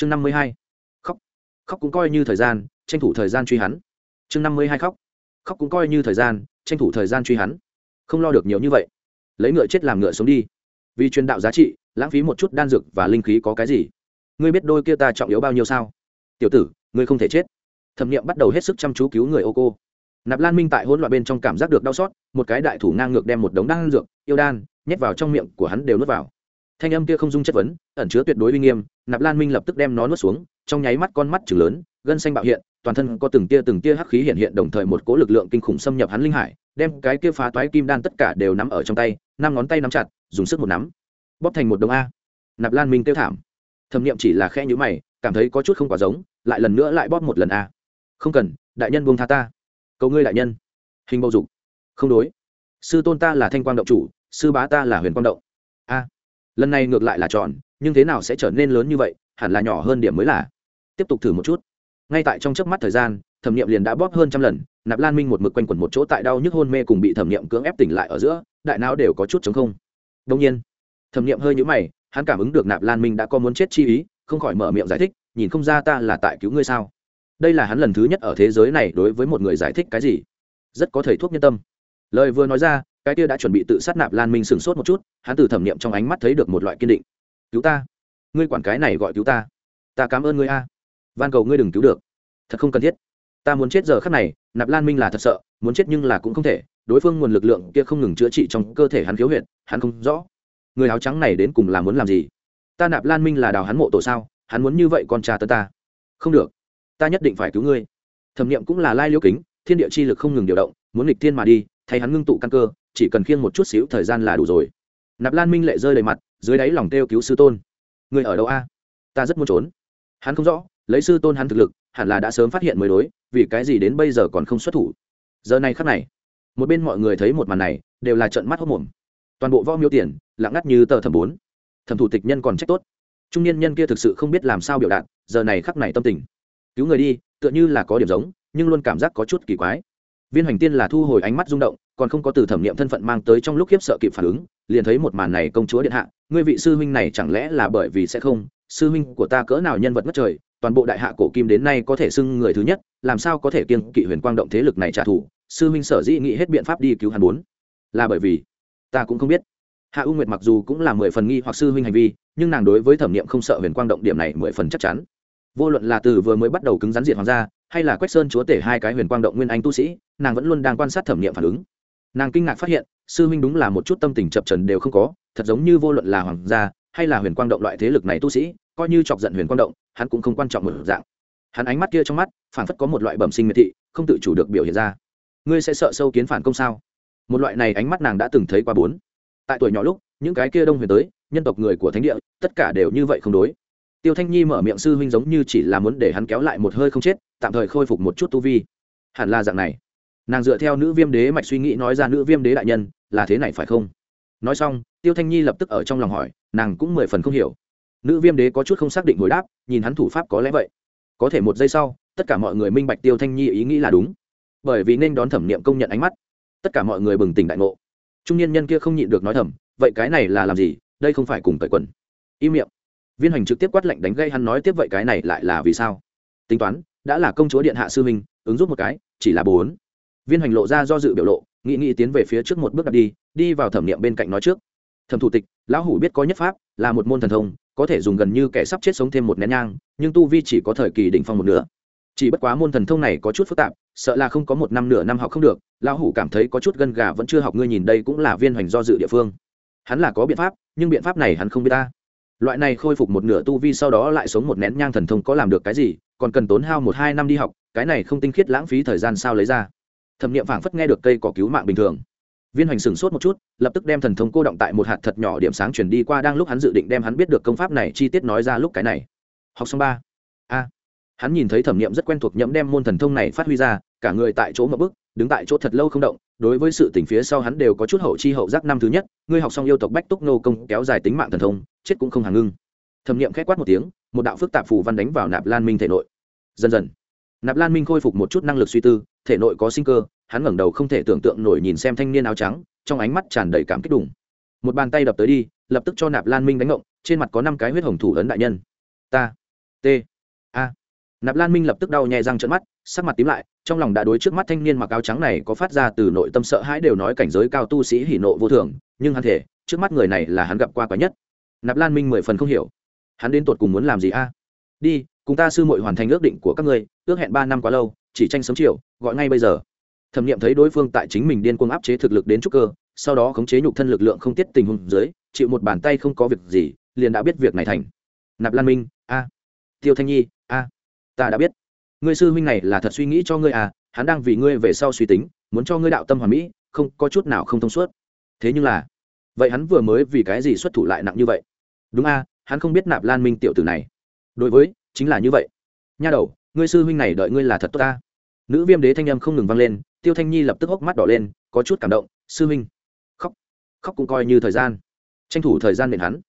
chương năm mươi hai, khóc. Khóc cũng coi như thời gian, tranh thủ thời gian truy hắn. Chương năm mươi hai, khóc. Khóc cũng coi như thời gian, tranh thủ thời gian truy hắn. Không lo được nhiều như vậy. Lấy ngựa chết làm ngựa sống đi. Vì truyền đạo giá trị, lãng phí một chút đan dược và linh khí có cái gì? Ngươi biết đôi kia ta trọng yếu bao nhiêu sao? Tiểu tử, ngươi không thể chết. Thẩm nghiệm bắt đầu hết sức chăm chú cứu người ô cô. Nạp lan minh tại hỗn loạn bên trong cảm giác được đau xót, một cái đại thủ ngang ngược đem một đống đan dược, yêu đan, nhét vào trong miệng của hắn đều nuốt vào thanh âm kia không dung chất vấn, ẩn chứa tuyệt đối uy nghiêm, nạp lan minh lập tức đem nó nuốt xuống, trong nháy mắt con mắt chừng lớn, gân xanh bạo hiện, toàn thân có từng tia từng tia hắc khí hiện hiện, đồng thời một cỗ lực lượng kinh khủng xâm nhập hắn linh hải, đem cái kia phá toái kim đan tất cả đều nắm ở trong tay, năm ngón tay nắm chặt, dùng sức một nắm. Bóp thành một đồng a. Nạp lan minh kêu thảm. Thẩm niệm chỉ là khe nhữ mày, cảm thấy có chút không quá giống, lại lần nữa lại bóp một lần a. Không cần, đại nhân buông tha ta. Cầu ngươi đại nhân. Hình bầu dục. Không đối. Sư tôn ta là thanh quang động chủ, sư bá ta là huyền quang động. A lần này ngược lại là tròn, nhưng thế nào sẽ trở nên lớn như vậy, hẳn là nhỏ hơn điểm mới là. Tiếp tục thử một chút. Ngay tại trong chớp mắt thời gian, thẩm nghiệm liền đã bóp hơn trăm lần, nạp lan minh một mực quanh quẩn một chỗ tại đau nhức hôn mê cùng bị thẩm nghiệm cưỡng ép tỉnh lại ở giữa, đại não đều có chút chống không. Đông nhiên, thẩm nghiệm hơi nhũ mày, hắn cảm ứng được nạp lan minh đã có muốn chết chi ý, không khỏi mở miệng giải thích, nhìn không ra ta là tại cứu ngươi sao? Đây là hắn lần thứ nhất ở thế giới này đối với một người giải thích cái gì? Rất có thầy thuốc nhân tâm. Lời vừa nói ra cái kia đã chuẩn bị tự sát nạp lan minh sửng sốt một chút, hắn từ thẩm niệm trong ánh mắt thấy được một loại kiên định. Cứu ta? Ngươi quản cái này gọi cứu ta? Ta cảm ơn ngươi a. Van cầu ngươi đừng cứu được. Thật không cần thiết. Ta muốn chết giờ khắc này, nạp lan minh là thật sợ, muốn chết nhưng là cũng không thể. Đối phương nguồn lực lượng kia không ngừng chữa trị trong cơ thể hắn khiếu huyệt, hắn không rõ. Người áo trắng này đến cùng là muốn làm gì? Ta nạp lan minh là đào hắn mộ tổ sao? Hắn muốn như vậy con cha tớ ta. Không được. Ta nhất định phải cứu ngươi. Thẩm niệm cũng là lai liêu kính, thiên địa chi lực không ngừng điều động, muốn nghịch thiên mà đi, thay hắn ngưng tụ căn cơ chỉ cần khiêng một chút xíu, thời gian là đủ rồi. Nạp lan minh lệ rơi đầy mặt, dưới đáy lòng kêu cứu sư tôn. Người ở đâu a? Ta rất muốn trốn. Hắn không rõ, lấy sư tôn hắn thực lực, hẳn là đã sớm phát hiện mới đối, vì cái gì đến bây giờ còn không xuất thủ. Giờ này khắc này, một bên mọi người thấy một màn này, đều là trận mắt hốc mồm. Toàn bộ võ miêu tiền, lặng ngắt như tờ thẩm bốn. Thẩm thủ tịch nhân còn trách tốt. Trung niên nhân kia thực sự không biết làm sao biểu đạt, giờ này khắc này tâm tình. Cứu người đi, tựa như là có điểm giống, nhưng luôn cảm giác có chút kỳ quái. Viên hoành tiên là thu hồi ánh mắt rung động còn không có từ thẩm nghiệm thân phận mang tới trong lúc khiếp sợ kịp phản ứng, liền thấy một màn này công chúa điện hạ, ngươi vị sư huynh này chẳng lẽ là bởi vì sẽ không? Sư huynh của ta cỡ nào nhân vật ngất trời, toàn bộ đại hạ cổ kim đến nay có thể xưng người thứ nhất, làm sao có thể kiên kỵ huyền quang động thế lực này trả thù? Sư huynh sở dĩ nghĩ hết biện pháp đi cứu hắn bốn là bởi vì ta cũng không biết. Hạ u nguyệt mặc dù cũng là mười phần nghi hoặc sư huynh hành vi, nhưng nàng đối với thẩm nghiệm không sợ huyền quang động điểm này mười phần chắc chắn. Vô luận là từ vừa mới bắt đầu cứng rắn diện hoàng gia, hay là quách sơn chúa tể hai cái huyền quang động nguyên anh tu sĩ, nàng vẫn luôn đang quan sát thẩm nghiệm phản ứng nàng kinh ngạc phát hiện, sư huynh đúng là một chút tâm tình chập trần đều không có, thật giống như vô luận là hoàng gia, hay là huyền quang động loại thế lực này tu sĩ, coi như chọc giận huyền quang động, hắn cũng không quan trọng một dạng. Hắn ánh mắt kia trong mắt phản phất có một loại bẩm sinh miệt thị, không tự chủ được biểu hiện ra. Ngươi sẽ sợ sâu kiến phản công sao? Một loại này ánh mắt nàng đã từng thấy qua bốn. Tại tuổi nhỏ lúc, những cái kia đông huyền tới, nhân tộc người của thánh địa, tất cả đều như vậy không đối. Tiêu thanh nhi mở miệng sư huynh giống như chỉ là muốn để hắn kéo lại một hơi không chết, tạm thời khôi phục một chút tu vi. Hẳn là dạng này nàng dựa theo nữ viêm đế mạch suy nghĩ nói ra nữ viêm đế đại nhân, là thế này phải không? Nói xong, tiêu thanh nhi lập tức ở trong lòng hỏi, nàng cũng mười phần không hiểu. Nữ viêm đế có chút không xác định hồi đáp, nhìn hắn thủ pháp có lẽ vậy. Có thể một giây sau, tất cả mọi người minh bạch tiêu thanh nhi ý nghĩ là đúng. Bởi vì nên đón thẩm nghiệm công nhận ánh mắt. Tất cả mọi người bừng tỉnh đại ngộ. Trung niên nhân kia không nhịn được nói thầm, vậy cái này là làm gì? Đây không phải cùng cởi quần. Im miệng. Viên hành trực tiếp quát lệnh đánh gây hắn nói tiếp vậy cái này lại là vì sao? Tính toán, đã là công chúa điện hạ sư minh ứng giúp một cái, chỉ là bốn viên hành lộ ra do dự biểu lộ nghị nghị tiến về phía trước một bước đặt đi đi vào thẩm nghiệm bên cạnh nói trước. Thẩm thủ tịch, lão hủ biết có nhất pháp, là một môn thần thông, có thể dùng gần như kẻ sắp chết sống thêm một nén nhang, nhưng tu vi chỉ có thời kỳ đỉnh phong một nửa. Chỉ bất quá môn thần thông này có chút phức tạp, sợ là không có một năm nửa năm học không được, lão hủ cảm thấy có chút gân gà vẫn chưa học, ngươi nhìn đây cũng là viên hoành do dự địa phương. Hắn là có biện pháp, nhưng biện pháp này hắn không biết ta. Loại này khôi phục một nửa tu vi sau đó lại sống một nén nhang thần thông có làm được cái gì, còn cần tốn hao một hai năm đi học, cái này không tinh khiết lãng phí thời gian sao lấy ra thẩm nghiệm phảng phất nghe được cây có cứu mạng bình thường. Viên hoành sửng sốt một chút, lập tức đem thần thông cô động tại một hạt thật nhỏ điểm sáng chuyển đi qua đang lúc hắn dự định đem hắn biết được công pháp này chi tiết nói ra lúc cái này. Học xong ba. A. Hắn nhìn thấy thẩm nghiệm rất quen thuộc nhẫm đem môn thần thông này phát huy ra, cả người tại chỗ ngập bức, đứng tại chỗ thật lâu không động, đối với sự tình phía sau hắn đều có chút hậu chi hậu giác năm thứ nhất, ngươi học xong yêu tộc bách túc nô công kéo dài tính mạng thần thông, chết cũng không hàng ngưng. Thẩm nghiệm khét quát một tiếng, một đạo phức tạp phù văn đánh vào nạp lan minh thể nội. Dần dần, nạp lan minh khôi phục một chút năng lực suy tư thể nội có sinh cơ, hắn ngẩng đầu không thể tưởng tượng nổi nhìn xem thanh niên áo trắng, trong ánh mắt tràn đầy cảm kích đủng một bàn tay đập tới đi, lập tức cho nạp lan minh đánh ngộng, trên mặt có năm cái huyết hồng thủ ấn đại nhân. Ta, t, a. Nạp lan minh lập tức đau nhẹ răng trận mắt, sắc mặt tím lại, trong lòng đã đối trước mắt thanh niên mặc áo trắng này có phát ra từ nội tâm sợ hãi đều nói cảnh giới cao tu sĩ hỉ nộ vô thường, nhưng hắn thể, trước mắt người này là hắn gặp qua quá nhất. Nạp lan minh mười phần không hiểu. Hắn đến tột cùng muốn làm gì a? Đi, cùng ta sư muội hoàn thành ước định của các ngươi, ước hẹn ba năm quá lâu chỉ tranh sớm chiều, gọi ngay bây giờ. Thẩm nghiệm thấy đối phương tại chính mình điên cuồng áp chế thực lực đến trúc cơ, sau đó khống chế nhục thân lực lượng không tiết tình huống dưới, chịu một bàn tay không có việc gì, liền đã biết việc này thành. Nạp lan minh, a. Tiêu thanh nhi, a. Ta đã biết. Ngươi sư huynh này là thật suy nghĩ cho ngươi à hắn đang vì ngươi về sau suy tính, muốn cho ngươi đạo tâm hoàn mỹ, không, có chút nào không thông suốt. Thế nhưng là, vậy hắn vừa mới vì cái gì xuất thủ lại nặng như vậy? Đúng a, hắn không biết nạp lan minh tiểu tử này. Đối với, chính là như vậy. Nha đầu, ngươi sư huynh này đợi ngươi là thật tốt ta nữ viêm đế thanh âm không ngừng vang lên, tiêu thanh nhi lập tức hốc mắt đỏ lên, có chút cảm động, sư huynh khóc khóc cũng coi như thời gian. Tranh thủ thời gian nền hắn.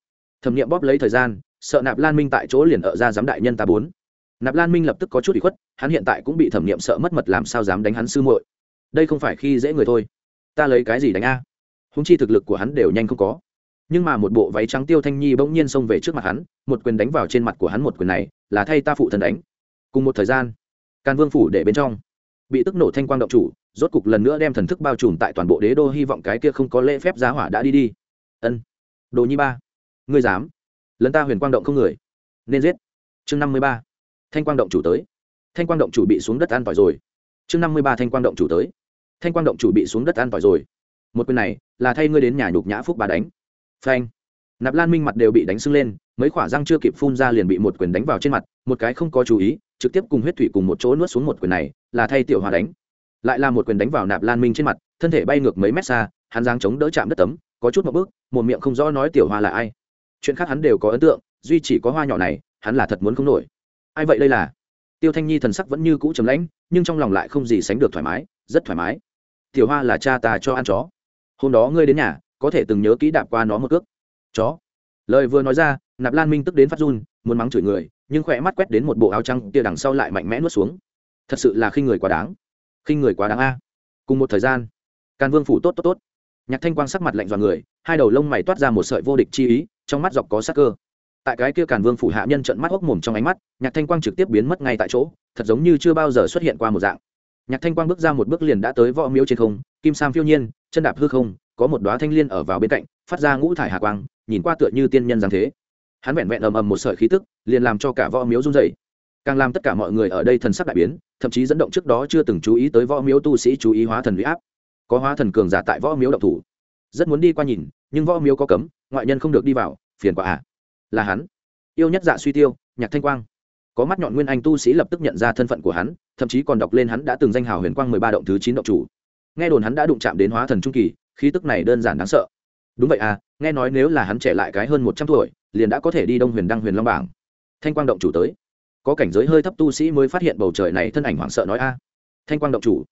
Thẩm nghiệm bóp lấy thời gian, sợ nạp lan minh tại chỗ liền ở ra giám đại nhân ta bốn. Nạp lan minh lập tức có chút bị khuất, hắn hiện tại cũng bị thẩm nghiệm sợ mất mật làm sao dám đánh hắn sư muội. Đây không phải khi dễ người thôi. Ta lấy cái gì đánh a? Húng chi thực lực của hắn đều nhanh không có. Nhưng mà một bộ váy trắng tiêu thanh nhi bỗng nhiên xông về trước mặt hắn, một quyền đánh vào trên mặt của hắn một quyền này, là thay ta phụ thần đánh. Cùng một thời gian can vương phủ để bên trong bị tức nổ thanh quang động chủ, rốt cục lần nữa đem thần thức bao trùm tại toàn bộ đế đô, hy vọng cái kia không có lễ phép giá hỏa đã đi đi. Ân. Đồ nhi ba. Ngươi dám? Lần ta huyền quang động không người. Nên giết. Chương năm mươi ba. Thanh quang động chủ tới. Thanh quang động chủ bị xuống đất an tỏi rồi. Chương năm mươi ba thanh quang động chủ tới. Thanh quang động chủ bị xuống đất an tỏi rồi. Một quyền này, là thay ngươi đến nhà nhục nhã phúc bà đánh. Phanh. Nạp lan minh mặt đều bị đánh sưng lên, mấy khỏa răng chưa kịp phun ra liền bị một quyền đánh vào trên mặt, một cái không có chú ý trực tiếp cùng huyết thủy cùng một chỗ nuốt xuống một quyền này, là thay tiểu hòa đánh. Lại là một quyền đánh vào nạp lan minh trên mặt, thân thể bay ngược mấy mét xa, hắn giáng chống đỡ chạm đất tấm, có chút một bước, một miệng không rõ nói tiểu hoa là ai. Chuyện khác hắn đều có ấn tượng, duy chỉ có hoa nhỏ này, hắn là thật muốn không nổi. Ai vậy đây là? Tiêu thanh nhi thần sắc vẫn như cũ trầm lãnh, nhưng trong lòng lại không gì sánh được thoải mái, rất thoải mái. Tiểu hoa là cha ta cho ăn chó. Hôm đó ngươi đến nhà, có thể từng nhớ kỹ đạp qua nó một cước. Chó. Lời vừa nói ra, nạp lan minh tức đến phát run, muốn mắng chửi người nhưng khỏe mắt quét đến một bộ áo trắng tia đằng sau lại mạnh mẽ nuốt xuống. Thật sự là khi người quá đáng. Khi người quá đáng a. À. Cùng một thời gian, can vương phủ tốt tốt tốt. Nhạc thanh quang sắc mặt lạnh dọa người, hai đầu lông mày toát ra một sợi vô địch chi ý, trong mắt dọc có sắc cơ. Tại cái kia càn vương phủ hạ nhân trận mắt hốc mồm trong ánh mắt, nhạc thanh quang trực tiếp biến mất ngay tại chỗ, thật giống như chưa bao giờ xuất hiện qua một dạng. Nhạc thanh quang bước ra một bước liền đã tới võ miếu trên không, kim sam phiêu nhiên, chân đạp hư không, có một đoá thanh liên ở vào bên cạnh, phát ra ngũ thải hạ quang, nhìn qua tựa như tiên nhân giáng thế hắn vẹn vẹn ầm ầm một sợi khí tức, liền làm cho cả võ miếu run dày càng làm tất cả mọi người ở đây thần sắc đại biến, thậm chí dẫn động trước đó chưa từng chú ý tới võ miếu tu sĩ chú ý hóa thần huy áp. Có hóa thần cường giả tại võ miếu độc thủ. Rất muốn đi qua nhìn, nhưng võ miếu có cấm, ngoại nhân không được đi vào, phiền quả à. Là hắn. Yêu nhất dạ suy tiêu, nhạc thanh quang. Có mắt nhọn nguyên anh tu sĩ lập tức nhận ra thân phận của hắn, thậm chí còn đọc lên hắn đã từng danh hào huyền quang mười ba động thứ chín động chủ. Nghe đồn hắn đã đụng chạm đến hóa thần trung kỳ, khí tức này đơn giản đáng sợ đúng vậy à nghe nói nếu là hắn trẻ lại cái hơn một trăm tuổi, liền đã có thể đi đông huyền đăng huyền long bảng. Thanh quang động chủ tới. Có cảnh giới hơi thấp tu sĩ mới phát hiện bầu trời này thân ảnh hoảng sợ nói a. Thanh quang động chủ,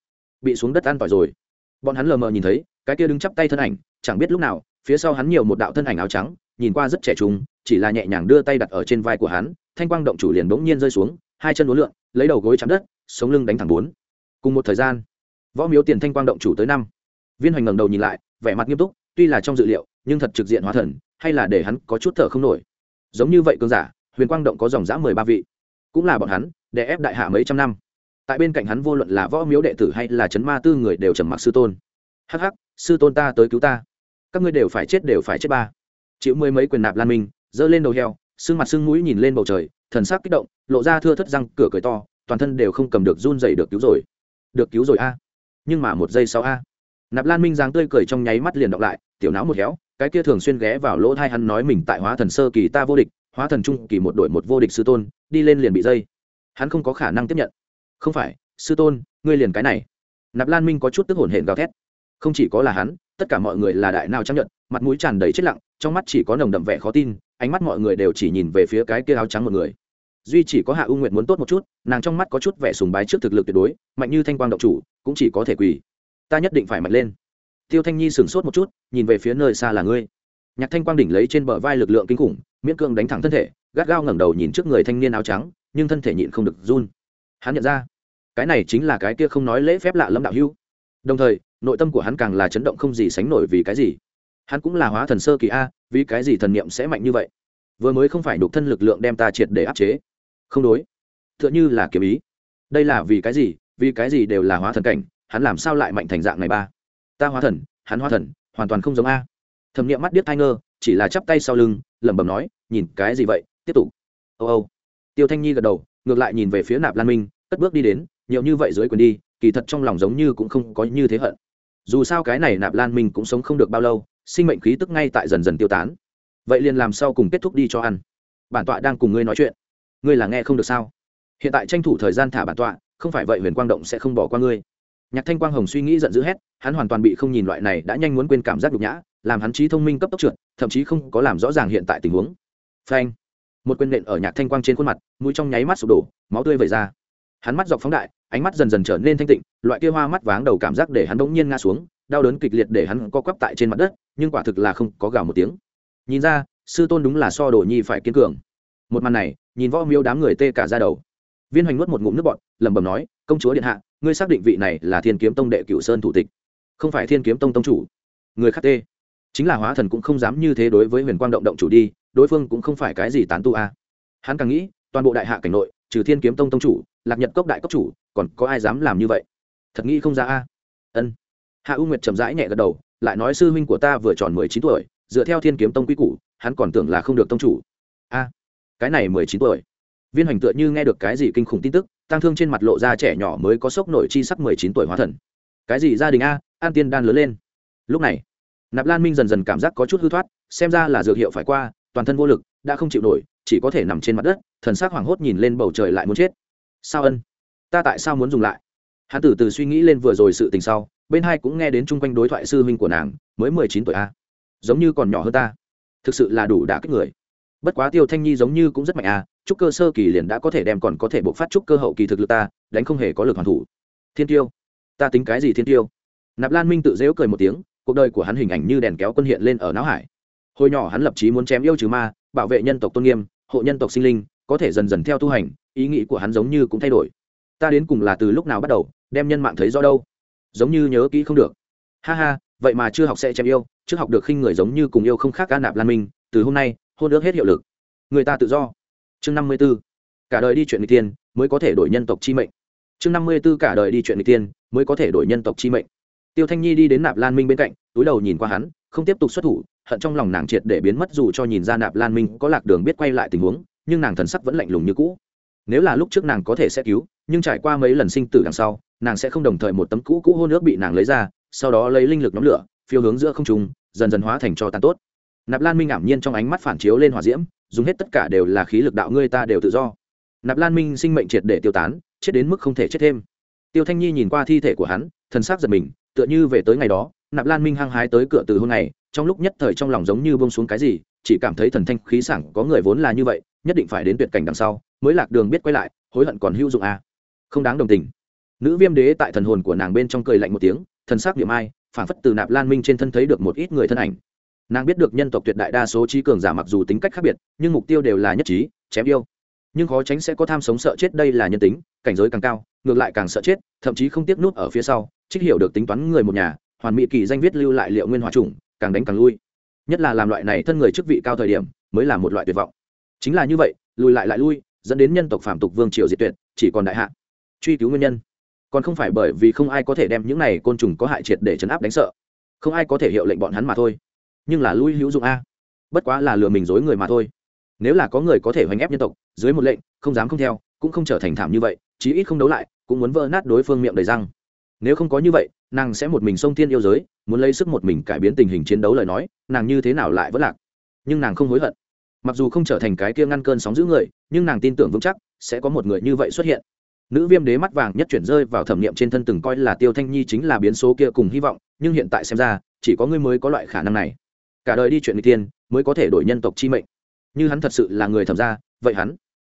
bị xuống đất an tỏi rồi. Bọn hắn lờ mờ nhìn thấy, cái kia đứng chắp tay thân ảnh, chẳng biết lúc nào, phía sau hắn nhiều một đạo thân ảnh áo trắng, nhìn qua rất trẻ trung, chỉ là nhẹ nhàng đưa tay đặt ở trên vai của hắn, thanh quang động chủ liền bỗng nhiên rơi xuống, hai chân uốn lượn, lấy đầu gối chạm đất, sống lưng đánh thẳng bốn. Cùng một thời gian, võ miếu tiền thanh quang động chủ tới năm. Viên hoành ngẩng đầu nhìn lại, vẻ mặt nghiêm túc tuy là trong dự liệu, nhưng thật trực diện hóa thần, hay là để hắn có chút thở không nổi. Giống như vậy cường giả, huyền quang động có dòng dã mười ba vị. Cũng là bọn hắn, để ép đại hạ mấy trăm năm. Tại bên cạnh hắn vô luận là võ miếu đệ tử hay là chấn ma tư người đều trầm mặc sư tôn. Hắc hắc, sư tôn ta tới cứu ta. Các ngươi đều phải chết, đều phải chết ba. Chịu mười mấy quyền nạp lan minh, giơ lên đầu heo sưng mặt sưng mũi nhìn lên bầu trời, thần sắc kích động, lộ ra thưa thất răng, cửa cười to, toàn thân đều không cầm được run dày được cứu rồi. Được cứu rồi a. Nhưng mà một giây sau a. Nạp lan minh dáng tươi cười trong nháy mắt liền đọc lại tiểu não một héo, cái kia thường xuyên ghé vào lỗ thai hắn nói mình tại hóa thần sơ kỳ ta vô địch, hóa thần trung kỳ một đội một vô địch sư tôn, đi lên liền bị dây. Hắn không có khả năng tiếp nhận. Không phải, sư tôn, ngươi liền cái này. Nạp lan minh có chút tức hổn hển gào thét. Không chỉ có là hắn, tất cả mọi người là đại nào chấp nhận mặt mũi tràn đầy chết lặng, trong mắt chỉ có nồng đậm vẻ khó tin, ánh mắt mọi người đều chỉ nhìn về phía cái kia áo trắng một người. Duy chỉ có hạ u nguyệt muốn tốt một chút, nàng trong mắt có chút vẻ sùng bái trước thực lực tuyệt đối, mạnh như thanh quang động chủ, cũng chỉ có thể quỳ. Ta nhất định phải mạnh lên tiêu thanh nhi sửng sốt một chút, nhìn về phía nơi xa là ngươi. Nhạc thanh quang đỉnh lấy trên bờ vai lực lượng kinh khủng, miễn cưỡng đánh thẳng thân thể, gắt gao ngẩng đầu nhìn trước người thanh niên áo trắng, nhưng thân thể nhịn không được run. Hắn nhận ra, cái này chính là cái kia không nói lễ phép lạ lâm đạo hưu đồng thời, nội tâm của hắn càng là chấn động không gì sánh nổi vì cái gì. Hắn cũng là hóa thần sơ kỳ a, vì cái gì thần niệm sẽ mạnh như vậy? Vừa mới không phải đục thân lực lượng đem ta triệt để áp chế. Không đối. T h ư ợ n h ư là kiếm ý. Đây là vì cái gì? Vì cái gì đều là hóa thần cảnh, hắn làm sao lại mạnh thành dạng này ba? Ta hóa thần, hắn hóa thần, hoàn toàn không giống a. Thẩm nghiệm mắt điếc thai ngơ, chỉ là chắp tay sau lưng, lẩm bẩm nói, nhìn cái gì vậy, tiếp tục. Âu âu tiêu thanh nhi gật đầu, ngược lại nhìn về phía nạp lan minh, cất bước đi đến, nhiều như vậy dưới quyền đi, kỳ thật trong lòng giống như cũng không có như thế hận. Dù sao cái này nạp lan minh cũng sống không được bao lâu, sinh mệnh khí tức ngay tại dần dần tiêu tán. Vậy liền làm sao cùng kết thúc đi cho ăn. Bản tọa đang cùng ngươi nói chuyện. Ngươi là nghe không được sao? Hiện tại tranh thủ thời gian thả bản tọa, không phải vậy huyền quang động sẽ không bỏ qua ngươi nhạc thanh quang hồng suy nghĩ giận dữ hét, hắn hoàn toàn bị không nhìn loại này đã nhanh muốn quên cảm giác nhục nhã, làm hắn trí thông minh cấp tốc trượt, thậm chí không có làm rõ ràng hiện tại tình huống. Phanh! Một quyền nện ở nhạc thanh quang trên khuôn mặt, mũi trong nháy mắt sụp đổ, máu tươi vẩy ra. Hắn mắt dọc phóng đại, ánh mắt dần dần trở nên thanh tịnh, loại kia hoa mắt váng đầu cảm giác để hắn bỗng nhiên ngã xuống, đau đớn kịch liệt để hắn co quắp tại trên mặt đất, nhưng quả thực là không có gào một tiếng. Nhìn ra, sư tôn đúng là so đồ nhi phải kiên cường. Một màn này, nhìn võ miếu đám người tê cả ra đầu viên hoành nuốt một ngụm nước bọt, lẩm bẩm nói, công chúa điện hạ, ngươi xác định vị này là thiên kiếm tông đệ cửu sơn thủ tịch, không phải thiên kiếm tông tông chủ. Người khắc tê. Chính là hóa thần cũng không dám như thế đối với huyền quang động động chủ đi, đối phương cũng không phải cái gì tán tu a. Hắn càng nghĩ, toàn bộ đại hạ cảnh nội, trừ thiên kiếm tông tông chủ, lạc nhật cốc đại cốc chủ, còn có ai dám làm như vậy? Thật nghĩ không ra a. Ân. Hạ u nguyệt chậm rãi nhẹ gật đầu, lại nói, sư huynh của ta vừa tròn mười chín tuổi, dựa theo thiên kiếm tông quy củ, hắn còn tưởng là không được tông chủ. A, cái này mười chín tuổi viên hoành tựa như nghe được cái gì kinh khủng tin tức tăng thương trên mặt lộ ra trẻ nhỏ mới có sốc nổi chi sắc mười chín tuổi hóa thần. Cái gì gia đình a, an tiên đan lớn lên. Lúc này, nạp lan minh dần dần cảm giác có chút hư thoát, xem ra là dược hiệu phải qua, toàn thân vô lực, đã không chịu nổi, chỉ có thể nằm trên mặt đất, thần s ắ c hoảng hốt nhìn lên bầu trời lại muốn chết. Sao ân? Ta tại sao muốn dùng lại? Hãn tử từ suy nghĩ lên vừa rồi sự tình sau, bên hai cũng nghe đến chung quanh đối thoại sư huynh của nàng, mới mười chín tuổi a. Giống như còn nhỏ hơn ta. Thực sự là đủ đả kích người. Bất quá tiêu thanh nhi giống như cũng rất mạnh a trúc cơ sơ kỳ liền đã có thể đem còn có thể bộc phát trúc cơ hậu kỳ thực lực ta, đánh không hề có lực hoàn thủ. Thiên tiêu. Ta tính cái gì thiên tiêu? Nạp lan minh tự dễu cười một tiếng, cuộc đời của hắn hình ảnh như đèn kéo quân hiện lên ở não hải. Hồi nhỏ hắn lập chí muốn chém yêu trừ ma, bảo vệ nhân tộc tôn nghiêm, hộ nhân tộc sinh linh, có thể dần dần theo tu hành, ý nghĩ của hắn giống như cũng thay đổi. Ta đến cùng là từ lúc nào bắt đầu, đem nhân mạng thấy do đâu? Giống như nhớ kỹ không được. Ha ha, vậy mà chưa học sẽ chém yêu, trước học được khinh người giống như cùng yêu không khác ca nạp lan minh, từ hôm nay, hôn ước hết hiệu lực. Người ta tự do chương năm mươi b ố cả đời đi chuyện người tiên mới có thể đổi nhân tộc chi mệnh. Chương năm mươi b ố cả đời đi chuyện người tiên mới có thể đổi nhân tộc chi mệnh. Tiêu thanh nhi đi đến nạp lan minh bên cạnh, túi đầu nhìn qua hắn, không tiếp tục xuất thủ, hận trong lòng nàng triệt để biến mất dù cho nhìn ra nạp lan minh có lạc đường biết quay lại tình huống, nhưng nàng thần sắc vẫn lạnh lùng như cũ. Nếu là lúc trước nàng có thể sẽ cứu, nhưng trải qua mấy lần sinh tử đằng sau, nàng sẽ không đồng thời một tấm cũ cũ hôn nước bị nàng lấy ra, sau đó lấy linh lực nhóm lửa, phiêu hướng giữa không trùng dần dần hóa thành cho tàn tốt nạp lan minh ảm nhiên trong ánh mắt phản chiếu lên hỏa diễm, dùng hết tất cả đều là khí lực đạo ngươi ta đều tự do. Nạp lan minh sinh mệnh triệt để tiêu tán, chết đến mức không thể chết thêm. Tiêu thanh nhi nhìn qua thi thể của hắn, thần s ắ c giật mình, tựa như về tới ngày đó, nạp lan minh hăng hái tới cửa từ hôm này trong lúc nhất thời trong lòng giống như bông xuống cái gì, chỉ cảm thấy thần thanh khí sảng có người vốn là như vậy, nhất định phải đến tuyệt cảnh đằng sau, mới lạc đường biết quay lại, hối hận còn hữu dụng à. không đáng đồng tình. Nữ viêm đế tại thần hồn của nàng bên trong cười lạnh một tiếng, thần sắc niệm ai phản phất từ nạp lan minh trên thân thấy được một ít người thân ảnh nàng biết được nhân tộc tuyệt đại đa số trí cường giả mặc dù tính cách khác biệt, nhưng mục tiêu đều là nhất trí, chém yêu. Nhưng khó tránh sẽ có tham sống sợ chết đây là nhân tính, cảnh giới càng cao, ngược lại càng sợ chết, thậm chí không tiếc nút ở phía sau, trích hiểu được tính toán người một nhà, hoàn mỹ kỳ danh viết lưu lại liệu nguyên hòa trùng, càng đánh càng lui. Nhất là làm loại này thân người chức vị cao thời điểm, mới là một loại tuyệt vọng. Chính là như vậy, lùi lại lại lui, dẫn đến nhân tộc phạm tục vương triều diệt tuyệt, chỉ còn đại hạ. Truy cứu nguyên nhân. Còn không phải bởi vì không ai có thể đem những này côn trùng có hại triệt để chấn áp đánh sợ. Không ai có thể hiệu lệnh bọn hắn mà thôi nhưng là lui hữu dụng a. Bất quá là lừa mình dối người mà thôi. Nếu là có người có thể hoành ép nhân tộc, dưới một lệnh, không dám không theo, cũng không trở thành thảm như vậy, chí ít không đấu lại, cũng muốn vỡ nát đối phương miệng đầy răng. Nếu không có như vậy, nàng sẽ một mình xông thiên yêu giới, muốn lấy sức một mình cải biến tình hình chiến đấu lời nói, nàng như thế nào lại vẫn lạc? Nhưng nàng không hối hận. Mặc dù không trở thành cái kia ngăn cơn sóng giữ người, nhưng nàng tin tưởng vững chắc sẽ có một người như vậy xuất hiện. Nữ viêm đế mắt vàng nhất chuyển rơi vào thẩm nghiệm trên thân từng coi là tiêu thanh nhi chính là biến số kia cùng hy vọng, nhưng hiện tại xem ra, chỉ có ngươi mới có loại khả năng này cả đời đi chuyện người tiên mới có thể đổi nhân tộc chi mệnh. Như hắn thật sự là người thẩm ra vậy hắn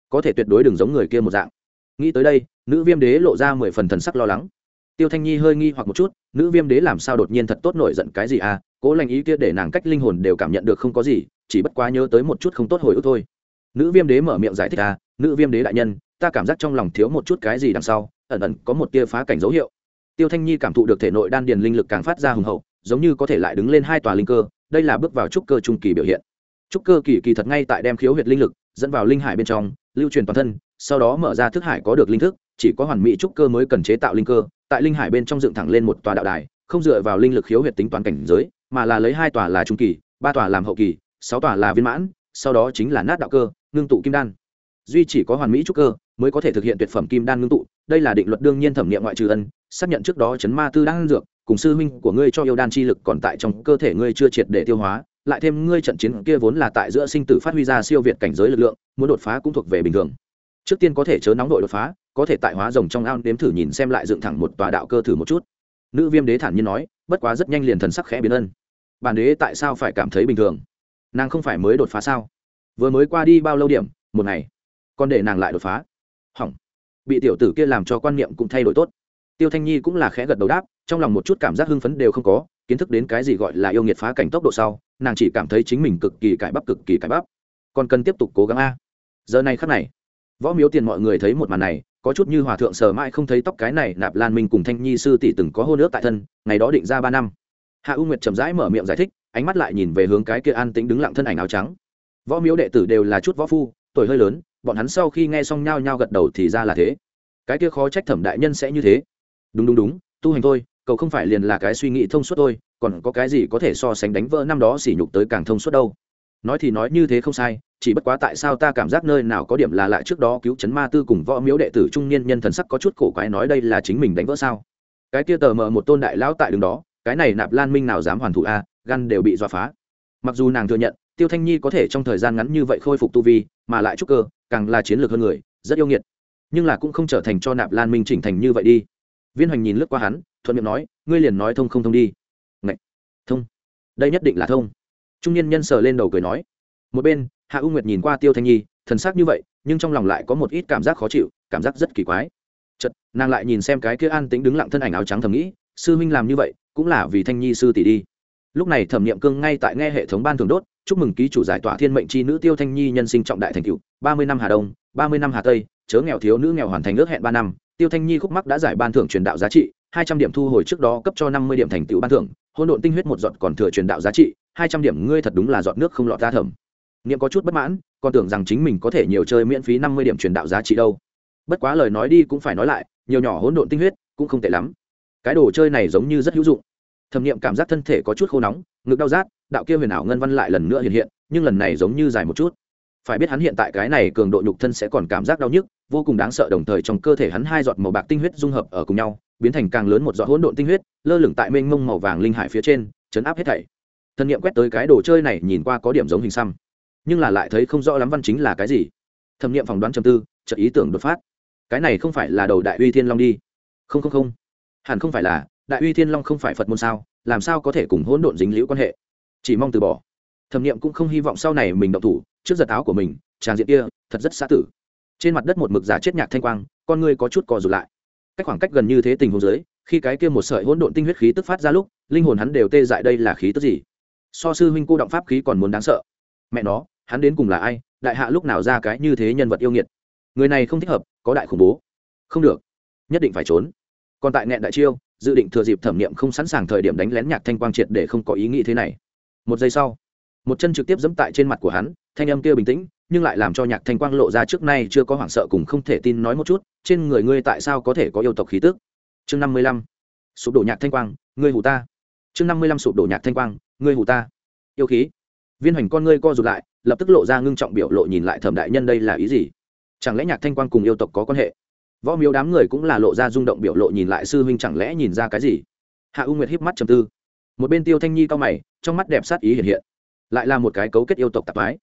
có thể tuyệt đối đừng giống người kia một dạng. Nghĩ tới đây, nữ viêm đế lộ ra mười phần thần sắc lo lắng. Tiêu thanh nhi hơi nghi hoặc một chút, nữ viêm đế làm sao đột nhiên thật tốt nổi giận cái gì à? Cố lành ý kia để nàng cách linh hồn đều cảm nhận được không có gì, chỉ bất quá nhớ tới một chút không tốt hồi ức thôi. Nữ viêm đế mở miệng giải thích à nữ viêm đế đại nhân, ta cảm giác trong lòng thiếu một chút cái gì đằng sau, ẩn ẩn có một tia phá cảnh dấu hiệu. Tiêu thanh nhi cảm thụ được thể nội đan điền linh lực càng phát ra hùng hậu, giống như có thể lại đứng lên hai tòa linh cơ đây là bước vào trúc cơ trung kỳ biểu hiện. Trúc cơ kỳ kỳ thật ngay tại đem khiếu huyệt linh lực dẫn vào linh hải bên trong, lưu truyền toàn thân, sau đó mở ra thức hải có được linh thức, chỉ có hoàn mỹ trúc cơ mới cần chế tạo linh cơ, tại linh hải bên trong dựng thẳng lên một tòa đạo đài, không dựa vào linh lực khiếu huyệt tính toán cảnh giới, mà là lấy hai tòa là trung kỳ, ba tòa làm hậu kỳ, sáu tòa là viên mãn, sau đó chính là nát đạo cơ, ngưng tụ kim đan. Duy chỉ có hoàn mỹ trúc cơ mới có thể thực hiện tuyệt phẩm kim đan ngưng tụ, đây là định luật đương nhiên thẩm nghiệm ngoại trừ ân, xác nhận trước đó chấn ma tư đang dược cùng sư huynh của ngươi cho yêu đan chi lực còn tại trong cơ thể ngươi chưa triệt để tiêu hóa, lại thêm ngươi trận chiến kia vốn là tại giữa sinh tử phát huy ra siêu việt cảnh giới lực lượng, muốn đột phá cũng thuộc về bình thường. Trước tiên có thể chớ nóng đội đột phá, có thể tại hóa rồng trong ao đếm thử nhìn xem lại dựng thẳng một tòa đạo cơ thử một chút. Nữ viêm đế thản nhiên nói, bất quá rất nhanh liền thần sắc khẽ biến ân. Bản đế tại sao phải cảm thấy bình thường? Nàng không phải mới đột phá sao? Vừa mới qua đi bao lâu điểm, một ngày, còn để nàng lại đột phá? Hỏng. Bị tiểu tử kia làm cho quan niệm cũng thay đổi tốt. Tiêu thanh nhi cũng là khẽ gật đầu đáp trong lòng một chút cảm giác hưng phấn đều không có, kiến thức đến cái gì gọi là yêu nghiệt phá cảnh tốc độ sau, nàng chỉ cảm thấy chính mình cực kỳ cải bắp, cực kỳ cải bắp. Còn cần tiếp tục cố gắng a. Giờ này khắc này, võ miếu tiền mọi người thấy một màn này, có chút như hòa thượng sờ mãi không thấy tóc cái này nạp lan minh cùng thanh nhi sư tỷ từng có hô nước tại thân, ngày đó định ra ba năm. Hạ u nguyệt chậm rãi mở miệng giải thích, ánh mắt lại nhìn về hướng cái kia an tĩnh đứng lặng thân ảnh áo trắng. Võ miếu đệ tử đều là chút võ phu, tuổi hơi lớn, bọn hắn sau khi nghe xong nhao nhao gật đầu thì ra là thế. Cái kia khó trách thẩm đại nhân sẽ như thế. Đúng đúng đúng, tu hành thôi cậu không phải liền là cái suy nghĩ thông suốt thôi, còn có cái gì có thể so sánh đánh vỡ năm đó sỉ nhục tới càng thông suốt đâu. Nói thì nói như thế không sai, chỉ bất quá tại sao ta cảm giác nơi nào có điểm là lại trước đó cứu chấn ma tư cùng võ miếu đệ tử trung niên nhân thần sắc có chút cổ quái nói đây là chính mình đánh vỡ sao? Cái kia tờ mờ một tôn đại lão tại đường đó, cái này nạp lan minh nào dám hoàn thủ a, gan đều bị dọa phá. Mặc dù nàng thừa nhận, tiêu thanh nhi có thể trong thời gian ngắn như vậy khôi phục tu vi, mà lại trúc cơ, càng là chiến lược hơn người, rất yêu nghiệt. Nhưng là cũng không trở thành cho nạp lan minh chỉnh thành như vậy đi. Viên hoành nhìn lướt qua hắn thuận miệng nói, ngươi liền nói thông không thông đi. Ngậy! thông. Đây nhất định là thông. Trung niên nhân sờ lên đầu cười nói. Một bên, hạ u nguyệt nhìn qua tiêu thanh nhi, thần sắc như vậy, nhưng trong lòng lại có một ít cảm giác khó chịu, cảm giác rất kỳ quái. Chật nàng lại nhìn xem cái kia an tính đứng lặng thân ảnh áo trắng thầm nghĩ, sư minh làm như vậy, cũng là vì thanh nhi sư tỷ đi. Lúc này thẩm nghiệm cương ngay tại nghe hệ thống ban thường đốt, chúc mừng ký chủ giải tỏa thiên mệnh c h i nữ tiêu thanh nhi nhân sinh trọng đại thành cựu ba mươi năm hà đông, ba mươi năm hà tây, chớ nghèo thiếu nữ nghèo hoàn thành ước hẹn ba năm. Tiêu thanh nhi khúc mắc đã giải ban thưởng truyền đạo giá trị hai trăm điểm thu hồi trước đó cấp cho năm mươi điểm thành tựu ban thưởng hôn độn tinh huyết một giọt còn thừa truyền đạo giá trị, hai trăm điểm ngươi thật đúng là giọt nước không lọt ra thẩm Niệm có chút bất mãn, còn tưởng rằng chính mình có thể nhiều chơi miễn phí năm mươi điểm truyền đạo giá trị đâu. Bất quá lời nói đi cũng phải nói lại, nhiều nhỏ hỗn độn tinh huyết cũng không tệ lắm. Cái đồ chơi này giống như rất hữu dụng. Thẩm nghiệm cảm giác thân thể có chút khô nóng, ngực đau rát, đạo kia huyền ảo ngân văn lại lần nữa hiện hiện, nhưng lần này giống như dài một chút. Phải biết hắn hiện tại cái này cường độ nhục thân sẽ còn cảm giác đau nhức, vô cùng đáng sợ, đồng thời trong cơ thể hắn hai giọt màu bạc tinh huyết dung hợp ở cùng nhau biến thành càng lớn một giọt hỗn độn tinh huyết, lơ lửng tại mênh mông màu vàng linh hải phía trên, chấn áp hết thảy. Thân nhiệm quét tới cái đồ chơi này nhìn qua có điểm giống hình xăm, nhưng là lại thấy không rõ lắm văn chính là cái gì. Thẩm nghiệm phỏng đoán chầm tư, chợt ý tưởng đột phát. Cái này không phải là đầu đại uy thiên long đi. Không không không. Hẳn không phải là, đại uy thiên long không phải phật môn sao, làm sao có thể cùng hỗn độn dính liễu quan hệ? Chỉ mong từ bỏ. Thẩm nghiệm cũng không hy vọng sau này mình động thủ, trước giật áo của mình tràng diện kia, thật rất xã tử. Trên mặt đất một mực giả chết nhạc thanh quang, con ngươi có chút cò rụt lại cách khoảng cách gần như thế tình huống dưới, khi cái kia một sợi hỗn độn tinh huyết khí tức phát ra lúc, linh hồn hắn đều tê dại đây là khí tức gì? So sư huynh cô động pháp khí còn muốn đáng sợ. Mẹ nó, hắn đến cùng là ai? Đại hạ lúc nào ra cái như thế nhân vật yêu nghiệt? Người này không thích hợp, có đại khủng bố. Không được, nhất định phải trốn. Còn tại nghẹn đại chiêu, dự định thừa dịp thẩm nghiệm không sẵn sàng thời điểm đánh lén nhạc thanh quang triệt để không có ý nghĩ thế này. Một giây sau, một chân trực tiếp dẫm tại trên mặt của hắn, thanh âm kia bình tĩnh nhưng lại làm cho nhạc thanh quang lộ ra trước nay chưa có hoảng sợ cùng không thể tin nói một chút, trên người ngươi tại sao có thể có yêu tộc khí tức? Chương năm mươi lăm, sụp đổ nhạc thanh quang, ngươi hù ta. Chương năm mươi lăm, sụp đổ nhạc thanh quang, ngươi hù ta. Yêu khí. Viên hoành con ngươi co rụt lại, lập tức lộ ra ngưng trọng biểu lộ nhìn lại thẩm đại nhân đây là ý gì? Chẳng lẽ nhạc thanh quang cùng yêu tộc có quan hệ? Võ miếu đám người cũng là lộ ra rung động biểu lộ nhìn lại sư huynh chẳng lẽ nhìn ra cái gì? Hạ u nguyệt híp mắt trầm tư. Một bên tiêu thanh nhi cao mày, trong mắt đẹp sát ý hiện hiện. Lại là một cái cấu kết yêu tộc tạp ái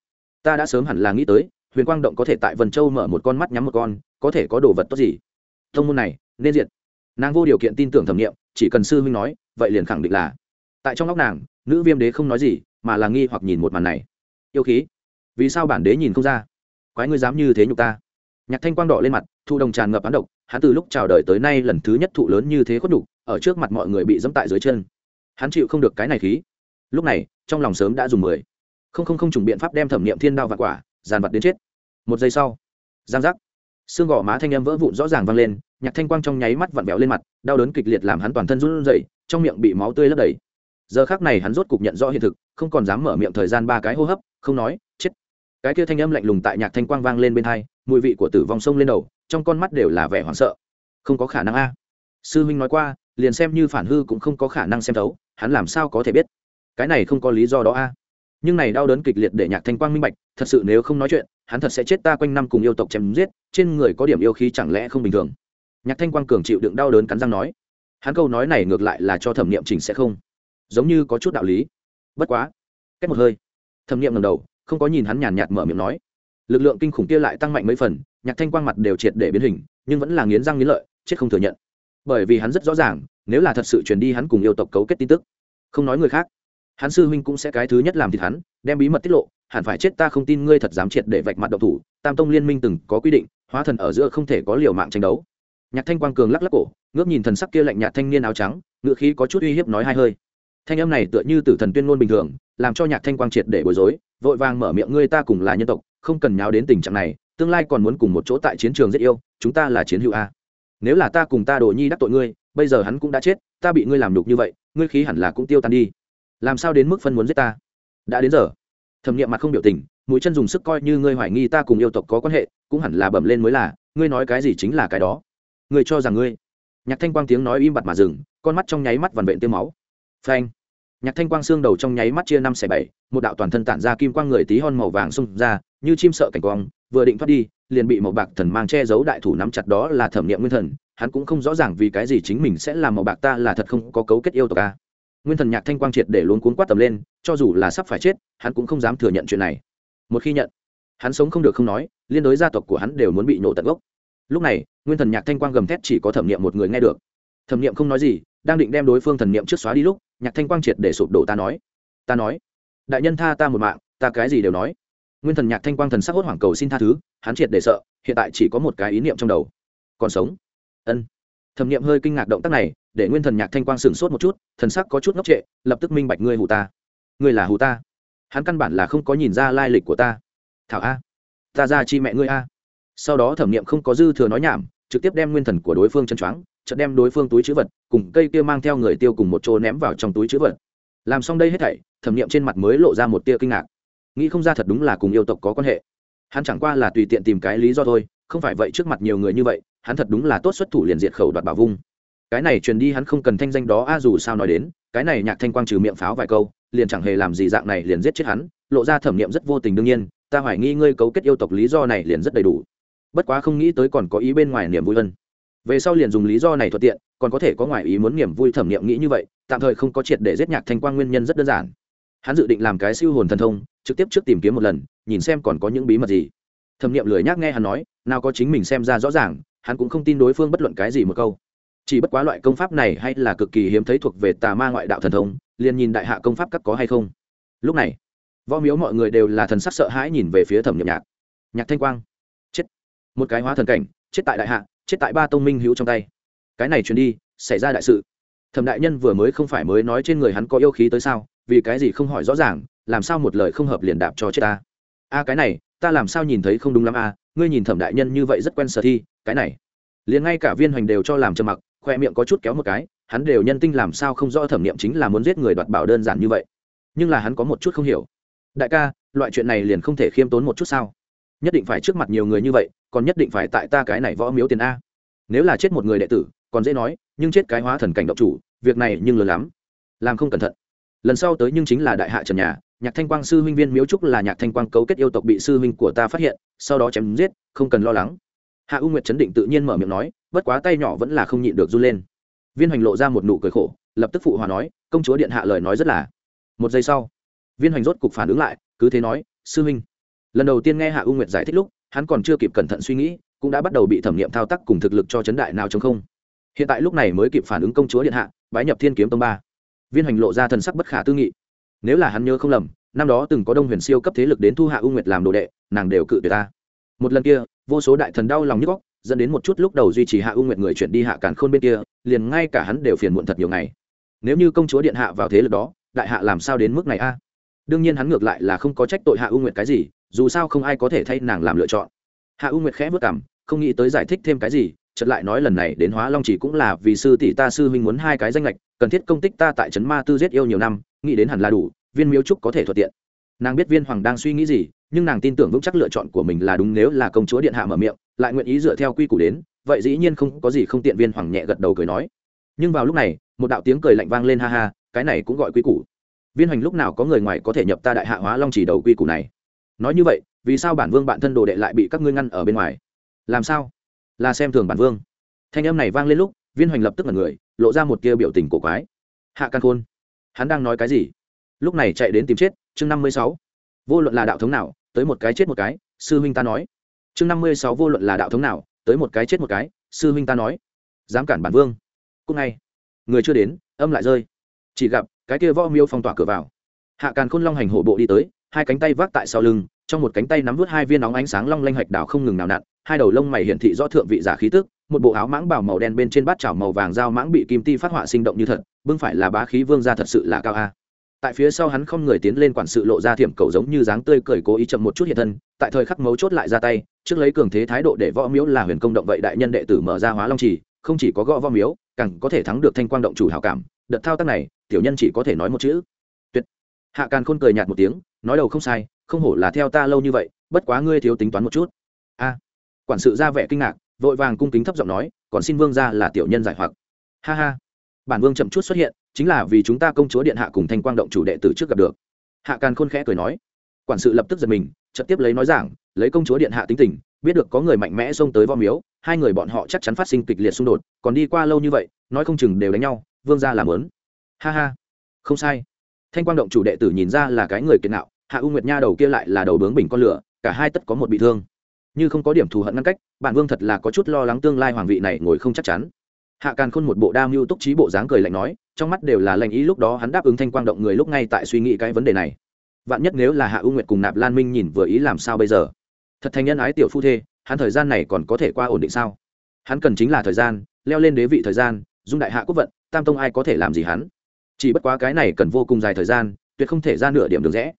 ta đã sớm hẳn là nghĩ tới, huyền quang động có thể tại vân châu mở một con mắt nhắm một con, có thể có đồ vật tốt gì? Thông môn này, nên diện nàng vô điều kiện tin tưởng thẩm nghiệm, chỉ cần sư huynh nói, vậy liền khẳng định là. Tại trong óc nàng, nữ viêm đế không nói gì, mà là nghi hoặc nhìn một màn này. Yêu khí. Vì sao bản đế nhìn không ra? Quái ngươi dám như thế nhục ta. Nhạc thanh quang đỏ lên mặt, thu đồng tràn ngập án độc, hắn từ lúc chào đời tới nay lần thứ nhất thụ lớn như thế khuất đục ở trước mặt mọi người bị dẫm tại dưới chân. Hắn chịu không được cái này khí. Lúc này, trong lòng sớm đã dùng mười không không không trùng biện pháp đem thẩm nghiệm thiên đao và quả, dàn vật đến chết. Một giây sau, giang giác. Xương gò má thanh âm vỡ vụn rõ ràng vang lên, nhạc thanh quang trong nháy mắt vặn vẹo lên mặt, đau đớn kịch liệt làm hắn toàn thân run rẩy, trong miệng bị máu tươi lấp đầy. Giờ khác này hắn rốt cục nhận rõ hiện thực, không còn dám mở miệng thời gian ba cái hô hấp, không nói, chết. Cái kia thanh âm lạnh lùng tại nhạc thanh quang vang lên bên hai, mùi vị của tử vong sông lên đầu, trong con mắt đều là vẻ hoảng sợ. Không có khả năng a. Sư huynh nói qua, liền xem như phản hư cũng không có khả năng xem thấu, hắn làm sao có thể biết? Cái này không có lý do đó a nhưng này đau đớn kịch liệt để nhạc thanh quang minh bạch, thật sự nếu không nói chuyện, hắn thật sẽ chết ta quanh năm cùng yêu tộc chém giết, trên người có điểm yêu khí chẳng lẽ không bình thường? Nhạc thanh quang cường chịu đựng đau đớn cắn răng nói. Hắn câu nói này ngược lại là cho thẩm nghiệm chỉnh sẽ không. Giống như có chút đạo lý. Bất quá, cách một hơi. Thẩm nghiệm ngầm đầu, không có nhìn hắn nhàn nhạt mở miệng nói. Lực lượng kinh khủng kia lại tăng mạnh mấy phần, nhạc thanh quang mặt đều triệt để biến hình, nhưng vẫn là nghiến răng nghiến lợi, chết không thừa nhận. Bởi vì hắn rất rõ ràng, nếu là thật sự truyền đi hắn cùng yêu tộc cấu kết tin tức, không nói người khác hắn sư huynh cũng sẽ cái thứ nhất làm thịt hắn, đem bí mật tiết lộ, hẳn phải chết ta không tin ngươi thật dám triệt để vạch mặt độc thủ, tam tông liên minh từng có quy định, hóa thần ở giữa không thể có liều mạng tranh đấu. Nhạc thanh quang cường lắc lắc cổ, ngước nhìn thần sắc kia lạnh nhạt thanh niên áo trắng ngựa khí có chút uy hiếp nói hai hơi. Thanh âm này tựa như tử thần tuyên ngôn bình thường, làm cho nhạc thanh quang triệt để bối rối, vội vàng mở miệng ngươi ta cùng là nhân tộc, không cần nháo đến tình trạng này, tương lai còn muốn cùng một chỗ tại chiến trường rất yêu, chúng ta là chiến hữu a. Nếu là ta cùng ta đồ nhi đắc tội ngươi, bây giờ hắn cũng đã chết, ta bị ngươi làm nhục như vậy, ngươi khí hẳn là cũng tiêu tan đi làm sao đến mức phân muốn giết ta? Đã đến giờ. Thẩm nghiệm mặt không biểu tình, mũi chân dùng sức coi như ngươi hoài nghi ta cùng yêu tộc có quan hệ, cũng hẳn là bẩm lên mới là, ngươi nói cái gì chính là cái đó. Ngươi cho rằng ngươi. Nhạc thanh quang tiếng nói im bặt mà dừng, con mắt trong nháy mắt vằn vện tiêu máu. Phanh. Nhạc thanh quang xương đầu trong nháy mắt chia năm xẻ bảy, một đạo toàn thân tản ra kim quang người tí hon màu vàng xung ra, như chim sợ cảnh quang, vừa định thoát đi, liền bị màu bạc thần mang che giấu đại thủ nắm chặt đó là thẩm nghiệm nguyên thần, hắn cũng không rõ ràng vì cái gì chính mình sẽ làm màu bạc ta là thật không có cấu kết yêu tộc a nguyên thần nhạc thanh quang triệt để luôn cuốn quát tầm lên, cho dù là sắp phải chết, hắn cũng không dám thừa nhận chuyện này. Một khi nhận, hắn sống không được không nói, liên đối gia tộc của hắn đều muốn bị nổ tận gốc. Lúc này, nguyên thần nhạc thanh quang gầm thét chỉ có thẩm nghiệm một người nghe được. Thẩm nghiệm không nói gì, đang định đem đối phương thần nghiệm trước xóa đi lúc, nhạc thanh quang triệt để sụp đổ ta nói. Ta nói, đại nhân tha ta một mạng, ta cái gì đều nói. Nguyên thần nhạc thanh quang thần sắc hốt hoảng cầu xin tha thứ, hắn triệt để sợ, hiện tại chỉ có một cái ý niệm trong đầu. Còn sống? Ân. Thẩm nghiệm hơi kinh ngạc động tác này để nguyên thần nhạc thanh quang sửng sốt một chút, thần sắc có chút ngốc trệ, lập tức minh bạch ngươi hù ta. Ngươi là hù ta? Hắn căn bản là không có nhìn ra lai lịch của ta. Thảo a. Ta ra chi mẹ ngươi a. Sau đó thẩm nghiệm không có dư thừa nói nhảm, trực tiếp đem nguyên thần của đối phương chân choáng, chợt đem đối phương túi chữ vật, cùng cây kia mang theo người tiêu cùng một chỗ ném vào trong túi chữ vật. Làm xong đây hết thảy, thẩm nghiệm trên mặt mới lộ ra một tia kinh ngạc. Nghĩ không ra thật đúng là cùng yêu tộc có quan hệ. Hắn chẳng qua là tùy tiện tìm cái lý do thôi, không phải vậy trước mặt nhiều người như vậy, hắn thật đúng là tốt xuất thủ liền diệt khẩu đoạt bảo vung cái này truyền đi hắn không cần thanh danh đó, a, dù sao nói đến, cái này nhạc thanh quang trừ miệng pháo vài câu, liền chẳng hề làm gì dạng này liền giết chết hắn, lộ ra thẩm nghiệm rất vô tình đương nhiên, ta hoài nghi ngươi cấu kết yêu tộc lý do này liền rất đầy đủ. Bất quá không nghĩ tới còn có ý bên ngoài niềm vui hơn. Về sau liền dùng lý do này thuận tiện, còn có thể có ngoài ý muốn niềm vui thẩm nghiệm nghĩ như vậy, tạm thời không có triệt để giết nhạc thanh quang nguyên nhân rất đơn giản. Hắn dự định làm cái siêu hồn thần thông, trực tiếp trước tìm kiếm một lần, nhìn xem còn có những bí mật gì. Thẩm nghiệm lười nhác nghe hắn nói, nào có chính mình xem ra rõ ràng, hắn cũng không tin đối phương bất luận cái gì một câu chỉ bất quá loại công pháp này hay là cực kỳ hiếm thấy thuộc về tà ma ngoại đạo thần thông, liền nhìn đại hạ công pháp các có hay không. Lúc này, võ miếu mọi người đều là thần sắc sợ hãi nhìn về phía thẩm nhậm nhạc. Nhạc thanh quang, chết. Một cái hóa thần cảnh, chết tại đại hạ, chết tại ba tông minh hữu trong tay. Cái này truyền đi, xảy ra đại sự. Thẩm đại nhân vừa mới không phải mới nói trên người hắn có yêu khí tới sao, vì cái gì không hỏi rõ ràng, làm sao một lời không hợp liền đạp cho chết ta? A, cái này, ta làm sao nhìn thấy không đúng lắm a, ngươi nhìn thẩm đại nhân như vậy rất quen sở thi, cái này. Liền ngay cả viên hoành đều cho làm trầm mặc khoe miệng có chút kéo một cái, hắn đều nhân tinh làm sao không rõ thẩm niệm chính là muốn giết người đoạt bảo đơn giản như vậy. Nhưng là hắn có một chút không hiểu. Đại ca, loại chuyện này liền không thể khiêm tốn một chút sao? Nhất định phải trước mặt nhiều người như vậy, còn nhất định phải tại ta cái này võ miếu tiền a. Nếu là chết một người đệ tử, còn dễ nói, nhưng chết cái hóa thần cảnh độc chủ, việc này nhưng lớn lắm. Làm không cẩn thận. Lần sau tới nhưng chính là đại hạ trần nhà, nhạc thanh quang sư huynh viên miếu trúc là nhạc thanh quang cấu kết yêu tộc bị sư huynh của ta phát hiện, sau đó chém giết, không cần lo lắng. Hạ u nguyệt chấn định tự nhiên mở miệng nói bất quá tay nhỏ vẫn là không nhịn được run lên. Viên hoành lộ ra một nụ cười khổ, lập tức phụ hòa nói, công chúa điện hạ lời nói rất là. Một giây sau, viên hoành rốt cục phản ứng lại, cứ thế nói, sư huynh. Lần đầu tiên nghe hạ u nguyệt giải thích lúc, hắn còn chưa kịp cẩn thận suy nghĩ, cũng đã bắt đầu bị thẩm nghiệm thao tác cùng thực lực cho chấn đại nào chống không. Hiện tại lúc này mới kịp phản ứng công chúa điện hạ, bái nhập thiên kiếm tông ba. Viên hoành lộ ra thần sắc bất khả tư nghị. Nếu là hắn nhớ không lầm, năm đó từng có đông huyền siêu cấp thế lực đến thu hạ u nguyệt làm đồ đệ, nàng đều cự tuyệt ta. Một lần kia, vô số đại thần đau lòng nhức góc dẫn đến một chút lúc đầu duy trì hạ u nguyệt người chuyển đi hạ càn khôn bên kia, liền ngay cả hắn đều phiền muộn thật nhiều ngày. Nếu như công chúa điện hạ vào thế lực đó, đại hạ làm sao đến mức này a? Đương nhiên hắn ngược lại là không có trách tội hạ u nguyệt cái gì, dù sao không ai có thể thay nàng làm lựa chọn. Hạ u nguyệt khẽ vất cảm không nghĩ tới giải thích thêm cái gì, chợt lại nói lần này đến hóa long chỉ cũng là vì sư tỷ ta sư huynh muốn hai cái danh lệch, cần thiết công tích ta tại trấn ma tư giết yêu nhiều năm, nghĩ đến hẳn là đủ, viên miếu trúc có thể thuận tiện nàng biết viên hoàng đang suy nghĩ gì, nhưng nàng tin tưởng vững chắc lựa chọn của mình là đúng nếu là công chúa điện hạ mở miệng, lại nguyện ý dựa theo quy củ đến, vậy dĩ nhiên không có gì không tiện viên hoàng nhẹ gật đầu cười nói. Nhưng vào lúc này, một đạo tiếng cười lạnh vang lên ha ha, cái này cũng gọi quy củ. Viên hoành lúc nào có người ngoài có thể nhập ta đại hạ hóa long chỉ đầu quy củ này? Nói như vậy, vì sao bản vương bạn thân đồ đệ lại bị các ngươi ngăn ở bên ngoài? Làm sao? Là xem thường bản vương. Thanh âm này vang lên lúc, viên hoành lập tức là người, lộ ra một tia biểu tình cổ quái. Hạ căn khôn, hắn đang nói cái gì? Lúc này chạy đến tìm chết chương năm mươi sáu. Vô luận là đạo thống nào, tới một cái chết một cái, sư huynh ta nói. Chương năm mươi sáu vô luận là đạo thống nào, tới một cái chết một cái, sư huynh ta nói. Dám cản bản vương. Cúc ngay. Người chưa đến, âm lại rơi. Chỉ gặp, cái kia võ miêu phong tỏa cửa vào. Hạ càn khôn long hành hổ bộ đi tới, hai cánh tay vác tại sau lưng, trong một cánh tay nắm vút hai viên nóng ánh sáng long lanh hạch đảo không ngừng nào nặn, hai đầu lông mày hiển thị rõ thượng vị giả khí tức, một bộ áo mãng bảo màu đen bên trên bát chảo màu vàng dao mãng bị kim ti phát họa sinh động như thật, bưng phải là bá khí vương gia thật sự là cao a tại phía sau hắn không người tiến lên quản sự lộ ra thiểm cầu giống như dáng tươi cười cố ý chậm một chút hiện thân, tại thời khắc mấu chốt lại ra tay, trước lấy cường thế thái độ để võ miếu là huyền công động vậy đại nhân đệ tử mở ra hóa long trì, không chỉ có gõ võ miếu, càng có thể thắng được thanh quang động chủ hảo cảm, đợt thao tác này, tiểu nhân chỉ có thể nói một chữ. Tuyệt. Hạ càn khôn cười nhạt một tiếng, nói đầu không sai, không hổ là theo ta lâu như vậy, bất quá ngươi thiếu tính toán một chút. A. Quản sự ra vẻ kinh ngạc, vội vàng cung kính thấp giọng nói, còn xin vương ra là tiểu nhân giải hoặc. Ha ha. Bản vương chậm chút xuất hiện chính là vì chúng ta công chúa điện hạ cùng thanh quang động chủ đệ tử trước gặp được. Hạ càn khôn khẽ cười nói. Quản sự lập tức giật mình trực tiếp lấy nói giảng, lấy công chúa điện hạ tính tình, biết được có người mạnh mẽ xông tới vo miếu, hai người bọn họ chắc chắn phát sinh kịch liệt xung đột, còn đi qua lâu như vậy, nói không chừng đều đánh nhau, vương ra làm lớn ha ha, không sai. Thanh quang động chủ đệ tử nhìn ra là cái người kiệt nạo hạ u nguyệt nha đầu kia lại là đầu bướng bình con lửa, cả hai tất có một bị thương. Như không có điểm thù hận ngăn cách, bản vương thật là có chút lo lắng tương lai hoàng vị này ngồi không chắc chắn hạ càn khôn một bộ đa mưu túc trí bộ dáng cười lạnh nói, trong mắt đều là lành ý lúc đó hắn đáp ứng thanh quang động người lúc ngay tại suy nghĩ cái vấn đề này. Vạn nhất nếu là hạ u nguyệt cùng nạp lan minh nhìn vừa ý làm sao bây giờ? Thật thành nhân ái tiểu phu thê, hắn thời gian này còn có thể qua ổn định sao? Hắn cần chính là thời gian, leo lên đế vị thời gian, dung đại hạ quốc vận, tam tông ai có thể làm gì hắn? Chỉ bất quá cái này cần vô cùng dài thời gian, tuyệt không thể ra nửa điểm được rẽ.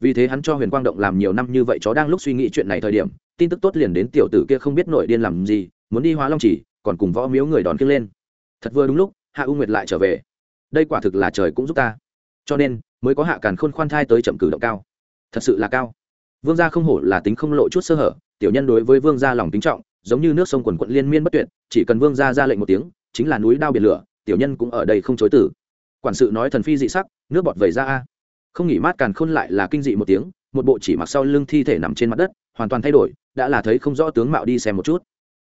Vì thế hắn cho huyền quang động làm nhiều năm như vậy chó đang lúc suy nghĩ chuyện này thời điểm, tin tức tốt liền đến tiểu tử kia không biết nội điên làm gì, muốn đi hóa long chỉ còn cùng võ miếu người đón kia lên. Thật vừa đúng lúc, hạ u nguyệt lại trở về. Đây quả thực là trời cũng giúp ta. Cho nên, mới có hạ càn khôn khoan thai tới chậm cử động cao. Thật sự là cao. Vương gia không hổ là tính không lộ chút sơ hở, tiểu nhân đối với vương gia lòng tính trọng, giống như nước sông quần quận liên miên bất tuyệt, chỉ cần vương gia ra lệnh một tiếng, chính là núi đao biển lửa, tiểu nhân cũng ở đây không chối tử quản sự nói thần phi dị sắc, nước bọt vẩy ra a. Không nghỉ mát càn khôn lại là kinh dị một tiếng, một bộ chỉ mặc sau lưng thi thể nằm trên mặt đất, hoàn toàn thay đổi, đã là thấy không rõ tướng mạo đi xem một chút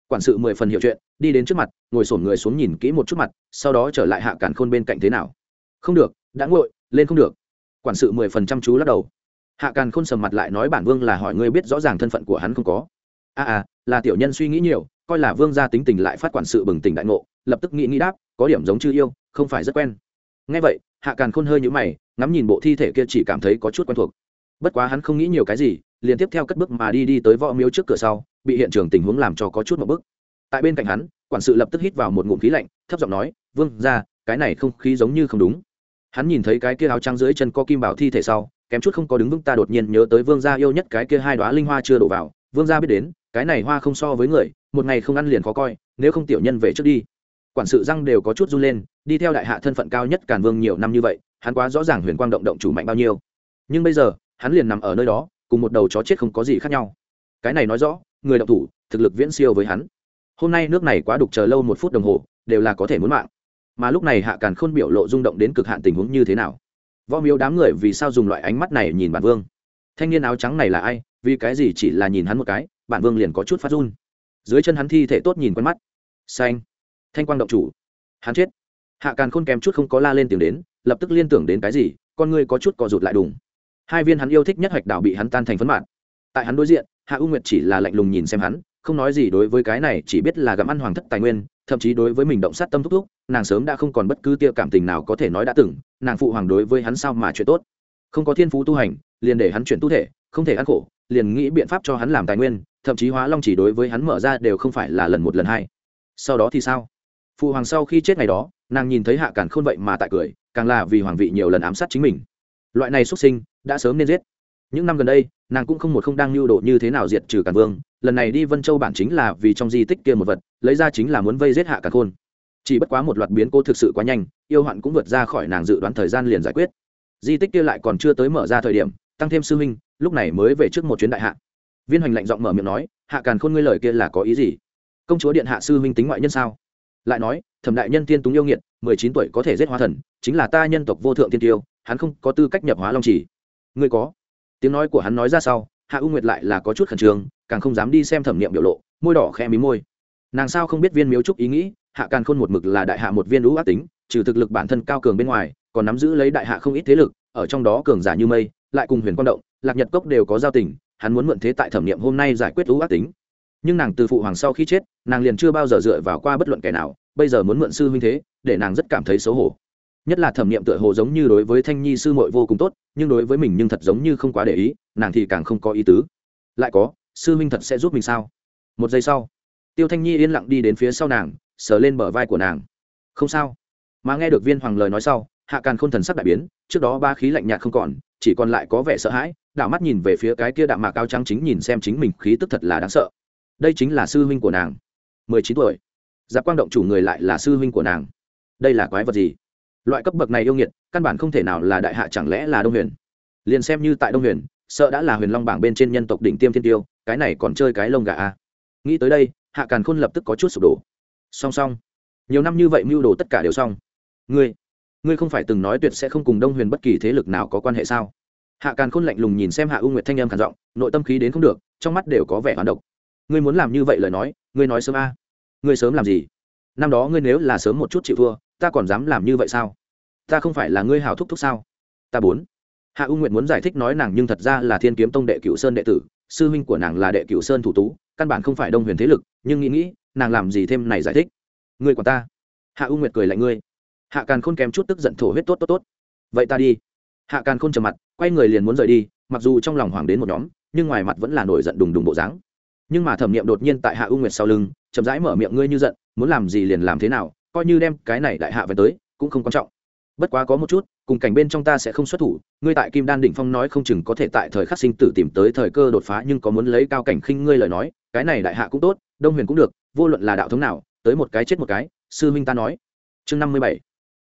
quản sự mười phần hiểu chuyện đi đến trước mặt ngồi sổn người xuống nhìn kỹ một chút mặt sau đó trở lại hạ càn khôn bên cạnh thế nào. Không được đã ngội lên không được. Quản sự mười phần chăm chú lắc đầu. Hạ càn khôn sầm mặt lại nói bản vương là hỏi ngươi biết rõ ràng thân phận của hắn không có. A à, à là tiểu nhân suy nghĩ nhiều coi là vương gia tính tình lại phát quản sự bừng tỉnh đại ngộ lập tức nghĩ nghĩ đáp có điểm giống chư yêu không phải rất quen. Ngay vậy hạ càn khôn hơi nhũ mày ngắm nhìn bộ thi thể kia chỉ cảm thấy có chút quen thuộc. Bất quá hắn không nghĩ nhiều cái gì liền tiếp theo cất bước mà đi đi tới võ miếu trước cửa sau bị hiện trường tình huống làm cho có chút một bức. Tại bên cạnh hắn, quản sự lập tức hít vào một ngụm khí lạnh, thấp giọng nói, vương ra cái này không khí giống như không đúng. Hắn nhìn thấy cái kia áo trắng dưới chân có kim bảo thi thể sau, kém chút không có đứng vững, ta đột nhiên nhớ tới vương gia yêu nhất cái kia hai đoá linh hoa chưa đổ vào. Vương gia biết đến, cái này hoa không so với người, một ngày không ăn liền khó coi, nếu không tiểu nhân về trước đi. Quản sự răng đều có chút run lên, đi theo đại hạ thân phận cao nhất càn vương nhiều năm như vậy, hắn quá rõ ràng huyền quang động động chủ mạnh bao nhiêu. Nhưng bây giờ, hắn liền nằm ở nơi đó, cùng một đầu chó chết không có gì khác nhau. Cái này nói rõ người động thủ, thực lực viễn siêu với hắn. Hôm nay nước này quá đục chờ lâu một phút đồng hồ, đều là có thể muốn mạng. Mà lúc này hạ càn khôn biểu lộ rung động đến cực hạn tình huống như thế nào? Võ miếu đám người vì sao dùng loại ánh mắt này nhìn bản vương? Thanh niên áo trắng này là ai? Vì cái gì chỉ là nhìn hắn một cái, bản vương liền có chút phát run. Dưới chân hắn thi thể tốt nhìn quen mắt. Xanh. Thanh quang động chủ. Hắn chết. Hạ càn khôn kèm chút không có la lên tiếng đến, lập tức liên tưởng đến cái gì, con ngươi có chút cò rụt lại đùng. Hai viên hắn yêu thích nhất hoạch đảo bị hắn tan thành phấn mạng tại hắn đối diện, hạ u nguyệt chỉ là lạnh lùng nhìn xem hắn, không nói gì đối với cái này, chỉ biết là gặm ăn hoàng thất tài nguyên, thậm chí đối với mình động sát tâm thúc thúc, nàng sớm đã không còn bất cứ tia cảm tình nào có thể nói đã từng, nàng phụ hoàng đối với hắn sao mà chuyện tốt. Không có thiên phú tu hành, liền để hắn chuyển tu thể, không thể ăn khổ, liền nghĩ biện pháp cho hắn làm tài nguyên, thậm chí hóa long chỉ đối với hắn mở ra đều không phải là lần một lần hai. Sau đó thì sao? Phụ hoàng sau khi chết ngày đó, nàng nhìn thấy hạ cản khôn vậy mà tại cười, càng là vì hoàng vị nhiều lần ám sát chính mình. Loại này xuất sinh, đã sớm nên giết những năm gần đây, nàng cũng không một không đang lưu đồ như thế nào diệt trừ càn vương. Lần này đi vân châu bản chính là vì trong di tích kia một vật, lấy ra chính là muốn vây giết hạ càn khôn. Chỉ bất quá một loạt biến cố thực sự quá nhanh, yêu hoạn cũng vượt ra khỏi nàng dự đoán thời gian liền giải quyết. Di tích kia lại còn chưa tới mở ra thời điểm, tăng thêm sư huynh, lúc này mới về trước một chuyến đại hạ. Viên hoành lạnh giọng mở miệng nói, hạ càn khôn ngươi lời kia là có ý gì? Công chúa điện hạ sư huynh tính ngoại nhân sao? Lại nói, thẩm đại nhân tiên túng yêu nghiệt, mười chín tuổi có thể giết hóa thần, chính là ta nhân tộc vô thượng tiên tiêu, hắn không có tư cách nhập hóa long chỉ ngươi có? Tiếng nói của hắn nói ra sau, hạ u nguyệt lại là có chút khẩn trương, càng không dám đi xem thẩm nghiệm biểu lộ, môi đỏ khẽ mí môi. Nàng sao không biết viên miếu trúc ý nghĩ, hạ càn khôn một mực là đại hạ một viên lũ ác tính, trừ thực lực bản thân cao cường bên ngoài, còn nắm giữ lấy đại hạ không ít thế lực, ở trong đó cường giả như mây, lại cùng huyền quan động, lạc nhật cốc đều có giao tình, hắn muốn mượn thế tại thẩm nghiệm hôm nay giải quyết lũ ác tính. Nhưng nàng từ phụ hoàng sau khi chết, nàng liền chưa bao giờ dựa vào qua bất luận kẻ nào, bây giờ muốn mượn sư huynh thế, để nàng rất cảm thấy xấu hổ nhất là thẩm nghiệm tựa hồ giống như đối với thanh nhi sư muội vô cùng tốt, nhưng đối với mình nhưng thật giống như không quá để ý, nàng thì càng không có ý tứ. Lại có, sư huynh thật sẽ giúp mình sao? Một giây sau, tiêu thanh nhi yên lặng đi đến phía sau nàng, sờ lên bờ vai của nàng. Không sao. Mà nghe được viên hoàng lời nói sau, hạ càn k h ô n thần sắc đại biến, trước đó ba khí lạnh nhạt không còn, chỉ còn lại có vẻ sợ hãi, đảo mắt nhìn về phía cái kia đạm mạc áo trắng chính nhìn xem chính mình khí tức thật là đáng sợ. Đây chính là sư huynh của nàng. Mười chín tuổi. Giáp quang động chủ người lại là sư huynh của nàng. Đây là quái vật gì? Loại cấp bậc này yêu nghiệt, căn bản không thể nào là đại hạ chẳng lẽ là đông huyền? Liền xem như tại đông huyền, sợ đã là huyền long bảng bên trên nhân tộc đỉnh tiêm thiên tiêu, cái này còn chơi cái lông gà a nghĩ tới đây, hạ càn khôn lập tức có chút sụp đổ. Song song, nhiều năm như vậy mưu đồ tất cả đều xong. Ngươi ngươi không phải từng nói tuyệt sẽ không cùng đông huyền bất kỳ thế lực nào có quan hệ sao? Hạ càn khôn lạnh lùng nhìn xem hạ u nguyệt thanh em khản giọng, nội tâm khí đến không được, trong mắt đều có vẻ hoán độc. Ngươi muốn làm như vậy lời nói, ngươi nói sớm a. Ngươi sớm làm gì? Năm đó ngươi nếu là sớm một chút chịu thua, ta còn dám làm như vậy sao? Ta không phải là ngươi hào thúc thúc sao? Ta bốn. Hạ u nguyệt muốn giải thích nói nàng nhưng thật ra là thiên kiếm tông đệ cựu sơn đệ tử, sư huynh của nàng là đệ cựu sơn thủ tú, căn bản không phải đông huyền thế lực, nhưng nghĩ nghĩ, nàng làm gì thêm này giải thích? Ngươi của ta. Hạ u nguyệt cười lạnh ngươi. Hạ càn khôn kém chút tức giận thổ huyết tốt tốt tốt. Vậy ta đi. Hạ càn khôn trầm mặt, quay người liền muốn rời đi, mặc dù trong lòng hoảng đến một nhóm, nhưng ngoài mặt vẫn là nổi giận đùng đùng bộ dáng. Nhưng mà thẩm nghiệm đột nhiên tại hạ u nguyệt sau lưng, chậm rãi mở miệng ngươi như giận, muốn làm gì liền làm thế nào, coi như đem cái này đại hạ về tới, cũng không quan trọng bất quá có một chút, cùng cảnh bên trong ta sẽ không xuất thủ, ngươi tại kim đan đỉnh phong nói không chừng có thể tại thời khắc sinh tử tìm tới thời cơ đột phá, nhưng có muốn lấy cao cảnh khinh ngươi lời nói, cái này đại hạ cũng tốt, đông huyền cũng được, vô luận là đạo thống nào, tới một cái chết một cái, sư huynh ta nói. Chương năm mươi bảy.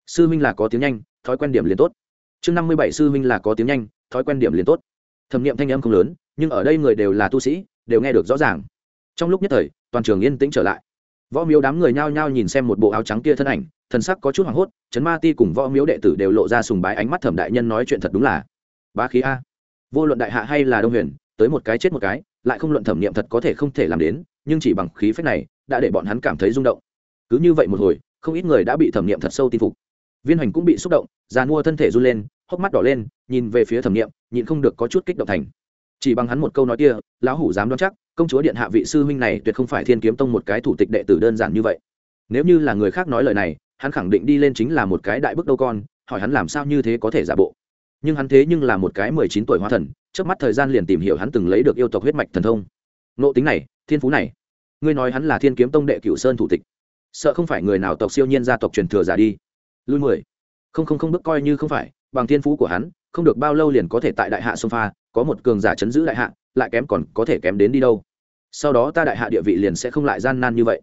Sư huynh là có tiếng nhanh, thói quen điểm liền tốt. Chương năm mươi bảy, sư huynh là có tiếng nhanh, thói quen điểm liền tốt. Thẩm nghiệm thanh âm không lớn, nhưng ở đây người đều là tu sĩ, đều nghe được rõ ràng. Trong lúc nhất thời, toàn trường yên tĩnh trở lại. Võ miếu đám người nhao nhao nhìn xem một bộ áo trắng kia thân ảnh thần sắc có chút hoảng hốt, trấn ma ti cùng võ miếu đệ tử đều lộ ra sùng bái ánh mắt thẩm đại nhân nói chuyện thật đúng là ba khí a. Vô luận đại hạ hay là đông huyền, tới một cái chết một cái, lại không luận thẩm nghiệm thật có thể không thể làm đến, nhưng chỉ bằng khí phép này, đã để bọn hắn cảm thấy rung động. Cứ như vậy một hồi, không ít người đã bị thẩm nghiệm thật sâu tin phục. Viên hoành cũng bị xúc động, già mua thân thể run lên, hốc mắt đỏ lên, nhìn về phía thẩm nghiệm nhịn không được có chút kích động thành. Chỉ bằng hắn một câu nói kia, lão hủ dám đoán chắc, công chúa điện hạ vị sư huynh này tuyệt không phải thiên kiếm tông một cái thủ tịch đệ tử đơn giản như vậy. Nếu như là người khác nói lời này hắn khẳng định đi lên chính là một cái đại bức đâu con, hỏi hắn làm sao như thế có thể giả bộ. Nhưng hắn thế nhưng là một cái mười chín tuổi hóa thần, trước mắt thời gian liền tìm hiểu hắn từng lấy được yêu tộc huyết mạch thần thông. Nộ tính này, thiên phú này. Ngươi nói hắn là thiên kiếm tông đệ cửu sơn thủ tịch. Sợ không phải người nào tộc siêu nhiên gia tộc truyền thừa giả đi. Lui mười. Không không không bước coi như không phải, bằng thiên phú của hắn, không được bao lâu liền có thể tại đại hạ sông pha, có một cường giả chấn giữ đại hạ, lại kém còn có thể kém đến đi đâu. Sau đó ta đại hạ địa vị liền sẽ không lại gian nan như vậy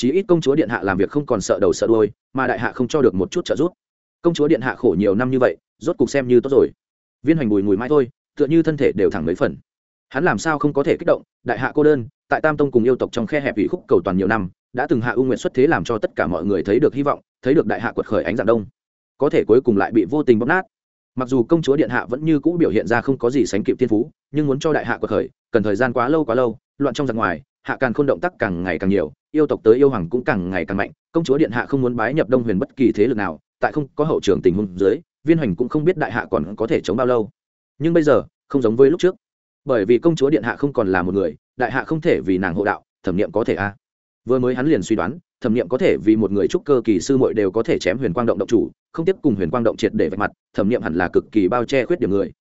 chí ít công chúa điện hạ làm việc không còn sợ đầu sợ đuôi, mà đại hạ không cho được một chút trợ giúp. Công chúa điện hạ khổ nhiều năm như vậy rốt cục xem như tốt rồi. Viên hoành bùi mùi mãi thôi tựa như thân thể đều thẳng mấy phần. Hắn làm sao không có thể kích động đại hạ cô đơn tại tam tông cùng yêu tộc trong khe hẹp ủy khúc cầu toàn nhiều năm đã từng hạ ưu nguyện xuất thế làm cho tất cả mọi người thấy được hy vọng thấy được đại hạ quật khởi ánh dạng đông. Có thể cuối cùng lại bị vô tình bóc nát. Mặc dù công chúa điện hạ vẫn như cũ biểu hiện ra không có gì sánh kịp thiên phú nhưng muốn cho đại hạ quật khởi cần thời gian quá lâu quá lâu loạn trong giặc ngoài hạ càng không động tác càng ngày càng nhiều, yêu tộc tới yêu hoàng cũng càng ngày càng mạnh, công chúa điện hạ không muốn bái nhập đông huyền bất kỳ thế lực nào, tại không có hậu trường tình huống dưới, viên hoành cũng không biết đại hạ còn có thể chống bao lâu. Nhưng bây giờ, không giống với lúc trước. Bởi vì công chúa điện hạ không còn là một người, đại hạ không thể vì nàng hộ đạo, thẩm nghiệm có thể a. Vừa mới hắn liền suy đoán, thẩm nghiệm có thể vì một người trúc cơ kỳ sư muội đều có thể chém huyền quang động động chủ, không tiếp cùng huyền quang động triệt để vạch mặt, thẩm nghiệm hẳn là cực kỳ bao che khuyết điểm người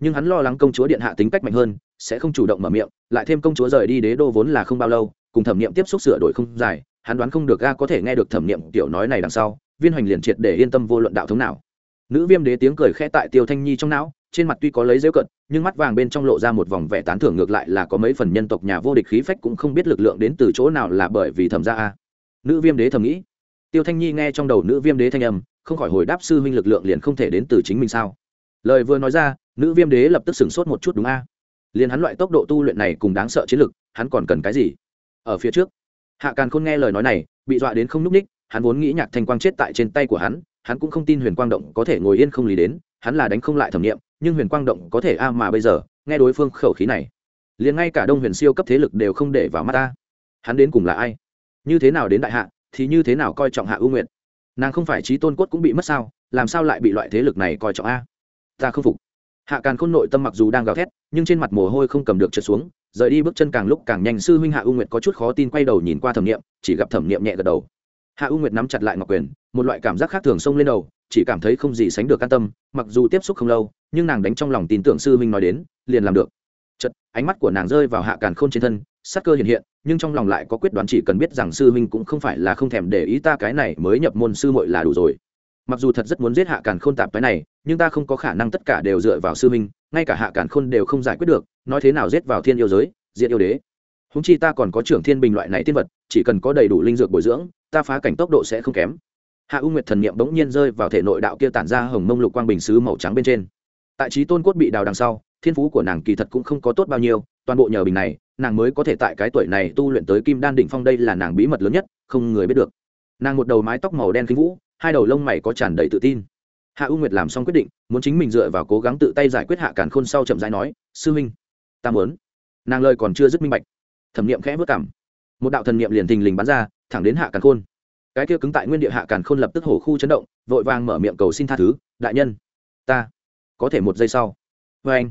nhưng hắn lo lắng công chúa điện hạ tính cách mạnh hơn, sẽ không chủ động mở miệng, lại thêm công chúa rời đi đế đô vốn là không bao lâu, cùng thẩm nghiệm tiếp xúc sửa đổi không dài, hắn đoán không được ga có thể nghe được thẩm nghiệm tiểu nói này đằng sau, viên hoành liền triệt để yên tâm vô luận đạo thống nào. Nữ viêm đế tiếng cười khẽ tại tiêu thanh nhi trong não, trên mặt tuy có lấy dễu cận, nhưng mắt vàng bên trong lộ ra một vòng vẻ tán thưởng ngược lại là có mấy phần nhân tộc nhà vô địch khí phách cũng không biết lực lượng đến từ chỗ nào là bởi vì thẩm gia a. Nữ viêm đế thầm nghĩ. Tiêu thanh nhi nghe trong đầu nữ viêm đế thanh âm, không khỏi hồi đáp sư huynh lực lượng liền không thể đến từ chính mình sao? Lời vừa nói ra, nữ viêm đế lập tức sửng sốt một chút đúng a? À? liền hắn loại tốc độ tu luyện này cùng đáng sợ chiến lực, hắn còn cần cái gì? Ở phía trước, hạ càn khôn nghe lời nói này, bị dọa đến không n ú c ních hắn vốn nghĩ nhạc thanh quang chết tại trên tay của hắn hắn cũng không tin huyền quang động có thể ngồi yên không lý đến, hắn là đánh không lại thẩm nghiệm, nhưng huyền quang động có thể a mà bây giờ, nghe đối phương khẩu khí này. Liền ngay cả đông huyền siêu cấp thế lực đều không để vào mắt ta. Hắn đến cùng là ai? Như thế nào đến đại hạ, thì như thế nào coi trọng hạ ưu nguyện nàng không phải trí tôn cốt cũng bị mất sao, làm sao lại bị loại thế lực này coi trọng a? Ta không phục. Hạ càn khôn nội tâm mặc dù đang gào thét, nhưng trên mặt mồ hôi không cầm được trượt xuống, rời đi bước chân càng lúc càng nhanh. Sư huynh hạ u nguyệt có chút khó tin quay đầu nhìn qua thẩm nghiệm chỉ gặp thẩm nghiệm nhẹ gật đầu. Hạ u nguyệt nắm chặt lại ngọc quyền, một loại cảm giác khác thường xông lên đầu, chỉ cảm thấy không gì sánh được can tâm, mặc dù tiếp xúc không lâu, nhưng nàng đánh trong lòng tin tưởng sư huynh nói đến, liền làm được. Chật ánh mắt của nàng rơi vào hạ càn khôn trên thân, sắc cơ hiện hiện, nhưng trong lòng lại có quyết đoán chỉ cần biết rằng sư huynh cũng không phải là không thèm để ý ta cái này mới nhập môn sư muội là đủ rồi mặc dù thật rất muốn giết hạ càn khôn tạp cái này, nhưng ta không có khả năng tất cả đều dựa vào sư minh ngay cả hạ càn khôn đều không giải quyết được, nói thế nào giết vào thiên yêu giới diện yêu đế. Húng chi ta còn có trưởng thiên bình loại này tiên vật, chỉ cần có đầy đủ linh dược bồi dưỡng, ta phá cảnh tốc độ sẽ không kém. Hạ u nguyệt thần niệm bỗng nhiên rơi vào thể nội đạo kia tản ra hồng mông lục quang bình sứ màu trắng bên trên. Tại trí tôn cốt bị đào đằng sau, thiên phú của nàng kỳ thật cũng không có tốt bao nhiêu, toàn bộ nhờ bình này, nàng mới có thể tại cái tuổi này tu luyện tới kim đan đỉnh phong đây là nàng bí mật lớn nhất, không người biết được. Nàng một đầu mái tóc màu đen khinh vũ hai đầu lông mày có tràn đầy tự tin. Hạ u nguyệt làm xong quyết định, muốn chính mình dựa vào cố gắng tự tay giải quyết hạ càn khôn sau chậm rãi nói, sư minh, ta muốn. Nàng lời còn chưa dứt minh bạch. Thẩm niệm khẽ vất cảm một đạo thần niệm liền thình lình bắn ra, thẳng đến hạ càn khôn. Cái kia cứng tại nguyên địa hạ càn khôn lập tức hổ khu chấn động, vội vàng mở miệng cầu xin tha thứ, đại nhân, ta có thể một giây sau. Vê anh,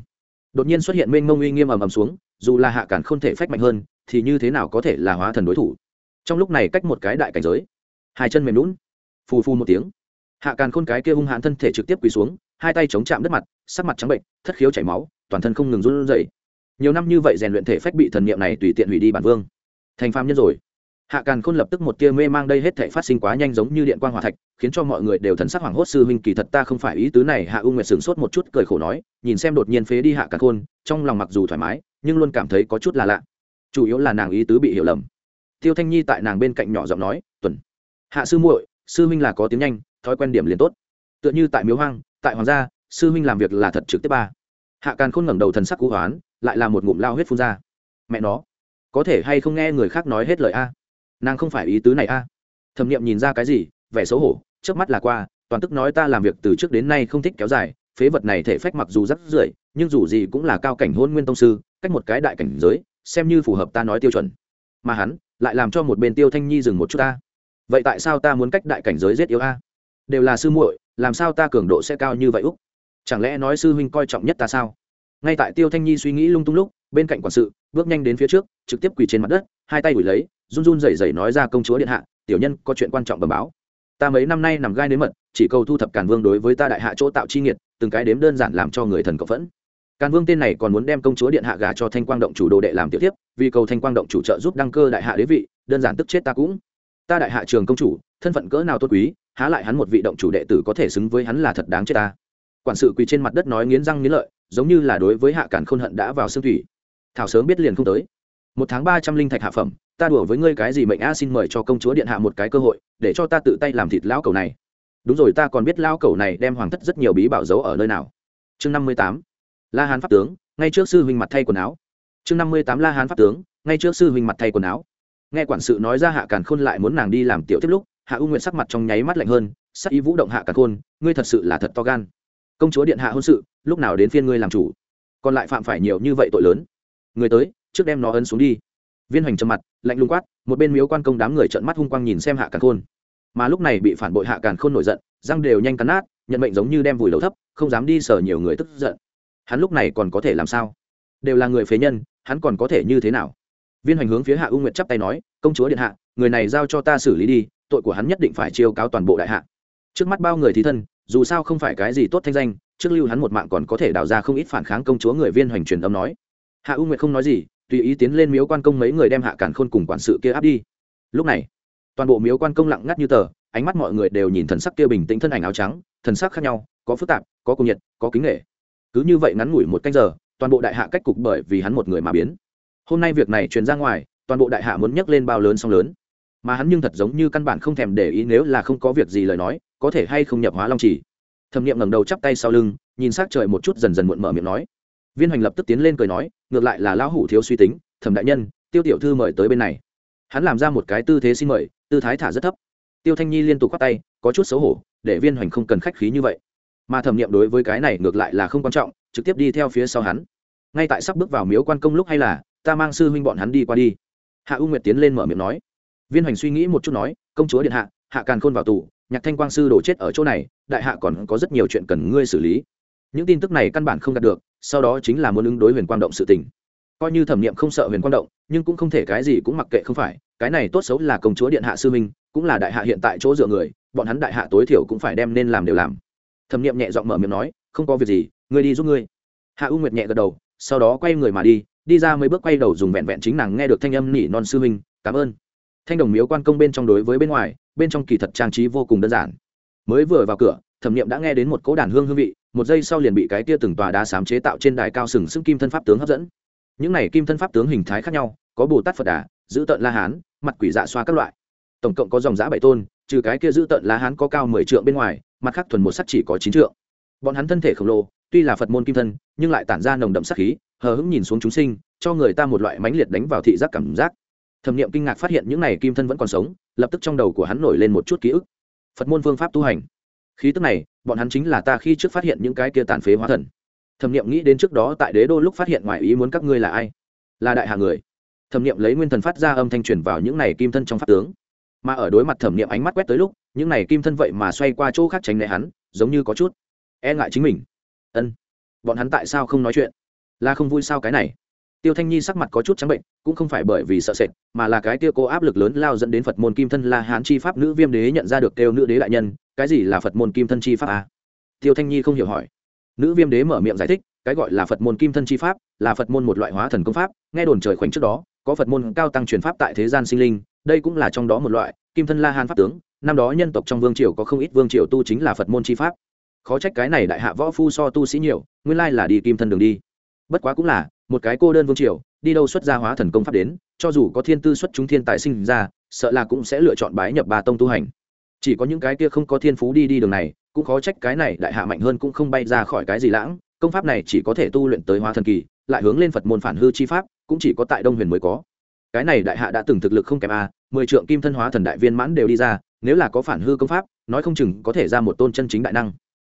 đột nhiên xuất hiện mênh mông uy nghiêm ầm ầm xuống, dù là hạ càn khôn thể phách mạnh hơn, thì như thế nào có thể là hóa thần đối thủ? Trong lúc này cách một cái đại cảnh giới, hai chân mềm lún phù phù một tiếng. Hạ càn khôn cái kia hung hãn thân thể trực tiếp quỳ xuống, hai tay chống chạm đất mặt, sắc mặt trắng bệnh, thất khiếu chảy máu, toàn thân không ngừng run rẩy. Nhiều năm như vậy rèn luyện thể phách bị thần niệm này tùy tiện hủy đi bản vương. Thành phàm nhân rồi. Hạ càn khôn lập tức một tia mê mang đây hết thể phát sinh quá nhanh giống như điện quang hỏa thạch, khiến cho mọi người đều thần sắc hoảng hốt. Sư huynh kỳ thật ta không phải ý tứ này. Hạ u nguyệt sửng sốt một chút, cười khổ nói, nhìn xem đột nhiên phế đi hạ càn khôn, trong lòng mặc dù thoải mái, nhưng luôn cảm thấy có chút là lạ. Chủ yếu là nàng ý tứ bị hiểu lầm. Tiêu thanh nhi tại nàng bên cạnh nhỏ giọng nói, tuần, hạ sư muội sư huynh là có tiếng nhanh, thói quen điểm liền tốt. Tựa như tại miếu hoang, tại hoàng gia, sư huynh làm việc là thật trực tiếp ba. Hạ càn khôn ngẩng đầu thần sắc cú hoán, lại là một ngụm lao huyết phun ra. Mẹ nó, có thể hay không nghe người khác nói hết lời a? Nàng không phải ý tứ này a. Thẩm nghiệm nhìn ra cái gì, vẻ xấu hổ trước mắt là qua, toàn tức nói ta làm việc từ trước đến nay không thích kéo dài, phế vật này thể phách mặc dù rất rưởi, nhưng dù gì cũng là cao cảnh hôn nguyên tông sư, cách một cái đại cảnh giới, xem như phù hợp ta nói tiêu chuẩn. Mà hắn, lại làm cho một bên tiêu thanh nhi dừng một chút ta vậy tại sao ta muốn cách đại cảnh giới giết yếu a? Đều là sư muội, làm sao ta cường độ sẽ cao như vậy úc? Chẳng lẽ nói sư huynh coi trọng nhất ta sao? Ngay tại tiêu thanh nhi suy nghĩ lung tung lúc, bên cạnh quản sự, bước nhanh đến phía trước, trực tiếp quỳ trên mặt đất, hai tay ủi lấy, run run rẩy rẩy nói ra công chúa điện hạ, tiểu nhân có chuyện quan trọng bẩm báo. Ta mấy năm nay nằm gai nếm mật, chỉ cầu thu thập càn vương đối với ta đại hạ chỗ tạo chi nghiệt, từng cái đếm đơn giản làm cho người thần cộng phẫn. Càn vương tên này còn muốn đem công chúa điện hạ gả cho thanh quang động chủ đồ đệ làm tiểu tiếp vì cầu thanh quang động chủ trợ giúp đăng cơ đại hạ đế vị, đơn giản tức chết ta cũng ta đại hạ trường công chủ, thân phận cỡ nào tốt quý, há lại hắn một vị động chủ đệ tử có thể xứng với hắn là thật đáng chết ta. Quản sự quỳ trên mặt đất nói nghiến răng nghiến lợi, giống như là đối với hạ cản khôn hận đã vào xương thủy. Thảo sớm biết liền không tới. Một tháng ba trăm linh thạch hạ phẩm, ta đùa với ngươi cái gì mệnh a, xin mời cho công chúa điện hạ một cái cơ hội, để cho ta tự tay làm thịt lão cầu này. Đúng rồi, ta còn biết lão cầu này đem hoàng thất rất nhiều bí bảo giấu ở nơi nào. Chương năm mươi tám, la hán pháp tướng, ngay trước sư huynh mặt thay quần áo. Chương năm mươi tám, la hán pháp tướng, ngay trước sư huynh mặt thay quần áo nghe quản sự nói ra hạ càn khôn lại muốn nàng đi làm tiểu tiếp lúc, hạ u nguyện sắc mặt trong nháy mắt lạnh hơn, sắc ý vũ động hạ càn khôn, ngươi thật sự là thật to gan. công chúa điện hạ hôn sự, lúc nào đến phiên ngươi làm chủ? còn lại phạm phải nhiều như vậy tội lớn. người tới, trước đem nó ấn xuống đi. viên hoành trầm mặt, lạnh lùng quát, một bên miếu quan công đám người trợn mắt hung quang nhìn xem hạ càn khôn. mà lúc này bị phản bội hạ càn khôn nổi giận, răng đều nhanh cắn nát, nhận mệnh giống như đem vùi đầu thấp, không dám đi sở nhiều người tức giận. hắn lúc này còn có thể làm sao? đều là người phế nhân, hắn còn có thể như thế nào? Viên hoành hướng phía hạ u nguyệt chắp tay nói, công chúa điện hạ, người này giao cho ta xử lý đi, tội của hắn nhất định phải chiêu cáo toàn bộ đại hạ. Trước mắt bao người thí thân, dù sao không phải cái gì tốt thanh danh, trước lưu hắn một mạng còn có thể đào ra không ít phản kháng công chúa người viên hoành truyền âm nói. Hạ u nguyệt không nói gì, tùy ý tiến lên miếu quan công mấy người đem hạ cản khôn cùng quản sự kia áp đi. Lúc này, toàn bộ miếu quan công lặng ngắt như tờ, ánh mắt mọi người đều nhìn thần sắc kia bình tĩnh thân ảnh áo trắng, thần sắc khác nhau, có phức tạp, có cung nhiệt, có kính nghệ cứ như vậy ngắn ngủi một canh giờ, toàn bộ đại hạ cách cục bởi vì hắn một người mà biến hôm nay việc này truyền ra ngoài, toàn bộ đại hạ muốn nhắc lên bao lớn song lớn. Mà hắn nhưng thật giống như căn bản không thèm để ý nếu là không có việc gì lời nói, có thể hay không nhập hóa long chỉ thẩm nghiệm ngẩng đầu chắp tay sau lưng, nhìn s á c trời một chút dần dần muộn mở miệng nói. Viên hoành lập tức tiến lên cười nói, ngược lại là lão hủ thiếu suy tính, thẩm đại nhân, tiêu tiểu thư mời tới bên này. Hắn làm ra một cái tư thế xin mời, tư thái thả rất thấp. Tiêu thanh nhi liên tục k h o á t tay, có chút xấu hổ, để viên hoành không cần khách khí như vậy. Mà thẩm nghiệm đối với cái này ngược lại là không quan trọng, trực tiếp đi theo phía sau hắn. Ngay tại sắp bước vào miếu quan công lúc hay là ta mang sư huynh bọn hắn đi qua đi. Hạ u nguyệt tiến lên mở miệng nói. Viên hoành suy nghĩ một chút nói, công chúa điện hạ hạ càn khôn vào tù, nhạc thanh quang sư đổ chết ở chỗ này, đại hạ còn có rất nhiều chuyện cần ngươi xử lý. Những tin tức này căn bản không đạt được, sau đó chính là muốn ứng đối huyền quang động sự tình. Coi như thẩm nghiệm không sợ huyền quang động, nhưng cũng không thể cái gì cũng mặc kệ không phải, cái này tốt xấu là công chúa điện hạ sư minh cũng là đại hạ hiện tại chỗ dựa người, bọn hắn đại hạ tối thiểu cũng phải đem nên làm đều làm. Thẩm nghiệm nhẹ giọng mở miệng nói, không có việc gì, ngươi đi giúp ngươi. Hạ u nguyệt nhẹ gật đầu, sau đó quay người mà đi đi ra mấy bước quay đầu dùng vẹn vẹn chính nàng nghe được thanh âm nỉ non sư huynh, cảm ơn. Thanh đồng miếu quan công bên trong đối với bên ngoài, bên trong kỳ thật trang trí vô cùng đơn giản. Mới vừa vào cửa, thẩm nghiệm đã nghe đến một cỗ đàn hương hương vị, một giây sau liền bị cái tia từng tòa đá sám chế tạo trên đài cao sừng sững kim thân pháp tướng hấp dẫn. Những này kim thân pháp tướng hình thái khác nhau, có bồ tát phật đà giữ tợn la hán, mặt quỷ dạ xoa các loại. Tổng cộng có dòng giã bảy tôn, trừ cái kia giữ tợn la hán có cao mười trượng bên ngoài, mặt khác thuần một sắc chỉ có chín trượng. Bọn hắn thân thể khổng lồ, tuy là phật môn kim thân, nhưng lại tản ra nồng đậm sắc khí hờ hững nhìn xuống chúng sinh, cho người ta một loại mãnh liệt đánh vào thị giác cảm giác. Thẩm nghiệm kinh ngạc phát hiện những này kim thân vẫn còn sống, lập tức trong đầu của hắn nổi lên một chút ký ức. Phật môn phương pháp tu hành. Khí tức này, bọn hắn chính là ta khi trước phát hiện những cái kia tàn phế hóa thần. Thẩm nghiệm nghĩ đến trước đó tại đế đô lúc phát hiện ngoài ý muốn các ngươi là ai? Là đại hạ người. Thẩm nghiệm lấy nguyên thần phát ra âm thanh truyền vào những này kim thân trong pháp tướng. Mà ở đối mặt thẩm nghiệm ánh mắt quét tới lúc, những này kim thân vậy mà xoay qua chỗ khác tránh né hắn, giống như có chút e ngại chính mình. Ân, bọn hắn tại sao không nói chuyện? Là không vui sao cái này? Tiêu thanh nhi sắc mặt có chút trắng bệnh, cũng không phải bởi vì sợ sệt, mà là cái tiêu Cô áp lực lớn lao dẫn đến phật môn kim thân la hán chi pháp nữ viêm đế nhận ra được kêu nữ đế đại nhân, cái gì là phật môn kim thân chi pháp à? tiêu thanh nhi không hiểu hỏi. Nữ viêm đế mở miệng giải thích, cái gọi là phật môn kim thân chi pháp, là phật môn một loại hóa thần công pháp, nghe đồn trời khoảnh trước đó, có phật môn cao tăng truyền pháp tại thế gian sinh linh, đây cũng là trong đó một loại, kim thân la hán pháp tướng, năm đó nhân tộc trong vương triều có không ít vương triều tu chính là phật môn chi pháp. Khó trách cái này đại hạ võ phu so tu sĩ nhiều, nguyên lai là đi kim thân đường đi bất quá cũng là, một cái cô đơn vương triều, đi đâu xuất gia hóa thần công pháp đến, cho dù có thiên tư xuất chúng thiên tài sinh ra, sợ là cũng sẽ lựa chọn bái nhập bà tông tu hành. Chỉ có những cái kia không có thiên phú đi đi đường này, cũng khó trách cái này đại hạ mạnh hơn cũng không bay ra khỏi cái gì lãng, công pháp này chỉ có thể tu luyện tới hóa thần kỳ, lại hướng lên phật môn phản hư chi pháp, cũng chỉ có tại đông huyền mới có. Cái này đại hạ đã từng thực lực không kém a, mười trượng kim thân hóa thần đại viên mãn đều đi ra, nếu là có phản hư công pháp, nói không chừng có thể ra một tôn chân chính đại năng.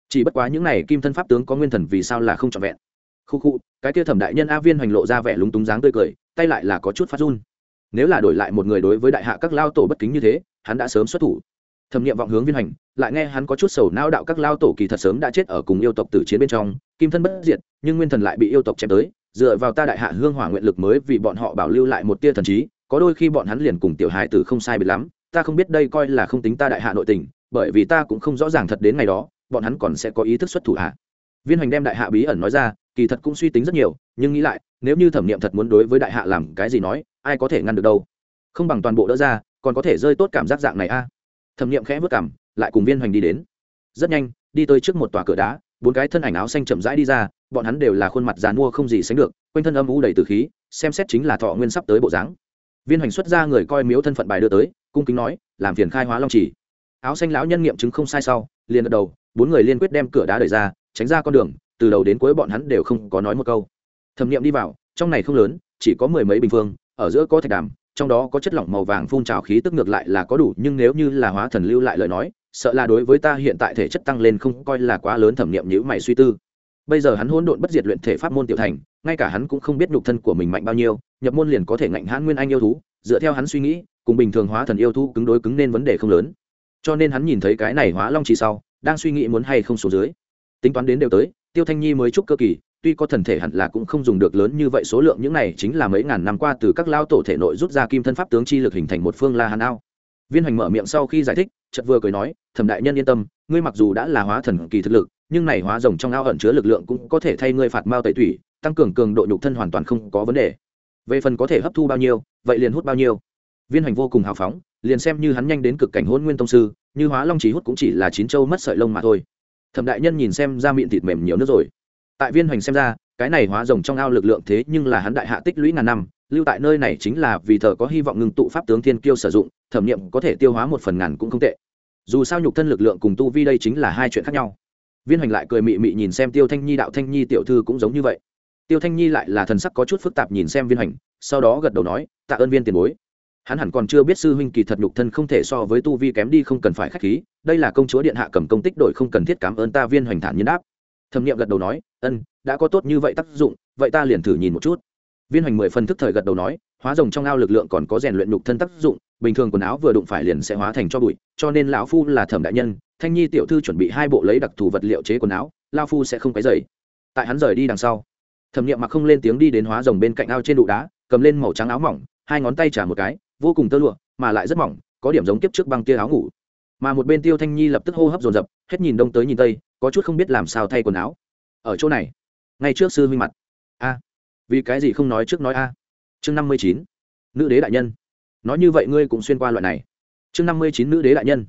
Chỉ bất quá những này kim thân pháp tướng có nguyên thần vì sao là không trọn vẹn? Khu khu cái kia thẩm đại nhân a viên hoành lộ ra vẻ lúng túng dáng tươi cười, tay lại là có chút phát run. Nếu là đổi lại một người đối với đại hạ các lao tổ bất kính như thế, hắn đã sớm xuất thủ. Thẩm nghiệm vọng hướng viên hành lại nghe hắn có chút sầu nao đạo các lao tổ kỳ thật sớm đã chết ở cùng yêu tộc tử chiến bên trong, kim thân bất diệt, nhưng nguyên thần lại bị yêu tộc chém tới, dựa vào ta đại hạ hương hỏa nguyện lực mới vì bọn họ bảo lưu lại một tia thần trí, có đôi khi bọn hắn liền cùng tiểu hài tử không sai biệt lắm, ta không biết đây coi là không tính ta đại hạ nội tình, bởi vì ta cũng không rõ ràng thật đến ngày đó, bọn hắn còn sẽ có ý thức xuất thủ hạ viên hoành đem đại hạ bí ẩn nói ra kỳ thật cũng suy tính rất nhiều, nhưng nghĩ lại, nếu như thẩm nghiệm thật muốn đối với đại hạ làm cái gì nói, ai có thể ngăn được đâu? Không bằng toàn bộ đỡ ra, còn có thể rơi tốt cảm giác dạng này a. Thẩm nghiệm khẽ vất cảm lại cùng viên hoành đi đến. Rất nhanh, đi tới trước một tòa cửa đá, bốn cái thân ảnh áo xanh chậm rãi đi ra, bọn hắn đều là khuôn mặt dàn mua không gì sánh được, quanh thân âm u đầy từ khí, xem xét chính là thọ nguyên sắp tới bộ dáng. Viên hoành xuất ra người coi miếu thân phận bài đưa tới, cung kính nói, làm phiền khai hóa long chỉ. Áo xanh lão nhân nghiệm chứng không sai sau, liền gật đầu, bốn người liên quyết đem cửa đá đẩy ra, tránh ra con đường từ đầu đến cuối bọn hắn đều không có nói một câu. Thẩm nghiệm đi vào, trong này không lớn, chỉ có mười mấy bình phương, ở giữa có thạch đàm, trong đó có chất lỏng màu vàng phun trào khí tức ngược lại là có đủ, nhưng nếu như là hóa thần lưu lại lời nói, sợ là đối với ta hiện tại thể chất tăng lên không coi là quá lớn, thẩm nghiệm nhữ mày suy tư. Bây giờ hắn hỗn độn bất diệt luyện thể pháp môn tiểu thành, ngay cả hắn cũng không biết nhục thân của mình mạnh bao nhiêu, nhập môn liền có thể ngạnh hãn nguyên anh yêu thú, dựa theo hắn suy nghĩ, cùng bình thường hóa thần yêu thú cứng đối cứng nên vấn đề không lớn. Cho nên hắn nhìn thấy cái này hóa long chỉ sau, đang suy nghĩ muốn hay không xuống dưới. Tính toán đến đều tới tiêu thanh nhi mới chúc cơ kỳ, tuy có thần thể hẳn là cũng không dùng được lớn như vậy, số lượng những này chính là mấy ngàn năm qua từ các lao tổ thể nội rút ra kim thân pháp tướng chi lực hình thành một phương la hàn ao. Viên hoành mở miệng sau khi giải thích, chợt vừa cười nói, thẩm đại nhân yên tâm, ngươi mặc dù đã là hóa thần kỳ thực lực, nhưng này hóa rồng trong ao ẩn chứa lực lượng cũng có thể thay ngươi phạt mao tẩy thủy tăng cường cường độ nhục thân hoàn toàn không có vấn đề. Về phần có thể hấp thu bao nhiêu, vậy liền hút bao nhiêu. Viên hoành vô cùng hào phóng, liền xem như hắn nhanh đến cực cảnh hôn nguyên tông sư, như hóa long chỉ hút cũng chỉ là chín châu mất sợi lông mà thôi thẩm đại nhân nhìn xem ra miệng thịt mềm nhiều nước rồi. Tại viên hoành xem ra, cái này hóa rồng trong ao lực lượng thế nhưng là hắn đại hạ tích lũy ngàn năm, lưu tại nơi này chính là vì thờ có hy vọng ngừng tụ pháp tướng thiên kiêu sử dụng, thẩm nghiệm có thể tiêu hóa một phần ngàn cũng không tệ. Dù sao nhục thân lực lượng cùng tu vi đây chính là hai chuyện khác nhau. Viên hoành lại cười mị mị nhìn xem tiêu thanh nhi, đạo thanh nhi tiểu thư cũng giống như vậy. Tiêu thanh nhi lại là thần sắc có chút phức tạp nhìn xem viên hoành, sau đó gật đầu nói, tạ ơn viên tiền bối hắn hẳn còn chưa biết sư huynh kỳ thật nhục thân không thể so với tu vi kém đi không cần phải k h á c h khí, đây là công chúa điện hạ cầm công tích đội không cần thiết cảm ơn ta viên hoành thản nhân đáp. Thẩm nghiệm gật đầu nói, ân, đã có tốt như vậy tác dụng, vậy ta liền thử nhìn một chút. Viên hoành mười phân thức thời gật đầu nói, hóa rồng trong ao lực lượng còn có rèn luyện nhục thân tác dụng, bình thường quần áo vừa đụng phải liền sẽ hóa thành cho bụi, cho nên lão phu là thẩm đại nhân, thanh nhi tiểu thư chuẩn bị hai bộ lấy đặc thù vật liệu chế quần áo lao phu sẽ không cái dày tại hắn rời đi đằng sau, thẩm nghiệm mặc không lên tiếng đi đến hóa rồng bên cạnh ao trên đụ đá, cầm lên màu trắng áo mỏng, hai ngón tay trả một cái vô cùng tơ lụa, mà lại rất mỏng, có điểm giống kiếp trước băng tia áo ngủ. Mà một bên tiêu thanh nhi lập tức hô hấp dồn dập, hết nhìn đông tới nhìn tây, có chút không biết làm sao thay quần áo. Ở chỗ này, ngay trước sư huynh mặt. A, vì cái gì không nói trước nói a? Chương năm mươi chín, nữ đế đại nhân. Nói như vậy ngươi cũng xuyên qua loại này. Chương năm mươi chín, nữ đế đại nhân.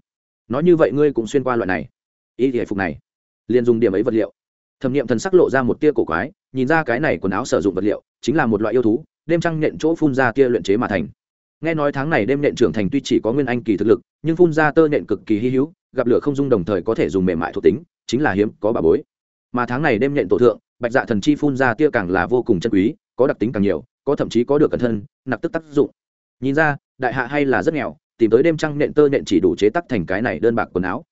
Nói như vậy ngươi cũng xuyên qua loại này. Ý thì phục này. Liền dùng điểm ấy vật liệu. Thẩm nghiệm thần sắc lộ ra một tia cổ quái, nhìn ra cái này quần áo sử dụng vật liệu, chính là một loại yêu thú, đêm trăng nhện chỗ phun ra tia luyện chế mà thành nghe nói tháng này đêm nện trưởng thành tuy chỉ có nguyên anh kỳ thực lực nhưng phun ra tơ nện cực kỳ hy hữu gặp lửa không dung đồng thời có thể dùng mềm mại thuộc tính chính là hiếm có bà bối. Mà tháng này đêm nện tổ thượng bạch dạ thần chi phun ra tia càng là vô cùng chân quý có đặc tính càng nhiều có thậm chí có được cẩn thân nặc tức tác dụng. Nhìn ra đại hạ hay là rất nghèo tìm tới đêm trăng nện tơ nện chỉ đủ chế tắc thành cái này đơn bạc quần áo.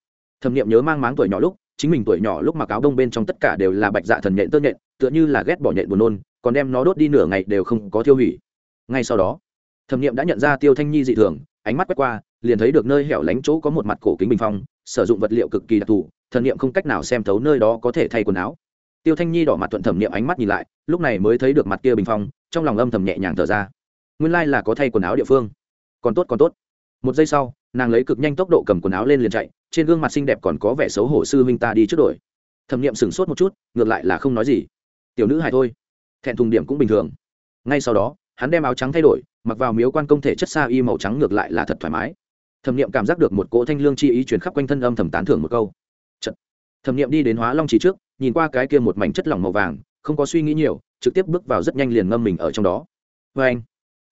Thẩm nghiệm nhớ mang máng tuổi nhỏ lúc chính mình tuổi nhỏ lúc mặc áo đông bên trong tất cả đều là bạch dạ thần nện tơ nện, tựa như là ghét bỏ nện buồn nôn còn đem nó đốt đi nửa ngày đều không có tiêu hủy. Ngay sau đó thẩm nghiệm đã nhận ra tiêu thanh nhi dị thường, ánh mắt quét qua, liền thấy được nơi hẻo lánh chỗ có một mặt cổ kính bình phong, sử dụng vật liệu cực kỳ đặc thù, Thẩm nghiệm không cách nào xem thấu nơi đó có thể thay quần áo. Tiêu thanh nhi đỏ mặt thuận thẩm nghiệm ánh mắt nhìn lại, lúc này mới thấy được mặt kia bình phong, trong lòng âm thầm nhẹ nhàng thở ra. Nguyên lai là có thay quần áo địa phương. Còn tốt còn tốt. Một giây sau, nàng lấy cực nhanh tốc độ cầm quần áo lên liền chạy, trên gương mặt xinh đẹp còn có vẻ xấu hổ sư huynh ta đi trước đổi. Thẩm nghiệm sửng sốt một chút, ngược lại là không nói gì. Tiểu nữ hài thôi. Thẹn thùng điểm cũng bình thường. Ngay sau đó, hắn đem áo trắng thay đổi mặc vào miếu quan công thể chất xa y màu trắng ngược lại là thật thoải mái. Thẩm nghiệm cảm giác được một cỗ thanh lương chi ý chuyển khắp quanh thân âm thầm tán thưởng một câu. Chật. thẩm nghiệm đi đến hóa long trì trước, nhìn qua cái kia một mảnh chất lỏng màu vàng, không có suy nghĩ nhiều, trực tiếp bước vào rất nhanh liền ngâm mình ở trong đó. Vê anh,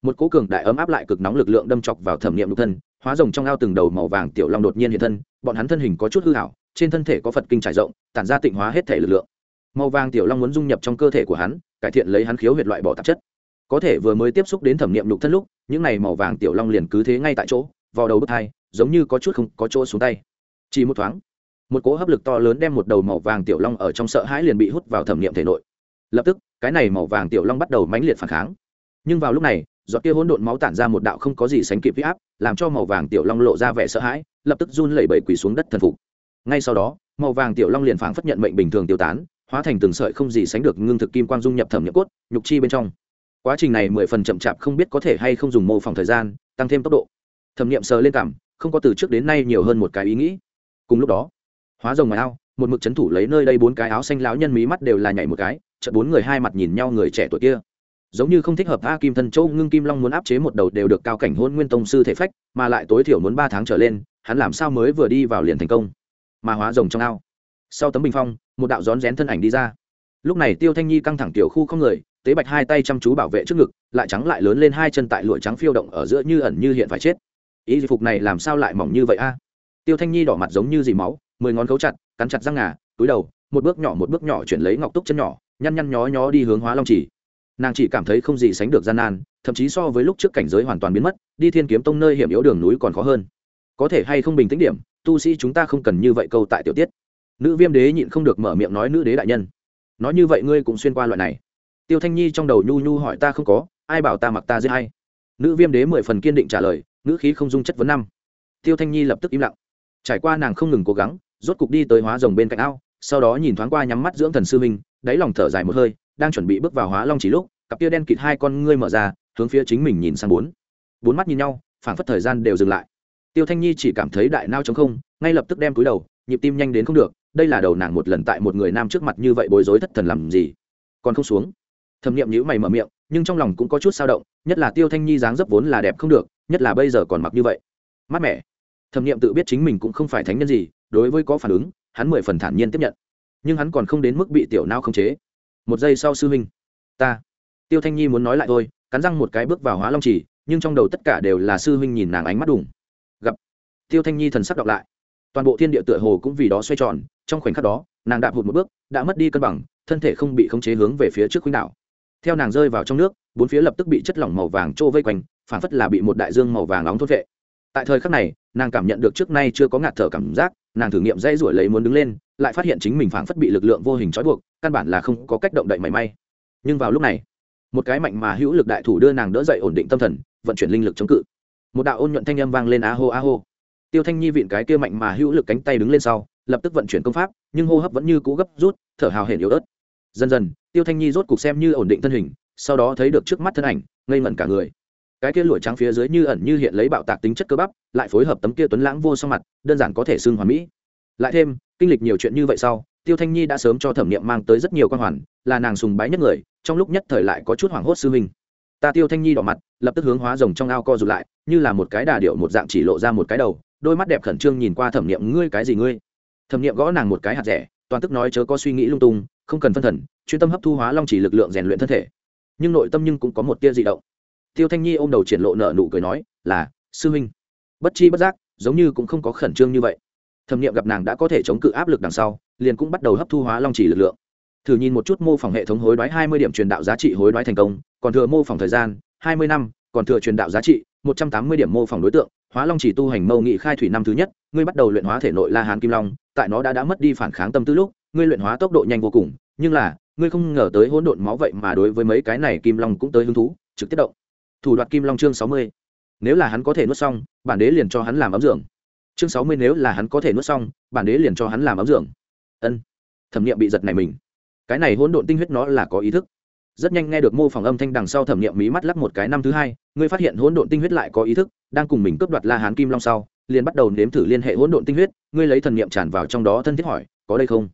một cỗ cường đại ấm áp lại cực nóng lực lượng đâm chọc vào thẩm nghiệm nhục thân, hóa rồng trong ao từng đầu màu vàng tiểu long đột nhiên hiện thân, bọn hắn thân hình có chút hư hảo, trên thân thể có phật kinh trải rộng, tản ra tịnh hóa hết thể lực lượng. Màu vàng tiểu long muốn dung nhập trong cơ thể của hắn, cải thiện lấy hắn khiếu huyệt loại bỏ tạp chất có thể vừa mới tiếp xúc đến thẩm nghiệm lục thân lúc, những này màu vàng tiểu long liền cứ thế ngay tại chỗ, vào đầu bước hai, giống như có chút không có chỗ xuống tay. Chỉ một thoáng, một cỗ hấp lực to lớn đem một đầu màu vàng tiểu long ở trong sợ hãi liền bị hút vào thẩm nghiệm thể nội. Lập tức, cái này màu vàng tiểu long bắt đầu mãnh liệt phản kháng. Nhưng vào lúc này, giọt kia hỗn độn máu tản ra một đạo không có gì sánh kịp huy áp, làm cho màu vàng tiểu long lộ ra vẻ sợ hãi, lập tức run lẩy bẩy quỳ xuống đất thần phục. Ngay sau đó, màu vàng tiểu long liền phảng phất nhận mệnh bình thường tiêu tán, hóa thành từng sợi không gì sánh được ngưng thực kim quang dung nhập thẩm nhập cốt, nhục chi bên trong quá trình này mười phần chậm chạp không biết có thể hay không dùng mô phỏng thời gian, tăng thêm tốc độ. Thẩm nghiệm sờ lên cảm, không có từ trước đến nay nhiều hơn một cái ý nghĩ. Cùng lúc đó, hóa rồng ngoài ao, một mực c h ấ n thủ lấy nơi đây bốn cái áo xanh lão nhân mí mắt đều là nhảy một cái, chợt bốn người hai mặt nhìn nhau người trẻ tuổi kia. Giống như không thích hợp a kim thân châu, ngưng kim long muốn áp chế một đầu đều được cao cảnh hôn nguyên tông sư thể phách, mà lại tối thiểu muốn ba tháng trở lên, hắn làm sao mới vừa đi vào liền thành công. Mà hóa rồng trong ao, sau tấm bình phong, một đạo rón rén thân ảnh đi ra. Lúc này tiêu thanh nhi căng thẳng tiểu khu không người tế bạch hai tay chăm chú bảo vệ trước ngực, lại trắng lại lớn lên hai chân tại lụa trắng phiêu động ở giữa như ẩn như hiện phải chết. Ý phục này làm sao lại mỏng như vậy a? Tiêu thanh nhi đỏ mặt giống như dì máu, mười ngón cấu chặt, cắn chặt răng ngà, túi đầu, một bước nhỏ một bước nhỏ chuyển lấy ngọc túc chân nhỏ, nhăn nhăn nhó nhó đi hướng hóa long chỉ. Nàng chỉ cảm thấy không gì sánh được gian nan, thậm chí so với lúc trước cảnh giới hoàn toàn biến mất, đi thiên kiếm tông nơi hiểm yếu đường núi còn khó hơn. Có thể hay không bình tĩnh điểm, tu sĩ chúng ta không cần như vậy câu tại tiểu tiết. Nữ viêm đế nhịn không được mở miệng nói nữ đế đại nhân. Nói như vậy ngươi cũng xuyên qua loại này tiêu thanh nhi trong đầu nhu nhu hỏi ta không có, ai bảo ta mặc ta dễ hay nữ viêm đế mười phần kiên định trả lời nữ khí không dung chất vấn năm. Tiêu thanh nhi lập tức im lặng. Trải qua nàng không ngừng cố gắng, rốt cục đi tới hóa rồng bên cạnh ao, sau đó nhìn thoáng qua nhắm mắt dưỡng thần sư minh đáy lòng thở dài một hơi, đang chuẩn bị bước vào hóa long chỉ lúc, cặp tia đen kịt hai con ngươi mở ra, hướng phía chính mình nhìn sang bốn. Bốn mắt nhìn nhau, phảng phất thời gian đều dừng lại. Tiêu thanh nhi chỉ cảm thấy đại nao trống không, ngay lập tức đem túi đầu, nhịp tim nhanh đến không được, đây là đầu nàng một lần tại một người nam trước mặt như vậy bối rối thất thần làm gì? Còn không xuống thẩm nghiệm nhữ mày mở miệng, nhưng trong lòng cũng có chút sao động, nhất là tiêu thanh nhi dáng dấp vốn là đẹp không được, nhất là bây giờ còn mặc như vậy. Mát mẻ. Thẩm nghiệm tự biết chính mình cũng không phải thánh nhân gì, đối với có phản ứng, hắn mười phần thản nhiên tiếp nhận. Nhưng hắn còn không đến mức bị tiểu nao khống chế. Một giây sau sư huynh, ta. Tiêu thanh nhi muốn nói lại thôi, cắn răng một cái bước vào hóa long trì nhưng trong đầu tất cả đều là sư huynh nhìn nàng ánh mắt đủng gặp. Tiêu thanh nhi thần sắc đọc lại. Toàn bộ thiên địa tựa hồ cũng vì đó xoay tròn, trong khoảnh khắc đó, nàng đạp hụt một bước, đã mất đi cân bằng, thân thể không bị khống chế hướng về phía trước khuynh đảo theo nàng rơi vào trong nước, bốn phía lập tức bị chất lỏng màu vàng trô vây quanh phản phất là bị một đại dương màu vàng nóng thốt vệ tại thời khắc này, nàng cảm nhận được trước nay chưa có ngạt thở cảm giác, nàng thử nghiệm dây ruổi lấy muốn đứng lên, lại phát hiện chính mình phảng phất bị lực lượng vô hình trói buộc, căn bản là không có cách động đậy mảy may. Nhưng vào lúc này, một cái mạnh mà hữu lực đại thủ đưa nàng đỡ dậy ổn định tâm thần, vận chuyển linh lực chống cự. Một đạo ôn nhuận thanh âm vang lên a hô a hô. Tiêu thanh nhi vịn cái kia mạnh mà hữu lực cánh tay đứng lên sau, lập tức vận chuyển công pháp, nhưng hô hấp vẫn như cũ gấp rút, thở hào hển yếu ớt dần dần, tiêu thanh nhi rốt cục xem như ổn định thân hình, sau đó thấy được trước mắt thân ảnh, ngây ngẩn cả người. Cái kia lụa trắng phía dưới như ẩn như hiện lấy bạo tạc tính chất cơ bắp, lại phối hợp tấm kia tuấn lãng vô song mặt, đơn giản có thể xưng hoàn mỹ. Lại thêm, kinh lịch nhiều chuyện như vậy sau, tiêu thanh nhi đã sớm cho thẩm nghiệm mang tới rất nhiều quan hoàn, là nàng sùng bái nhất người, trong lúc nhất thời lại có chút hoảng hốt sư huynh. Ta tiêu thanh nhi đỏ mặt, lập tức hướng hóa rồng trong ao co rụt lại, như là một cái đà điệu một dạng chỉ lộ ra một cái đầu, đôi mắt đẹp khẩn trương nhìn qua thẩm nghiệm ngươi cái gì ngươi? Thẩm nghiệm gõ nàng một cái hạt rẻ, toàn tức nói chớ có suy nghĩ lung tung không cần phân thần, chuyên tâm hấp thu hóa long chỉ lực lượng rèn luyện thân thể. Nhưng nội tâm nhưng cũng có một tia dị động. Tiêu thanh nhi ôm đầu triển lộ nợ nụ cười nói, là, sư huynh. Bất chi bất giác, giống như cũng không có khẩn trương như vậy. Thẩm nghiệm gặp nàng đã có thể chống cự áp lực đằng sau, liền cũng bắt đầu hấp thu hóa long chỉ lực lượng. Thử nhìn một chút mô phỏng hệ thống hối đoái hai mươi điểm truyền đạo giá trị hối đoái thành công, còn thừa mô phỏng thời gian, hai mươi năm, còn thừa truyền đạo giá trị, một trăm tám mươi điểm mô phỏng đối tượng, hóa long chỉ tu hành mâu nghị khai thủy năm thứ nhất, ngươi bắt đầu luyện hóa thể nội la hán kim long, tại nó đã đã mất đi phản kháng tâm tư lúc ngươi luyện hóa tốc độ nhanh vô cùng, nhưng là, ngươi không ngờ tới hỗn độn máu vậy mà đối với mấy cái này kim long cũng tới hứng thú, trực tiếp động. Thủ đoạt kim long chương sáu mươi. Nếu là hắn có thể nuốt xong, bản đế liền cho hắn làm ấm dưỡng chương sáu mươi nếu là hắn có thể nuốt xong, bản đế liền cho hắn làm ấm dưỡng ân. Thẩm nghiệm bị giật này mình. Cái này hỗn độn tinh huyết nó là có ý thức. Rất nhanh nghe được mô phỏng âm thanh đằng sau thẩm nghiệm mí mắt lắc một cái năm thứ hai, ngươi phát hiện hỗn độn tinh huyết lại có ý thức, đang cùng mình cướp đoạt la hán kim long sau, liền bắt đầu nếm thử liên hệ hỗn độn tinh huyết, ngươi lấy thần nghiệm tràn vào trong đó thân thiết hỏi, có đây không?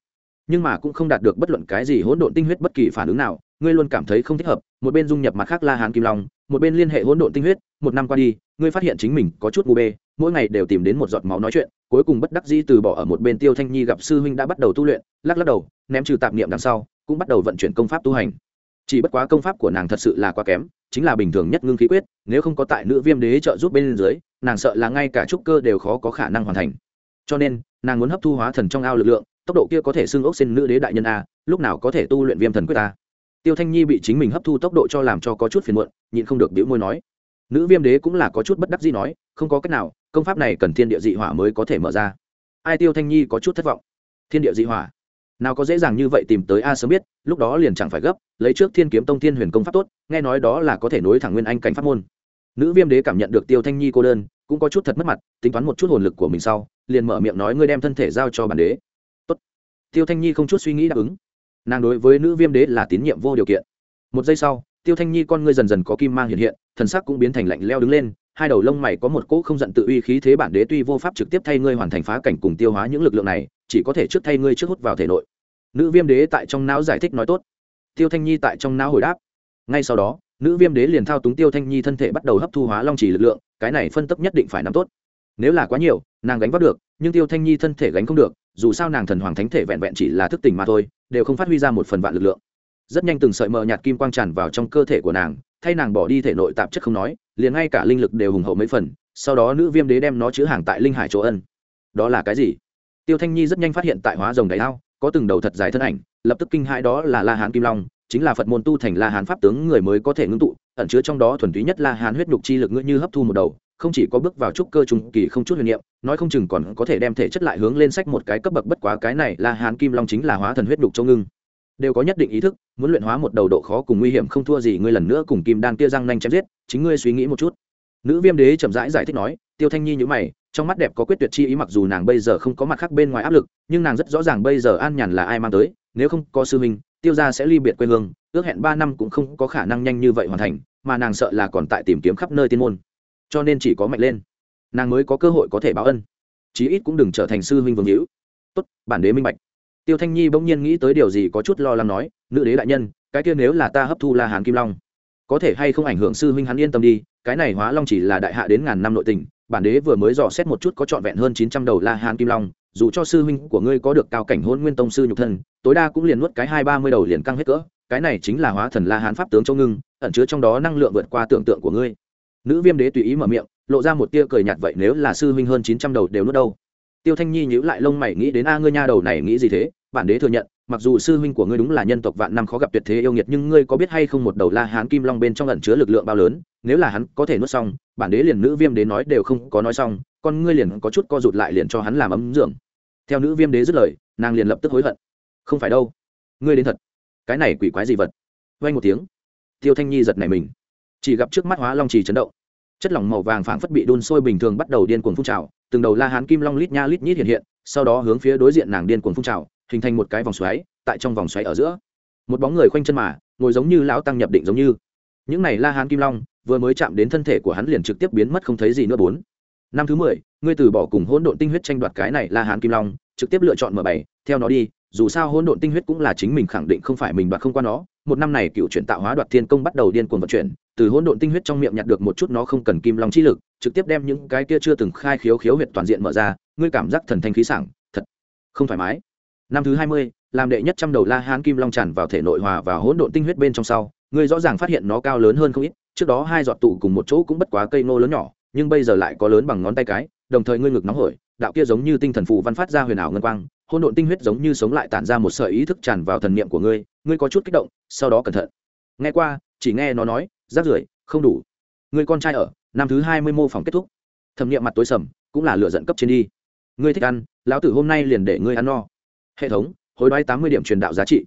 Nhưng mà cũng không đạt được bất luận cái gì hỗn độn tinh huyết bất kỳ phản ứng nào, ngươi luôn cảm thấy không thích hợp, một bên dung nhập mặt khác la hán kim long, một bên liên hệ hỗn độn tinh huyết, một năm qua đi, ngươi phát hiện chính mình có chút ngu bê, mỗi ngày đều tìm đến một giọt máu nói chuyện, cuối cùng bất đắc dĩ từ bỏ ở một bên tiêu thanh nhi gặp sư huynh đã bắt đầu tu luyện, lắc lắc đầu, ném trừ tạp niệm đằng sau, cũng bắt đầu vận chuyển công pháp tu hành. Chỉ bất quá công pháp của nàng thật sự là quá kém, chính là bình thường nhất ngưng khí quyết, nếu không có tại nữ viêm đế trợ giúp bên dưới, nàng sợ là ngay cả trúc cơ đều khó có khả năng hoàn thành. Cho nên, nàng muốn hấp thu hóa thần trong ao lực lượng tốc độ kia có thể xưng ốc xin nữ đế đại nhân a, lúc nào có thể tu luyện viêm thần quyết ta. tiêu thanh nhi bị chính mình hấp thu tốc độ cho làm cho có chút phiền muộn, nhịn không được biểu môi nói. Nữ viêm đế cũng là có chút bất đắc gì nói, không có cách nào, công pháp này cần thiên địa dị hỏa mới có thể mở ra. Ai tiêu thanh nhi có chút thất vọng. Thiên địa dị hỏa? Nào có dễ dàng như vậy tìm tới a sớm biết, lúc đó liền chẳng phải gấp, lấy trước thiên kiếm tông thiên huyền công pháp tốt, nghe nói đó là có thể nối thẳng nguyên anh cảnh pháp môn. Nữ viêm đế cảm nhận được tiêu thanh nhi cô đơn, cũng có chút thật mất mặt, tính toán một chút hồn lực của mình sau, liền mở miệng nói ngươi đem thân thể giao cho bản đế tiêu thanh nhi không chút suy nghĩ đáp ứng. Nàng đối với nữ viêm đế là tín nhiệm vô điều kiện. Một giây sau, tiêu thanh nhi con ngươi dần dần có kim mang hiện hiện, thần sắc cũng biến thành lạnh leo đứng lên, hai đầu lông mày có một cỗ không giận tự uy khí thế bản đế tuy vô pháp trực tiếp thay ngươi hoàn thành phá cảnh cùng tiêu hóa những lực lượng này, chỉ có thể trước thay ngươi trước hút vào thể nội. Nữ viêm đế tại trong não giải thích nói tốt. Tiêu thanh nhi tại trong não hồi đáp. Ngay sau đó, nữ viêm đế liền thao túng tiêu thanh nhi thân thể bắt đầu hấp thu hóa long chỉ lực lượng, cái này phân tấp nhất định phải nắm tốt nếu là quá nhiều, nàng gánh vác được, nhưng tiêu thanh nhi thân thể gánh không được, dù sao nàng thần hoàng thánh thể vẹn vẹn chỉ là thức tỉnh mà thôi, đều không phát huy ra một phần vạn lực lượng. Rất nhanh từng sợi mờ nhạt kim quang tràn vào trong cơ thể của nàng, thay nàng bỏ đi thể nội tạp chất không nói, liền ngay cả linh lực đều hùng hậu mấy phần, sau đó nữ viêm đế đem nó chữ hàng tại linh hải chỗ ân. Đó là cái gì? Tiêu thanh nhi rất nhanh phát hiện tại hóa rồng đáy ao, có từng đầu thật dài thân ảnh, lập tức kinh hãi đó là la hán kim long, chính là phật môn tu thành la hán pháp tướng người mới có thể ngưng tụ, ẩn chứa trong đó thuần túy nhất la hán huyết nhục chi lực ngựa như hấp thu một đầu không chỉ có bước vào trúc cơ trung kỳ không chút huyền niệm nói không chừng còn có thể đem thể chất lại hướng lên sách một cái cấp bậc bất quá cái này là hán kim long chính là hóa thần huyết đục châu ngưng. Đều có nhất định ý thức muốn luyện hóa một đầu độ khó cùng nguy hiểm không thua gì ngươi lần nữa cùng kim đan kia răng nanh chém giết chính ngươi suy nghĩ một chút. Nữ viêm đế chậm rãi giải, giải thích nói tiêu thanh nhi như mày trong mắt đẹp có quyết tuyệt chi ý mặc dù nàng bây giờ không có mặt khác bên ngoài áp lực nhưng nàng rất rõ ràng bây giờ an nhàn là ai mang tới nếu không có sư minh tiêu gia sẽ ly biệt quê hương ước hẹn ba năm cũng không có khả năng nhanh như vậy hoàn thành mà nàng sợ là còn tại tìm kiếm khắp nơi tiên môn cho nên chỉ có mạnh lên. Nàng mới có cơ hội có thể báo ân. Chí ít cũng đừng trở thành sư huynh vương hữu. Tốt, bản đế minh bạch. Tiêu thanh nhi bỗng nhiên nghĩ tới điều gì có chút lo lắng nói, nữ đế đại nhân, cái kia nếu là ta hấp thu la hán kim long, có thể hay không ảnh hưởng sư huynh hắn yên tâm đi, cái này hóa long chỉ là đại hạ đến ngàn năm nội tình, bản đế vừa mới dò xét một chút có trọn vẹn hơn chín trăm đầu la hán kim long, dù cho sư huynh của ngươi có được cao cảnh hôn nguyên tông sư nhục thân, tối đa cũng liền nuốt cái hai ba mươi đầu liền căng hết cỡ, cái này chính là hóa thần la hán pháp tướng châu ngưng, ẩn chứa trong đó năng lượng vượt qua tưởng tượng của ngươi nữ viêm đế tùy ý mở miệng, lộ ra một tia cười nhạt vậy nếu là sư huynh hơn chín trăm đầu đều nuốt đâu. Tiêu thanh nhi nhíu lại lông mày nghĩ đến, a, ngươi nha đầu này nghĩ gì thế? Bản đế thừa nhận, mặc dù sư huynh của ngươi đúng là nhân tộc vạn năm khó gặp tuyệt thế yêu nghiệt, nhưng ngươi có biết hay không một đầu la hán kim long bên trong ẩn chứa lực lượng bao lớn? Nếu là hắn có thể nuốt xong, bản đế liền nữ viêm đế nói đều không có nói xong, con ngươi liền có chút co rụt lại liền cho hắn làm ấm dưỡng. Theo nữ viêm đế dứt lời, nàng liền lập tức hối hận. Không phải đâu, ngươi đến thật. Cái này quỷ quái gì vật? Vay một tiếng, tiêu thanh nhi giật này mình chỉ gặp trước mắt hóa long trì chấn động. Chất lỏng màu vàng phảng phất bị đun sôi bình thường bắt đầu điên cuồng phun trào, từng đầu la hán kim long lít nha lít nhít hiện hiện, sau đó hướng phía đối diện nàng điên cuồng phun trào, hình thành một cái vòng xoáy, tại trong vòng xoáy ở giữa. Một bóng người khoanh chân mà, ngồi giống như lão tăng nhập định giống như. Những này la hán kim long, vừa mới chạm đến thân thể của hắn liền trực tiếp biến mất không thấy gì nữa bốn. Năm thứ mười, ngươi từ bỏ cùng hỗn độn tinh huyết tranh đoạt cái này la hán kim long, trực tiếp lựa chọn mở bảy, theo nó đi, dù sao hỗn độn tinh huyết cũng là chính mình khẳng định không phải mình đoạt không qua nó một năm này cựu chuyển tạo hóa đoạt thiên công bắt đầu điên cuồng vận chuyển, từ hỗn độn tinh huyết trong miệng nhặt được một chút nó không cần kim long chi lực, trực tiếp đem những cái kia chưa từng khai khiếu khiếu huyệt toàn diện mở ra, ngươi cảm giác thần thanh khí sảng, thật không thoải mái. Năm thứ hai mươi, làm đệ nhất trăm đầu la hán kim long tràn vào thể nội hòa và hỗn độn tinh huyết bên trong sau, ngươi rõ ràng phát hiện nó cao lớn hơn không ít, trước đó hai giọt tụ cùng một chỗ cũng bất quá cây nô lớn nhỏ, nhưng bây giờ lại có lớn bằng ngón tay cái, đồng thời ngươi ngực nóng hổi, đạo kia giống như tinh thần phù văn phát ra huyền ảo ngân quang, hỗn độn tinh huyết giống như sống lại tản ra một sợi ý thức tràn vào thần niệm của ngươi ngươi có chút kích động, sau đó cẩn thận. Nghe qua, chỉ nghe nó nói, rác rưởi, không đủ. Ngươi con trai ở, năm thứ hai mươi mô phỏng kết thúc. Thẩm niệm mặt tối sầm, cũng là lựa dẫn cấp trên đi. Ngươi thích ăn, lão tử hôm nay liền để ngươi ăn no. Hệ thống, hối đoái tám mươi điểm truyền đạo giá trị.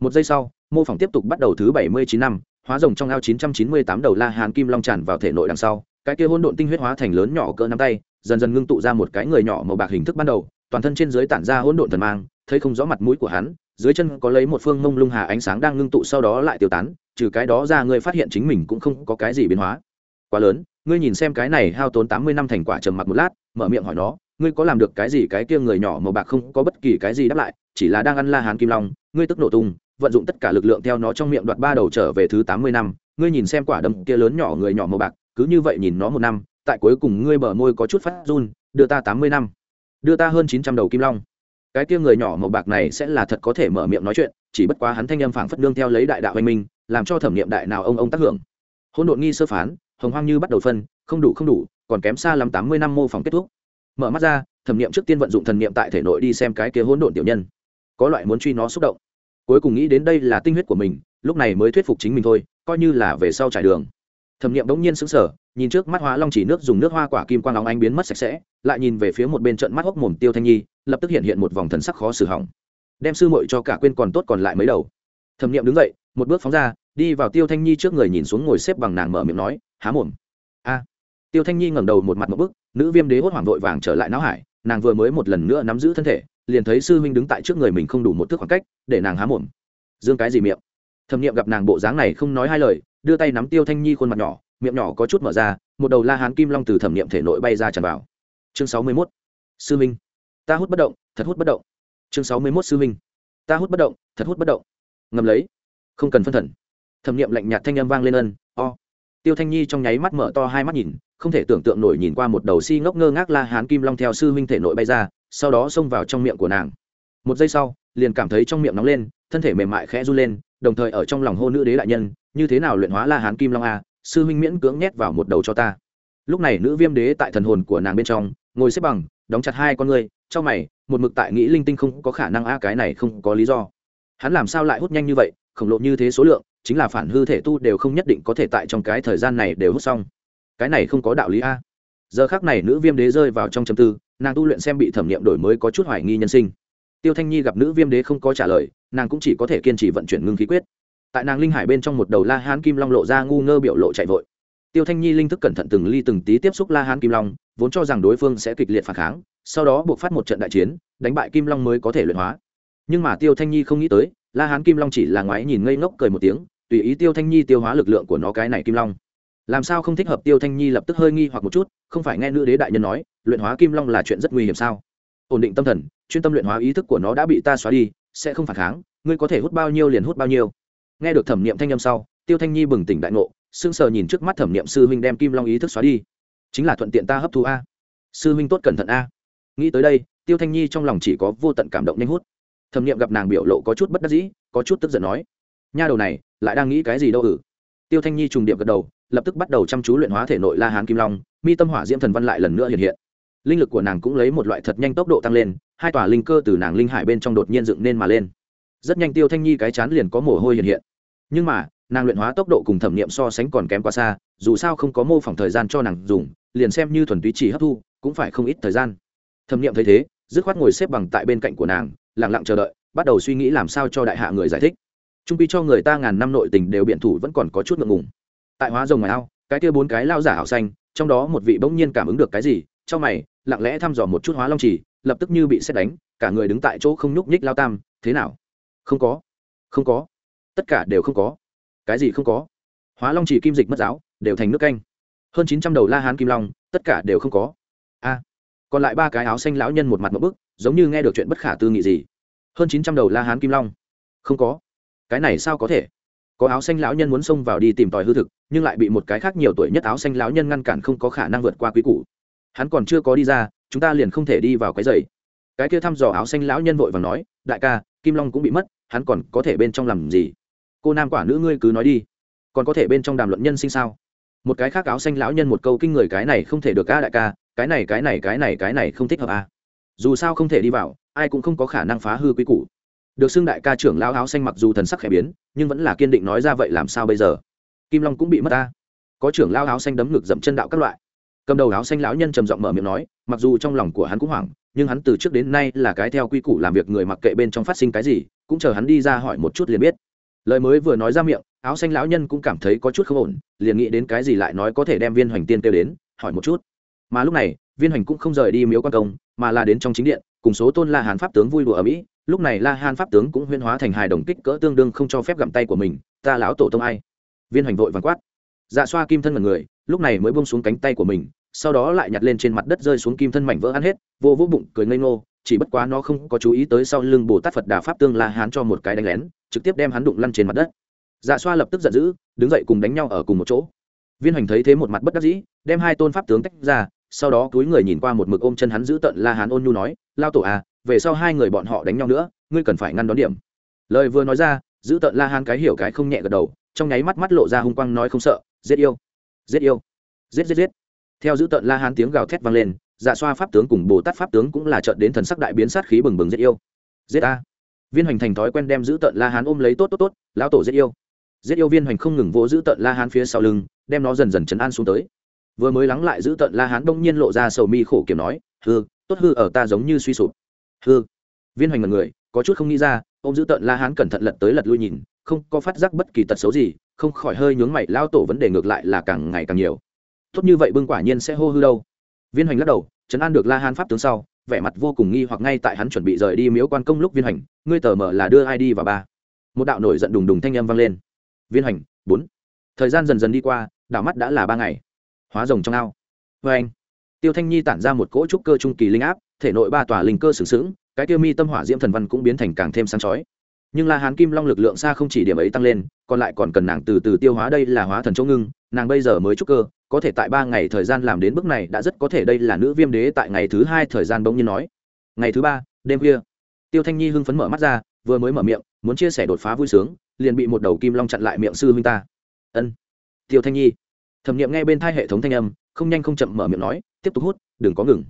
Một giây sau, mô phỏng tiếp tục bắt đầu thứ bảy mươi chín năm, hóa rồng trong ao chín trăm chín mươi tám đầu la hán kim long tràn vào thể nội đằng sau, cái kia hỗn độn tinh huyết hóa thành lớn nhỏ cỡ nắm tay, dần dần ngưng tụ ra một cái người nhỏ màu bạc hình thức ban đầu, toàn thân trên dưới tản ra hỗn độn thần mang, thấy không rõ mặt mũi của hắn dưới chân có lấy một phương mông lung hà ánh sáng đang ngưng tụ sau đó lại tiêu tán, trừ cái đó ra ngươi phát hiện chính mình cũng không có cái gì biến hóa. Quá lớn, ngươi nhìn xem cái này hao tốn tám mươi năm thành quả trầm mặc một lát, mở miệng hỏi nó, ngươi có làm được cái gì cái kia người nhỏ màu bạc không có bất kỳ cái gì đáp lại, chỉ là đang ăn la hán kim long, ngươi tức nổ tung, vận dụng tất cả lực lượng theo nó trong miệng đoạt ba đầu trở về thứ tám mươi năm, ngươi nhìn xem quả đấm kia lớn nhỏ người nhỏ màu bạc, cứ như vậy nhìn nó một năm, tại cuối cùng ngươi bờ môi có chút phát run, đưa ta tám mươi năm, đưa ta hơn chín trăm đầu kim long cái kia người nhỏ màu bạc này sẽ là thật có thể mở miệng nói chuyện, chỉ bất quá hắn thanh âm phảng phất nương theo lấy đại đạo anh minh, làm cho thẩm nghiệm đại nào ông ông tác hưởng. Hôn đột nghi sơ phán, hồng hoang như bắt đầu phân, không đủ không đủ, còn kém xa lắm tám mươi năm mô phỏng kết thúc. Mở mắt ra, thẩm nghiệm trước tiên vận dụng thần nghiệm tại thể nội đi xem cái kia hỗn độn tiểu nhân. Có loại muốn truy nó xúc động. Cuối cùng nghĩ đến đây là tinh huyết của mình, lúc này mới thuyết phục chính mình thôi, coi như là về sau trải đường thẩm nghiệm bỗng nhiên sững sờ, nhìn trước mắt hóa long chỉ nước dùng nước hoa quả kim quang óng ánh biến mất sạch sẽ, lại nhìn về phía một bên trận mắt hốc mồm tiêu thanh nhi, lập tức hiện hiện một vòng thần sắc khó xử hỏng. Đem sư muội cho cả quên còn tốt còn lại mấy đầu. Thẩm nghiệm đứng dậy, một bước phóng ra, đi vào tiêu thanh nhi trước người nhìn xuống ngồi xếp bằng nàng mở miệng nói, há mồm. A. Tiêu thanh nhi ngẩng đầu một mặt một bức, nữ viêm đế hốt hoảng vội vàng trở lại não hải, nàng vừa mới một lần nữa nắm giữ thân thể, liền thấy sư huynh đứng tại trước người mình không đủ một thước khoảng cách, để nàng há mồm. Dương cái gì miệng? Thẩm nghiệm gặp nàng bộ dáng này không nói hai lời, đưa tay nắm tiêu thanh nhi khuôn mặt nhỏ, miệng nhỏ có chút mở ra, một đầu la hán kim long từ thẩm nghiệm thể nội bay ra tràn vào. Chương sáu mươi mốt, sư minh. Ta hút bất động, thật hút bất động. Chương sáu mươi mốt, sư minh. Ta hút bất động, thật hút bất động. Ngầm lấy. Không cần phân thần. Thẩm nghiệm lạnh nhạt thanh âm vang lên ân, o. Tiêu thanh nhi trong nháy mắt mở to hai mắt nhìn, không thể tưởng tượng nổi nhìn qua một đầu si ngốc ngơ ngác la hán kim long theo sư huynh thể nội bay ra, sau đó xông vào trong miệng của nàng. Một giây sau, liền cảm thấy trong miệng nóng lên, thân thể mềm mại khẽ run lên đồng thời ở trong lòng hô nữ đế đại nhân, như thế nào luyện hóa la hán kim long a, sư huynh miễn cưỡng nhét vào một đầu cho ta. Lúc này nữ viêm đế tại thần hồn của nàng bên trong, ngồi xếp bằng, đóng chặt hai con ngươi, trong mày, một mực tại nghĩ linh tinh không có khả năng a, cái này không có lý do. Hắn làm sao lại hút nhanh như vậy, khổng lồ như thế số lượng, chính là phản hư thể tu đều không nhất định có thể tại trong cái thời gian này đều hút xong. Cái này không có đạo lý a. Giờ khác này nữ viêm đế rơi vào trong châm tư, nàng tu luyện xem bị thẩm nghiệm đổi mới có chút hoài nghi nhân sinh tiêu thanh nhi gặp nữ viêm đế không có trả lời, nàng cũng chỉ có thể kiên trì vận chuyển ngưng khí quyết. Tại nàng linh hải bên trong một đầu la hán kim long lộ ra ngu ngơ biểu lộ chạy vội. Tiêu thanh nhi linh thức cẩn thận từng ly từng tí tiếp xúc la hán kim long, vốn cho rằng đối phương sẽ kịch liệt phản kháng, sau đó buộc phát một trận đại chiến, đánh bại kim long mới có thể luyện hóa. Nhưng mà tiêu thanh nhi không nghĩ tới, la hán kim long chỉ là ngoái nhìn ngây ngốc cười một tiếng, tùy ý tiêu thanh nhi tiêu hóa lực lượng của nó cái này kim long. Làm sao không thích hợp tiêu thanh nhi lập tức hơi nghi hoặc một chút, không phải nghe nữ đế đại nhân nói, luyện hóa kim long là chuyện rất nguy hiểm sao? Ổn định tâm thần chuyên tâm luyện hóa ý thức của nó đã bị ta xóa đi, sẽ không phản kháng, ngươi có thể hút bao nhiêu liền hút bao nhiêu. Nghe được thẩm niệm thanh âm sau, tiêu thanh nhi bừng tỉnh đại ngộ, sững sờ nhìn trước mắt thẩm niệm sư huynh đem kim long ý thức xóa đi. Chính là thuận tiện ta hấp thu a. Sư huynh tốt cẩn thận a. Nghĩ tới đây, tiêu thanh nhi trong lòng chỉ có vô tận cảm động nhanh hút. Thẩm niệm gặp nàng biểu lộ có chút bất đắc dĩ, có chút tức giận nói, nha đầu này, lại đang nghĩ cái gì đâu ử? Tiêu thanh nhi trùng điệp gật đầu, lập tức bắt đầu chăm chú luyện hóa thể nội la hán kim long, mi tâm hỏa diễm thần văn lại lần nữa hiện hiện. Linh lực của nàng cũng lấy một loại thật nhanh tốc độ tăng lên hai tòa linh cơ từ nàng linh hải bên trong đột nhiên dựng nên mà lên. Rất nhanh tiêu thanh nhi cái chán liền có mồ hôi hiện hiện. Nhưng mà, nàng luyện hóa tốc độ cùng thẩm nghiệm so sánh còn kém quá xa, dù sao không có mô phỏng thời gian cho nàng dùng, liền xem như thuần túy chỉ hấp thu, cũng phải không ít thời gian. Thẩm nghiệm thấy thế, dứt khoát ngồi xếp bằng tại bên cạnh của nàng lẳng lặng chờ đợi, bắt đầu suy nghĩ làm sao cho đại hạ người giải thích. Trung pi cho người ta ngàn năm nội tình đều biện thủ vẫn còn có chút ngượng ngùng. Tại hóa rồng ngoài ao, cái kia bốn cái lao giả hảo xanh, trong đó một vị bỗng nhiên cảm ứng được cái gì, trong mày, lặng lẽ thăm dò một chút hóa long trì lập tức như bị xét đánh, cả người đứng tại chỗ không nhúc nhích lao tam, thế nào? Không có. Không có. Tất cả đều không có. Cái gì không có? Hóa long Chỉ kim dịch mất giáo, đều thành nước canh. Hơn chín trăm đầu la hán kim long, tất cả đều không có. A. Còn lại ba cái áo xanh lão nhân một mặt một bức, giống như nghe được chuyện bất khả tư nghị gì. Hơn chín trăm đầu la hán kim long. Không có. Cái này sao có thể? Có áo xanh lão nhân muốn xông vào đi tìm tòi hư thực, nhưng lại bị một cái khác nhiều tuổi nhất áo xanh lão nhân ngăn cản không có khả năng vượt qua quý củ. Hắn còn chưa có đi ra chúng ta liền không thể đi vào cái giày. Cái kia thăm dò áo xanh lão nhân vội và nói, đại ca, kim long cũng bị mất, hắn còn có thể bên trong làm gì? Cô nam quả nữ ngươi cứ nói đi. Còn có thể bên trong đàm luận nhân sinh sao? Một cái khác áo xanh lão nhân một câu kinh người, cái này không thể được a, đại ca, cái này cái này cái này cái này không thích hợp à. dù sao không thể đi vào, ai cũng không có khả năng phá hư quý củ. Được xưng đại ca trưởng lão áo xanh mặc dù thần sắc khẽ biến, nhưng vẫn là kiên định nói ra vậy làm sao bây giờ? Kim long cũng bị mất ta có trưởng lão áo xanh đấm ngực dậm chân đạo các loại cầm đầu áo xanh lão nhân trầm giọng mở miệng nói, mặc dù trong lòng của hắn cũng hoảng, nhưng hắn từ trước đến nay là cái theo quy củ làm việc người mặc kệ bên trong phát sinh cái gì, cũng chờ hắn đi ra hỏi một chút liền biết. Lời mới vừa nói ra miệng, áo xanh lão nhân cũng cảm thấy có chút không ổn, liền nghĩ đến cái gì lại nói có thể đem viên hoành tiên kêu đến, hỏi một chút. Mà lúc này, viên hoành cũng không rời đi miếu quan công, mà là đến trong chính điện, cùng số tôn la hàn pháp tướng vui đùa ở mỹ, lúc này la hàn pháp tướng cũng huyên hóa thành hài đồng kích cỡ tương đương không cho phép gặm tay của mình, ta lão tổ tông ai? Viên hoành vội vàng quát. Dạ xoa kim thân mật người, lúc này mới bông xuống cánh tay của mình sau đó lại nhặt lên trên mặt đất rơi xuống kim thân mảnh vỡ ăn hết, vô vũ bụng, cười ngây ngô, chỉ bất quá nó không có chú ý tới sau lưng bồ tát phật đà pháp tương la hán cho một cái đánh lén, trực tiếp đem hắn đụng lăn trên mặt đất. Dạ xoa lập tức giận dữ, đứng dậy cùng đánh nhau ở cùng một chỗ. Viên hoành thấy thế một mặt bất đắc dĩ, đem hai tôn pháp tướng tách ra, sau đó túi người nhìn qua một mực ôm chân hắn giữ tận la hán ôn nhu nói, lao tổ à về sau hai người bọn họ đánh nhau nữa, ngươi cần phải ngăn đón điểm. Lời vừa nói ra, giữ tận la hán cái hiểu cái không nhẹ gật đầu, trong nháy mắt mắt lộ ra hung quang nói không sợ, giết yêu giết yêu, giết giết giết theo giữ tận la hán tiếng gào thét vang lên dạ xoa pháp tướng cùng bồ tát pháp tướng cũng là trợn đến thần sắc đại biến sát khí bừng bừng giết yêu. Giết a. Viên hoành thành thói quen đem giữ tận la hán ôm lấy tốt tốt tốt, lão tổ giết yêu. Giết yêu viên hoành không ngừng vỗ giữ tận la hán phía sau lưng, đem nó dần dần chấn an xuống tới. Vừa mới lắng lại giữ tận la hán đông nhiên lộ ra sầu mi khổ kiểm nói hư tốt hư ở ta giống như suy sụp. Hư viên hoành mật người, có chút không nghĩ ra ô m giữ tận la hán cẩn thận lật tới lật lui nhìn, không có phát giác bất kỳ tật xấu gì, không khỏi hơi nhướng mày lao tổ vấn đề ngược lại là càng ngày càng nhiều tốt như vậy bưng quả nhiên sẽ hô hư đâu. Viên hoành lắc đầu chấn an được la hán pháp tướng sau, vẻ mặt vô cùng nghi hoặc ngay tại hắn chuẩn bị rời đi miếu quan công lúc viên hoành, ngươi tờ mở là đưa ai đi vào ba? Một đạo nổi giận đùng đùng thanh âm vang lên. Viên hoành, bốn. Thời gian dần dần đi qua, đảo mắt đã là ba ngày. Hóa rồng trong ao. Vê anh. Tiêu thanh nhi tản ra một cỗ trúc cơ trung kỳ linh áp, thể nội ba tòa linh cơ sừng sững, cái tiêu mi tâm hỏa diễm thần văn cũng biến thành càng thêm sáng chói nhưng la hán kim long lực lượng xa không chỉ điểm ấy tăng lên, còn lại còn cần nàng từ từ tiêu hóa đây là hóa thần chỗ ngưng, nàng bây giờ mới trúc cơ, có thể tại ba ngày thời gian làm đến bước này đã rất có thể đây là nữ viêm đế tại ngày thứ hai thời gian bỗng nhiên nói. Ngày thứ ba, đêm khuya, tiêu thanh nhi hưng phấn mở mắt ra, vừa mới mở miệng, muốn chia sẻ đột phá vui sướng, liền bị một đầu kim long chặn lại miệng sư huynh ta. Ân. Tiêu thanh nhi, thẩm nghiệm nghe bên thai hệ thống thanh âm, không nhanh không chậm mở miệng nói, tiếp tục hút, đừng có ngừng.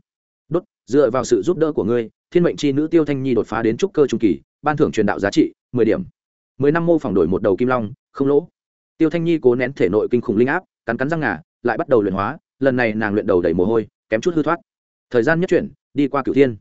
Đốt, dựa vào sự giúp đỡ của ngươi, thiên mệnh c h i nữ tiêu thanh nhi đột phá đến trúc cơ trung kỳ ban thưởng truyền đạo giá trị mười điểm. Mười năm mô phỏng đổi một đầu kim long, không lỗ. Tiêu thanh nhi cố nén thể nội kinh khủng linh áp, cắn cắn răng ngà, lại bắt đầu luyện hóa, lần này nàng luyện đầu đầy mồ hôi, kém chút hư thoát. Thời gian nhất chuyển, đi qua cửu thiên.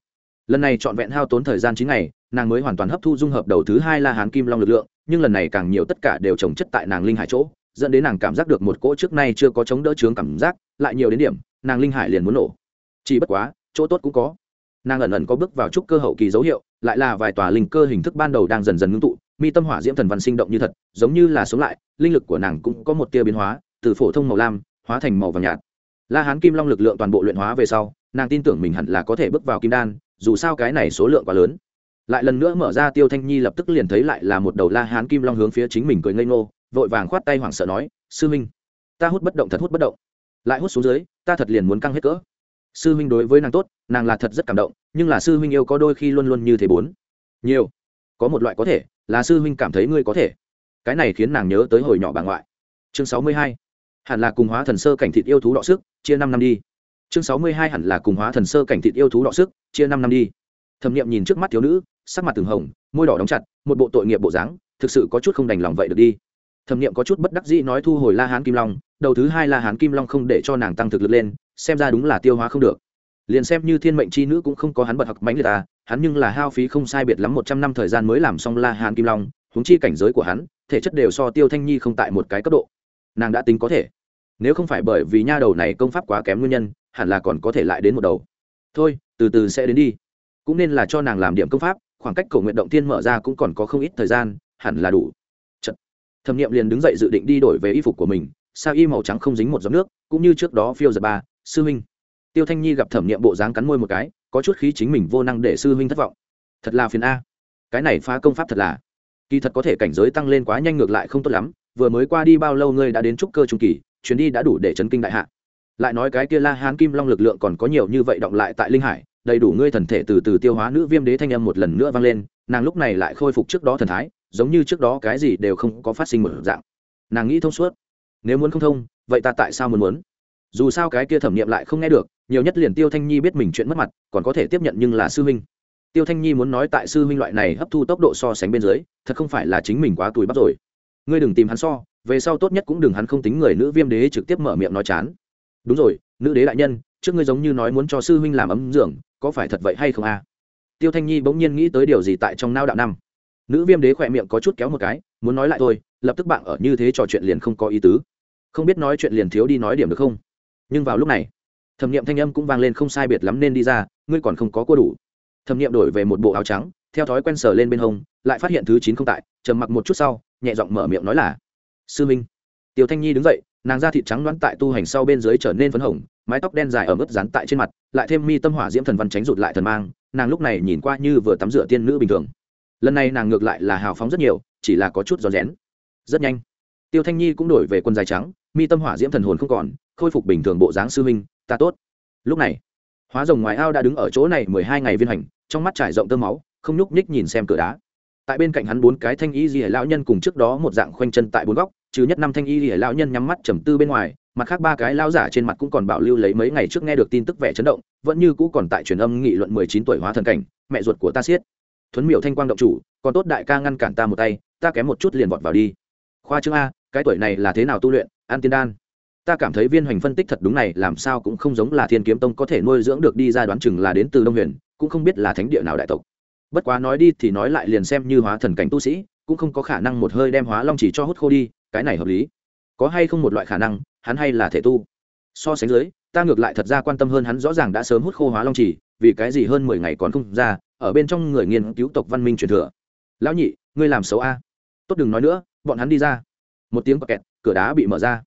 Lần này trọn vẹn hao tốn thời gian chín ngày, nàng mới hoàn toàn hấp thu dung hợp đầu thứ hai là hán kim long lực lượng, nhưng lần này càng nhiều tất cả đều trồng chất tại nàng linh hải chỗ, dẫn đến nàng cảm giác được một cỗ trước nay chưa có chống đỡ chướng cảm giác, lại nhiều đến điểm, nàng linh hải liền muốn nổ. Chỉ bất quá, chỗ tốt cũng có. Nàng ẩn ẩn có bước vào trúc cơ hậu kỳ dấu hiệu lại là vài tòa linh cơ hình thức ban đầu đang dần dần ngưng tụ, mi tâm hỏa diễm thần văn sinh động như thật, giống như là sống lại, linh lực của nàng cũng có một tia biến hóa, từ phổ thông màu lam, hóa thành màu vàng nhạt. La hán kim long lực lượng toàn bộ luyện hóa về sau, nàng tin tưởng mình hẳn là có thể bước vào kim đan, dù sao cái này số lượng quá lớn. Lại lần nữa mở ra tiêu thanh nhi lập tức liền thấy lại là một đầu la hán kim long hướng phía chính mình cười ngây ngô, vội vàng khoát tay hoảng sợ nói, sư minh, ta hút bất động thật hút bất động. Lại hút xuống dưới, ta thật liền muốn căng hết cỡ sư huynh đối với nàng tốt, nàng là thật rất cảm động, nhưng là sư huynh yêu có đôi khi luôn luôn như thế bốn. Nhiều. Có một loại có thể, là sư huynh cảm thấy ngươi có thể. Cái này khiến nàng nhớ tới hồi nhỏ bà ngoại. Chương sáu mươi hai. Hẳn là cùng hóa thần sơ cảnh thịt yêu thú đọ sức, chia năm năm đi. Chương sáu mươi hai hẳn là cùng hóa thần sơ cảnh thịt yêu thú đọ sức, chia năm năm đi. Thẩm nghiệm nhìn trước mắt thiếu nữ, sắc mặt từng hồng, môi đỏ đóng chặt, một bộ tội nghiệp bộ dáng, thực sự có chút không đành lòng vậy được đi. Thẩm nghiệm có chút bất đắc dĩ nói thu hồi la hán kim long, đầu thứ hai la hán kim long không để cho nàng tăng thực lực lên xem ra đúng là tiêu hóa không được. Liền xem như thiên mệnh chi nữ cũng không có hắn bật học mánh liệt ta hắn nhưng là hao phí không sai biệt lắm một trăm năm thời gian mới làm xong la hán kim long, huống chi cảnh giới của hắn, thể chất đều so tiêu thanh nhi không tại một cái cấp độ. Nàng đã tính có thể. Nếu không phải bởi vì nha đầu này công pháp quá kém nguyên nhân, hẳn là còn có thể lại đến một đầu. Thôi, từ từ sẽ đến đi. Cũng nên là cho nàng làm điểm công pháp, khoảng cách cầu nguyện động tiên mở ra cũng còn có không ít thời gian, hẳn là đủ. Chật. thẩm niệm liền đứng dậy dự định đi đổi về y phục của mình, sao y màu trắng không dính một giọt nước, cũng như trước đó phiêu giật ba sư huynh. Tiêu thanh nhi gặp thẩm nghiệm bộ dáng cắn môi một cái, có chút khí chính mình vô năng để sư huynh thất vọng. Thật là phiền a. Cái này phá công pháp thật là, kỳ thật có thể cảnh giới tăng lên quá nhanh ngược lại không tốt lắm, vừa mới qua đi bao lâu ngươi đã đến trúc cơ trung kỳ, chuyến đi đã đủ để chấn kinh đại hạ. Lại nói cái kia la hán kim long lực lượng còn có nhiều như vậy động lại tại linh hải, đầy đủ ngươi thần thể từ từ tiêu hóa nữ viêm đế thanh âm một lần nữa vang lên, nàng lúc này lại khôi phục trước đó thần thái, giống như trước đó cái gì đều không có phát sinh một dạng. Nàng nghĩ thông suốt. Nếu muốn không thông, vậy ta tại sao muốn muốn? Dù sao cái kia thẩm nghiệm lại không nghe được, nhiều nhất liền tiêu thanh nhi biết mình chuyện mất mặt, còn có thể tiếp nhận nhưng là sư huynh. Tiêu thanh nhi muốn nói tại sư huynh loại này hấp thu tốc độ so sánh bên dưới, thật không phải là chính mình quá tuổi bắt rồi. Ngươi đừng tìm hắn so, về sau tốt nhất cũng đừng hắn không tính người nữ viêm đế trực tiếp mở miệng nói chán. Đúng rồi, nữ đế đại nhân, trước ngươi giống như nói muốn cho sư huynh làm ấm dưỡng có phải thật vậy hay không a? Tiêu thanh nhi bỗng nhiên nghĩ tới điều gì tại trong nao đạo năm. Nữ viêm đế khỏe miệng có chút kéo một cái, muốn nói lại thôi, lập tức bạn ở như thế trò chuyện liền không có ý tứ. Không biết nói chuyện liền thiếu đi nói điểm được không? Nhưng vào lúc này, thẩm nghiệm thanh âm cũng vang lên không sai biệt lắm nên đi ra, ngươi còn không có cua đủ. Thẩm nghiệm đổi về một bộ áo trắng, theo thói quen sở lên bên hông, lại phát hiện thứ chín không tại, trầm mặc một chút sau, nhẹ giọng mở miệng nói là, sư minh. Tiêu thanh nhi đứng dậy, nàng da thịt trắng đoán tại tu hành sau bên dưới trở nên phấn hồng, mái tóc đen dài ở mức dán tại trên mặt, lại thêm mi tâm hỏa diễm thần văn tránh rụt lại thần mang, nàng lúc này nhìn qua như vừa tắm rửa tiên nữ bình thường. Lần này nàng ngược lại là hào phóng rất nhiều, chỉ là có chút giòn rén. Rất nhanh tiêu thanh nhi cũng đổi về quần dài trắng, mi tâm hỏa diễm thần hồn không còn khôi phục bình thường bộ dáng sư huynh, ta tốt. Lúc này, hóa rồng ngoài ao đã đứng ở chỗ này mười hai ngày viên hành, trong mắt trải rộng tơ máu, không nhúc nhích nhìn xem cửa đá. Tại bên cạnh hắn bốn cái thanh y dì lão nhân cùng trước đó một dạng khoanh chân tại bốn góc, trừ nhất năm thanh y dì lão nhân nhắm mắt trầm tư bên ngoài, mặt khác ba cái lão giả trên mặt cũng còn bảo lưu lấy mấy ngày trước nghe được tin tức vẻ chấn động, vẫn như cũ còn tại truyền âm nghị luận mười chín tuổi hóa thần cảnh, mẹ ruột của ta siết. Thuấn miểu thanh quang động chủ, còn tốt đại ca ngăn cản ta một tay, ta kém một chút liền vọt vào đi. Khoa chương a, cái tuổi này là thế nào tu luyện? An tiên đan ta cảm thấy viên hoành phân tích thật đúng này, làm sao cũng không giống là thiên kiếm tông có thể nuôi dưỡng được đi ra đoán chừng là đến từ đông huyền, cũng không biết là thánh địa nào đại tộc. Bất quá nói đi thì nói lại liền xem như hóa thần cảnh tu sĩ, cũng không có khả năng một hơi đem hóa long chỉ cho hút khô đi, cái này hợp lý. Có hay không một loại khả năng, hắn hay là thể tu? So sánh dưới, ta ngược lại thật ra quan tâm hơn hắn rõ ràng đã sớm hút khô hóa long chỉ, vì cái gì hơn mười ngày còn không ra, ở bên trong người nghiên cứu tộc văn minh truyền thừa. Lão nhị, ngươi làm xấu a. Tốt đừng nói nữa, bọn hắn đi ra. Một tiếng kẹt, cửa đá bị mở ra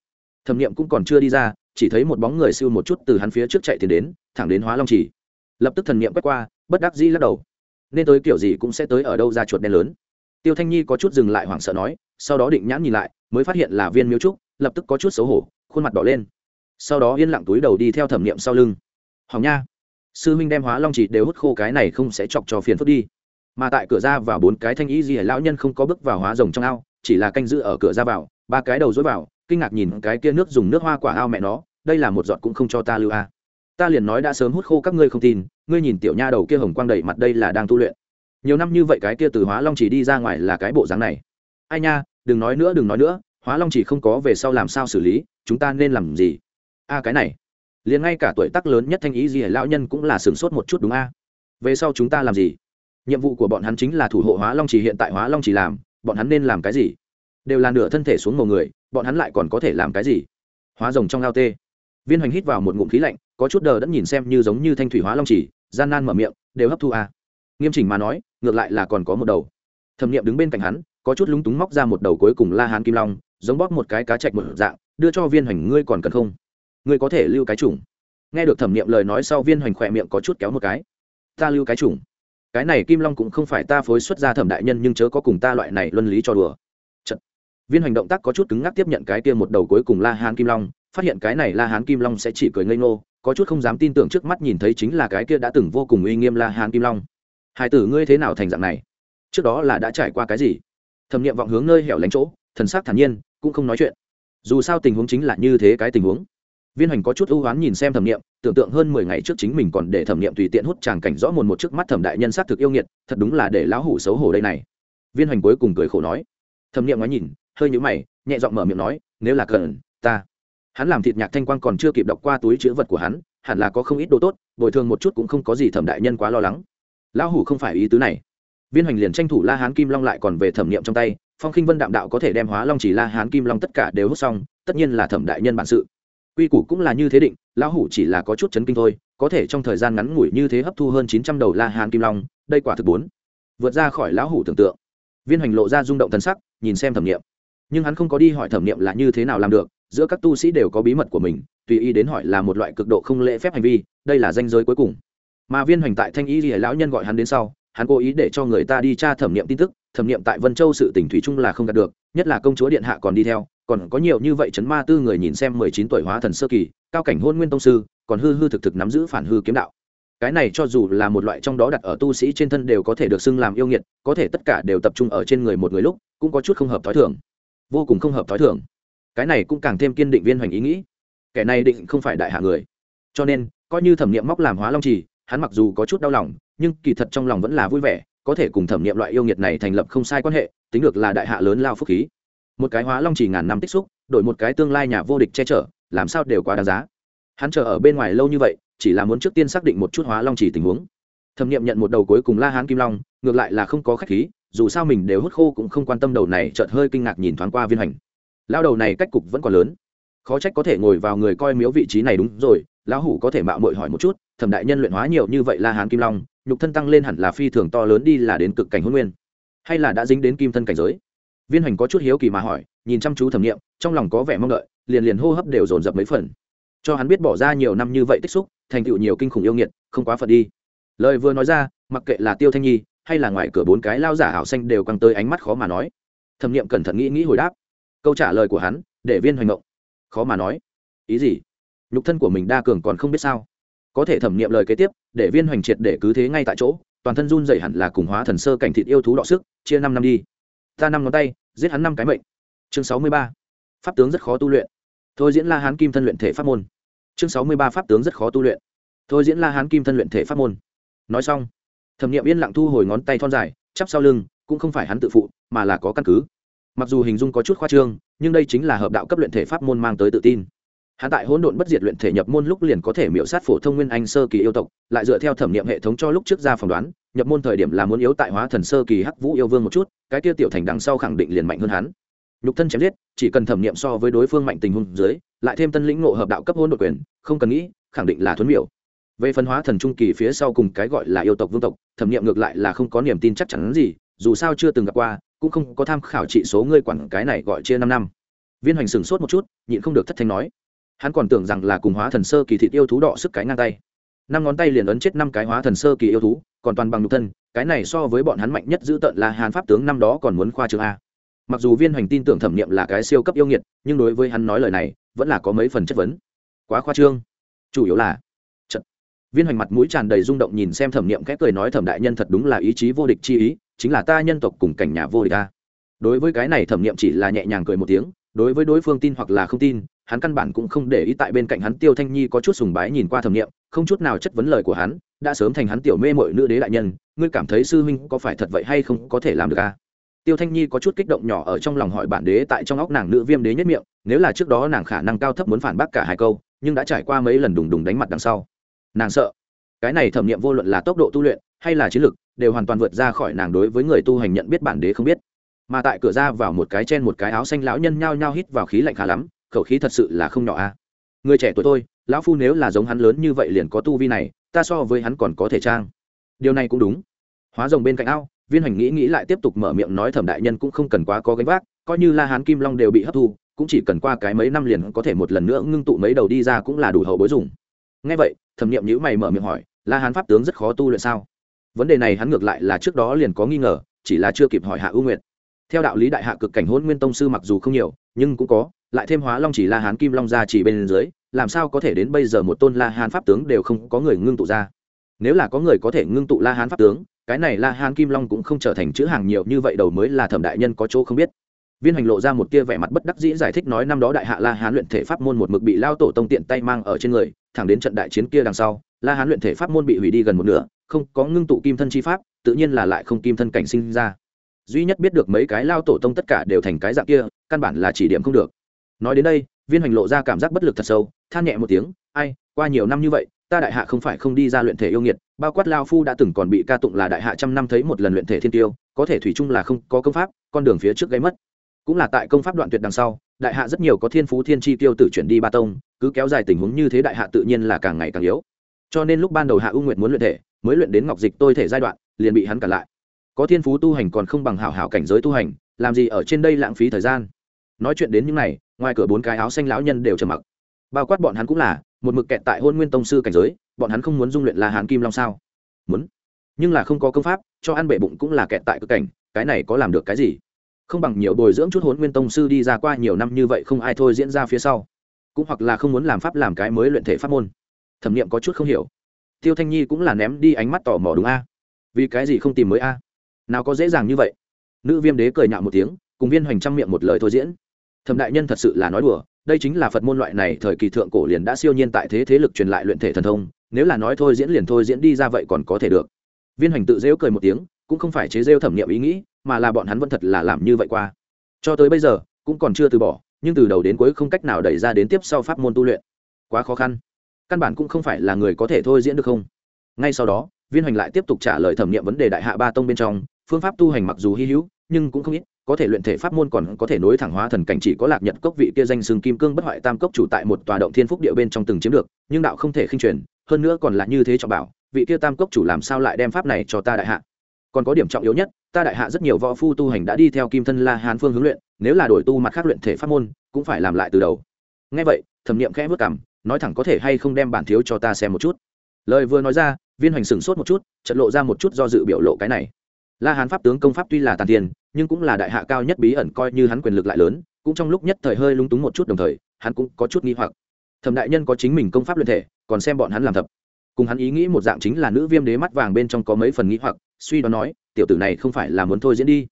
thẩm nghiệm cũng còn chưa đi ra, chỉ thấy một bóng người siêu một chút từ hắn phía trước chạy tiến đến, thẳng đến hóa long chỉ lập tức thần nghiệm quét qua, bất đắc dĩ lắc đầu. Nên tới kiểu gì cũng sẽ tới ở đâu ra chuột đen lớn. Tiêu thanh nhi có chút dừng lại hoảng sợ nói, sau đó định nhãn nhìn lại, mới phát hiện là viên miếu trúc, lập tức có chút xấu hổ, khuôn mặt đỏ lên. Sau đó yên lặng túi đầu đi theo thẩm nghiệm sau lưng. Hỏng nha, sư minh đem hóa long chỉ đều hút khô cái này không sẽ chọc cho phiền phức đi. Mà tại cửa ra vào bốn cái thanh ý gì lão nhân không có bước vào hóa rồng trong ao, chỉ là canh giữ ở cửa ra vào, ba cái đầu dối vào kinh ngạc nhìn cái kia nước dùng nước hoa quả ao mẹ nó, đây là một giọt cũng không cho ta lưu a. Ta liền nói đã sớm hút khô các ngươi không tin, ngươi nhìn tiểu nha đầu kia hồng quang đầy mặt đây là đang tu luyện. Nhiều năm như vậy cái kia từ hóa long chỉ đi ra ngoài là cái bộ dáng này. Ai nha, đừng nói nữa, đừng nói nữa, hóa long chỉ không có về sau làm sao xử lý, chúng ta nên làm gì? A, cái này. Liền ngay cả tuổi tác lớn nhất thanh ý gì lão nhân cũng là sửng sốt một chút đúng a? Về sau chúng ta làm gì? Nhiệm vụ của bọn hắn chính là thủ hộ hóa long chỉ hiện tại hóa long chỉ làm, bọn hắn nên làm cái gì? Đều là nửa thân thể xuống màu người bọn hắn lại còn có thể làm cái gì? Hóa rồng trong ao tê. Viên hoành hít vào một ngụm khí lạnh, có chút đờ đẫn nhìn xem như giống như thanh thủy hóa long chỉ, gian nan mở miệng, đều hấp thu a nghiêm chỉnh mà nói, ngược lại là còn có một đầu. Thẩm nghiệm đứng bên cạnh hắn, có chút lúng túng móc ra một đầu cuối cùng la hán kim long, giống bóp một cái cá chạch một dạng, đưa cho viên hoành, ngươi còn cần không? Ngươi có thể lưu cái chủng. Nghe được thẩm nghiệm lời nói sau, viên hoành khỏe miệng có chút kéo một cái. Ta lưu cái chủng? Cái này kim long cũng không phải ta phối xuất ra thẩm đại nhân, nhưng chớ có cùng ta loại này luân lý cho đùa viên hoành động tác có chút cứng ngắc tiếp nhận cái kia một đầu cuối cùng la hán kim long, phát hiện cái này la hán kim long sẽ chỉ cười ngây ngô, có chút không dám tin tưởng trước mắt nhìn thấy chính là cái kia đã từng vô cùng uy nghiêm la hán kim long. Hai tử ngươi thế nào thành dạng này? Trước đó là đã trải qua cái gì? Thẩm nghiệm vọng hướng nơi hẻo lánh chỗ, thần sắc thản nhiên, cũng không nói chuyện. Dù sao tình huống chính là như thế cái tình huống. Viên hành có chút ưu oán nhìn xem thẩm nghiệm tưởng tượng hơn mười ngày trước chính mình còn để thẩm nghiệm tùy tiện hút tràng cảnh rõ mồn một trước mắt thẩm đại nhân xác thực yêu nghiệt, thật đúng là để lão hủ xấu hổ đây này. Viên hành cuối cùng cười khổ nói. Thẩm nghiệm nói nhìn hơi nhũ mày, nhẹ giọng mở miệng nói, nếu là cần, ta. Hắn làm thịt nhạc thanh quang còn chưa kịp đọc qua túi chữ vật của hắn, hẳn là có không ít đồ tốt, bồi thường một chút cũng không có gì thẩm đại nhân quá lo lắng. Lão hủ không phải ý tứ này. Viên hoành liền tranh thủ la hán kim long lại còn về thẩm nghiệm trong tay, phong khinh vân đạm đạo có thể đem hóa long chỉ la hán kim long tất cả đều hút xong, tất nhiên là thẩm đại nhân bản sự. Quy củ cũng là như thế định, lão hủ chỉ là có chút chấn kinh thôi, có thể trong thời gian ngắn ngủi như thế hấp thu hơn chín trăm đầu la hán kim long, đây quả thực bốn. Vượt ra khỏi lão hủ tưởng tượng. Viên hoành lộ ra rung động thần sắc, nhìn xem thẩm nghiệm nhưng hắn không có đi hỏi thẩm nghiệm là như thế nào làm được, giữa các tu sĩ đều có bí mật của mình, tùy ý đến hỏi là một loại cực độ không lễ phép hành vi, đây là danh giới cuối cùng. Mà viên hoành tại thanh y lìa lão nhân gọi hắn đến sau, hắn cố ý để cho người ta đi tra thẩm nghiệm tin tức, thẩm nghiệm tại vân châu sự tỉnh thủy trung là không đạt được, nhất là công chúa điện hạ còn đi theo, còn có nhiều như vậy chấn ma tư người nhìn xem mười chín tuổi hóa thần sơ kỳ, cao cảnh hôn nguyên tông sư, còn hư hư thực thực nắm giữ phản hư kiếm đạo. Cái này cho dù là một loại trong đó đặt ở tu sĩ trên thân đều có thể được xưng làm yêu nghiệt, có thể tất cả đều tập trung ở trên người một người lúc, cũng có chút không hợp t h ó i thường vô cùng không hợp t h ó i thường. Cái này cũng càng thêm kiên định viên hoành ý nghĩ. Kẻ này định không phải đại hạ người. Cho nên, coi như thẩm nghiệm móc làm hóa long trì, hắn mặc dù có chút đau lòng, nhưng kỳ thật trong lòng vẫn là vui vẻ, có thể cùng thẩm nghiệm loại yêu nghiệt này thành lập không sai quan hệ, tính được là đại hạ lớn lao phúc khí. Một cái hóa long trì ngàn năm tích xúc, đổi một cái tương lai nhà vô địch che chở, làm sao đều quá đáng giá. Hắn chờ ở bên ngoài lâu như vậy, chỉ là muốn trước tiên xác định một chút hóa long trì tình huống. Thẩm nghiệm nhận một đầu cuối cùng la hán kim long, ngược lại là không có khách khí dù sao mình đều hút khô cũng không quan tâm đầu này, chợt hơi kinh ngạc nhìn thoáng qua viên hành lao đầu này cách cục vẫn còn lớn. Khó trách có thể ngồi vào người coi miếu vị trí này đúng rồi, lão hủ có thể mạo mội hỏi một chút, thẩm đại nhân luyện hóa nhiều như vậy la hán kim long, nhục thân tăng lên hẳn là phi thường to lớn đi là đến cực cảnh hôn nguyên. Hay là đã dính đến kim thân cảnh giới? Viên hành có chút hiếu kỳ mà hỏi, nhìn chăm chú thẩm nghiệm, trong lòng có vẻ mong đợi, liền liền hô hấp đều dồn dập mấy phần. Cho hắn biết bỏ ra nhiều năm như vậy tích xúc, thành tựu nhiều kinh khủng yêu nghiệt, không quá phật đi. Lời vừa nói ra, mặc kệ là tiêu thanh nhi hay là ngoài cửa bốn cái lao giả ảo xanh đều căng tới ánh mắt khó mà nói. Thẩm nghiệm cẩn thận nghĩ nghĩ hồi đáp. Câu trả lời của hắn, để viên hoành ngộng. Khó mà nói. Ý gì? Nhục thân của mình đa cường còn không biết sao? Có thể thẩm nghiệm lời kế tiếp, để viên hoành triệt để cứ thế ngay tại chỗ, toàn thân run dậy hẳn là cùng hóa thần sơ cảnh thịt yêu thú đọ sức, chia năm năm đi. Ta năm ngón tay, giết hắn năm cái mệnh. Chương sáu mươi ba. Pháp tướng rất khó tu luyện. Thôi diễn la hán kim thân luyện thể pháp môn. Chương sáu mươi ba, pháp tướng rất khó tu luyện. Thôi diễn la hán kim thân luyện thể pháp môn. Nói xong thẩm nghiệm yên lặng thu hồi ngón tay thon dài, chắp sau lưng, cũng không phải hắn tự phụ, mà là có căn cứ. Mặc dù hình dung có chút khoa trương, nhưng đây chính là hợp đạo cấp luyện thể pháp môn mang tới tự tin. Hắn tại hỗn độn bất diệt luyện thể nhập môn lúc liền có thể miễu sát phổ thông nguyên anh sơ kỳ yêu tộc, lại dựa theo thẩm nghiệm hệ thống cho lúc trước ra phỏng đoán, nhập môn thời điểm là muốn yếu tại hóa thần sơ kỳ hắc vũ yêu vương một chút, cái tiêu tiểu thành đằng sau khẳng định liền mạnh hơn hắn. Nhục thân chém giết, chỉ cần thẩm nghiệm so với đối phương mạnh tình huống dưới, lại thêm tân lĩnh ngộ hợp đạo cấp hỗn độn quyền, không cần nghĩ, khẳng định là thuấn miểu về phân hóa thần trung kỳ phía sau cùng cái gọi là yêu tộc vương tộc, thẩm nghiệm ngược lại là không có niềm tin chắc chắn gì, dù sao chưa từng gặp qua, cũng không có tham khảo trị số ngươi quản cái này gọi chia năm năm. Viên hoành sửng sốt một chút, nhịn không được thất thanh nói. Hắn còn tưởng rằng là cùng hóa thần sơ kỳ thịt yêu thú đọ sức cái ngang tay. Năm ngón tay liền ấn chết năm cái hóa thần sơ kỳ yêu thú, còn toàn bằng nhục thân, cái này so với bọn hắn mạnh nhất giữ tận là hàn pháp tướng năm đó còn muốn khoa trường a. Mặc dù viên hoành tin tưởng thẩm nghiệm là cái siêu cấp yêu nghiệt, nhưng đối với hắn nói lời này, vẫn là có mấy phần chất vấn. Quá khoa trương. Chủ yếu là viên hoành mặt mũi tràn đầy rung động nhìn xem thẩm Niệm khẽ cười nói, thẩm đại nhân thật đúng là ý chí vô địch chi ý, chính là ta nhân tộc cùng cảnh nhà vô địch ta đối với cái này thẩm Niệm chỉ là nhẹ nhàng cười một tiếng, đối với đối phương tin hoặc là không tin, hắn căn bản cũng không để ý tại bên cạnh hắn tiêu thanh nhi có chút sùng bái nhìn qua thẩm Niệm, không chút nào chất vấn lời của hắn, đã sớm thành hắn tiểu mê mội nữ đế đại nhân, ngươi cảm thấy sư huynh có phải thật vậy hay không có thể làm được à? tiêu thanh nhi có chút kích động nhỏ ở trong lòng hỏi bản đế tại trong óc nàng nữ viêm đế nhất miệng, nếu là trước đó nàng khả năng cao thấp muốn phản bác cả hai câu, nhưng đã trải qua mấy lần đùng đùng đánh mặt đằng sau nàng sợ. Cái này thẩm nghiệm vô luận là tốc độ tu luyện hay là chiến lược đều hoàn toàn vượt ra khỏi nàng đối với người tu hành nhận biết bản đế không biết. Mà tại cửa ra vào một cái chen một cái áo xanh lão nhân nhao nhao hít vào khí lạnh khá lắm, khẩu khí thật sự là không nhỏ a. Người trẻ tuổi tôi, lão phu nếu là giống hắn lớn như vậy liền có tu vi này, ta so với hắn còn có thể trang. Điều này cũng đúng. Hóa rồng bên cạnh ao, viên hành nghĩ nghĩ lại tiếp tục mở miệng nói thẩm đại nhân cũng không cần quá có gánh vác, coi như la hán kim long đều bị hấp thu, cũng chỉ cần qua cái mấy năm liền có thể một lần nữa ngưng tụ mấy đầu đi ra cũng là đủ hậu bối dùng. Ngay vậy thẩm nghiệm nhữ mày mở miệng hỏi, la hán pháp tướng rất khó tu luyện sao? Vấn đề này hắn ngược lại là trước đó liền có nghi ngờ, chỉ là chưa kịp hỏi hạ ưu nguyệt. Theo đạo lý đại hạ cực cảnh hôn nguyên tông sư mặc dù không nhiều, nhưng cũng có, lại thêm hóa long chỉ la hán kim long ra chỉ bên dưới, làm sao có thể đến bây giờ một tôn la hán pháp tướng đều không có người ngưng tụ ra? Nếu là có người có thể ngưng tụ la hán pháp tướng, cái này la hán kim long cũng không trở thành chữ hàng nhiều như vậy đầu mới là thẩm đại nhân có chỗ không biết viên hành lộ ra một tia vẻ mặt bất đắc dĩ giải thích nói năm đó đại hạ la hán luyện thể pháp môn một mực bị lao tổ tông tiện tay mang ở trên người, thẳng đến trận đại chiến kia đằng sau, la hán luyện thể pháp môn bị hủy đi gần một nửa, không có ngưng tụ kim thân chi pháp, tự nhiên là lại không kim thân cảnh sinh ra. Duy nhất biết được mấy cái lao tổ tông tất cả đều thành cái dạng kia, căn bản là chỉ điểm không được. Nói đến đây, viên hành lộ ra cảm giác bất lực thật sâu, than nhẹ một tiếng, ai, qua nhiều năm như vậy, ta đại hạ không phải không đi ra luyện thể yêu nghiệt, bao quát lao phu đã từng còn bị ca tụng là đại hạ trăm năm thấy một lần luyện thể thiên tiêu, có thể thủy chung là không có công pháp, con đường phía trước gây mất cũng là tại công pháp đoạn tuyệt đằng sau, đại hạ rất nhiều có thiên phú thiên chi tiêu tử chuyển đi ba tông, cứ kéo dài tình huống như thế đại hạ tự nhiên là càng ngày càng yếu. Cho nên lúc ban đầu hạ u nguyệt muốn luyện thể, mới luyện đến ngọc dịch tôi thể giai đoạn, liền bị hắn cản lại. Có thiên phú tu hành còn không bằng hảo hảo cảnh giới tu hành, làm gì ở trên đây lãng phí thời gian? Nói chuyện đến những này, ngoài cửa bốn cái áo xanh lão nhân đều trầm mặc. Bao quát bọn hắn cũng là, một mực kẹt tại hôn nguyên tông sư cảnh giới, bọn hắn không muốn dung luyện là hàn kim long sao? Muốn. Nhưng là không có công pháp, cho ăn bể bụng cũng là kẹt tại cực cảnh, cái này có làm được cái gì? Không bằng nhiều bồi dưỡng chút hôn nguyên tông sư đi ra qua nhiều năm như vậy không ai thôi diễn ra phía sau. Cũng hoặc là không muốn làm pháp làm cái mới luyện thể pháp môn. Thẩm nghiệm có chút không hiểu. Tiêu thanh nhi cũng là ném đi ánh mắt tò mò đúng a? Vì cái gì không tìm mới a? Nào có dễ dàng như vậy? Nữ viêm đế cười nhạo một tiếng, cùng viên hoành trăm miệng một lời thôi diễn. Thẩm đại nhân thật sự là nói đùa, đây chính là phật môn loại này thời kỳ thượng cổ liền đã siêu nhiên tại thế thế lực truyền lại luyện thể thần thông, nếu là nói thôi diễn liền thôi diễn đi ra vậy còn có thể được. Viên hoành tự rêu cười một tiếng, cũng không phải chế rêu thẩm nghiệm ý nghĩ mà là bọn hắn vẫn thật là làm như vậy qua. Cho tới bây giờ, cũng còn chưa từ bỏ, nhưng từ đầu đến cuối không cách nào đẩy ra đến tiếp sau pháp môn tu luyện. Quá khó khăn. Căn bản cũng không phải là người có thể thôi diễn được không? Ngay sau đó, viên hoành lại tiếp tục trả lời thẩm nghiệm vấn đề đại hạ ba tông bên trong. Phương pháp tu hành mặc dù hy hữu, nhưng cũng không ít, có thể luyện thể pháp môn còn có thể nối thẳng hóa thần cảnh chỉ có lạc nhật cốc vị kia danh xưng kim cương bất hoại tam cốc chủ tại một tòa động thiên phúc địa bên trong từng chiếm được, nhưng đạo không thể khinh truyền, hơn nữa còn là như thế cho bảo, vị kia tam cốc chủ làm sao lại đem pháp này cho ta đại hạ? Còn có điểm trọng yếu nhất, ta đại hạ rất nhiều võ phu tu hành đã đi theo kim thân la hán phương hướng luyện, nếu là đổi tu mặt khác luyện thể pháp môn, cũng phải làm lại từ đầu. Ngay vậy, thẩm niệm khẽ vất cảm nói thẳng có thể hay không đem bản thiếu cho ta xem một chút. Lời vừa nói ra, viên hoành sửng sốt một chút trận lộ ra một chút do dự biểu lộ cái này. La hán pháp tướng công pháp tuy là tàn tiền, nhưng cũng là đại hạ cao nhất bí ẩn coi như hắn quyền lực lại lớn, cũng trong lúc nhất thời hơi lúng túng một chút đồng thời, hắn cũng có chút nghi hoặc. Thẩm đại nhân có chính mình công pháp luyện thể, còn xem bọn hắn làm thập cùng hắn ý nghĩ một dạng chính là nữ viêm đế mắt vàng bên trong có mấy phần nghĩ hoặc, suy đoán nói, tiểu tử này không phải là muốn thôi diễn đi.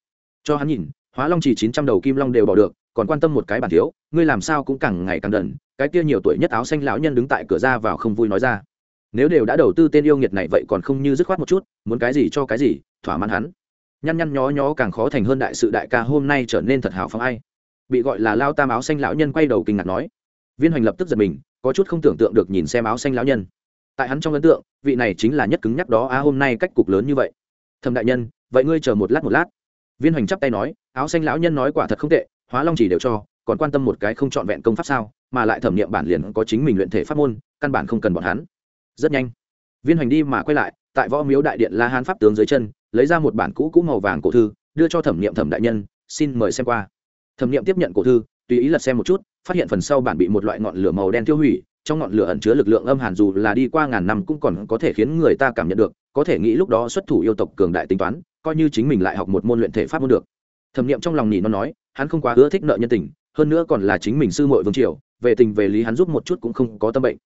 Cho hắn nhìn, hóa long chỉ chín trăm đầu kim long đều bỏ được, còn quan tâm một cái bản thiếu, ngươi làm sao cũng càng ngày càng đần, cái kia nhiều tuổi nhất áo xanh lão nhân đứng tại cửa ra vào không vui nói ra. Nếu đều đã đầu tư tên yêu nghiệt này vậy còn không như dứt khoát một chút, muốn cái gì cho cái gì, thỏa mãn hắn. Nhăn nhăn nhó nhó càng khó thành hơn đại sự đại ca hôm nay trở nên thật hào phóng ai. Bị gọi là lao tam áo xanh lão nhân quay đầu kinh ngạc nói. Viên hoành lập tức giật mình, có chút không tưởng tượng được nhìn xem áo xanh lão nhân tại hắn trong ấn tượng, vị này chính là nhất cứng nhắc đó á hôm nay cách cục lớn như vậy. Thầm đại nhân, vậy ngươi chờ một lát một lát. Viên hoành chắp tay nói, áo xanh lão nhân nói quả thật không tệ, hóa long chỉ đều cho, còn quan tâm một cái không trọn vẹn công pháp sao, mà lại thẩm nghiệm bản liền có chính mình luyện thể pháp môn, căn bản không cần bọn hắn. Rất nhanh, viên hoành đi mà quay lại, tại võ miếu đại điện la hán pháp tướng dưới chân, lấy ra một bản cũ cũ màu vàng cổ thư, đưa cho thẩm nghiệm thẩm đại nhân, xin mời xem qua. Thẩm nghiệm tiếp nhận cổ thư, tùy ý lật xem một chút, phát hiện phần sau bản bị một loại ngọn lửa màu đen tiêu hủy trong ngọn lửa ẩn chứa lực lượng âm hàn dù là đi qua ngàn năm cũng còn có thể khiến người ta cảm nhận được, có thể nghĩ lúc đó xuất thủ yêu tộc cường đại tính toán, coi như chính mình lại học một môn luyện thể pháp môn được. Thẩm nghiệm trong lòng nhỉ nó nói, hắn không quá ưa thích nợ nhân tình, hơn nữa còn là chính mình sư muội vương triều, về tình về lý hắn giúp một chút cũng không có tâm bệnh.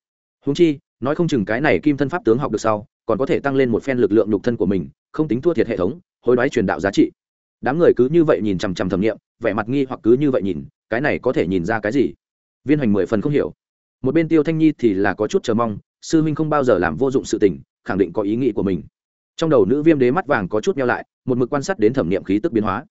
Húng chi, nói không chừng cái này kim thân pháp tướng học được sau, còn có thể tăng lên một phen lực lượng nhục thân của mình, không tính thua thiệt hệ thống, hối đoái truyền đạo giá trị. Đám người cứ như vậy nhìn chằm chằm thẩm nghiệm vẻ mặt nghi hoặc cứ như vậy nhìn, cái này có thể nhìn ra cái gì? Viên hành mười phần không hiểu một bên tiêu thanh nhi thì là có chút chờ mong, sư minh không bao giờ làm vô dụng sự tình, khẳng định có ý nghĩ của mình. Trong đầu nữ viêm đế mắt vàng có chút nhau lại, một mực quan sát đến thẩm nghiệm khí tức biến hóa.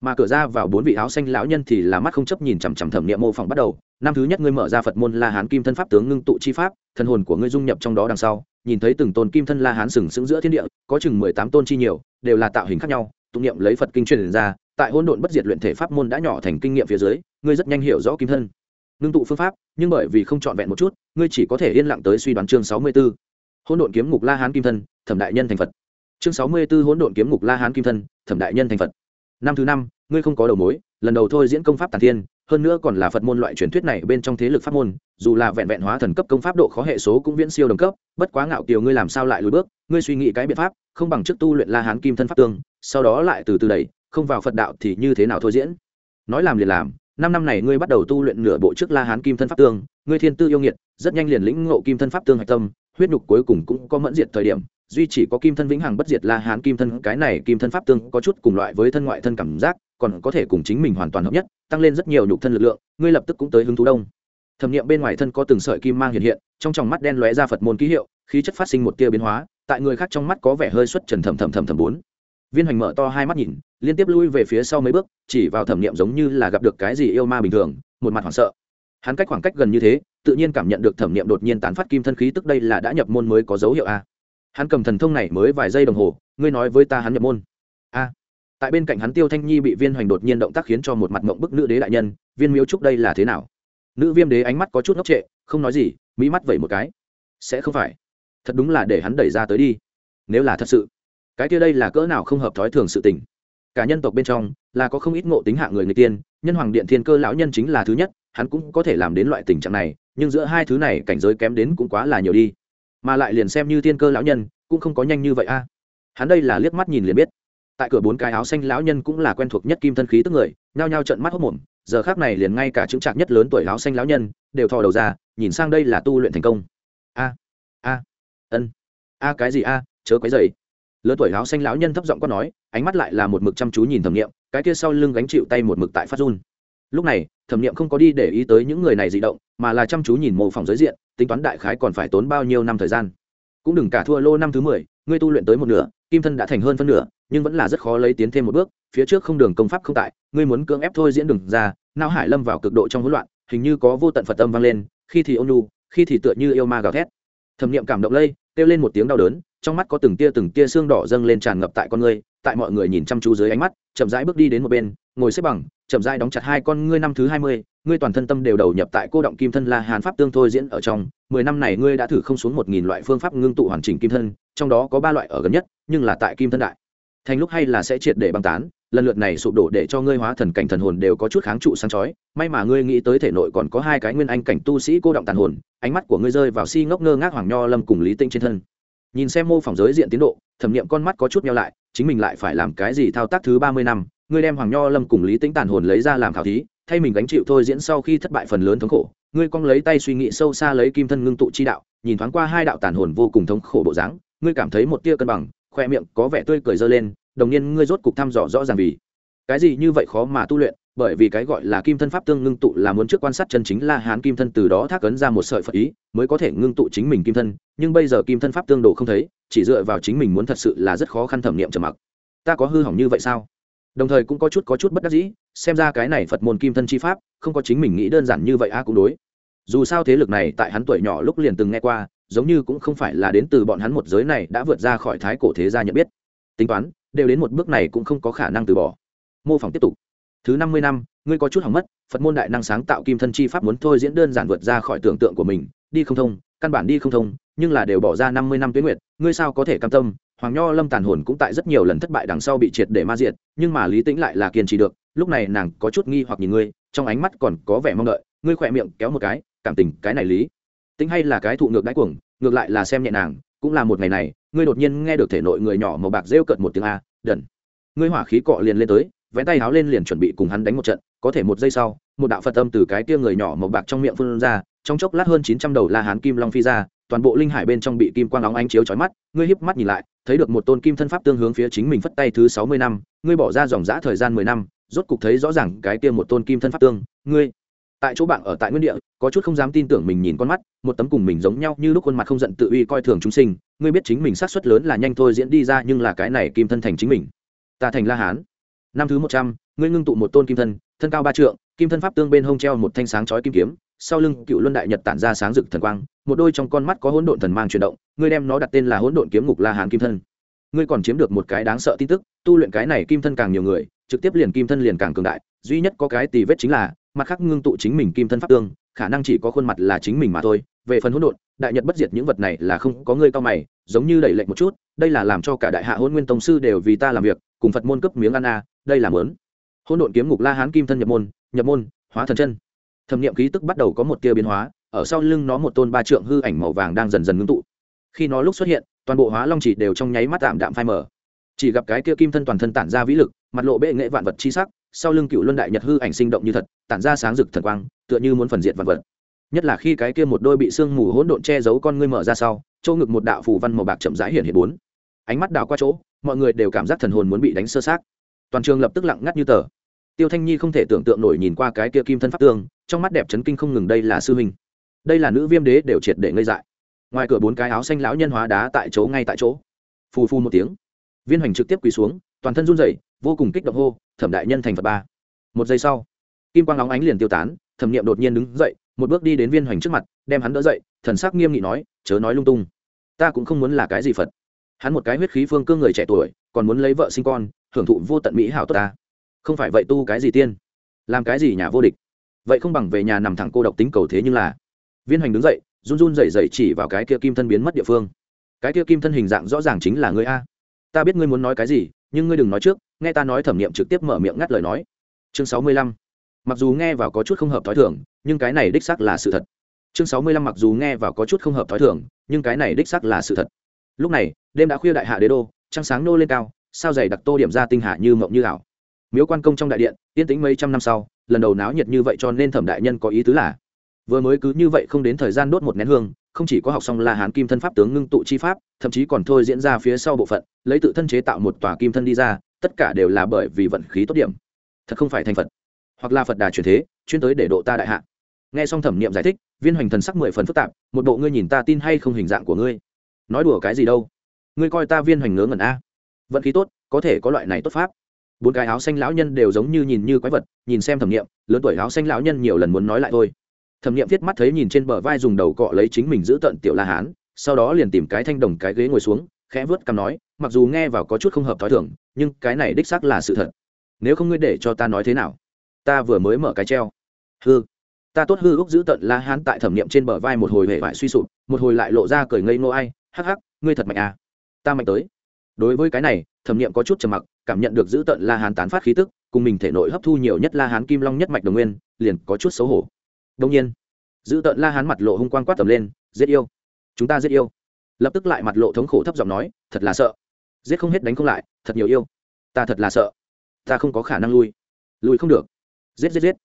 Mà cửa ra vào bốn vị áo xanh lão nhân thì là mắt không chấp nhìn chằm chằm thẩm nghiệm mô phỏng bắt đầu. Năm thứ nhất ngươi mở ra phật môn la hán kim thân pháp tướng ngưng tụ chi pháp thân hồn của ngươi dung nhập trong đó đằng sau, nhìn thấy từng tôn kim thân la hán sừng sững giữa thiên địa, có chừng mười tám tôn chi nhiều, đều là tạo hình khác nhau, tụng niệm lấy phật kinh truyền ra, tại hôn độn bất diệt luyện thể pháp môn đã nhỏ thành kinh nghiệm phía dưới, ngươi rất nhanh hiểu rõ kim thân ngưng tụ phương pháp, nhưng bởi vì không trọn vẹn một chút, ngươi chỉ có thể yên lặng tới suy đoán chương sáu mươi b ố hôn độn kiếm ngục la hán kim thân, thẩm đại nhân thành phật. Chương sáu mươi b ố hôn độn kiếm ngục la hán kim thân, thẩm đại nhân thành phật. Năm thứ năm, ngươi không có đầu mối, lần đầu thôi diễn công pháp tàn thiên, hơn nữa còn là phật môn loại truyền thuyết này bên trong thế lực pháp môn, dù là vẹn vẹn hóa thần cấp công pháp độ khó hệ số cũng viễn siêu đồng cấp, bất quá ngạo kiều ngươi làm sao lại lùi bước, ngươi suy nghĩ cái biện pháp, không bằng trước tu luyện la hán kim thân pháp tương, sau đó lại từ từ đẩy, không vào phật đạo thì như thế nào thôi diễn? Nói làm liền làm năm năm này ngươi bắt đầu tu luyện nửa bộ trước la hán kim thân pháp tương, ngươi thiên tư yêu nghiệt, rất nhanh liền lĩnh ngộ kim thân pháp tương hạch tâm, huyết nhục cuối cùng cũng có mẫn diệt thời điểm, duy chỉ có kim thân vĩnh hằng bất diệt la hán kim thân, cái này kim thân pháp tương có chút cùng loại với thân ngoại thân cảm giác, còn có thể cùng chính mình hoàn toàn hợp nhất, tăng lên rất nhiều nhục thân lực lượng, ngươi lập tức cũng tới hứng thú đông. Thẩm nghiệm bên ngoài thân có từng sợi kim mang hiện hiện, trong tròng mắt đen lóe ra phật môn ký hiệu, khí chất phát sinh một tia biến hóa, tại người khác trong mắt có vẻ hơi xuất trần thầm thầm thầm thầm bốn. Viên hoành mở to hai mắt nhìn liên tiếp lui về phía sau mấy bước, chỉ vào thẩm nghiệm giống như là gặp được cái gì yêu ma bình thường, một mặt hoảng sợ. Hắn cách khoảng cách gần như thế, tự nhiên cảm nhận được thẩm nghiệm đột nhiên tán phát kim thân khí tức đây là đã nhập môn mới có dấu hiệu a. Hắn cầm thần thông này mới vài giây đồng hồ, ngươi nói với ta hắn nhập môn. A. Tại bên cạnh hắn tiêu thanh nhi bị viên hoành đột nhiên động tác khiến cho một mặt mộng bức nữ đế đại nhân, viên miếu trúc đây là thế nào? Nữ viêm đế ánh mắt có chút ngốc trệ, không nói gì, mỹ mắt vẩy một cái. Sẽ không phải. Thật đúng là để hắn đẩy ra tới đi. Nếu là thật sự, cái kia đây là cỡ nào không hợp thói thường sự tình cả nhân tộc bên trong, là có không ít ngộ tính hạng người người tiên, nhân hoàng điện thiên cơ lão nhân chính là thứ nhất, hắn cũng có thể làm đến loại tình trạng này, nhưng giữa hai thứ này cảnh giới kém đến cũng quá là nhiều đi. Mà lại liền xem như thiên cơ lão nhân, cũng không có nhanh như vậy a. Hắn đây là liếc mắt nhìn liền biết. Tại cửa bốn cái áo xanh lão nhân cũng là quen thuộc nhất kim thân khí tức người, nhao nhao trận mắt hốc mồm, giờ khác này liền ngay cả chứng trạc nhất lớn tuổi áo xanh lão nhân, đều thò đầu ra, nhìn sang đây là tu luyện thành công. A a, ân. A, cái gì a, chớ quấy dày lớn tuổi áo xanh lão nhân thấp giọng quát nói, ánh mắt lại là một mực chăm chú nhìn thẩm nghiệm cái kia sau lưng gánh chịu tay một mực tại phát run. Lúc này, thẩm nghiệm không có đi để ý tới những người này dị động, mà là chăm chú nhìn mô phỏng giới diện, tính toán đại khái còn phải tốn bao nhiêu năm thời gian. Cũng đừng cả thua lô năm thứ mười, ngươi tu luyện tới một nửa, kim thân đã thành hơn phân nửa, nhưng vẫn là rất khó lấy tiến thêm một bước, phía trước không đường công pháp không tại, ngươi muốn cưỡng ép thôi diễn đường ra, não hải lâm vào cực độ trong hỗn loạn, hình như có vô tận phật tâm vang lên, khi thì ôn nhu, khi thì tựa như yêu ma gào thét. Thẩm nghiệm cảm động lây, kêu lên một tiếng đau đớn trong mắt có từng tia từng tia xương đỏ dâng lên tràn ngập tại con ngươi, tại mọi người nhìn chăm chú dưới ánh mắt, chậm rãi bước đi đến một bên, ngồi xếp bằng, chậm rãi đóng chặt hai con ngươi năm thứ hai mươi, ngươi toàn thân tâm đều đầu nhập tại cô động kim thân la hàn pháp tương thôi diễn ở trong, mười năm này ngươi đã thử không xuống một nghìn loại phương pháp ngưng tụ hoàn chỉnh kim thân, trong đó có ba loại ở gần nhất, nhưng là tại kim thân đại. Thành lúc hay là sẽ triệt để băng tán, lần lượt này sụp đổ để cho ngươi hóa thần cảnh thần hồn đều có chút kháng trụ sáng chói, may mà ngươi nghĩ tới thể nội còn có hai cái nguyên anh cảnh tu sĩ cô động tàn hồn, ánh mắt của ngươi rơi vào si ngốc ngơ ngác hoàng nho lâm cùng lý tinh trên thân nhìn xem mô phỏng giới diện tiến độ, thẩm nghiệm con mắt có chút nhau lại, chính mình lại phải làm cái gì thao tác thứ ba mươi năm, ngươi đem hoàng nho lâm cùng lý tính tàn hồn lấy ra làm khảo thí, thay mình gánh chịu thôi diễn sau khi thất bại phần lớn thống khổ. Ngươi cong lấy tay suy nghĩ sâu xa lấy kim thân ngưng tụ chi đạo, nhìn thoáng qua hai đạo tàn hồn vô cùng thống khổ bộ dáng, ngươi cảm thấy một tia cân bằng, khoe miệng có vẻ tươi cười dơ lên, đồng nhiên ngươi rốt cục thăm dò rõ ràng vì cái gì như vậy khó mà tu luyện bởi vì cái gọi là kim thân pháp tương ngưng tụ là muốn trước quan sát chân chính la hán kim thân từ đó thác ấn ra một sợi phật ý, mới có thể ngưng tụ chính mình kim thân, nhưng bây giờ kim thân pháp tương đồ không thấy, chỉ dựa vào chính mình muốn thật sự là rất khó khăn thẩm nghiệm trầm mặc. Ta có hư hỏng như vậy sao? Đồng thời cũng có chút có chút bất đắc dĩ, xem ra cái này phật môn kim thân chi pháp, không có chính mình nghĩ đơn giản như vậy a à cũng đối. Dù sao thế lực này tại hắn tuổi nhỏ lúc liền từng nghe qua, giống như cũng không phải là đến từ bọn hắn một giới này đã vượt ra khỏi thái cổ thế gia nhận biết. Tính toán, đều đến một bước này cũng không có khả năng từ bỏ. Mô phỏng tiếp tục thứ năm mươi năm, ngươi có chút hỏng mất, phật môn đại năng sáng tạo kim thân chi pháp muốn thôi diễn đơn giản vượt ra khỏi tưởng tượng của mình, đi không thông, căn bản đi không thông, nhưng là đều bỏ ra năm mươi năm tuyến nguyệt, ngươi sao có thể cam tâm? Hoàng nho lâm tàn hồn cũng tại rất nhiều lần thất bại đằng sau bị triệt để ma diệt, nhưng mà lý tĩnh lại là kiên trì được, lúc này nàng có chút nghi hoặc nhìn ngươi, trong ánh mắt còn có vẻ mong đợi, ngươi khỏe miệng kéo một cái, cảm tình cái này lý tính hay là cái thụ ngược đáy cuồng, ngược lại là xem nhẹ nàng, cũng là một ngày này, ngươi đột nhiên nghe được thể nội người nhỏ màu bạc rêu cợt một tiếng a, đần. Ngươi hỏa khí cọ liền lên tới vẽ tay háo lên liền chuẩn bị cùng hắn đánh một trận, có thể một giây sau, một đạo phật tâm từ cái tia người nhỏ màu bạc trong miệng phun ra, trong chốc lát hơn chín trăm đầu la hán kim long phi ra, toàn bộ linh hải bên trong bị kim quang óng ánh chiếu chói mắt, ngươi híp mắt nhìn lại, thấy được một tôn kim thân pháp tương hướng phía chính mình phất tay thứ sáu mươi năm, ngươi bỏ ra dòng giã thời gian mười năm, rốt cục thấy rõ ràng cái kia một tôn kim thân pháp tương, ngươi tại chỗ bạn ở tại nguyên địa, có chút không dám tin tưởng mình nhìn con mắt, một tấm cùng mình giống nhau như lúc khuôn mặt không giận tự uy coi thường chúng sinh, ngươi biết chính mình sát suất lớn là nhanh thôi diễn đi ra nhưng là cái này kim thân thành chính mình. Ta thành la hán năm thứ một trăm, ngươi ngưng tụ một tôn kim thân thân cao ba trượng, kim thân pháp tương bên hông treo một thanh sáng chói kim kiếm, sau lưng cựu luân đại nhật tản ra sáng rực thần quang, một đôi trong con mắt có hỗn độn thần mang chuyển động, ngươi đem nó đặt tên là hỗn độn kiếm ngục la hán kim thân. Ngươi còn chiếm được một cái đáng sợ tin tức, tu luyện cái này kim thân càng nhiều người, trực tiếp liền kim thân liền càng cường đại, duy nhất có cái tì vết chính là, mặt khác ngưng tụ chính mình kim thân pháp tương, khả năng chỉ có khuôn mặt là chính mình mà thôi, về phần hỗn độn, đại nhật bất diệt những vật này là không có ngươi cao mày, giống như đẩy lệnh một chút, đây là làm cho cả đại hạ hôn nguyên tông sư đều vì ta làm việc cùng phật môn cấp miếng ăn a, đây là mớn. Hỗn n kiếm ngục la hán kim thân nhập môn nhập môn, hóa thần chân. Thẩm nghiệm khí tức bắt đầu có một tia biến hóa, ở sau lưng nó một tôn ba trượng hư ảnh màu vàng đang dần dần ngưng tụ. Khi nó lúc xuất hiện, toàn bộ hóa long chỉ đều trong nháy mắt tạm đạm phai mờ. Chỉ gặp cái kia kim thân toàn thân tản ra vĩ lực, mặt lộ bệ nghệ vạn vật chi sắc, sau lưng cựu luân đại nhật hư ảnh sinh động như thật, tản ra sáng rực thần quang, tựa như muốn phần diệt vạn vật. Nhất là khi cái kia một đôi bị sương mù hỗn độn che giấu con ngươi mở ra sau châu ngực một đạo phù văn màu bạc chậm rãi hiện hiện bốn ánh mắt đào qua chỗ, mọi người đều cảm giác thần hồn muốn bị đánh sơ sát toàn trường lập tức lặng ngắt như tờ. Tiêu thanh nhi không thể tưởng tượng nổi nhìn qua cái kia kim thân pháp tương, trong mắt đẹp chấn kinh không ngừng đây là sư huynh. Đây là nữ viêm đế đều triệt để ngây dại. Ngoài cửa bốn cái áo xanh lão nhân hóa đá tại chỗ ngay tại chỗ. Phù phu một tiếng. Viên hoành trực tiếp quỳ xuống, toàn thân run rẩy, vô cùng kích động hô, thẩm đại nhân thành phật ba. Một giây sau, kim quang óng ánh liền tiêu tán, thẩm niệm đột nhiên đứng dậy, một bước đi đến viên hoành trước mặt, đem hắn đỡ dậy, thần sắc nghiêm nghị nói, chớ nói lung tung. Ta cũng không muốn là cái gì phật hắn một cái huyết khí phương cương người trẻ tuổi, còn muốn lấy vợ sinh con, hưởng thụ vô tận mỹ hảo tốt ta. Không phải vậy tu cái gì tiên? Làm cái gì nhà vô địch? Vậy không bằng về nhà nằm thẳng cô độc tính cầu thế nhưng là. Viên hoành đứng dậy, run run rẩy rẩy chỉ vào cái kia kim thân biến mất địa phương. Cái kia kim thân hình dạng rõ ràng chính là ngươi a. Ta biết ngươi muốn nói cái gì, nhưng ngươi đừng nói trước, nghe ta nói thẩm nghiệm trực tiếp mở miệng ngắt lời nói. Chương sáu mươi lăm. Mặc dù nghe vào có chút không hợp t h ó i thưởng nhưng cái này đích xác là sự thật. Chương sáu mươi lăm mặc dù nghe vào có chút không hợp t h ó i thưởng nhưng cái này đích xác là sự thật. Lúc này đêm đã khuya đại hạ đế đô, trăng sáng nô lên cao, sao dày đặc tô điểm ra tinh hạ như mộng như ảo. Miếu quan công trong đại điện, yên tĩnh mấy trăm năm sau, lần đầu náo nhiệt như vậy cho nên thẩm đại nhân có ý tứ là, vừa mới cứ như vậy không đến thời gian đốt một nén hương, không chỉ có học xong la hán kim thân pháp tướng ngưng tụ chi pháp, thậm chí còn thôi diễn ra phía sau bộ phận, lấy tự thân chế tạo một tòa kim thân đi ra, tất cả đều là bởi vì vận khí tốt điểm. Thật không phải thành phật, hoặc là phật đà truyền thế, chuyên tới để độ ta đại hạ. Nghe xong thẩm niệm giải thích, viên hoành thần sắc mười phần phức tạp, một bộ ngươi nhìn ta tin hay không hình dạng của ngươi? Nói đùa cái gì đâu? Ngươi coi ta viên hoành ngớ ngẩn a. Vận khí tốt, có thể có loại này tốt pháp. Bốn cái áo xanh lão nhân đều giống như nhìn như quái vật, nhìn xem thẩm niệm lớn tuổi áo xanh lão nhân nhiều lần muốn nói lại thôi. Thẩm nghiệm viết mắt thấy nhìn trên bờ vai dùng đầu cọ lấy chính mình giữ tận tiểu la hán, sau đó liền tìm cái thanh đồng cái ghế ngồi xuống, khẽ vớt cằm nói, mặc dù nghe vào có chút không hợp t h ó i thưởng nhưng cái này đích xác là sự thật. Nếu không ngươi để cho ta nói thế nào? Ta vừa mới mở cái treo. Hư ta tốt hư úc giữ tận la hán tại thẩm nghiệm trên bờ vai một hồi hệ vải suy sụp, một hồi lại lộ ra cười ngây ngô ai, hắc hắc, ngươi thật mạnh à ta mạnh tới. Đối với cái này, thẩm nghiệm có chút trầm mặc, cảm nhận được giữ tận la hán tán phát khí tức, cùng mình thể nội hấp thu nhiều nhất la hán kim long nhất mạch đồng nguyên, liền có chút xấu hổ. Đông nhiên, giữ Tận la hán mặt lộ hung quang quát tầm lên, giết yêu! Chúng ta giết yêu! Lập tức lại mặt lộ thống khổ thấp giọng nói, thật là sợ! Giết không hết đánh không lại, thật nhiều yêu! Ta thật là sợ! Ta không có khả năng lui! Lui không được! Giết giết giết!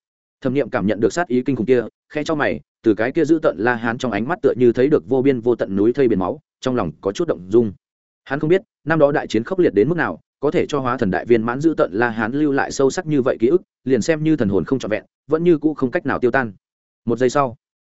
Thẩm n i ệ m cảm nhận được sát ý kinh khủng kia khe cho mày, từ cái kia giữ tận la hán trong ánh mắt tựa như thấy được vô biên vô tận núi thây biển máu, trong lòng có chút động dung hắn không biết, năm đó đại chiến khốc liệt đến mức nào, có thể cho hóa thần đại viên mãn giữ tận la hán lưu lại sâu sắc như vậy ký ức, liền xem như thần hồn không trọn vẹn, vẫn như cũ không cách nào tiêu tan. Một giây sau,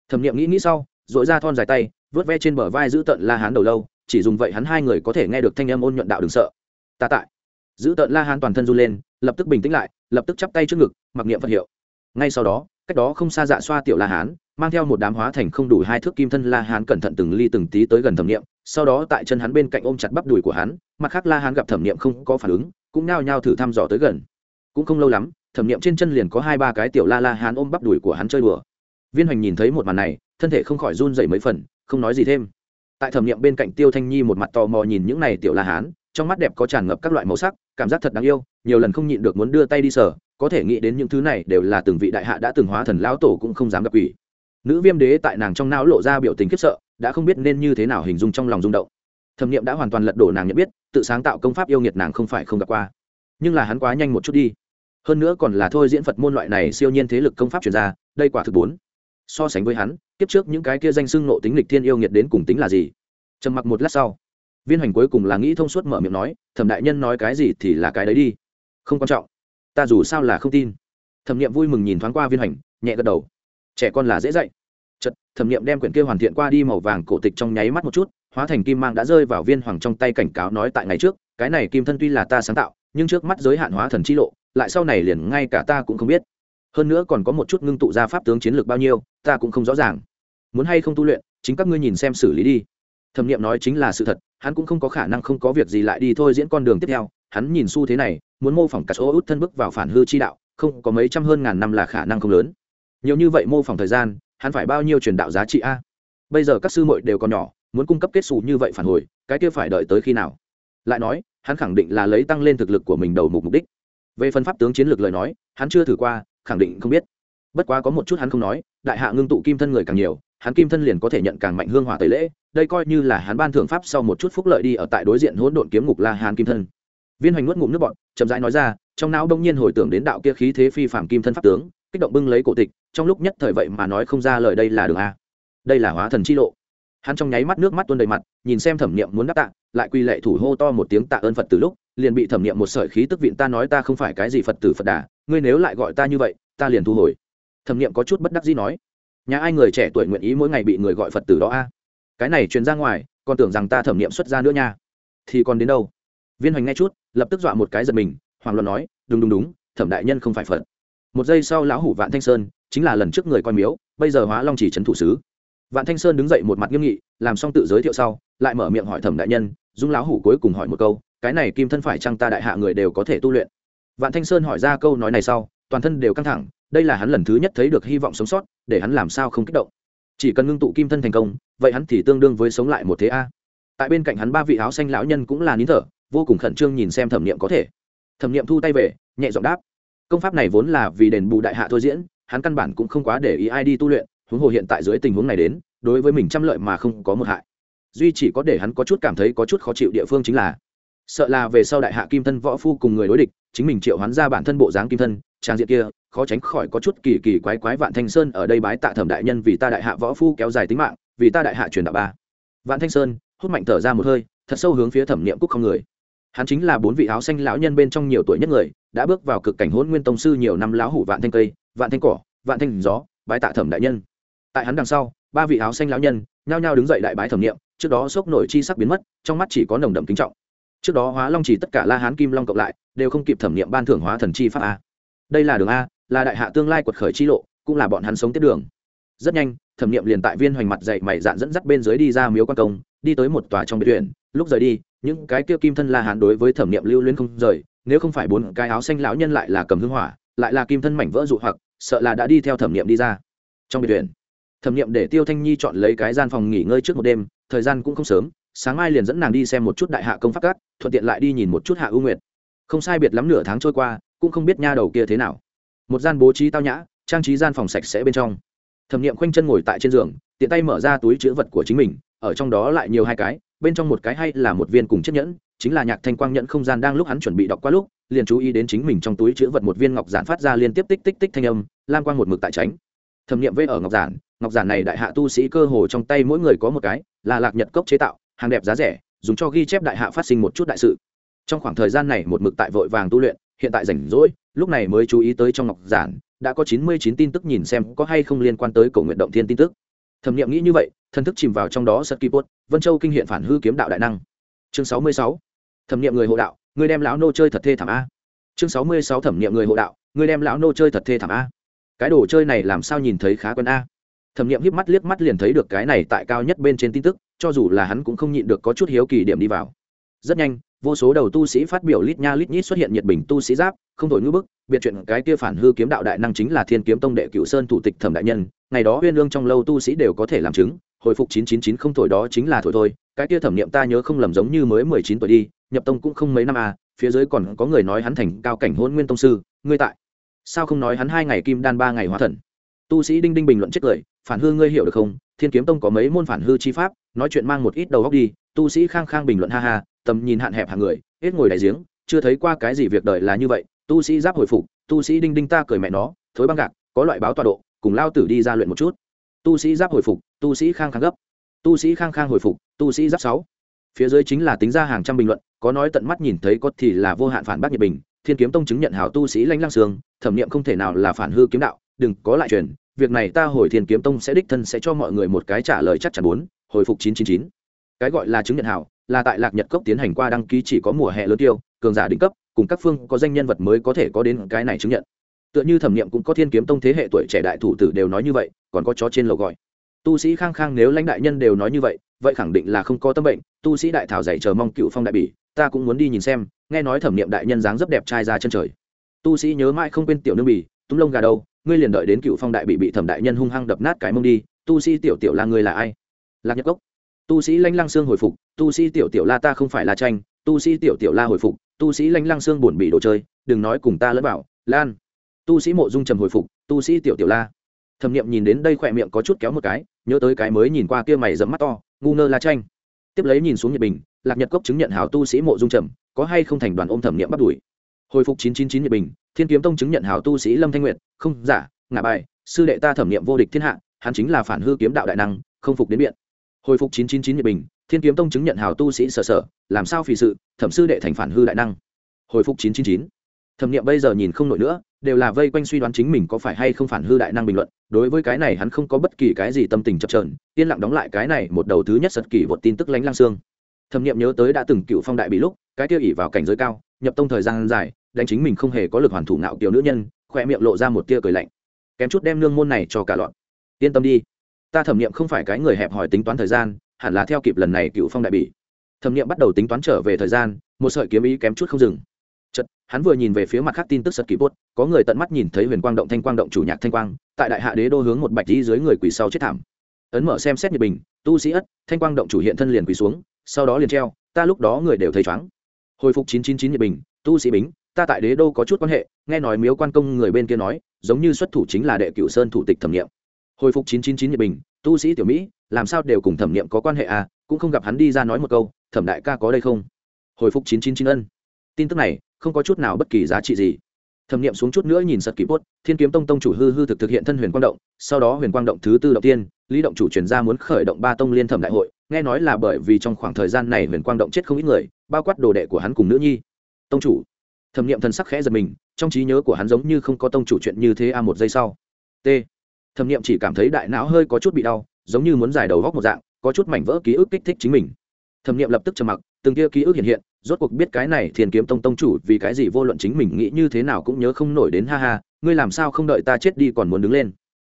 thẩm nghiệm nghĩ nghĩ sau dội ra thon dài tay, vớt ve trên bờ vai giữ tận la hán đầu lâu, chỉ dùng vậy hắn hai người có thể nghe được thanh âm ôn nhuận đạo đừng sợ. Ta tại. Giữ tận la hán toàn thân run lên, lập tức bình tĩnh lại, lập tức chắp tay trước ngực, mặc niệm phật hiệu. Ngay sau đó, cách đó không xa dạ xoa tiểu la hán, mang theo một đám hóa thành không đủ hai thước kim thân la hán cẩn thận từng ly từng tí tới gần thẩm nghiệm sau đó tại chân hắn bên cạnh ôm chặt bắp đùi của hắn, mặt khác la hắn gặp thẩm niệm không có phản ứng, cũng nao nhao thử thăm dò tới gần. Cũng không lâu lắm, thẩm niệm trên chân liền có hai ba cái tiểu la la hắn ôm bắp đùi của hắn chơi đùa. Viên hoành nhìn thấy một màn này, thân thể không khỏi run dậy mấy phần, không nói gì thêm. Tại thẩm niệm bên cạnh tiêu thanh nhi một mặt tò mò nhìn những này tiểu la hán, trong mắt đẹp có tràn ngập các loại màu sắc, cảm giác thật đáng yêu, nhiều lần không nhịn được muốn đưa tay đi sở có thể nghĩ đến những thứ này đều là từng vị đại hạ đã từng hóa thần lão tổ cũng không dám gặp ủy nữ viêm đế tại nàng trong não lộ ra biểu tình khiếp sợ đã không biết nên như thế nào hình dung trong lòng rung động. Thẩm nghiệm đã hoàn toàn lật đổ nàng nhận biết tự sáng tạo công pháp yêu nghiệt nàng không phải không gặp qua. Nhưng là hắn quá nhanh một chút đi. Hơn nữa còn là thôi diễn phật môn loại này siêu nhiên thế lực công pháp chuyển ra đây quả thực bốn. So sánh với hắn tiếp trước những cái kia danh xưng nộ tính lịch thiên yêu nghiệt đến cùng tính là gì? Trầm mặc một lát sau viên Hoành cuối cùng là nghĩ thông suốt mở miệng nói thẩm đại nhân nói cái gì thì là cái đấy đi. Không quan trọng. Ta dù sao là không tin. Thẩm nghiệm vui mừng nhìn thoáng qua viên Hoành, nhẹ gật đầu trẻ con là dễ dạy. Chật thẩm nghiệm đem quyển kia hoàn thiện qua đi màu vàng cổ tịch trong nháy mắt một chút, hóa thành kim mang đã rơi vào viên hoàng trong tay cảnh cáo nói tại ngày trước, cái này kim thân tuy là ta sáng tạo, nhưng trước mắt giới hạn hóa thần chi lộ, lại sau này liền ngay cả ta cũng không biết. Hơn nữa còn có một chút ngưng tụ ra pháp tướng chiến lược bao nhiêu, ta cũng không rõ ràng. Muốn hay không tu luyện, chính các ngươi nhìn xem xử lý đi. Thẩm nghiệm nói chính là sự thật, hắn cũng không có khả năng không có việc gì lại đi thôi diễn con đường tiếp theo. Hắn nhìn xu thế này, muốn mô phỏng cả số út thân bước vào phản hư chi đạo, không có mấy trăm hơn ngàn năm là khả năng không lớn nhiều như vậy mô phỏng thời gian, hắn phải bao nhiêu truyền đạo giá trị a? Bây giờ các sư muội đều còn nhỏ, muốn cung cấp kết xù như vậy phản hồi, cái kia phải đợi tới khi nào? Lại nói, hắn khẳng định là lấy tăng lên thực lực của mình đầu mục mục đích. Về phần pháp tướng chiến lược lời nói, hắn chưa thử qua, khẳng định không biết. Bất quá có một chút hắn không nói, đại hạ ngưng tụ kim thân người càng nhiều, hắn kim thân liền có thể nhận càng mạnh hương hỏa tẩy lễ, đây coi như là hắn ban thượng pháp sau một chút phúc lợi đi ở tại đối diện hỗn độn kiếm ngục la hàn kim thân. Viên hoành nuốt ngụm nước bọn chậm rãi nói ra, trong não đông nhiên hồi tưởng đến đạo kia khí thế phi phạm kim thân pháp tướng kích động bưng lấy cổ tịch, trong lúc nhất thời vậy mà nói không ra lời đây là đường a. Đây là hóa thần chi lộ. Hắn trong nháy mắt nước mắt tuôn đầy mặt, nhìn xem thẩm niệm muốn đáp tạ, lại quy lệ thủ hô to một tiếng tạ ơn phật từ lúc, liền bị thẩm niệm một sợi khí tức vịn ta nói ta không phải cái gì phật tử phật đà, ngươi nếu lại gọi ta như vậy, ta liền thu hồi. Thẩm niệm có chút bất đắc dĩ nói, nhà ai người trẻ tuổi nguyện ý mỗi ngày bị người gọi phật tử đó a? Cái này truyền ra ngoài, còn tưởng rằng ta thẩm niệm xuất ra nữa nha. Thì còn đến đâu? Viên hoành nghe chút, lập tức dọa một cái giật mình hoàng luận nói, đúng đúng đúng, thẩm đại nhân không phải phật một giây sau lão hủ vạn thanh sơn chính là lần trước người coi miếu, bây giờ hóa long chỉ trấn thủ sứ. Vạn thanh sơn đứng dậy một mặt nghiêm nghị, làm xong tự giới thiệu sau, lại mở miệng hỏi thẩm đại nhân, dung lão hủ cuối cùng hỏi một câu, cái này kim thân phải chăng ta đại hạ người đều có thể tu luyện? Vạn thanh sơn hỏi ra câu nói này sau, toàn thân đều căng thẳng, đây là hắn lần thứ nhất thấy được hy vọng sống sót, để hắn làm sao không kích động. Chỉ cần ngưng tụ kim thân thành công, vậy hắn thì tương đương với sống lại một thế a. Tại bên cạnh hắn ba vị áo xanh lão nhân cũng là nín thở, vô cùng khẩn trương nhìn xem thẩm niệm có thể. Thẩm niệm thu tay về, nhẹ giọng đáp công pháp này vốn là vì đền bù đại hạ thôi diễn, hắn căn bản cũng không quá để ý ai đi tu luyện, huống hồ hiện tại dưới tình huống này đến, đối với mình trăm lợi mà không có một hại. Duy chỉ có để hắn có chút cảm thấy có chút khó chịu địa phương chính là, sợ là về sau đại hạ kim thân võ phu cùng người đối địch, chính mình triệu hoán ra bản thân bộ dáng kim thân, trang diện kia, khó tránh khỏi có chút kỳ kỳ quái quái vạn thanh sơn ở đây bái tạ thẩm đại nhân vì ta đại hạ võ phu kéo dài tính mạng, vì ta đại hạ truyền đạo ba. Vạn thanh sơn, hút mạnh thở ra một hơi, thật sâu hướng phía thẩm niệm cúc không người hắn chính là bốn vị áo xanh lão nhân bên trong nhiều tuổi nhất người, đã bước vào cực cảnh hôn nguyên tông sư nhiều năm lão hủ vạn thanh cây, vạn thanh cỏ, vạn thanh gió, bái tạ thẩm đại nhân. Tại hắn đằng sau, ba vị áo xanh lão nhân nhao nhao đứng dậy đại bái thẩm niệm, trước đó sốc nổi chi sắc biến mất, trong mắt chỉ có nồng đậm kính trọng. Trước đó hóa long chỉ tất cả la hán kim long cộng lại, đều không kịp thẩm niệm ban thưởng hóa thần chi pháp a. Đây là đường a, là đại hạ tương lai quật khởi chi lộ, cũng là bọn hắn sống tiếp đường. Rất nhanh, thẩm niệm liền tại viên hoành mặt dậy mày dạn dẫn dắt bên dưới đi ra miếu quan công, đi tới một tòa trong biệt tuyển lúc rời đi những cái kia kim thân la hán đối với thẩm niệm lưu luyến không rời, nếu không phải bốn cái áo xanh lão nhân lại là cầm hương hỏa, lại là kim thân mảnh vỡ dụ hoặc, sợ là đã đi theo thẩm niệm đi ra. Trong biệt thuyền thẩm niệm để tiêu thanh nhi chọn lấy cái gian phòng nghỉ ngơi trước một đêm, thời gian cũng không sớm, sáng mai liền dẫn nàng đi xem một chút đại hạ công pháp cát thuận tiện lại đi nhìn một chút hạ ưu nguyệt. Không sai biệt lắm nửa tháng trôi qua, cũng không biết nha đầu kia thế nào. Một gian bố trí tao nhã, trang trí gian phòng sạch sẽ bên trong. Thẩm niệm khoanh chân ngồi tại trên giường, tiện tay mở ra túi chữ vật của chính mình, ở trong đó lại nhiều hai cái bên trong một cái hay là một viên cùng chiếc nhẫn, chính là nhạc thanh quang nhẫn không gian đang lúc hắn chuẩn bị đọc qua lúc, liền chú ý đến chính mình trong túi chữ vật một viên ngọc giản phát ra liên tiếp tích tích tích thanh âm, lam quang một mực tại tránh. Thẩm nghiệm vây ở ngọc giản ngọc giản này đại hạ tu sĩ cơ hồ trong tay mỗi người có một cái, là lạc nhật cốc chế tạo, hàng đẹp giá rẻ, dùng cho ghi chép đại hạ phát sinh một chút đại sự. Trong khoảng thời gian này một mực tại vội vàng tu luyện, hiện tại rảnh rỗi, lúc này mới chú ý tới trong ngọc giản, đã có chín mươi chín tin tức nhìn xem có hay không liên quan tới cổ nguyện động thiên tin tức. Thẩm nghiệm nghĩ như vậy thần thức chìm vào trong đó sật kỳ bốt, vân châu kinh hiện phản hư kiếm đạo đại năng. Chương sáu mươi sáu. Thẩm nghiệm người hộ đạo người đem lão nô chơi thật thê thảm a. Chương sáu mươi sáu thẩm nghiệm người hộ đạo người đem lão nô chơi thật thê thảm a. Cái đồ chơi này làm sao nhìn thấy khá quân a? Thẩm nghiệm híp mắt liếc mắt liền thấy được cái này tại cao nhất bên trên tin tức, cho dù là hắn cũng không nhịn được có chút hiếu kỳ điểm đi vào. Rất nhanh, vô số đầu tu sĩ phát biểu lít nha lít nhít xuất hiện nhiệt bình tu sĩ giáp, không thổi ngữ bức, biệt chuyện cái kia phản hư kiếm đạo đại năng chính là thiên kiếm tông đệ cựu sơn thủ tịch thẩm đại nhân, ngày đó huyên lương trong lâu tu sĩ đều có thể làm chứng hồi phục chín chín chín không thổi đó chính là thổi thôi, cái kia thẩm niệm ta nhớ không lầm giống như mới mười chín tuổi đi, nhập tông cũng không mấy năm à phía dưới còn có người nói hắn thành cao cảnh hôn nguyên tông sư, ngươi tại. Sao không nói hắn hai ngày kim đan ba ngày hóa thần? Tu sĩ đinh đinh bình luận chết cười, phản hư ngươi hiểu được không? Thiên kiếm tông có mấy môn phản hư chi pháp, nói chuyện mang một ít đầu góc đi, tu sĩ khang khang bình luận ha ha, tầm nhìn hạn hẹp hàng người, hết ngồi đại giếng, chưa thấy qua cái gì việc đời là như vậy, tu sĩ giáp hồi phục, tu sĩ đinh đinh ta cười mẹ nó, thối băng gạc, có loại báo tọa độ, cùng lao tử đi ra luyện một chút tu sĩ giáp hồi phục, tu sĩ khang khang gấp. Tu sĩ khang khang hồi phục, tu sĩ giáp sáu. Phía dưới chính là tính ra hàng trăm bình luận, có nói tận mắt nhìn thấy có thì là vô hạn phản bác nhiệt bình, thiên kiếm tông chứng nhận hảo tu sĩ lanh lăng sương, thẩm nghiệm không thể nào là phản hư kiếm đạo, đừng có lại truyền, việc này ta hồi thiên kiếm tông sẽ đích thân sẽ cho mọi người một cái trả lời chắc chắn bốn, hồi phục chín chín chín. Cái gọi là chứng nhận hảo là tại lạc nhật cốc tiến hành qua đăng ký chỉ có mùa hè lớn tiêu, cường giả đỉnh cấp, cùng các phương có danh nhân vật mới có thể có đến cái này chứng nhận tựa như thẩm nghiệm cũng có thiên kiếm tông thế hệ tuổi trẻ đại thủ tử đều nói như vậy, còn có chó trên lầu gọi. Tu sĩ khang khang nếu lãnh đại nhân đều nói như vậy vậy khẳng định là không có tâm bệnh, tu sĩ đại thảo dạy chờ mong cựu phong đại bỉ, ta cũng muốn đi nhìn xem, nghe nói thẩm nghiệm đại nhân dáng rất đẹp trai ra chân trời. Tu sĩ nhớ mãi không quên tiểu nương bỉ, túm lông gà đâu ngươi liền đợi đến cựu phong đại bị bị thẩm đại nhân hung hăng đập nát cái mông đi, tu sĩ tiểu tiểu là người là ai? Lạc nhật cốc. Tu sĩ lanh lăng xương hồi phục, tu sĩ tiểu tiểu la ta không phải là tranh, tu sĩ tiểu tiểu la hồi phục, tu sĩ lanh lăng xương buồn bị đồ chơi, đừng nói cùng ta lẫn bảo lan tu sĩ mộ dung trầm hồi phục, tu sĩ tiểu tiểu la. Thẩm nghiệm nhìn đến đây khỏe miệng có chút kéo một cái, nhớ tới cái mới nhìn qua kia mày dẫm mắt to, ngu ngơ la tranh tiếp lấy nhìn xuống nhật bình, lạc nhật cốc chứng nhận hảo tu sĩ mộ dung trầm, có hay không thành đoàn ôm thẩm nghiệm bắt đuổi. Hồi phục chín chín chín nhật bình, thiên kiếm tông chứng nhận hảo tu sĩ lâm thanh nguyệt, không, giả, ngả bài, sư đệ ta thẩm nghiệm vô địch thiên hạ, hắn chính là phản hư kiếm đạo đại năng, không phục đến biện. Hồi phục chín chín chín nhật bình, thiên kiếm tông chứng nhận hào tu sĩ sở sở, làm sao phì sự, thẩm sư đệ thành phản hư đại năng. Hồi phục chín chín chín. Thẩm nghiệm bây giờ nhìn không nổi nữa đều là vây quanh suy đoán chính mình có phải hay không phản hư đại năng bình luận. Đối với cái này hắn không có bất kỳ cái gì tâm tình chập trờn yên lặng đóng lại cái này một đầu thứ nhất sật kỷ một tin tức lánh lang xương. Thẩm nghiệm nhớ tới đã từng cựu phong đại bị lúc, cái tiêu ỉ vào cảnh giới cao, nhập tông thời gian dài, đánh chính mình không hề có lực hoàn thủ ngạo kiểu nữ nhân, khoe miệng lộ ra một tia cười lạnh. Kém chút đem nương môn này cho cả lọn yên tâm đi, ta thẩm nghiệm không phải cái người hẹp hòi tính toán thời gian, hẳn là theo kịp lần này cựu phong đại bỉ thẩm nghiệm bắt đầu tính toán trở về thời gian, một sợi kiếm ý kém chút không dừng hắn vừa nhìn về phía mặt khác tin tức sật kỳ bốt, có người tận mắt nhìn thấy huyền quang động thanh quang động chủ nhạc thanh quang, tại đại hạ đế đô hướng một bạch lý dưới người quỳ sau chết thảm. Ấn mở xem xét nhật bình, tu sĩ ất, thanh quang động chủ hiện thân liền quỳ xuống, sau đó liền treo, ta lúc đó người đều thấy chóng hồi phục chín chín chín nhật bình, tu sĩ bính, ta tại đế đô có chút quan hệ, nghe nói miếu quan công người bên kia nói, giống như xuất thủ chính là đệ cửu sơn thủ tịch thẩm nghiệm. Hồi phục chín chín chín nhật bình, tu sĩ tiểu mỹ, làm sao đều cùng thẩm nghiệm có quan hệ à cũng không gặp hắn đi ra nói một câu, thẩm đại ca có đây không? Hồi phục chín chín chín ân. Tin tức này không có chút nào bất kỳ giá trị gì. Thẩm nghiệm xuống chút nữa nhìn sật kỹ bốt, thiên kiếm tông tông chủ hư hư thực thực hiện thân huyền quang động, sau đó huyền quang động thứ tư động tiên, lý động chủ chuyển ra muốn khởi động ba tông liên thẩm đại hội, nghe nói là bởi vì trong khoảng thời gian này huyền quang động chết không ít người, bao quát đồ đệ của hắn cùng nữ nhi. Tông chủ. Thẩm nghiệm thần sắc khẽ giật mình, trong trí nhớ của hắn giống như không có tông chủ chuyện như thế a một giây sau. T. Thẩm nghiệm chỉ cảm thấy đại não hơi có chút bị đau, giống như muốn giải đầu góc một dạng, có chút mảnh vỡ ký ức kích thích chính mình thẩm nghiệm lập tức trầm mặc, từng kia ký ức hiện hiện, rốt cuộc biết cái này thiền kiếm tông tông chủ vì cái gì vô luận chính mình nghĩ như thế nào cũng nhớ không nổi đến ha ha, ngươi làm sao không đợi ta chết đi còn muốn đứng lên.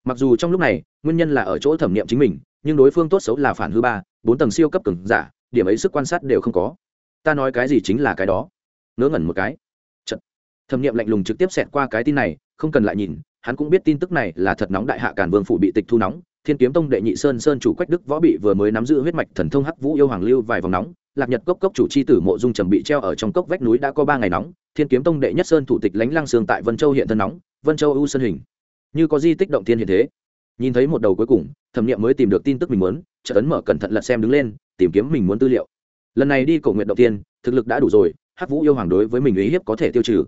Mặc dù trong lúc này, nguyên nhân là ở chỗ thẩm nghiệm chính mình, nhưng đối phương tốt xấu là phản hư ba, bốn tầng siêu cấp cường giả, điểm ấy sức quan sát đều không có. Ta nói cái gì chính là cái đó. Ngớ ngẩn một cái. Chật. thẩm nghiệm lạnh lùng trực tiếp xẹt qua cái tin này, không cần lại nhìn, hắn cũng biết tin tức này là thật nóng đại hạ cản vương phủ bị tịch thu nóng thiên kiếm tông đệ nhị sơn sơn chủ quách đức võ bị vừa mới nắm giữ huyết mạch thần thông hắc vũ yêu hoàng lưu vài vòng nóng, lạc nhật cốc cốc chủ c h i tử mộ dung trầm bị treo ở trong cốc vách núi đã có ba ngày nóng, thiên kiếm tông đệ nhất sơn thủ tịch lánh lăng sương tại vân châu hiện thân nóng, vân châu ưu sơn hình. Như có di tích động thiên hiện thế. Nhìn thấy một đầu cuối cùng, thẩm nghiệm mới tìm được tin tức mình muốn chợ ấn mở cẩn thận lật xem đứng lên, tìm kiếm mình muốn tư liệu. Lần này đi cầu nguyện động tiên thực lực đã đủ rồi, hắc vũ yêu hoàng đối với mình uy hiếp có thể tiêu trừ.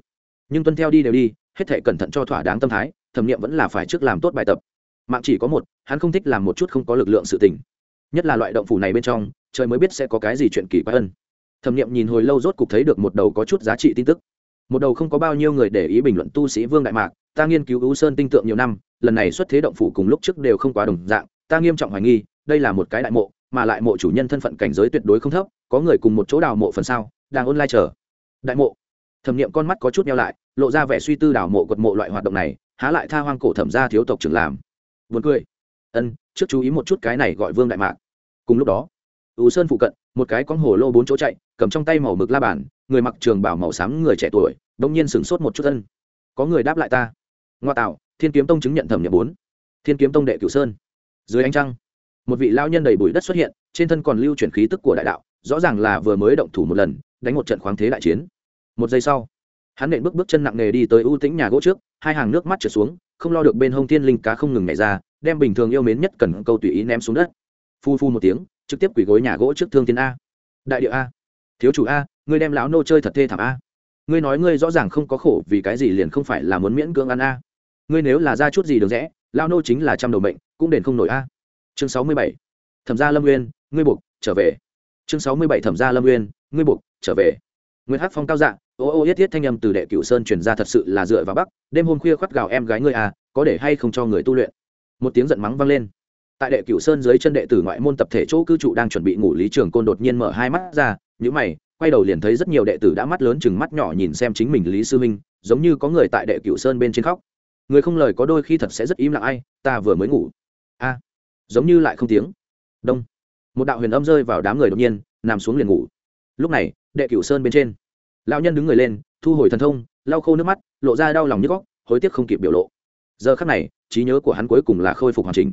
Nhưng tuân theo đi đều đi, hết thể cẩn thận cho thỏa đáng tâm thái, thẩm nghiệm vẫn là phải trước làm tốt bài tập mạng chỉ có một, hắn không thích làm một chút không có lực lượng sự tình. Nhất là loại động phủ này bên trong, trời mới biết sẽ có cái gì chuyện kỳ quái ân thẩm nghiệm nhìn hồi lâu rốt cục thấy được một đầu có chút giá trị tin tức. Một đầu không có bao nhiêu người để ý bình luận tu sĩ vương đại mạc, ta nghiên cứu ưu sơn tinh tượng nhiều năm, lần này xuất thế động phủ cùng lúc trước đều không quá đồng dạng, ta nghiêm trọng hoài nghi, đây là một cái đại mộ, mà lại mộ chủ nhân thân phận cảnh giới tuyệt đối không thấp, có người cùng một chỗ đào mộ phần sau, đang online chờ. Đại mộ. Thẩm nghiệm con mắt có chút neo lại, lộ ra vẻ suy tư đào mộ quật mộ loại hoạt động này, há lại tha hoang cổ thẩm gia thiếu tộc trưởng làm. Buồn cười. Ân, trước chú ý một chút cái này gọi Vương Đại Mạc. Cùng lúc đó, U Sơn phụ cận, một cái con hồ lô bốn chỗ chạy, cầm trong tay màu mực la bàn, người mặc trường bảo màu xám người trẻ tuổi, đông nhiên sửng sốt một chút thân, Có người đáp lại ta. Ngoa tạo, Thiên Kiếm Tông chứng nhận thẩm nhập bốn. Thiên Kiếm Tông đệ Cửu Sơn. Dưới ánh trăng, một vị lão nhân đầy bụi đất xuất hiện, trên thân còn lưu chuyển khí tức của đại đạo, rõ ràng là vừa mới động thủ một lần, đánh một trận khoáng thế đại chiến. Một giây sau, hắn nện bước bước chân nặng nề đi tới ưu tĩnh nhà gỗ trước, hai hàng nước mắt trượt xuống, không lo được bên hông thiên linh cá không ngừng nhảy ra đem bình thường yêu mến nhất cần câu tùy ý ném xuống đất. Phu phu một tiếng trực tiếp quỳ gối nhà gỗ trước thương thiên a. Đại địa a. Thiếu chủ a ngươi đem lão nô chơi thật thê thảm a. Ngươi nói ngươi rõ ràng không có khổ vì cái gì liền không phải là muốn miễn cưỡng ăn a. Ngươi nếu là ra chút gì được rẽ lão nô chính là trăm đầu mệnh cũng đền không nổi a. Chương sáu mươi bảy. Thẩm gia lâm nguyên ngươi buộc trở về. Chương sáu mươi bảy thẩm gia lâm nguyên ngươi buộc trở về. Nguyên hắc phong cao dạng ô ô yết thiết thanh âm từ đệ cửu sơn truyền ra thật sự là dựa vào bắc, đêm hôm khuya khoắt gào em gái ngươi à có để hay không cho người tu luyện? Một tiếng giận mắng vang lên. Tại đệ cửu sơn dưới chân đệ tử ngoại môn tập thể chỗ cư trụ đang chuẩn bị ngủ lý trường côn đột nhiên mở hai mắt ra nhữ mày, quay đầu liền thấy rất nhiều đệ tử đã mắt lớn chừng mắt nhỏ nhìn xem chính mình lý sư minh, giống như có người tại đệ cửu sơn bên trên khóc. Người không lời có đôi khi thật sẽ rất im lặng ai, ta vừa mới ngủ. A, giống như lại không tiếng. Đông. Một đạo huyền âm rơi vào đám người đột nhiên, nằm xuống liền ngủ. Lúc này, đệ cửu sơn bên trên lão nhân đứng người lên, thu hồi thần thông, lau khô nước mắt, lộ ra đau lòng như góc hối tiếc không kịp biểu lộ. Giờ khắc này, trí nhớ của hắn cuối cùng là khôi phục hoàn chỉnh.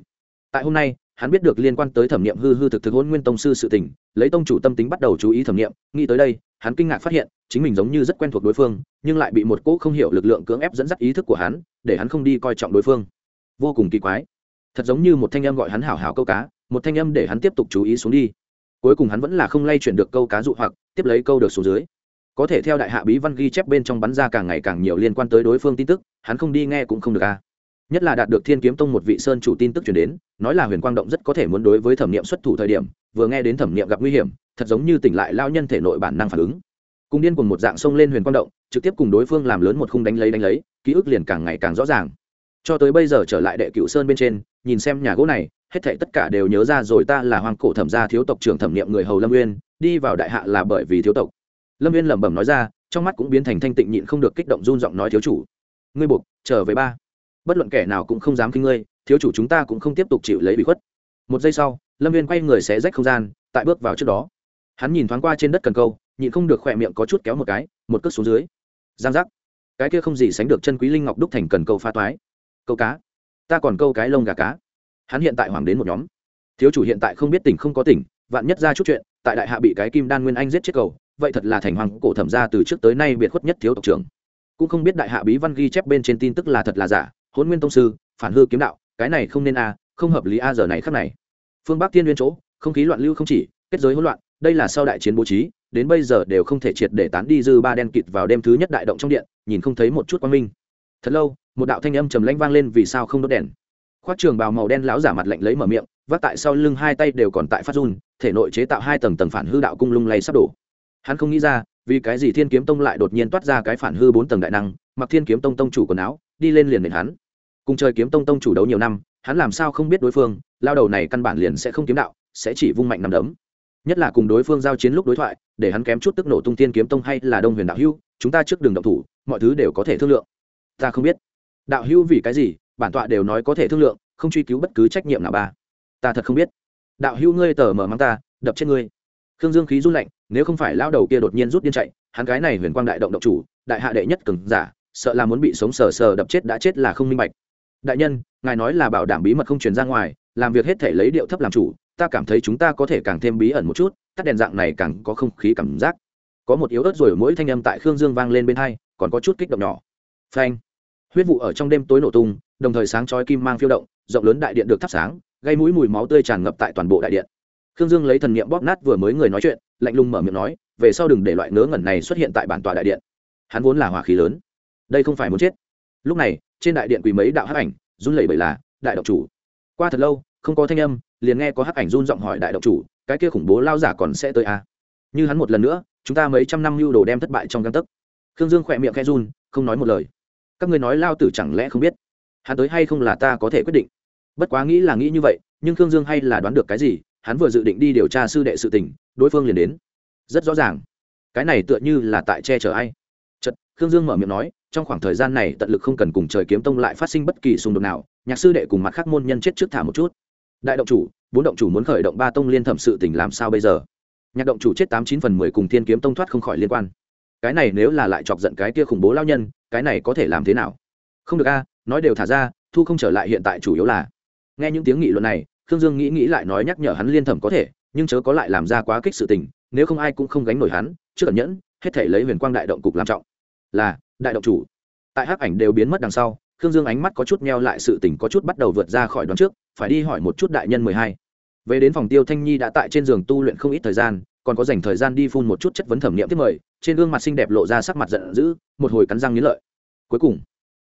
Tại hôm nay, hắn biết được liên quan tới thẩm nghiệm hư hư thực thực hôn nguyên tông sư sự tình, lấy tông chủ tâm tính bắt đầu chú ý thẩm nghiệm, nghĩ tới đây, hắn kinh ngạc phát hiện, chính mình giống như rất quen thuộc đối phương, nhưng lại bị một cỗ không hiểu lực lượng cưỡng ép dẫn dắt ý thức của hắn, để hắn không đi coi trọng đối phương. Vô cùng kỳ quái. Thật giống như một thanh âm gọi hắn hảo hảo câu cá, một thanh âm để hắn tiếp tục chú ý xuống đi. Cuối cùng hắn vẫn là không lay chuyển được câu cá dụ hoặc, tiếp lấy câu được xuống dưới có thể theo đại hạ bí văn ghi chép bên trong bắn ra càng ngày càng nhiều liên quan tới đối phương tin tức, hắn không đi nghe cũng không được a. Nhất là đạt được thiên kiếm tông một vị sơn chủ tin tức chuyển đến, nói là huyền quang động rất có thể muốn đối với thẩm nghiệm xuất thủ thời điểm, vừa nghe đến thẩm nghiệm gặp nguy hiểm, thật giống như tỉnh lại lao nhân thể nội bản năng phản ứng. Cùng điên cùng một dạng sông lên huyền quang động, trực tiếp cùng đối phương làm lớn một khung đánh lấy đánh lấy, ký ức liền càng ngày càng rõ ràng. Cho tới bây giờ trở lại đệ cựu sơn bên trên, nhìn xem nhà gỗ này, hết thảy tất cả đều nhớ ra rồi ta là hoàng cổ thẩm gia thiếu tộc trưởng thẩm niệm người hầu lâm uyên, đi vào đại hạ là bởi vì thiếu tộc lâm Viên lẩm bẩm nói ra, trong mắt cũng biến thành thanh tịnh nhịn không được kích động run giọng nói thiếu chủ. Ngươi buộc, trở về ba. Bất luận kẻ nào cũng không dám kinh ngươi, thiếu chủ chúng ta cũng không tiếp tục chịu lấy bị khuất. Một giây sau, lâm viên quay người xé rách không gian, tại bước vào trước đó. Hắn nhìn thoáng qua trên đất cần câu, nhịn không được khỏe miệng có chút kéo một cái, một cước xuống dưới. Giang giác. Cái kia không gì sánh được chân quý linh ngọc đúc thành cần câu pha toái. Câu cá. Ta còn câu cái lông gà cá. Hắn hiện tại hoàng đến một nhóm. Thiếu chủ hiện tại không biết tỉnh không có tỉnh, vạn nhất ra chút chuyện, tại đại hạ bị cái kim đan nguyên anh giết chết cầu vậy thật là thành hoàng cổ thẩm ra từ trước tới nay biệt khuất nhất thiếu tộc trưởng. Cũng không biết đại hạ bí văn ghi chép bên trên tin tức là thật là giả hôn nguyên tông sư, phản hư kiếm đạo, cái này không nên a, không hợp lý a giờ này khắc này. Phương bắc tiên nguyên chỗ, không khí loạn lưu không chỉ, kết giới hỗn loạn, đây là sau đại chiến bố trí, đến bây giờ đều không thể triệt để tán đi dư ba đen kịt vào đêm thứ nhất đại động trong điện, nhìn không thấy một chút quang minh. Thật lâu, một đạo thanh âm trầm lãnh vang lên vì sao không đốt đèn. Khoác trường bào màu đen láo giả mặt lạnh lấy mở miệng, vác tại sau lưng hai tay đều còn tại phát run, thể nội chế tạo hai tầng tầng phản hư đạo cung lung lay sắp đổ hắn không nghĩ ra, vì cái gì thiên kiếm tông lại đột nhiên toát ra cái phản hư bốn tầng đại năng, mặc thiên kiếm tông tông chủ quần áo, đi lên liền nền hắn. Cùng chơi kiếm tông tông chủ đấu nhiều năm, hắn làm sao không biết đối phương, lao đầu này căn bản liền sẽ không kiếm đạo, sẽ chỉ vung mạnh nằm đấm. Nhất là cùng đối phương giao chiến lúc đối thoại, để hắn kém chút tức nổ tung thiên kiếm tông hay là đông huyền đạo hưu, chúng ta trước đường động thủ, mọi thứ đều có thể thương lượng. Ta không biết. Đạo hưu vì cái gì, bản tọa đều nói có thể thương lượng, không truy cứu bất cứ trách nhiệm nào ba. Ta thật không biết. Đạo hưu ngươi tờ mở mang ta, đập chết ngươi. Khương dương khí run lạnh nếu không phải lao đầu kia đột nhiên rút điên chạy, hắn cái này huyền quang đại động động chủ, đại hạ đệ nhất cường giả, sợ là muốn bị sống sờ sờ đập chết đã chết là không minh bạch. Đại nhân, ngài nói là bảo đảm bí mật không truyền ra ngoài, làm việc hết thể lấy điệu thấp làm chủ, ta cảm thấy chúng ta có thể càng thêm bí ẩn một chút, tắt đèn dạng này càng có không khí cảm giác. Có một yếu ớt rồi mỗi thanh âm tại khương dương vang lên bên hai, còn có chút kích động nhỏ. Phanh. Huyết vụ ở trong đêm tối nổ tung, đồng thời sáng chói kim mang phiêu động, rộng lớn đại điện được thắp sáng, gây mũi mùi máu tươi tràn ngập tại toàn bộ đại điện. Khương dương lấy thần niệm bóp nát vừa mới người nói chuyện lạnh lùng mở miệng nói, về sau đừng để loại ngớ ngẩn này xuất hiện tại bản tòa đại điện. Hắn vốn là hỏa khí lớn. Đây không phải muốn chết. Lúc này, trên đại điện quỳ mấy đạo hắc ảnh, run lẩy bẩy là, đại động chủ. Qua thật lâu, không có thanh âm, liền nghe có hắc ảnh run giọng hỏi đại động chủ, cái kia khủng bố lao giả còn sẽ tới à? như hắn một lần nữa, chúng ta mấy trăm năm lưu đồ đem thất bại trong găng tấc. Khương dương khỏe miệng khe run, không nói một lời. Các ngươi nói lao tử chẳng lẽ không biết? Hắn tới hay không là ta có thể quyết định. Bất quá nghĩ là nghĩ như vậy, nhưng khương dương hay là đoán được cái gì hắn vừa dự định đi điều tra sư đệ sự tình, đối phương liền đến. Rất rõ ràng. Cái này tựa như là tại che chở ai. Chật khương dương mở miệng nói, trong khoảng thời gian này tận lực không cần cùng trời kiếm tông lại phát sinh bất kỳ xung đột nào, nhạc sư đệ cùng mặt khác môn nhân chết trước thả một chút. Đại động chủ, bốn động chủ muốn khởi động ba tông liên thẩm sự tình làm sao bây giờ? Nhạc động chủ chết tám chín phần mười cùng thiên kiếm tông thoát không khỏi liên quan. Cái này nếu là lại chọc giận cái kia khủng bố lao nhân, cái này có thể làm thế nào? Không được a, nói đều thả ra, thu không trở lại hiện tại chủ yếu là. Nghe những tiếng nghị luận này khương dương nghĩ nghĩ lại nói nhắc nhở hắn liên thẩm có thể, nhưng chớ có lại làm ra quá kích sự tình, nếu không ai cũng không gánh nổi hắn, trước ẩn nhẫn, hết thể lấy huyền quang đại động cục làm trọng. Là, đại động chủ. Tại hắc ảnh đều biến mất đằng sau, khương dương ánh mắt có chút neo lại sự tình có chút bắt đầu vượt ra khỏi đoán trước, phải đi hỏi một chút đại nhân mười hai. Về đến phòng tiêu thanh nhi đã tại trên giường tu luyện không ít thời gian, còn có dành thời gian đi phun một chút chất vấn thẩm nghiệm tiếp mời, trên gương mặt xinh đẹp lộ ra sắc mặt giận dữ, một hồi cắn răng nghĩ lợi. Cuối cùng,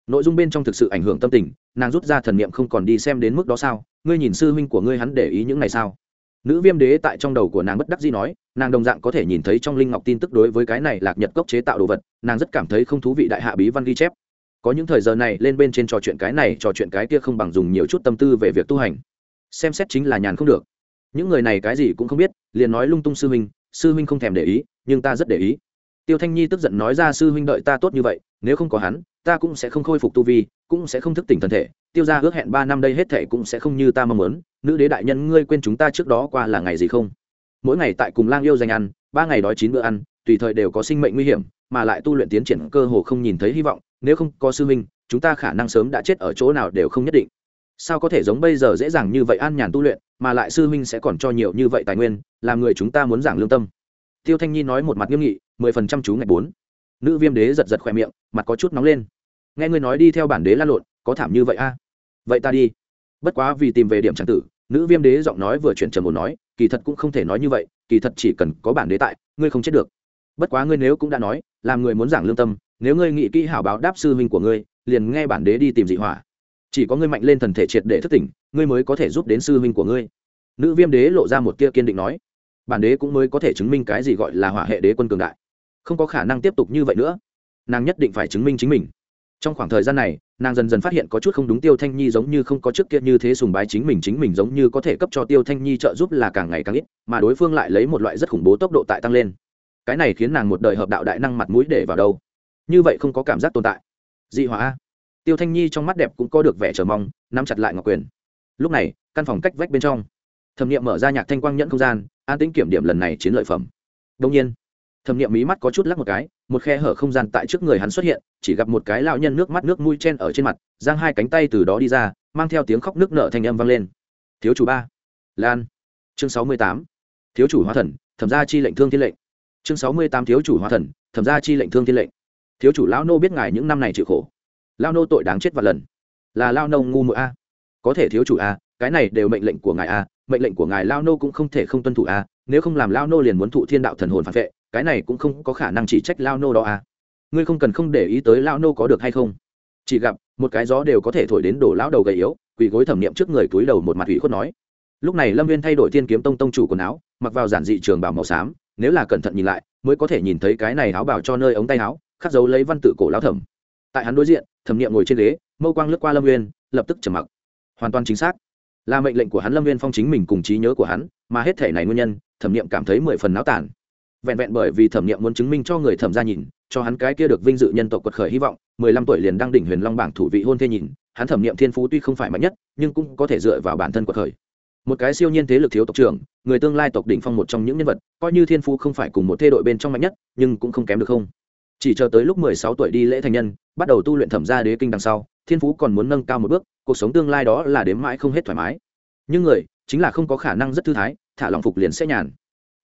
nội dung bên trong thực sự ảnh hưởng tâm tình nàng rút ra thần niệm không còn đi xem đến mức đó sao? Ngươi nhìn sư huynh của ngươi hắn để ý những này sao? Nữ viêm đế tại trong đầu của nàng bất đắc dĩ nói, nàng đồng dạng có thể nhìn thấy trong linh ngọc tin tức đối với cái này lạc nhật cốc chế tạo đồ vật, nàng rất cảm thấy không thú vị đại hạ bí văn ghi chép. Có những thời giờ này lên bên trên trò chuyện cái này, trò chuyện cái kia không bằng dùng nhiều chút tâm tư về việc tu hành. Xem xét chính là nhàn không được. Những người này cái gì cũng không biết, liền nói lung tung sư huynh sư huynh không thèm để ý, nhưng ta rất để ý. Tiêu thanh nhi tức giận nói ra, sư huynh đợi ta tốt như vậy, nếu không có hắn ta cũng sẽ không khôi phục tu vi, cũng sẽ không thức tỉnh thân thể, tiêu ra ước hẹn ba năm đây hết thể cũng sẽ không như ta mong muốn, nữ đế đại nhân ngươi quên chúng ta trước đó qua là ngày gì không? Mỗi ngày tại cùng lang yêu dành ăn, ba ngày đói chín bữa ăn, tùy thời đều có sinh mệnh nguy hiểm, mà lại tu luyện tiến triển cơ hồ không nhìn thấy hy vọng, nếu không có sư minh chúng ta khả năng sớm đã chết ở chỗ nào đều không nhất định. Sao có thể giống bây giờ dễ dàng như vậy an nhàn tu luyện, mà lại sư minh sẽ còn cho nhiều như vậy tài nguyên, làm người chúng ta muốn giảng lương tâm? Tiêu thanh nhi nói một mặt nghiêm nghị, mười phần trăm chú ngày bốn nữ viêm đế giật giật khoe miệng, mặt có chút nóng lên. Nghe ngươi nói đi theo bản đế lan lộn, có thảm như vậy a? Vậy ta đi. Bất quá vì tìm về điểm trang tử, nữ viêm đế giọng nói vừa chuyển trầm ổn nói, kỳ thật cũng không thể nói như vậy, kỳ thật chỉ cần có bản đế tại, ngươi không chết được. Bất quá ngươi nếu cũng đã nói, làm người muốn giảng lương tâm, nếu ngươi nghĩ kỹ hảo báo đáp sư huynh của ngươi, liền nghe bản đế đi tìm dị hỏa. Chỉ có ngươi mạnh lên thần thể triệt để thức tỉnh, ngươi mới có thể giúp đến sư huynh của ngươi. Nữ viêm đế lộ ra một tia kiên định nói. Bản đế cũng mới có thể chứng minh cái gì gọi là hỏa hệ đế quân cường đại không có khả năng tiếp tục như vậy nữa. Nàng nhất định phải chứng minh chính mình. Trong khoảng thời gian này, nàng dần dần phát hiện có chút không đúng tiêu thanh nhi giống như không có trước kia như thế sùng bái chính mình chính mình giống như có thể cấp cho tiêu thanh nhi trợ giúp là càng ngày càng ít, mà đối phương lại lấy một loại rất khủng bố tốc độ tại tăng lên. Cái này khiến nàng một đời hợp đạo đại năng mặt mũi để vào đâu. Như vậy không có cảm giác tồn tại. Dị hóa tiêu thanh nhi trong mắt đẹp cũng có được vẻ chờ mong, nắm chặt lại ngọc quyền. Lúc này, căn phòng cách vách bên trong, thẩm nghiệm mở ra nhạc thanh quang nhẫn không gian, an tính kiểm điểm lần này chiến lợi phẩm. Đông nhiên thẩm nghiệm mí mắt có chút lắc một cái, một khe hở không gian tại trước người hắn xuất hiện, chỉ gặp một cái lão nhân nước mắt nước mũi chen ở trên mặt, giang hai cánh tay từ đó đi ra, mang theo tiếng khóc nước nợ thanh âm vang lên. Thiếu chủ ba. Lan. Chương sáu mươi tám. Thiếu chủ hóa thần, thẩm gia chi lệnh thương thiên lệnh. Chương sáu mươi tám thiếu chủ hóa thần, thẩm gia chi lệnh thương thiên lệnh. Thiếu chủ lão nô biết ngài những năm này chịu khổ. Lao nô tội đáng chết vạn lần. Là lao nông ngu muội a. Có thể thiếu chủ a, cái này đều mệnh lệnh của ngài a, mệnh lệnh của ngài lao nô cũng không thể không tuân thủ a, nếu không làm lao nô liền muốn thụ thiên đạo thần hồn phản vệ cái này cũng không có khả năng chỉ trách lao nô đó à? ngươi không cần không để ý tới lao nô có được hay không. Chỉ gặp một cái gió đều có thể thổi đến đổ lão đầu gầy yếu quỳ gối thẩm niệm trước người túi đầu một mặt ủy khuất nói. Lúc này lâm viên thay đổi thiên kiếm tông tông chủ quần áo mặc vào giản dị trường bảo màu xám nếu là cẩn thận nhìn lại mới có thể nhìn thấy cái này áo bảo cho nơi ống tay áo khắc dấu lấy văn tự cổ lão thẩm. Tại hắn đối diện thẩm niệm ngồi trên ghế mâu quang lướt qua lâm Viên, lập tức trầm mặc. Hoàn toàn chính xác. Là mệnh lệnh của hắn lâm viên phong chính mình cùng trí nhớ của hắn mà hết thể này nguyên nhân thẩm niệm cảm thấy mười phần náo tản vẹn vẹn bởi vì thẩm nghiệm muốn chứng minh cho người thẩm ra nhìn, cho hắn cái kia được vinh dự nhân tộc quật khởi hy vọng, mười lăm tuổi liền đăng đỉnh huyền long bảng thủ vị hôn thê nhìn, hắn thẩm nghiệm thiên phú tuy không phải mạnh nhất, nhưng cũng có thể dựa vào bản thân quật khởi. Một cái siêu nhiên thế lực thiếu tộc trưởng, người tương lai tộc đỉnh phong một trong những nhân vật, coi như thiên phú không phải cùng một thê đội bên trong mạnh nhất, nhưng cũng không kém được không. Chỉ chờ tới lúc mười sáu tuổi đi lễ thành nhân, bắt đầu tu luyện thẩm gia đế kinh đằng sau, thiên phú còn muốn nâng cao một bước, cuộc sống tương lai đó là đếm mãi không hết thoải mái. Nhưng người, chính là không có khả năng rất thư thái, thả lòng phục liền sẽ nhàn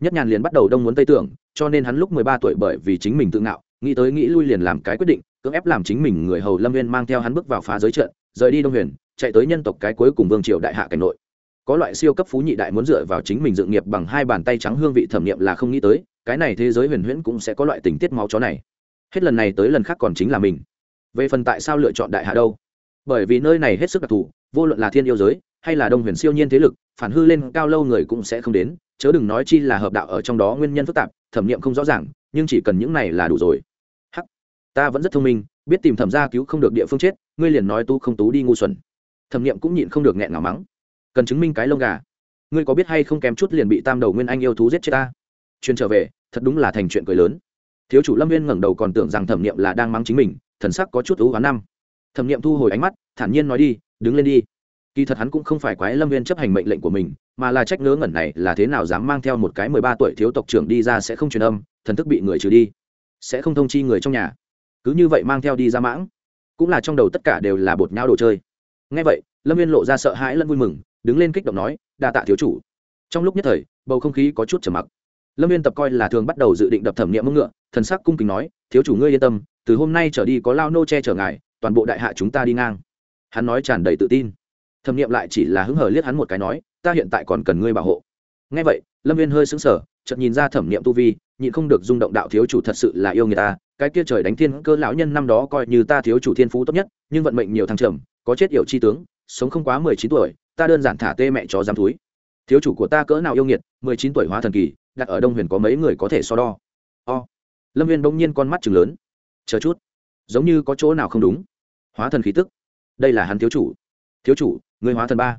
nhất nhàn liền bắt đầu đông muốn tây tưởng, cho nên hắn lúc mười ba tuổi bởi vì chính mình tự ngạo, nghĩ tới nghĩ lui liền làm cái quyết định, cưỡng ép làm chính mình người hầu lâm viên mang theo hắn bước vào phá giới trận, rời đi đông huyền, chạy tới nhân tộc cái cuối cùng vương triều đại hạ cảnh nội. Có loại siêu cấp phú nhị đại muốn dựa vào chính mình dự nghiệp bằng hai bàn tay trắng hương vị thẩm nghiệm là không nghĩ tới, cái này thế giới huyền huyễn cũng sẽ có loại tình tiết máu chó này. Hết lần này tới lần khác còn chính là mình. Về phần tại sao lựa chọn đại hạ đâu? Bởi vì nơi này hết sức đặc thù, vô luận là thiên yêu giới, hay là đông huyền siêu nhiên thế lực, phản hư lên cao lâu người cũng sẽ không đến chớ đừng nói chi là hợp đạo ở trong đó nguyên nhân phức tạp, thẩm nghiệm không rõ ràng, nhưng chỉ cần những này là đủ rồi. Hắc, ta vẫn rất thông minh, biết tìm thẩm gia cứu không được địa phương chết, ngươi liền nói tu không tú đi ngu xuẩn. Thẩm nghiệm cũng nhịn không được nghẹn ngào mắng. Cần chứng minh cái lông gà. Ngươi có biết hay không kém chút liền bị tam đầu nguyên anh yêu thú giết chết ta? Chuyên trở về, thật đúng là thành chuyện cười lớn. Thiếu chủ lâm viên ngẩng đầu còn tưởng rằng thẩm nghiệm là đang mắng chính mình, thần sắc có chút ưu hoán năm. Thẩm nghiệm thu hồi ánh mắt, thản nhiên nói đi, đứng lên đi kỳ thật hắn cũng không phải quái lâm viên chấp hành mệnh lệnh của mình, mà là trách ngớ ngẩn này là thế nào dám mang theo một cái mười ba tuổi thiếu tộc trưởng đi ra sẽ không truyền âm, thần thức bị người trừ đi, sẽ không thông chi người trong nhà. Cứ như vậy mang theo đi ra mãng, cũng là trong đầu tất cả đều là bột nhau đồ chơi. Ngay vậy, lâm viên lộ ra sợ hãi lẫn vui mừng, đứng lên kích động nói, đa tạ thiếu chủ. Trong lúc nhất thời, bầu không khí có chút trầm mặc. Lâm viên tập coi là thường bắt đầu dự định đập thẩm nghiệm mông ngựa, thần sắc cung kính nói, thiếu chủ ngươi yên tâm, từ hôm nay trở đi có lao nô che chở ngài, toàn bộ đại hạ chúng ta đi ngang. Hắn nói tràn đầy tự tin thẩm nghiệm lại chỉ là hứng hở liếc hắn một cái nói, ta hiện tại còn cần ngươi bảo hộ. Ngay vậy, lâm viên hơi xứng sở chợt nhìn ra thẩm nghiệm tu vi, nhịn không được rung động đạo thiếu chủ thật sự là yêu người ta, cái kia trời đánh thiên cơ lão nhân năm đó coi như ta thiếu chủ thiên phú tốt nhất, nhưng vận mệnh nhiều thăng trầm, có chết yểu chi tướng, sống không quá mười chín tuổi, ta đơn giản thả tê mẹ chó dám túi. Thiếu chủ của ta cỡ nào yêu nghiệt, mười chín tuổi hóa thần kỳ, đặt ở đông huyền có mấy người có thể so đo. O. Lâm viên bỗng nhiên con mắt chừng lớn. Chờ chút. Giống như có chỗ nào không đúng. Hóa thần khí tức. Đây là hắn thiếu chủ. Thiếu chủ người hóa thần ba.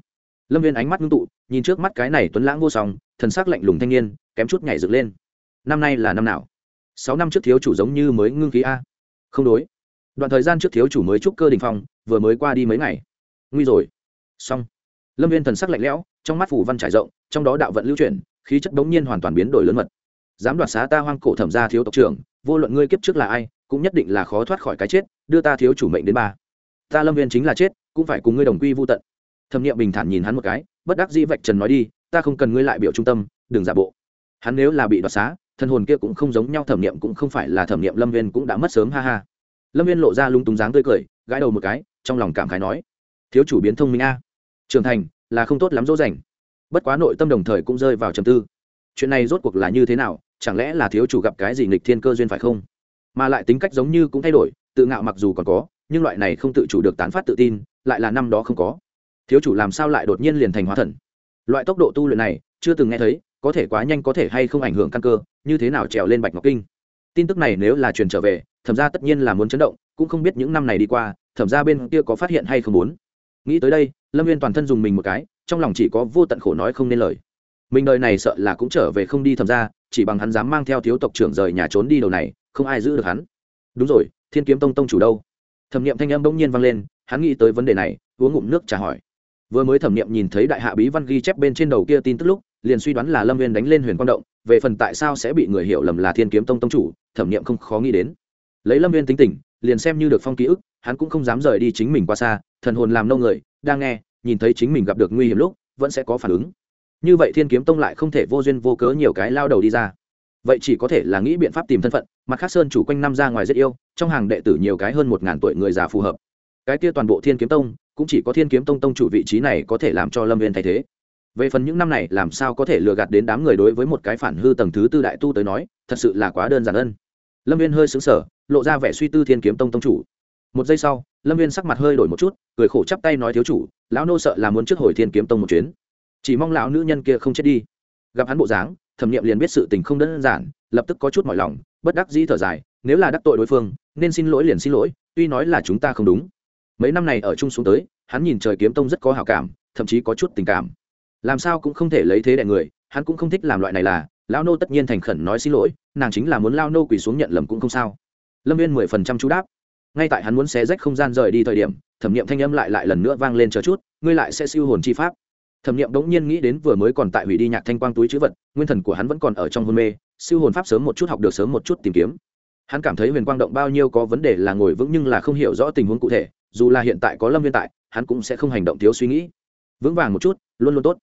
Lâm viên ánh mắt ngưng tụ, nhìn trước mắt cái này tuấn lãng vô song, thần sắc lạnh lùng thanh niên, kém chút nhảy dựng lên. Năm nay là năm nào? Sáu năm trước thiếu chủ giống như mới ngưng khí a. Không đối. Đoạn thời gian trước thiếu chủ mới trúc cơ đình phong, vừa mới qua đi mấy ngày. Nguy rồi. Xong. Lâm viên thần sắc lạnh lẽo, trong mắt phủ văn trải rộng, trong đó đạo vận lưu chuyển, khí chất bỗng nhiên hoàn toàn biến đổi lớn mật. Dám đoạt xá ta hoang cổ thẩm gia thiếu tộc trưởng, vô luận ngươi kiếp trước là ai, cũng nhất định là khó thoát khỏi cái chết, đưa ta thiếu chủ mệnh đến ba. Ta lâm viên chính là chết, cũng phải cùng ngươi đồng quy vô tận thẩm nghiệm bình thản nhìn hắn một cái, bất đắc dĩ vạch trần nói đi, ta không cần ngươi lại biểu trung tâm, đừng giả bộ. Hắn nếu là bị đoạt xá, thân hồn kia cũng không giống nhau, thẩm nghiệm cũng không phải là thẩm nghiệm, lâm viên cũng đã mất sớm, ha ha. Lâm viên lộ ra lung túng dáng tươi cười, gãi đầu một cái, trong lòng cảm khái nói, thiếu chủ biến thông minh a. Trưởng thành là không tốt lắm dỗ dành. Bất quá nội tâm đồng thời cũng rơi vào trầm tư. Chuyện này rốt cuộc là như thế nào, chẳng lẽ là thiếu chủ gặp cái gì nghịch thiên cơ duyên phải không? Mà lại tính cách giống như cũng thay đổi, tự ngạo mặc dù còn có, nhưng loại này không tự chủ được tán phát tự tin, lại là năm đó không có thiếu chủ làm sao lại đột nhiên liền thành hóa thần? Loại tốc độ tu luyện này, chưa từng nghe thấy, có thể quá nhanh có thể hay không ảnh hưởng căn cơ, như thế nào trèo lên bạch ngọc kinh? Tin tức này nếu là truyền trở về, thẩm ra tất nhiên là muốn chấn động, cũng không biết những năm này đi qua, thẩm ra bên kia có phát hiện hay không muốn. Nghĩ tới đây, lâm viên toàn thân dùng mình một cái, trong lòng chỉ có vô tận khổ nói không nên lời. Mình đời này sợ là cũng trở về không đi thẩm ra chỉ bằng hắn dám mang theo thiếu tộc trưởng rời nhà trốn đi đầu này, không ai giữ được hắn. Đúng rồi, thiên kiếm tông tông chủ đâu? Thẩm nghiệm thanh âm bỗng nhiên vang lên, hắn nghĩ tới vấn đề này, uống ngụm nước trả hỏi vừa mới thẩm nghiệm nhìn thấy đại hạ bí văn ghi chép bên trên đầu kia tin tức lúc, liền suy đoán là lâm viên đánh lên huyền quang động, về phần tại sao sẽ bị người hiểu lầm là thiên kiếm tông tông chủ, thẩm nghiệm không khó nghĩ đến. Lấy lâm viên tính tình, liền xem như được phong ký ức, hắn cũng không dám rời đi chính mình qua xa, thần hồn làm nâu người, đang nghe, nhìn thấy chính mình gặp được nguy hiểm lúc, vẫn sẽ có phản ứng. Như vậy thiên kiếm tông lại không thể vô duyên vô cớ nhiều cái lao đầu đi ra. Vậy chỉ có thể là nghĩ biện pháp tìm thân phận, mặt khác sơn chủ quanh năm ra ngoài rất yêu, trong hàng đệ tử nhiều cái hơn một ngàn tuổi người già phù hợp. Cái kia toàn bộ thiên kiếm tông cũng chỉ có thiên kiếm tông tông chủ vị trí này có thể làm cho lâm viên thay thế. Về phần những năm này, làm sao có thể lừa gạt đến đám người đối với một cái phản hư tầng thứ tư đại tu tới nói, thật sự là quá đơn giản ân. Lâm viên hơi xứng sở lộ ra vẻ suy tư thiên kiếm tông tông chủ. Một giây sau, lâm viên sắc mặt hơi đổi một chút, cười khổ chắp tay nói thiếu chủ, lão nô sợ là muốn trước hồi thiên kiếm tông một chuyến. Chỉ mong lão nữ nhân kia không chết đi. Gặp hắn bộ dáng, thẩm nghiệm liền biết sự tình không đơn giản, lập tức có chút mỏi lòng, bất đắc dĩ thở dài, nếu là đắc tội đối phương, nên xin lỗi liền xin lỗi, tuy nói là chúng ta không đúng mấy năm này ở chung xuống tới, hắn nhìn trời kiếm tông rất có hảo cảm, thậm chí có chút tình cảm. Làm sao cũng không thể lấy thế đại người, hắn cũng không thích làm loại này là, lão nô tất nhiên thành khẩn nói xin lỗi, nàng chính là muốn lao nô quỳ xuống nhận lầm cũng không sao. Lâm viên mười phần trăm chú đáp. Ngay tại hắn muốn xé rách không gian rời đi thời điểm, thẩm nghiệm thanh âm lại lại lần nữa vang lên chờ chút, ngươi lại sẽ siêu hồn chi pháp. Thẩm nghiệm đống nhiên nghĩ đến vừa mới còn tại hủy đi nhạc thanh quang túi chữ vật, nguyên thần của hắn vẫn còn ở trong hôn mê, siêu hồn pháp sớm một chút học được sớm một chút tìm kiếm. Hắn cảm thấy huyền quang động bao nhiêu có vấn đề là ngồi vững nhưng là không hiểu rõ tình huống cụ thể dù là hiện tại có lâm viên tại, hắn cũng sẽ không hành động thiếu suy nghĩ. Vững vàng một chút, luôn luôn tốt.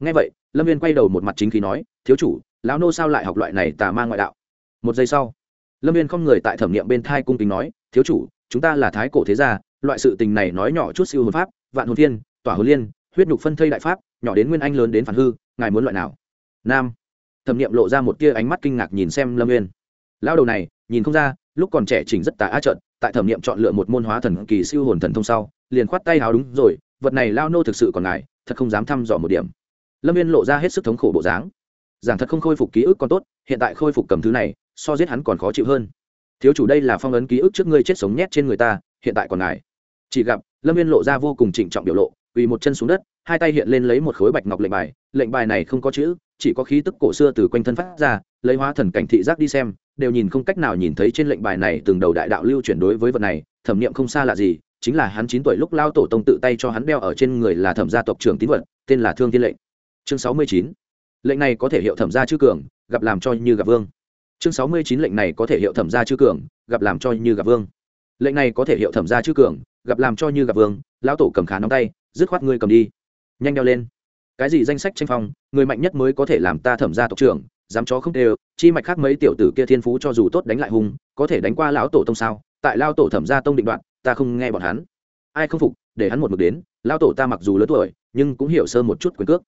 Ngay vậy, lâm viên quay đầu một mặt chính khí nói, thiếu chủ, lão nô sao lại học loại này tà ma ngoại đạo? Một giây sau, lâm viên không người tại thẩm nghiệm bên thai cung kính nói, thiếu chủ, chúng ta là thái cổ thế gia, loại sự tình này nói nhỏ chút siêu hồn pháp, vạn hồn thiên, tỏa hồn liên, huyết nhục phân thây đại pháp, nhỏ đến nguyên anh lớn đến phản hư, ngài muốn loại nào? Nam. Thẩm nghiệm lộ ra một tia ánh mắt kinh ngạc nhìn xem lâm viên. Lao đầu này, nhìn không ra, lúc còn trẻ chỉnh rất tà á trợn tại thẩm nghiệm chọn lựa một môn hóa thần kỳ siêu hồn thần thông sau, liền khoát tay hào đúng rồi, vật này lao nô thực sự còn ngại, thật không dám thăm dò một điểm. Lâm viên lộ ra hết sức thống khổ bộ dáng. Giảng thật không khôi phục ký ức còn tốt, hiện tại khôi phục cầm thứ này, so giết hắn còn khó chịu hơn. Thiếu chủ đây là phong ấn ký ức trước ngươi chết sống nhét trên người ta, hiện tại còn ngài chỉ gặp, lâm viên lộ ra vô cùng trịnh trọng biểu lộ vì một chân xuống đất, hai tay hiện lên lấy một khối bạch ngọc lệnh bài lệnh bài này không có chữ, chỉ có khí tức cổ xưa từ quanh thân phát ra, lấy hóa thần cảnh thị giác đi xem đều nhìn không cách nào nhìn thấy trên lệnh bài này từng đầu đại đạo lưu chuyển đối với vật này, thẩm niệm không xa lạ gì, chính là hắn chín tuổi lúc lao tổ tông tự tay cho hắn đeo ở trên người là thẩm gia tộc trưởng tín vật, tên là thương thiên lệnh. Chương sáu mươi chín, lệnh này có thể hiệu thẩm gia chư cường, gặp làm cho như gặp vương. Chương sáu mươi chín, lệnh này có thể hiệu thẩm gia chư cường, gặp làm cho như gặp vương. Lệnh này có thể hiệu thẩm gia chư cường, gặp làm cho như gặp vương lão tổ cầm khá nóng tay, dứt khoát ngươi cầm đi. Nhanh đeo lên. Cái gì danh sách tranh phong, người mạnh nhất mới có thể làm ta thẩm gia tộc trưởng dám chó không đều chi mạch khác mấy tiểu tử kia thiên phú cho dù tốt đánh lại hùng, có thể đánh qua lão tổ tông sao? Tại lão tổ thẩm gia tông định đoạn ta không nghe bọn hắn. Ai không phục để hắn một mực đến. Lão tổ ta mặc dù lớn tuổi nhưng cũng hiểu sơ một chút quyền cước.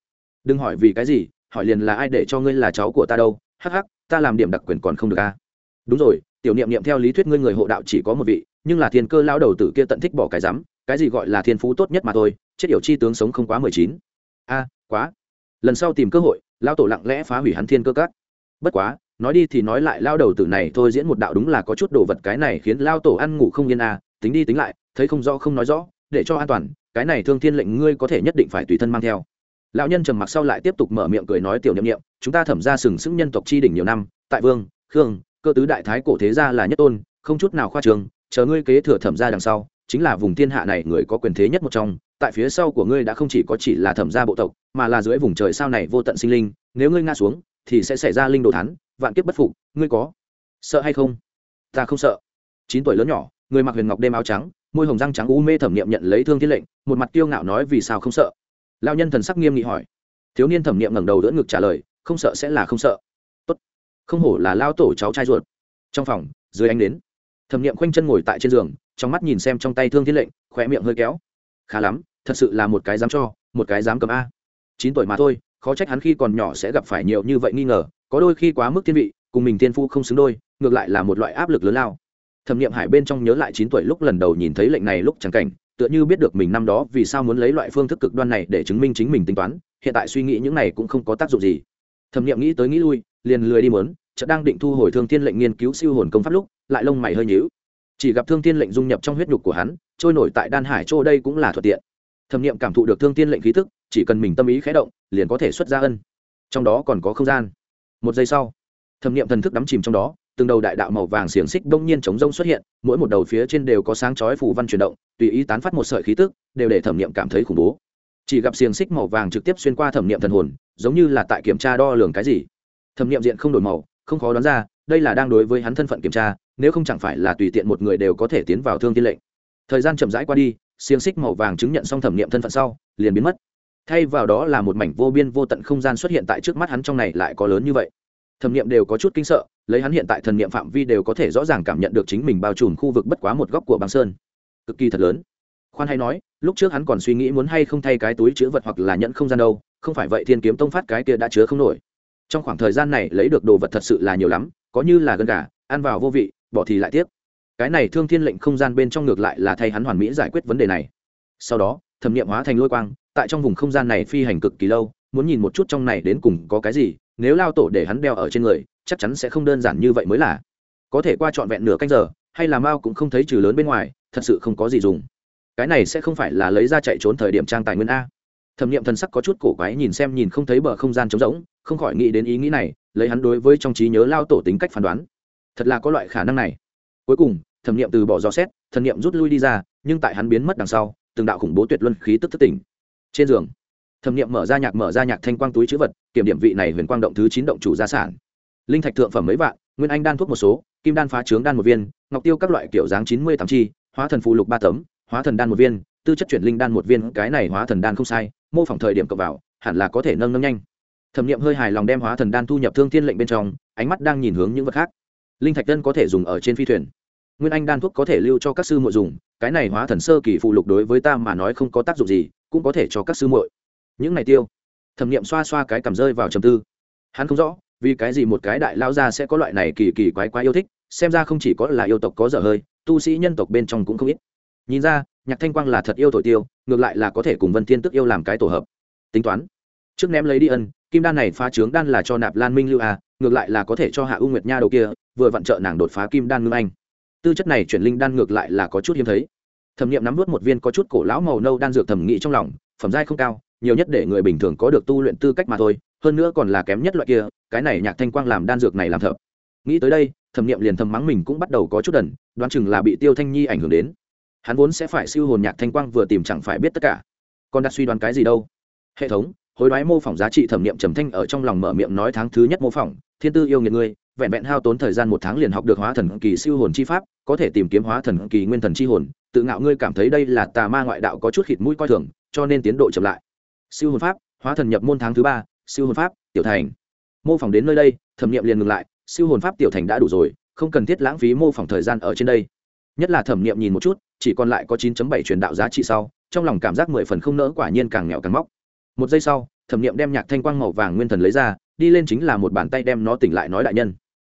Đừng hỏi vì cái gì hỏi liền là ai để cho ngươi là cháu của ta đâu. Hắc hắc ta làm điểm đặc quyền còn không được a đúng rồi tiểu niệm niệm theo lý thuyết ngươi người hộ đạo chỉ có một vị nhưng là thiên cơ lão đầu tử kia tận thích bỏ cái rắm cái gì gọi là thiên phú tốt nhất mà thôi chết điều chi tướng sống không quá mười chín. A quá. Lần sau tìm cơ hội lao tổ lặng lẽ phá hủy hắn thiên cơ cát bất quá, nói đi thì nói lại lao đầu tử này thôi diễn một đạo đúng là có chút đồ vật cái này khiến lao tổ ăn ngủ không yên à. tính đi tính lại, thấy không rõ, không nói rõ, để cho an toàn, cái này thương thiên lệnh ngươi có thể nhất định phải tùy thân mang theo lão nhân trầm mặc sau lại tiếp tục mở miệng cười nói, tiểu niệm niệm, chúng ta thẩm ra sừng sững nhân tộc chi đỉnh nhiều năm, tại vương, khương, cơ tứ đại thái cổ thế gia là nhất tôn, không chút nào khoa trường, chờ ngươi kế thừa thẩm ra đằng sau chính là vùng thiên hạ này người có quyền thế nhất một trong, tại phía sau của ngươi đã không chỉ có chỉ là thẩm gia bộ tộc, mà là dưới vùng trời sao này vô tận sinh linh, nếu ngươi ngã xuống, thì sẽ xảy ra linh đồ thán, vạn kiếp bất phục, ngươi có sợ hay không? Ta không sợ. Chín tuổi lớn nhỏ, người mặc huyền ngọc đêm áo trắng, môi hồng răng trắng u mê thẩm niệm nhận lấy thương thiên lệnh, một mặt kiêu ngạo nói vì sao không sợ? Lao nhân thần sắc nghiêm nghị hỏi. Thiếu niên thẩm niệm ngẩng đầu đỡ ngực trả lời, không sợ sẽ là không sợ. Tốt. Không hổ là lao tổ cháu trai ruột. Trong phòng, dưới ánh đến thẩm niệm khoanh chân ngồi tại trên giường trong mắt nhìn xem trong tay thương thiên lệnh khỏe miệng hơi kéo. Khá lắm, thật sự là một cái dám cho, một cái dám cầm a. Chín tuổi mà thôi, khó trách hắn khi còn nhỏ sẽ gặp phải nhiều như vậy nghi ngờ, có đôi khi quá mức thiên vị, cùng mình tiên phu không xứng đôi, ngược lại là một loại áp lực lớn lao. Thẩm nghiệm hải bên trong nhớ lại chín tuổi lúc lần đầu nhìn thấy lệnh này lúc chẳng cảnh, tựa như biết được mình năm đó vì sao muốn lấy loại phương thức cực đoan này để chứng minh chính mình tính toán, hiện tại suy nghĩ những này cũng không có tác dụng gì. Thẩm nghiệm nghĩ tới nghĩ lui, liền lười đi mớn, chợt đang định thu hồi thương thiên lệnh nghiên cứu siêu hồn công pháp lúc, lại lông mày hơi nhíu chỉ gặp thương thiên lệnh dung nhập trong huyết nhục của hắn, trôi nổi tại đan hải châu đây cũng là thuận tiện. Thẩm nghiệm cảm thụ được thương thiên lệnh khí tức, chỉ cần mình tâm ý khé động, liền có thể xuất ra ân. Trong đó còn có không gian. Một giây sau, thẩm nghiệm thần thức đắm chìm trong đó, từng đầu đại đạo màu vàng xiềng xích đông nhiên chống rông xuất hiện, mỗi một đầu phía trên đều có sáng chói phù văn chuyển động, tùy ý tán phát một sợi khí tức, đều để thẩm nghiệm cảm thấy khủng bố. Chỉ gặp xiềng xích màu vàng trực tiếp xuyên qua thẩm nghiệm thần hồn, giống như là tại kiểm tra đo lường cái gì. Thẩm nghiệm diện không đổi màu, không khó đoán ra đây là đang đối với hắn thân phận kiểm tra, nếu không chẳng phải là tùy tiện một người đều có thể tiến vào thương thiên lệnh. Thời gian chậm rãi qua đi, xiềng xích màu vàng chứng nhận xong thẩm nghiệm thân phận sau, liền biến mất. Thay vào đó là một mảnh vô biên vô tận không gian xuất hiện tại trước mắt hắn trong này lại có lớn như vậy. Thẩm nghiệm đều có chút kinh sợ, lấy hắn hiện tại thần nghiệm phạm vi đều có thể rõ ràng cảm nhận được chính mình bao trùm khu vực bất quá một góc của băng sơn. Cực kỳ thật lớn. Khoan hay nói, lúc trước hắn còn suy nghĩ muốn hay không thay cái túi chứa vật hoặc là nhận không gian đâu, không phải vậy thiên kiếm tông phát cái kia đã chứa không nổi. Trong khoảng thời gian này lấy được đồ vật thật sự là nhiều lắm có như là gân gà, ăn vào vô vị, bỏ thì lại tiếp cái này thương thiên lệnh không gian bên trong ngược lại là thay hắn hoàn mỹ giải quyết vấn đề này. Sau đó, thẩm nghiệm hóa thành lôi quang, tại trong vùng không gian này phi hành cực kỳ lâu, muốn nhìn một chút trong này đến cùng có cái gì, nếu lao tổ để hắn đeo ở trên người, chắc chắn sẽ không đơn giản như vậy mới là. Có thể qua trọn vẹn nửa canh giờ, hay là mao cũng không thấy trừ lớn bên ngoài, thật sự không có gì dùng. Cái này sẽ không phải là lấy ra chạy trốn thời điểm trang tài nguyên a. Thẩm nghiệm thần sắc có chút cổ quái nhìn xem nhìn không thấy bờ không gian trống rỗng, không khỏi nghĩ đến ý nghĩ này lấy hắn đối với trong trí nhớ lao tổ tính cách phán đoán. Thật là có loại khả năng này. Cuối cùng, thẩm nghiệm từ bỏ gió xét thần nghiệm rút lui đi ra, nhưng tại hắn biến mất đằng sau, từng đạo khủng bố tuyệt luân khí tức thất tỉnh. Trên giường, thẩm nghiệm mở ra nhạc mở ra nhạc thanh quang túi chữ vật, kiểm điểm vị này huyền quang động thứ chín động chủ gia sản. Linh thạch thượng phẩm mấy vạn, nguyên anh đan thuốc một số, kim đan phá trướng đan một viên, ngọc tiêu các loại kiểu dáng chín mươi tám chi, hóa thần phụ lục ba tấm, hóa thần đan một viên, tư chất chuyển linh đan một viên, cái này hóa thần đan không sai, mô phỏng thời điểm cộng vào, hẳn là có thể nâng nâng nhanh thẩm nghiệm hơi hài lòng đem hóa thần đan thu nhập thương thiên lệnh bên trong, ánh mắt đang nhìn hướng những vật khác. Linh thạch đân có thể dùng ở trên phi thuyền. Nguyên anh đan thuốc có thể lưu cho các sư muội dùng, cái này hóa thần sơ kỳ phụ lục đối với ta mà nói không có tác dụng gì, cũng có thể cho các sư muội. Những này tiêu. Thẩm nghiệm xoa xoa cái cảm rơi vào trầm tư. Hắn không rõ, vì cái gì một cái đại lao ra sẽ có loại này kỳ kỳ quái quái yêu thích, xem ra không chỉ có là yêu tộc có dở hơi, tu sĩ nhân tộc bên trong cũng không ít. Nhìn ra, nhạc thanh quang là thật yêu thổi tiêu, ngược lại là có thể cùng vân thiên tức yêu làm cái tổ hợp. Tính toán trước ném lấy đi ân, kim đan này phá trướng đan là cho nạp lan minh lưu à ngược lại là có thể cho hạ u nguyệt nha đầu kia, vừa vặn trợ nàng đột phá kim đan ngưng anh. Tư chất này chuyển linh đan ngược lại là có chút hiếm thấy. Thẩm nghiệm nắm vớt một viên có chút cổ lão màu nâu đan dược thẩm nghị trong lòng, phẩm giai không cao, nhiều nhất để người bình thường có được tu luyện tư cách mà thôi, hơn nữa còn là kém nhất loại kia, cái này nhạc thanh quang làm đan dược này làm thợ. Nghĩ tới đây, thẩm nghiệm liền thầm mắng mình cũng bắt đầu có chút đần, đoán chừng là bị tiêu thanh nhi ảnh hưởng đến. Hắn vốn sẽ phải siêu hồn nhạc thanh quang vừa tìm chẳng phải biết tất cả. Còn đặt suy đoán cái gì đâu. Hệ thống hối đoái mô phỏng giá trị thẩm nghiệm trầm thanh ở trong lòng mở miệng nói tháng thứ nhất mô phỏng, thiên tư yêu nghiệt ngươi, vẹn vẹn hao tốn thời gian một tháng liền học được hóa thần kỳ siêu hồn chi pháp, có thể tìm kiếm hóa thần kỳ nguyên thần chi hồn, tự ngạo ngươi cảm thấy đây là tà ma ngoại đạo có chút khịt mũi coi thường, cho nên tiến độ chậm lại. Siêu hồn pháp, hóa thần nhập môn tháng thứ ba, siêu hồn pháp, tiểu thành. Mô phỏng đến nơi đây, thẩm nghiệm liền ngừng lại, siêu hồn pháp tiểu thành đã đủ rồi, không cần thiết lãng phí mô phỏng thời gian ở trên đây. Nhất là thẩm nghiệm nhìn một chút, chỉ còn lại có 9.7 truyền đạo giá trị sau, trong lòng cảm giác mười phần không nỡ quả nhiên càng nghèo càng móc một giây sau, thẩm nghiệm đem nhạc thanh quang màu vàng nguyên thần lấy ra, đi lên chính là một bàn tay đem nó tỉnh lại nói đại nhân.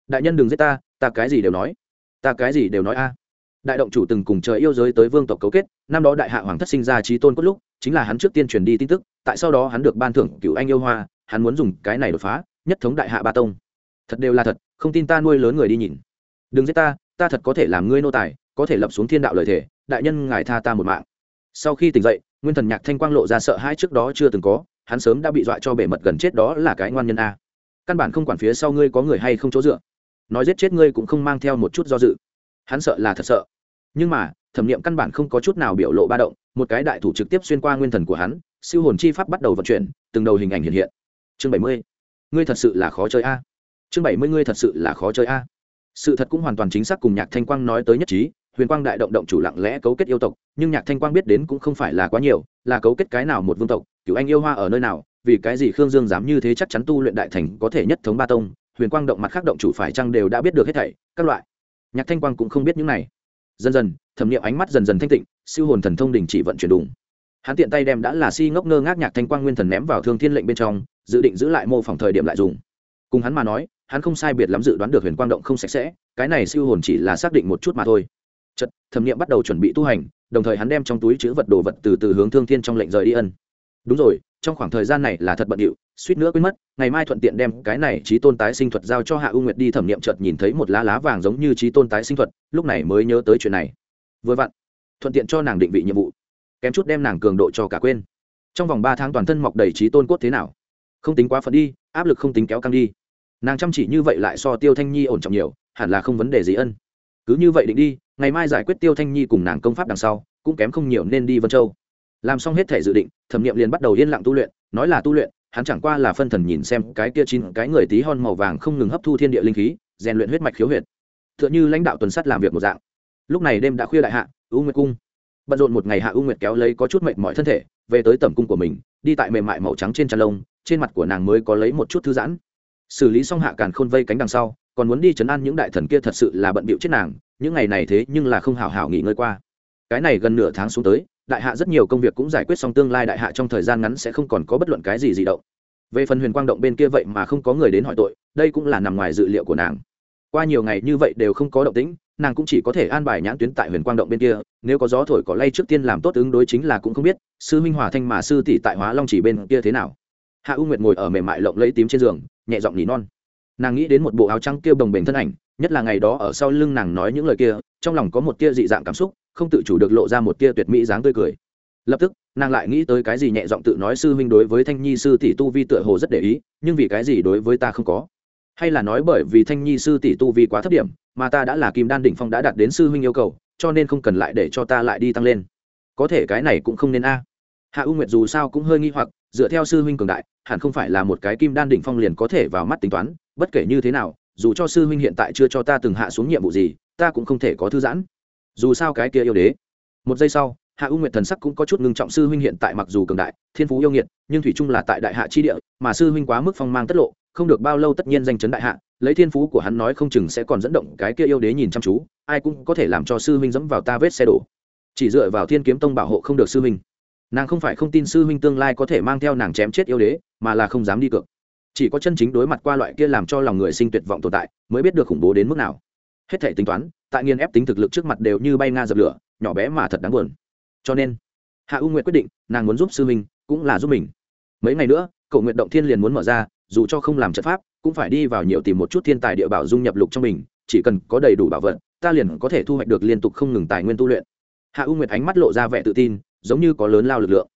Đại nhân đừng giết ta ta cái gì đều nói. Ta cái gì đều nói a. Đại động chủ từng cùng trời yêu giới tới vương tộc cấu kết, năm đó đại hạ hoàng thất sinh ra trí tôn cốt lúc, chính là hắn trước tiên truyền đi tin tức, tại sau đó hắn được ban thưởng cựu anh yêu hoa, hắn muốn dùng cái này đột phá, nhất thống đại hạ ba tông. Thật đều là thật, không tin ta nuôi lớn người đi nhìn. Đừng giết ta ta thật có thể làm ngươi nô tài, có thể lập xuống thiên đạo lời thể đại nhân ngài tha ta một mạng. Sau khi tỉnh dậy nguyên thần nhạc thanh quang lộ ra sợ hãi trước đó chưa từng có, hắn sớm đã bị dọa cho bể mật gần chết đó là cái ngoan nhân a. Căn bản không quản phía sau ngươi có người hay không chỗ dựa. Nói giết chết ngươi cũng không mang theo một chút do dự. Hắn sợ là thật sợ. Nhưng mà, thẩm nghiệm căn bản không có chút nào biểu lộ ba động, một cái đại thủ trực tiếp xuyên qua nguyên thần của hắn, siêu hồn chi pháp bắt đầu vận chuyển, từng đầu hình ảnh hiện hiện. Chương bảy mươi. Ngươi thật sự là khó chơi a. Chương bảy mươi ngươi thật sự là khó chơi a. Sự thật cũng hoàn toàn chính xác cùng nhạc thanh quang nói tới nhất trí huyền quang đại động động chủ lặng lẽ cấu kết yêu tộc, nhưng nhạc thanh quang biết đến cũng không phải là quá nhiều, là cấu kết cái nào một vương tộc cựu anh yêu hoa ở nơi nào, vì cái gì khương dương dám như thế chắc chắn tu luyện đại thành có thể nhất thống ba tông, huyền quang động mặt khác động chủ phải chăng đều đã biết được hết thảy, các loại. Nhạc thanh quang cũng không biết những này. Dần dần, thẩm nghiệm ánh mắt dần dần thanh tịnh, siêu hồn thần thông đình chỉ vận chuyển đủng hắn tiện tay đem đã là si ngốc ngơ ngác nhạc thanh quang nguyên thần ném vào thương thiên lệnh bên trong, dự định giữ lại mô phỏng thời điểm lại dùng. Cùng hắn mà nói, hắn không sai biệt lắm dự đoán được huyền quang động không sạch sẽ, cái này siêu hồn chỉ là xác định một chút mà thôi chật thẩm nghiệm bắt đầu chuẩn bị tu hành, đồng thời hắn đem trong túi chữ vật đồ vật từ từ hướng thương thiên trong lệnh rời đi ân. Đúng rồi, trong khoảng thời gian này là thật bận điệu, suýt nữa quên mất, ngày mai thuận tiện đem cái này trí tôn tái sinh thuật giao cho hạ u nguyệt đi thẩm nghiệm chợt nhìn thấy một lá lá vàng giống như trí tôn tái sinh thuật, lúc này mới nhớ tới chuyện này. Vừa vặn, thuận tiện cho nàng định vị nhiệm vụ, kém chút đem nàng cường độ cho cả quên. Trong vòng ba tháng toàn thân mọc đầy trí tôn cốt thế nào? Không tính quá phận đi, áp lực không tính kéo căng đi. Nàng chăm chỉ như vậy lại so tiêu thanh nhi ổn trọng nhiều, hẳn là không vấn đề gì ân cứ như vậy định đi, ngày mai giải quyết tiêu thanh nhi cùng nàng công pháp đằng sau, cũng kém không nhiều nên đi vân châu. Làm xong hết thể dự định, thẩm nghiệm liền bắt đầu yên lặng tu luyện, nói là tu luyện, hắn chẳng qua là phân thần nhìn xem cái kia chín cái người tí hon màu vàng không ngừng hấp thu thiên địa linh khí, rèn luyện huyết mạch khiếu huyệt. T h ư ợ n h ư lãnh đạo tuần sắt làm việc một dạng. Lúc này đêm đã khuya đại hạ, u nguyệt cung. Bận rộn một ngày hạ u nguyệt kéo lấy có chút mệnh mọi thân thể, về tới tầm cung của mình, đi tại mềm mại màu trắng trên tràn lông, trên mặt của nàng mới có lấy một chút thư giãn. Xử lý xong hạ càn khôn vây cánh đằng sau còn muốn đi chấn an những đại thần kia thật sự là bận bịu chết nàng, những ngày này thế nhưng là không hào hảo nghỉ ngơi qua. Cái này gần nửa tháng xuống tới, đại hạ rất nhiều công việc cũng giải quyết xong tương lai đại hạ trong thời gian ngắn sẽ không còn có bất luận cái gì gì động. Về phần huyền quang động bên kia vậy mà không có người đến hỏi tội, đây cũng là nằm ngoài dự liệu của nàng. Qua nhiều ngày như vậy đều không có động tĩnh, nàng cũng chỉ có thể an bài nhãn tuyến tại huyền quang động bên kia, nếu có gió thổi có lay trước tiên làm tốt ứng đối chính là cũng không biết, sư minh hòa thanh mà sư tỷ tại hóa long chỉ bên kia thế nào. Hạ u nguyệt ngồi ở mềm mại lộng lấy tím trên giường, nhẹ giọng nhỉ non nàng nghĩ đến một bộ áo trắng kêu đồng bềnh thân ảnh, nhất là ngày đó ở sau lưng nàng nói những lời kia, trong lòng có một tia dị dạng cảm xúc, không tự chủ được lộ ra một tia tuyệt mỹ dáng tươi cười. Lập tức, nàng lại nghĩ tới cái gì nhẹ giọng tự nói sư huynh đối với thanh nhi sư tỷ tu vi tựa hồ rất để ý, nhưng vì cái gì đối với ta không có? Hay là nói bởi vì thanh nhi sư tỷ tu vi quá thấp điểm, mà ta đã là kim đan đỉnh phong đã đạt đến sư huynh yêu cầu, cho nên không cần lại để cho ta lại đi tăng lên. Có thể cái này cũng không nên a. Hạ u nguyệt dù sao cũng hơi nghi hoặc, dựa theo sư huynh cường đại, hẳn không phải là một cái kim đan đỉnh phong liền có thể vào mắt tính toán bất kể như thế nào, dù cho sư huynh hiện tại chưa cho ta từng hạ xuống nhiệm vụ gì, ta cũng không thể có thư giãn. Dù sao cái kia yêu đế. Một giây sau, hạ u nguyệt thần sắc cũng có chút ngưng trọng, sư huynh hiện tại mặc dù cường đại, thiên phú yêu nghiệt, nhưng thủy trung là tại đại hạ chi địa, mà sư huynh quá mức phong mang tất lộ, không được bao lâu tất nhiên danh chấn đại hạ, lấy thiên phú của hắn nói không chừng sẽ còn dẫn động cái kia yêu đế nhìn chăm chú, ai cũng có thể làm cho sư huynh dẫm vào ta vết xe đổ. Chỉ dựa vào thiên kiếm tông bảo hộ không được sư huynh. Nàng không phải không tin sư huynh tương lai có thể mang theo nàng chém chết yêu đế, mà là không dám đi cược chỉ có chân chính đối mặt qua loại kia làm cho lòng người sinh tuyệt vọng tồn tại, mới biết được khủng bố đến mức nào. Hết thể tính toán, tại nghiên ép tính thực lực trước mặt đều như bay nga dập lửa, nhỏ bé mà thật đáng buồn. Cho nên, hạ u nguyệt quyết định, nàng muốn giúp sư mình cũng là giúp mình. Mấy ngày nữa cậu nguyện động thiên liền muốn mở ra, dù cho không làm trận pháp, cũng phải đi vào nhiều tìm một chút thiên tài địa bảo dung nhập lục trong mình, chỉ cần có đầy đủ bảo vật, ta liền có thể thu hoạch được liên tục không ngừng tài nguyên tu luyện. Hạ u nguyệt ánh mắt lộ ra vẻ tự tin, giống như có lớn lao lực lượng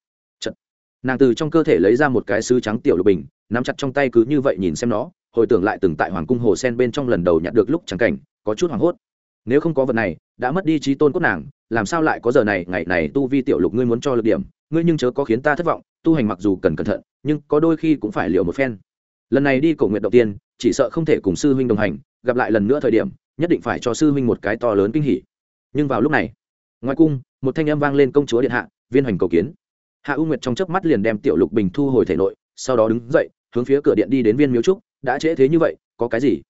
nàng từ trong cơ thể lấy ra một cái sứ trắng tiểu lục bình, nắm chặt trong tay cứ như vậy nhìn xem nó, hồi tưởng lại từng tại hoàng cung hồ sen bên trong lần đầu nhặt được lúc trắng cảnh, có chút hoảng hốt. Nếu không có vật này, đã mất đi trí tôn cốt nàng, làm sao lại có giờ này, ngày này tu vi tiểu lục ngươi muốn cho lực điểm, ngươi nhưng chớ có khiến ta thất vọng, tu hành mặc dù cần cẩn thận, nhưng có đôi khi cũng phải liệu một phen. Lần này đi cầu nguyện đầu tiên, chỉ sợ không thể cùng sư huynh đồng hành, gặp lại lần nữa thời điểm, nhất định phải cho sư huynh một cái to lớn kinh hỉ. Nhưng vào lúc này, ngoài cung, một thanh âm vang lên công chúa điện hạ, viên hoành cầu kiến hạ u nguyệt trong chớp mắt liền đem tiểu lục bình thu hồi thể nội, sau đó đứng dậy, hướng phía cửa điện đi đến viên miếu trúc, đã trễ thế như vậy, có cái gì?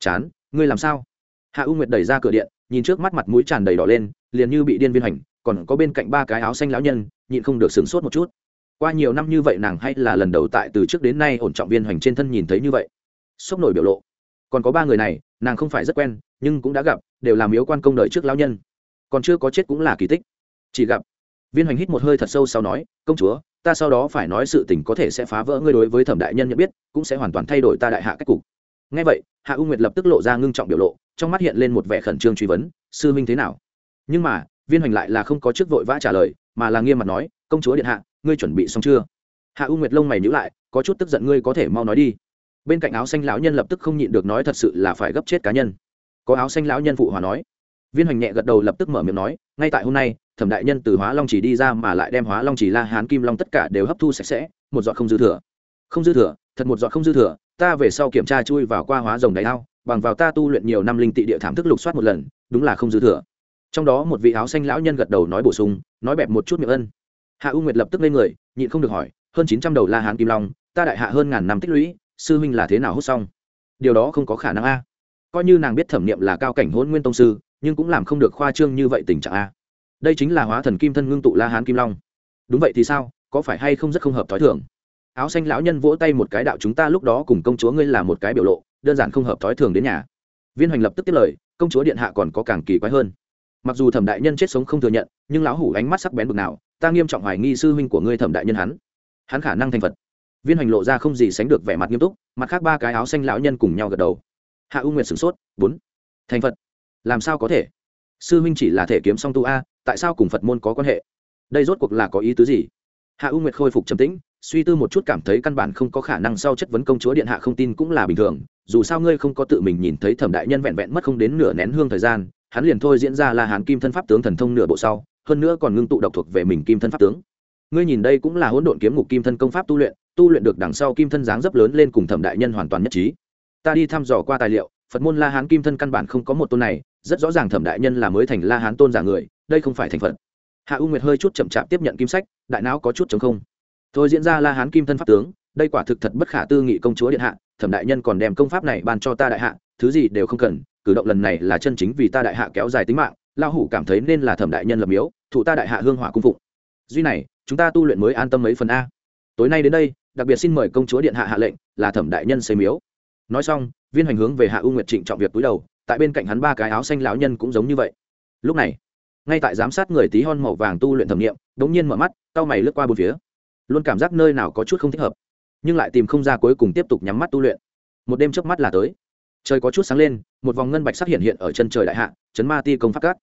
Chán, ngươi làm sao? Hạ u nguyệt đẩy ra cửa điện, nhìn trước mắt mặt mũi tràn đầy đỏ lên, liền như bị điên viên hành, còn có bên cạnh ba cái áo xanh lão nhân, nhịn không được sửng sốt một chút. Qua nhiều năm như vậy nàng hay là lần đầu tại từ trước đến nay ổn trọng viên hoành trên thân nhìn thấy như vậy. Sốc nổi biểu lộ. Còn có ba người này, nàng không phải rất quen, nhưng cũng đã gặp, đều làm miếu quan công đợi trước lão nhân. Còn chưa có chết cũng là kỳ tích. Chỉ gặp viên hoành hít một hơi thật sâu sau nói, công chúa, ta sau đó phải nói sự tình có thể sẽ phá vỡ ngươi đối với thẩm đại nhân nhận biết, cũng sẽ hoàn toàn thay đổi ta đại hạ cách cục. Ngay vậy, hạ u nguyệt lập tức lộ ra ngưng trọng biểu lộ, trong mắt hiện lên một vẻ khẩn trương truy vấn, sư minh thế nào? Nhưng mà, viên hoành lại là không có chức vội vã trả lời, mà là nghiêm mặt nói, công chúa điện hạ, ngươi chuẩn bị xong chưa? Hạ u nguyệt lông mày nhữ lại, có chút tức giận ngươi có thể mau nói đi. Bên cạnh áo xanh lão nhân lập tức không nhịn được nói, thật sự là phải gấp chết cá nhân. Có áo xanh lão nhân phụ hòa nói. Viên hoành nhẹ gật đầu lập tức mở miệng nói, ngay tại hôm nay thẩm đại nhân từ hóa long chỉ đi ra mà lại đem hóa long chỉ la hán kim long tất cả đều hấp thu sạch sẽ, một giọt không dư thừa. Không dư thừa, thật một giọt không dư thừa, ta về sau kiểm tra chui vào qua hóa rồng đáy ao, bằng vào ta tu luyện nhiều năm linh tị địa thảm thức lục soát một lần, đúng là không dư thừa. Trong đó một vị áo xanh lão nhân gật đầu nói bổ sung, nói bẹp một chút miệng ân. Hạ u nguyệt lập tức lên người, nhịn không được hỏi, hơn chín trăm đầu la hán kim long, ta đại hạ hơn ngàn năm tích lũy, sư huynh là thế nào hút xong? Điều đó không có khả năng a. Coi như nàng biết thẩm niệm là cao cảnh hôn nguyên tông sư, nhưng cũng làm không được khoa trương như vậy tình trạng a đây chính là hóa thần kim thân ngưng tụ la hán kim long đúng vậy thì sao có phải hay không rất không hợp t h ó i thường áo xanh lão nhân vỗ tay một cái đạo chúng ta lúc đó cùng công chúa ngươi là một cái biểu lộ đơn giản không hợp t h ó i thường đến nhà viên hoành lập tức tiếp lời công chúa điện hạ còn có càng kỳ quái hơn mặc dù thẩm đại nhân chết sống không thừa nhận nhưng lão hủ ánh mắt sắc bén bực nào ta nghiêm trọng hoài nghi sư huynh của ngươi thẩm đại nhân hắn hắn khả năng thành phật viên hoành lộ ra không gì sánh được vẻ mặt nghiêm túc mặt khác ba cái áo xanh lão nhân cùng nhau gật đầu hạ u nguyệt sửng sốt bốn thành phật làm sao có thể sư huynh chỉ là thể kiếm song tu a tại sao cùng phật môn có quan hệ? Đây rốt cuộc là có ý tứ gì? Hạ u nguyệt khôi phục trầm tĩnh, suy tư một chút cảm thấy căn bản không có khả năng sau chất vấn công chúa điện hạ không tin cũng là bình thường, dù sao ngươi không có tự mình nhìn thấy thẩm đại nhân vẹn vẹn mất không đến nửa nén hương thời gian, hắn liền thôi diễn ra là hàn kim thân pháp tướng thần thông nửa bộ sau, hơn nữa còn ngưng tụ độc thuộc về mình kim thân pháp tướng. Ngươi nhìn đây cũng là hỗn độn kiếm ngục kim thân công pháp tu luyện tu luyện được đằng sau kim thân dáng dấp lớn lên cùng thẩm đại nhân hoàn toàn nhất trí. Ta đi thăm dò qua tài liệu, phật môn la hán kim thân căn bản không có một tôn này, rất rõ ràng thẩm đại nhân là mới thành la hán tôn giả người đây không phải thành phận hạ u nguyệt hơi chút chậm chạp tiếp nhận kim sách, đại não có chút chống không. Thôi diễn ra la hán kim thân pháp tướng, đây quả thực thật bất khả tư nghị công chúa điện hạ, thẩm đại nhân còn đem công pháp này ban cho ta đại hạ, thứ gì đều không cần, cử động lần này là chân chính vì ta đại hạ kéo dài tính mạng lao hủ cảm thấy nên là thẩm đại nhân lập miếu, thụ ta đại hạ hương hỏa cung phụng. Duy này, chúng ta tu luyện mới an tâm mấy phần a. Tối nay đến đây, đặc biệt xin mời công chúa điện hạ hạ lệnh, là thẩm đại nhân xây miếu. Nói xong, viên hành hướng về hạ u nguyệt trịnh trọng việc túi đầu, tại bên cạnh hắn ba cái áo xanh lão nhân cũng giống như vậy. Lúc này ngay tại giám sát người tí hon màu vàng tu luyện thẩm nghiệm đống nhiên mở mắt, cau mày lướt qua bốn phía. Luôn cảm giác nơi nào có chút không thích hợp, nhưng lại tìm không ra cuối cùng tiếp tục nhắm mắt tu luyện. Một đêm trước mắt là tới. Trời có chút sáng lên, một vòng ngân bạch sắc hiện hiện ở chân trời đại hạ, chấn ma ti công phát cát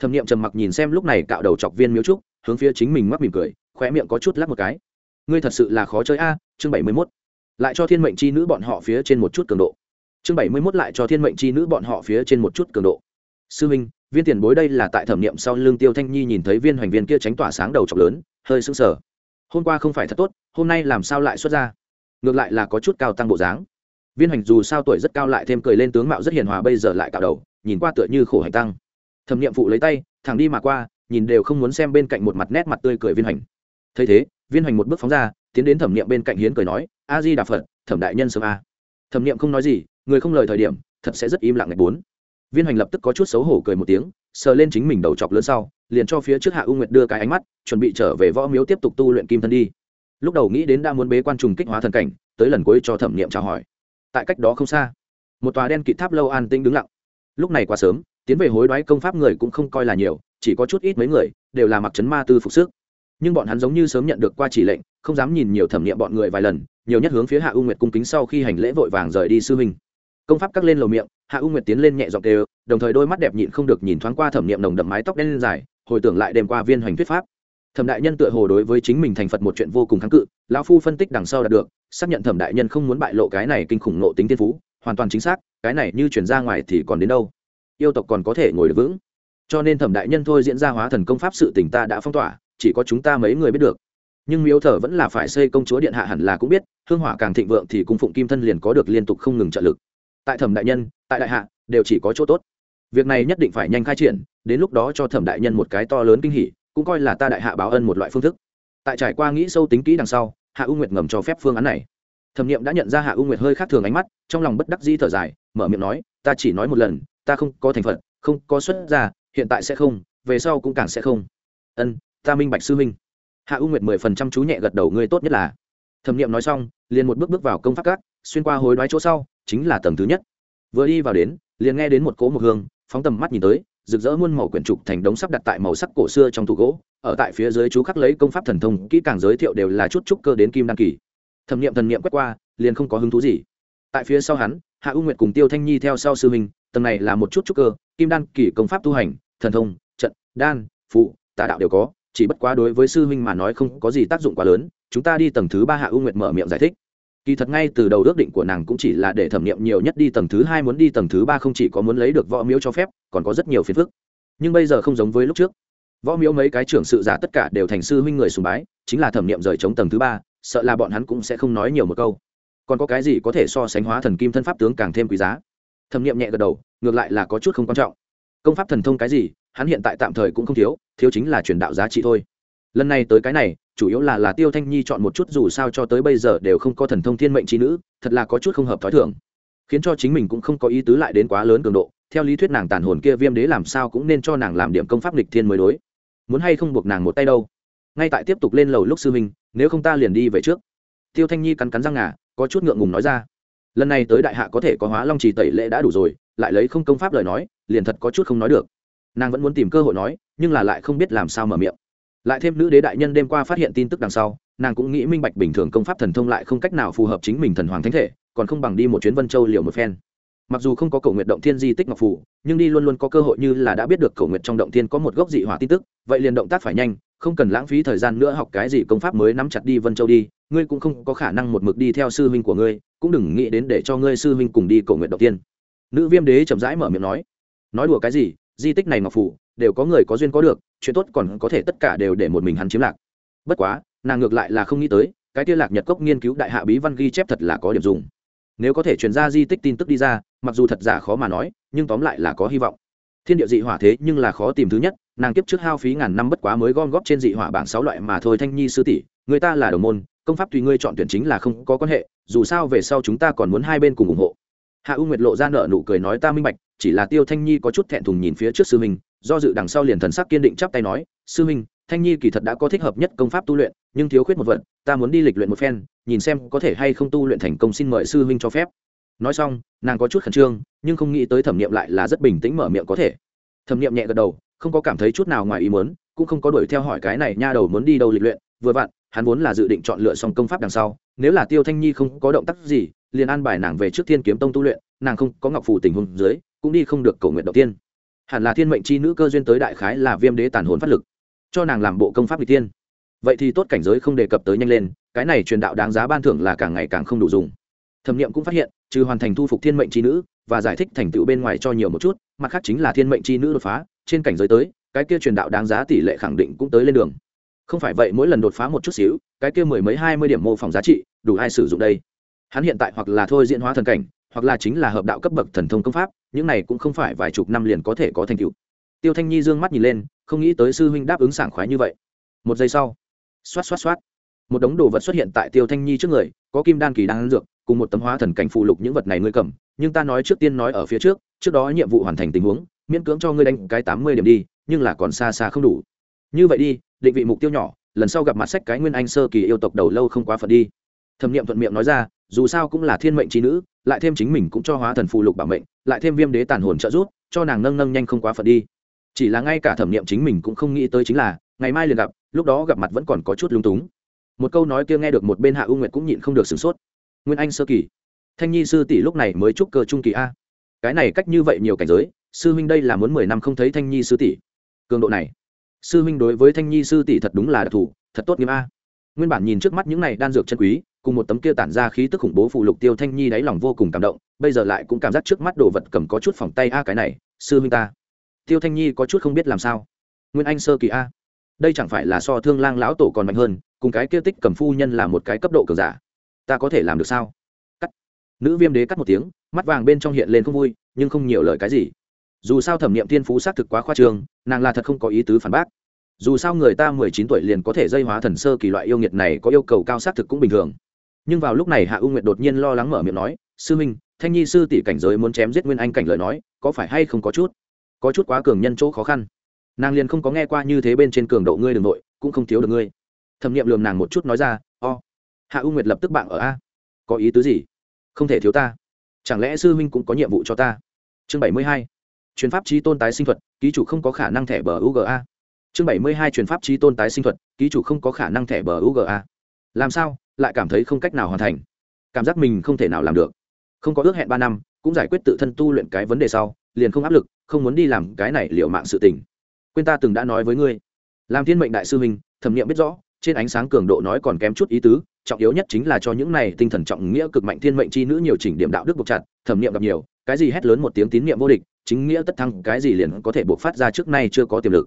thẩm nghiệm trầm mặc nhìn xem lúc này cạo đầu chọc viên miếu trúc, hướng phía chính mình ngoắc mỉm cười, khóe miệng có chút lắc một cái. Ngươi thật sự là khó chơi a, chương bảy mươi mốt. Lại cho thiên mệnh chi nữ bọn họ phía trên một chút cường độ. Chương bảy mươi mốt lại cho thiên mệnh chi nữ bọn họ phía trên một chút cường độ. Sư minh viên tiền bối đây là tại thẩm nghiệm sau lưng tiêu thanh nhi nhìn thấy viên hoành viên kia tránh tỏa sáng đầu trọc lớn, hơi sững sờ. Hôm qua không phải thật tốt, hôm nay làm sao lại xuất ra? Ngược lại là có chút cao tăng bộ dáng. Viên hoành dù sao tuổi rất cao lại thêm cười lên tướng mạo rất hiền hòa bây giờ lại cạo đầu, nhìn qua tựa như khổ hành tăng. Thẩm nghiệm phụ lấy tay, thẳng đi mà qua, nhìn đều không muốn xem bên cạnh một mặt nét mặt tươi cười viên hoành. Thấy thế, viên hoành một bước phóng ra, tiến đến thẩm nghiệm bên cạnh hiến cười nói, a di đà phật, thẩm đại nhân sớm a. Thẩm nghiệm không nói gì, người không lời thời điểm, thật sẽ rất im lặng ngày bốn viên hoành lập tức có chút xấu hổ cười một tiếng, sờ lên chính mình đầu chọc lớn sau, liền cho phía trước hạ u nguyệt đưa cái ánh mắt, chuẩn bị trở về võ miếu tiếp tục tu luyện kim thân đi. Lúc đầu nghĩ đến đã muốn bế quan trùng kích hóa thần cảnh, tới lần cuối cho thẩm nghiệm chào hỏi. Tại cách đó không xa, một tòa đen kịt tháp lâu an tĩnh đứng lặng. Lúc này quá sớm, tiến về hối đoái công pháp người cũng không coi là nhiều, chỉ có chút ít mấy người, đều là mặc trấn ma tư phục sức. Nhưng bọn hắn giống như sớm nhận được qua chỉ lệnh, không dám nhìn nhiều thẩm nghiệm bọn người vài lần, nhiều nhất hướng phía hạ u nguyệt cung kính sau khi hành lễ vội vàng rời đi sư huynh. Công pháp cắt lên lầu miệng hạ u nguyệt tiến lên nhẹ giọng đều đồng thời đôi mắt đẹp nhịn không được nhìn thoáng qua thẩm niệm nồng đậm mái tóc đen lên dài, hồi tưởng lại đêm qua viên hoành thuyết pháp. Thẩm đại nhân tựa hồ đối với chính mình thành phật một chuyện vô cùng kháng cự, lão phu phân tích đằng sau đạt được, xác nhận thẩm đại nhân không muốn bại lộ cái này kinh khủng nộ tính tiên phú, hoàn toàn chính xác, cái này như chuyển ra ngoài thì còn đến đâu? Yêu tộc còn có thể ngồi được vững. Cho nên thẩm đại nhân thôi diễn ra hóa thần công pháp sự tình ta đã phong tỏa, chỉ có chúng ta mấy người biết được. Nhưng miếu thờ vẫn là phải xây công chúa điện hạ hẳn là cũng biết, hương hỏa càng thịnh vượng thì cung phụng kim thân liền có được liên tục không ngừng trợ lực tại thẩm đại nhân tại đại hạ đều chỉ có chỗ tốt. Việc này nhất định phải nhanh khai triển đến lúc đó cho thẩm đại nhân một cái to lớn kinh hỉ cũng coi là ta đại hạ báo ân một loại phương thức. Tại trải qua nghĩ sâu tính kỹ đằng sau hạ u nguyệt ngầm cho phép phương án này. Thẩm nghiệm đã nhận ra hạ u nguyệt hơi khác thường ánh mắt trong lòng bất đắc di thở dài mở miệng nói ta chỉ nói một lần ta không có thành phật, không có xuất gia, hiện tại sẽ không về sau cũng càng sẽ không. Ân ta minh bạch sư huynh. Hạ u nguyệt mười phần trăm chú nhẹ gật đầu ngươi tốt nhất là thẩm nghiệm nói xong liền một bước bước vào công pháp cát xuyên qua hối đoái chỗ sau, chính là tầng thứ nhất. Vừa đi vào đến, liền nghe đến một cỗ mộc hương, phóng tầm mắt nhìn tới, rực rỡ muôn màu quyển trục thành đống sắp đặt tại màu sắc cổ xưa trong tủ gỗ, ở tại phía dưới chú khắc lấy công pháp thần thông, kỹ càng giới thiệu đều là chút trúc cơ đến kim đăng kỳ. Thẩm nghiệm thần nghiệm quét qua, liền không có hứng thú gì. Tại phía sau hắn, hạ u nguyệt cùng tiêu thanh nhi theo sau sư minh tầng này là một chút trúc cơ, kim đan kỳ công pháp tu hành, thần thông, trận, đan, phụ, tà đạo đều có, chỉ bất quá đối với sư huynh mà nói không có gì tác dụng quá lớn. Chúng ta đi tầng thứ ba hạ u nguyệt mở miệng giải thích kỳ thật ngay từ đầu ước định của nàng cũng chỉ là để thẩm nghiệm nhiều nhất đi tầng thứ hai muốn đi tầng thứ ba không chỉ có muốn lấy được võ miếu cho phép, còn có rất nhiều phiền phức. Nhưng bây giờ không giống với lúc trước. Võ miếu mấy cái trưởng sự giả tất cả đều thành sư huynh người sùng bái, chính là thẩm nghiệm rời chống tầng thứ ba, sợ là bọn hắn cũng sẽ không nói nhiều một câu. Còn có cái gì có thể so sánh hóa thần kim thân pháp tướng càng thêm quý giá? Thẩm nghiệm nhẹ gật đầu, ngược lại là có chút không quan trọng. Công pháp thần thông cái gì, hắn hiện tại tạm thời cũng không thiếu thiếu chính là truyền đạo giá trị thôi lần này tới cái này, chủ yếu là là tiêu thanh nhi chọn một chút dù sao cho tới bây giờ đều không có thần thông thiên mệnh trí nữ, thật là có chút không hợp t h ó i thường. Khiến cho chính mình cũng không có ý tứ lại đến quá lớn cường độ, theo lý thuyết nàng tàn hồn kia viêm đế làm sao cũng nên cho nàng làm điểm công pháp lịch thiên mới đối. Muốn hay không buộc nàng một tay đâu. Ngay tại tiếp tục lên lầu lúc sư minh nếu không ta liền đi về trước. Tiêu thanh nhi cắn cắn răng ngà, có chút ngượng ngùng nói ra. Lần này tới đại hạ có thể có hóa long trì tẩy lễ đã đủ rồi, lại lấy không công pháp lời nói, liền thật có chút không nói được. Nàng vẫn muốn tìm cơ hội nói, nhưng là lại không biết làm sao mở miệng lại thêm nữ đế đại nhân đêm qua phát hiện tin tức đằng sau, nàng cũng nghĩ minh bạch bình thường công pháp thần thông lại không cách nào phù hợp chính mình thần hoàng thánh thể, còn không bằng đi một chuyến vân châu liều một phen. Mặc dù không có cầu nguyện động thiên di tích ngọc phủ, nhưng đi luôn luôn có cơ hội như là đã biết được cầu nguyện trong động thiên có một gốc dị hỏa tin tức, vậy liền động tác phải nhanh, không cần lãng phí thời gian nữa học cái gì công pháp mới nắm chặt đi vân châu đi, ngươi cũng không có khả năng một mực đi theo sư huynh của ngươi, cũng đừng nghĩ đến để cho ngươi sư huynh cùng đi cầu nguyện động tiên nữ viêm đế chậm rãi mở miệng nói. Nói đùa cái gì, di tích này ngọc phủ, đều có người có duyên có được chuyện tốt còn có thể tất cả đều để một mình hắn chiếm lạc. Bất quá, nàng ngược lại là không nghĩ tới, cái kia lạc nhật cốc nghiên cứu đại hạ bí văn ghi chép thật là có điểm dùng. Nếu có thể truyền ra di tích tin tức đi ra, mặc dù thật giả khó mà nói, nhưng tóm lại là có hy vọng. Thiên địa dị hỏa thế nhưng là khó tìm thứ nhất, nàng kiếp trước hao phí ngàn năm bất quá mới gom góp trên dị hỏa bảng sáu loại mà thôi thanh nhi sư tỷ, người ta là đồng môn, công pháp tùy ngươi chọn tuyển chính là không có quan hệ, dù sao về sau chúng ta còn muốn hai bên cùng ủng hộ. Hạ u nguyệt lộ ra nợ nụ cười nói ta minh bạch, chỉ là tiêu thanh nhi có chút thẹn thùng nhìn phía trước sư mình do dự đằng sau liền thần sắc kiên định chắp tay nói, sư minh thanh nhi kỳ thật đã có thích hợp nhất công pháp tu luyện, nhưng thiếu khuyết một vật, ta muốn đi lịch luyện một phen, nhìn xem có thể hay không tu luyện thành công xin mời sư huynh cho phép. Nói xong, nàng có chút khẩn trương, nhưng không nghĩ tới thẩm nghiệm lại là rất bình tĩnh mở miệng có thể. Thẩm nghiệm nhẹ gật đầu, không có cảm thấy chút nào ngoài ý muốn, cũng không có đuổi theo hỏi cái này nha đầu muốn đi đâu lịch luyện, vừa vặn, hắn vốn là dự định chọn lựa xong công pháp đằng sau, nếu là tiêu thanh nhi không có động tác gì, liền an bài nàng về trước thiên kiếm tông tu luyện, nàng không có ngọc phù tình huống dưới, cũng đi không được cầu nguyện đầu tiên hẳn là thiên mệnh chi nữ cơ duyên tới đại khái là viêm đế tàn hồn phát lực, cho nàng làm bộ công pháp n tiên vậy thì tốt cảnh giới không đề cập tới nhanh lên, cái này truyền đạo đáng giá ban thưởng là càng ngày càng không đủ dùng. Thẩm nghiệm cũng phát hiện, trừ hoàn thành thu phục thiên mệnh c h i nữ và giải thích thành tựu bên ngoài cho nhiều một chút, mặt khác chính là thiên mệnh c h i nữ đột phá, trên cảnh giới tới, cái kia truyền đạo đáng giá tỷ lệ khẳng định cũng tới lên đường. Không phải vậy mỗi lần đột phá một chút xíu, cái kia mười mấy hai mươi điểm mô phỏng giá trị, đủ ai sử dụng đây? Hắn hiện tại hoặc là thôi diễn hóa thần cảnh, hoặc là chính là hợp đạo cấp bậc thần thông công pháp những này cũng không phải vài chục năm liền có thể có thành tựu. Tiêu thanh nhi d ư ơ n g mắt nhìn lên, không nghĩ tới sư huynh đáp ứng sảng khoái như vậy. Một giây sau, xoát xoát xoát, một đống đồ vật xuất hiện tại tiêu thanh nhi trước người, có kim đan kỳ đang dược, cùng một tấm hóa thần cảnh phụ lục những vật này ngươi cầm, nhưng ta nói trước tiên nói ở phía trước trước đó nhiệm vụ hoàn thành tình huống, miễn cưỡng cho ngươi đánh cái tám mươi điểm đi, nhưng là còn xa xa không đủ. Như vậy đi, định vị mục tiêu nhỏ, lần sau gặp mặt sách cái nguyên anh sơ kỳ yêu tộc đầu lâu không quá phần đi. Thẩm Niệm thuận miệng nói ra dù sao cũng là thiên mệnh trí nữ, lại thêm chính mình cũng cho hóa thần phù lục bảo mệnh, lại thêm viêm đế tàn hồn trợ rút cho nàng nâng nâng nhanh không quá phận đi. Chỉ là ngay cả thẩm nghiệm chính mình cũng không nghĩ tới chính là, ngày mai liền gặp, lúc đó gặp mặt vẫn còn có chút lung túng. Một câu nói kia nghe được một bên hạ u nguyệt cũng nhịn không được sửng sốt. Nguyên anh sơ kỳ. Thanh nhi sư tỷ lúc này mới chúc cơ trung kỳ a. Cái này cách như vậy nhiều cảnh giới, sư huynh đây là muốn mười năm không thấy thanh nhi sư tỷ. Cường độ này. Sư huynh đối với thanh nhi sư tỷ thật đúng là đặc thù, thật tốt nghiêm a. Nguyên bản nhìn trước mắt những này đan dược chân quý cùng một tấm kia tản ra khí tức khủng bố phụ lục tiêu thanh nhi đáy lòng vô cùng cảm động, bây giờ lại cũng cảm giác trước mắt đồ vật cầm có chút phòng tay a cái này, sư huynh ta. Tiêu thanh nhi có chút không biết làm sao. Nguyên anh sơ kỳ a. Đây chẳng phải là so thương lang lão tổ còn mạnh hơn, cùng cái kia tích cầm phu nhân là một cái cấp độ cường giả. Ta có thể làm được sao? Cắt. Nữ viêm đế cắt một tiếng, mắt vàng bên trong hiện lên không vui, nhưng không nhiều lời cái gì. Dù sao thẩm nghiệm thiên phú xác thực quá khoa trương, nàng là thật không có ý tứ phản bác. Dù sao người ta mười chín tuổi liền có thể dây hóa thần sơ kỳ loại yêu nghiệt này có yêu cầu cao xác thực cũng bình thường nhưng vào lúc này hạ u nguyệt đột nhiên lo lắng mở miệng nói, sư minh, thanh nhi sư tỷ cảnh giới muốn chém giết nguyên anh cảnh lời nói, có phải hay không có chút? Có chút quá cường nhân chỗ khó khăn. Nàng liền không có nghe qua như thế bên trên cường độ ngươi đường nội, cũng không thiếu được ngươi. Thẩm nghiệm lường nàng một chút nói ra, o, hạ u nguyệt lập tức bạn ở a. Có ý tứ gì? Không thể thiếu ta. Chẳng lẽ sư huynh cũng có nhiệm vụ cho ta? Chương bảy mươi hai. Chuyến pháp trí tôn tái sinh thuật, ký chủ không có khả năng thẻ bờ uga chương bảy mươi hai chuyến pháp trí tôn tái sinh thuật, ký chủ không có khả năng thẻ bờ uga làm sao? Lại cảm thấy không cách nào hoàn thành. Cảm giác mình không thể nào làm được. Không có ước hẹn ba năm, cũng giải quyết tự thân tu luyện cái vấn đề sau, liền không áp lực, không muốn đi làm cái này liệu mạng sự tình. Quên ta từng đã nói với ngươi. Làm thiên mệnh đại sư huynh, thẩm nghiệm biết rõ, trên ánh sáng cường độ nói còn kém chút ý tứ, trọng yếu nhất chính là cho những này tinh thần trọng nghĩa cực mạnh thiên mệnh chi nữ nhiều chỉnh điểm đạo đức buộc chặt, thẩm nghiệm gặp nhiều, cái gì hét lớn một tiếng tín nhiệm vô địch, chính nghĩa tất thăng cái gì liền có thể buộc phát ra trước nay chưa có tiềm lực.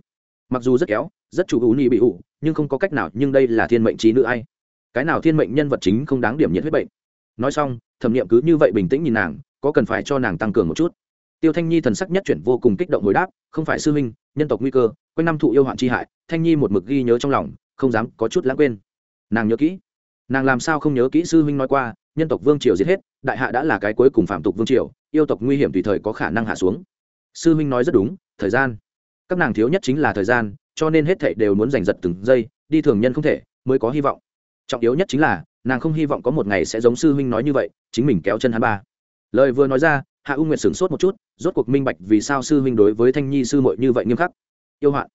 Mặc dù rất kéo, rất chủ hữu ni bị ủ, nhưng không có cách nào, nhưng đây là thiên mệnh trí nữ ai? Cái nào thiên mệnh nhân vật chính không đáng điểm nhiệt huyết bệnh. Nói xong, thẩm nghiệm cứ như vậy bình tĩnh nhìn nàng, có cần phải cho nàng tăng cường một chút. Tiêu thanh nhi thần sắc nhất chuyển vô cùng kích động hồi đáp, không phải sư huynh, nhân tộc nguy cơ, quanh năm thụ yêu hoạn chi hại, thanh nhi một mực ghi nhớ trong lòng, không dám có chút lãng quên. Nàng nhớ kỹ. Nàng làm sao không nhớ kỹ sư huynh nói qua, nhân tộc vương triều giết hết, đại hạ đã là cái cuối cùng phạm tục vương triều, yêu tộc nguy hiểm tùy thời có khả năng hạ xuống. Sư huynh nói rất đúng, thời gian. Các nàng thiếu nhất chính là thời gian, cho nên hết thệ đều muốn giành giật từng giây, đi thường nhân không thể, mới có hy vọng trọng yếu nhất chính là, nàng không hy vọng có một ngày sẽ giống sư huynh nói như vậy, chính mình kéo chân hắn ba. Lời vừa nói ra, hạ u nguyệt sửng sốt một chút, rốt cuộc minh bạch vì sao sư huynh đối với thanh nhi sư muội như vậy nghiêm khắc. Yêu hoạn.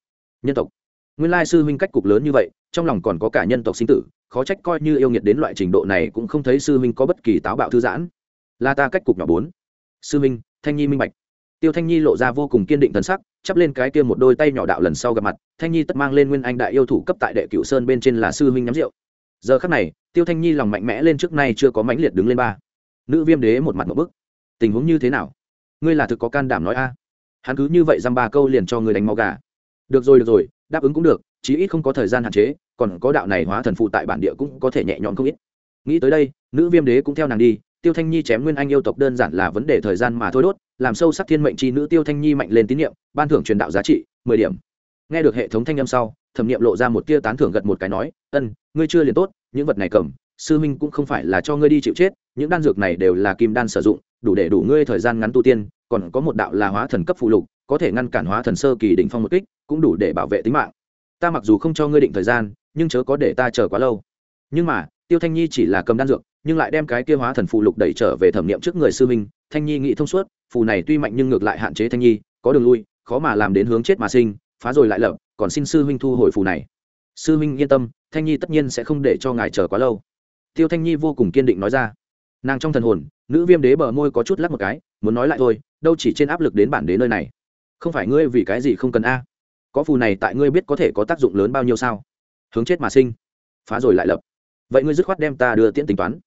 Nhân tộc. Nguyên lai sư huynh cách cục lớn như vậy, trong lòng còn có cả nhân tộc sinh tử, khó trách coi như yêu nghiệt đến loại trình độ này cũng không thấy sư huynh có bất kỳ táo bạo thư giãn. Là ta cách cục nhỏ bốn. Sư huynh, thanh nhi minh bạch. Tiêu thanh nhi lộ ra vô cùng kiên định thần sắc, chắp lên cái kia một đôi tay nhỏ đạo lần sau gặp mặt, thanh nhi tất mang lên nguyên anh đại yêu thủ cấp tại đệ cửu sơn bên trên là sư huynh nhắm rượu giờ khắc này, tiêu thanh nhi lòng mạnh mẽ lên trước nay chưa có mãnh liệt đứng lên ba. Nữ viêm đế một mặt một bức. Tình huống như thế nào? Ngươi là thực có can đảm nói a. Hắn cứ như vậy dăm ba câu liền cho người đánh máu gà. Được rồi được rồi, đáp ứng cũng được, chí ít không có thời gian hạn chế, còn có đạo này hóa thần phụ tại bản địa cũng có thể nhẹ nhõm không ít. Nghĩ tới đây, nữ viêm đế cũng theo nàng đi, tiêu thanh nhi chém nguyên anh yêu tộc đơn giản là vấn đề thời gian mà thôi đốt, làm sâu sắc thiên mệnh chi nữ tiêu thanh nhi mạnh lên tín nhiệm, ban thưởng truyền đạo giá trị, mười điểm. Nghe được hệ thống thanh âm sau thẩm nghiệm lộ ra một tia tán thưởng gật một cái nói, ân, ngươi chưa liền tốt, những vật này cầm, sư minh cũng không phải là cho ngươi đi chịu chết, những đan dược này đều là kim đan sử dụng, đủ để đủ ngươi thời gian ngắn tu tiên, còn có một đạo là hóa thần cấp phụ lục, có thể ngăn cản hóa thần sơ kỳ đỉnh phong một kích, cũng đủ để bảo vệ tính mạng. Ta mặc dù không cho ngươi định thời gian, nhưng chớ có để ta chờ quá lâu. Nhưng mà, tiêu thanh nhi chỉ là cầm đan dược, nhưng lại đem cái kia hóa thần phụ lục đẩy trở về thẩm nghiệm trước người sư minh thanh nhi nghĩ thông suốt, phù này tuy mạnh nhưng ngược lại hạn chế thanh nhi, có đường lui, khó mà làm đến hướng chết mà sinh, phá rồi lại lập còn xin sư huynh thu hồi phù này. Sư huynh yên tâm, thanh nhi tất nhiên sẽ không để cho ngài chờ quá lâu. Tiêu thanh nhi vô cùng kiên định nói ra. Nàng trong thần hồn, nữ viêm đế bờ môi có chút lắc một cái, muốn nói lại thôi, đâu chỉ trên áp lực đến bản đế nơi này. Không phải ngươi vì cái gì không cần a? Có phù này tại ngươi biết có thể có tác dụng lớn bao nhiêu sao? Hướng chết mà sinh. Phá rồi lại lập. Vậy ngươi dứt khoát đem ta đưa tiễn tính toán.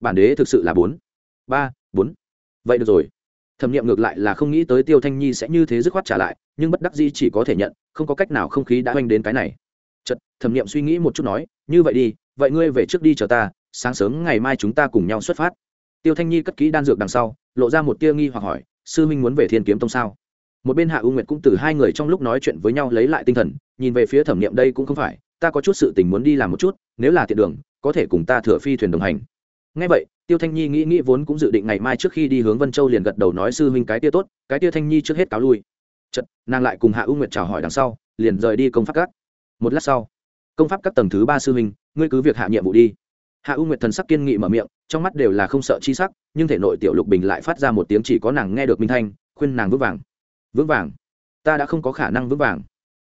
Bản đế thực sự là bốn. Ba, bốn. Vậy được rồi thẩm nghiệm ngược lại là không nghĩ tới tiêu thanh nhi sẽ như thế dứt khoát trả lại, nhưng bất đắc dĩ chỉ có thể nhận, không có cách nào không khí đã oanh đến cái này. Chật thẩm nghiệm suy nghĩ một chút nói, như vậy đi, vậy ngươi về trước đi chờ ta, sáng sớm ngày mai chúng ta cùng nhau xuất phát. Tiêu thanh nhi cất kỹ đan dược đằng sau, lộ ra một tia nghi hoặc hỏi, sư minh muốn về thiên kiếm tông sao? Một bên hạ u nguyệt cũng từ hai người trong lúc nói chuyện với nhau lấy lại tinh thần, nhìn về phía thẩm nghiệm đây cũng không phải, ta có chút sự tình muốn đi làm một chút, nếu là tiện đường, có thể cùng ta thừa phi thuyền đồng hành ngay vậy tiêu thanh nhi nghĩ nghĩ vốn cũng dự định ngày mai trước khi đi hướng vân châu liền gật đầu nói sư huynh cái tia tốt cái tia thanh nhi trước hết cáo lui. Chật, nàng lại cùng hạ u nguyệt chào hỏi đằng sau liền rời đi công pháp các. Một lát sau công pháp các tầng thứ ba sư huynh ngươi cứ việc hạ nhiệm vụ đi. Hạ u nguyệt thần sắc kiên nghị mở miệng trong mắt đều là không sợ chi sắc nhưng thể nội tiểu lục bình lại phát ra một tiếng chỉ có nàng nghe được minh thanh khuyên nàng vững vàng. Vững vàng? Ta đã không có khả năng vững vàng.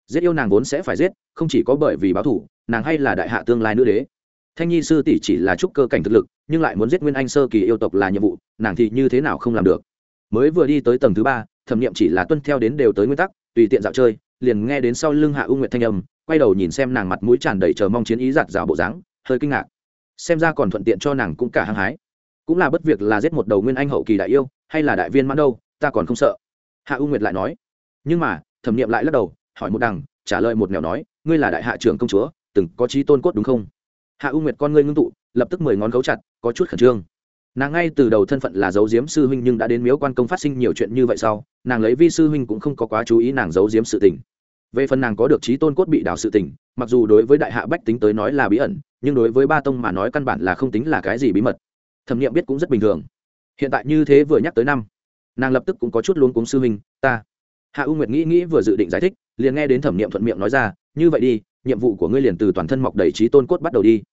Giết yêu nàng vốn sẽ phải giết không chỉ có bởi vì báo thủ nàng hay là đại hạ tương lai nữ đế thanh nhi sư tỷ chỉ là trúc cơ cảnh thực lực, nhưng lại muốn giết nguyên anh sơ kỳ yêu tộc là nhiệm vụ, nàng thì như thế nào không làm được. Mới vừa đi tới tầng thứ ba, thẩm nghiệm chỉ là tuân theo đến đều tới nguyên tắc, tùy tiện dạo chơi, liền nghe đến sau lưng hạ u nguyệt thanh âm, quay đầu nhìn xem nàng mặt mũi tràn đầy chờ mong chiến ý giạt rào bộ dáng, hơi kinh ngạc. Xem ra còn thuận tiện cho nàng cũng cả hăng hái. Cũng là bất việc là giết một đầu nguyên anh hậu kỳ đại yêu, hay là đại viên mãn đâu, ta còn không sợ. Hạ u nguyệt lại nói. Nhưng mà, thẩm nghiệm lại lắc đầu, hỏi một đằng, trả lời một nẻo nói, ngươi là đại hạ trưởng công chúa, từng có trí tôn cốt đúng không? Hạ u nguyệt con ngươi ngưng tụ, lập tức mười ngón gấu chặt, có chút khẩn trương. Nàng ngay từ đầu thân phận là giấu diếm sư huynh nhưng đã đến miếu quan công phát sinh nhiều chuyện như vậy sau, nàng lấy vi sư huynh cũng không có quá chú ý nàng giấu diếm sự tình. Về phần nàng có được trí tôn cốt bị đảo sự tình, mặc dù đối với đại hạ bách tính tới nói là bí ẩn, nhưng đối với ba tông mà nói căn bản là không tính là cái gì bí mật. Thẩm nghiệm biết cũng rất bình thường. Hiện tại như thế vừa nhắc tới năm, nàng lập tức cũng có chút luôn cúng sư huynh, ta. Hạ u nguyệt nghĩ nghĩ vừa dự định giải thích, liền nghe đến thẩm nghiệm thuận miệng nói ra, như vậy đi, nhiệm vụ của ngươi liền từ toàn thân mọc đầy trí tôn cốt bắt đầu đi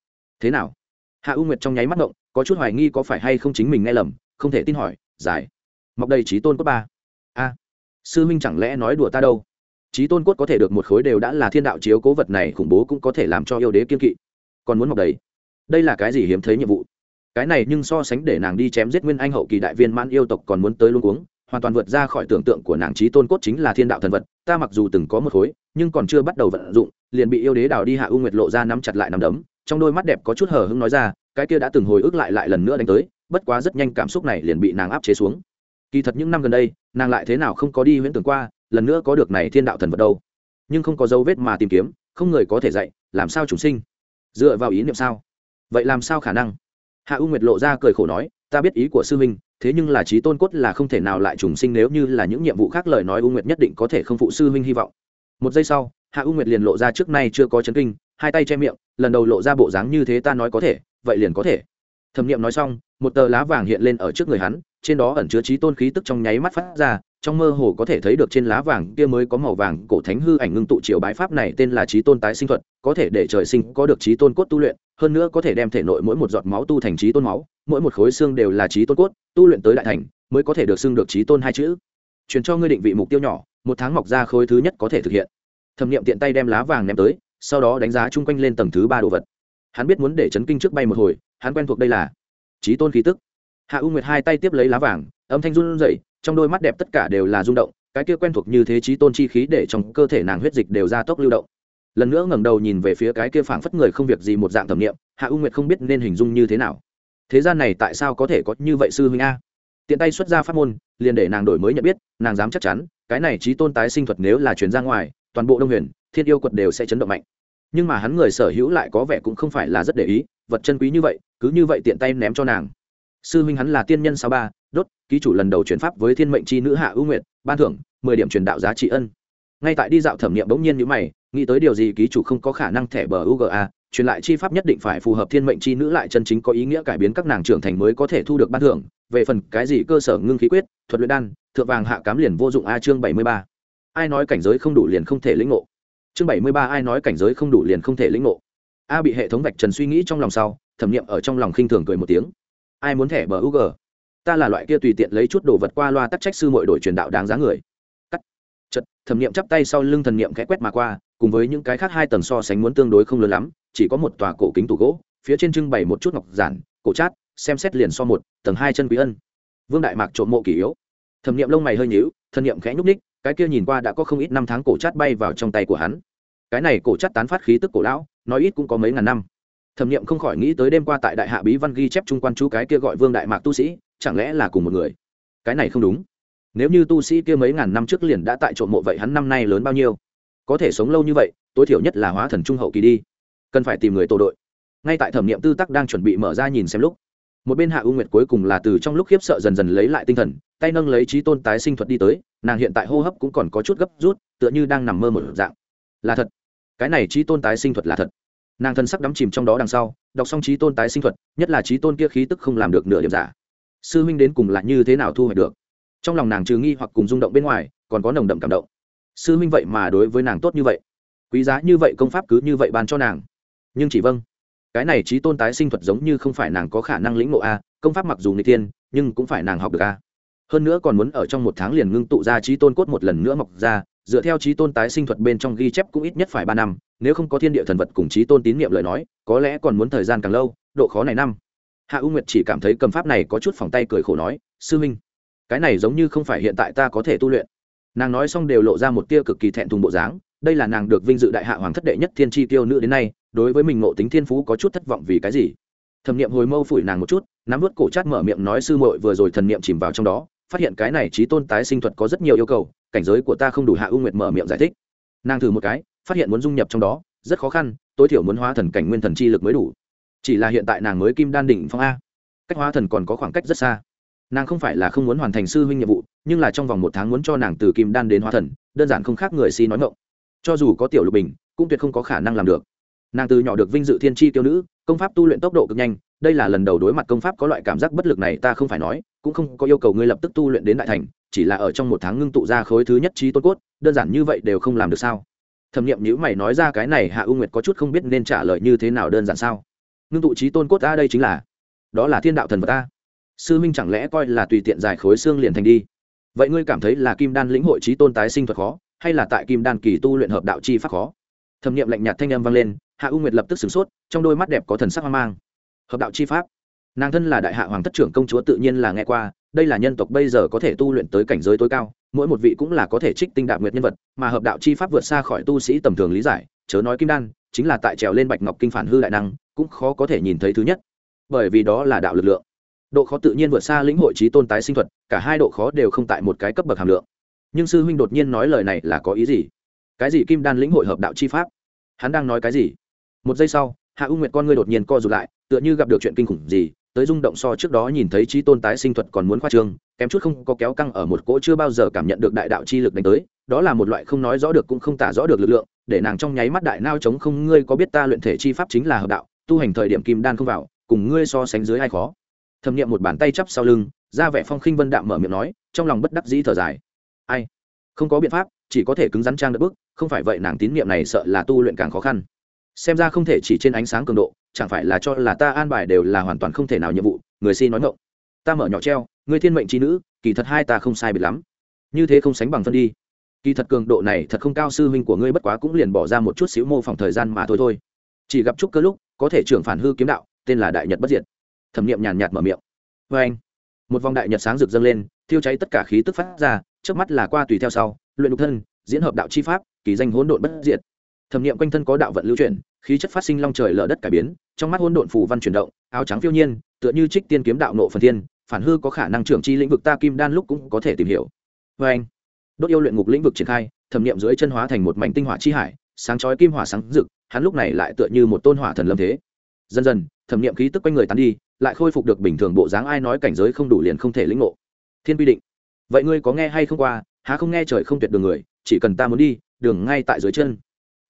thế nào? Hạ u nguyệt trong nháy mắt ngộng, có chút hoài nghi có phải hay không chính mình nghe lầm, không thể tin hỏi, giải. Mọc đầy trí tôn cốt ba. A. Sư minh chẳng lẽ nói đùa ta đâu? Trí tôn cốt có thể được một khối đều đã là thiên đạo chiếu cố vật này khủng bố cũng có thể làm cho yêu đế kiên kỵ. Còn muốn mọc đầy. Đây là cái gì hiếm thấy nhiệm vụ? Cái này nhưng so sánh để nàng đi chém giết nguyên anh hậu kỳ đại viên mãn yêu tộc còn muốn tới luôn cuống, hoàn toàn vượt ra khỏi tưởng tượng của nàng trí tôn cốt chính là thiên đạo thần vật, ta mặc dù từng có một khối, nhưng còn chưa bắt đầu vận dụng, liền bị yêu đế đào đi hạ u nguyệt lộ ra nắm chặt lại nắm đấm trong đôi mắt đẹp có chút hờ hững nói ra, cái kia đã từng hồi ức lại lại lần nữa đánh tới, bất quá rất nhanh cảm xúc này liền bị nàng áp chế xuống. Kỳ thật những năm gần đây, nàng lại thế nào không có đi huyễn tưởng qua, lần nữa có được này thiên đạo thần vật đâu. Nhưng không có dấu vết mà tìm kiếm, không người có thể dạy, làm sao chúng sinh? Dựa vào ý niệm sao? Vậy làm sao khả năng? Hạ u nguyệt lộ ra cười khổ nói, ta biết ý của sư minh thế nhưng là trí tôn cốt là không thể nào lại trùng sinh nếu như là những nhiệm vụ khác lời nói u nguyệt nhất định có thể không phụ sư minh hy vọng. Một giây sau, hạ u nguyệt liền lộ ra trước nay chưa có chấn kinh hai tay che miệng, lần đầu lộ ra bộ dáng như thế ta nói có thể, vậy liền có thể. Thẩm nghiệm nói xong, một tờ lá vàng hiện lên ở trước người hắn, trên đó ẩn chứa trí tôn khí tức trong nháy mắt phát ra, trong mơ hồ có thể thấy được trên lá vàng kia mới có màu vàng cổ thánh hư ảnh ngưng tụ triều bái pháp này tên là trí tôn tái sinh thuật, có thể để trời sinh có được trí tôn cốt tu luyện, hơn nữa có thể đem thể nội mỗi một giọt máu tu thành trí tôn máu, mỗi một khối xương đều là trí tôn cốt, tu luyện tới đại thành, mới có thể được xưng được trí tôn hai chữ. Truyền cho ngươi định vị mục tiêu nhỏ, một tháng mọc ra khối thứ nhất có thể thực hiện. Thẩm nghiệm tiện tay đem lá vàng ném tới sau đó đánh giá chung quanh lên tầng thứ ba đồ vật. Hắn biết muốn để chấn kinh trước bay một hồi, hắn quen thuộc đây là trí tôn khí tức. Hạ u nguyệt hai tay tiếp lấy lá vàng, âm thanh run rẩy, trong đôi mắt đẹp tất cả đều là rung động, cái kia quen thuộc như thế trí tôn chi khí để trong cơ thể nàng huyết dịch đều ra tốc lưu động. Lần nữa ngẩng đầu nhìn về phía cái kia phảng phất người không việc gì một dạng thẩm nghiệm hạ u nguyệt không biết nên hình dung như thế nào. Thế gian này tại sao có thể có như vậy sư huynh a? Tiện tay xuất ra pháp môn, liền để nàng đổi mới nhận biết, nàng dám chắc chắn, cái này trí tôn tái sinh thuật nếu là chuyển ra ngoài, toàn bộ đông huyền thiên yêu quật đều sẽ chấn động mạnh. Nhưng mà hắn người sở hữu lại có vẻ cũng không phải là rất để ý, vật chân quý như vậy, cứ như vậy tiện tay ném cho nàng. Sư huynh hắn là tiên nhân sao ba, đốt, ký chủ lần đầu chuyển pháp với thiên mệnh c h i nữ hạ ưu nguyệt, ban thưởng, mười điểm truyền đạo giá trị ân. Ngay tại đi dạo thẩm nghiệm bỗng nhiên như mày, nghĩ tới điều gì ký chủ không có khả năng thẻ bờ uga truyền lại chi pháp nhất định phải phù hợp thiên mệnh chi nữ lại chân chính có ý nghĩa cải biến các nàng trưởng thành mới có thể thu được ban thưởng. Về phần cái gì cơ sở ngưng khí quyết, thuật luyện đan, thượng vàng hạ cám liền vô dụng a chương bảy mươi ba. Ai nói cảnh giới không đủ liền không thể lĩnh ngộ chương bảy mươi ba ai nói cảnh giới không đủ liền không thể lĩnh ngộ. A bị hệ thống vạch trần suy nghĩ trong lòng sau, thẩm nghiệm ở trong lòng khinh thường cười một tiếng. Ai muốn thẻ bờ u g ta là loại kia tùy tiện lấy chút đồ vật qua loa tắc trách sư muội đổi truyền đạo đáng giá người. Cắt. Chật thẩm nghiệm chắp tay sau lưng thần nghiệm khẽ quét mà qua, cùng với những cái khác hai tầng so sánh muốn tương đối không lớn lắm, chỉ có một tòa cổ kính tủ gỗ, phía trên trưng bày một chút ngọc giản, cổ chát, xem xét liền so một, tầng hai chân quý ân. Vương đại mạc trộm mộ kỷ yếu. Thẩm nghiệm lông mày hơi nhíu, thần nghiệm khẽ nhúc ních cái kia nhìn qua đã có không ít năm tháng cổ chát bay vào trong tay của hắn cái này cổ chất tán phát khí tức cổ lão, nói ít cũng có mấy ngàn năm. Thẩm nghiệm không khỏi nghĩ tới đêm qua tại đại hạ bí văn ghi chép trung quan chú cái kia gọi vương đại mạc tu sĩ, chẳng lẽ là cùng một người? Cái này không đúng. Nếu như tu sĩ kia mấy ngàn năm trước liền đã tại trộm mộ vậy hắn năm nay lớn bao nhiêu? Có thể sống lâu như vậy, tối thiểu nhất là hóa thần trung hậu kỳ đi. Cần phải tìm người tổ đội. Ngay tại thẩm nghiệm tư tắc đang chuẩn bị mở ra nhìn xem lúc, một bên hạ u nguyệt cuối cùng là từ trong lúc khiếp sợ dần dần lấy lại tinh thần, tay nâng lấy trí tôn tái sinh thuật đi tới, nàng hiện tại hô hấp cũng còn có chút gấp rút, tựa như đang nằm mơ một dạng. Là thật cái này trí tôn tái sinh thuật là thật. Nàng thân sắc đắm chìm trong đó đằng sau, đọc xong trí tôn tái sinh thuật, nhất là trí tôn kia khí tức không làm được nửa điểm giả. Sư huynh đến cùng là như thế nào thu hoạch được? Trong lòng nàng trừ nghi hoặc cùng rung động bên ngoài, còn có nồng đậm cảm động. Sư huynh vậy mà đối với nàng tốt như vậy. Quý giá như vậy công pháp cứ như vậy ban cho nàng. Nhưng chỉ vâng. Cái này trí tôn tái sinh thuật giống như không phải nàng có khả năng lĩnh ngộ a, công pháp mặc dù người tiên nhưng cũng phải nàng học được a hơn nữa còn muốn ở trong một tháng liền ngưng tụ ra trí tôn cốt một lần nữa mọc ra, dựa theo trí tôn tái sinh thuật bên trong ghi chép cũng ít nhất phải ba năm, nếu không có thiên địa thần vật cùng trí tôn tín nhiệm lời nói, có lẽ còn muốn thời gian càng lâu, độ khó này năm. Hạ u nguyệt chỉ cảm thấy cầm pháp này có chút phòng tay cười khổ nói, sư minh cái này giống như không phải hiện tại ta có thể tu luyện. Nàng nói xong đều lộ ra một tia cực kỳ thẹn thùng bộ dáng, đây là nàng được vinh dự đại hạ hoàng thất đệ nhất thiên tri tiêu nữ đến nay, đối với mình ngộ tính thiên phú có chút thất vọng vì cái gì. Thẩm niệm hồi mâu phủi nàng một chút, nắm vớt cổ chát mở miệng nói, sư muội vừa rồi thần niệm chìm vào trong đó phát hiện cái này trí tôn tái sinh thuật có rất nhiều yêu cầu, cảnh giới của ta không đủ hạ ưu nguyệt mở miệng giải thích. Nàng thử một cái, phát hiện muốn dung nhập trong đó, rất khó khăn, tối thiểu muốn hóa thần cảnh nguyên thần chi lực mới đủ. Chỉ là hiện tại nàng mới kim đan đỉnh phong a. Cách hóa thần còn có khoảng cách rất xa. Nàng không phải là không muốn hoàn thành sư huynh nhiệm vụ, nhưng là trong vòng một tháng muốn cho nàng từ kim đan đến hóa thần, đơn giản không khác người si nói ngộng cho dù có tiểu lục bình, cũng tuyệt không có khả năng làm được. Nàng từ nhỏ được vinh dự thiên tri tiêu nữ, công pháp tu luyện tốc độ cực nhanh, đây là lần đầu đối mặt công pháp có loại cảm giác bất lực này ta không phải nói cũng không có yêu cầu ngươi lập tức tu luyện đến đại thành, chỉ là ở trong một tháng ngưng tụ ra khối thứ nhất trí tôn cốt, đơn giản như vậy đều không làm được sao? Thẩm nghiệm nhữ mày nói ra cái này hạ u nguyệt có chút không biết nên trả lời như thế nào đơn giản sao? Ngưng tụ trí tôn cốt ta đây chính là, đó là thiên đạo thần vật ta. Sư minh chẳng lẽ coi là tùy tiện giải khối xương liền thành đi? Vậy ngươi cảm thấy là kim đan lĩnh hội trí tôn tái sinh thuật khó, hay là tại kim đan kỳ tu luyện hợp đạo chi pháp khó? Thẩm nghiệm lạnh nhạt thanh âm vang lên, hạ u nguyệt lập tức sửng sốt, trong đôi mắt đẹp có thần sắc hoang mang. Hợp đạo chi pháp? Nàng thân là đại hạ hoàng thất trưởng công chúa tự nhiên là nghe qua, đây là nhân tộc bây giờ có thể tu luyện tới cảnh giới tối cao, mỗi một vị cũng là có thể trích tinh đạo nguyệt nhân vật, mà hợp đạo chi pháp vượt xa khỏi tu sĩ tầm thường lý giải, chớ nói kim đan, chính là tại trèo lên bạch ngọc kinh phản hư đại năng, cũng khó có thể nhìn thấy thứ nhất. Bởi vì đó là đạo lực lượng. Độ khó tự nhiên vượt xa lĩnh hội trí tôn tái sinh thuật, cả hai độ khó đều không tại một cái cấp bậc hàm lượng. Nhưng sư huynh đột nhiên nói lời này là có ý gì? Cái gì kim đan lĩnh hội hợp đạo chi pháp? Hắn đang nói cái gì? Một giây sau, hạ u nguyệt con ngươi đột nhiên co rụt lại, tựa như gặp được chuyện kinh khủng gì tới rung động so trước đó nhìn thấy trí tôn tái sinh thuật còn muốn khoa trương, kém chút không có kéo căng ở một cỗ chưa bao giờ cảm nhận được đại đạo chi lực đánh tới, đó là một loại không nói rõ được cũng không tả rõ được lực lượng, để nàng trong nháy mắt đại nao chống không, ngươi có biết ta luyện thể chi pháp chính là hợp đạo, tu hành thời điểm kim đan không vào, cùng ngươi so sánh dưới ai khó. Thẩm nghiệm một bàn tay chắp sau lưng, ra vẻ phong khinh vân đạm mở miệng nói, trong lòng bất đắc dĩ thở dài. Ai? Không có biện pháp, chỉ có thể cứng rắn trang đất bức không phải vậy nàng tín nhiệm này sợ là tu luyện càng khó khăn xem ra không thể chỉ trên ánh sáng cường độ, chẳng phải là cho là ta an bài đều là hoàn toàn không thể nào nhiệm vụ, người xin nói ngộng ta mở nhỏ treo, người thiên mệnh trí nữ, kỳ thật hai ta không sai biệt lắm. Như thế không sánh bằng phân đi. Kỳ thật cường độ này thật không cao, sư huynh của ngươi bất quá cũng liền bỏ ra một chút xíu mô phỏng thời gian mà thôi thôi. Chỉ gặp chút cơ lúc, có thể trưởng phản hư kiếm đạo, tên là đại nhật bất diệt. Thẩm nghiệm nhàn nhạt mở miệng. Vê anh, một vòng đại nhật sáng rực dâng lên, thiêu cháy tất cả khí tức phát ra, trước mắt là qua tùy theo sau, luyện đục thân, diễn hợp đạo chi pháp, kỳ danh hỗn độn bất diệt. Thẩm nghiệm quanh thân có đạo vận lưu chuyển khí chất phát sinh long trời lở đất cải biến, trong mắt hôn độn phù văn chuyển động, áo trắng phiêu nhiên, tựa như trích tiên kiếm đạo nộ phần thiên, phản hư có khả năng trưởng chi lĩnh vực ta kim đan lúc cũng có thể tìm hiểu. Vê anh, đốt yêu luyện ngục lĩnh vực triển khai, thẩm nghiệm dưới chân hóa thành một mảnh tinh hỏa chi hải, sáng chói kim hỏa sáng rực, hắn lúc này lại tựa như một tôn hỏa thần lâm thế. Dần dần, thẩm nghiệm khí tức quanh người tán đi, lại khôi phục được bình thường bộ dáng ai nói cảnh giới không đủ liền không thể lĩnh ngộ. Thiên quy định. Vậy ngươi có nghe hay không qua? Há không nghe trời không tuyệt đường người, chỉ cần ta muốn đi, đường ngay tại dưới chân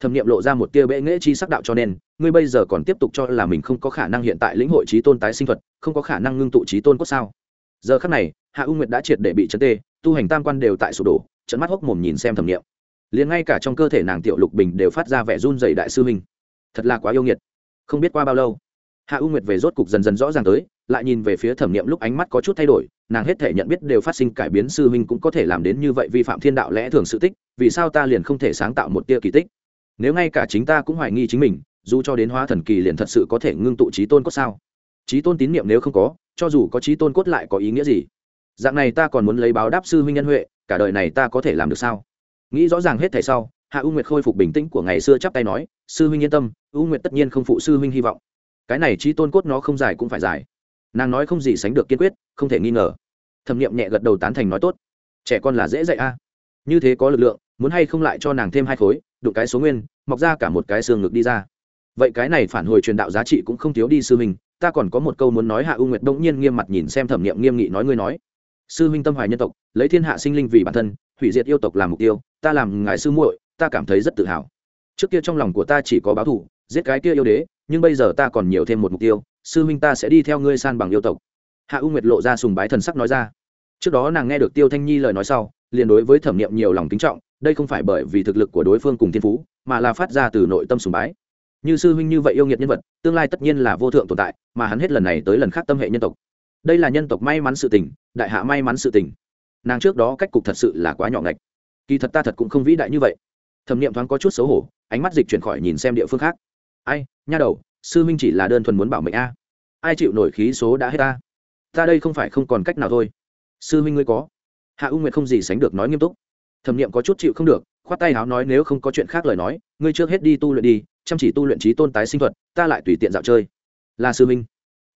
thẩm nghiệm lộ ra một tia bệ nghễ chi sắc đạo cho nên, ngươi bây giờ còn tiếp tục cho là mình không có khả năng hiện tại lĩnh hội trí tôn tái sinh thuật, không có khả năng ngưng tụ trí tôn cốt sao? Giờ khắc này, hạ u nguyệt đã triệt để bị chấn tê, tu hành tam quan đều tại sụp đổ trận mắt hốc mồm nhìn xem thẩm nghiệm. Liền ngay cả trong cơ thể nàng tiểu lục bình đều phát ra vẻ run dày đại sư huynh. Thật là quá yêu nghiệt. Không biết qua bao lâu, hạ u nguyệt về rốt cục dần dần rõ ràng tới, lại nhìn về phía thẩm nghiệm lúc ánh mắt có chút thay đổi, nàng hết thể nhận biết đều phát sinh cải biến sư huynh cũng có thể làm đến như vậy vi phạm thiên đạo lẽ thường sự tích, vì sao ta liền không thể sáng tạo một tia kỳ tích? Nếu ngay cả chính ta cũng hoài nghi chính mình, dù cho đến hóa thần kỳ liền thật sự có thể ngưng tụ trí tôn cốt sao? Trí tôn tín nhiệm nếu không có, cho dù có trí tôn cốt lại có ý nghĩa gì? Dạng này ta còn muốn lấy báo đáp sư huynh nhân huệ, cả đời này ta có thể làm được sao? Nghĩ rõ ràng hết thảy sau, hạ u nguyệt khôi phục bình tĩnh của ngày xưa chắp tay nói, sư huynh yên tâm, u nguyệt tất nhiên không phụ sư huynh hy vọng. Cái này trí tôn cốt nó không dài cũng phải dài. Nàng nói không gì sánh được kiên quyết, không thể nghi ngờ. Thẩm nghiệm nhẹ gật đầu tán thành nói tốt. Trẻ con là dễ dạy a. Như thế có lực lượng, muốn hay không lại cho nàng thêm hai khối đụng cái số nguyên, mọc ra cả một cái xương ngực đi ra. Vậy cái này phản hồi truyền đạo giá trị cũng không thiếu đi sư huynh, ta còn có một câu muốn nói hạ u nguyệt đông nhiên nghiêm mặt nhìn xem thẩm nghiệm nghiêm nghị nói ngươi nói. Sư huynh tâm hoài nhân tộc, lấy thiên hạ sinh linh vì bản thân, hủy diệt yêu tộc làm mục tiêu, ta làm ngài sư muội, ta cảm thấy rất tự hào. Trước kia trong lòng của ta chỉ có báo thù, giết cái kia yêu đế, nhưng bây giờ ta còn nhiều thêm một mục tiêu, sư huynh ta sẽ đi theo ngươi san bằng yêu tộc. Hạ u nguyệt lộ ra sùng bái thần sắc nói ra. Trước đó nàng nghe được tiêu thanh nhi lời nói sau, liền đối với thẩm nghiệm nhiều lòng kính trọng đây không phải bởi vì thực lực của đối phương cùng thiên phú, mà là phát ra từ nội tâm sùng bái. Như sư huynh như vậy yêu nghiệt nhân vật, tương lai tất nhiên là vô thượng tồn tại, mà hắn hết lần này tới lần khác tâm hệ nhân tộc. Đây là nhân tộc may mắn sự tình, đại hạ may mắn sự tình. Nàng trước đó cách cục thật sự là quá nhỏ ngạch. Kỳ thật ta thật cũng không vĩ đại như vậy. Thẩm nghiệm thoáng có chút xấu hổ, ánh mắt dịch chuyển khỏi nhìn xem địa phương khác. Ai, nha đầu, sư huynh chỉ là đơn thuần muốn bảo mệnh a. Ai chịu nổi khí số đã hết ta? Ta đây không phải không còn cách nào thôi. Sư huynh ngươi có. Hạ u nguyệt không gì sánh được nói nghiêm túc thẩm nghiệm có chút chịu không được, khoát tay háo nói nếu không có chuyện khác lời nói, ngươi trước hết đi tu luyện đi, chăm chỉ tu luyện trí tôn tái sinh thuật, ta lại tùy tiện dạo chơi. Là sư minh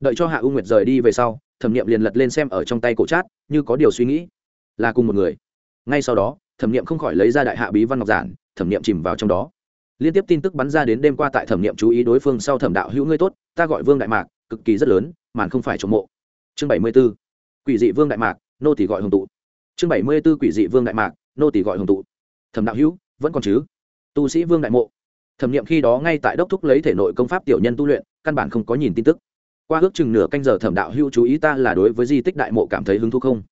đợi cho hạ u nguyệt rời đi về sau, thẩm nghiệm liền lật lên xem ở trong tay cổ trát như có điều suy nghĩ. Là cùng một người. Ngay sau đó, thẩm nghiệm không khỏi lấy ra đại hạ bí văn ngọc giản, thẩm nghiệm chìm vào trong đó. Liên tiếp tin tức bắn ra đến đêm qua tại thẩm nghiệm chú ý đối phương sau thẩm đạo hữu ngươi tốt, ta gọi vương đại mạc, cực kỳ rất lớn, màn không phải chống mộ. Chương bảy mươi b ố quỷ dị vương đại mạc, nô thì gọi hồng tụ. Chương bảy mươi b ố quỷ dị vương đại mạc nô tỷ gọi hồng tụ. Thẩm đạo hữu, vẫn còn chứ? Tu sĩ vương đại mộ. Thẩm nghiệm khi đó ngay tại đốc thúc lấy thể nội công pháp tiểu nhân tu luyện, căn bản không có nhìn tin tức. Qua ước chừng nửa canh giờ thẩm đạo hữu chú ý ta là đối với di tích đại mộ cảm thấy hứng thú không?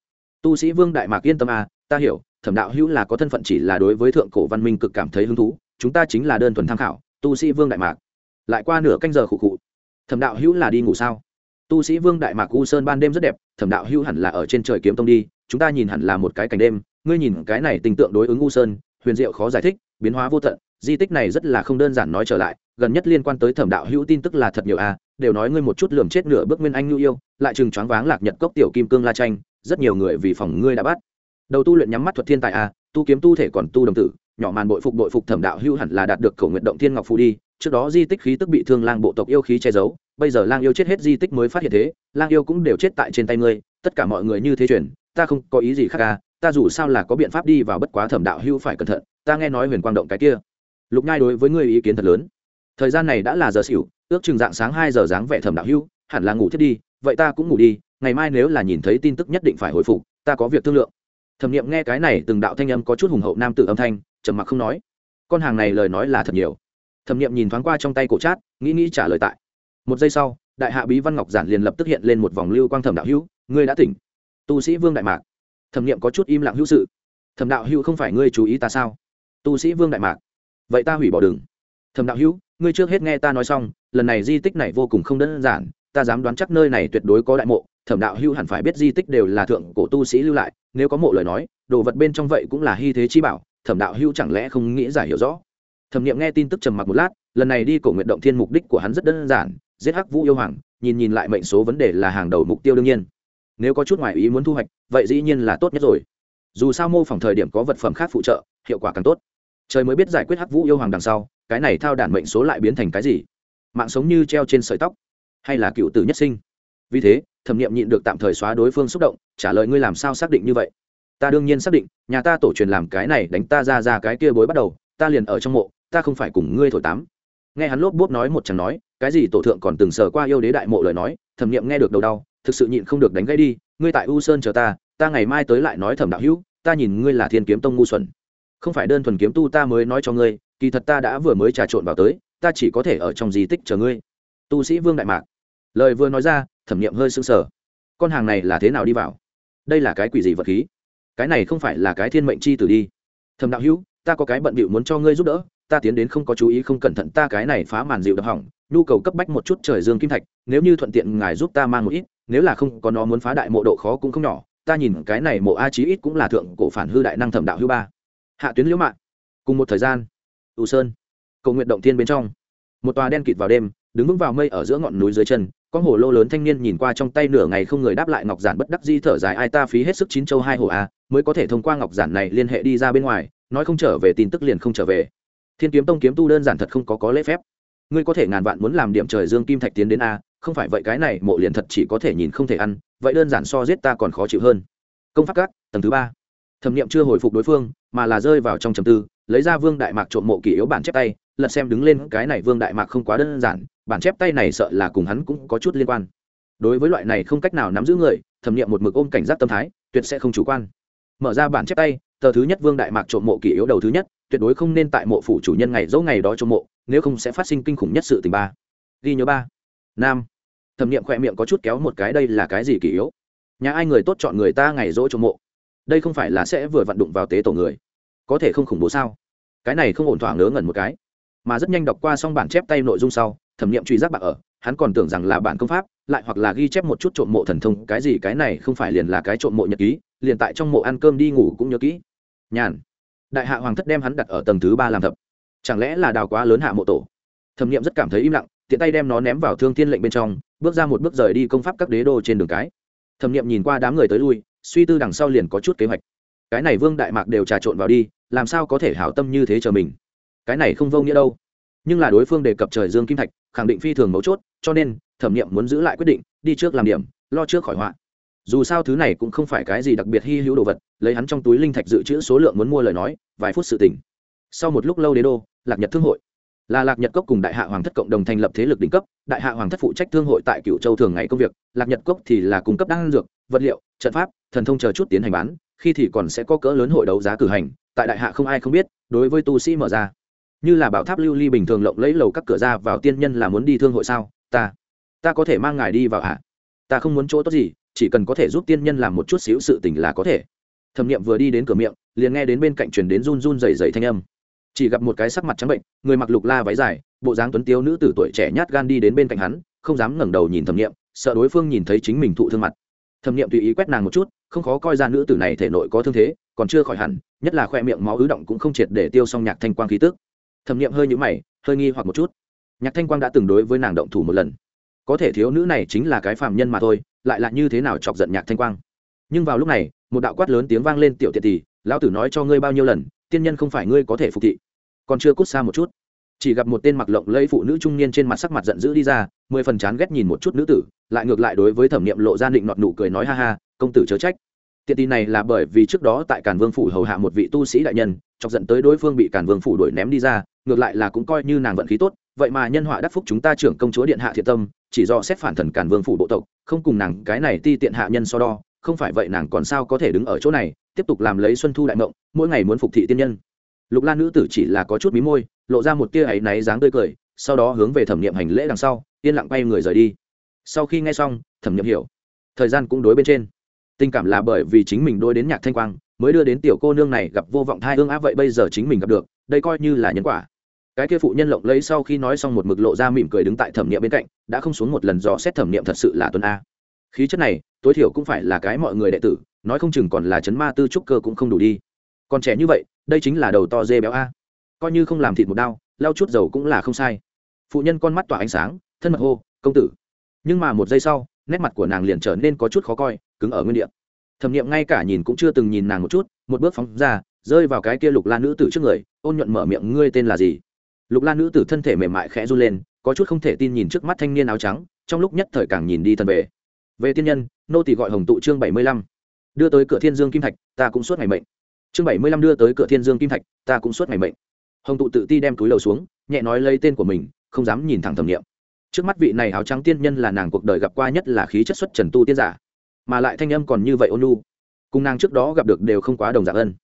Tu sĩ vương đại mạc yên tâm à ta hiểu, thẩm đạo hữu là có thân phận chỉ là đối với thượng cổ văn minh cực cảm thấy hứng thú, chúng ta chính là đơn thuần tham khảo, tu sĩ vương đại mạc. Lại qua nửa canh giờ khụ khụ, thẩm đạo hữu là đi ngủ sao? Tu sĩ vương đại mạc u sơn ban đêm rất đẹp, thẩm đạo hữu hẳn là ở trên trời kiếm tông đi, chúng ta nhìn hẳn là một cái cảnh đêm ngươi nhìn cái này tình tượng đối ứng u sơn, huyền diệu khó giải thích, biến hóa vô tận, di tích này rất là không đơn giản nói trở lại, gần nhất liên quan tới thẩm đạo hữu tin tức là thật nhiều à đều nói ngươi một chút lườm chết nửa bước nguyên anh nhu yêu, lại chừng choáng váng lạc nhật cốc tiểu kim cương la tranh, rất nhiều người vì phòng ngươi đã bắt. Đầu tu luyện nhắm mắt thuật thiên tài à tu kiếm tu thể còn tu đồng tử, nhỏ màn bội phục bội phục thẩm đạo hữu hẳn là đạt được cầu nguyện động thiên ngọc phù đi, trước đó di tích khí tức bị thương lang bộ tộc yêu khí che giấu, bây giờ lang yêu chết hết di tích mới phát hiện thế, lang yêu cũng đều chết tại trên tay ngươi, tất cả mọi người như thế chuyển, ta không có ý gì khác à ta dù sao là có biện pháp đi vào bất quá thẩm đạo hưu phải cẩn thận ta nghe nói huyền quang động cái kia. Lục nhai đối với ngươi ý kiến thật lớn. Thời gian này đã là giờ xỉu ước chừng dạng sáng hai giờ dáng vẻ thẩm đạo hưu, hẳn là ngủ thiết đi vậy ta cũng ngủ đi ngày mai nếu là nhìn thấy tin tức nhất định phải hồi phục ta có việc thương lượng. Thẩm nghiệm nghe cái này từng đạo thanh âm có chút hùng hậu nam tự âm thanh trầm mặc không nói. Con hàng này lời nói là thật nhiều. Thẩm nghiệm nhìn thoáng qua trong tay cổ trát nghĩ nghĩ trả lời tại. Một giây sau đại hạ bí văn ngọc giản liền lập tức hiện lên một vòng lưu quang thẩm đạo hữu ngươi đã tỉnh. Tu sĩ vương đại mạc thẩm nghiệm có chút im lặng hữu sự. Thẩm đạo hữu không phải ngươi chú ý ta sao? Tu sĩ vương đại mạc, vậy ta hủy bỏ đường. Thẩm đạo hữu, ngươi trước hết nghe ta nói xong, lần này di tích này vô cùng không đơn giản, ta dám đoán chắc nơi này tuyệt đối có đại mộ, thẩm đạo hưu hẳn phải biết di tích đều là thượng cổ tu sĩ lưu lại, nếu có mộ lời nói, đồ vật bên trong vậy cũng là hy thế chi bảo, thẩm đạo hưu chẳng lẽ không nghĩ giải hiểu rõ? Thẩm nghiệm nghe tin tức trầm mặc một lát, lần này đi cổ nguyện động thiên mục đích của hắn rất đơn giản, giết hắc vũ yêu hoàng, nhìn nhìn lại mệnh số vấn đề là hàng đầu mục tiêu đương nhiên nếu có chút ngoại ý muốn thu hoạch, vậy dĩ nhiên là tốt nhất rồi. Dù sao mô phỏng thời điểm có vật phẩm khác phụ trợ, hiệu quả càng tốt. Trời mới biết giải quyết hắc vũ yêu hoàng đằng sau, cái này thao đản mệnh số lại biến thành cái gì? Mạng sống như treo trên sợi tóc, hay là cựu tử nhất sinh? Vì thế, thẩm nghiệm nhịn được tạm thời xóa đối phương xúc động, trả lời ngươi làm sao xác định như vậy? Ta đương nhiên xác định, nhà ta tổ truyền làm cái này đánh ta ra ra cái kia bối bắt đầu, ta liền ở trong mộ, ta không phải cùng ngươi thổi tám nghe hắn lốp bốp nói một chẳng nói, cái gì tổ thượng còn từng sờ qua yêu đế đại mộ lời nói, thẩm nghiệm nghe được đầu đau thực sự nhịn không được đánh gãy đi, ngươi tại u sơn chờ ta ta ngày mai tới lại nói thẩm đạo hữu, ta nhìn ngươi là thiên kiếm tông ngu xuẩn. Không phải đơn thuần kiếm tu ta mới nói cho ngươi, kỳ thật ta đã vừa mới trà trộn vào tới, ta chỉ có thể ở trong di tích chờ ngươi. Tu sĩ vương đại mạc. Lời vừa nói ra, thẩm nghiệm hơi sưng sờ. Con hàng này là thế nào đi vào? Đây là cái quỷ gì vật khí? Cái này không phải là cái thiên mệnh chi tử đi. Thẩm đạo hữu, ta có cái bận bịu muốn cho ngươi giúp đỡ, ta tiến đến không có chú ý không cẩn thận ta cái này phá màn dịu đập hỏng, nhu cầu cấp bách một chút trời dương kim thạch, nếu như thuận tiện ngài giúp ta mang một ít nếu là không có nó muốn phá đại mộ độ khó cũng không nhỏ, ta nhìn cái này mộ a chí ít cũng là thượng cổ phản hư đại năng thẩm đạo hữu ba. Hạ tuyến liễu mạng. Cùng một thời gian ưu sơn, cầu nguyện động thiên bên trong. Một tòa đen kịt vào đêm, đứng vững vào mây ở giữa ngọn núi dưới chân con hồ lô lớn thanh niên nhìn qua trong tay nửa ngày không người đáp lại ngọc giản bất đắc di thở dài, ai ta phí hết sức chín châu hai hồ a, mới có thể thông qua ngọc giản này liên hệ đi ra bên ngoài, nói không trở về tin tức liền không trở về. Thiên kiếm tông kiếm tu đơn giản thật không có có lễ phép. Ngươi có thể ngàn vạn muốn làm điểm trời dương kim thạch tiến đến a không phải vậy cái này mộ liền thật chỉ có thể nhìn không thể ăn, vậy đơn giản so giết ta còn khó chịu hơn. Công pháp các, tầng thứ ba. Thẩm nghiệm chưa hồi phục đối phương, mà là rơi vào trong trầm tư, lấy ra vương đại mạc trộm mộ kỷ yếu bản chép tay, lật xem đứng lên cái này vương đại mạc không quá đơn giản, bản chép tay này sợ là cùng hắn cũng có chút liên quan. Đối với loại này không cách nào nắm giữ người, thẩm nghiệm một mực ôm cảnh giác tâm thái, tuyệt sẽ không chủ quan. Mở ra bản chép tay, tờ thứ nhất vương đại mạc trộm mộ kỷ yếu đầu thứ nhất, tuyệt đối không nên tại mộ phủ chủ nhân ngày dẫu ngày đó trộm mộ, nếu không sẽ phát sinh kinh khủng nhất sự tình ba. Ghi nhớ ba nam. Thẩm nghiệm khỏe miệng có chút kéo một cái, đây là cái gì kỷ yếu? Nhà ai người tốt chọn người ta ngày dỗ trộm mộ? Đây không phải là sẽ vừa vặn đụng vào tế tổ người. Có thể không khủng bố sao? Cái này không ổn thỏa ngớ ngẩn một cái. Mà rất nhanh đọc qua xong bản chép tay nội dung sau, thẩm nghiệm truy giác bạc ở, hắn còn tưởng rằng là bản công pháp, lại hoặc là ghi chép một chút trộm mộ thần thông, cái gì cái này không phải liền là cái trộm mộ nhật ký, liền tại trong mộ ăn cơm đi ngủ cũng nhớ kỹ. Nhàn. Đại hạ hoàng thất đem hắn đặt ở tầng thứ ba làm thập. Chẳng lẽ là đào quá lớn hạ mộ tổ? Thẩm nghiệm rất cảm thấy im lặng tiện tay đem nó ném vào thương thiên lệnh bên trong, bước ra một bước rời đi công pháp các đế đô trên đường cái. Thẩm nghiệm nhìn qua đám người tới lui, suy tư đằng sau liền có chút kế hoạch. Cái này vương đại mạc đều trà trộn vào đi, làm sao có thể hảo tâm như thế chờ mình? Cái này không vô nghĩa đâu. Nhưng là đối phương đề cập trời dương kim thạch, khẳng định phi thường mấu chốt, cho nên thẩm nghiệm muốn giữ lại quyết định, đi trước làm điểm, lo trước khỏi họa. Dù sao thứ này cũng không phải cái gì đặc biệt hy hữu đồ vật, lấy hắn trong túi linh thạch dự trữ số lượng muốn mua lời nói, vài phút sự tỉnh sau một lúc lâu đế đô, lạc nhật thương hội là lạc nhật cốc cùng đại hạ hoàng thất cộng đồng thành lập thế lực đỉnh cấp, đại hạ hoàng thất phụ trách thương hội tại cựu châu thường ngày công việc, lạc nhật cốc thì là cung cấp đan dược, vật liệu, trận pháp, thần thông chờ chút tiến hành bán, khi thì còn sẽ có cỡ lớn hội đấu giá cử hành, tại đại hạ không ai không biết, đối với tu sĩ mở ra. Như là bảo tháp lưu ly bình thường lộng lấy lầu các cửa ra vào tiên nhân là muốn đi thương hội sao? Ta ta có thể mang ngài đi vào hạ ta không muốn chỗ tốt gì, chỉ cần có thể giúp tiên nhân làm một chút xíu sự tình là có thể. Thẩm nghiệm vừa đi đến cửa miệng, liền nghe đến bên cạnh truyền đến run run dày dày thanh âm chỉ gặp một cái sắc mặt trắng bệnh, người mặc lục la váy dài, bộ dáng tuấn tiếu nữ tử tuổi trẻ nhát gan đi đến bên cạnh hắn, không dám ngẩng đầu nhìn thẩm nghiệm, sợ đối phương nhìn thấy chính mình thụ thương mặt. Thẩm nghiệm tùy ý quét nàng một chút, không khó coi ra nữ tử này thể nội có thương thế, còn chưa khỏi hẳn, nhất là khoe miệng máu ứ động cũng không triệt để tiêu xong nhạc thanh quang khí tức. Thẩm nghiệm hơi nhũ mày, hơi nghi hoặc một chút. Nhạc thanh quang đã từng đối với nàng động thủ một lần. Có thể thiếu nữ này chính là cái phàm nhân mà thôi, lại là như thế nào chọc giận nhạc thanh quang. Nhưng vào lúc này, một đạo quát lớn tiếng vang lên, tiểu tiệt tỷ, lão tử nói cho ngươi bao nhiêu lần tiên nhân không phải ngươi có thể phục thị. Còn chưa cút xa một chút. Chỉ gặp một tên mặc lộng lẫy phụ nữ trung niên trên mặt sắc mặt giận dữ đi ra, mười phần chán ghét nhìn một chút nữ tử, lại ngược lại đối với thẩm nghiệm lộ ra định nọt nụ cười nói ha ha, công tử chớ trách. Tiện tì này là bởi vì trước đó tại càn vương phủ hầu hạ một vị tu sĩ đại nhân, chọc dẫn tới đối phương bị càn vương phủ đuổi ném đi ra, ngược lại là cũng coi như nàng vận khí tốt, vậy mà nhân họa đắc phúc chúng ta trưởng công chúa điện hạ thiện tâm, chỉ do xét phản thần càn vương phủ bộ tộc, không cùng nàng cái này ti tiện hạ nhân so đo không phải vậy nàng còn sao có thể đứng ở chỗ này, tiếp tục làm lấy xuân thu đại mộng mỗi ngày muốn phục thị tiên nhân. Lục lan nữ tử chỉ là có chút mí môi, lộ ra một tia áy náy dáng tươi cười, sau đó hướng về thẩm nghiệm hành lễ đằng sau, yên lặng bay người rời đi. Sau khi nghe xong, thẩm nghiệm hiểu, thời gian cũng đối bên trên. Tình cảm là bởi vì chính mình đôi đến nhạc thanh quang, mới đưa đến tiểu cô nương này gặp vô vọng thai hương á vậy bây giờ chính mình gặp được, đây coi như là nhân quả. Cái kia phụ nhân lộng lấy sau khi nói xong một mực lộ ra mỉm cười đứng tại thẩm nghiệm bên cạnh, đã không xuống một lần dò xét thẩm nghiệm thật sự là tuấn a khí chất này, tối thiểu cũng phải là cái mọi người đệ tử, nói không chừng còn là chấn ma tư trúc cơ cũng không đủ đi. Còn trẻ như vậy, đây chính là đầu to dê béo a. Coi như không làm thịt một đao, lau chút dầu cũng là không sai. Phụ nhân con mắt tỏa ánh sáng, thân mật hô, công tử. Nhưng mà một giây sau, nét mặt của nàng liền trở nên có chút khó coi, cứng ở nguyên địa. Thẩm nghiệm ngay cả nhìn cũng chưa từng nhìn nàng một chút, một bước phóng ra, rơi vào cái kia lục la nữ tử trước người, ôn nhuận mở miệng, ngươi tên là gì? Lục la nữ tử thân thể mềm mại khẽ run lên, có chút không thể tin nhìn trước mắt thanh niên áo trắng, trong lúc nhất thời càng nhìn đi thân về về tiên nhân, nô tỷ gọi hồng tụ chương bảy mươi lăm. Đưa tới cửa thiên dương kim thạch, ta cũng suốt ngày mệnh. Chương bảy mươi lăm đưa tới cửa thiên dương kim thạch, ta cũng suốt ngày mệnh. Hồng tụ tự ti đem túi đầu xuống, nhẹ nói lấy tên của mình, không dám nhìn thẳng thẩm nghiệm. Trước mắt vị này áo trắng tiên nhân là nàng cuộc đời gặp qua nhất là khí chất xuất trần tu tiên giả, mà lại thanh âm còn như vậy ôn lu cùng nàng trước đó gặp được đều không quá đồng dạng ân.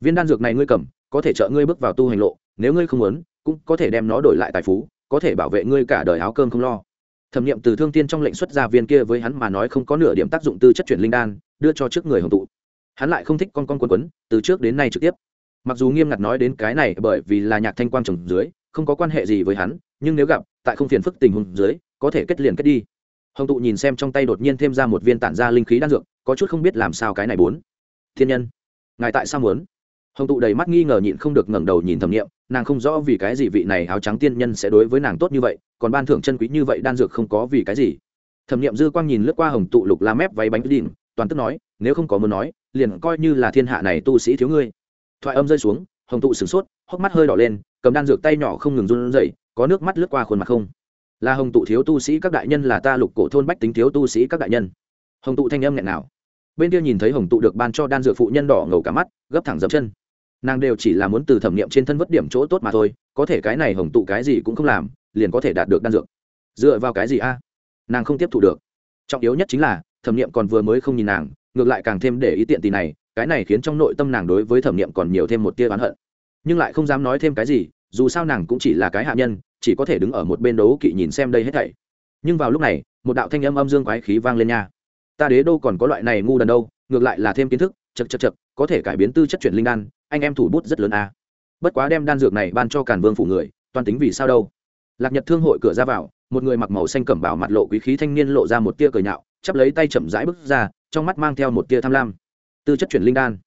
Viên đan dược này ngươi cầm, có thể trợ ngươi bước vào tu hành lộ, nếu ngươi không muốn, cũng có thể đem nó đổi lại tài phú, có thể bảo vệ ngươi cả đời áo cơm không lo thẩm nghiệm từ thương tiên trong lệnh xuất ra viên kia với hắn mà nói không có nửa điểm tác dụng tư chất chuyển linh đan, đưa cho trước người hồng tụ. Hắn lại không thích con con quân quấn, từ trước đến nay trực tiếp. Mặc dù nghiêm ngặt nói đến cái này bởi vì là nhạc thanh quang trồng dưới, không có quan hệ gì với hắn, nhưng nếu gặp, tại không phiền phức tình huống dưới, có thể kết liền kết đi. Hồng tụ nhìn xem trong tay đột nhiên thêm ra một viên tản ra linh khí đan dược, có chút không biết làm sao cái này bốn. Thiên nhân, ngài tại sao muốn? Hồng tụ đầy mắt nghi ngờ nhịn không được ngẩng đầu nhìn thẩm nghiệm nàng không rõ vì cái gì vị này áo trắng tiên nhân sẽ đối với nàng tốt như vậy, còn ban thưởng chân quý như vậy đan dược không có vì cái gì. Thẩm nghiệm dư quang nhìn lướt qua hồng tụ lục la mép váy bánh đỉnh, toàn tức nói, nếu không có muốn nói, liền coi như là thiên hạ này tu sĩ thiếu ngươi. Thoại âm rơi xuống, hồng tụ sửng sốt, hốc mắt hơi đỏ lên, cầm đan dược tay nhỏ không ngừng run rẩy, có nước mắt lướt qua khuôn mặt không. Là hồng tụ thiếu tu sĩ các đại nhân, là ta lục cổ thôn bách tính thiếu tu sĩ các đại nhân. Hồng tụ thanh âm nghẹn nào. Bên kia nhìn thấy hồng tụ được ban cho đan dược phụ nhân đỏ ngầu cả mắt, gấp thẳng dập chân nàng đều chỉ là muốn từ thẩm nghiệm trên thân vất điểm chỗ tốt mà thôi, có thể cái này hồng tụ cái gì cũng không làm, liền có thể đạt được đan dược. Dựa vào cái gì a? Nàng không tiếp thu được. Trọng yếu nhất chính là, thẩm nghiệm còn vừa mới không nhìn nàng, ngược lại càng thêm để ý tiện tì này, cái này khiến trong nội tâm nàng đối với thẩm nghiệm còn nhiều thêm một tia oán hận. Nhưng lại không dám nói thêm cái gì, dù sao nàng cũng chỉ là cái hạ nhân, chỉ có thể đứng ở một bên đấu kỵ nhìn xem đây hết thảy. Nhưng vào lúc này, một đạo thanh âm âm dương quái khí vang lên nha. Ta đế đô còn có loại này ngu đần đâu, ngược lại là thêm kiến thức chật chật chật có thể cải biến tư chất chuyển linh đan anh em thủ bút rất lớn a. Bất quá đem đan dược này ban cho càn vương phủ người, toàn tính vì sao đâu? Lạc nhật thương hội cửa ra vào, một người mặc màu xanh cẩm bảo mặt lộ quý khí thanh niên lộ ra một tia cười nhạo, chắp lấy tay chậm rãi bước ra, trong mắt mang theo một tia tham lam. Tư chất chuyển linh đan,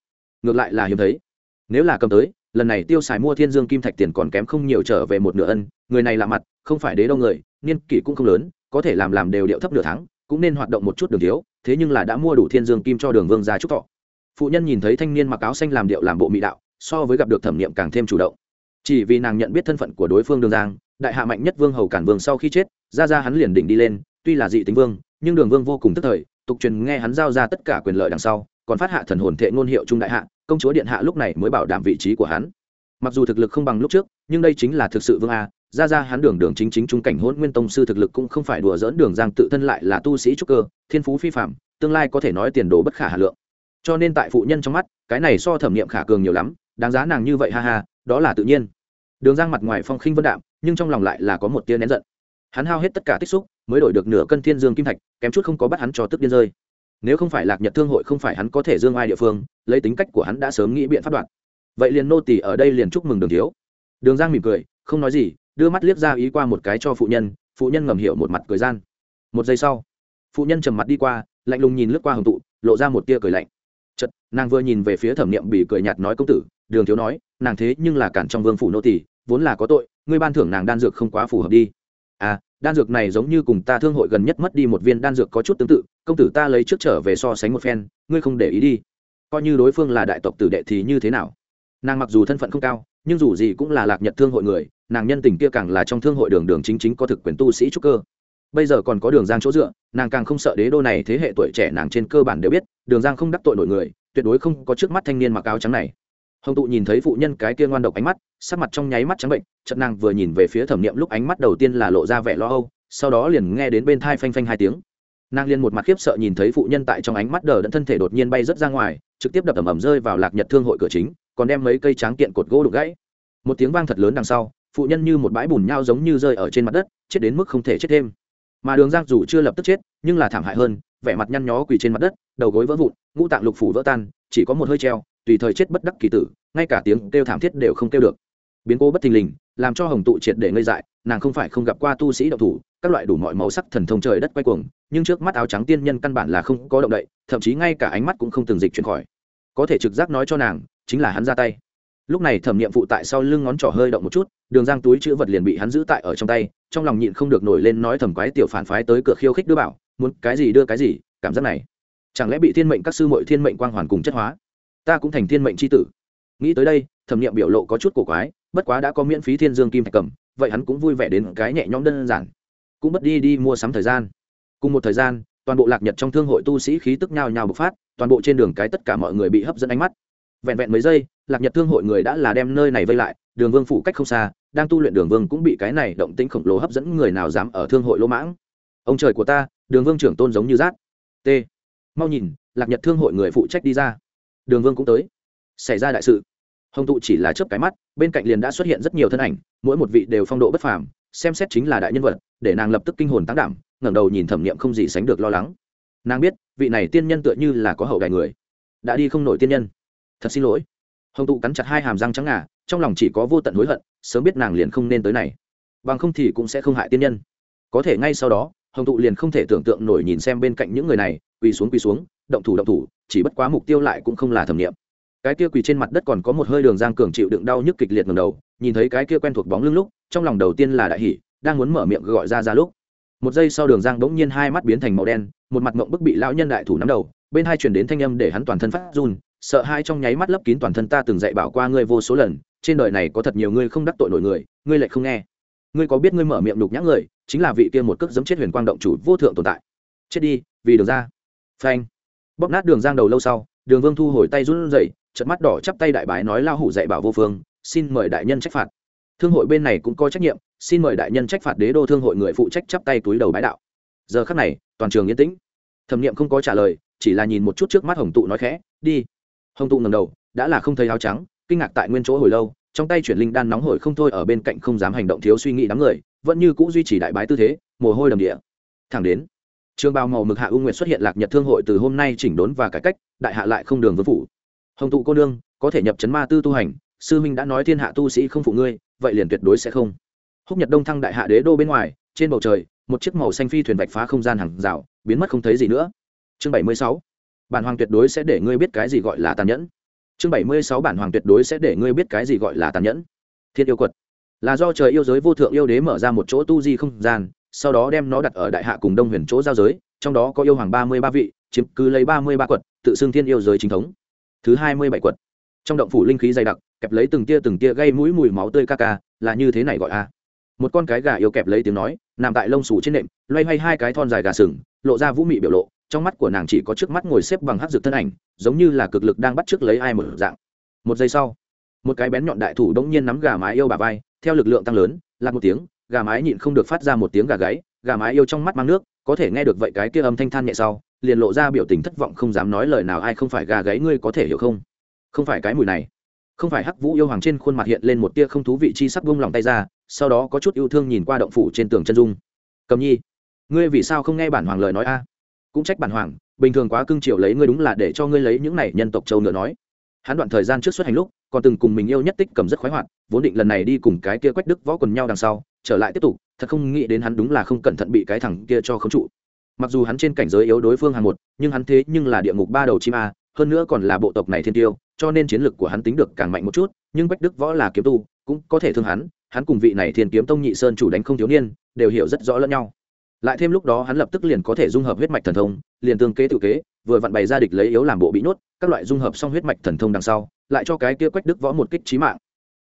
ngược lại là hiếm thấy. Nếu là cầm tới, lần này tiêu xài mua thiên dương kim thạch tiền còn kém không nhiều trở về một nửa ân, người này lạ mặt, không phải đế đâu người, niên kỷ cũng không lớn, có thể làm làm đều điệu thấp nửa tháng, cũng nên hoạt động một chút đường thiếu, thế nhưng là đã mua đủ thiên dương kim cho đường vương ra chúc thọ phụ nhân nhìn thấy thanh niên mặc áo xanh làm điệu làm bộ mỹ đạo, so với gặp được thẩm nghiệm càng thêm chủ động. Chỉ vì nàng nhận biết thân phận của đối phương đường giang, đại hạ mạnh nhất vương hầu cản vương sau khi chết, ra ra hắn liền đỉnh đi lên, tuy là dị tính vương, nhưng đường vương vô cùng tức thời, tục truyền nghe hắn giao ra tất cả quyền lợi đằng sau, còn phát hạ thần hồn thệ ngôn hiệu trung đại hạ, công chúa điện hạ lúc này mới bảo đảm vị trí của hắn. Mặc dù thực lực không bằng lúc trước, nhưng đây chính là thực sự vương a, ra ra hắn đường đường chính chính trung cảnh hôn nguyên tông sư thực lực cũng không phải đùa dỡn đường giang tự thân lại là tu sĩ trúc cơ, thiên phú phi phạm tương lai có thể nói tiền đồ bất khả hà lượng cho nên tại phụ nhân trong mắt, cái này so thẩm nghiệm khả cường nhiều lắm, đáng giá nàng như vậy, ha ha, đó là tự nhiên. Đường giang mặt ngoài phong khinh vân đạm, nhưng trong lòng lại là có một tia nén giận. Hắn hao hết tất cả tích xúc, mới đổi được nửa cân thiên dương kim thạch, kém chút không có bắt hắn cho tức điên rơi. Nếu không phải lạc nhật thương hội không phải hắn có thể dương ai địa phương, lấy tính cách của hắn đã sớm nghĩ biện pháp đoạn. Vậy liền nô tỳ ở đây liền chúc mừng đường thiếu. Đường giang mỉm cười, không nói gì, đưa mắt liếc ra ý qua một cái cho phụ nhân phụ nhân ngầm hiểu một mặt cười gian. Một giây sau, phụ nhân trầm mặt đi qua, lạnh lùng nhìn lướt qua hồng tụ, lộ ra một tia cười lạnh nàng vừa nhìn về phía thẩm niệm bị cười nhạt nói, công tử, đường thiếu nói, nàng thế nhưng là cản trong vương phủ nô tỷ vốn là có tội, ngươi ban thưởng nàng đan dược không quá phù hợp đi. À đan dược này giống như cùng ta thương hội gần nhất mất đi một viên đan dược có chút tương tự, công tử ta lấy trước trở về so sánh một phen, ngươi không để ý đi. Coi như đối phương là đại tộc tử đệ thì như thế nào? Nàng mặc dù thân phận không cao, nhưng dù gì cũng là lạc nhật thương hội người, nàng nhân tình kia càng là trong thương hội đường đường chính chính có thực quyền tu sĩ trúc cơ. Bây giờ còn có đường giang chỗ dựa, nàng càng không sợ đế đô này thế hệ tuổi trẻ nàng trên cơ bản đều biết, đường giang không đắc tội nổi người tuyệt đối không có trước mắt thanh niên mặc áo trắng này. Hồng tụ nhìn thấy phụ nhân cái kia ngoan độc ánh mắt, sắc mặt trong nháy mắt trắng bệnh, chợt nàng vừa nhìn về phía thẩm niệm lúc ánh mắt đầu tiên là lộ ra vẻ lo âu, sau đó liền nghe đến bên thai phanh phanh hai tiếng. Nàng liền một mặt khiếp sợ nhìn thấy phụ nhân tại trong ánh mắt đờ đẫn thân thể đột nhiên bay rớt ra ngoài, trực tiếp đập ầm ầm rơi vào lạc nhật thương hội cửa chính, còn đem mấy cây tráng kiện cột gỗ đục gãy. Một tiếng vang thật lớn đằng sau, phụ nhân như một bãi bùn nhau giống như rơi ở trên mặt đất, chết đến mức không thể chết thêm. Mà đường giang dù chưa lập tức chết, nhưng là thảm hại hơn vẻ mặt nhăn nhó quỳ trên mặt đất, đầu gối vỡ vụn, ngũ tạng lục phủ vỡ tan, chỉ có một hơi treo, tùy thời chết bất đắc kỳ tử, ngay cả tiếng kêu thảm thiết đều không kêu được. Biến cố bất thình lình, làm cho hồng tụ triệt để ngây dại, nàng không phải không gặp qua tu sĩ độc thủ, các loại đủ mọi màu sắc thần thông trời đất quay cuồng, nhưng trước mắt áo trắng tiên nhân căn bản là không có động đậy, thậm chí ngay cả ánh mắt cũng không từng dịch chuyển khỏi. Có thể trực giác nói cho nàng, chính là hắn ra tay. Lúc này thẩm nghiệm phụ tại sau lưng ngón trỏ hơi động một chút, đường giang túi chữ vật liền bị hắn giữ tại ở trong tay, trong lòng nhịn không được nổi lên nói thầm quái tiểu phản phái tới cửa khiêu khích đưa bảo muốn cái gì đưa cái gì, cảm giác này. Chẳng lẽ bị thiên mệnh các sư mội thiên mệnh quang hoàn cùng chất hóa? Ta cũng thành thiên mệnh c h i tử. Nghĩ tới đây, thẩm nghiệm biểu lộ có chút cổ quái, bất quá đã có miễn phí thiên dương kim thạch cầm, vậy hắn cũng vui vẻ đến cái nhẹ nhõm đơn giản. Cũng mất đi đi mua sắm thời gian. Cùng một thời gian, toàn bộ lạc nhật trong thương hội tu sĩ khí tức nhào nhào bộc phát, toàn bộ trên đường cái tất cả mọi người bị hấp dẫn ánh mắt. Vẹn vẹn mấy giây, lạc nhật thương hội người đã là đem nơi này vây lại, đường vương phủ cách không xa, đang tu luyện đường vương cũng bị cái này động tĩnh khổng lồ hấp dẫn người nào dám ở thương hội lỗ mãng. Ông trời của ta đường vương trưởng tôn giống như rát. T. Mau nhìn, lạc nhật thương hội người phụ trách đi ra. Đường vương cũng tới. Xảy ra đại sự. Hồng tụ chỉ là chớp cái mắt, bên cạnh liền đã xuất hiện rất nhiều thân ảnh, mỗi một vị đều phong độ bất phàm, xem xét chính là đại nhân vật, để nàng lập tức kinh hồn tăng đảm, ngẩng đầu nhìn thẩm niệm không gì sánh được lo lắng. Nàng biết, vị này tiên nhân tựa như là có hậu đại người. Đã đi không nổi tiên nhân. Thật xin lỗi. Hồng tụ cắn chặt hai hàm răng trắng ngà, trong lòng chỉ có vô tận hối hận, sớm biết nàng liền không nên tới này. Bằng không thì cũng sẽ không hại tiên nhân. Có thể ngay sau đó hồng tụ liền không thể tưởng tượng nổi nhìn xem bên cạnh những người này, quỳ xuống quỳ xuống, động thủ động thủ, chỉ bất quá mục tiêu lại cũng không là thẩm nghiệm. Cái kia quỳ trên mặt đất còn có một hơi đường giang cường chịu đựng đau nhức kịch liệt ngầm đầu, nhìn thấy cái kia quen thuộc bóng lưng lúc, trong lòng đầu tiên là đại hỷ đang muốn mở miệng gọi ra ra lúc. Một giây sau đường giang bỗng nhiên hai mắt biến thành màu đen, một mặt mộng bức bị lão nhân đại thủ nắm đầu, bên hai chuyển đến thanh âm để hắn toàn thân phát run, sợ hai trong nháy mắt lấp kín toàn thân ta từng dạy bảo qua ngươi vô số lần, trên đời này có thật nhiều ngươi không đắc tội nổi người, ngươi lại không nghe. Ngươi có biết ngươi mở miệng đục nhã người chính là vị kia một cước giấm chết huyền quang động chủ vô thượng tồn tại. Chết đi, vì đường ra. Phanh. Bóp nát đường giang đầu lâu sau, đường vương thu hồi tay run rẩy trận mắt đỏ chắp tay đại bái nói lao hủ dạy bảo vô phương, xin mời đại nhân trách phạt. Thương hội bên này cũng có trách nhiệm, xin mời đại nhân trách phạt đế đô thương hội người phụ trách chắp tay túi đầu bái đạo. Giờ khắc này, toàn trường yên tĩnh. Thẩm nghiệm không có trả lời, chỉ là nhìn một chút trước mắt hồng tụ nói khẽ, đi. Hồng tụ ngầm đầu, đã là không thấy áo trắng, kinh ngạc tại nguyên chỗ hồi lâu trong tay chuyển linh đan nóng hổi không thôi ở bên cạnh không dám hành động thiếu suy nghĩ đám người, vẫn như c ũ duy trì đại bái tư thế, mồ hôi đầm địa. Thẳng đến, trường bào màu mực hạ u nguyệt xuất hiện lạc nhật thương hội từ hôm nay chỉnh đốn và cải cách, đại hạ lại không đường vương phủ. Hồng tụ cô nương, có thể nhập chấn ma tư tu hành, sư minh đã nói thiên hạ tu sĩ không phụ ngươi, vậy liền tuyệt đối sẽ không. Húc nhật đông thăng đại hạ đế đô bên ngoài, trên bầu trời, một chiếc màu xanh phi thuyền vạch phá không gian hàng rào, biến mất không thấy gì nữa. Chương bảy mươi sáu, bản hoàng tuyệt đối sẽ để ngươi biết cái gì gọi là tàn nhẫn chương bảy mươi sáu bản hoàng tuyệt đối sẽ để ngươi biết cái gì gọi là tàn nhẫn. Thiên yêu quật. Là do trời yêu giới vô thượng yêu đế mở ra một chỗ tu di không gian, sau đó đem nó đặt ở đại hạ cùng đông huyền chỗ giao giới, trong đó có yêu hoàng ba mươi ba vị, chiếm cứ lấy ba mươi ba quật, tự xưng thiên yêu giới chính thống. Thứ hai mươi bảy quật. Trong động phủ linh khí dày đặc, kẹp lấy từng tia từng tia gây mũi mùi máu tươi ca ca, là như thế này gọi a. Một con cái gà yêu kẹp lấy tiếng nói, nằm tại lông xù trên nệm, loay hoay hai cái thon dài gà sừng, lộ ra vũ mị biểu lộ trong mắt của nàng chỉ có trước mắt ngồi xếp bằng hát dược thân ảnh, giống như là cực lực đang bắt t r ư ớ c lấy ai mở dạng. Một giây sau, một cái bén nhọn đại thủ đống nhiên nắm gà mái yêu bà vai, theo lực lượng tăng lớn, lạc một tiếng, gà mái nhịn không được phát ra một tiếng gà gáy, gà mái yêu trong mắt mang nước, có thể nghe được vậy cái kia âm thanh than nhẹ sau, liền lộ ra biểu tình thất vọng không dám nói lời nào ai không phải gà gáy ngươi có thể hiểu không? Không phải cái mùi này. Không phải hắc vũ yêu hoàng trên khuôn mặt hiện lên một tia không thú vị chi sắc bung lòng tay ra, sau đó có chút yêu thương nhìn qua động phủ trên tường chân dung. Cầm nhi, ngươi vì sao không nghe bản hoàng lời nói a? Cũng trách bản hoàng, bình thường quá cưng chiều lấy ngươi đúng là để cho ngươi lấy những này nhân tộc châu nữa nói. Hắn đoạn thời gian trước xuất hành lúc, còn từng cùng mình yêu nhất tích cầm rất khoái hoạt, vốn định lần này đi cùng cái kia quách đức võ quần nhau đằng sau, trở lại tiếp tục, thật không nghĩ đến hắn đúng là không cẩn thận bị cái thằng kia cho khống trụ. Mặc dù hắn trên cảnh giới yếu đối phương hàng một, nhưng hắn thế nhưng là địa ngục ba đầu chim a, hơn nữa còn là bộ tộc này thiên tiêu, cho nên chiến lực của hắn tính được càng mạnh một chút, nhưng quách đức võ là kiếm tu, cũng có thể thương hắn hắn cùng vị này thiên kiếm tông nhị sơn chủ đánh không thiếu niên, đều hiểu rất rõ lẫn nhau lại thêm lúc đó hắn lập tức liền có thể dung hợp huyết mạch thần thông, liền tương kế tự kế, vừa vặn bày ra địch lấy yếu làm bộ bị nhốt, các loại dung hợp xong huyết mạch thần thông đằng sau, lại cho cái kia quách đức võ một kích trí mạng.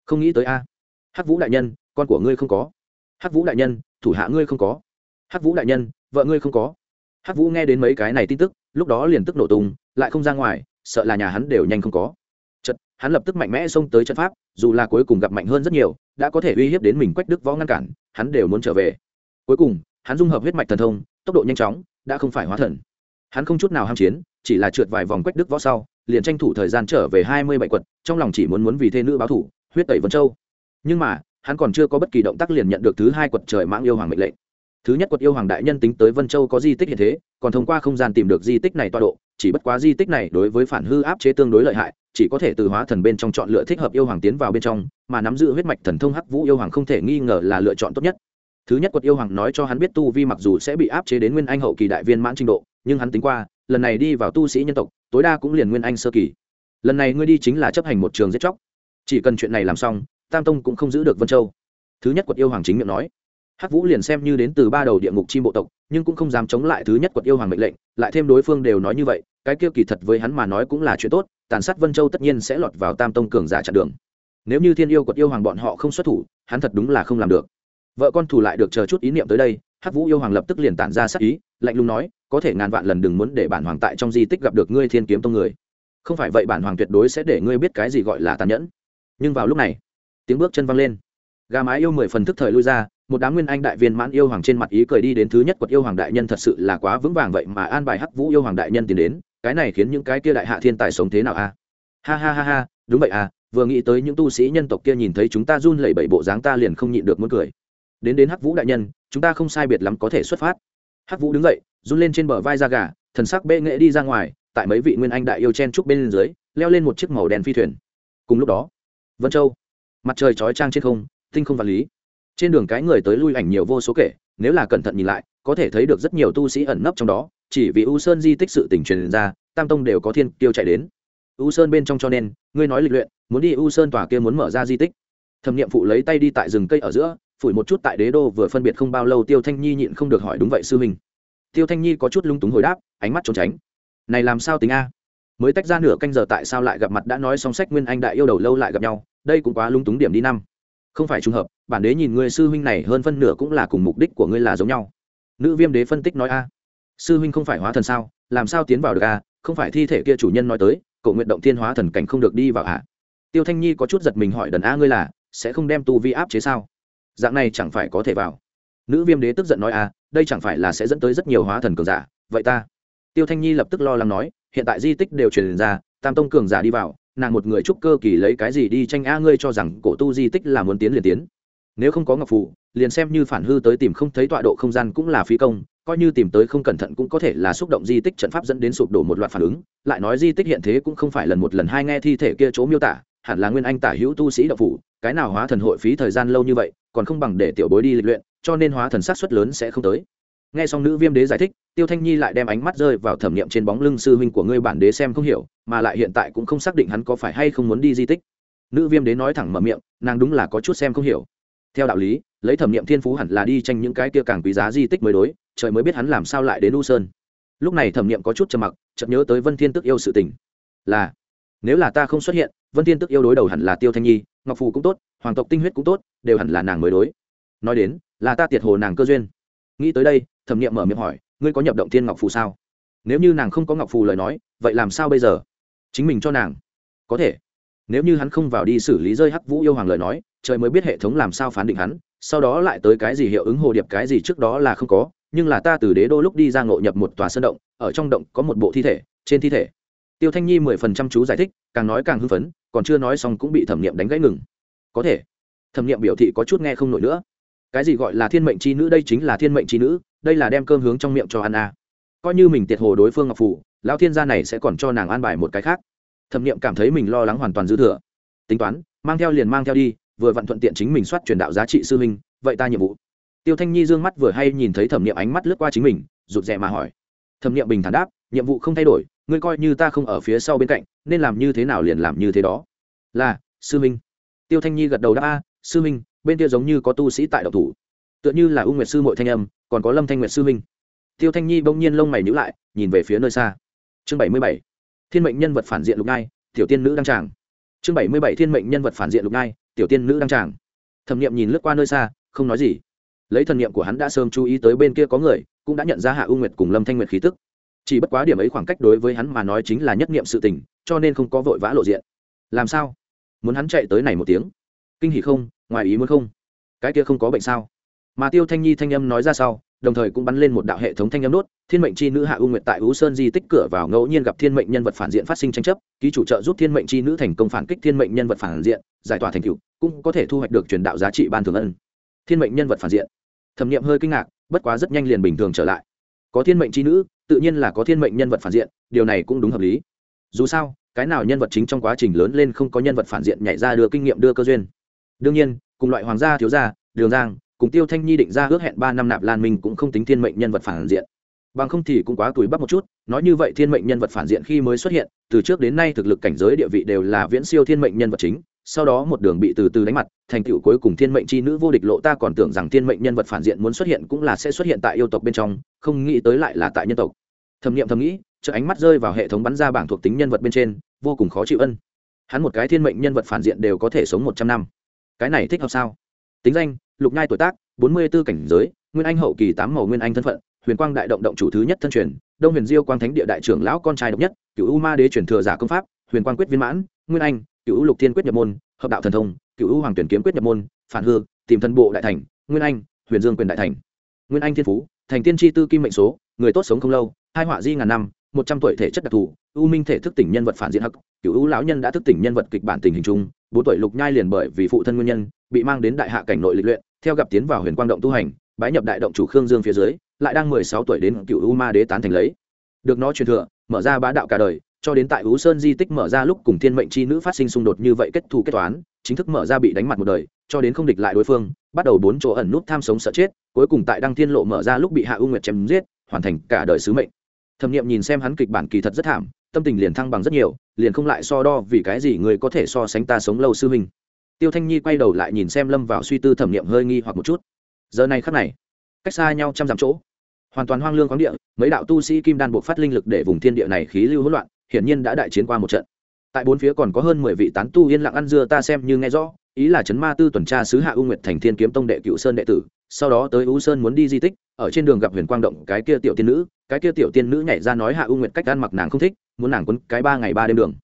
Không nghĩ tới a. Hắc vũ đại nhân, con của ngươi không có. Hắc vũ đại nhân, thủ hạ ngươi không có. Hắc vũ đại nhân, vợ ngươi không có. Hắc vũ nghe đến mấy cái này tin tức, lúc đó liền tức nổ tung, lại không ra ngoài, sợ là nhà hắn đều nhanh không có. Chật hắn lập tức mạnh mẽ xông tới trận pháp, dù là cuối cùng gặp mạnh hơn rất nhiều, đã có thể uy hiếp đến mình quách đức võ ngăn cản, hắn đều muốn trở về. Cuối cùng hắn dung hợp huyết mạch thần thông, tốc độ nhanh chóng, đã không phải hóa thần. Hắn không chút nào ham chiến, chỉ là trượt vài vòng quách đức võ sau, liền tranh thủ thời gian trở về hai mươi bảy quật trong lòng chỉ muốn muốn vì thê nữ báo thủ, huyết tẩy vân châu. Nhưng mà, hắn còn chưa có bất kỳ động tác liền nhận được thứ hai quật trời mãng yêu hoàng mệnh lệnh. Thứ nhất quật yêu hoàng đại nhân tính tới vân châu có di tích hiện thế, còn thông qua không gian tìm được di tích này toa độ, chỉ bất quá di tích này đối với phản hư áp chế tương đối lợi hại, chỉ có thể từ hóa thần bên trong chọn lựa thích hợp yêu hoàng tiến vào bên trong, mà nắm giữ huyết mạch thần thông hắc vũ yêu hoàng không thể nghi ngờ là lựa chọn tốt nhất thứ nhất quật yêu hoàng nói cho hắn biết tu vi mặc dù sẽ bị áp chế đến nguyên anh hậu kỳ đại viên mãn trình độ, nhưng hắn tính qua, lần này đi vào tu sĩ nhân tộc, tối đa cũng liền nguyên anh sơ kỳ. Lần này ngươi đi chính là chấp hành một trường giết chóc. Chỉ cần chuyện này làm xong, tam tông cũng không giữ được vân châu. Thứ nhất quật yêu hoàng chính miệng nói. Hắc vũ liền xem như đến từ ba đầu địa ngục chi bộ tộc, nhưng cũng không dám chống lại thứ nhất quật yêu hoàng mệnh lệnh, lại thêm đối phương đều nói như vậy, cái kia kỳ thật với hắn mà nói cũng là chuyện tốt, tàn sát vân châu tất nhiên sẽ lọt vào tam tông cường giả chặn đường. Nếu như thiên yêu quật yêu hoàng bọn họ không xuất thủ, hắn thật đúng là không làm được vợ con thủ lại được chờ chút ý niệm tới đây, hắc vũ yêu hoàng lập tức liền tản ra sắc ý, lạnh lùng nói, có thể ngàn vạn lần đừng muốn để bản hoàng tại trong di tích gặp được ngươi thiên kiếm tông người. Không phải vậy bản hoàng tuyệt đối sẽ để ngươi biết cái gì gọi là tàn nhẫn. Nhưng vào lúc này, tiếng bước chân văng lên. Gà mái yêu mười phần thức thời lui ra, một đám nguyên anh đại viên mãn yêu hoàng trên mặt ý cười đi đến thứ nhất quật yêu hoàng đại nhân thật sự là quá vững vàng vậy mà an bài hắc vũ yêu hoàng đại nhân tiến đến, cái này khiến những cái kia đại hạ thiên tài sống thế nào a? Ha ha ha ha, đúng vậy à vừa nghĩ tới những tu sĩ nhân tộc kia nhìn thấy chúng ta run lẩy bẩy bộ dáng ta liền không nhịn được muốn cười đến đến hắc vũ đại nhân, chúng ta không sai biệt lắm có thể xuất phát. Hắc vũ đứng dậy, run lên trên bờ vai da gà, thần sắc bệ nghệ đi ra ngoài, tại mấy vị nguyên anh đại yêu chen trúc bên dưới, leo lên một chiếc màu đen phi thuyền. Cùng lúc đó, vân châu, mặt trời chói trang trên không, tinh không vật lý. Trên đường cái người tới lui ảnh nhiều vô số kể, nếu là cẩn thận nhìn lại, có thể thấy được rất nhiều tu sĩ ẩn nấp trong đó, chỉ vì u sơn di tích sự tình truyền ra, tam tông đều có thiên tiêu chạy đến. U sơn bên trong cho nên, ngươi nói lịch luyện, muốn đi u sơn tòa kia muốn mở ra di tích. Thẩm niệm phụ lấy tay đi tại rừng cây ở giữa phủi một chút tại đế đô vừa phân biệt không bao lâu tiêu thanh nhi nhịn không được hỏi đúng vậy sư huynh. Tiêu thanh nhi có chút lung túng hồi đáp, ánh mắt trốn tránh. Này làm sao tính a? Mới tách ra nửa canh giờ tại sao lại gặp mặt đã nói song sách nguyên anh đại yêu đầu lâu lại gặp nhau, đây cũng quá lung túng điểm đi năm. Không phải trùng hợp, bản đế nhìn ngươi sư huynh này hơn phân nửa cũng là cùng mục đích của ngươi là giống nhau. Nữ viêm đế phân tích nói a. Sư huynh không phải hóa thần sao, làm sao tiến vào được a? Không phải thi thể kia chủ nhân nói tới cậu nguyện động thiên hóa thần cảnh không được đi vào ạ tiêu thanh nhi có chút giật mình hỏi đần a ngươi là, sẽ không đem tu vi áp chế sao? Dạng này chẳng phải có thể vào. Nữ viêm đế tức giận nói a đây chẳng phải là sẽ dẫn tới rất nhiều hóa thần cường giả, vậy ta? Tiêu thanh nhi lập tức lo lắng nói, hiện tại di tích đều truyền ra, tam tông cường giả đi vào, nàng một người trúc cơ kỳ lấy cái gì đi tranh a, ngươi cho rằng cổ tu di tích là muốn tiến liền tiến. Nếu không có ngọc phụ liền xem như phản hư tới tìm không thấy tọa độ không gian cũng là phí công, coi như tìm tới không cẩn thận cũng có thể là xúc động di tích trận pháp dẫn đến sụp đổ một loạt phản ứng. Lại nói di tích hiện thế cũng không phải lần một lần hai nghe thi thể kia chỗ miêu tả, hẳn là nguyên anh tả hữu tu sĩ đậu phủ, cái nào hóa thần hội phí thời gian lâu như vậy còn không bằng để tiểu bối đi lịch luyện, cho nên hóa thần sát xuất lớn sẽ không tới. Nghe xong nữ viêm đế giải thích, tiêu thanh nhi lại đem ánh mắt rơi vào thẩm nghiệm trên bóng lưng sư huynh của ngươi bản đế xem không hiểu, mà lại hiện tại cũng không xác định hắn có phải hay không muốn đi di tích. Nữ viêm đế nói thẳng mở miệng, nàng đúng là có chút xem không hiểu. Theo đạo lý, lấy thẩm nghiệm thiên phú hẳn là đi tranh những cái kia càng quý giá di tích mới đối, trời mới biết hắn làm sao lại đến u sơn. Lúc này thẩm nghiệm có chút trầm mặc, chợt nhớ tới vân thiên tức yêu sự tình. Là nếu là ta không xuất hiện, vân thiên tức yêu đối đầu hẳn là tiêu thanh nhi, ngọc phù cũng tốt, hoàng tộc tinh huyết cũng tốt, đều hẳn là nàng mới đối. Nói đến, là ta tiệt hồ nàng cơ duyên. Nghĩ tới đây, thẩm nghiệm mở miệng hỏi, ngươi có nhập động thiên ngọc phù sao? Nếu như nàng không có ngọc phù lời nói, vậy làm sao bây giờ? Chính mình cho nàng. Có thể. Nếu như hắn không vào đi xử lý rơi hắc vũ yêu hoàng lời nói, trời mới biết hệ thống làm sao phán định hắn, sau đó lại tới cái gì hiệu ứng hồ điệp cái gì trước đó là không có, nhưng là ta từ đế đô lúc đi ra ngộ nhập một tòa sơn động, ở trong động có một bộ thi thể, trên thi thể tiêu thanh nhi mười phần trăm chú giải thích, càng nói càng hưng phấn, còn chưa nói xong cũng bị thẩm nghiệm đánh gãy ngừng. Có thể. Thẩm nghiệm biểu thị có chút nghe không nổi nữa. Cái gì gọi là thiên mệnh c h i nữ, đây chính là thiên mệnh c h i nữ, đây là đem cơm hướng trong miệng cho ăn à. coi như mình tiệt hồ đối phương ngọc phủ, lão thiên gia này sẽ còn cho nàng an bài một cái khác. Thẩm nghiệm cảm thấy mình lo lắng hoàn toàn dư thừa. Tính toán, mang theo liền mang theo đi, vừa vặn thuận tiện chính mình soát truyền đạo giá trị sư huynh, vậy ta nhiệm vụ. Tiêu thanh nhi d ư ơ n g mắt vừa hay nhìn thấy thẩm nghiệm ánh mắt lướt qua chính mình, rụt rè mà hỏi. Thẩm nghiệm bình thản đáp, nhiệm vụ không thay đổi ngươi coi như ta không ở phía sau bên cạnh nên làm như thế nào liền làm như thế đó? Là sư minh. tiêu thanh nhi gật đầu đáp a sư minh, bên kia giống như có tu sĩ tại độc thủ. Tựa như là u nguyệt sư mội thanh âm còn có lâm thanh nguyệt sư minh. tiêu thanh nhi bỗng nhiên lông mày nhữ lại nhìn về phía nơi xa. Chương bảy mươi bảy. Thiên mệnh nhân vật phản diện lục ngai tiểu tiên nữ đăng tràng. Chương bảy mươi bảy thiên mệnh nhân vật phản diện lục ngai tiểu tiên nữ đăng tràng. Thẩm nghiệm nhìn lướt qua nơi xa không nói gì. Lấy thần nghiệm của hắn đã sớm chú ý tới bên kia có người cũng đã nhận ra hạ u nguyệt cùng lâm thanh nguyệt khí tức chỉ bất quá điểm ấy khoảng cách đối với hắn mà nói chính là nhất nghiệm sự tình, cho nên không có vội vã lộ diện. Làm sao? Muốn hắn chạy tới này một tiếng? Kinh hỉ không? Ngoài ý muốn không? Cái kia không có bệnh sao? Mà tiêu thanh nhi thanh âm nói ra sau, đồng thời cũng bắn lên một đạo hệ thống thanh âm đốt, thiên mệnh c h i nữ hạ u nguyện tại ú sơn di tích cửa vào ngẫu nhiên gặp thiên mệnh nhân vật phản diện phát sinh tranh chấp, ký chủ trợ giúp thiên mệnh c h i nữ thành công phản kích thiên mệnh nhân vật phản diện, giải tỏa thành cựu cũng có thể thu hoạch được truyền đạo giá trị ban thường ân. Thiên mệnh nhân vật phản diện. Thẩm nghiệm hơi kinh ngạc, bất quá rất nhanh liền bình thường trở lại có thiên mệnh c h i nữ, tự nhiên là có thiên mệnh nhân vật phản diện, điều này cũng đúng hợp lý. Dù sao, cái nào nhân vật chính trong quá trình lớn lên không có nhân vật phản diện nhảy ra đưa kinh nghiệm, đưa cơ duyên. Đương nhiên, cùng loại hoàng gia, thiếu gia, đường giang, cùng tiêu thanh nhi định ra ước hẹn ba năm nạp lan minh cũng không tính thiên mệnh nhân vật phản diện. Bằng không thì cũng quá tuổi bắp một chút, nói như vậy thiên mệnh nhân vật phản diện khi mới xuất hiện, từ trước đến nay thực lực cảnh giới địa vị đều là viễn siêu thiên mệnh nhân vật chính sau đó một đường bị từ từ đánh mặt, thành tựu cuối cùng thiên mệnh c h i nữ vô địch lộ, ta còn tưởng rằng thiên mệnh nhân vật phản diện muốn xuất hiện cũng là sẽ xuất hiện tại yêu tộc bên trong, không nghĩ tới lại là tại nhân tộc. Thẩm n i ệ m thầm nghĩ chợ ánh mắt rơi vào hệ thống bắn ra bảng thuộc tính nhân vật bên trên, vô cùng khó chịu ân. Hắn một cái thiên mệnh nhân vật phản diện đều có thể sống một trăm năm. Cái này thích hợp sao? Tính danh, lục nhai tuổi tác, bốn mươi b ố cảnh giới, nguyên anh hậu kỳ tám màu nguyên anh thân phận, huyền quang đại động động chủ thứ nhất thân truyền, đông huyền diêu quang thánh địa đại trưởng lão con trai độc nhất cựu u ma đế truyền thừa giả công pháp, huyền quang quyết viên mãn, nguyên anh cựu lục thiên quyết nhập môn, hợp đạo thần thông cựu hoàng tuyển kiếm quyết nhập môn, phản hư, tìm thân bộ đại thành, nguyên anh, huyền dương quyền đại thành. Nguyên anh thiên phú, thành tiên tri tư kim mệnh số, người tốt sống không lâu, hai họa di ngàn năm, một trăm tuổi thể chất đặc thù, u minh thể thức tỉnh nhân vật phản diện hắc cựu u lão nhân đã thức tỉnh nhân vật kịch bản tình hình chung, bốn tuổi lục nhai liền bởi vì phụ thân nguyên nhân, bị mang đến đại hạ cảnh nội lịch luyện, theo gặp tiến vào huyền quang động tu hành, bái nhập đại động chủ khương dương phía dưới, lại đang mười sáu tuổi đến cựu u ma đế tán thành lấy. Được nó truyền thừa, mở ra bá đạo cả đời cho đến tại ú sơn di tích mở ra lúc cùng thiên mệnh chi nữ phát sinh xung đột như vậy kết thù kết toán, chính thức mở ra bị đánh mặt một đời, cho đến không địch lại đối phương, bắt đầu bốn chỗ ẩn nút tham sống sợ chết, cuối cùng tại đăng thiên lộ mở ra lúc bị hạ u nguyệt chém giết, hoàn thành cả đời sứ mệnh. Thẩm nghiệm nhìn xem hắn kịch bản kỳ thật rất thảm, tâm tình liền thăng bằng rất nhiều, liền không lại so đo vì cái gì người có thể so sánh ta sống lâu sư huynh. Tiêu thanh nhi quay đầu lại nhìn xem lâm vào suy tư thẩm nghiệm hơi nghi hoặc một chút. Giờ này khắc này, cách xa nhau trăm dặm chỗ, hoàn toàn hoang lương khoáng địa, mấy đạo tu sĩ kim đan buộc phát linh lực để vùng thiên địa này khí lưu hỗn loạn hiển nhiên đã đại chiến qua một trận. Tại bốn phía còn có hơn mười vị tán tu yên lặng ăn dưa ta xem như nghe rõ, ý là chấn ma tư tuần tra sứ hạ u nguyệt thành thiên kiếm tông đệ cựu sơn đệ tử, sau đó tới u sơn muốn đi di tích, ở trên đường gặp huyền quang động cái kia tiểu tiên nữ, cái kia tiểu tiên nữ nhảy ra nói hạ u nguyệt cách ăn mặc nàng không thích, muốn nàng quấn cái ba ngày ba đêm đường.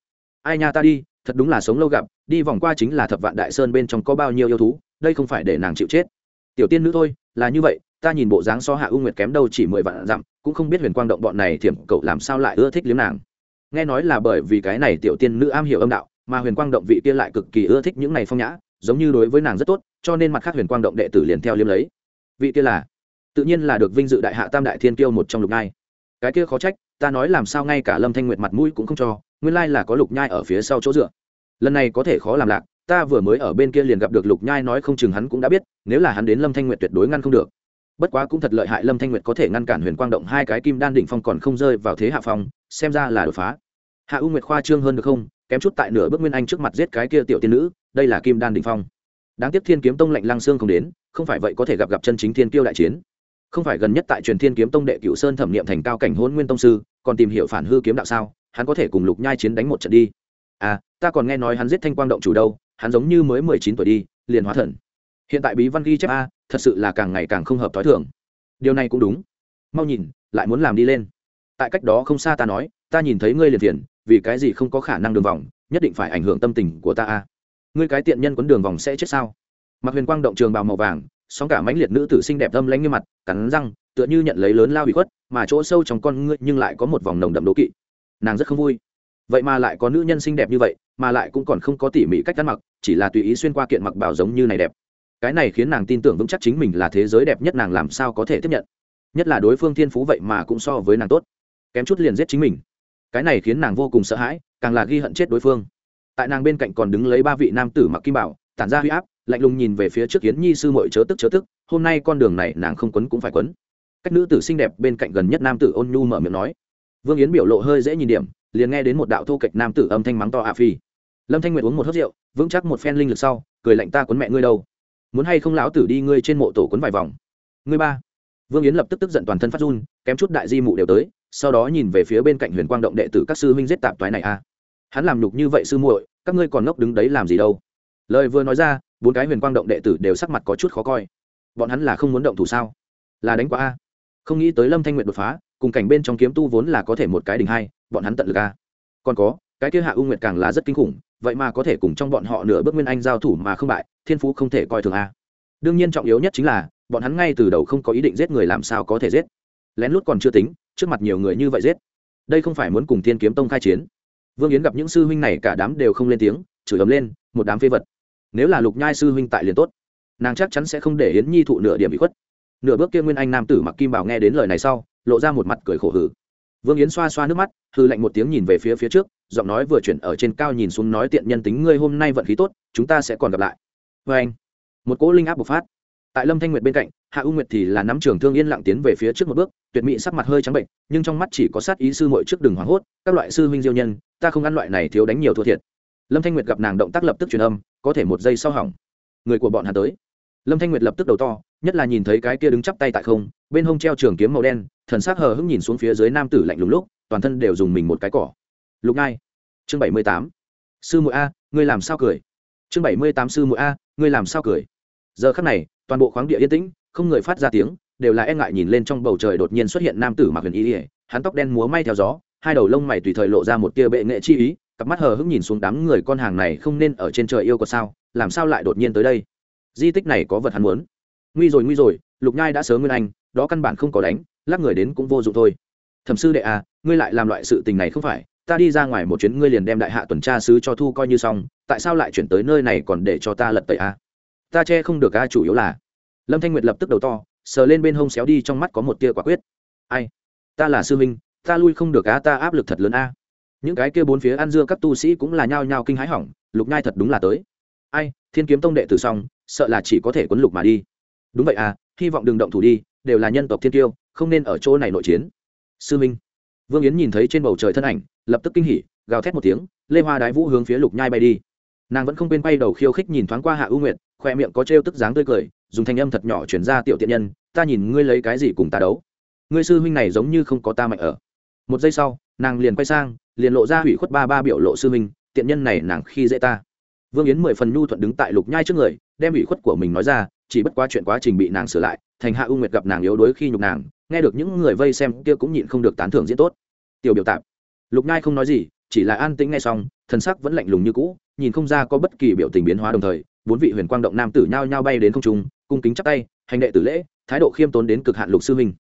Ai nha ta đi, thật đúng là sống lâu gặp, đi vòng qua chính là thập vạn đại sơn bên trong có bao nhiêu yêu thú, đây không phải để nàng chịu chết. Tiểu tiên nữ thôi, là như vậy, ta nhìn bộ dáng so hạ u nguyệt kém đâu chỉ mười vạn dặm, cũng không biết huyền quang động bọn này thiểm cậu làm sao lại ưa thích liếm nàng nghe nói là bởi vì cái này tiểu tiên nữ am hiểu âm đạo, mà huyền quang động vị kia lại cực kỳ ưa thích những này phong nhã, giống như đối với nàng rất tốt, cho nên mặt khác huyền quang động đệ tử liền theo liêm lấy. Vị kia là, tự nhiên là được vinh dự đại hạ tam đại thiên kiêu một trong lục nhai. Cái kia khó trách, ta nói làm sao ngay cả lâm thanh nguyệt mặt mũi cũng không cho, nguyên lai là có lục nhai ở phía sau chỗ dựa. Lần này có thể khó làm lạc, ta vừa mới ở bên kia liền gặp được lục nhai nói không chừng hắn cũng đã biết, nếu là hắn đến lâm thanh nguyệt tuyệt đối ngăn không được. Bất quá cũng thật lợi hại lâm thanh nguyệt có thể ngăn cản huyền quang động hai cái kim đan đỉnh phong còn không rơi vào thế hạ phong, xem ra là đột phá hạ u nguyệt khoa trương hơn được không? Kém chút tại nửa bước nguyên anh trước mặt giết cái kia tiểu tiên nữ, đây là kim đan đỉnh phong. Đáng tiếc thiên kiếm tông lệnh lăng xương không đến, không phải vậy có thể gặp gặp chân chính thiên kiêu đại chiến. Không phải gần nhất tại truyền thiên kiếm tông đệ cựu sơn thẩm nghiệm thành cao cảnh hôn nguyên tông sư, còn tìm hiểu phản hư kiếm đạo sao, hắn có thể cùng lục nhai chiến đánh một trận đi. À ta còn nghe nói hắn giết thanh quang động chủ đâu, hắn giống như mới mười chín tuổi đi, liền hóa thần. Hiện tại bí văn ghi chép a, thật sự là càng ngày càng không hợp t h o i thường. Điều này cũng đúng. Mau nhìn, lại muốn làm đi lên. Tại cách đó không xa ta nói, ta nhìn thấy ngươi liền tiền vì cái gì không có khả năng đường vòng, nhất định phải ảnh hưởng tâm tình của ta a. Ngươi cái tiện nhân quấn đường vòng sẽ chết sao? Mặc huyền quang động trường bào màu vàng, sóng cả mãnh liệt nữ tử xinh đẹp âm lãnh như mặt, cắn răng, tựa như nhận lấy lớn lao bị khuất, mà chỗ sâu trong con ngươi nhưng lại có một vòng nồng đậm đố kỵ. Nàng rất không vui. Vậy mà lại có nữ nhân xinh đẹp như vậy, mà lại cũng còn không có tỉ mỉ cách ăn mặc, chỉ là tùy ý xuyên qua kiện mặc bảo giống như này đẹp. Cái này khiến nàng tin tưởng vững chắc chính mình là thế giới đẹp nhất nàng làm sao có thể tiếp nhận. Nhất là đối phương thiên phú vậy mà cũng so với nàng tốt. Kém chút liền giết chính mình cái này khiến nàng vô cùng sợ hãi, càng là ghi hận chết đối phương. Tại nàng bên cạnh còn đứng lấy ba vị nam tử mặc kim bảo, tản ra huy áp, lạnh lùng nhìn về phía trước kiến nhi sư mội chớ tức chớ tức, hôm nay con đường này nàng không quấn cũng phải quấn. Cách nữ tử xinh đẹp bên cạnh gần nhất nam tử ôn nhu mở miệng nói. Vương yến biểu lộ hơi dễ nhìn điểm, liền nghe đến một đạo thu kịch nam tử âm thanh mắng to ạ phi. Lâm thanh nguyệt uống một hớt rượu, vững chắc một phen linh lực sau, cười lạnh ta quấn mẹ ngươi đâu. Muốn hay không lão tử đi ngươi trên mộ tổ quấn vài vòng. Ngươi ba. Vương yến lập tức tức giận toàn thân phát run, kém chút đại di mụ đều tới sau đó nhìn về phía bên cạnh huyền quang động đệ tử các sư huynh giết tạp toái này a. À. hắn làm nhục như vậy sư muội, các ngươi còn ngốc đứng đấy làm gì đâu? Lời vừa nói ra, bốn cái huyền quang động đệ tử đều sắc mặt có chút khó coi. Bọn hắn là không muốn động thủ sao? Là đánh quá a. Không nghĩ tới lâm thanh nguyện đột phá, cùng cảnh bên trong kiếm tu vốn là có thể một cái đỉnh hai, bọn hắn tận lực a. Còn có, cái kia hạ u nguyệt càng là rất kinh khủng, vậy mà có thể cùng trong bọn họ nửa bước nguyên anh giao thủ mà không bại, thiên phú không thể coi thường a. Đương nhiên trọng yếu nhất chính là, bọn hắn ngay từ đầu không có ý định giết người làm sao có thể giết. Lén lút còn chưa tính trước mặt nhiều người như vậy giết. Đây không phải muốn cùng thiên kiếm tông khai chiến. Vương yến gặp những sư huynh này cả đám đều không lên tiếng, chửi ấm lên, một đám phế vật. Nếu là lục nhai sư huynh tại liền tốt. Nàng chắc chắn sẽ không để yến nhi thụ nửa điểm bị khuất. Nửa bước kia nguyên anh nam tử mặc kim bảo nghe đến lời này sau, lộ ra một mặt cười khổ hử. Vương yến xoa xoa nước mắt hư lạnh một tiếng nhìn về phía phía trước, giọng nói vừa chuyển ở trên cao nhìn xuống nói tiện nhân tính ngươi hôm nay vận khí tốt, chúng ta sẽ còn gặp lại. Vê anh, một cỗ linh áp bộc phát. Tại lâm thanh nguyệt bên cạnh, hạ u nguyệt thì là nắm trường thương yên lặng tiến về phía trước một bước tuyệt mỹ sắc mặt hơi trắng bệnh, nhưng trong mắt chỉ có sát ý sư mội trước đường hoảng hốt, các loại sư huynh diêu nhân, ta không ăn loại này thiếu đánh nhiều thua thiệt. Lâm thanh nguyệt gặp nàng động tác lập tức truyền âm, có thể một giây sau hỏng. Người của bọn hà tới. Lâm thanh nguyệt lập tức đầu to, nhất là nhìn thấy cái kia đứng chắp tay tại không, bên hông treo trường kiếm màu đen, thần s ắ c hờ hững nhìn xuống phía dưới nam tử lạnh lùng lúc, toàn thân đều dùng mình một cái cỏ. Lục ngai. Chương bảy mươi tám. Sư mũi a, ngươi làm sao cười? Chương bảy mươi tám sư mũi a, ngươi làm sao cười? Giờ khắc này, toàn bộ khoáng địa yên tĩnh, không người phát ra tiếng đều là e ngại nhìn lên trong bầu trời đột nhiên xuất hiện nam tử mặc huyền y. ỉa hắn tóc đen múa may theo gió, hai đầu lông mày tùy thời lộ ra một tia bệ nghệ chi ý, cặp mắt hờ hững nhìn xuống đám người con hàng này không nên ở trên trời yêu có sao, làm sao lại đột nhiên tới đây di tích này có vật hắn muốn nguy rồi nguy rồi, lục nhai đã sớm nguyên anh, đó căn bản không có đánh, lắc người đến cũng vô dụng thôi thẩm sư đệ à ngươi lại làm loại sự tình này không phải, ta đi ra ngoài một chuyến ngươi liền đem đại hạ tuần tra sứ cho thu coi như xong, tại sao lại chuyển tới nơi này còn để cho ta lật tẩy à? ta che không được a chủ yếu là lâm thanh nguyệt lập tức đầu to sờ lên bên hông xéo đi trong mắt có một tia quả quyết. Ai? Ta là sư minh ta lui không được á, ta áp lực thật lớn a những cái kia bốn phía ăn dưa các tu sĩ cũng là nhao nhao kinh hãi hỏng, lục nhai thật đúng là tới. Ai, thiên kiếm tông đệ tử xong, sợ là chỉ có thể quấn lục mà đi. Đúng vậy à hy vọng đừng động thủ đi, đều là nhân tộc thiên tiêu không nên ở chỗ này nội chiến. Sư minh. Vương yến nhìn thấy trên bầu trời thân ảnh, lập tức kinh hỉ, gào thét một tiếng, lê hoa đái vũ hướng phía lục nhai bay đi. Nàng vẫn không quên bay đầu khiêu khích nhìn thoáng qua hạ ưu nguyệt, khoe miệng có trêu tức dáng tươi cười dùng thanh âm thật nhỏ chuyển ra tiểu tiện nhân, ta nhìn ngươi lấy cái gì cùng ta đấu? Ngươi sư huynh này giống như không có ta mạnh ở. Một giây sau, nàng liền quay sang, liền lộ ra hủy khuất ba ba biểu lộ sư huynh, tiện nhân này nàng khi dễ ta. Vương yến mười phần nhu thuận đứng tại lục nhai trước người, đem ủy khuất của mình nói ra, chỉ bất quá chuyện quá trình bị nàng sửa lại, thành hạ u nguyệt gặp nàng yếu đuối khi nhục nàng, nghe được những người vây xem kia cũng nhịn không được tán thưởng diễn tốt. Tiểu biểu tạp, lục nhai không nói gì, chỉ là an tĩnh nghe xong, thần sắc vẫn lạnh lùng như cũ, nhìn không ra có bất kỳ biểu tình biến hóa đồng thời, bốn vị huyền quang động nam tử nhao nhao bay đến không trung cung kính chắp tay, hành đệ tử lễ, thái độ khiêm tốn đến cực hạn lục sư huynh.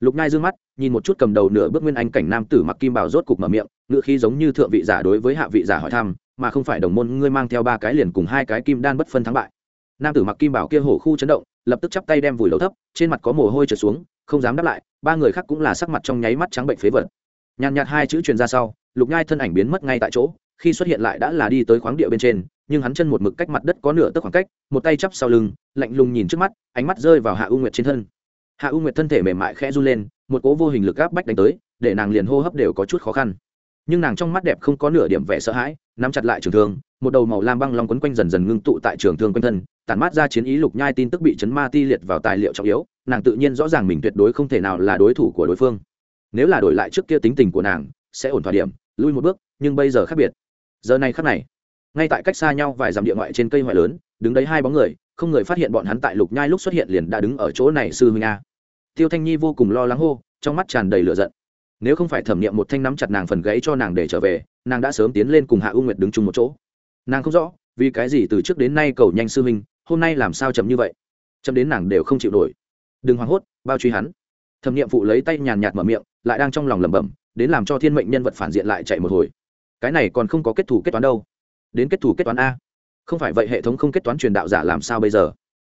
Lục nhai dương mắt, nhìn một chút cầm đầu nửa bước nguyên anh cảnh nam tử mặc kim bảo rốt cục mở miệng ngựa khí giống như thượng vị giả đối với hạ vị giả hỏi thăm, mà không phải đồng môn, ngươi mang theo ba cái liền cùng hai cái kim đan bất phân thắng bại. Nam tử mặc kim bảo kia hổ khu chấn động, lập tức chắp tay đem vùi đầu thấp, trên mặt có mồ hôi trở xuống, không dám đáp lại, ba người khác cũng là sắc mặt trong nháy mắt trắng bệnh phế vật. Nhàn nhạt hai chữ truyền ra sau, lục nhai thân ảnh biến mất ngay tại chỗ, khi xuất hiện lại đã là đi tới khoáng địa bên trên nhưng hắn chân một mực cách mặt đất có nửa tấc khoảng cách, một tay chắp sau lưng, lạnh lùng nhìn trước mắt, ánh mắt rơi vào hạ u nguyệt trên thân. Hạ u nguyệt thân thể mềm mại khẽ run lên, một cố vô hình lực áp bách đánh tới, để nàng liền hô hấp đều có chút khó khăn. Nhưng nàng trong mắt đẹp không có nửa điểm vẻ sợ hãi, nắm chặt lại trường thương, một đầu màu lam băng long quấn quanh dần dần ngưng tụ tại trường thương quanh thân, tản mát ra chiến ý lục nhai tin tức bị chấn ma ti liệt vào tài liệu trọng yếu, nàng tự nhiên rõ ràng mình tuyệt đối không thể nào là đối thủ của đối phương. Nếu là đổi lại trước kia tính tình của nàng, sẽ ổn thỏa điểm, lui một bước, nhưng bây giờ khác biệt. Giờ này khác này ngay tại cách xa nhau vài dặm địa ngoại trên cây ngoại lớn, đứng đấy hai bóng người, không người phát hiện bọn hắn tại lục nhai lúc xuất hiện liền đã đứng ở chỗ này sư huynh a. Tiêu thanh nhi vô cùng lo lắng hô, trong mắt tràn đầy lửa giận. Nếu không phải thẩm nghiệm một thanh nắm chặt nàng phần gãy cho nàng để trở về, nàng đã sớm tiến lên cùng hạ u nguyệt đứng chung một chỗ. Nàng không rõ, vì cái gì từ trước đến nay cầu nhanh sư huynh, hôm nay làm sao chậm như vậy? Chậm đến nàng đều không chịu nổi. Đừng hoảng hốt, bao truy hắn. Thẩm nghiệm phụ lấy tay nhàn nhạt mở miệng, lại đang trong lòng lẩm bẩm, đến làm cho thiên mệnh nhân vật phản diện lại chạy một hồi. Cái này còn không có kết thủ kết toán đâu đến kết thủ kết toán a. Không phải vậy hệ thống không kết toán truyền đạo giả làm sao bây giờ?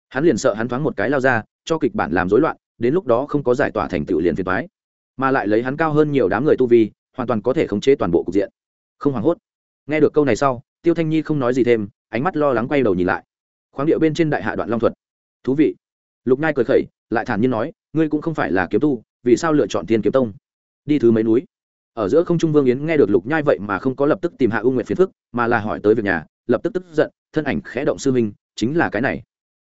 Hắn liền sợ hắn thoáng một cái lao ra, cho kịch bản làm rối loạn, đến lúc đó không có giải tỏa thành tựu liền phiền thoái mà lại lấy hắn cao hơn nhiều đám người tu vi, hoàn toàn có thể khống chế toàn bộ cục diện. Không hoảng hốt. Nghe được câu này sau, tiêu thanh nhi không nói gì thêm, ánh mắt lo lắng quay đầu nhìn lại. Khoáng điệu bên trên đại hạ đoạn long thuật. Thú vị. Lục nhai cười khẩy, lại thản nhiên nói, ngươi cũng không phải là kiếm tu, vì sao lựa chọn thiên kiếm tông? Đi thứ mấy núi? Ở giữa không trung vương yến nghe được lục nhai vậy mà không có lập tức tìm hạ u nguyệt phiền phức, mà là hỏi tới việc nhà, lập tức tức giận, thân ảnh khẽ động sư minh chính là cái này.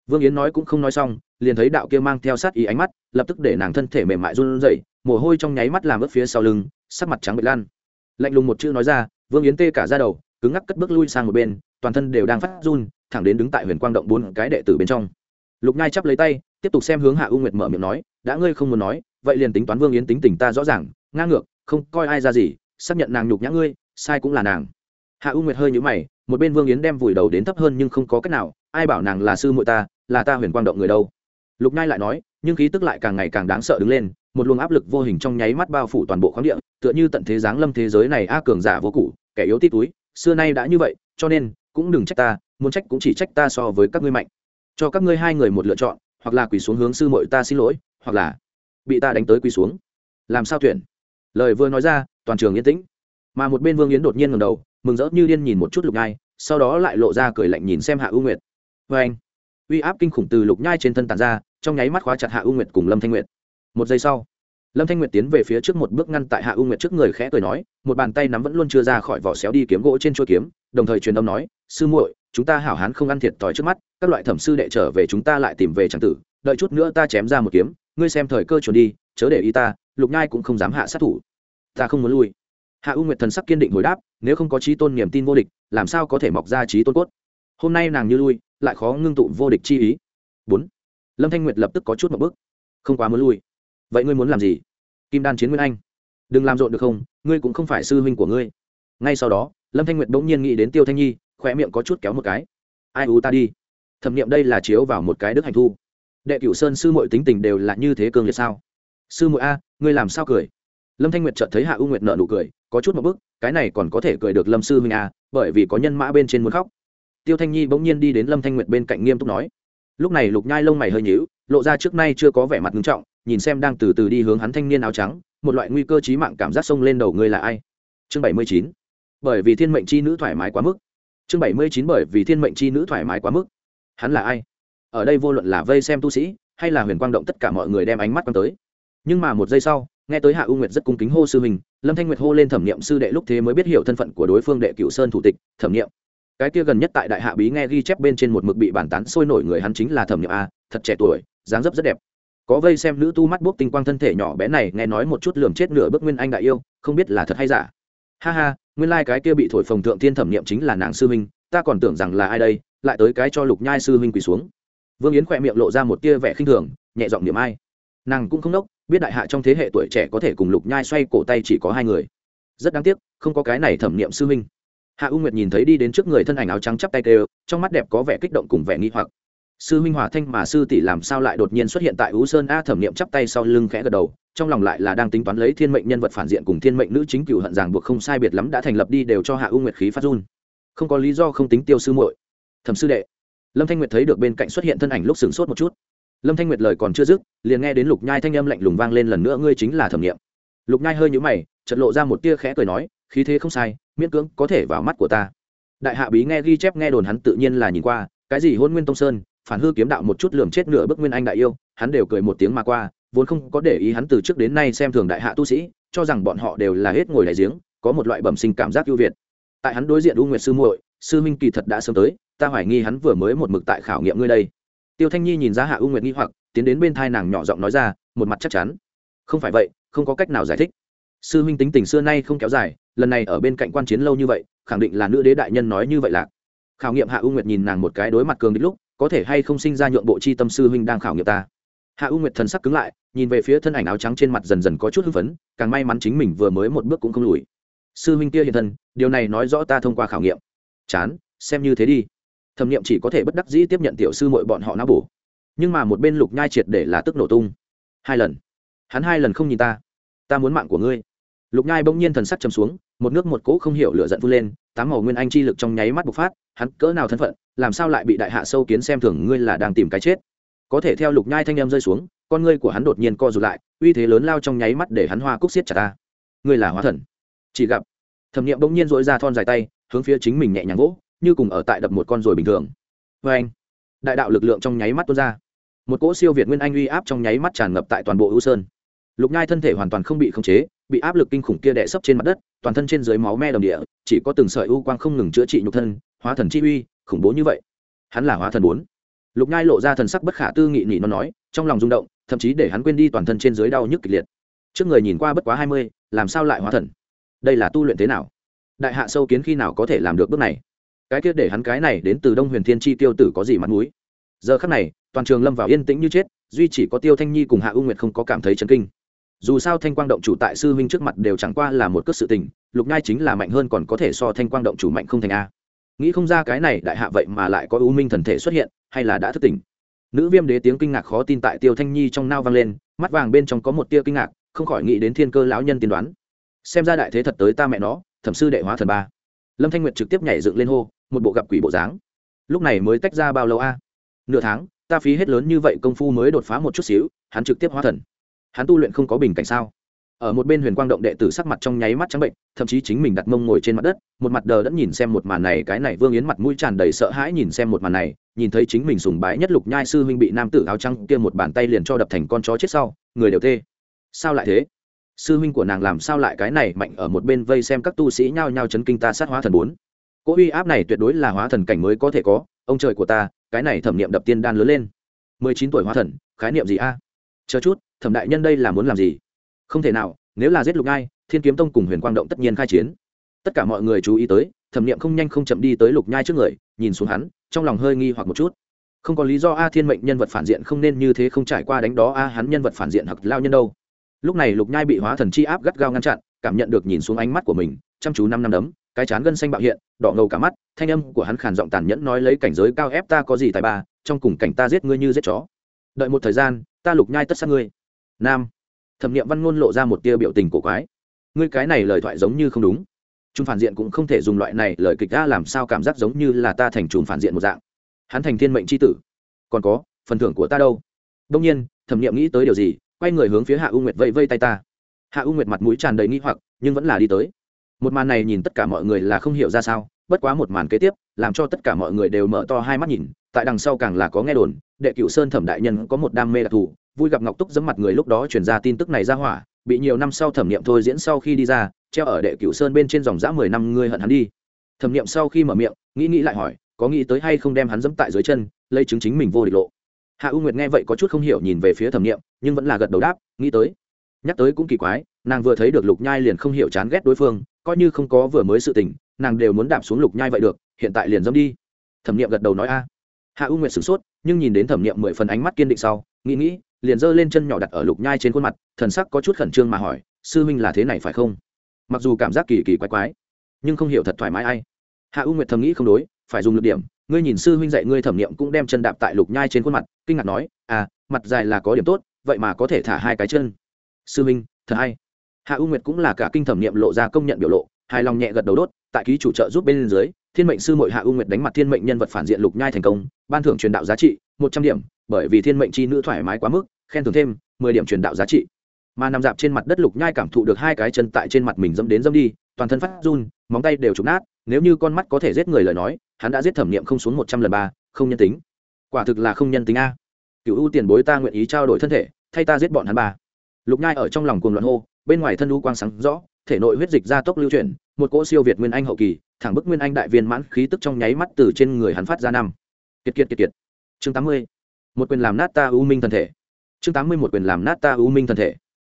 Vương yến nói cũng không nói xong, liền thấy đạo kia mang theo sát ý ánh mắt, lập tức để nàng thân thể mềm mại run rẩy, mồ hôi trong nháy mắt làm ướt phía sau lưng, sắc mặt trắng bệch lan. Lạnh lùng một chữ nói ra, vương yến tê cả ra đầu, cứng ngắc cất bước lui sang một bên, toàn thân đều đang phát run, thẳng đến đứng tại huyền quang động bốn cái đệ tử bên trong. Lục nhai chắp lấy tay, tiếp tục xem hướng hạ u nguyệt mở miệng nói, đã ngươi không muốn nói, vậy liền tính toán vương yến tính tình ta rõ ràng, ngang ngược không coi ai ra gì, xác nhận nàng nhục nhã ngươi, sai cũng là nàng. Hạ u nguyệt hơi nhũ mày, một bên vương yến đem vùi đầu đến thấp hơn nhưng không có cách nào, ai bảo nàng là sư muội ta, là ta huyền quang động người đâu. Lục nhai lại nói, nhưng khí tức lại càng ngày càng đáng sợ đứng lên, một luồng áp lực vô hình trong nháy mắt bao phủ toàn bộ khoáng địa, tựa như tận thế giáng lâm thế giới này a cường giả vô cụ kẻ yếu tít túi, xưa nay đã như vậy, cho nên, cũng đừng trách ta, muốn trách cũng chỉ trách ta so với các ngươi mạnh. Cho các ngươi hai người một lựa chọn, hoặc là quỳ xuống hướng sư muội ta xin lỗi, hoặc là bị ta đánh tới quỳ xuống. Làm sao tuyển? Lời vừa nói ra, toàn trường yên tĩnh. Mà một bên vương yến đột nhiên ngầm đầu, mừng rỡ như điên nhìn một chút lục nhai, sau đó lại lộ ra cười lạnh nhìn xem hạ ưu nguyệt. Vê anh, uy áp kinh khủng từ lục nhai trên thân tàn ra, trong nháy mắt khóa chặt hạ u nguyệt cùng lâm thanh nguyệt. Một giây sau, lâm thanh nguyệt tiến về phía trước một bước ngăn tại hạ u nguyệt trước người khẽ cười nói, một bàn tay nắm vẫn luôn chưa ra khỏi vỏ xéo đi kiếm gỗ trên chuôi kiếm, đồng thời truyền âm nói, sư muội, chúng ta hảo hán không ăn thiệt thòi trước mắt, các loại thẩm sư đệ trở về chúng ta lại tìm về tràng tử, đợi chút nữa ta chém ra một kiếm, ngươi xem thời cơ chuẩn đi, chớ để ý ta lục nhai cũng không dám hạ sát thủ. Ta không muốn lui. Hạ u nguyệt thần sắc kiên định hồi đáp, nếu không có trí tôn niềm tin vô địch, làm sao có thể mọc ra trí tôn cốt? Hôm nay nàng như lui, lại khó ngưng tụ vô địch chi ý. Bốn. Lâm thanh nguyệt lập tức có chút một bước. Không quá muốn lui. Vậy ngươi muốn làm gì? Kim đan chiến nguyên anh. Đừng làm rộn được không, ngươi cũng không phải sư huynh của ngươi. Ngay sau đó, lâm thanh nguyệt bỗng nhiên nghĩ đến tiêu thanh nhi khỏe miệng có chút kéo một cái. Ai u ta đi. Thẩm nghiệm đây là chiếu vào một cái đức hành thu. Đệ cửu sơn sư mội tính tình đều là như thế cường liệt sao? Sư mội a ngươi làm sao cười? Lâm thanh nguyệt chợt thấy hạ u nguyệt nợ nụ cười, có chút một bức, cái này còn có thể cười được lâm sư huynh à? bởi vì có nhân mã bên trên muốn khóc. Tiêu thanh nhi bỗng nhiên đi đến lâm thanh nguyệt bên cạnh nghiêm túc nói. Lúc này lục nhai lông mày hơi nhíu, lộ ra trước nay chưa có vẻ mặt nghiêm trọng, nhìn xem đang từ từ đi hướng hắn thanh niên áo trắng, một loại nguy cơ chí mạng cảm giác xông lên đầu ngươi là ai? Chương bảy mươi chín. Bởi vì thiên mệnh chi nữ thoải mái quá mức. Chương bảy mươi chín bởi vì thiên mệnh chi nữ thoải mái quá mức. Hắn là ai? Ở đây vô luận là vây xem tu sĩ, hay là huyền quang động tất cả mọi người đem ánh mắt quan tới nhưng mà một giây sau, nghe tới hạ u nguyệt rất cung kính hô sư mình lâm thanh nguyệt hô lên thẩm nghiệm sư đệ lúc thế mới biết hiểu thân phận của đối phương đệ cựu sơn thủ tịch, thẩm nghiệm cái kia gần nhất tại đại hạ bí nghe ghi chép bên trên một mực bị bản tán sôi nổi người hắn chính là thẩm nghiệm a, thật trẻ tuổi, dáng dấp rất đẹp. Có vây xem nữ tu mắt bốc tinh quang thân thể nhỏ bé này, nghe nói một chút lườm chết nửa bước nguyên anh đại yêu, không biết là thật hay giả. Ha ha, nguyên lai、like、cái kia bị thổi phồng thượng thiên thẩm nghiệm chính là nàng sư huynh, ta còn tưởng rằng là ai đây, lại tới cái cho lục nhai sư huynh quỳ xuống. Vương yến khỏe miệng lộ ra một tia vẻ khinh thường, nhẹ giọng niệm ai. Nàng cũng không đốc biết đại hạ trong thế hệ tuổi trẻ có thể cùng lục nhai xoay cổ tay chỉ có hai người. Rất đáng tiếc, không có cái này thẩm nghiệm sư huynh. Hạ u nguyệt nhìn thấy đi đến trước người thân ảnh áo trắng chắp tay tê trong mắt đẹp có vẻ kích động cùng vẻ nghi hoặc. Sư minh hòa thanh mà sư tỷ làm sao lại đột nhiên xuất hiện tại ú sơn a thẩm nghiệm chắp tay sau lưng khẽ gật đầu, trong lòng lại là đang tính toán lấy thiên mệnh nhân vật phản diện cùng thiên mệnh nữ chính cựu hận ràng buộc không sai biệt lắm đã thành lập đi đều cho hạ u nguyệt khí phát run. Không có lý do không tính tiêu sư muội. Thẩm sư đệ, lâm thanh nguyệt thấy được bên cạnh xuất hiện thân ảnh lúc sửng sốt một chút lâm thanh nguyệt lời còn chưa dứt, liền nghe đến lục nhai thanh âm lạnh lùng vang lên lần nữa, ngươi chính là thẩm nghiệm. Lục nhai hơi nhũ mày chật lộ ra một tia khẽ cười nói, khí thế không sai, miễn cưỡng có thể vào mắt của ta. Đại hạ bí nghe ghi chép nghe đồn hắn tự nhiên là nhìn qua, cái gì hôn nguyên tông sơn, phản hư kiếm đạo một chút lườm chết nửa bức nguyên anh đại yêu, hắn đều cười một tiếng mà qua, vốn không có để ý hắn từ trước đến nay xem thường đại hạ tu sĩ, cho rằng bọn họ đều là hết ngồi đại giếng, có một loại bẩm sinh cảm giác ưu việt. Tại hắn đối diện u nguyệt sư muội, sư minh kỳ thật đã sớm tới, ta hoài nghi hắn vừa mới một mực tại khảo nghiệm ngươi đây tiêu thanh nhi nhìn ra hạ u nguyệt nghi hoặc, tiến đến bên thai nàng nhỏ giọng nói ra, một mặt chắc chắn. Không phải vậy, không có cách nào giải thích. Sư minh tính tình xưa nay không kéo dài, lần này ở bên cạnh quan chiến lâu như vậy, khẳng định là nữ đế đại nhân nói như vậy là khảo nghiệm hạ u nguyệt nhìn nàng một cái đối mặt cường đích lúc, có thể hay không sinh ra nhượng bộ chi tâm sư huynh đang khảo nghiệm ta. Hạ u nguyệt thần sắc cứng lại, nhìn về phía thân ảnh áo trắng trên mặt dần dần có chút hưng phấn, càng may mắn chính mình vừa mới một bước cũng không lùi. Sư huynh kia hiện thân, điều này nói rõ ta thông qua khảo nghiệm. Chán, xem như thế đi thẩm nghiệm chỉ có thể bất đắc dĩ tiếp nhận tiểu sư mội bọn họ não bổ. Nhưng mà một bên lục nhai triệt để là tức nổ tung. Hai lần. Hắn hai lần không nhìn ta. Ta muốn mạng của ngươi. Lục nhai bỗng nhiên thần sắc chầm xuống, một nước một cỗ không hiểu lửa giận vun lên, tám màu nguyên anh chi lực trong nháy mắt bộc phát, hắn cỡ nào thân phận, làm sao lại bị đại hạ sâu kiến xem thường ngươi là đang tìm cái chết. Có thể theo lục nhai thanh em rơi xuống, con ngươi của hắn đột nhiên co rụt lại, uy thế lớn lao trong nháy mắt để hắn hoa cúc xiết chặt ta. Ngươi là hóa thần. Chỉ gặp, thẩm nghiệm bỗng nhiên dội ra thon dài tay, hướng phía chính mình nhẹ nhàng gỗ như cùng ở tại đập một con rồi bình thường. Vê anh, đại đạo lực lượng trong nháy mắt tuôn ra. Một cỗ siêu việt nguyên anh uy áp trong nháy mắt tràn ngập tại toàn bộ ưu sơn. Lục nhai thân thể hoàn toàn không bị khống chế, bị áp lực kinh khủng kia đè sấp trên mặt đất, toàn thân trên dưới máu me đồng địa, chỉ có từng sợi u quang không ngừng chữa trị nhục thân, hóa thần chi uy, khủng bố như vậy. Hắn là hóa thần bốn. Lục nhai lộ ra thần sắc bất khả tư nghị nỉ nó nói, trong lòng rung động, thậm chí để hắn quên đi toàn thân trên dưới đau nhức kịch liệt. Trước người nhìn qua bất quá hai mươi, làm sao lại hóa thần? Đây là tu luyện thế nào? Đại hạ sâu kiến khi nào có thể làm được bước này? Cái kia để hắn cái này đến từ đông huyền thiên chi tiêu tử có gì mặt mũi? Giờ khắc này, toàn trường lâm vào yên tĩnh như chết, duy chỉ có tiêu thanh nhi cùng hạ u nguyệt không có cảm thấy chấn kinh. Dù sao thanh quang động chủ tại sư huynh trước mặt đều chẳng qua là một cất sự tình, lục nhai chính là mạnh hơn còn có thể so thanh quang động chủ mạnh không thành a. Nghĩ không ra cái này đại hạ vậy mà lại có ưu minh thần thể xuất hiện, hay là đã thức tỉnh? Nữ viêm đế tiếng kinh ngạc khó tin tại tiêu thanh nhi trong nao vang lên, mắt vàng bên trong có một tia kinh ngạc, không khỏi nghĩ đến thiên cơ lão nhân tiên đoán. Xem ra đại thế thật tới ta mẹ nó, thẩm sư đệ hóa thần ba. Lâm thanh nguyệt trực tiếp nhảy dựng lên hô một bộ gặp quỷ bộ dáng. Lúc này mới tách ra bao lâu a? Nửa tháng, ta phí hết lớn như vậy công phu mới đột phá một chút xíu, hắn trực tiếp hóa thần. Hắn tu luyện không có bình cảnh sao? Ở một bên huyền quang động đệ tử sắc mặt trong nháy mắt trắng bệnh, thậm chí chính mình đặt mông ngồi trên mặt đất, một mặt đờ đẫn nhìn xem một màn này, cái này vương yến mặt mũi tràn đầy sợ hãi nhìn xem một màn này, nhìn thấy chính mình sùng bái nhất lục nhai sư huynh bị nam tử áo trắng kia một bàn tay liền cho đập thành con chó chết sau, người đều tê sao lại thế? Sư huynh của nàng làm sao lại cái này mạnh ở một bên vây xem các tu sĩ nhao nhao chấn kinh ta sát hóa thần bốn? Cỗ uy áp này tuyệt đối là hóa thần cảnh mới có thể có, ông trời của ta, cái này thẩm niệm đập tiên đan lớn lên. Mười chín tuổi hóa thần, khái niệm gì a? Chờ chút, thẩm đại nhân đây là muốn làm gì? Không thể nào, nếu là giết lục ngai, thiên kiếm tông cùng huyền quang động tất nhiên khai chiến. Tất cả mọi người chú ý tới, thẩm niệm không nhanh không chậm đi tới lục nhai trước người, nhìn xuống hắn, trong lòng hơi nghi hoặc một chút. Không có lý do a thiên mệnh nhân vật phản diện không nên như thế không trải qua đánh đó a hắn nhân vật phản diện hoặc lao nhân đâu. Lúc này lục nhai bị hóa thần chi áp gắt gao ngăn chặn, cảm nhận được nhìn xuống ánh mắt của mình, chăm chú năm năm đấm cái chán gân xanh bạo hiện, đỏ ngầu cả mắt, thanh âm của hắn khàn giọng tàn nhẫn nói lấy cảnh giới cao ép ta có gì tài ba, trong cùng cảnh ta giết ngươi như giết chó. Đợi một thời gian, ta lục nhai tất sát ngươi. Nam. Thẩm nghiệm văn ngôn lộ ra một tia biểu tình cổ quái. Ngươi cái này lời thoại giống như không đúng. Chúng phản diện cũng không thể dùng loại này lời kịch ra làm sao cảm giác giống như là ta thành trùm phản diện một dạng. Hắn thành thiên mệnh c h i tử. Còn có, phần thưởng của ta đâu? Đông nhiên, thẩm nghiệm nghĩ tới điều gì, quay người hướng phía hạ u nguyệt vây vây tay ta. Hạ u nguyệt mặt mũi tràn đầy nghi hoặc, nhưng vẫn là đi tới một màn này nhìn tất cả mọi người là không hiểu ra sao, bất quá một màn kế tiếp, làm cho tất cả mọi người đều mở to hai mắt nhìn, tại đằng sau càng là có nghe đồn, đệ cựu sơn thẩm đại nhân có một đam mê đặc thù, vui gặp ngọc túc dẫm mặt người lúc đó chuyển ra tin tức này ra hỏa, bị nhiều năm sau thẩm nghiệm thôi diễn sau khi đi ra, treo ở đệ cựu sơn bên trên dòng dã mười năm ngươi hận hắn đi. Thẩm nghiệm sau khi mở miệng, nghĩ nghĩ lại hỏi, có nghĩ tới hay không đem hắn dẫm tại dưới chân, lấy chứng chính mình vô địch lộ. Hạ u nguyệt nghe vậy có chút không hiểu nhìn về phía thẩm nghiệm nhưng vẫn là gật đầu đáp, nghĩ tới. Nhắc tới cũng kỳ quái, nàng vừa thấy được lục nhai liền không hiểu chán ghét đối phương coi như không có vừa mới sự tình, nàng đều muốn đạp xuống lục nhai vậy được, hiện tại liền dâm đi. Thẩm nghiệm gật đầu nói a. Hạ u nguyệt sửng sốt, nhưng nhìn đến thẩm nghiệm mười phần ánh mắt kiên định sau, nghĩ nghĩ, liền giơ lên chân nhỏ đặt ở lục nhai trên khuôn mặt, thần sắc có chút khẩn trương mà hỏi, sư huynh là thế này phải không? Mặc dù cảm giác kỳ kỳ quái quái, nhưng không hiểu thật thoải mái ai. Hạ u nguyệt thầm nghĩ không đối, phải dùng lực điểm, ngươi nhìn sư huynh dạy ngươi thẩm nghiệm cũng đem chân đạp tại lục nhai trên khuôn mặt, kinh ngạc nói à mặt dài là có điểm tốt, vậy mà có thể thả hai cái chân. Sư huynh, thật hay hạ u nguyệt cũng là cả kinh thẩm nghiệm lộ ra công nhận biểu lộ, hài lòng nhẹ gật đầu đốt, tại ký chủ trợ giúp bên dưới, thiên mệnh sư mội hạ u nguyệt đánh mặt thiên mệnh nhân vật phản diện lục nhai thành công, ban thưởng truyền đạo giá trị một trăm điểm, bởi vì thiên mệnh chi nữ thoải mái quá mức, khen thưởng thêm mười điểm truyền đạo giá trị. Mà nằm dạp trên mặt đất lục nhai cảm thụ được hai cái chân tại trên mặt mình dẫm đến dẫm đi, toàn thân phát run, móng tay đều trục nát, nếu như con mắt có thể giết người lời nói, hắn đã giết thẩm nghiệm không xuống một trăm lần ba, không nhân tính. Quả thực là không nhân tính a. Cựu ưu tiền bối ta nguyện ý trao đổi thân thể, thay ta giết bọn hắn ba. Lục nhai ở trong lòng cuồng loạn hô bên ngoài thân u quang sáng rõ, thể nội huyết dịch ra tốc lưu chuyển, một cỗ siêu việt nguyên anh hậu kỳ, thẳng bức nguyên anh đại viên mãn khí tức trong nháy mắt từ trên người hắn phát ra năm. Kiệt kiệt kiệt kiệt. Chương tám mươi. Một quyền làm nát ta u minh thân thể. Chương tám mươi một quyền làm nát ta u minh thân thể.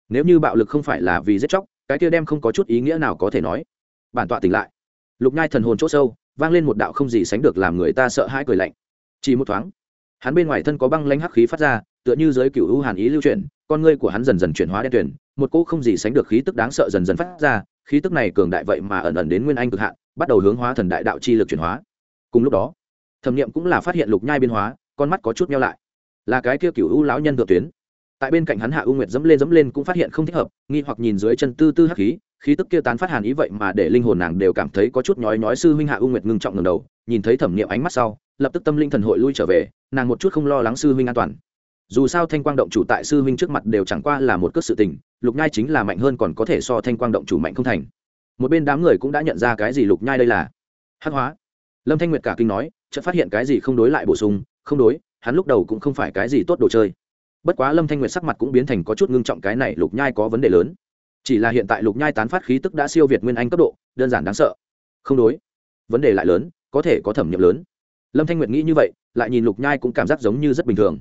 Nếu như bạo lực không phải là vì giết chóc, cái kia đem không có chút ý nghĩa nào có thể nói. Bản tọa tỉnh lại. Lục nhai thần hồn c h ỗ sâu, vang lên một đạo không gì sánh được làm người ta sợ hãi cười lạnh. Chỉ một thoáng, hắn bên ngoài thân có băng lanh hắc khí phát ra, tựa như giới cựu u hàn ý lưu chuyển con ngươi của hắn dần dần chuyển hóa đen tuyển một cỗ không gì sánh được khí tức đáng sợ dần dần phát ra, khí tức này cường đại vậy mà ẩn ẩn đến nguyên anh cực hạn, bắt đầu hướng hóa thần đại đạo chi lực chuyển hóa. Cùng lúc đó, thẩm nghiệm cũng là phát hiện lục nhai biên hóa, con mắt có chút nhau lại. Là cái kia cựu u lão nhân thượng tuyến. Tại bên cạnh hắn hạ u nguyệt dẫm lên dẫm lên cũng phát hiện không thích hợp, nghi hoặc nhìn dưới chân tư tư hắc khí khí tức kia tán phát hàn ý vậy mà để linh hồn nàng đều cảm thấy có chút nhói nhói, sư huynh hạ u nguyệt ngưng trọng ngầm đầu, nhìn thấy thẩm niệm ánh mắt sau, lập tức tâm linh thần hội lui trở về, nàng một chút không lo lắng sư huynh an toàn dù sao thanh quang động chủ tại sư huynh trước mặt đều chẳng qua là một cước sự tình, lục nhai chính là mạnh hơn còn có thể so thanh quang động chủ mạnh không thành. Một bên đám người cũng đã nhận ra cái gì lục nhai đây là. Hắc hóa. Lâm thanh nguyệt cả kinh nói, chợt phát hiện cái gì không đối lại bổ sung, không đối, hắn lúc đầu cũng không phải cái gì tốt đồ chơi. Bất quá lâm thanh nguyệt sắc mặt cũng biến thành có chút ngưng trọng cái này lục nhai có vấn đề lớn. Chỉ là hiện tại lục nhai tán phát khí tức đã siêu việt nguyên anh cấp độ, đơn giản đáng sợ. Không đối. Vấn đề lại lớn, có thể có thẩm nghiệm lớn. Lâm thanh nguyệt nghĩ như vậy, lại nhìn lục nhai cũng cảm giác giống như rất bình thường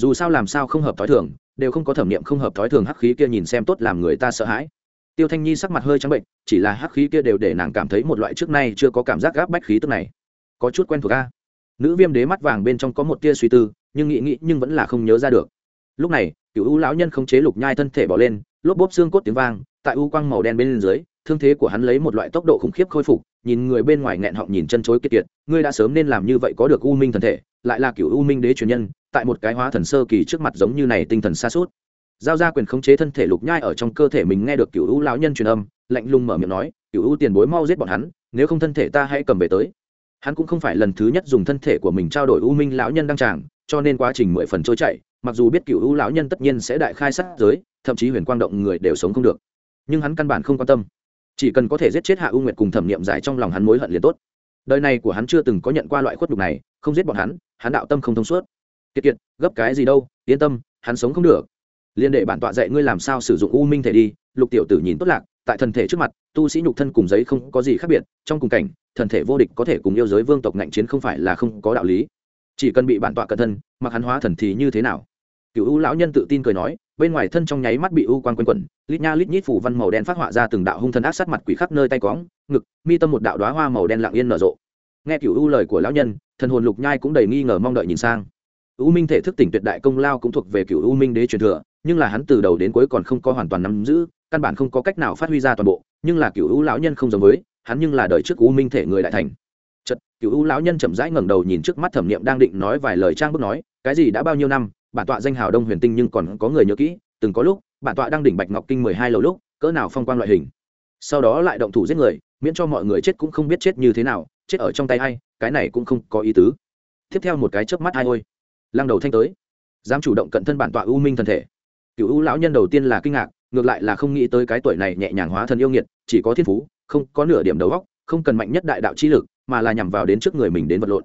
dù sao làm sao không hợp thói thường, đều không có thẩm nghiệm không hợp thói thường hắc khí kia nhìn xem tốt làm người ta sợ hãi. Tiêu thanh nhi sắc mặt hơi trắng bệnh, chỉ là hắc khí kia đều để nàng cảm thấy một loại trước nay chưa có cảm giác gáp bách khí tức này. Có chút quen thuộc a. Nữ viêm đế mắt vàng bên trong có một tia suy tư, nhưng nghĩ nghĩ nhưng vẫn là không nhớ ra được. Lúc này cựu u lão nhân không chế lục nhai thân thể bỏ lên, lốp bốp xương cốt tiếng vang, tại u quang màu đen bên dưới, thương thế của hắn lấy một loại tốc độ khủng khiếp khôi phục, nhìn người bên ngoài nghẹn họng nhìn chân chối kiệt kiệt, ngươi đã sớm nên làm như vậy có được u minh thần thể, lại là cựu u minh đế truyền nhân tại một cái hóa thần sơ kỳ trước mặt giống như này tinh thần xa suốt. Giao ra quyền khống chế thân thể lục nhai ở trong cơ thể mình nghe được cựu u lão nhân truyền âm, lạnh lùng mở miệng nói cựu u tiền bối mau giết bọn hắn, nếu không thân thể ta hãy cầm về tới. Hắn cũng không phải lần thứ nhất dùng thân thể của mình trao đổi u minh lão nhân đăng tràng, cho nên quá trình mười phần trôi chạy mặc dù biết cựu u lão nhân tất nhiên sẽ đại khai sát giới, thậm chí huyền quang động người đều sống không được. Nhưng hắn căn bản không quan tâm. Chỉ cần có thể giết chết hạ u nguyệt cùng thẩm niệm giải trong lòng hắn mối hận liền tốt. Đời này của hắn chưa từng có nhận qua loại khuất đục này, không giết bọn hắn hắn đạo tâm không thông suốt kiệt kiệt, gấp cái gì đâu, yên tâm, hắn sống không được. Liên đệ bản tọa dạy ngươi làm sao sử dụng u minh thể đi, lục tiểu tử nhìn tốt lạc, tại thần thể trước mặt, tu sĩ nhục thân cùng giấy không có gì khác biệt, trong cùng cảnh, thần thể vô địch có thể cùng yêu giới vương tộc ngạnh chiến không phải là không có đạo lý. Chỉ cần bị bản tọa cẩn thân mặc hắn hóa thần thì như thế nào? Cựu u lão nhân tự tin cười nói, bên ngoài thân trong nháy mắt bị u quan quanh quẩn, lít nha lít nhít phủ văn màu đen phát họa ra từng đạo hung thần ác sát mặt quỷ khắp nơi tay cóng ngực, mi tâm một đạo đoá hoa màu đen lặng yên nở rộ. Nghe cựu u lời của lão nhân, thần hồn lục nhai cũng đầy nghi ngờ mong đợi nhìn sang u minh thể thức tỉnh tuyệt đại công lao cũng thuộc về cựu u minh đế truyền thừa, nhưng là hắn từ đầu đến cuối còn không có hoàn toàn nắm giữ, căn bản không có cách nào phát huy ra toàn bộ, nhưng là cựu u lão nhân không giống với, hắn nhưng là đời trước u minh thể người đại thành. Chật cựu u lão nhân chậm rãi ngẩng đầu nhìn trước mắt thẩm niệm đang định nói vài lời trang bức nói, cái gì đã bao nhiêu năm, bản tọa danh hào đông huyền tinh nhưng còn có người nhớ kỹ, từng có lúc, bản tọa đang đỉnh bạch ngọc kinh mười hai lầu lúc, cỡ nào phong quang loại hình. Sau đó lại động thủ giết người, miễn cho mọi người chết cũng không biết chết như thế nào, chết ở trong tay ai, cái này cũng không có ý tứ. Tiếp theo một cái chớp mắt ai ôi lăng đầu thanh tới. Dám chủ động cận thân bản tọa u minh thân thể. Cựu u lão nhân đầu tiên là kinh ngạc, ngược lại là không nghĩ tới cái tuổi này nhẹ nhàng hóa thần yêu nghiệt, chỉ có thiên phú, không có nửa điểm đầu góc không cần mạnh nhất đại đạo chi lực, mà là nhằm vào đến trước người mình đến vật lộn.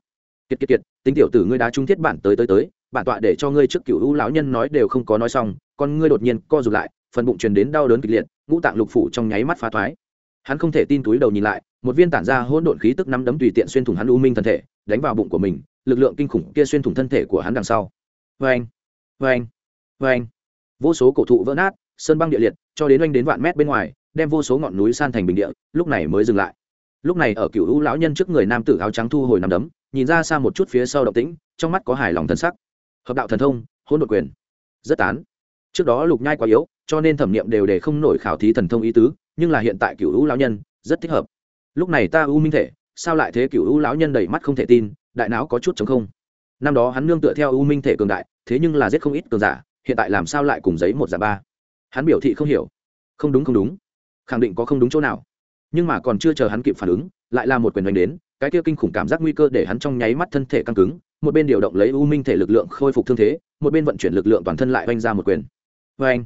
Kiệt kiệt kiệt, tính tiểu tử ngươi đá trung thiết bản tới tới tới, bản tọa để cho ngươi trước cựu u lão nhân nói đều không có nói xong, con ngươi đột nhiên co rụt lại, phần bụng truyền đến đau đớn kịch liệt, ngũ tạng lục phủ trong nháy mắt phá thoái. Hắn không thể tin túi đầu nhìn lại một viên tản ra hỗn độn khí tức nắm đấm tùy tiện xuyên thủng hắn u minh thân thể, đánh vào bụng của mình, lực lượng kinh khủng kia xuyên thủng thân thể của hắn đằng sau. Vê anh vê anh vê anh vô số cổ thụ vỡ nát, sơn băng địa liệt, cho đến oanh đến vạn mét bên ngoài, đem vô số ngọn núi san thành bình địa, lúc này mới dừng lại. Lúc này ở cựu hữu lão nhân trước người nam tử áo trắng thu hồi nằm đấm, nhìn ra xa một chút phía sau động tĩnh, trong mắt có hài lòng thần sắc. Hợp đạo thần thông, hỗn độn quyền. Rất tán. Trước đó lục nhai quá yếu, cho nên thẩm nghiệm đều để không nổi khảo thí thần thông ý tứ, nhưng là hiện tại cựu hữu lão nhân, rất thích hợp lúc này ta u minh thể, sao lại thế cựu u lão nhân đầy mắt không thể tin, đại não có chút chống không? Năm đó hắn nương tựa theo u minh thể cường đại, thế nhưng là giết không ít cường giả, hiện tại làm sao lại cùng giấy một giả ba? Hắn biểu thị không hiểu. Không đúng không đúng. Khẳng định có không đúng chỗ nào. Nhưng mà còn chưa chờ hắn kịp phản ứng, lại là một quyền đánh đến, cái kia kinh khủng cảm giác nguy cơ để hắn trong nháy mắt thân thể căng cứng, một bên điều động lấy u minh thể lực lượng khôi phục thương thế, một bên vận chuyển lực lượng toàn thân lại oanh ra một quyền. Vê anh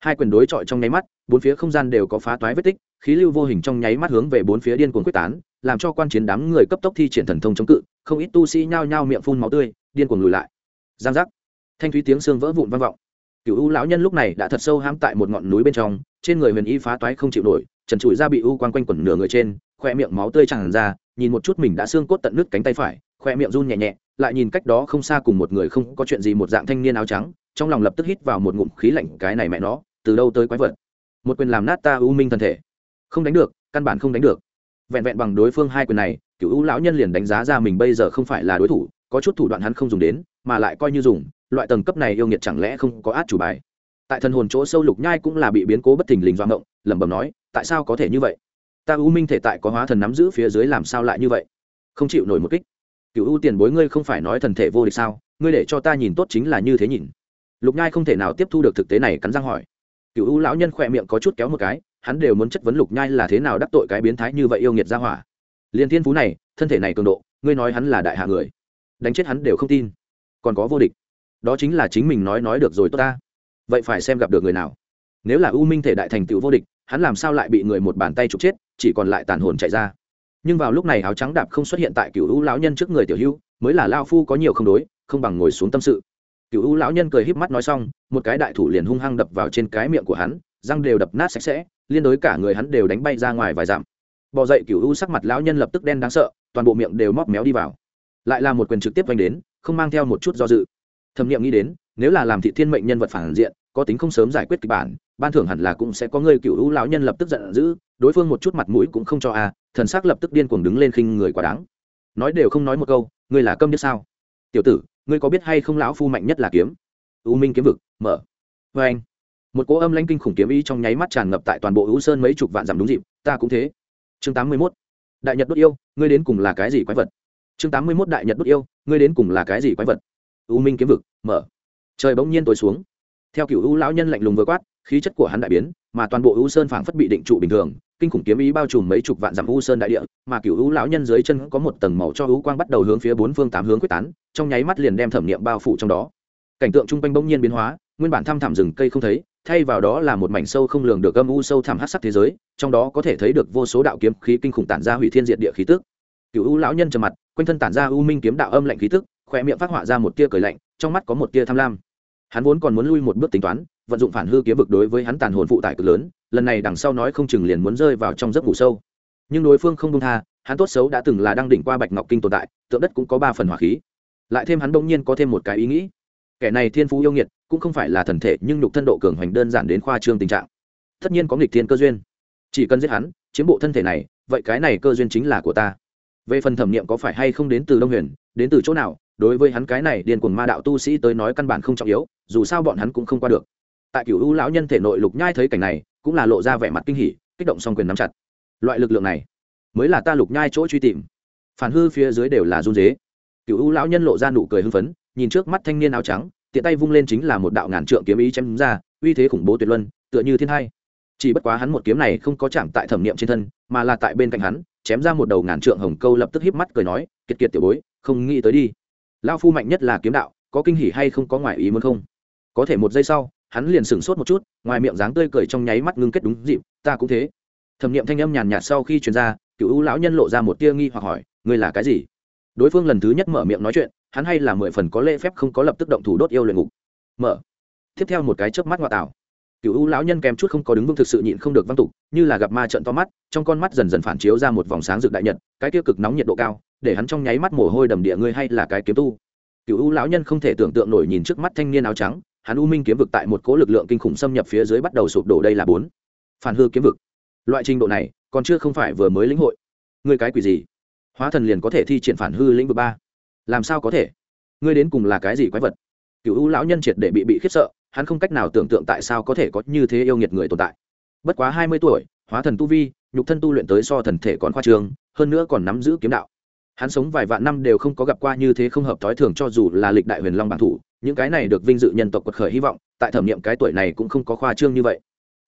hai quyền đối chọi trong nháy mắt, bốn phía không gian đều có phá toái vết tích khí lưu vô hình trong nháy mắt hướng về bốn phía điên cuồng quyết tán, làm cho quan chiến đám người cấp tốc thi triển thần thông chống cự, không ít tu sĩ nhao nhao miệng phun máu tươi, điên cuồng lùi lại. Giang giác. Thanh thúy tiếng xương vỡ vụn vang vọng. Cựu u lão nhân lúc này đã thật sâu hãm tại một ngọn núi bên trong, trên người huyền y phá toái không chịu nổi, trần trụi ra bị u quang quanh quẩn nửa người trên, khoe miệng máu tươi tràn ra, nhìn một chút mình đã xương cốt tận nước cánh tay phải, khoe miệng run nhẹ nhẹ, lại nhìn cách đó không xa cùng một người không có chuyện gì một dạng thanh niên áo trắng, trong lòng lập tức hít vào một ngụm khí lạnh, cái này mẹ nó, từ đâu tới quái vật? Một quyền làm nát ta u minh thân thể không đánh được, căn bản không đánh được. Vẹn vẹn bằng đối phương hai quyền này, cựu u lão nhân liền đánh giá ra mình bây giờ không phải là đối thủ, có chút thủ đoạn hắn không dùng đến, mà lại coi như dùng, loại tầng cấp này yêu nghiệt chẳng lẽ không có át chủ bài. Tại thần hồn chỗ sâu lục nhai cũng là bị biến cố bất thình lình doang ngộng lẩm bẩm nói, tại sao có thể như vậy? Ta u minh thể tại có hóa thần nắm giữ phía dưới làm sao lại như vậy? Không chịu nổi một kích. Cựu u tiền bối ngươi không phải nói thần thể vô địch sao? Ngươi để cho ta nhìn tốt chính là như thế nhìn. Lục nhai không thể nào tiếp thu được thực tế này, cắn răng hỏi. Cựu u lão nhân khỏe miệng có chút kéo một cái hắn đều muốn chất vấn lục nhai là thế nào đắc tội cái biến thái như vậy yêu nghiệt ra hỏa. Liền thiên phú này, thân thể này cường độ, ngươi nói hắn là đại hạ người. Đánh chết hắn đều không tin. Còn có vô địch. Đó chính là chính mình nói nói được rồi tốt ta. Vậy phải xem gặp được người nào. Nếu là u minh thể đại thành tựu vô địch, hắn làm sao lại bị người một bàn tay trục chết, chỉ còn lại tàn hồn chạy ra. Nhưng vào lúc này áo trắng đạp không xuất hiện tại cựu u lão nhân trước người tiểu hưu mới là lao phu có nhiều không đối, không bằng ngồi xuống tâm sự. Cựu u lão nhân cười híp mắt nói xong, một cái đại thủ liền hung hăng đập vào trên cái miệng của hắn, răng đều đập nát sạch sẽ liên đối cả người hắn đều đánh bay ra ngoài vài dặm. Bò dậy cựu u sắc mặt lão nhân lập tức đen đáng sợ, toàn bộ miệng đều móc méo đi vào. Lại là một quyền trực tiếp vanh đến, không mang theo một chút do dự. Thẩm nghiệm nghĩ đến, nếu là làm thị thiên mệnh nhân vật phản diện, có tính không sớm giải quyết kịch bản, ban thưởng hẳn là cũng sẽ có người cựu hữu lão nhân lập tức giận dữ, đối phương một chút mặt mũi cũng không cho a thần sắc lập tức điên cuồng đứng lên khinh người quá đáng. Nói đều không nói một câu, ngươi là câm biết sao? Tiểu tử, ngươi có biết hay không lão phu mạnh nhất là kiếm? U minh kiếm vực, mở. Vê anh một cỗ âm lãnh kinh khủng kiếm ý trong nháy mắt tràn ngập tại toàn bộ hữu sơn mấy chục vạn dặm đúng dịp, ta cũng thế. Chương tám mươi mốt, đại nhật đốt yêu, ngươi đến cùng là cái gì quái vật? Chương tám mươi mốt, đại nhật đốt yêu, ngươi đến cùng là cái gì quái vật? U minh kiếm vực, mở. Trời bỗng nhiên tối xuống. Theo cựu u lão nhân lạnh lùng vừa quát, khí chất của hắn đại biến, mà toàn bộ u sơn phảng phất bị định trụ bình thường, kinh khủng kiếm ý bao trùm mấy chục vạn dặm u sơn đại địa, mà cựu u lão nhân dưới chân có một tầng màu cho u quang bắt đầu hướng phía bốn phương tám hướng quyết tán, trong nháy mắt liền đem thẩm niệm bao phủ trong đó. Cảnh tượng trung quanh bỗng nhiên biến hóa, nguyên bản thăm thẳm rừng cây không thấy thay vào đó là một mảnh sâu không lường được âm u sâu thẳm hắc sắc thế giới, trong đó có thể thấy được vô số đạo kiếm khí kinh khủng tản ra hủy thiên diệt địa khí tức. Cựu u lão nhân trầm mặt, quanh thân tản ra u minh kiếm đạo âm lạnh khí tức khoe miệng phát họa ra một tia cười lạnh, trong mắt có một tia tham lam. Hắn vốn còn muốn lui một bước tính toán, vận dụng phản hư kiếm vực đối với hắn tàn hồn phụ tải cực lớn, lần này đằng sau nói không chừng liền muốn rơi vào trong giấc ngủ sâu. Nhưng đối phương không buông tha, hắn tốt xấu đã từng là đang đỉnh qua bạch ngọc kinh tồn tại, tượng đất cũng có ba phần hỏa khí. Lại thêm hắn bỗng nhiên có thêm một cái ý nghĩ kẻ này thiên phú yêu nghiệt, cũng không phải là thần thể, nhưng nhục thân độ cường hoành đơn giản đến khoa trương tình trạng. Tất nhiên có nghịch thiên cơ duyên. Chỉ cần giết hắn, chiếm bộ thân thể này, vậy cái này cơ duyên chính là của ta. Về phần thẩm nghiệm có phải hay không đến từ đông huyền, đến từ chỗ nào, đối với hắn cái này điên cuồng ma đạo tu sĩ tới nói căn bản không trọng yếu, dù sao bọn hắn cũng không qua được. Tại cựu ưu lão nhân thể nội lục nhai thấy cảnh này, cũng là lộ ra vẻ mặt kinh hỉ, kích động song quyền nắm chặt. Loại lực lượng này, mới là ta lục nhai chỗ truy tìm. Phản hư phía dưới đều là run dế cựu ưu lão nhân lộ ra nụ cười hưng phấn nhìn trước mắt thanh niên áo trắng, tiện tay vung lên chính là một đạo ngàn trượng kiếm ý chém ra, uy thế khủng bố tuyệt luân, tựa như thiên hai. Chỉ bất quá hắn một kiếm này không có chạm tại thẩm niệm trên thân, mà là tại bên cạnh hắn, chém ra một đầu ngàn trượng hồng câu lập tức híp mắt cười nói, kiệt kiệt tiểu bối, không nghĩ tới đi. Lao phu mạnh nhất là kiếm đạo, có kinh hỉ hay không có ngoài ý muốn không? Có thể một giây sau, hắn liền sửng sốt một chút, ngoài miệng dáng tươi cười trong nháy mắt ngưng kết đúng dịp, ta cũng thế. Thẩm niệm thanh âm nhàn nhạt sau khi truyền ra, cựu lão nhân lộ ra một tia nghi hoặc hỏi, ngươi là cái gì? Đối phương lần thứ nhất mở miệng nói chuyện, hắn hay là mười phần có lễ phép không có lập tức động thủ đốt yêu luyện ngục. Mở. Tiếp theo một cái chớp mắt ngoại tảo. Cựu ưu lão nhân kèm chút không có đứng vững thực sự nhịn không được văng tục, như là gặp ma trận to mắt, trong con mắt dần dần phản chiếu ra một vòng sáng rực đại nhật, cái tiêu cực nóng nhiệt độ cao, để hắn trong nháy mắt mồ hôi đầm địa ngươi hay là cái kiếm tu. Cựu ưu lão nhân không thể tưởng tượng nổi nhìn trước mắt thanh niên áo trắng, hắn u minh kiếm vực tại một cố lực lượng kinh khủng xâm nhập phía dưới bắt đầu sụp đổ đây là bốn. Phản hư kiếm vực. Loại trình độ này, còn chưa không phải vừa mới lĩnh hội. Ngươi cái quỷ gì? Hóa thần liền có thể thi triển phản hư lĩnh vực ba. Làm sao có thể? Ngươi đến cùng là cái gì quái vật? Cựu u lão nhân triệt để bị bị khiếp sợ, hắn không cách nào tưởng tượng tại sao có thể có như thế yêu nghiệt người tồn tại. Bất quá hai mươi tuổi, hóa thần tu vi, nhục thân tu luyện tới so thần thể còn khoa trường hơn nữa còn nắm giữ kiếm đạo. Hắn sống vài vạn năm đều không có gặp qua như thế không hợp thói thường cho dù là lịch đại huyền long bản thủ, những cái này được vinh dự nhân tộc quật khởi hy vọng, tại thẩm nghiệm cái tuổi này cũng không có khoa trương như vậy.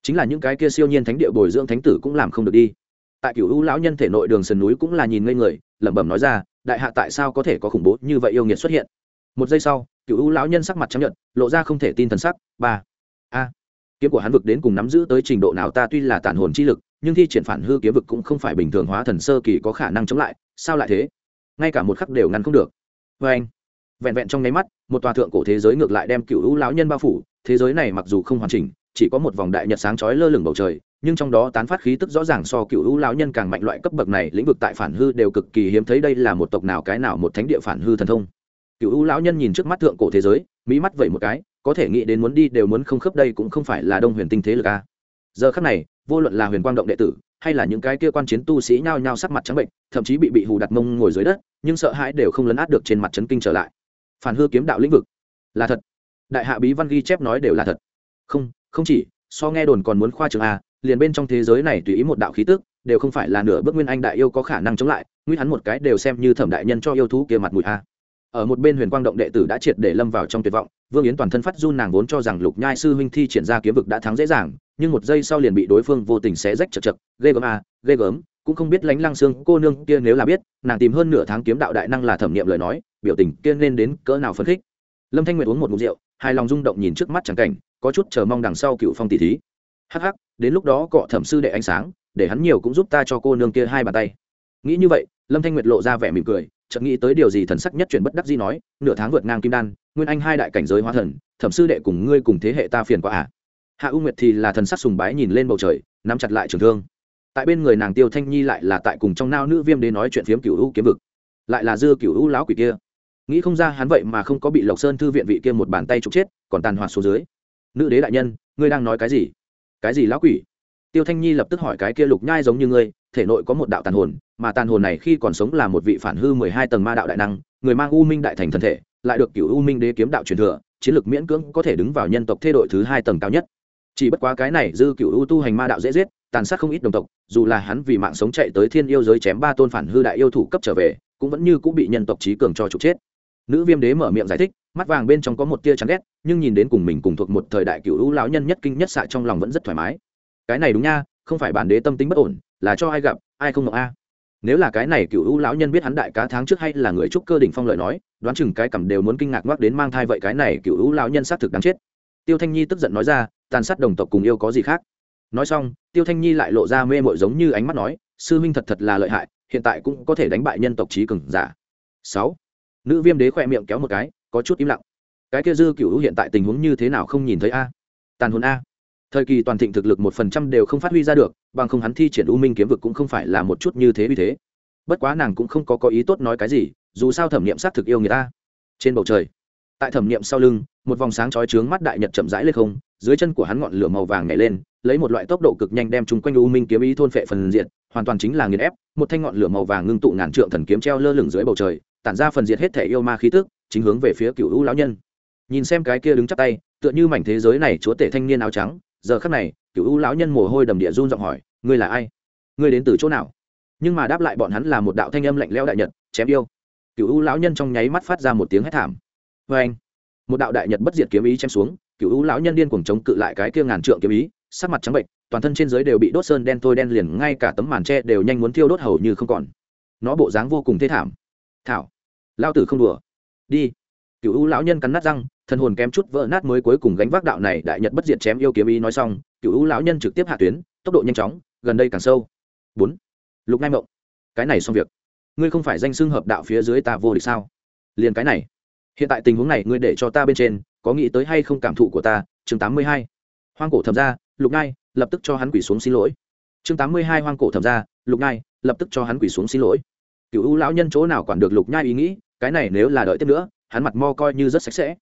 Chính là những cái kia siêu nhiên thánh địa bồi dưỡng thánh tử cũng làm không được đi tại cựu u lão nhân thể nội đường sườn núi cũng là nhìn ngây người, lẩm bẩm nói ra, đại hạ tại sao có thể có khủng bố như vậy yêu nghiệt xuất hiện? Một giây sau cựu u lão nhân sắc mặt chấp nhận lộ ra không thể tin thần sắc, ba, a, kiếm của hắn vực đến cùng nắm giữ tới trình độ nào ta tuy là tản hồn chi lực, nhưng thi triển phản hư kiếm vực cũng không phải bình thường hóa thần sơ kỳ có khả năng chống lại, sao lại thế? Ngay cả một khắc đều ngăn không được. Vê anh, vẹn vẹn trong nháy mắt, một tòa thượng cổ thế giới ngược lại đem cựu u lão nhân bao phủ, thế giới này mặc dù không hoàn chỉnh, chỉ có một vòng đại nhật sáng chói lơ lửng bầu trời nhưng trong đó tán phát khí tức rõ ràng so cựu hữu lão nhân càng mạnh loại cấp bậc này, lĩnh vực tại phản hư đều cực kỳ hiếm thấy, đây là một tộc nào, cái nào một thánh địa phản hư thần thông. Cựu hữu lão nhân nhìn trước mắt thượng cổ thế giới mỹ mắt vậy một cái, có thể nghĩ đến muốn đi đều muốn không khớp, đây cũng không phải là đông huyền tinh thế lực a. Giờ khắc này, vô luận là huyền quang động đệ tử, hay là những cái kia quan chiến tu sĩ nhao nhao sắc mặt trắng bệnh, thậm chí bị bị hù đặt mông ngồi dưới đất, nhưng sợ hãi đều không lấn át được trên mặt trấn kinh trở lại. Phản hư kiếm đạo lĩnh vực, là thật. Đại hạ bí văn ghi chép nói đều là thật. Không không chỉ, so nghe đồn còn muốn khoa trường a liền bên trong thế giới này tùy ý một đạo khí tức, đều không phải là nửa bước nguyên anh đại yêu có khả năng chống lại, nguy hắn một cái đều xem như thẩm đại nhân cho yêu thú kia mặt mũi a. Ở một bên huyền quang động đệ tử đã triệt để lâm vào trong tuyệt vọng, vương yến toàn thân phát run nàng vốn cho rằng lục nhai sư huynh thi triển ra kiếm vực đã thắng dễ dàng, nhưng một giây sau liền bị đối phương vô tình xé rách chật chật, ghê gớm a ghê gớm, cũng không biết lánh lăng xương cô nương kia nếu là biết, nàng tìm hơn nửa tháng kiếm đạo đại năng là thẩm nghiệm lời nói, biểu tình kia nên đến cỡ nào phấn khích. Lâm thanh nguyệt uống một mục rượu hai lòng rung động nhìn trước mắt chẳng cảnh, có chút chờ mong đằng sau cựu phong tỷ thí hắc hắc, đến lúc đó cọ thẩm sư đệ ánh sáng, để hắn nhiều cũng giúp ta cho cô nương kia hai bàn tay. Nghĩ như vậy, lâm thanh nguyệt lộ ra vẻ mỉm cười, chợt nghĩ tới điều gì thần sắc nhất chuyển bất đắc di nói, nửa tháng vượt ngang kim đan, nguyên anh hai đại cảnh giới hóa thần, thẩm sư đệ cùng ngươi cùng thế hệ ta phiền quá à. Hạ u nguyệt thì là thần sắc sùng bái nhìn lên bầu trời, nắm chặt lại trường thương. Tại bên người nàng tiêu thanh nhi lại là tại cùng trong nao nữ viêm đến nói chuyện phiếm cựu u kiếm vực, lại là dư cựu u lão quỷ kia. Nghĩ không ra hắn vậy mà không có bị lộc sơn thư viện vị kia một bàn tay trục chết, còn tàn hoạt xuống dưới. Nữ đế đại nhân, ngươi đang nói cái gì? Cái gì lão quỷ? Tiêu thanh nhi lập tức hỏi cái kia lục nhai giống như ngươi, thể nội có một đạo tàn hồn, mà tàn hồn này khi còn sống là một vị phản hư mười hai tầng ma đạo đại năng, người mang u minh đại thành thân thể, lại được cựu u minh đế kiếm đạo truyền thừa, chiến lược miễn cưỡng có thể đứng vào nhân tộc thê đội thứ hai tầng cao nhất. Chỉ bất quá cái này dư cựu u tu hành ma đạo dễ giết, tàn sát không ít đồng tộc, dù là hắn vì mạng sống chạy tới thiên yêu giới chém ba tôn phản hư đại yêu thủ cấp trở về, cũng vẫn như cũng bị nhân tộc trí cường cho trục chết. Nữ viêm đế mở miệng giải thích mắt vàng bên trong có một tia chán ghét, nhưng nhìn đến cùng mình cùng thuộc một thời đại cựu u lão nhân nhất kinh nhất xạ trong lòng vẫn rất thoải mái. Cái này đúng nha, không phải bản đế tâm tính bất ổn, là cho ai gặp, ai không ngọc a. Nếu là cái này cựu u lão nhân biết hắn đại cá tháng trước hay là người trúc cơ đỉnh phong lợi nói, đoán chừng cái cầm đều muốn kinh ngạc ngoắc đến mang thai vậy cái này cựu u lão nhân xác thực đáng chết. Tiêu thanh nhi tức giận nói ra, tàn sát đồng tộc cùng yêu có gì khác? Nói xong, tiêu thanh nhi lại lộ ra mê mội giống như ánh mắt nói, sư minh thật thật là lợi hại, hiện tại cũng có thể đánh bại nhân tộc trí cường giả. Sáu, nữ viêm đế khỏe miệng kéo một cái có chút im lặng. Cái kia dư cựu hiện tại tình huống như thế nào không nhìn thấy a? Tàn hồn a. Thời kỳ toàn thịnh thực lực một phần trăm đều không phát huy ra được bằng không hắn thi triển u minh kiếm vực cũng không phải là một chút như thế uy thế. Bất quá nàng cũng không có có ý tốt nói cái gì dù sao thẩm nghiệm xác thực yêu người ta trên bầu trời tại thẩm nghiệm sau lưng một vòng sáng chói trướng mắt đại nhật chậm rãi lên không dưới chân của hắn ngọn lửa màu vàng nhảy lên lấy một loại tốc độ cực nhanh đem chúng quanh u minh kiếm ý thôn phệ phần diện, hoàn toàn chính là nghiền ép một thanh ngọn lửa màu vàng ngưng tụ ngàn trượng thần kiếm treo lơ lửng dưới bầu trời tản ra phần diệt hết thể yêu ma khí tức chính hướng về phía cựu u lão nhân. Nhìn xem cái kia đứng chắp tay, tựa như mảnh thế giới này chúa tể thanh niên áo trắng, giờ khắc này, cựu u lão nhân mồ hôi đầm địa run giọng hỏi, ngươi là ai? Ngươi đến từ chỗ nào? Nhưng mà đáp lại bọn hắn là một đạo thanh âm lạnh lẽo đại nhật, chém yêu. Cựu u lão nhân trong nháy mắt phát ra một tiếng hét thảm. Vê anh. Một đạo đại nhật bất diệt kiếm ý chém xuống, cựu u lão nhân điên cuồng chống cự lại cái kia ngàn trượng kiếm ý, sắc mặt trắng bệnh, toàn thân trên dưới đều bị đốt sơn đen thôi đen liền, ngay cả tấm màn tre đều nhanh muốn thiêu đốt hầu như không còn. Nó bộ dáng vô cùng thê thảm. Thảo lao tử không đùa đi. Cựu u lão nhân cắn nát răng thân hồn kém chút vỡ nát mới cuối cùng gánh vác đạo này đại nhật bất diệt chém yêu kiếm ý nói xong cựu u lão nhân trực tiếp hạ tuyến, tốc độ nhanh chóng, gần đây càng sâu. Bốn. Lục ngai mộng. Cái này xong việc. Ngươi không phải danh xưng hợp đạo phía dưới ta vô địch sao? Liền cái này. Hiện tại tình huống này ngươi để cho ta bên trên, có nghĩ tới hay không cảm thụ của ta? Chương tám mươi hai. Hoang cổ thầm ra lục ngai, lập tức cho hắn quỷ xuống xin lỗi. Chương tám mươi hai, hoang cổ thầm ra lục ngai, lập tức cho hắn quỷ xuống xin lỗi. Cựu u lão nhân chỗ nào quản được lục nhai ý nghĩ cái này nếu là đợi tiếp nữa, hắn mặt mo coi như rất sạch sẽ.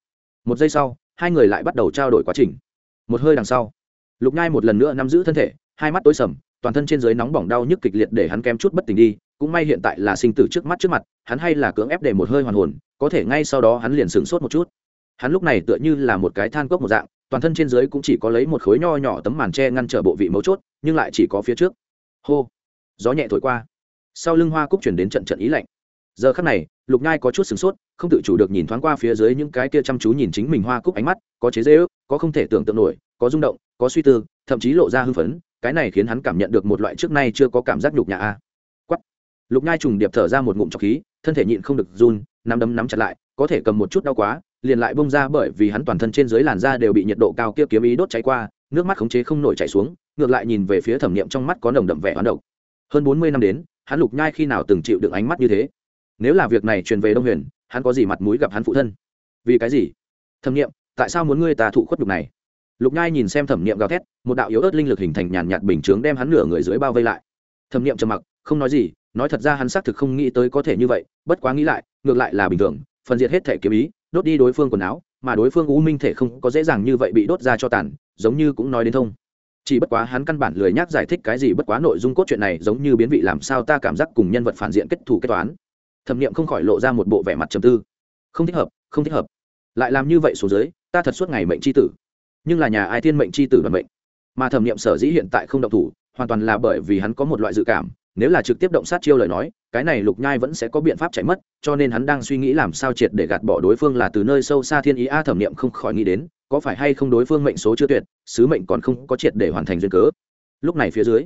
Một giây sau, hai người lại bắt đầu trao đổi quá trình. Một hơi đằng sau, lục nhai một lần nữa nắm giữ thân thể, hai mắt tối sầm, toàn thân trên dưới nóng bỏng đau nhức kịch liệt để hắn kém chút bất tỉnh đi, cũng may hiện tại là sinh tử trước mắt trước mặt, hắn hay là cưỡng ép để một hơi hoàn hồn, có thể ngay sau đó hắn liền sửng sốt một chút. Hắn lúc này tựa như là một cái than cốc một dạng, toàn thân trên dưới cũng chỉ có lấy một khối nho nhỏ tấm màn tre ngăn trở bộ vị mấu chốt, nhưng lại chỉ có phía trước. Hô! Gió nhẹ thổi qua. Sau lưng hoa cúc chuyển đến trận trận ý lạnh giờ khắc này, lục nhai có chút sửng sốt, không tự chủ được nhìn thoáng qua phía dưới những cái kia chăm chú nhìn chính mình hoa cúc ánh mắt, có chế dễ ước có không thể tưởng tượng nổi, có rung động, có suy tư, thậm chí lộ ra hưng phấn, cái này khiến hắn cảm nhận được một loại trước nay chưa có cảm giác nhục nhà a. Quắt lục nhai trùng điệp thở ra một ngụm trọc khí, thân thể nhịn không được run, nắm đấm nắm chặt lại, có thể cầm một chút đau quá, liền lại bông ra bởi vì hắn toàn thân trên dưới làn da đều bị nhiệt độ cao kia kiếm ý đốt cháy qua, nước mắt khống chế không nổi chảy xuống, ngược lại nhìn về phía thẩm niệm trong mắt có nồng đậm vẻ hoán độc. Hơn bốn mươi năm đến, hắn lục nhai khi nào từng chịu được ánh mắt như thế? Nếu là việc này truyền về đông huyền, hắn có gì mặt mũi gặp hắn phụ thân? Vì cái gì? Thẩm nghiệm tại sao muốn ngươi ta thụ khuất đục này? Lục nhai nhìn xem thẩm nghiệm gào thét, một đạo yếu ớt linh lực hình thành nhàn nhạt bình chướng đem hắn nửa người dưới bao vây lại. Thẩm nghiệm trầm mặc, không nói gì, nói thật ra hắn xác thực không nghĩ tới có thể như vậy, bất quá nghĩ lại, ngược lại là bình thường phần diệt hết thể kiếm ý, đốt đi đối phương quần áo, mà đối phương u minh thể không có dễ dàng như vậy bị đốt ra cho tàn, giống như cũng nói đến thông. Chỉ bất quá hắn căn bản lười nhác giải thích cái gì, bất quá nội dung cốt truyện này giống như biến vị làm sao ta cảm giác cùng nhân vật phản diện kết thù kết toán thẩm nghiệm không khỏi lộ ra một bộ vẻ mặt trầm tư. Không thích hợp, không thích hợp. Lại làm như vậy số dưới, ta thật suốt ngày mệnh c h i tử. Nhưng là nhà ai thiên mệnh c h i tử đoàn mệnh? Mà thẩm nghiệm sở dĩ hiện tại không động thủ, hoàn toàn là bởi vì hắn có một loại dự cảm, nếu là trực tiếp động sát chiêu lời nói, cái này lục nhai vẫn sẽ có biện pháp chạy mất, cho nên hắn đang suy nghĩ làm sao triệt để gạt bỏ đối phương là từ nơi sâu xa thiên ý a thẩm nghiệm không khỏi nghĩ đến, có phải hay không đối phương mệnh số chưa tuyệt, sứ mệnh còn không có triệt để hoàn thành duyên cớ. Lúc này phía dưới,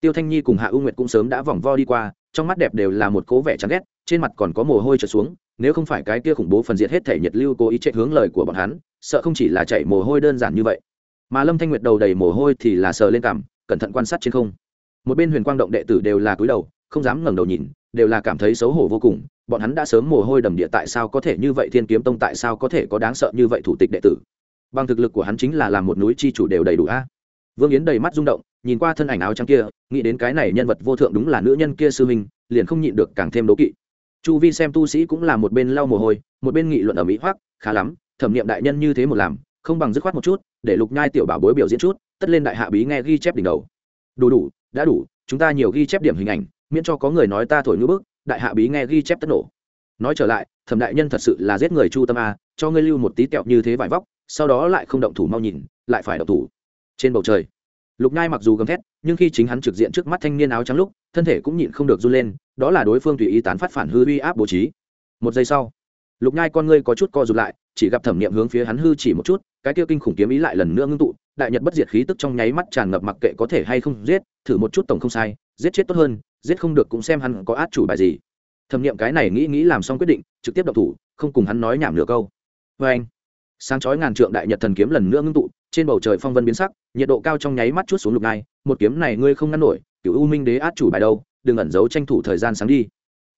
tiêu thanh nhi cùng hạ u nguyệt cũng sớm đã vòng vo đi qua trong mắt đẹp đều là một cố vẻ chán ghét, trên mặt còn có mồ hôi trượt xuống, nếu không phải cái kia khủng bố phần diệt hết thể nhiệt lưu cố ý chạy hướng lời của bọn hắn, sợ không chỉ là chạy mồ hôi đơn giản như vậy. Mà lâm thanh nguyệt đầu đầy mồ hôi thì là sờ lên cằm, cẩn thận quan sát trên không. Một bên huyền quang động đệ tử đều là cúi đầu, không dám ngẩng đầu nhìn, đều là cảm thấy xấu hổ vô cùng, bọn hắn đã sớm mồ hôi đầm địa tại sao có thể như vậy, thiên kiếm tông tại sao có thể có đáng sợ như vậy thủ tịch đệ tử? Bằng thực lực của hắn chính là làm một núi chi chủ đều đầy đủ a vương yến đầy mắt rung động, nhìn qua thân ảnh áo trắng kia, nghĩ đến cái này nhân vật vô thượng đúng là nữ nhân kia sư minh liền không nhịn được càng thêm đố kỵ. Chu vi xem tu sĩ cũng là một bên lau mồ hôi, một bên nghị luận ở mỹ hoác khá lắm, thẩm nghiệm đại nhân như thế một làm, không bằng dứt khoát một chút, để lục nhai tiểu bảo bối biểu diễn chút, tất lên đại hạ bí nghe ghi chép đỉnh đầu. Đủ đủ, đã đủ, chúng ta nhiều ghi chép điểm hình ảnh, miễn cho có người nói ta thổi ngữ bức, đại hạ bí nghe ghi chép tất nổ. Nói trở lại, thẩm đại nhân thật sự là giết người chu tâm a, cho ngươi lưu một tí kẹo như thế vải vóc, sau đó lại không động thủ mau nhìn, lại phải động thủ trên bầu trời. Lục nhai mặc dù gầm thét, nhưng khi chính hắn trực diện trước mắt thanh niên áo trắng lúc, thân thể cũng nhịn không được run lên, đó là đối phương tùy ý tán phát phản hư uy áp bố trí. Một giây sau, lục nhai con ngươi có chút co rụt lại, chỉ gặp thẩm nghiệm hướng phía hắn hư chỉ một chút, cái kia kinh khủng kiếm ý lại lần nữa ngưng tụ, đại nhật bất diệt khí tức trong nháy mắt tràn ngập mặc kệ có thể hay không giết, thử một chút tổng không sai, giết chết tốt hơn, giết không được cũng xem hắn có át chủ bài gì. Thẩm nghiệm cái này nghĩ nghĩ làm xong quyết định, trực tiếp độc thủ, không cùng hắn nói nhảm nửa câu. Vê anh sáng chói ngàn trượng đại nhật thần kiếm lần nữa ngưng tụ, trên bầu trời phong vân biến sắc, nhiệt độ cao trong nháy mắt chút xuống lục ngai, một kiếm này ngươi không ngăn nổi cựu u minh đế át chủ bài đâu, đừng ẩn giấu tranh thủ thời gian sáng đi.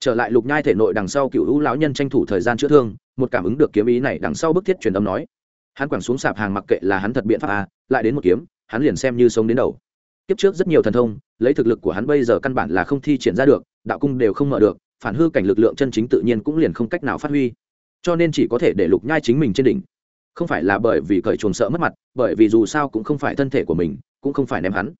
Trở lại lục nhai thể nội đằng sau cựu u lão nhân tranh thủ thời gian chữa thương, một cảm ứng được kiếm ý này đằng sau bức thiết truyền âm nói. Hắn quẳng xuống sạp hàng mặc kệ là hắn thật biện pháp à lại đến một kiếm, hắn liền xem như sống đến đầu. Kiếp trước rất nhiều thần thông, lấy thực lực của hắn bây giờ căn bản là không thi triển ra được, đạo cung đều không mở được, phản hư cảnh lực lượng chân chính tự nhiên cũng liền không cách nào phát huy. Cho nên chỉ có thể để lục nhai chính mình trên đỉnh không phải là bởi vì cởi chuồng sợ mất mặt, bởi vì dù sao cũng không phải thân thể của mình, cũng không phải ném hắn.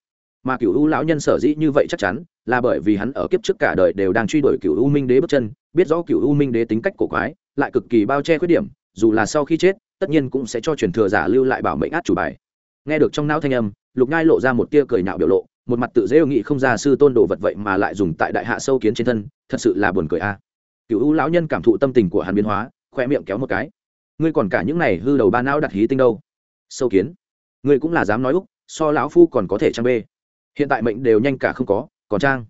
Mà cựu u lão nhân sở dĩ như vậy chắc chắn, là bởi vì hắn ở kiếp trước cả đời đều đang truy đuổi cựu u minh đế bước chân, biết rõ cựu u minh đế tính cách cổ quái, lại cực kỳ bao che khuyết điểm, dù là sau khi chết, tất nhiên cũng sẽ cho truyền thừa giả lưu lại bảo mệnh át chủ bài. Nghe được trong não thanh âm, lục ngai lộ ra một tia cười nhạo biểu lộ, một mặt tự dễ nghị không ra sư tôn đồ vật vậy mà lại dùng tại đại hạ sâu kiến trên thân, thật sự là buồn cười a. Cựu u lão nhân cảm thụ tâm tình của hắn biến hóa khoe miệng kéo một cái ngươi còn cả những này hư đầu ba não đặt hí tinh đâu. Sâu kiến. Ngươi cũng là dám nói úc, so lão phu còn có thể trang bê. Hiện tại mệnh đều nhanh cả không có, còn trang.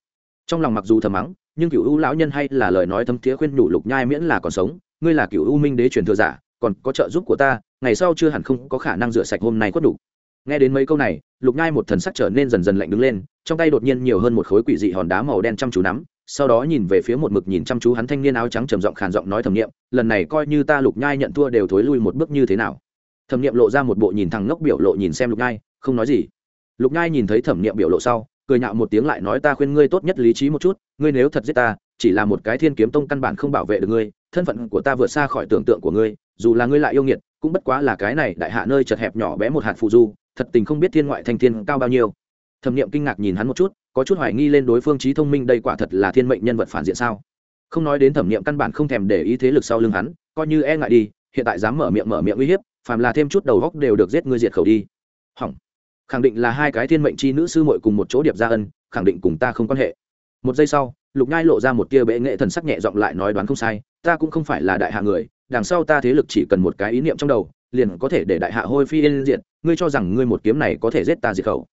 Trong lòng mặc dù thầm mắng, nhưng cựu u lão nhân hay là lời nói thấm thiế khuyên nhủ lục nhai miễn là còn sống. Ngươi là cựu u minh đế truyền thừa giả, còn có trợ giúp của ta, ngày sau chưa hẳn không có khả năng rửa sạch hôm nay quất đủ nghe đến mấy câu này, lục nhai một thần sắc trở nên dần dần lạnh đứng lên, trong tay đột nhiên nhiều hơn một khối quỷ dị hòn đá màu đen chăm chú nắm sau đó nhìn về phía một mực nhìn chăm chú hắn thanh niên áo trắng trầm giọng khàn giọng nói thẩm nghiệm, lần này coi như ta lục nhai nhận thua đều thối lui một bước như thế nào. Thẩm nghiệm lộ ra một bộ nhìn thằng ngốc biểu lộ nhìn xem lục nhai, không nói gì. Lục nhai nhìn thấy thẩm nghiệm biểu lộ sau, cười nhạo một tiếng lại nói ta khuyên ngươi tốt nhất lý trí một chút, ngươi nếu thật giết ta, chỉ là một cái thiên kiếm tông căn bản không bảo vệ được ngươi, thân phận của ta vượt xa khỏi tưởng tượng của ngươi, dù là ngươi lại yêu nghiệt, cũng bất quá là cái này đại hạ nơi chật hẹp nhỏ bé một hạt phụ du, thật tình không biết thiên ngoại thanh thiên cao bao nhiêu thẩm Niệm kinh ngạc nhìn hắn một chút, có chút hoài nghi lên đối phương trí thông minh đây quả thật là thiên mệnh nhân vật phản diện sao? Không nói đến thẩm Niệm căn bản không thèm để ý thế lực sau lưng hắn, coi như e ngại đi, hiện tại dám mở miệng mở miệng uy hiếp, phàm là thêm chút đầu góc đều được giết ngươi diệt khẩu đi. Hỏng. Khẳng định là hai cái thiên mệnh chi nữ sư muội cùng một chỗ điệp gia ân, khẳng định cùng ta không quan hệ. Một giây sau, lục nhai lộ ra một tia bệ nghệ thần sắc nhẹ giọng lại nói đoán không sai, ta cũng không phải là đại hạ người, đằng sau ta thế lực chỉ cần một cái ý niệm trong đầu, liền có thể để đại hạ hôi phi yên diệt, ngươi cho rằng ngươi một kiếm này có thể giết ta diệt khẩu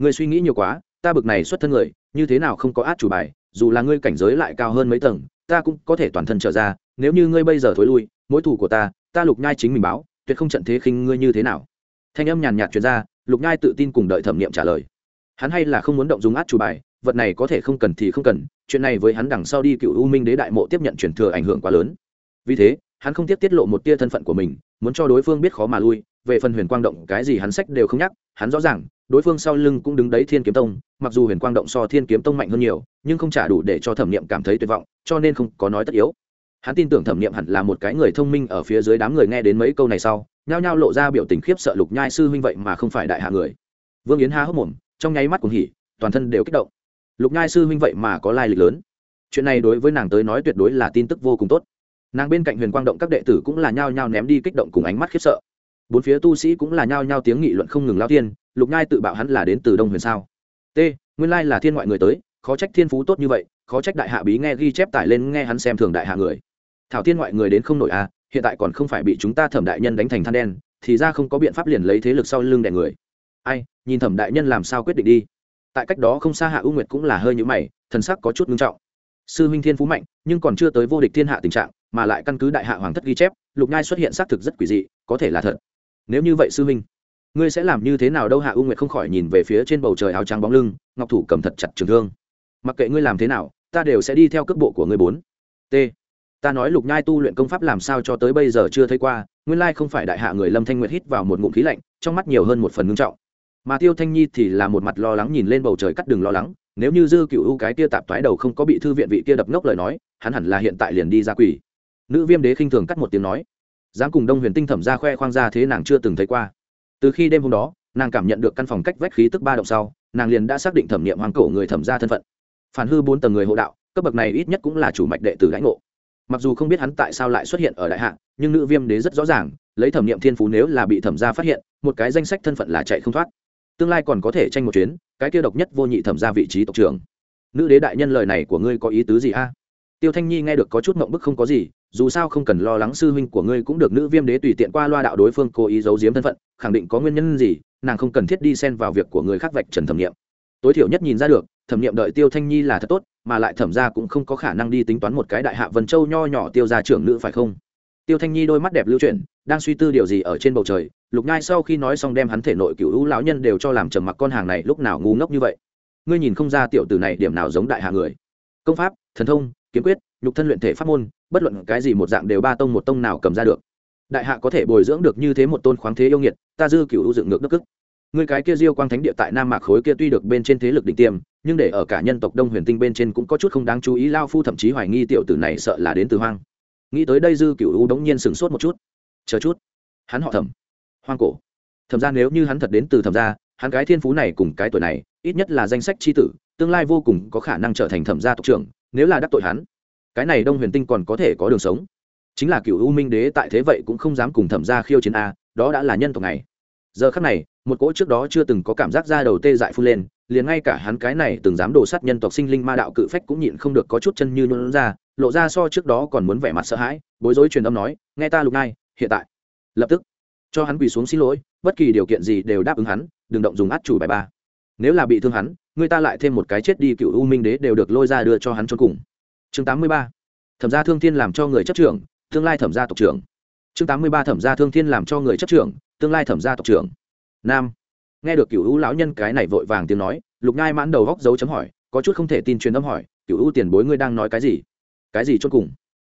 ngươi suy nghĩ nhiều quá, ta bực này xuất thân người, như thế nào không có át chủ bài, dù là ngươi cảnh giới lại cao hơn mấy tầng, ta cũng có thể toàn thân trở ra, nếu như ngươi bây giờ thối lui, mối thủ của ta ta lục nhai chính mình báo, tuyệt không trận thế khinh ngươi như thế nào. Thanh âm nhàn nhạt truyền ra, lục nhai tự tin cùng đợi thẩm nghiệm trả lời. Hắn hay là không muốn động dùng át chủ bài, vật này có thể không cần thì không cần, chuyện này với hắn đằng sau đi cựu u minh đế đại mộ tiếp nhận truyền thừa ảnh hưởng quá lớn. Vì thế, hắn không tiếp tiết lộ một tia thân phận của mình, muốn cho đối phương biết khó mà lui, về phần huyền quang động, cái gì hắn sách đều không nhắc, hắn rõ ràng đối phương sau lưng cũng đứng đấy thiên kiếm tông, mặc dù huyền quang động so thiên kiếm tông mạnh hơn nhiều, nhưng không trả đủ để cho thẩm nghiệm cảm thấy tuyệt vọng, cho nên không có nói tất yếu. Hắn tin tưởng thẩm nghiệm hẳn là một cái người thông minh ở phía dưới đám người nghe đến mấy câu này sau, nhao nhao lộ ra biểu tình khiếp sợ lục nhai sư huynh vậy mà không phải đại hạ người. Vương yến há hốc mồm, trong nháy mắt cũng hỉ, toàn thân đều kích động. Lục nhai sư huynh vậy mà có lai lịch lớn. Chuyện này đối với nàng tới nói tuyệt đối là tin tức vô cùng tốt. Nàng bên cạnh huyền quang động các đệ tử cũng là nhao nhao ném đi kích động cùng ánh mắt khiếp sợ bốn phía tu sĩ cũng là nhao nhao tiếng nghị luận không ngừng lao tiên lục nhai tự bảo hắn là đến từ đông huyền sao? T, nguyên lai là thiên ngoại người tới, khó trách thiên phú tốt như vậy, khó trách đại hạ bí nghe ghi chép tải lên nghe hắn xem thường đại hạ người. Thảo thiên ngoại người đến không nổi à hiện tại còn không phải bị chúng ta thẩm đại nhân đánh thành than đen, thì ra không có biện pháp liền lấy thế lực sau lưng đè người. Ai, nhìn thẩm đại nhân làm sao quyết định đi. Tại cách đó không xa hạ u nguyệt cũng là hơi nhũ mày, thần sắc có chút ngưng trọng. Sư minh thiên phú mạnh, nhưng còn chưa tới vô địch thiên hạ tình trạng, mà lại căn cứ đại hạ hoàng thất ghi chép, lục nhai xuất hiện xác thực rất quỷ dị, có thể là thật nếu như vậy sư minh ngươi sẽ làm như thế nào đâu hạ u nguyệt không khỏi nhìn về phía trên bầu trời áo trắng bóng lưng, ngọc thủ cầm thật chặt trường thương. Mặc kệ ngươi làm thế nào, ta đều sẽ đi theo cước bộ của ngươi bốn. T. Ta nói lục nhai tu luyện công pháp làm sao cho tới bây giờ chưa thấy qua, nguyên lai không phải đại hạ người lâm thanh nguyệt hít vào một ngụm khí lạnh, trong mắt nhiều hơn một phần ngưng trọng. Mà tiêu thanh nhi thì là một mặt lo lắng nhìn lên bầu trời cắt đường lo lắng, nếu như dư cựu u cái kia tạp thoái đầu không có bị thư viện vị kia đập ngốc lời nói, hắn hẳn là hiện tại liền đi ra quỷ nữ viêm đế khinh thường cắt một tiếng nói dám cùng đông huyền tinh thẩm ra khoe khoang ra thế nàng chưa từng thấy qua. Từ khi đêm hôm đó nàng cảm nhận được căn phòng cách vách khí tức ba động sau nàng liền đã xác định thẩm nghiệm hoàng cổ người thẩm ra thân phận. Phản hư bốn tầng người hộ đạo cấp bậc này ít nhất cũng là chủ mạch đệ tử lãnh ngộ. Mặc dù không biết hắn tại sao lại xuất hiện ở đại hạng, nhưng nữ viêm đế rất rõ ràng lấy thẩm nghiệm thiên phú nếu là bị thẩm gia phát hiện một cái danh sách thân phận là chạy không thoát. Tương lai còn có thể tranh một chuyến cái kia độc nhất vô nhị thẩm ra vị trí tộc trưởng. Nữ đế đại nhân lời này của ngươi có ý tứ gì a? Tiêu thanh nhi nghe được có chút mộng bức không có gì, dù sao không cần lo lắng sư huynh của ngươi cũng được nữ viêm đế tùy tiện qua loa đạo đối phương cố ý giấu giếm thân phận, khẳng định có nguyên nhân gì, nàng không cần thiết đi xen vào việc của người khác vạch trần thẩm nghiệm. Tối thiểu nhất nhìn ra được, thẩm nghiệm đợi tiêu thanh nhi là thật tốt, mà lại thẩm ra cũng không có khả năng đi tính toán một cái đại hạ vân châu nho nhỏ tiêu ra trưởng nữ phải không? Tiêu thanh nhi đôi mắt đẹp lưu chuyển, đang suy tư điều gì ở trên bầu trời, lục nhai sau khi nói xong đem hắn thể nội cựu hữu lão nhân đều cho làm trầm mặc con hàng này lúc nào ngu ngốc như vậy. Ngươi nhìn không ra tiểu tử này điểm nào giống đại hạ người. Công pháp, thần thông kiếm quyết, nhục thân luyện thể pháp môn, bất luận cái gì một dạng đều ba tông một tông nào cầm ra được. Đại hạ có thể bồi dưỡng được như thế một tôn khoáng thế yêu nghiệt, ta dư cựu hữu dựng ngược đức ức người cái kia diêu quang thánh địa tại nam mạc khối kia tuy được bên trên thế lực đỉnh tiêm, nhưng để ở cả nhân tộc đông huyền tinh bên trên cũng có chút không đáng chú ý, lao phu thậm chí hoài nghi tiểu tử này sợ là đến từ hoang. Nghĩ tới đây dư cựu u đống nhiên sửng sốt một chút. Chờ chút. Hắn họ thẩm. Hoang cổ. Thẩm ra nếu như hắn thật đến từ thẩm ra hắn cái thiên phú này cùng cái tuổi này, ít nhất là danh sách c tử, tương lai vô cùng có khả năng trở thành thẩm gia tộc trưởng nếu là đắc tội hắn cái này đông huyền tinh còn có thể có đường sống. Chính là cựu u minh đế tại thế vậy cũng không dám cùng thẩm gia khiêu chiến a đó đã là nhân tộc này. Giờ khắc này một cỗ trước đó chưa từng có cảm giác ra đầu tê dại phun lên liền ngay cả hắn cái này từng dám đổ sát nhân tộc sinh linh ma đạo cự phách cũng nhịn không được có chút chân như nhuận ra lộ ra so trước đó còn muốn vẻ mặt sợ hãi bối rối truyền âm nói nghe ta lục này, hiện tại. Lập tức cho hắn quỳ xuống xin lỗi bất kỳ điều kiện gì đều đáp ứng hắn đừng động dùng át chủ bài ba. Nếu là bị thương hắn người ta lại thêm một cái chết đi cựu u minh đế đều được lôi ra đưa cho hắn cho cùng. Chương tám mươi ba, thẩm gia thương thiên làm cho người chấp trưởng, tương lai thẩm gia tộc trưởng. Chương tám mươi ba, thẩm gia thương thiên làm cho người chấp trưởng, tương lai thẩm gia tộc trưởng. Nam. Nghe được cựu u lão nhân cái này vội vàng tiếng nói, lục ngai mãn đầu góc dấu chấm hỏi, có chút không thể tin truyền âm hỏi, cựu u tiền bối ngươi đang nói cái gì? Cái gì chốt cùng?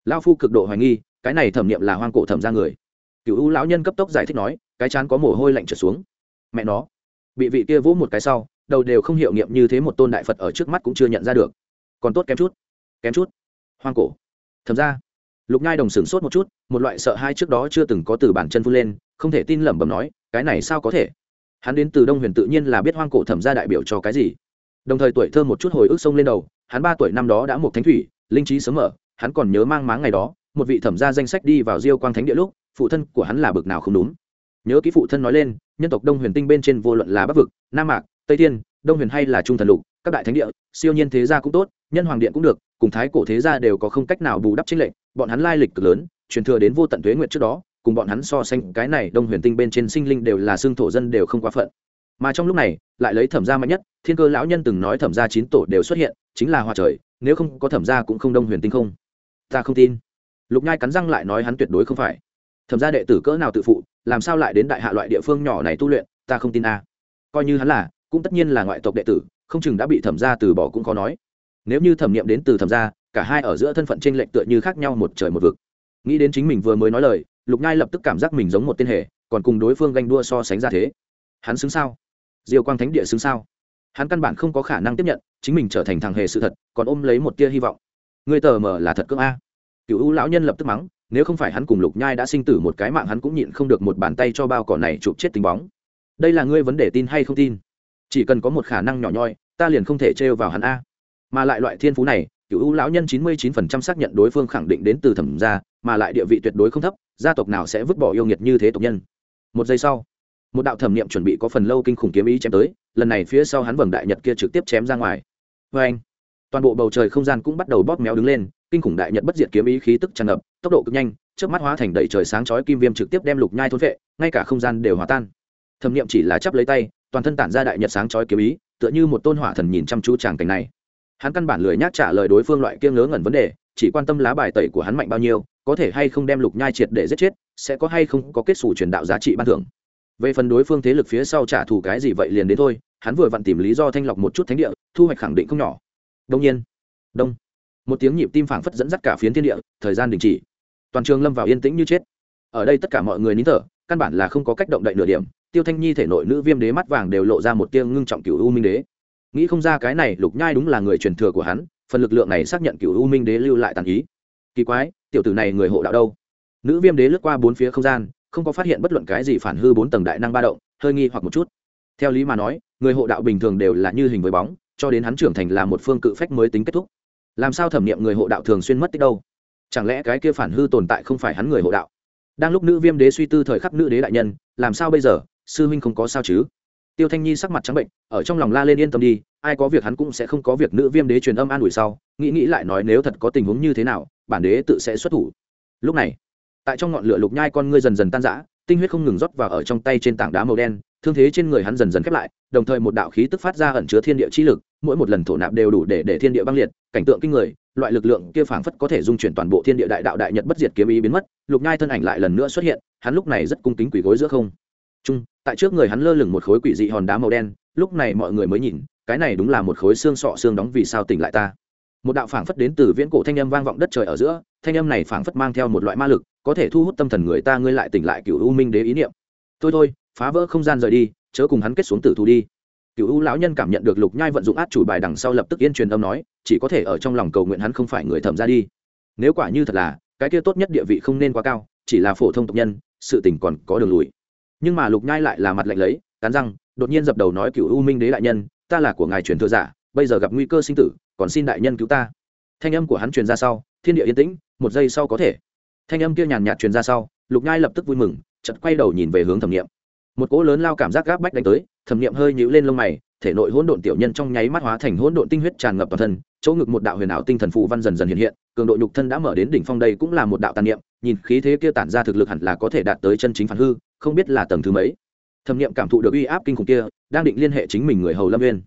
Lao phu cực độ hoài nghi, cái này thẩm nghiệm là hoang cổ thẩm ra người. Cựu u lão nhân cấp tốc giải thích nói, cái chán có mồ hôi lạnh trở xuống. Mẹ nó, bị vị kia vỗ một cái sau đầu đều không hiệu nghiệm như thế một tôn đại phật ở trước mắt cũng chưa nhận ra được. Còn tốt kém chút kém chút. Hoang cổ. Thầm ra, lục nhai đồng sửng sốt một chút, một loại sợ hai trước đó chưa từng có từ bản chân vươn lên, không thể tin lẩm bẩm nói, cái này sao có thể? Hắn đến từ đông huyền tự nhiên là biết hoang cổ thẩm ra đại biểu cho cái gì. Đồng thời tuổi thơ một chút hồi ức sông lên đầu, hắn ba tuổi năm đó đã một thánh thủy, linh trí sớm mở, hắn còn nhớ mang máng ngày đó, một vị thẩm gia danh sách đi vào diêu quang thánh địa lúc, phụ thân của hắn là bực nào không đúng. Nhớ ký phụ thân nói lên, nhân tộc đông huyền tinh bên trên vô luận là bắc vực, nam mạc tây thiên, đông huyền hay là trung thần lục, các đại thánh địa, siêu nhiên thế gia cũng tốt, nhân hoàng điện cũng được, cùng thái cổ thế gia đều có không cách nào bù đắp chính lệnh bọn hắn lai lịch cực lớn, truyền thừa đến vô tận tuế nguyện trước đó, cùng bọn hắn so sánh, cái này đông huyền tinh bên trên sinh linh đều là xương thổ dân đều không quá phận. Mà trong lúc này, lại lấy thẩm gia mạnh nhất, thiên cơ lão nhân từng nói thẩm gia chín tổ đều xuất hiện, chính là hòa trời, nếu không có thẩm gia cũng không đông huyền tinh không. Ta không tin. Lục nhai cắn răng lại nói hắn tuyệt đối không phải. Thẩm gia đệ tử cỡ nào tự phụ, làm sao lại đến đại hạ loại địa phương nhỏ này tu luyện, ta không tin a. Coi như hắn là cũng tất nhiên là ngoại tộc đệ tử, không chừng đã bị thẩm gia từ bỏ cũng khó nói. Nếu như thẩm nghiệm đến từ thẩm gia, cả hai ở giữa thân phận t r ê n lệch tựa như khác nhau một trời một vực. Nghĩ đến chính mình vừa mới nói lời, lục nhai lập tức cảm giác mình giống một tên hề, còn cùng đối phương ganh đua so sánh ra thế. Hắn xứng sao? Diêu quang thánh địa xứng sao? Hắn căn bản không có khả năng tiếp nhận, chính mình trở thành thằng hề sự thật, còn ôm lấy một tia hy vọng. Người tờ mờ là thật cưỡng a. Cựu u lão nhân lập tức mắng, nếu không phải hắn cùng lục nhai đã sinh tử một cái mạng, hắn cũng nhịn không được một bàn tay cho bao cỏ này chụp chết tình bóng. Đây là ngươi vấn đề tin hay không tin? Chỉ cần có một khả năng nhỏ nhoi, ta liền không thể trêu vào hắn a. Mà lại loại thiên phú này, cựu u lão nhân chín mươi chín phần trăm xác nhận đối phương khẳng định đến từ thẩm gia, mà lại địa vị tuyệt đối không thấp, gia tộc nào sẽ vứt bỏ yêu nghiệt như thế tộc nhân. Một giây sau, một đạo thẩm niệm chuẩn bị có phần lâu kinh khủng kiếm ý chém tới, lần này phía sau hắn vầng đại nhật kia trực tiếp chém ra ngoài. Vê anh, toàn bộ bầu trời không gian cũng bắt đầu bóp méo đứng lên, kinh khủng đại nhật bất diệt kiếm ý khí tức tràn ngập, tốc độ cực nhanh trước mắt hóa thành đầy trời sáng chói kim viêm trực tiếp đem lục nhai thôn vệ, ngay cả không gian đều hòa tan. Thẩm niệm chỉ là chắp lấy tay toàn thân tản ra đại nhật sáng chói kiếm ý, tựa như một tôn hỏa thần nhìn chăm chú tràng cảnh này. Hắn căn bản lười nhác trả lời đối phương loại kia ngớ ngẩn vấn đề, chỉ quan tâm lá bài tẩy của hắn mạnh bao nhiêu, có thể hay không đem lục nhai triệt để giết chết, sẽ có hay không có kết xù truyền đạo giá trị ban thưởng. Về phần đối phương thế lực phía sau trả thù cái gì vậy liền đến thôi, hắn vừa vặn tìm lý do thanh lọc một chút thánh địa, thu hoạch khẳng định không nhỏ. Đông nhiên, đông, một tiếng nhịp tim phảng phất dẫn dắt cả phiến thiên địa, thời gian đình chỉ. Toàn trường lâm vào yên tĩnh như chết. Ở đây tất cả mọi người nín thở, căn bản là không có cách động đậy nửa điểm tiêu thanh nhi thể nội nữ viêm đế mắt vàng đều lộ ra một tiêng ngưng trọng cựu u minh đế. Nghĩ không ra cái này lục nhai đúng là người truyền thừa của hắn, phần lực lượng này xác nhận cựu u minh đế lưu lại tàn ý. Kỳ quái, tiểu tử này người hộ đạo đâu? Nữ viêm đế lướt qua bốn phía không gian, không có phát hiện bất luận cái gì phản hư bốn tầng đại năng ba động, hơi nghi hoặc một chút. Theo lý mà nói, người hộ đạo bình thường đều là như hình với bóng, cho đến hắn trưởng thành là một phương cự phách mới tính kết thúc. Làm sao thẩm nghiệm người hộ đạo thường xuyên mất tích đâu? Chẳng lẽ cái kia phản hư tồn tại không phải hắn người hộ đạo? Đang lúc nữ viêm đế suy tư thời khắc nữ đế đại nhân, làm sao bây giờ? Sư huynh không có sao chứ? Tiêu thanh nhi sắc mặt trắng bệnh, ở trong lòng la lên yên tâm đi, ai có việc hắn cũng sẽ không có việc nữ viêm đế truyền âm an ủi sau, nghĩ nghĩ lại nói nếu thật có tình huống như thế nào, bản đế tự sẽ xuất thủ. Lúc này, tại trong ngọn lửa lục nhai con ngươi dần dần tan rã, tinh huyết không ngừng rót vào ở trong tay trên tảng đá màu đen, thương thế trên người hắn dần dần khép lại, đồng thời một đạo khí tức phát ra ẩn chứa thiên địa chi lực, mỗi một lần thổ nạp đều đủ để để thiên địa băng liệt, cảnh tượng kinh người, loại lực lượng kia phảng phất có thể dung chuyển toàn bộ thiên địa đại đạo đại nhật bất diệt kiếm ý biến mất, lục nhai thân ảnh lại lần nữa xuất hiện, hắn lúc này rất cung kính quỳ gối giữa không. Trung tại trước người hắn lơ lửng một khối quỷ dị hòn đá màu đen, lúc này mọi người mới nhìn, cái này đúng là một khối xương sọ xương đóng vì sao tỉnh lại ta. Một đạo phảng phất đến từ viễn cổ thanh âm vang vọng đất trời ở giữa, thanh âm này phảng phất mang theo một loại ma lực, có thể thu hút tâm thần người ta, ngươi lại tỉnh lại cựu u minh đế ý niệm. Thôi thôi, phá vỡ không gian rời đi, chớ cùng hắn kết xuống tử thù đi. Cựu u lão nhân cảm nhận được lục nhai vận dụng át chủ bài đằng sau lập tức yên truyền âm nói, chỉ có thể ở trong lòng cầu nguyện hắn không phải người thẩm ra đi. Nếu quả như thật là, cái kia tốt nhất địa vị không nên quá cao, chỉ là phổ thông tộc nhân, sự tình còn có đường lùi nhưng mà lục nhai lại là mặt lạnh lấy, cắn răng, đột nhiên dập đầu nói cựu u minh đế đại nhân, ta là của ngài truyền thừa giả, bây giờ gặp nguy cơ sinh tử, còn xin đại nhân cứu ta. Thanh âm của hắn truyền ra sau, thiên địa yên tĩnh, một giây sau có thể. Thanh âm kia nhàn nhạt truyền ra sau, lục nhai lập tức vui mừng chật quay đầu nhìn về hướng thẩm nghiệm một cỗ lớn lao cảm giác gáp bách đánh tới, thẩm nghiệm hơi nhíu lên lông mày, thể nội hỗn độn tiểu nhân trong nháy mắt hóa thành hỗn độn tinh huyết tràn ngập toàn thân, chỗ ngực một đạo huyền ảo tinh thần phụ văn dần dần hiện hiện, cường độ nhục thân đã mở đến đỉnh phong đây cũng là một đạo tàn niệm, nhìn khí thế kia tản ra thực lực hẳn là có thể đạt tới chân chính phản hư không biết là tầng thứ mấy. Thẩm nghiệm cảm thụ được uy áp kinh khủng kia, đang định liên hệ chính mình người hầu lâm viên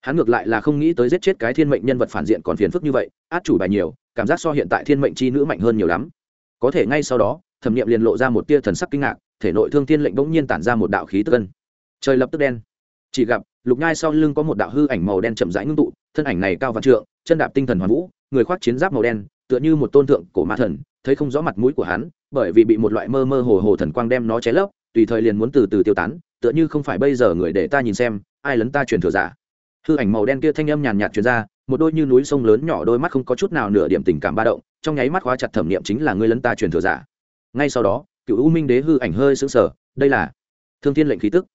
hắn ngược lại là không nghĩ tới giết chết cái thiên mệnh nhân vật phản diện còn phiền phức như vậy, át chủ bài nhiều, cảm giác so hiện tại thiên mệnh chi nữ mạnh hơn nhiều lắm. Có thể ngay sau đó, thẩm nghiệm liền lộ ra một tia thần sắc kinh ngạc, thể nội thương thiên lệnh bỗng nhiên tản ra một đạo khí tức ân. Trời lập tức đen. Chỉ gặp, lục nhai sau lưng có một đạo hư ảnh màu đen chậm rãi ngưng tụ, thân ảnh này cao văn trượng, chân đạp tinh thần hoàn vũ, người khoác chiến giáp màu đen, tựa như một tôn thượng cổ ma thần, thấy không rõ mặt mũi của hắn, bởi vì bị một loại mơ mơ hồ hồ thần quang đem nó ché lấp tùy thời liền muốn từ từ tiêu tán, tựa như không phải bây giờ người để ta nhìn xem, ai lấn ta truyền thừa giả. Hư ảnh màu đen kia thanh âm nhàn nhạt truyền ra, một đôi như núi sông lớn nhỏ đôi mắt không có chút nào nửa điểm tình cảm ba động, trong nháy mắt khóa chặt thẩm niệm chính là ngươi lấn ta truyền thừa giả. Ngay sau đó, cựu u minh đế hư ảnh hơi sững sờ, đây là thương thiên lệnh khí tức,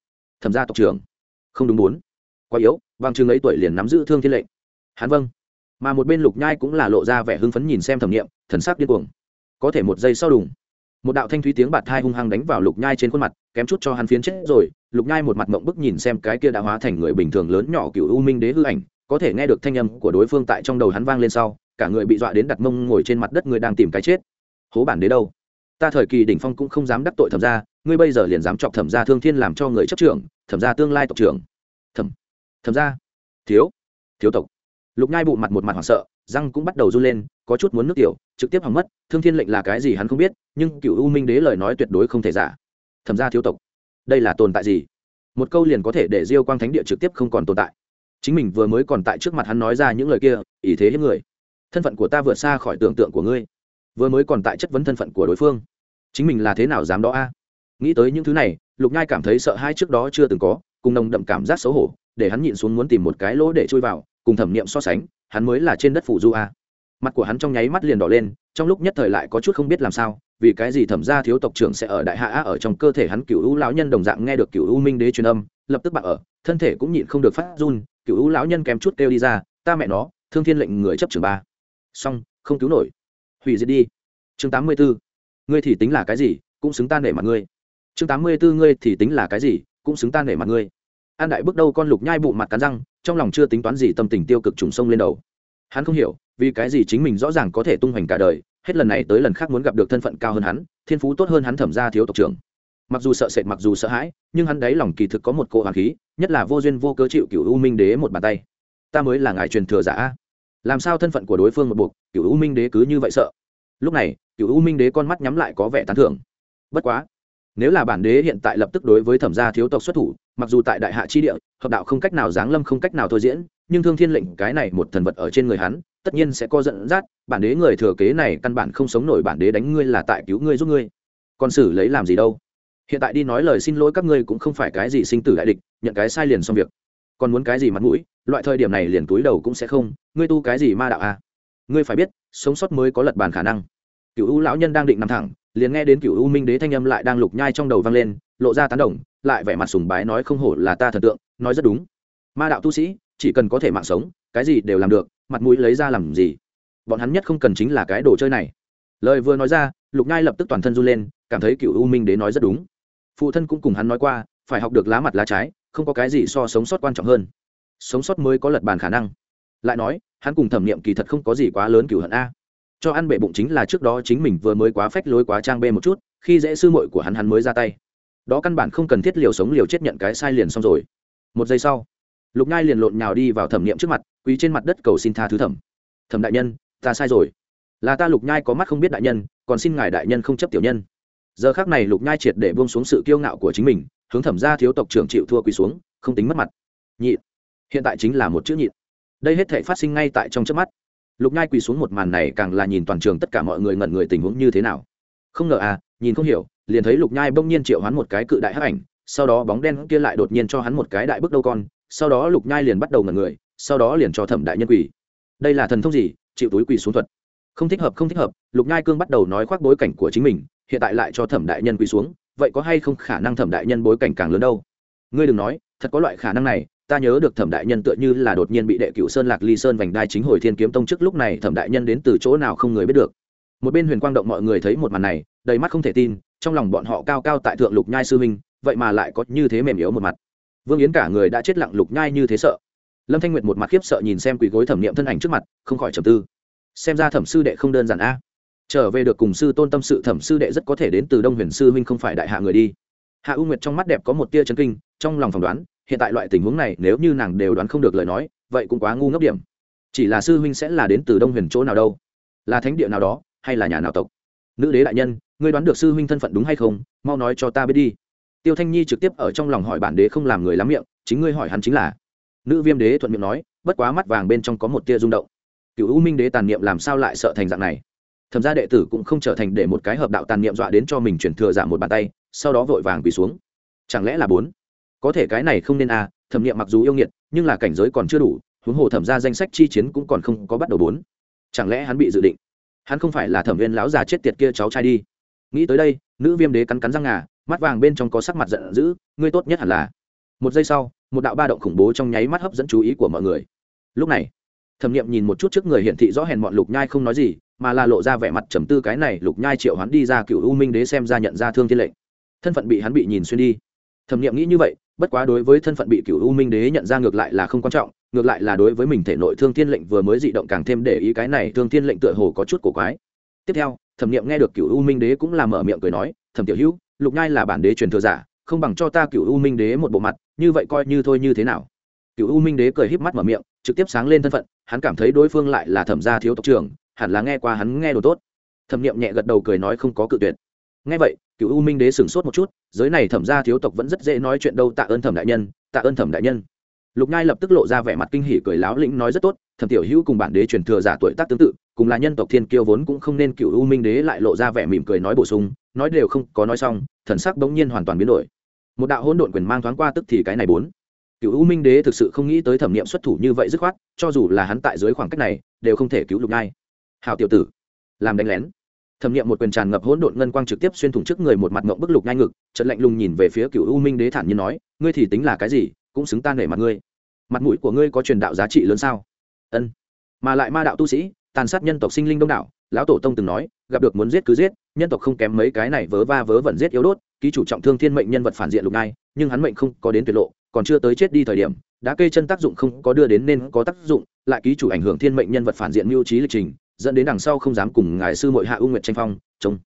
thẩm gia tộc trưởng. Không đúng bốn. Quá yếu, bằng chừng ấy tuổi liền nắm giữ thương thiên lệnh. Hắn vâng. Mà một bên lục nhai cũng là lộ ra vẻ hưng phấn nhìn xem thẩm niệm, thần sắc điên cuồng. Có thể một giây sau đùng một đạo thanh thúy tiếng bạt thai hung hăng đánh vào lục nhai trên khuôn mặt, kém chút cho hắn phiến chết rồi. Lục nhai một mặt mộng bức nhìn xem cái kia đã hóa thành người bình thường lớn nhỏ cựu u minh đế hư ảnh, có thể nghe được thanh âm của đối phương tại trong đầu hắn vang lên sau, cả người bị dọa đến đặt mông ngồi trên mặt đất người đang tìm cái chết. Hố bản đế đâu? Ta thời kỳ đỉnh phong cũng không dám đắc tội thẩm ra ngươi bây giờ liền dám chọc thẩm ra thương thiên làm cho người chấp trưởng, thẩm ra tương lai tộc trưởng. Thẩm thẩm ra thiếu thiếu tộc. Lục nhai bụ mặt một mặt hoảng sợ răng cũng bắt đầu run lên, có chút muốn nước tiểu, trực tiếp hỏng mất, thương thiên lệnh là cái gì hắn không biết, nhưng cựu u minh đế lời nói tuyệt đối không thể giả. Thẩm ra thiếu tộc, đây là tồn tại gì? Một câu liền có thể để diêu quang thánh địa trực tiếp không còn tồn tại. Chính mình vừa mới còn tại trước mặt hắn nói ra những lời kia, ý thế hiếp người. Thân phận của ta vượt xa khỏi tưởng tượng của ngươi. Vừa mới còn tại chất vấn thân phận của đối phương. Chính mình là thế nào dám đó a? Nghĩ tới những thứ này, lục nhai cảm thấy sợ hãi trước đó chưa từng có, cùng nồng đậm cảm giác xấu hổ, để hắn nhịn xuống muốn tìm một cái lỗ để chui vào, cùng thẩm nghiệm so sánh hắn mới là trên đất phủ du a. Mặt của hắn trong nháy mắt liền đỏ lên, trong lúc nhất thời lại có chút không biết làm sao, vì cái gì thẩm ra thiếu tộc trưởng sẽ ở đại hạ ở trong cơ thể hắn cựu u lão nhân đồng dạng nghe được cựu u minh đế truyền âm, lập tức bạc ở, thân thể cũng nhịn không được phát run, cựu u lão nhân kém chút kêu đi ra, ta mẹ nó, thương thiên lệnh người chấp trưởng ba. Xong, không cứu nổi. Hủy diệt đi. Chương tám mươi bốn ngươi thì tính là cái gì, cũng xứng ta nể mặt ngươi. Chương tám mươi bốn ngươi thì tính là cái gì, cũng xứng ta nể mặt ngươi. An đại bước đâu con lục nhai bụng mặt cắn răng trong lòng chưa tính toán gì tâm tình tiêu cực trùng sông lên đầu. Hắn không hiểu, vì cái gì chính mình rõ ràng có thể tung hoành cả đời, hết lần này tới lần khác muốn gặp được thân phận cao hơn hắn, thiên phú tốt hơn hắn thẩm ra thiếu tộc trưởng. Mặc dù sợ sệt, mặc dù sợ hãi, nhưng hắn đáy lòng kỳ thực có một cỗ hoàng khí, nhất là vô duyên vô cớ chịu cựu u minh đế một bàn tay. Ta mới là ngài truyền thừa giả làm sao thân phận của đối phương một buộc cựu u minh đế cứ như vậy sợ? Lúc này cựu u minh đế con mắt nhắm lại có vẻ tán thưởng. Bất quá, nếu là bản đế hiện tại lập tức đối với thẩm gia thiếu tộc xuất thủ mặc dù tại đại hạ chi địa, hợp đạo không cách nào giáng lâm không cách nào thôi diễn, nhưng thương thiên lệnh cái này một thần vật ở trên người hắn, tất nhiên sẽ có dẫn dắt, bản đế người thừa kế này căn bản không sống nổi, bản đế đánh ngươi là tại cứu ngươi giúp ngươi. Còn xử lấy làm gì đâu? Hiện tại đi nói lời xin lỗi các ngươi cũng không phải cái gì sinh tử đại địch, nhận cái sai liền xong việc. Còn muốn cái gì mặt mũi, loại thời điểm này liền túi đầu cũng sẽ không, ngươi tu cái gì ma đạo à? Ngươi phải biết, sống sót mới có lật bàn khả năng. Cựu u lão nhân đang định nằm thẳng, liền nghe đến cựu u minh đế thanh âm lại đang lục nhai trong đầu vang lên, lộ ra tán đồng lại vẻ mặt sùng bái nói không hổ là ta thần tượng, nói rất đúng. Ma đạo tu sĩ, chỉ cần có thể mạng sống, cái gì đều làm được, mặt mũi lấy ra làm gì? Bọn hắn nhất không cần chính là cái đồ chơi này. Lời vừa nói ra, lục nhai lập tức toàn thân run lên, cảm thấy cựu u minh đế nói rất đúng. Phụ thân cũng cùng hắn nói qua, phải học được lá mặt lá trái, không có cái gì so sống sót quan trọng hơn. Sống sót mới có lật bàn khả năng. Lại nói, hắn cùng thẩm nghiệm kỳ thật không có gì quá lớn cựu hận a. Cho ăn bệ bụng chính là trước đó chính mình vừa mới quá phách lối quá trang bê một chút, khi dễ sư muội của hắn hắn mới ra tay đó căn bản không cần thiết liều sống liều chết nhận cái sai liền xong rồi. Một giây sau, lục nhai liền lộn nhào đi vào thẩm nghiệm trước mặt, quỳ trên mặt đất cầu xin tha thứ thẩm. Thẩm đại nhân, ta sai rồi. Là ta lục nhai có mắt không biết đại nhân, còn xin ngài đại nhân không chấp tiểu nhân. Giờ khác này lục nhai triệt để buông xuống sự kiêu ngạo của chính mình, hướng thẩm ra thiếu tộc trưởng chịu thua quỳ xuống, không tính mất mặt. Nhị, hiện tại chính là một chữ nhịn đây hết thể phát sinh ngay tại trong trước mắt. Lục nhai quỳ xuống một màn này càng là nhìn toàn trường tất cả mọi người ngẩn người tình huống như thế nào. Không ngờ à nhìn không hiểu liền thấy lục nhai bỗng nhiên triệu hoán một cái cự đại hắc ảnh, sau đó bóng đen kia lại đột nhiên cho hắn một cái đại bước đâu con, sau đó lục nhai liền bắt đầu ngẩn người, sau đó liền cho thẩm đại nhân quỳ. Đây là thần thông gì? Chịu túi quỳ xuống thuật. Không thích hợp, không thích hợp, lục nhai cương bắt đầu nói khoác bối cảnh của chính mình, hiện tại lại cho thẩm đại nhân quỳ xuống, vậy có hay không khả năng thẩm đại nhân bối cảnh càng lớn đâu? Ngươi đừng nói, thật có loại khả năng này, ta nhớ được thẩm đại nhân tựa như là đột nhiên bị đệ cựu sơn lạc ly sơn vành đai chính hồi thiên kiếm tông trước lúc này thẩm đại nhân đến từ chỗ nào không người biết được. Một bên huyền quang động mọi người thấy một màn này, đầy mắt không thể tin trong lòng bọn họ cao cao tại thượng lục nhai sư huynh, vậy mà lại có như thế mềm yếu một mặt. Vương yến cả người đã chết lặng lục nhai như thế sợ. Lâm thanh nguyệt một mặt khiếp sợ nhìn xem quỳ gối thẩm niệm thân ảnh trước mặt, không khỏi trầm tư. Xem ra thẩm sư đệ không đơn giản a. Trở về được cùng sư tôn tâm sự, thẩm sư đệ rất có thể đến từ đông huyền sư huynh không phải đại hạ người đi. Hạ u nguyệt trong mắt đẹp có một tia chân kinh, trong lòng phỏng đoán, hiện tại loại tình huống này nếu như nàng đều đoán không được lời nói, vậy cũng quá ngu ngốc điểm. Chỉ là sư huynh sẽ là đến từ đông huyền chỗ nào đâu? Là thánh địa nào đó, hay là nhà nào tộc? Nữ đế đại nhân ngươi đoán được sư huynh thân phận đúng hay không mau nói cho ta biết đi. Tiêu thanh nhi trực tiếp ở trong lòng hỏi bản đế không làm người lắm miệng chính ngươi hỏi hắn chính là. Nữ viêm đế thuận miệng nói bất quá mắt vàng bên trong có một tia rung động. Cựu u minh đế tàn niệm làm sao lại sợ thành dạng này? Thẩm gia đệ tử cũng không trở thành để một cái hợp đạo tàn niệm dọa đến cho mình chuyển thừa giảm một bàn tay sau đó vội vàng quỳ xuống. Chẳng lẽ là bốn? Có thể cái này không nên a à, thẩm niệm mặc dù yêu nghiệt nhưng là cảnh giới còn chưa đủ huống hồ thẩm ra danh sách chi chiến cũng còn không có bắt đầu bốn. Chẳng lẽ hắn bị dự định? Hắn không phải là thẩm viên lão già chết tiệt kia cháu trai đi nghĩ tới đây, nữ viêm đế cắn cắn răng ngà, mắt vàng bên trong có sắc mặt giận dữ, ngươi tốt nhất hẳn là. Một giây sau, một đạo ba động khủng bố trong nháy mắt hấp dẫn chú ý của mọi người. Lúc này, thẩm nghiệm nhìn một chút trước người hiển thị rõ hèn bọn lục nhai không nói gì, mà là lộ ra vẻ mặt trầm tư cái này, lục nhai triệu hắn đi ra cựu u minh đế xem ra nhận ra thương thiên lệnh. Thân phận bị hắn bị nhìn xuyên đi. Thẩm nghiệm nghĩ như vậy, bất quá đối với thân phận bị cựu u minh đế nhận ra ngược lại là không quan trọng, ngược lại là đối với mình thể nội thương thiên lệnh vừa mới dị động càng thêm để ý cái này, thương thiên lệnh tựa hồ có chút cổ quái. Tiếp theo thẩm nghiệm nghe được cựu u minh đế cũng là mở miệng cười nói, thẩm tiểu hữu, lục nhai là bản đế truyền thừa giả, không bằng cho ta cựu u minh đế một bộ mặt, như vậy coi như thôi như thế nào? Cựu u minh đế cười híp mắt mở miệng, trực tiếp sáng lên thân phận, hắn cảm thấy đối phương lại là thẩm gia thiếu tộc trưởng, hẳn là nghe qua hắn nghe đồ tốt. Thẩm nghiệm nhẹ gật đầu cười nói không có cự tuyệt. Nghe vậy cựu u minh đế sửng sốt một chút, giới này thẩm gia thiếu tộc vẫn rất dễ nói chuyện đâu, tạ ơn thẩm đại nhân, tạ ơn thẩm đại nhân. Lục nhai lập tức lộ ra vẻ mặt kinh hỉ cười láo lĩnh nói rất tốt, thẩm tiểu hữu cùng bản đế truyền thừa giả tuổi tác tương tự cùng là nhân tộc thiên kiêu vốn cũng không nên cựu u minh đế lại lộ ra vẻ mỉm cười nói bổ sung, nói đều không có nói xong, thần sắc bỗng nhiên hoàn toàn biến đổi. Một đạo hỗn độn quyền mang thoáng qua tức thì cái này bốn. Cựu u minh đế thực sự không nghĩ tới thẩm nghiệm xuất thủ như vậy dứt khoát, cho dù là hắn tại dưới khoảng cách này, đều không thể cứu lục ngay hào tiểu tử, làm đánh lén. Thẩm nghiệm một quyền tràn ngập hỗn độn ngân quang trực tiếp xuyên thủng trước người một mặt ngộng bức lục nhai ngực trận lạnh lùng nhìn về phía cựu u minh đế thản nhiên nói, ngươi thì tính là cái gì, cũng xứng tan nể mặt ngươi. Mặt mũi của ngươi có truyền đạo giá trị lớn sao? Ân. Mà lại ma đạo tu sĩ tàn sát nhân tộc sinh linh đông đảo, lão tổ tông từng nói, gặp được muốn giết cứ giết, nhân tộc không kém mấy cái này vớ va vớ vẩn giết yếu đốt, ký chủ trọng thương thiên mệnh nhân vật phản diện lục ngai, nhưng hắn mệnh không có đến tuyệt lộ, còn chưa tới chết đi thời điểm, đã cây chân tác dụng không có đưa đến nên có tác dụng, lại ký chủ ảnh hưởng thiên mệnh nhân vật phản diện mưu trí lịch trình, dẫn đến đằng sau không dám cùng ngài sư mội hạ ưu nguyệt tranh phong trông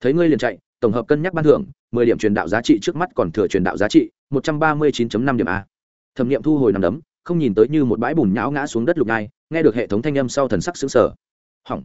thấy ngươi liền chạy, tổng hợp cân nhắc ban thưởng, mười điểm truyền đạo giá trị trước mắt còn thừa truyền đạo giá trị, một trăm ba mươi chín năm điểm a. Thẩm nghiệm thu hồi nằm đấm, không nhìn tới như một bãi bùn nhão ngã xuống đất lục ngai nghe được hệ thống thanh âm sau thần sắc xứng sở hỏng.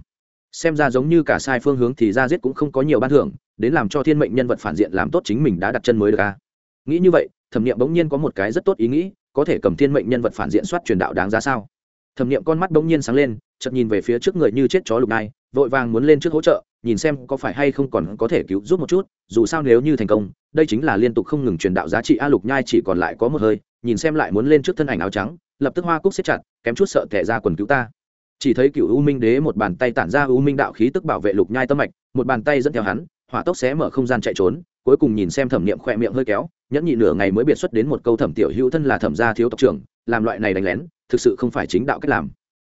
Xem ra giống như cả sai phương hướng thì ra giết cũng không có nhiều ban thưởng, đến làm cho thiên mệnh nhân vật phản diện làm tốt chính mình đã đặt chân mới được a nghĩ như vậy, thẩm nghiệm bỗng nhiên có một cái rất tốt ý nghĩ, có thể cầm thiên mệnh nhân vật phản diện soát truyền đạo đáng giá sao? Thẩm nghiệm con mắt bỗng nhiên sáng lên, chợt nhìn về phía trước người như chết chó lục nai, vội vàng muốn lên trước hỗ trợ, nhìn xem có phải hay không còn có thể cứu giúp một chút, dù sao nếu như thành công, đây chính là liên tục không ngừng truyền đạo giá trị a lục nhai chỉ còn lại có một hơi, nhìn xem lại muốn lên trước thân ảnh áo trắng lập tức hoa cúc xếp chặt, kém chút sợ tẻ ra quần cứu ta. Chỉ thấy cựu u minh đế một bàn tay tản ra u minh đạo khí tức bảo vệ lục nhai tâm mạch, một bàn tay dẫn theo hắn, hỏa tốc xé mở không gian chạy trốn, cuối cùng nhìn xem thẩm niệm khỏe miệng hơi kéo, nhẫn nhị nửa ngày mới biệt xuất đến một câu thẩm tiểu hữu thân là thẩm gia thiếu tộc trưởng, làm loại này đánh lén, thực sự không phải chính đạo cách làm.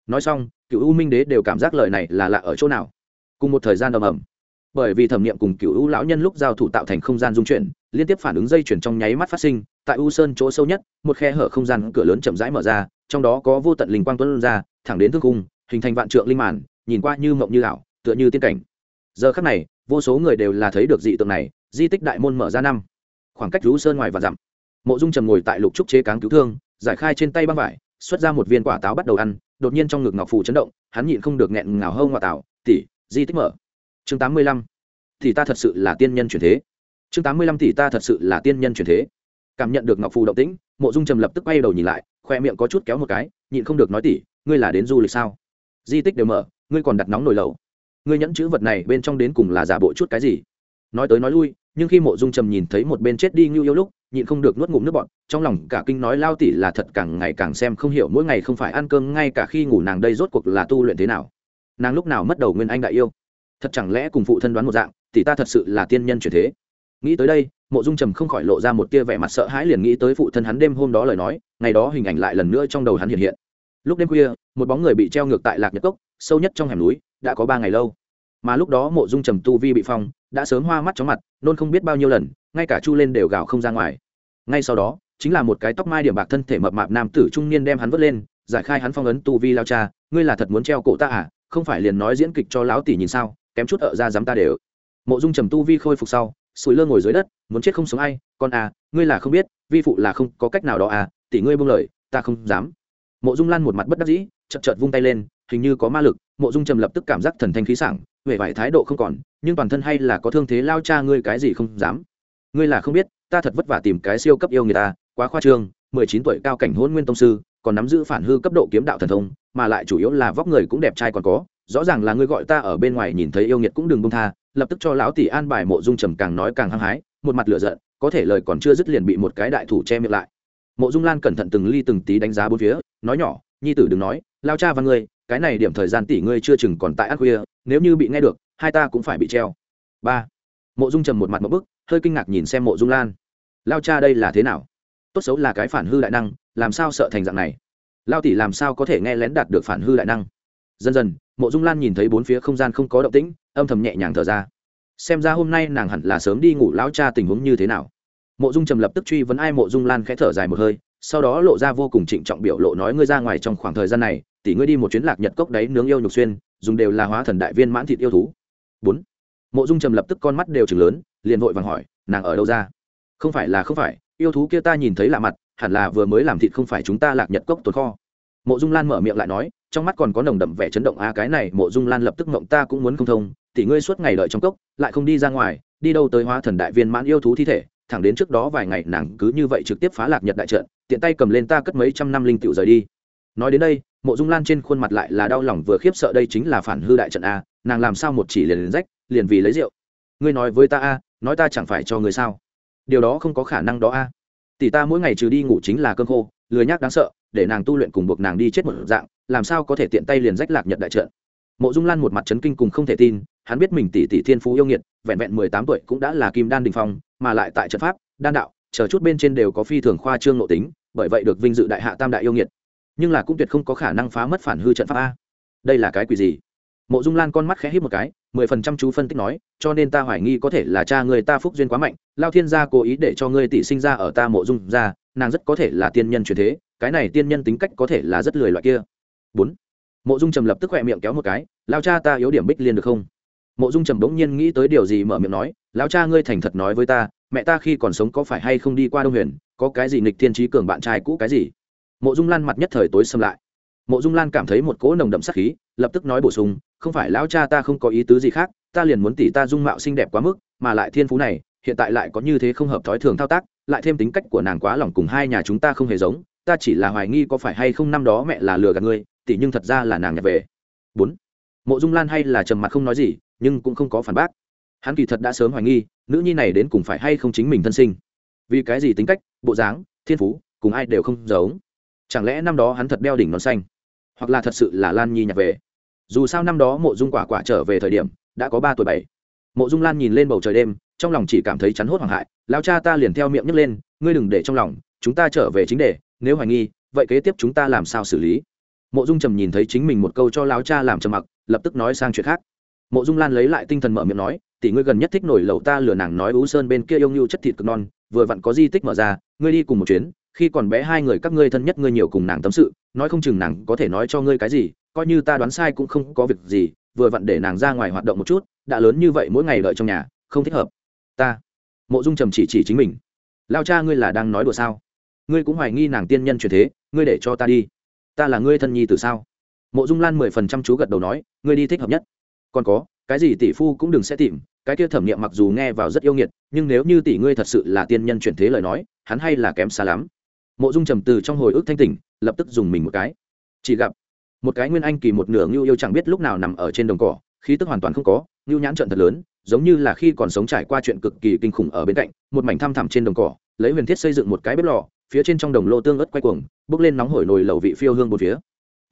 Nói xong, cựu u minh đế đều cảm giác lời này là lạ ở chỗ nào. Cùng một thời gian ầm ầm. Bởi vì thẩm niệm cùng cựu u lão nhân lúc giao thủ tạo thành không gian dung chuyển liên tiếp phản ứng dây chuyển trong nháy mắt phát sinh, tại u sơn chỗ sâu nhất, một khe hở không gian cửa lớn chậm rãi mở ra, trong đó có vô tận linh quang tuấn ra, thẳng đến thương cung hình thành vạn trượng linh màn, nhìn qua như mộng như ảo, tựa như tiên cảnh. Giờ khắc này, vô số người đều là thấy được dị tượng này, di tích đại môn mở ra năm. Khoảng cách u sơn ngoài và dặm, mộ dung trầm ngồi tại lục trúc chế cáng cứu thương, giải khai trên tay băng vải, xuất ra một viên quả táo bắt đầu ăn, đột nhiên trong ngực ngọc phù chấn động, hắn nhịn không được nghẹn ngào hâu ngoại tảo, tỷ, di tích mở. Chương tám mươi lăm. Thì ta thật sự là tiên nhân chuyển thế chương tám mươi lăm tỷ ta thật sự là tiên nhân chuyển thế. Cảm nhận được ngọc phù động tĩnh, mộ dung trầm lập tức quay đầu nhìn lại, khoe miệng có chút kéo một cái, nhịn không được nói tỷ ngươi là đến du lịch sao? Di tích đều mở, ngươi còn đặt nóng nồi lẩu. Ngươi nhẫn chữ vật này bên trong đến cùng là giả bộ chút cái gì? Nói tới nói lui, nhưng khi mộ dung trầm nhìn thấy một bên chết đi ngưu yêu lúc, nhịn không được nuốt ngụm nước bọn trong lòng cả kinh nói lao tỷ là thật càng ngày càng xem không hiểu mỗi ngày không phải ăn cơm ngay cả khi ngủ nàng đây rốt cuộc là tu luyện thế nào. Nàng lúc nào mất đầu nguyên anh đại yêu? Thật chẳng lẽ cùng phụ thân đoán một dạng tỷ ta thật sự là tiên nhân chuyển thế? Nghĩ tới đây, mộ dung trầm không khỏi lộ ra một tia vẻ mặt sợ hãi liền nghĩ tới phụ thân hắn đêm hôm đó lời nói, ngày đó hình ảnh lại lần nữa trong đầu hắn hiện hiện. Lúc đêm khuya, một bóng người bị treo ngược tại lạc nhật cốc, sâu nhất trong hẻm núi, đã có ba ngày lâu. Mà lúc đó mộ dung trầm tu vi bị phong, đã sớm hoa mắt chóng mặt, nôn không biết bao nhiêu lần, ngay cả chu lên đều gào không ra ngoài. Ngay sau đó, chính là một cái tóc mai điểm bạc thân thể mập mạp nam tử trung niên đem hắn vớt lên, giải khai hắn phong ấn tu vi lao cha, ngươi là thật muốn treo cổ ta à? Không phải liền nói diễn kịch cho lão tỷ nhìn sao, kém chút ở ra dám ta để ở. mộ dung trầm tu vi khôi phục sau sùi lơ ngồi dưới đất, muốn chết không sống ai, con à ngươi là không biết, vi phụ là không có cách nào đó à tỷ ngươi buông lời, ta không dám. Mộ dung lan một mặt bất đắc dĩ chật chật vung tay lên, hình như có ma lực, mộ dung trầm lập tức cảm giác thần thanh khí sảng huệ vải thái độ không còn, nhưng toàn thân hay là có thương thế lao cha ngươi cái gì không dám. Ngươi là không biết, ta thật vất vả tìm cái siêu cấp yêu người ta, quá khoa trương, mười chín tuổi cao cảnh hôn nguyên tông sư, còn nắm giữ phản hư cấp độ kiếm đạo thần thông, mà lại chủ yếu là vóc người cũng đẹp trai còn có, rõ ràng là ngươi gọi ta ở bên ngoài nhìn thấy yêu nghiệt cũng đừng bông tha lập tức cho lão tỷ an bài mộ dung trầm càng nói càng hăng hái, một mặt lửa giận, có thể lời còn chưa dứt liền bị một cái đại thủ che miệng lại. Mộ dung lan cẩn thận từng ly từng tí đánh giá bốn phía, nói nhỏ, nhi tử đừng nói, lao cha và ngươi, cái này điểm thời gian tỷ ngươi chưa chừng còn tại ác khuya, nếu như bị nghe được, hai ta cũng phải bị treo. Ba. Mộ dung trầm một mặt một bức, hơi kinh ngạc nhìn xem mộ dung lan. Lao cha đây là thế nào? Tốt xấu là cái phản hư đại năng, làm sao sợ thành dạng này? Lao tỷ làm sao có thể nghe lén đạt được phản hư đại năng? Dần dần, mộ dung lan nhìn thấy bốn phía không gian không có động tĩnh âm thầm nhẹ nhàng thở ra. Xem ra hôm nay nàng hẳn là sớm đi ngủ, lão cha tình huống như thế nào? Mộ dung trầm lập tức truy vấn ai, mộ dung lan khẽ thở dài một hơi, sau đó lộ ra vô cùng trịnh trọng biểu lộ nói ngươi ra ngoài trong khoảng thời gian này tỷ ngươi đi một chuyến lạc nhật cốc đấy, nướng yêu nhục xuyên, dùng đều là hóa thần đại viên mãn thịt yêu thú. Bốn. Mộ dung trầm lập tức con mắt đều chừng lớn, liền vội vàng hỏi, nàng ở đâu ra? Không phải là không phải, yêu thú kia ta nhìn thấy lạ mặt, hẳn là vừa mới làm thịt không phải chúng ta lạc nhật cốc tồn kho. Mộ dung lan mở miệng lại nói, trong mắt còn có nồng đậm vẻ chấn động a cái này, mộ dung lan lập tức mộng ta cũng muốn không thông tỷ ngươi suốt ngày đợi trong cốc, lại không đi ra ngoài, đi đâu tới hóa thần đại viên mãn yêu thú thi thể, thẳng đến trước đó vài ngày nàng cứ như vậy trực tiếp phá lạc nhật đại trận, tiện tay cầm lên ta cất mấy trăm năm linh tiểu rời đi. Nói đến đây, mộ dung lan trên khuôn mặt lại là đau lòng vừa khiếp sợ đây chính là phản hư đại trận a, nàng làm sao một chỉ liền liền rách, liền vì lấy rượu. Ngươi nói với ta a, nói ta chẳng phải cho ngươi sao? Điều đó không có khả năng đó a. Tỷ ta mỗi ngày trừ đi ngủ chính là cơm khô, lười nhác đáng sợ, để nàng tu luyện cùng buộc nàng đi chết một dạng, làm sao có thể tiện tay liền rách lạc nhật đại trận? Mộ dung lan một mặt chấn kinh cùng không thể tin hắn biết mình tỷ tỷ thiên phú yêu nghiệt, vẹn vẹn mười tám tuổi cũng đã là kim đan đình phong, mà lại tại trận pháp, đan đạo, chờ chút bên trên đều có phi thường khoa trương nội tính, bởi vậy được vinh dự đại hạ tam đại yêu nghiệt. Nhưng là cũng tuyệt không có khả năng phá mất phản hư trận pháp a. Đây là cái quỷ gì? Mộ dung lan con mắt khẽ hít một cái, mười phần trăm chú phân tích nói, cho nên ta hoài nghi có thể là cha người ta phúc duyên quá mạnh, lao thiên gia cố ý để cho ngươi tỷ sinh ra ở ta mộ dung ra nàng rất có thể là tiên nhân truyền thế, cái này tiên nhân tính cách có thể là rất lười loại kia. Bốn. Mộ dung trầm lập tức khỏe miệng kéo một cái, lao cha ta yếu điểm bích liên được không? Mộ dung trầm bỗng nhiên nghĩ tới điều gì mở miệng nói, lão cha ngươi thành thật nói với ta, mẹ ta khi còn sống có phải hay không đi qua đông huyền, có cái gì nghịch thiên trí cường bạn trai cũ cái gì? Mộ dung lan mặt nhất thời tối xâm lại. Mộ dung lan cảm thấy một cỗ nồng đậm sắc khí, lập tức nói bổ sung, không phải lão cha ta không có ý tứ gì khác, ta liền muốn tỷ ta dung mạo xinh đẹp quá mức, mà lại thiên phú này, hiện tại lại có như thế không hợp thói thường thao tác, lại thêm tính cách của nàng quá lỏng cùng hai nhà chúng ta không hề giống, ta chỉ là hoài nghi có phải hay không năm đó mẹ là lừa gạt ngươi tỷ nhưng thật ra là nàng nhặt về. Bốn. Mộ dung lan hay là trầm mặt không nói gì nhưng cũng không có phản bác. Hắn kỳ thật đã sớm hoài nghi, nữ nhi này đến cùng phải hay không chính mình thân sinh. Vì cái gì tính cách, bộ dáng, thiên phú, cùng ai đều không giống. Chẳng lẽ năm đó hắn thật đeo đỉnh nón xanh? Hoặc là thật sự là lan nhi nhặt về? Dù sao năm đó mộ dung quả quả trở về thời điểm, đã có ba tuổi bảy. Mộ dung lan nhìn lên bầu trời đêm, trong lòng chỉ cảm thấy chắn hốt hoảng hại. Lao cha ta liền theo miệng nhấc lên, ngươi đừng để trong lòng, chúng ta trở về chính đề, nếu hoài nghi, vậy kế tiếp chúng ta làm sao xử lý? Mộ dung trầm nhìn thấy chính mình một câu cho lao cha làm trầm mặc, lập tức nói sang chuyện khác mộ dung lan lấy lại tinh thần mở miệng nói, tỷ ngươi gần nhất thích nổi lẩu ta lừa nàng nói ú sơn bên kia yêu ngưu chất thịt cực non, vừa vặn có di tích mở ra, ngươi đi cùng một chuyến, khi còn bé hai người các ngươi thân nhất ngươi nhiều cùng nàng tâm sự, nói không chừng nàng có thể nói cho ngươi cái gì, coi như ta đoán sai cũng không có việc gì, vừa vặn để nàng ra ngoài hoạt động một chút, đã lớn như vậy mỗi ngày đợi trong nhà, không thích hợp. Ta. Mộ dung trầm chỉ chỉ chính mình. Lao cha ngươi là đang nói đùa sao? Ngươi cũng hoài nghi nàng tiên nhân truyền thế, ngươi để cho ta đi. Ta là ngươi thân nhi từ sao? Mộ dung lan mười phần trăm chú gật đầu nói, ngươi đi thích hợp nhất còn có, cái gì tỷ phu cũng đừng sẽ tìm, cái kia thẩm nghiệm mặc dù nghe vào rất yêu nghiệt, nhưng nếu như tỷ ngươi thật sự là tiên nhân chuyển thế lời nói, hắn hay là kém xa lắm. Mộ dung trầm từ trong hồi ức thanh tỉnh, lập tức dùng mình một cái. Chỉ gặp, một cái nguyên anh kỳ một nửa ngưu yêu chẳng biết lúc nào nằm ở trên đồng cỏ, khí tức hoàn toàn không có, ngưu nhãn trận thật lớn, giống như là khi còn sống trải qua chuyện cực kỳ kinh khủng ở bên cạnh, một mảnh thăm thẳm trên đồng cỏ, lấy huyền thiết xây dựng một cái bếp lò, phía trên trong đồng lô tương ớt quay cuồng bốc lên nóng hổi nồi lẩu vị phiêu hương một phía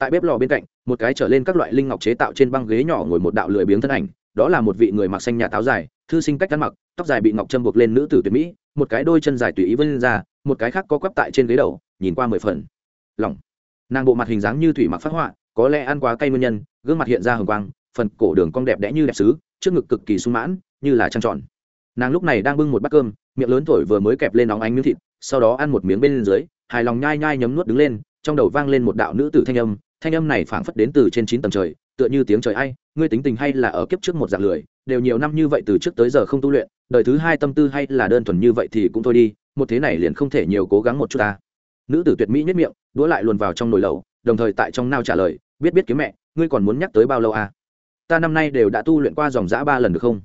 tại bếp lò bên cạnh, một cái trở lên các loại linh ngọc chế tạo trên băng ghế nhỏ ngồi một đạo lười biếng thân ảnh, đó là một vị người mặc xanh nhà táo dài, thư sinh cách ăn mặc, tóc dài bị ngọc châm buộc lên nữ tử tuyệt mỹ, một cái đôi chân dài tùy ý vân ra, một cái khác có quắp tại trên ghế đầu, nhìn qua mười phần lỏng. Nàng bộ mặt hình dáng như thủy mặc phát họa, có lẽ ăn quá cay nguyên nhân, gương mặt hiện ra hồng quang, phần cổ đường cong đẹp đẽ như đẹp sứ, trước ngực cực kỳ sung mãn, như là trăng tròn. Nàng lúc này đang bưng một bát cơm, miệng lớn thổi vừa mới kẹp lên nóng ánh miếng thịt, sau đó ăn một miếng bên dưới, hài lòng nhai nhai nhấm nuốt đứng lên, trong đầu vang lên một đạo nữ tử thanh âm thanh âm này phảng phất đến từ trên chín tầng trời, tựa như tiếng trời ai, ngươi tính tình hay là ở kiếp trước một dạng lười, đều nhiều năm như vậy từ trước tới giờ không tu luyện, đời thứ hai tâm tư hay là đơn thuần như vậy thì cũng thôi đi, một thế này liền không thể nhiều cố gắng một chút ta. Nữ tử tuyệt mỹ nhất miệng, đũa lại luồn vào trong nồi lẩu, đồng thời tại trong nao trả lời, biết biết kiếm mẹ, ngươi còn muốn nhắc tới bao lâu à? Ta năm nay đều đã tu luyện qua dòng giã ba lần được không?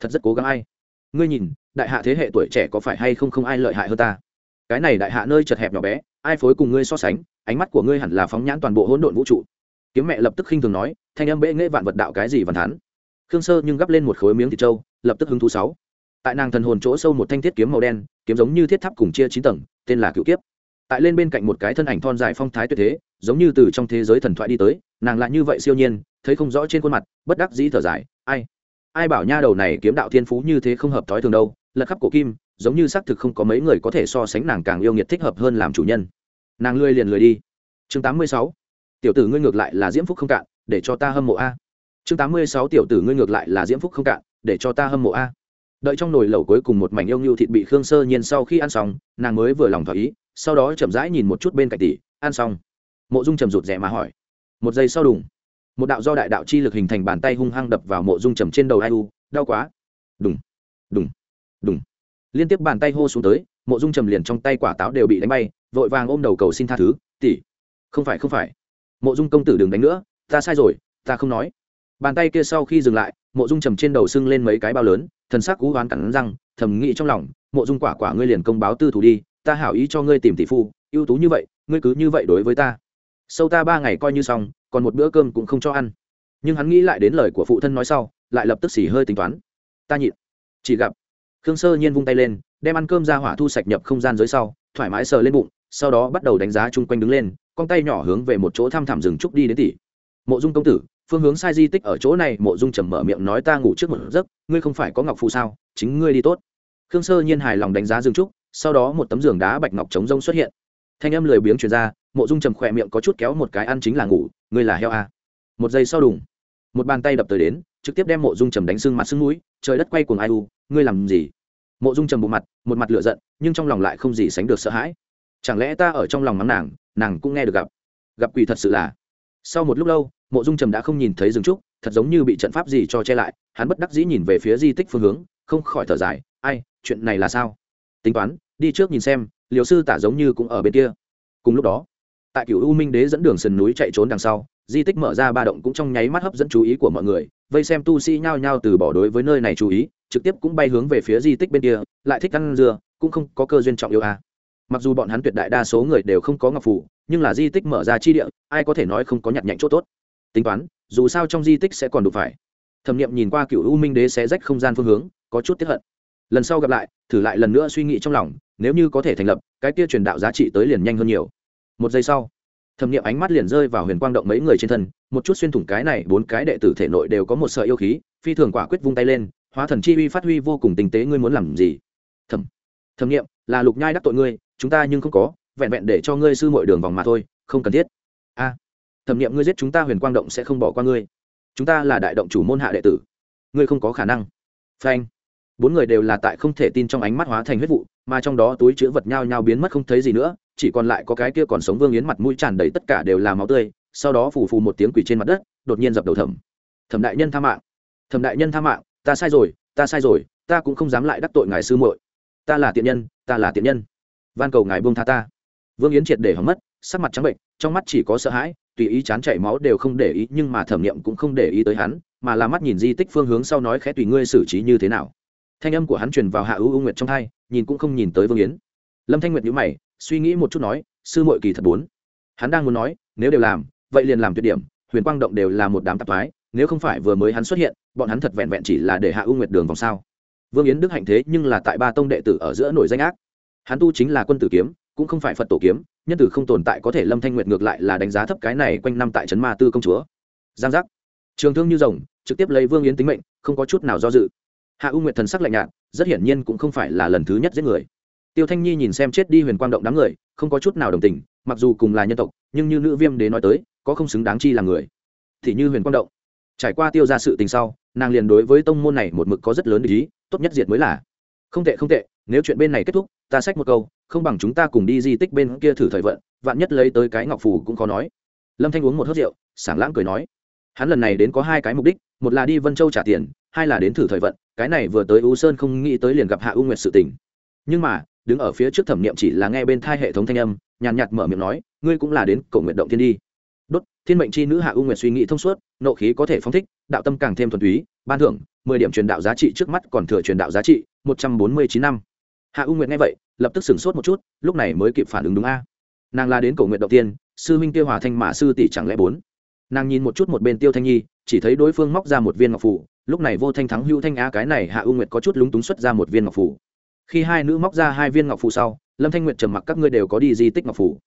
Thật rất cố gắng ai. Ngươi nhìn, đại hạ thế hệ tuổi trẻ có phải hay không không ai lợi hại hơn ta? Cái này đại hạ nơi chật hẹp nhỏ bé, ai phối cùng ngươi so sánh ánh mắt của ngươi hẳn là phóng nhãn toàn bộ hỗn độn vũ trụ. Kiếm mẹ lập tức khinh thường nói, thanh âm bệ nghệ vạn vật đạo cái gì văn thán. Khương sơ nhưng gắp lên một khối miếng thịt trâu, lập tức hứng thú sáu. Tại nàng thần hồn chỗ sâu một thanh thiết kiếm màu đen, kiếm giống như thiết tháp cùng chia chín tầng, tên là cựu kiếp. Tại lên bên cạnh một cái thân ảnh thon dài phong thái tuyệt thế, giống như từ trong thế giới thần thoại đi tới, nàng lại như vậy siêu nhiên, thấy không rõ trên khuôn mặt, bất đắc dĩ thở dài, ai? Ai bảo nha đầu này kiếm đạo thiên phú như thế không hợp thói thường đâu, lật khắp cổ kim, giống như xác thực không có mấy người có thể so sánh nàng càng yêu nghiệt thích hợp hơn làm chủ nhân nàng lười liền lười đi. Chương tám mươi sáu, tiểu tử ngươi ngược lại là diễm phúc không cạn, để cho ta hâm mộ a. Chương tám mươi sáu, tiểu tử ngươi ngược lại là diễm phúc không cạn, để cho ta hâm mộ a. Đợi trong nồi lẩu cuối cùng một mảnh yêu ngưu thịt bị khương sơ nhiên sau khi ăn xong, nàng mới vừa lòng thỏa ý, sau đó chậm rãi nhìn một chút bên cạnh tỷ, ăn xong. Mộ dung trầm rụt rẻ mà hỏi. Một giây sau đùng, một đạo do đại đạo chi lực hình thành bàn tay hung hăng đập vào mộ dung trầm trên đầu ai u, đau quá. Đùng đùng đùng. Liên tiếp bàn tay hô xuống tới, mộ dung trầm liền trong tay quả táo đều bị đánh bay vội vàng ôm đầu cầu xin tha thứ, tỷ, không phải không phải. Mộ dung công tử đừng đánh nữa, ta sai rồi, ta không nói. Bàn tay kia sau khi dừng lại, mộ dung trầm trên đầu sưng lên mấy cái bao lớn, thần sắc cú hoán cắn răng, thầm nghĩ trong lòng, mộ dung quả quả ngươi liền công báo tư thủ đi, ta hảo ý cho ngươi tìm tỷ phu, ưu tú như vậy, ngươi cứ như vậy đối với ta. Sâu ta ba ngày coi như xong, còn một bữa cơm cũng không cho ăn. Nhưng hắn nghĩ lại đến lời của phụ thân nói sau, lại lập tức xỉ hơi tính toán. Ta nhịn, chỉ gặp. Khương sơ nhiên vung tay lên, đem ăn cơm ra hỏa thu sạch nhập không gian dưới sau, thoải mái sờ lên bụng sau đó bắt đầu đánh giá chung quanh đứng lên, con tay nhỏ hướng về một chỗ thăm thẳm rừng trúc đi đến tỷ mộ dung công tử, phương hướng sai di tích ở chỗ này, mộ dung trầm mở miệng nói ta ngủ trước một giấc, ngươi không phải có ngọc phụ sao, chính ngươi đi tốt. Khương sơ nhiên hài lòng đánh giá rừng trúc, sau đó một tấm giường đá bạch ngọc trống rông xuất hiện. Thanh âm lười biếng truyền ra, mộ dung trầm khỏe miệng có chút kéo một cái ăn chính là ngủ, ngươi là heo à. một giây sau đùng, một bàn tay đập tới đến, trực tiếp đem mộ dung trầm đánh sưng mặt sưng mũi, trời đất quay cuồng ai u, ngươi làm gì? Mộ dung trầm bộ mặt, một mặt lựa giận, nhưng trong lòng lại không gì sánh được sợ hãi chẳng lẽ ta ở trong lòng mắng nàng nàng cũng nghe được gặp? Gặp quỷ thật sự là. Sau một lúc lâu mộ dung trầm đã không nhìn thấy rừng trúc thật giống như bị trận pháp gì cho che lại hắn bất đắc dĩ nhìn về phía di tích phương hướng không khỏi thở dài ai chuyện này là sao? Tính toán đi trước nhìn xem liều sư tả giống như cũng ở bên kia. Cùng lúc đó tại cựu u minh đế dẫn đường sườn núi chạy trốn đằng sau di tích mở ra ba động cũng trong nháy mắt hấp dẫn chú ý của mọi người vây xem tu sĩ nhao nhao từ bỏ đối với nơi này chú ý trực tiếp cũng bay hướng về phía di tích bên kia lại thích ăn dừa, cũng không có cơ duyên trọng yêu à mặc dù bọn hắn tuyệt đại đa số người đều không có ngọc phủ, nhưng là di tích mở ra chi địa, ai có thể nói không có nhặt nhạnh chỗ tốt. Tính toán, dù sao trong di tích sẽ còn đủ phải. Thẩm nghiệm nhìn qua cựu u minh đế sẽ rách không gian phương hướng, có chút tiếp hận. Lần sau gặp lại, thử lại lần nữa suy nghĩ trong lòng, nếu như có thể thành lập, cái kia truyền đạo giá trị tới liền nhanh hơn nhiều. Một giây sau, thẩm nghiệm ánh mắt liền rơi vào huyền quang động mấy người trên thân, một chút xuyên thủng cái này bốn cái đệ tử thể nội đều có một sợi yêu khí, phi thường quả quyết vung tay lên, hóa thần chi uy phát huy vô cùng tinh tế, ngươi muốn làm gì? Thẩm thẩm nghiệm, là lục nhai đắc tội ngươi, chúng ta nhưng không có, vẹn vẹn để cho ngươi sư mọi đường vòng mà thôi, không cần thiết. A, thẩm nghiệm ngươi giết chúng ta huyền quang động sẽ không bỏ qua ngươi. Chúng ta là đại động chủ môn hạ đệ tử. Ngươi không có khả năng. Phanh. Bốn người đều là tại không thể tin trong ánh mắt hóa thành huyết vụ, mà trong đó túi chữ vật nhao nhao biến mất không thấy gì nữa, chỉ còn lại có cái kia còn sống vương yến mặt mũi tràn đầy tất cả đều là máu tươi, sau đó phù phù một tiếng quỷ trên mặt đất, đột nhiên dập đầu thẩm. Thẩm đại nhân tha mạng. Thẩm đại nhân tha mạng, ta sai rồi, ta sai rồi, ta cũng không dám lại đắc tội ngài sư muội ta là tiện nhân, ta là tiện nhân. Van cầu ngài buông tha ta. Vương yến triệt để hỏng mất, sắc mặt trắng bệnh, trong mắt chỉ có sợ hãi, tùy ý chán chảy máu đều không để ý, nhưng mà thẩm nghiệm cũng không để ý tới hắn, mà là mắt nhìn di tích phương hướng sau nói khẽ tùy ngươi xử trí như thế nào. Thanh âm của hắn truyền vào hạ ưu ưu nguyệt trong thai nhìn cũng không nhìn tới vương yến. Lâm thanh nguyệt nhữ mày, suy nghĩ một chút nói, sư mội kỳ thật bốn. Hắn đang muốn nói, nếu đều làm, vậy liền làm tuyệt điểm, huyền quang động đều là một đám tạp thoái, nếu không phải vừa mới hắn xuất hiện, bọn hắn thật vẹn vẹn chỉ là để hạ ưu nguyệt đường vòng sao vương yến đức hạnh thế nhưng là tại ba tông đệ tử ở giữa nổi danh ác. Hắn tu chính là quân tử kiếm, cũng không phải phật tổ kiếm, nhân tử không tồn tại có thể lâm thanh nguyệt ngược lại là đánh giá thấp cái này quanh năm tại trấn ma tư công chúa. Giang giác. Trường thương như rồng, trực tiếp lấy vương yến tính mệnh, không có chút nào do dự. Hạ u nguyệt thần sắc lạnh nhạt, rất hiển nhiên cũng không phải là lần thứ nhất giết người. Tiêu thanh nhi nhìn xem chết đi huyền quang động đám người, không có chút nào đồng tình, mặc dù cùng là nhân tộc, nhưng như nữ viêm đế nói tới, có không xứng đáng chi là người. Thì như huyền quang động trải qua tiêu ra sự tình sau, nàng liền đối với tông môn này một mực có rất lớn ý, tốt nhất diệt mới là. Không tệ không tệ, nếu chuyện bên này kết thúc, ta xách một câu, không bằng chúng ta cùng đi di tích bên kia thử thời vận, vạn nhất lấy tới cái ngọc phù cũng khó nói. Lâm thanh uống một hớt rượu, sảng lãng cười nói, hắn lần này đến có hai cái mục đích, một là đi vân châu trả tiền, hai là đến thử thời vận, cái này vừa tới u sơn không nghĩ tới liền gặp hạ u nguyệt sự tình. Nhưng mà, đứng ở phía trước thẩm niệm chỉ là nghe bên thai hệ thống thanh âm, nhàn nhạt mở miệng nói, ngươi cũng là đến cầu nguyện động thiên đi đốt, thiên mệnh chi nữ hạ u nguyệt suy nghĩ thông suốt, nộ khí có thể phóng thích, đạo tâm càng thêm thuần túy, ban thưởng, mười điểm truyền đạo giá trị trước mắt còn thừa truyền đạo giá trị, một trăm bốn mươi chín năm. Hạ u nguyệt nghe vậy, lập tức sửng sốt một chút, lúc này mới kịp phản ứng đúng a. Nàng la đến cầu nguyện đầu tiên, sư minh tiêu hòa thanh mà sư tỷ chẳng lẽ bốn? Nàng nhìn một chút một bên tiêu thanh nhi, chỉ thấy đối phương móc ra một viên ngọc phủ, lúc này vô thanh thắng hưu thanh a, cái này hạ u nguyệt có chút lúng túng xuất ra một viên ngọc phủ. Khi hai nữ móc ra hai viên ngọc phủ sau, lâm thanh nguyệt trầm mặc, các ngươi đều có đi di tích ngọc phủ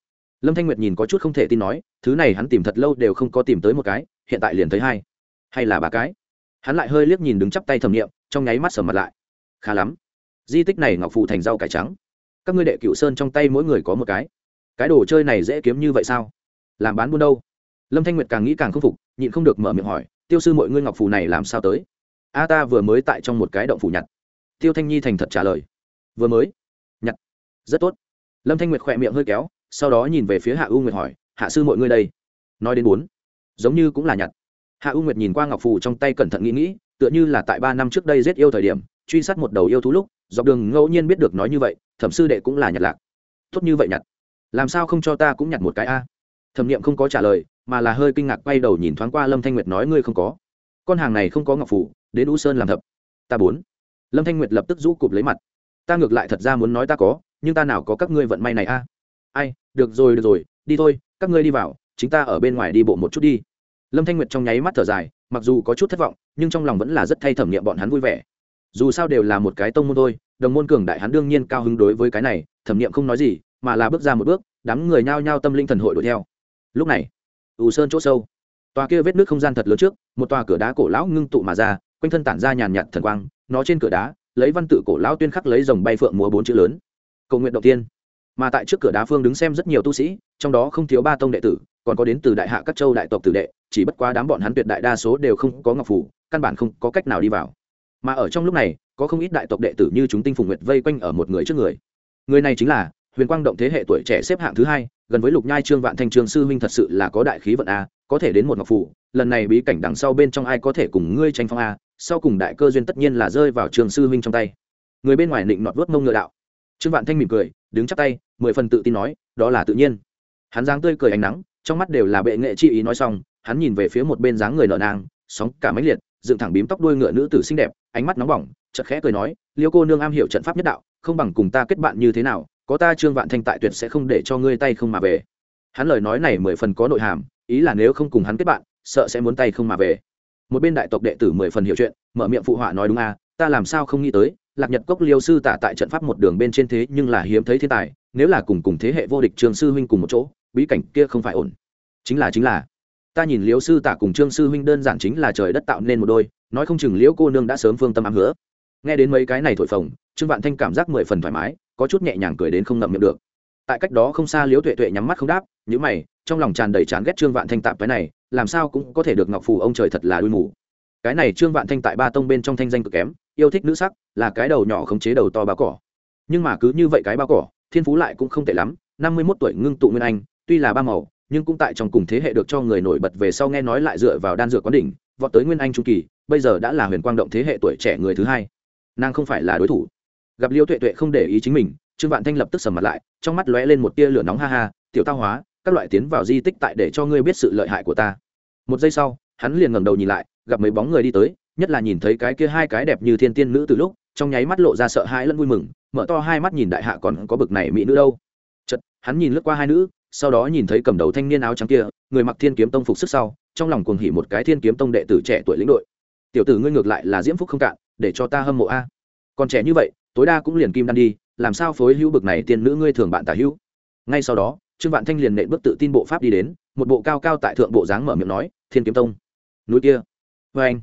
lâm thanh nguyệt nhìn có chút không thể tin nói, thứ này hắn tìm thật lâu đều không có tìm tới một cái, hiện tại liền thấy hai. Hay là ba cái? Hắn lại hơi liếc nhìn đứng chắp tay thẩm nghiệm, trong nháy mắt sờ mặt lại. Khá lắm. Di tích này ngọc phụ thành rau cải trắng. Các ngươi đệ cựu sơn trong tay mỗi người có một cái. Cái đồ chơi này dễ kiếm như vậy sao? Làm bán buôn đâu? Lâm thanh nguyệt càng nghĩ càng k phục, nhịn không được mở miệng hỏi, tiêu sư mọi ngươi ngọc phù này làm sao tới? A, ta vừa mới tại trong một cái động phủ nhặt. Tiêu thanh nhi thành thật trả lời. Vừa mới? Nhặt. Rất tốt. Lâm thanh nguyệt khỏe miệng hơi kéo sau đó nhìn về phía hạ u nguyệt hỏi, hạ sư mọi ngươi đây? Nói đến bốn, giống như cũng là nhặt. Hạ u nguyệt nhìn qua ngọc phù trong tay cẩn thận nghĩ nghĩ, tựa như là tại ba năm trước đây giết yêu thời điểm, truy sát một đầu yêu thú lúc, dọc đường ngẫu nhiên biết được nói như vậy, thẩm sư đệ cũng là nhặt lạc. Tốt như vậy nhặt, làm sao không cho ta cũng nhặt một cái a? Thẩm n i ệ m không có trả lời, mà là hơi kinh ngạc quay đầu nhìn thoáng qua lâm thanh nguyệt nói, ngươi không có. Con hàng này không có ngọc phủ đến u sơn làm thập. Ta bốn. Lâm thanh nguyệt lập tức rũ cụp lấy mặt. Ta ngược lại thật ra muốn nói ta có, nhưng ta nào có các ngươi vận may này a? Ai, được rồi được rồi, đi thôi, các ngươi đi vào chúng ta ở bên ngoài đi bộ một chút đi. Lâm thanh nguyệt trong nháy mắt thở dài, mặc dù có chút thất vọng, nhưng trong lòng vẫn là rất thay thẩm nghiệm bọn hắn vui vẻ. Dù sao đều là một cái tông môn thôi, đồng môn cường đại hắn đương nhiên cao hứng đối với cái này, thẩm nghiệm không nói gì, mà là bước ra một bước, đám người nhao nhao tâm linh thần hội đuổi theo. Lúc này ù sơn chỗ sâu, tòa kia vết nước không gian thật lớn trước, một tòa cửa đá cổ lão ngưng tụ mà ra, quanh thân tản ra nhàn nhạt thần quang, nó trên cửa đá, lấy văn tự cổ lão tuyên khắc lấy dòng bay phượng múa bốn chữ lớn. Cầu nguyện đầu tiên mà tại trước cửa đá phương đứng xem rất nhiều tu sĩ, trong đó không thiếu ba tông đệ tử, còn có đến từ đại hạ các châu đại tộc tử đệ, chỉ bất quá đám bọn hắn tuyệt đại đa số đều không có ngọc phủ, căn bản không có cách nào đi vào. Mà ở trong lúc này, có không ít đại tộc đệ tử như chúng tinh phùng nguyệt vây quanh ở một người trước người. Người này chính là huyền quang động thế hệ tuổi trẻ xếp hạng thứ hai, gần với lục nhai trương vạn thanh trương sư huynh thật sự là có đại khí vận a, có thể đến một ngọc phủ, lần này bí cảnh đằng sau bên trong ai có thể cùng ngươi tranh phong a, sau cùng đại cơ duyên tất nhiên là rơi vào trường sư huynh trong tay. Người bên ngoài định nọt vớt mông ngựa đạo trương vạn thanh mỉm cười đứng chắp tay mười phần tự tin nói đó là tự nhiên. Hắn dáng tươi cười ánh nắng trong mắt đều là bệ nghệ chi ý nói xong hắn nhìn về phía một bên dáng người nợ nang sóng cả máy liệt dựng thẳng bím tóc đuôi ngựa nữ tử xinh đẹp ánh mắt nóng bỏng chật khẽ cười nói liêu cô nương am hiểu trận pháp nhất đạo không bằng cùng ta kết bạn như thế nào có ta trương vạn thanh tại tuyệt sẽ không để cho ngươi tay không mà về. Hắn lời nói này mười phần có nội hàm ý là nếu không cùng hắn kết bạn sợ sẽ muốn tay không mà về. Một bên đại tộc đệ tử mười phần hiểu chuyện mở miệng phụ họa nói đúng à, ta làm sao không nghĩ tới lạc nhật cốc liêu sư tả tại trận pháp một đường bên trên thế nhưng là hiếm thấy thiên tài, nếu là cùng cùng thế hệ vô địch trường sư huynh cùng một chỗ, bí cảnh kia không phải ổn. Chính là chính là. Ta nhìn liêu sư tả cùng trương sư huynh đơn giản chính là trời đất tạo nên một đôi, nói không chừng liễu cô nương đã sớm phương tâm ám hứa. Nghe đến mấy cái này thổi phồng, trương vạn thanh cảm giác mười phần thoải mái, có chút nhẹ nhàng cười đến không ngậm miệng được. Tại cách đó không xa liễu tuệ tuệ nhắm mắt không đáp nhữ mày, trong lòng tràn đầy chán ghét trương vạn thanh tạp cái này, làm sao cũng có thể được ngọc phù ông trời thật là đuôi mù. Cái này trương vạn thanh tại ba tông bên trong thanh danh cực kém yêu thích nữ sắc, là cái đầu nhỏ khống chế đầu to bao cỏ. Nhưng mà cứ như vậy cái bao cỏ, thiên phú lại cũng không tệ lắm, năm mươi mốt tuổi ngưng tụ nguyên anh, tuy là ba màu, nhưng cũng tại trong cùng thế hệ được cho người nổi bật về sau nghe nói lại dựa vào đan dược quán đỉnh, vọt tới nguyên anh trung kỳ, bây giờ đã là huyền quang động thế hệ tuổi trẻ người thứ hai. Nàng không phải là đối thủ. Gặp liêu tuệ tuệ không để ý chính mình, trương vạn thanh lập tức sầm mặt lại, trong mắt lóe lên một tia lửa nóng ha ha, tiểu tao hóa, các loại tiến vào di tích tại để cho ngươi biết sự lợi hại của ta. Một giây sau, hắn liền ngẩng đầu nhìn lại, gặp mấy bóng người đi tới nhất là nhìn thấy cái kia hai cái đẹp như thiên tiên nữ từ lúc, trong nháy mắt lộ ra sợ hãi lẫn vui mừng, mở to hai mắt nhìn đại hạ còn có bực này mỹ nữ đâu. Chật hắn nhìn lướt qua hai nữ, sau đó nhìn thấy cầm đầu thanh niên áo trắng kia, người mặc thiên kiếm tông phục sức sau, trong lòng cuồng hỉ một cái thiên kiếm tông đệ tử trẻ tuổi lĩnh đội. Tiểu tử ngươi ngược lại là diễm phúc không cạn, để cho ta hâm mộ a. Còn trẻ như vậy, tối đa cũng liền kim đan đi, làm sao phối hữu bực này tiên nữ ngươi thường bạn tả hữu? Ngay sau đó, trương vạn thanh liền nện bước tự tin bộ pháp đi đến, một bộ cao cao tại thượng bộ dáng mở miệng nói, thiên kiếm tông, núi kia vê anh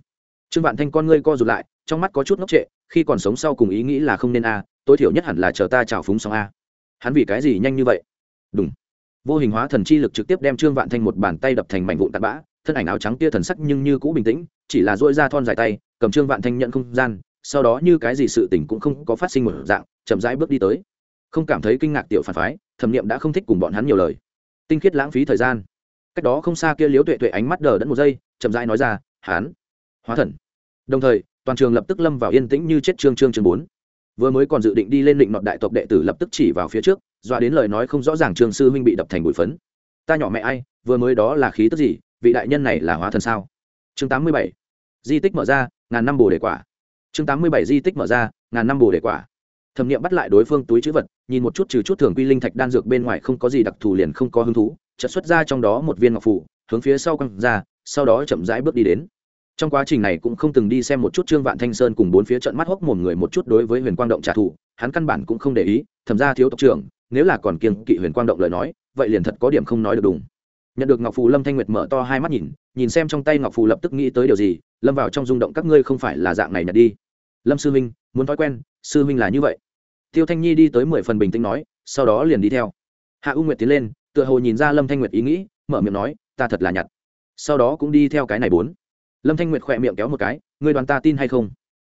trương vạn thanh con ngươi co rụt lại, trong mắt có chút ngốc trệ, khi còn sống sau cùng ý nghĩ là không nên a, tối thiểu nhất hẳn là chờ ta trào phúng xong a. Hắn vì cái gì nhanh như vậy? Đúng vô hình hóa thần chi lực trực tiếp đem trương vạn thanh một bàn tay đập thành mảnh vụn tạt bã, thân ảnh áo trắng tia thần sắc nhưng như cũ bình tĩnh, chỉ là dỗi ra thon dài tay, cầm trương vạn thanh nhận không gian, sau đó như cái gì sự tình cũng không có phát sinh một dạng, chậm rãi bước đi tới. Không cảm thấy kinh ngạc tiểu phản phái, thẩm nghiệm đã không thích cùng bọn hắn nhiều lời. Tinh khiết lãng phí thời gian. Cách đó không xa kia liếu tuệ tuệ ánh mắt đờ đẫn một giây, chậm rãi nói ra hán hóa thần. Đồng thời, toàn trường lập tức lâm vào yên tĩnh như chết trương trương chương bốn. Vừa mới còn dự định đi lên định nọt đại tộc đệ tử lập tức chỉ vào phía trước, dọa đến lời nói không rõ ràng trường sư huynh bị đập thành bụi phấn. Ta nhỏ mẹ ai, vừa mới đó là khí tức gì, vị đại nhân này là hóa thần sao? Chương tám mươi bảy. Di tích mở ra, ngàn năm bồ đề quả. Chương tám mươi bảy di tích mở ra, ngàn năm bồ đề quả. Thẩm nghiệm bắt lại đối phương túi chữ vật, nhìn một chút trừ chút thường quy linh thạch đan dược bên ngoài không có gì đặc thù liền không có hứng thú, chợt xuất ra trong đó một viên ngọc phủ, hướng phía sau quăng ra, sau đó chậm rãi bước đi đến trong quá trình này cũng không từng đi xem một chút trương vạn thanh sơn cùng bốn phía trận mắt hốc mồm người một chút đối với huyền quang động trả thù, hắn căn bản cũng không để ý thẩm ra thiếu tộc trưởng, nếu là còn kiên kỵ huyền quang động lời nói, vậy liền thật có điểm không nói được đúng nhận được ngọc phù lâm thanh nguyệt mở to hai mắt nhìn nhìn xem trong tay ngọc phù lập tức nghĩ tới điều gì, lâm vào trong rung động các ngươi không phải là dạng này nhặt đi. Lâm sư minh, muốn thói quen, sư minh là như vậy. Tiêu thanh nhi đi tới mười phần bình tĩnh nói, sau đó liền đi theo. Hạ u nguyệt tiến lên, tựa hồ nhìn ra lâm thanh nguyệt ý nghĩ, mở miệng nói, ta thật là nhặt. Sau đó cũng đi theo cái này bốn lâm thanh nguyệt khỏe miệng kéo một cái người đoàn ta tin hay không?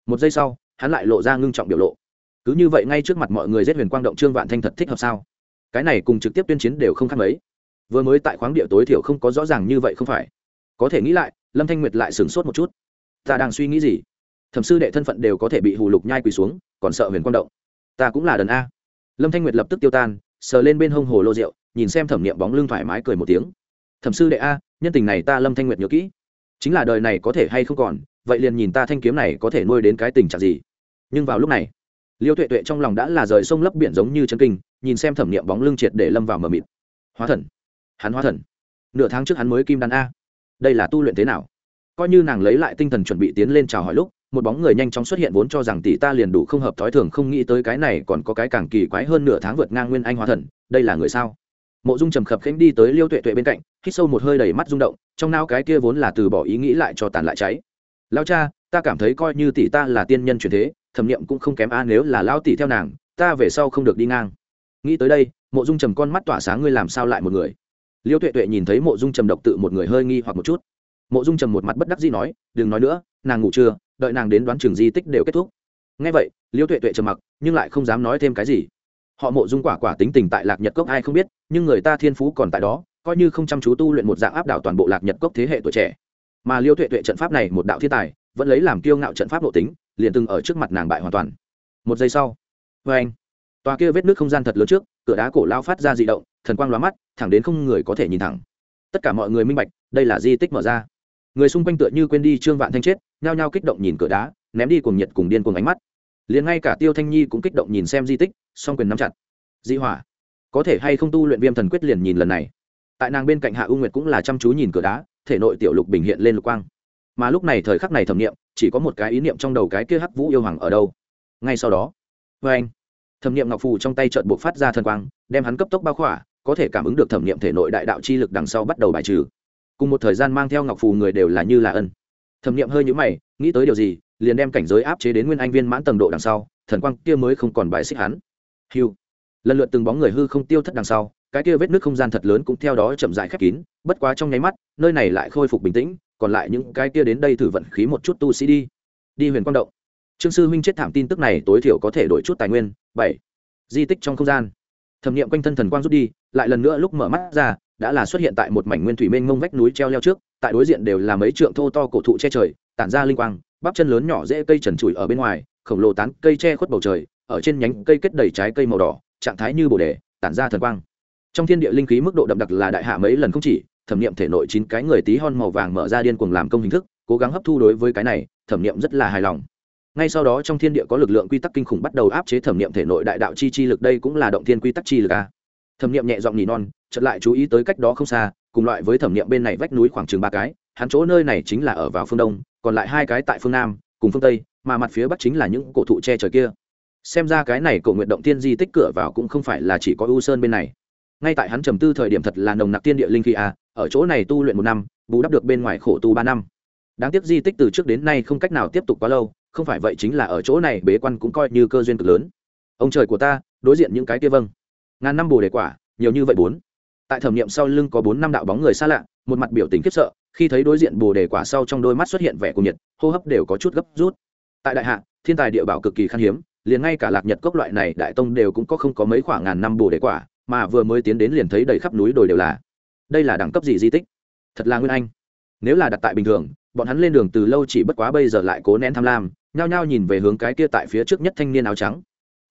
Một giây sau, hắn lại lộ ra ngưng trọng biểu lộ. Cứ như vậy ngay trước mặt mọi người giết huyền quang động trương vạn thanh thật thích hợp sao? Cái này cùng trực tiếp tuyên chiến đều không khác mấy. Vừa mới tại khoáng địa tối thiểu không có rõ ràng như vậy không phải. Có thể nghĩ lại, lâm thanh nguyệt lại sửng sốt một chút. Ta đang suy nghĩ gì? Thẩm sư đệ thân phận đều có thể bị hù lục nhai quỳ xuống, còn sợ huyền quang động? Ta cũng là đần a. Lâm thanh nguyệt lập tức tiêu tan, sờ lên bên hông hồ lô rượu, nhìn xem thẩm niệm bóng lưng thoải mái cười một tiếng. Thẩm sư đệ a, nhân tình này ta lâm thanh nguyệt nhớ kỹ chính là đời này có thể hay không còn, vậy liền nhìn ta thanh kiếm này có thể nuôi đến cái tình trạng gì. Nhưng vào lúc này, liêu tuệ tuệ trong lòng đã là rời sông lấp biển giống như chân kinh, nhìn xem thẩm niệm bóng lưng triệt để lâm vào mờ mịt. Hóa thần, hắn hóa thần. Nửa tháng trước hắn mới kim đan a. Đây là tu luyện thế nào? Coi như nàng lấy lại tinh thần chuẩn bị tiến lên chào hỏi lúc, một bóng người nhanh chóng xuất hiện vốn cho rằng tỷ ta liền đủ không hợp thói thường, không nghĩ tới cái này còn có cái càng kỳ quái hơn nửa tháng vượt ngang nguyên anh hóa thần, đây là người sao? Mộ dung trầm khập khánh đi tới liêu tuệ tuệ bên cạnh hít sâu một hơi đầy mắt rung động, trong nao cái kia vốn là từ bỏ ý nghĩ lại cho tàn lại cháy. Lao cha, ta cảm thấy coi như tỷ ta là tiên nhân truyền thế, thẩm niệm cũng không kém a, nếu là lao tỷ theo nàng, ta về sau không được đi ngang. Nghĩ tới đây, mộ dung trầm con mắt tỏa sáng, ngươi làm sao lại một người? Liêu tuệ tuệ nhìn thấy mộ dung trầm độc tự một người hơi nghi hoặc một chút. Mộ dung trầm một mặt bất đắc dĩ nói, đừng nói nữa, nàng ngủ chưa đợi nàng đến đoán trường di tích đều kết thúc. Ngay vậy, liêu tuệ tuệ trầm mặc, nhưng lại không dám nói thêm cái gì. Họ mộ dung quả quả tính tình tại lạc nhật cốc ai không biết, nhưng người ta thiên phú còn tại đó coi như không chăm chú tu luyện một dạng áp đảo toàn bộ lạc nhật cốc thế hệ tuổi trẻ. Mà liêu tuệ tuệ trận pháp này một đạo thiên tài, vẫn lấy làm kiêu ngạo trận pháp nội tính, liền từng ở trước mặt nàng bại hoàn toàn. Một giây sau vê anh, tòa kia vết nước không gian thật lớn trước, cửa đá cổ lao phát ra dị động, thần quang lóa mắt, thẳng đến không người có thể nhìn thẳng. Tất cả mọi người minh bạch, đây là di tích mở ra. Người xung quanh tựa như quên đi trương vạn thanh chết, nhao nhao kích động nhìn cửa đá, ném đi cùng nhiệt cùng điên cùng ánh mắt. Liền ngay cả tiêu thanh nhi cũng kích động nhìn xem di tích, song quyền nắm chặt. Di hỏa, có thể hay không tu luyện viêm thần quyết liền nhìn lần này tại nàng bên cạnh hạ u nguyệt cũng là chăm chú nhìn cửa đá, thể nội tiểu lục bình hiện lên lục quang. Mà lúc này thời khắc này thẩm nghiệm chỉ có một cái ý niệm trong đầu cái kia hắc vũ yêu hoàng ở đâu. Ngay sau đó vê anh, thẩm nghiệm ngọc phù trong tay trợn buộc phát ra thần quang, đem hắn cấp tốc bao khỏa, có thể cảm ứng được thẩm nghiệm thể nội đại đạo chi lực đằng sau bắt đầu bài trừ. Cùng một thời gian mang theo ngọc phù người đều là như là ân. Thẩm nghiệm hơi nhũ mày, nghĩ tới điều gì, liền đem cảnh giới áp chế đến nguyên anh viên mãn tầng độ đằng sau, thần quang kia mới không còn bài xích hắn. Hiu lần lượt từng bóng người hư không tiêu thất đằng sau cái kia vết nước không gian thật lớn cũng theo đó chậm rãi khép kín, bất quá trong nháy mắt, nơi này lại khôi phục bình tĩnh, còn lại những cái kia đến đây thử vận khí một chút tu sĩ đi. Đi huyền quang động. Trương sư huynh chết thảm tin tức này tối thiểu có thể đổi chút tài nguyên, bảy. Di tích trong không gian. Thẩm nghiệm quanh thân thần quang rút đi, lại lần nữa lúc mở mắt ra, đã là xuất hiện tại một mảnh nguyên thủy mênh mông vách núi treo leo trước, tại đối diện đều là mấy trượng thô to cổ thụ che trời, tản ra linh quang, bắp chân lớn nhỏ dễ cây trần trụi ở bên ngoài, khổng lồ tán cây che khuất bầu trời, ở trên nhánh cây kết đầy trái cây màu đỏ, trạng thái như bồ đề, tản ra thần quang trong thiên địa linh khí mức độ đậm đặc là đại hạ mấy lần không chỉ, thẩm nghiệm thể nội chín cái người tí hon màu vàng mở ra điên cuồng làm công hình thức, cố gắng hấp thu đối với cái này, thẩm nghiệm rất là hài lòng. Ngay sau đó trong thiên địa có lực lượng quy tắc kinh khủng bắt đầu áp chế thẩm nghiệm thể nội đại đạo chi chi lực, đây cũng là động thiên quy tắc chi lực a. Thẩm nghiệm nhẹ giọng nhì non, chợt lại chú ý tới cách đó không xa, cùng loại với thẩm nghiệm bên này vách núi khoảng chừng ba cái, hắn chỗ nơi này chính là ở vào phương đông, còn lại hai cái tại phương nam, cùng phương tây, mà mặt phía bắc chính là những cổ thụ che trời kia. Xem ra cái này cổ nguyện động tiên di tích cửa vào cũng không phải là chỉ có u sơn bên này ngay tại hắn trầm tư thời điểm thật là nồng nặc tiên địa linh khí a ở chỗ này tu luyện một năm, bù đắp được bên ngoài khổ tu ba năm. Đáng tiếc di tích từ trước đến nay không cách nào tiếp tục quá lâu, không phải vậy chính là ở chỗ này bế quan cũng coi như cơ duyên cực lớn. Ông trời của ta, đối diện những cái kia vâng. Ngàn năm bồ đề quả, nhiều như vậy bốn. Tại thẩm nghiệm sau lưng có bốn năm đạo bóng người xa lạ, một mặt biểu tình khiếp sợ, khi thấy đối diện bồ đề quả sau trong đôi mắt xuất hiện vẻ cuồng nhiệt, hô hấp đều có chút gấp rút. Tại đại hạ, thiên tài địa bảo cực kỳ khan hiếm, liền ngay cả lạc nhật cốc loại này đại tông đều cũng có không có mấy khoảng ngàn năm bồ đề quả mà vừa mới tiến đến liền thấy đầy khắp núi đồi đều là. Đây là đẳng cấp gì di tích? Thật là nguyên anh. Nếu là đặt tại bình thường, bọn hắn lên đường từ lâu chỉ bất quá bây giờ lại cố nén tham lam, nhao nhao nhìn về hướng cái kia tại phía trước nhất thanh niên áo trắng.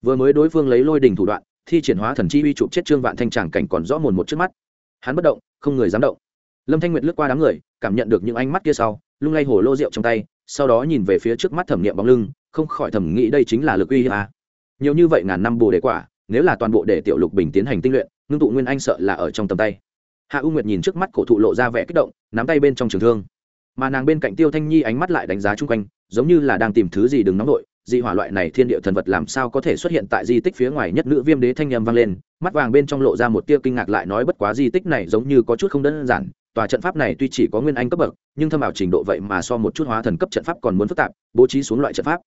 Vừa mới đối phương lấy lôi đình thủ đoạn, thi triển hóa thần chi uy chụp chết trương vạn thanh tràng cảnh còn rõ mồn một trước mắt. Hắn bất động, không người dám động. Lâm thanh nguyệt lướt qua đám người, cảm nhận được những ánh mắt kia sau, lung lay hồ lô rượu trong tay, sau đó nhìn về phía trước mắt thẩm nghiệm bóng lưng, không khỏi thẩm nghĩ đây chính là lực uy à. nhiều như vậy ngàn năm bồ đề quả nếu là toàn bộ để tiểu lục bình tiến hành tinh luyện, ngưng tụ nguyên anh sợ là ở trong tầm tay. Hạ u nguyệt nhìn trước mắt cổ thụ lộ ra vẻ kích động, nắm tay bên trong trường thương. Mà nàng bên cạnh tiêu thanh nhi ánh mắt lại đánh giá chung quanh, giống như là đang tìm thứ gì đừng nóng nổi dị hỏa loại này thiên địa thần vật làm sao có thể xuất hiện tại di tích phía ngoài nhất nữ viêm đế thanh nhầm vang lên, mắt vàng bên trong lộ ra một tia kinh ngạc lại nói bất quá di tích này giống như có chút không đơn giản, tòa trận pháp này tuy chỉ có nguyên anh cấp bậc, nhưng thâm ảo trình độ vậy mà so một chút hóa thần cấp trận pháp còn muốn phức tạp, bố trí xuống loại trận pháp.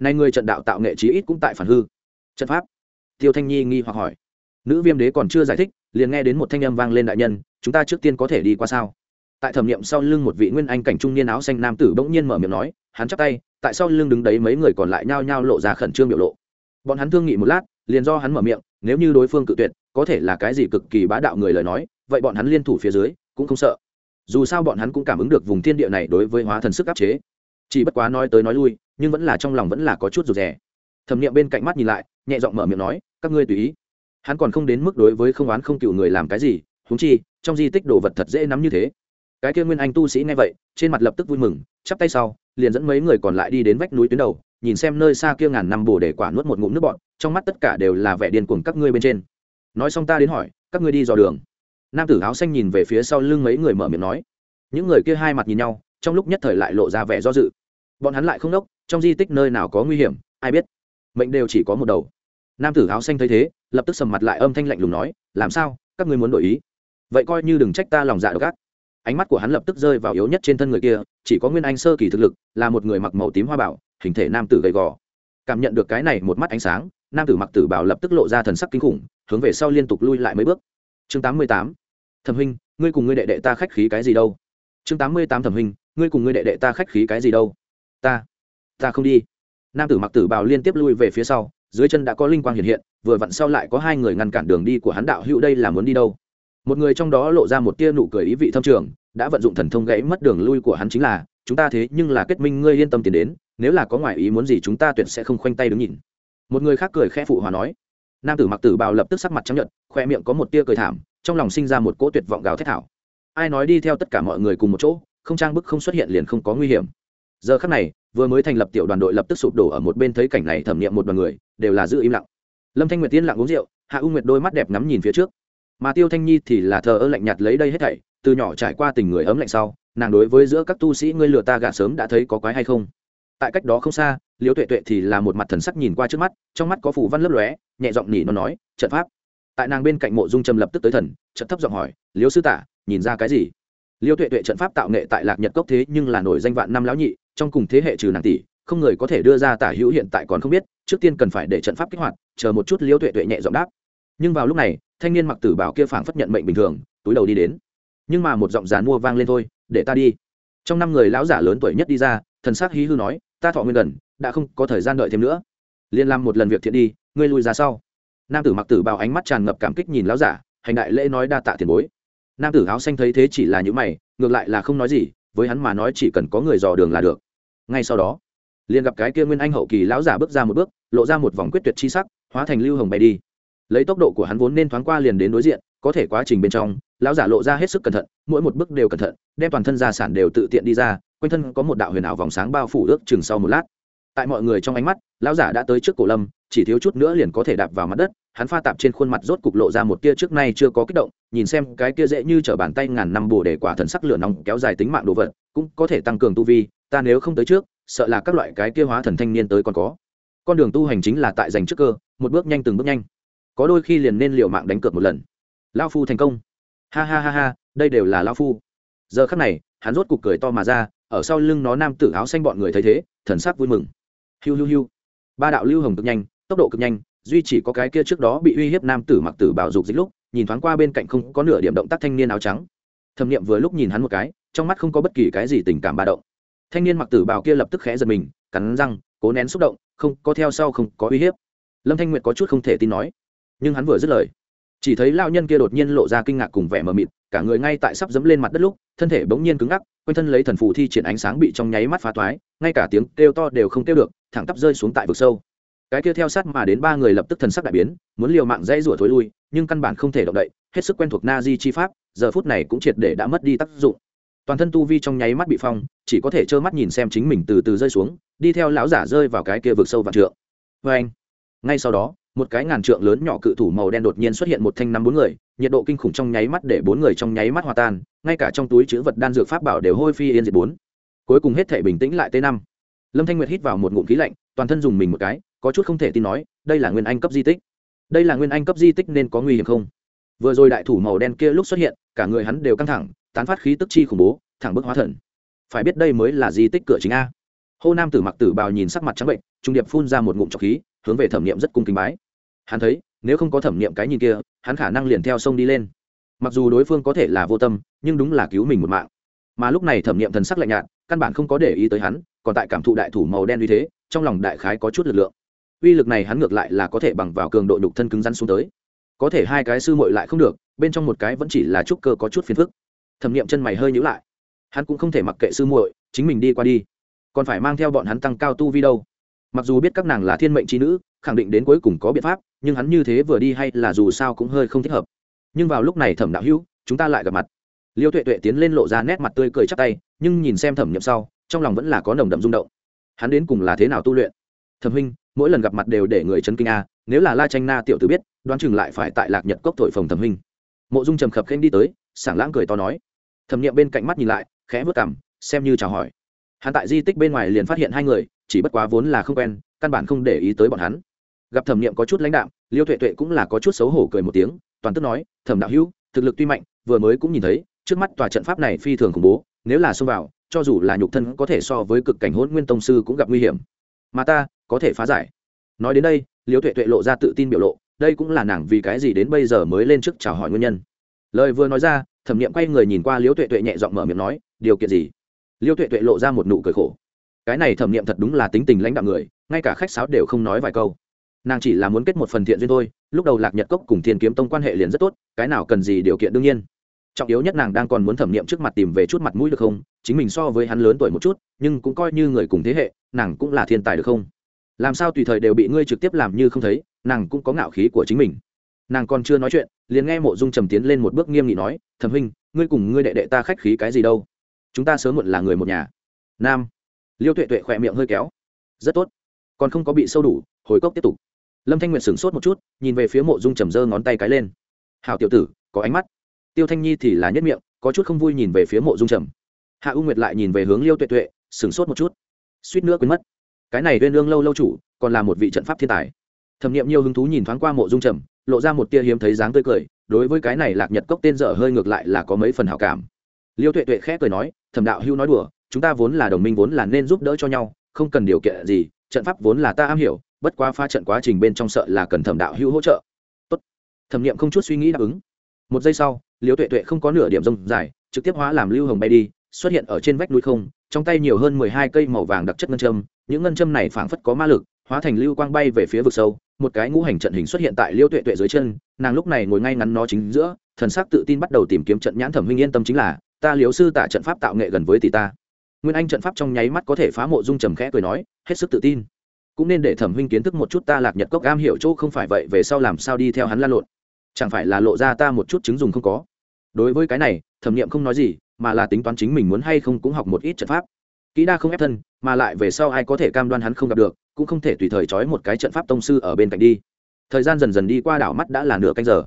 Này người trận đạo tạo nghệ trí ít cũng tại phản hư. Trận pháp tiêu thanh nhi nghi hoặc hỏi. Nữ viêm đế còn chưa giải thích, liền nghe đến một thanh âm vang lên đại nhân, chúng ta trước tiên có thể đi qua sao? Tại thẩm nghiệm sau lưng một vị nguyên anh cảnh trung niên áo xanh nam tử bỗng nhiên mở miệng nói, hắn chắp tay, tại sau lưng đứng đấy mấy người còn lại nhao nhao lộ ra khẩn trương biểu lộ. Bọn hắn thương nghị một lát, liền do hắn mở miệng, nếu như đối phương cự tuyệt, có thể là cái gì cực kỳ bá đạo người lời nói, vậy bọn hắn liên thủ phía dưới, cũng không sợ. Dù sao bọn hắn cũng cảm ứng được vùng thiên địa này đối với hóa thần sức áp chế. Chỉ bất quá nói tới nói lui, nhưng vẫn là trong lòng vẫn là có chút rụt rè. Thẩm nghiệm bên cạnh mắt nhìn lại nhẹ giọng mở miệng nói, các ngươi tùy ý. Hắn còn không đến mức đối với không oán không cựu người làm cái gì húng chi, trong di tích đồ vật thật dễ nắm như thế. Cái kia nguyên anh tu sĩ nghe vậy, trên mặt lập tức vui mừng, chắp tay sau, liền dẫn mấy người còn lại đi đến vách núi tuyến đầu, nhìn xem nơi xa kia ngàn năm bồ để quả nuốt một ngụm nước bọn trong mắt tất cả đều là vẻ điên cuồng các ngươi bên trên. Nói xong ta đến hỏi, các ngươi đi dò đường? Nam tử áo xanh nhìn về phía sau lưng mấy người mở miệng nói. Những người kia hai mặt nhìn nhau, trong lúc nhất thời lại lộ ra vẻ do dự. Bọn hắn lại không đốc, trong di tích nơi nào có nguy hiểm, ai biết. Mệnh đều chỉ có một đầu nam tử áo xanh thấy thế, lập tức sầm mặt lại âm thanh lạnh lùng nói, làm sao? Các ngươi muốn đổi ý? Vậy coi như đừng trách ta lòng dạ độc ác. Ánh mắt của hắn lập tức rơi vào yếu nhất trên thân người kia, chỉ có nguyên anh sơ kỳ thực lực, là một người mặc màu tím hoa bảo, hình thể nam tử gầy gò. Cảm nhận được cái này một mắt ánh sáng, nam tử mặc tử bảo lập tức lộ ra thần sắc kinh khủng, hướng về sau liên tục lui lại mấy bước. Chương tám mươi tám. Thẩm huynh, ngươi cùng ngươi đệ đệ ta khách khí cái gì đâu? Chương tám mươi tám, thẩm huynh, ngươi cùng ngươi đệ đệ ta khách khí cái gì đâu? Ta ta không đi. Nam tử mặc tử bảo liên tiếp lui về phía sau dưới chân đã có linh quang hiện hiện, vừa vặn sau lại có hai người ngăn cản đường đi của hắn đạo hữu đây là muốn đi đâu. Một người trong đó lộ ra một tia nụ cười ý vị thâm trường, đã vận dụng thần thông gãy mất đường lui của hắn chính là, chúng ta thế nhưng là kết minh, ngươi yên tâm tiến đến, nếu là có ngoại ý muốn gì chúng ta tuyệt sẽ không khoanh tay đứng nhìn. Một người khác cười khẽ phụ hòa nói. Nam tử mặc tử bào lập tức sắc mặt chấp nhận khoe miệng có một tia cười thảm, trong lòng sinh ra một cỗ tuyệt vọng gào thét thảo. Ai nói đi theo tất cả mọi người cùng một chỗ, không trang bức không xuất hiện liền không có nguy hiểm giờ khắc này, vừa mới thành lập tiểu đoàn đội lập tức sụp đổ ở một bên thấy cảnh này thẩm nghiệm một đoàn người, đều là giữ im lặng. Lâm thanh nguyệt tiên lặng uống rượu, hạ u nguyệt đôi mắt đẹp ngắm nhìn phía trước. Mà tiêu thanh nhi thì là thờ ơ lạnh nhạt lấy đây hết thảy, từ nhỏ trải qua tình người ấm lạnh sau, nàng đối với giữa các tu sĩ ngươi lừa ta gạ sớm đã thấy có quái hay không? Tại cách đó không xa, liễu tuệ tuệ thì là một mặt thần sắc nhìn qua trước mắt, trong mắt có phủ văn lấp lóe, nhẹ giọng nhỉ nó nói, trận pháp. Tại nàng bên cạnh mộ dung trầm lập tức tới thần trận thấp giọng hỏi, liễu sư tả, nhìn ra cái gì? Liễu tuệ tuệ trận pháp tạo nghệ tại lạc nhật cốc thế nhưng là nổi danh vạn năm lão nhị trong cùng thế hệ trừ nàng tỷ, không người có thể đưa ra tả hữu hiện tại còn không biết, trước tiên cần phải để trận pháp kích hoạt, chờ một chút liêu tuệ tuệ nhẹ giọng đáp. Nhưng vào lúc này, thanh niên mặc tử bảo kia phảng phất nhận mệnh bình thường, túi đầu đi đến. Nhưng mà một giọng dàn mua vang lên thôi, để ta đi. Trong năm người lão giả lớn tuổi nhất đi ra, thần sắc hí hư nói, ta thọ nguyên gần, đã không có thời gian đợi thêm nữa. Liên làm một lần việc thiện đi, ngươi lui ra sau. Nam tử mặc tử bảo ánh mắt tràn ngập cảm kích nhìn lão giả, hành đại lễ nói đa tạ tiền bối. Nam tử áo xanh thấy thế chỉ là những mày, ngược lại là không nói gì, với hắn mà nói chỉ cần có người dò đường là được ngay sau đó, liền gặp cái kia nguyên anh hậu kỳ lão giả bước ra một bước, lộ ra một vòng quyết tuyệt chi sắc, hóa thành lưu hồng bay đi. Lấy tốc độ của hắn vốn nên thoáng qua liền đến đối diện, có thể quá trình bên trong, lão giả lộ ra hết sức cẩn thận, mỗi một bước đều cẩn thận, đem toàn thân gia sản đều tự tiện đi ra, quanh thân có một đạo huyền ảo vòng sáng bao phủ ước chừng sau một lát tại mọi người trong ánh mắt, lão giả đã tới trước cổ lâm, chỉ thiếu chút nữa liền có thể đạp vào mặt đất, hắn pha tạp trên khuôn mặt rốt cục lộ ra một tia trước nay chưa có kích động, nhìn xem cái kia dễ như t r ở bàn tay ngàn năm bồ để quả thần sắc lửa nóng kéo dài tính mạng đồ vật, cũng có thể tăng cường tu vi, ta nếu không tới trước, sợ là các loại cái kia hóa thần thanh niên tới còn có. Con đường tu hành chính là tại dành trước cơ, một bước nhanh từng bước nhanh. Có đôi khi liền nên liều mạng đánh cược một lần. Lao phu thành công. Ha ha ha ha, đây đều là lao phu. Giờ khắc này, hắn rốt cục cười to mà ra, ở sau lưng nó nam tử áo xanh bọn người thấy thế, thần sắc vui mừng hiu hiu hiu. Ba đạo lưu hồng cực nhanh, tốc độ cực nhanh, duy chỉ có cái kia trước đó bị uy hiếp nam tử mặc tử bảo dục dịch lúc, nhìn thoáng qua bên cạnh không có nửa điểm động tác thanh niên áo trắng. Thẩm nghiệm vừa lúc nhìn hắn một cái, trong mắt không có bất kỳ cái gì tình cảm ba động. Thanh niên mặc tử bào kia lập tức khẽ giật mình, cắn răng, cố nén xúc động, không, có theo sau không có uy hiếp. Lâm thanh nguyệt có chút không thể tin nói, nhưng hắn vừa dứt lời chỉ thấy lao nhân kia đột nhiên lộ ra kinh ngạc cùng vẻ mờ mịt, cả người ngay tại sắp dẫm lên mặt đất lúc, thân thể bỗng nhiên cứng ngắc, quanh thân lấy thần phù thi triển ánh sáng bị trong nháy mắt phá toái, ngay cả tiếng kêu to đều không kêu được, thẳng tắp rơi xuống tại vực sâu. Cái kia theo sát mà đến ba người lập tức thần sắc đại biến, muốn liều mạng dãy rủa thối lui, nhưng căn bản không thể động đậy, hết sức quen thuộc na di chi pháp, giờ phút này cũng triệt để đã mất đi tác dụng. Toàn thân tu vi trong nháy mắt bị phong, chỉ có thể trơ mắt nhìn xem chính mình từ từ rơi xuống, đi theo lão giả rơi vào cái kia vực sâu vạn trượng. Vê anh ngay sau đó một cái ngàn trượng lớn nhỏ cự thủ màu đen đột nhiên xuất hiện một thanh năm bốn người, nhiệt độ kinh khủng trong nháy mắt để bốn người trong nháy mắt hòa tan, ngay cả trong túi chữ vật đan dược pháp bảo đều hôi phi yên diệt bốn. Cuối cùng hết thể bình tĩnh lại t năm. Lâm thanh nguyệt hít vào một ngụm khí lạnh, toàn thân dùng mình một cái, có chút không thể tin nói, đây là nguyên anh cấp di tích. Đây là nguyên anh cấp di tích nên có nguy hiểm không? Vừa rồi đại thủ màu đen kia lúc xuất hiện, cả người hắn đều căng thẳng, tán phát khí tức chi khủng bố, thẳng bức hóa thần. Phải biết đây mới là di tích cửa chính a. Hô nam tử mặc tử bào nhìn sắc mặt trắng bệnh, trung điệp phun ra một ngụm trọc khí, hướng về thẩm nghiệm rất cung kính bái hắn thấy, nếu không có thẩm nghiệm cái nhìn kia, hắn khả năng liền theo sông đi lên. Mặc dù đối phương có thể là vô tâm, nhưng đúng là cứu mình một mạng. Mà lúc này thẩm nghiệm thần sắc lạnh nhạt, căn bản không có để ý tới hắn, còn tại cảm thụ đại thủ màu đen uy thế, trong lòng đại khái có chút lực lượng. Uy lực này hắn ngược lại là có thể bằng vào cường độ nhục thân cứng rắn xuống tới. Có thể hai cái sư muội lại không được, bên trong một cái vẫn chỉ là trúc cơ có chút phiền phức. Thẩm nghiệm chân mày hơi nhữ lại. Hắn cũng không thể mặc kệ sư muội, chính mình đi qua đi. Còn phải mang theo bọn hắn tăng cao tu vi đâu. Mặc dù biết các nàng là thiên mệnh trí nữ, khẳng định đến cuối cùng có biện pháp nhưng hắn như thế vừa đi hay là dù sao cũng hơi không thích hợp. Nhưng vào lúc này thẩm đạo hữu, chúng ta lại gặp mặt. Liêu tuệ tuệ tiến lên lộ ra nét mặt tươi cười chắc tay, nhưng nhìn xem thẩm nhậm sau, trong lòng vẫn là có nồng đậm rung động. Hắn đến cùng là thế nào tu luyện? Thẩm huynh, mỗi lần gặp mặt đều để người chân kinh a, nếu là la tranh na tiểu tử biết, đoán chừng lại phải tại lạc nhật cốc thổi phồng thẩm huynh. Mộ dung trầm khập khen đi tới, sảng lãng cười to nói. Thẩm nghiệm bên cạnh mắt nhìn lại, khẽ vớt cảm xem như chào hỏi. Hắn tại di tích bên ngoài liền phát hiện hai người, chỉ bất quá vốn là không quen, căn bản không để ý tới bọn hắn gặp thẩm nghiệm có chút lãnh đạm, liêu tuệ tuệ cũng là có chút xấu hổ cười một tiếng, toàn tức nói, thẩm đạo hữu, thực lực tuy mạnh, vừa mới cũng nhìn thấy, trước mắt tòa trận pháp này phi thường khủng bố, nếu là xông vào, cho dù là nhục thân có thể so với cực cảnh hôn nguyên tông sư cũng gặp nguy hiểm. Mà ta, có thể phá giải. Nói đến đây, liêu tuệ tuệ lộ ra tự tin biểu lộ, đây cũng là nàng vì cái gì đến bây giờ mới lên trước chào hỏi nguyên nhân. Lời vừa nói ra, thẩm nghiệm quay người nhìn qua liêu tuệ tuệ nhẹ giọng mở miệng nói, điều kiện gì? Liêu tuệ tuệ lộ ra một nụ cười khổ. Cái này thẩm nghiệm thật đúng là tính tình lãnh đạo người, ngay cả khách sáo đều không nói vài câu nàng chỉ là muốn kết một phần thiện duyên thôi, lúc đầu lạc nhật cốc cùng thiên kiếm tông quan hệ liền rất tốt, cái nào cần gì điều kiện đương nhiên. Trọng yếu nhất nàng đang còn muốn thẩm nghiệm trước mặt tìm về chút mặt mũi được không, chính mình so với hắn lớn tuổi một chút, nhưng cũng coi như người cùng thế hệ, nàng cũng là thiên tài được không? Làm sao tùy thời đều bị ngươi trực tiếp làm như không thấy, nàng cũng có ngạo khí của chính mình. Nàng còn chưa nói chuyện, liền nghe mộ dung trầm tiến lên một bước nghiêm nghị nói, thẩm huynh, ngươi cùng ngươi đệ đệ ta khách khí cái gì đâu? Chúng ta sớm muộn là người một nhà. Nam. Liêu tuệ tuệ khỏe miệng hơi kéo. Rất tốt. Còn không có bị sâu đủ hồi cốc tiếp tục. Lâm thanh nguyệt sửng sốt một chút, nhìn về phía mộ dung trầm giơ ngón tay cái lên. Hào tiểu tử, có ánh mắt. Tiêu thanh nhi thì là nhất miệng, có chút không vui nhìn về phía mộ dung trầm. Hạ u nguyệt lại nhìn về hướng liêu tuệ tuệ, sửng sốt một chút. Suýt nữa quên mất. Cái này uyên lương lâu lâu chủ, còn là một vị trận pháp thiên tài. Thẩm nghiệm nhiều hứng thú nhìn thoáng qua mộ dung trầm, lộ ra một tia hiếm thấy dáng tươi cười, đối với cái này lạc nhật cốc tên dở hơi ngược lại là có mấy phần hảo cảm. Liêu tuệ tuệ khẽ cười nói, thẩm đạo hưu nói đùa, chúng ta vốn là đồng minh vốn là nên giúp đỡ cho nhau, không cần điều kiện gì, trận pháp vốn là ta am hiểu bất quá pha trận quá trình bên trong sợ là cần thẩm đạo hưu hỗ trợ. Tốt. thẩm nghiệm không chút suy nghĩ đáp ứng. Một giây sau, Liễu tuệ tuệ không có nửa điểm rông dài, trực tiếp hóa làm lưu hồng bay đi, xuất hiện ở trên vách núi không, trong tay nhiều hơn mười hai cây màu vàng đặc chất ngân châm, những ngân châm này phảng phất có ma lực, hóa thành lưu quang bay về phía vực sâu, một cái ngũ hành trận hình xuất hiện tại liêu tuệ tuệ dưới chân, nàng lúc này ngồi ngay ngắn nó chính giữa, thần sắc tự tin bắt đầu tìm kiếm trận nhãn thẩm huynh yên tâm chính là, ta liếu sư tả trận pháp tạo nghệ gần với tỷ ta. Nguyên anh trận pháp trong nháy mắt có thể phá mộ dung trầm khẽ cười nói, hết sức tự tin cũng nên để thẩm huynh kiến thức một chút ta lạc nhật cốc am hiểu chỗ không phải vậy, về sau làm sao đi theo hắn lan lộn? Chẳng phải là lộ ra ta một chút chứng dùng không có? Đối với cái này, thẩm nghiệm không nói gì, mà là tính toán chính mình muốn hay không cũng học một ít trận pháp. Kỹ đa không ép thân, mà lại về sau ai có thể cam đoan hắn không gặp được, cũng không thể tùy thời trói một cái trận pháp tông sư ở bên cạnh đi. Thời gian dần dần đi qua đảo mắt đã là nửa canh giờ.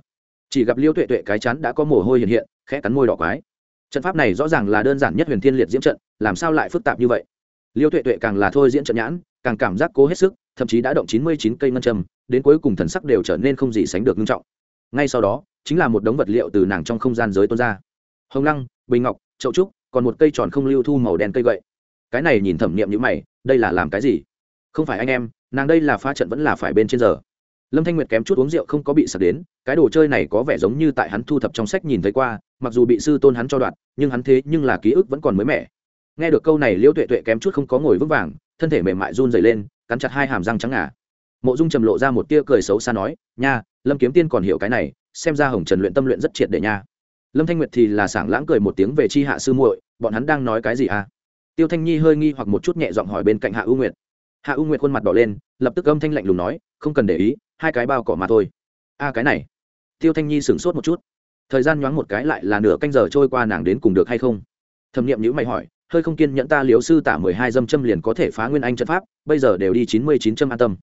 Chỉ gặp liêu tuệ tuệ cái chắn đã có mồ hôi hiện hiện, khẽ cắn môi đỏ quái. Trận pháp này rõ ràng là đơn giản nhất huyền thiên liệt diễm trận, làm sao lại phức tạp như vậy? Liêu tuệ tuệ càng là thôi diễn trận nhãn càng cảm giác cố hết sức, thậm chí đã động chín mươi chín cây ngân châm, đến cuối cùng thần sắc đều trở nên không gì sánh được nghiêm trọng. Ngay sau đó, chính là một đống vật liệu từ nàng trong không gian giới tuôn ra. Hồng lăng, bình ngọc, chậu trúc, còn một cây tròn không lưu thu màu đen cây gậy. Cái này nhìn thẩm nghiệm như mày, đây là làm cái gì? Không phải anh em, nàng đây là pha trận vẫn là phải bên trên giờ. Lâm thanh nguyệt kém chút uống rượu không có bị sập đến, cái đồ chơi này có vẻ giống như tại hắn thu thập trong sách nhìn thấy qua, mặc dù bị sư tôn hắn cho đoạn, nhưng hắn thế nhưng là ký ức vẫn còn mới mẻ. Nghe được câu này liễu tuệ tuệ kém chút không có ngồi vững vàng thân thể mềm mại run dày lên, cắn chặt hai hàm răng trắng ngà. Mộ dung trầm lộ ra một tia cười xấu xa nói, nha, lâm kiếm tiên còn hiểu cái này, xem ra hồng trần luyện tâm luyện rất triệt để nha. Lâm thanh nguyệt thì là sảng lãng cười một tiếng về chi hạ sư muội, bọn hắn đang nói cái gì à? Tiêu thanh nhi hơi nghi hoặc một chút nhẹ giọng hỏi bên cạnh hạ U nguyệt. Hạ U nguyệt khuôn mặt đỏ lên, lập tức âm thanh lạnh lùng nói, không cần để ý, hai cái bao cỏ mà thôi. A, cái này. Tiêu thanh nhi sửng sốt một chút. Thời gian nhoáng một cái lại là nửa canh giờ trôi qua nàng đến cùng được hay không? Thẩm Niệm nhữ mày hỏi hơi không kiên nhẫn ta liếu sư tả mười hai dâm châm liền có thể phá nguyên anh trận pháp, bây giờ đều đi chín mươi chín châm an tâm.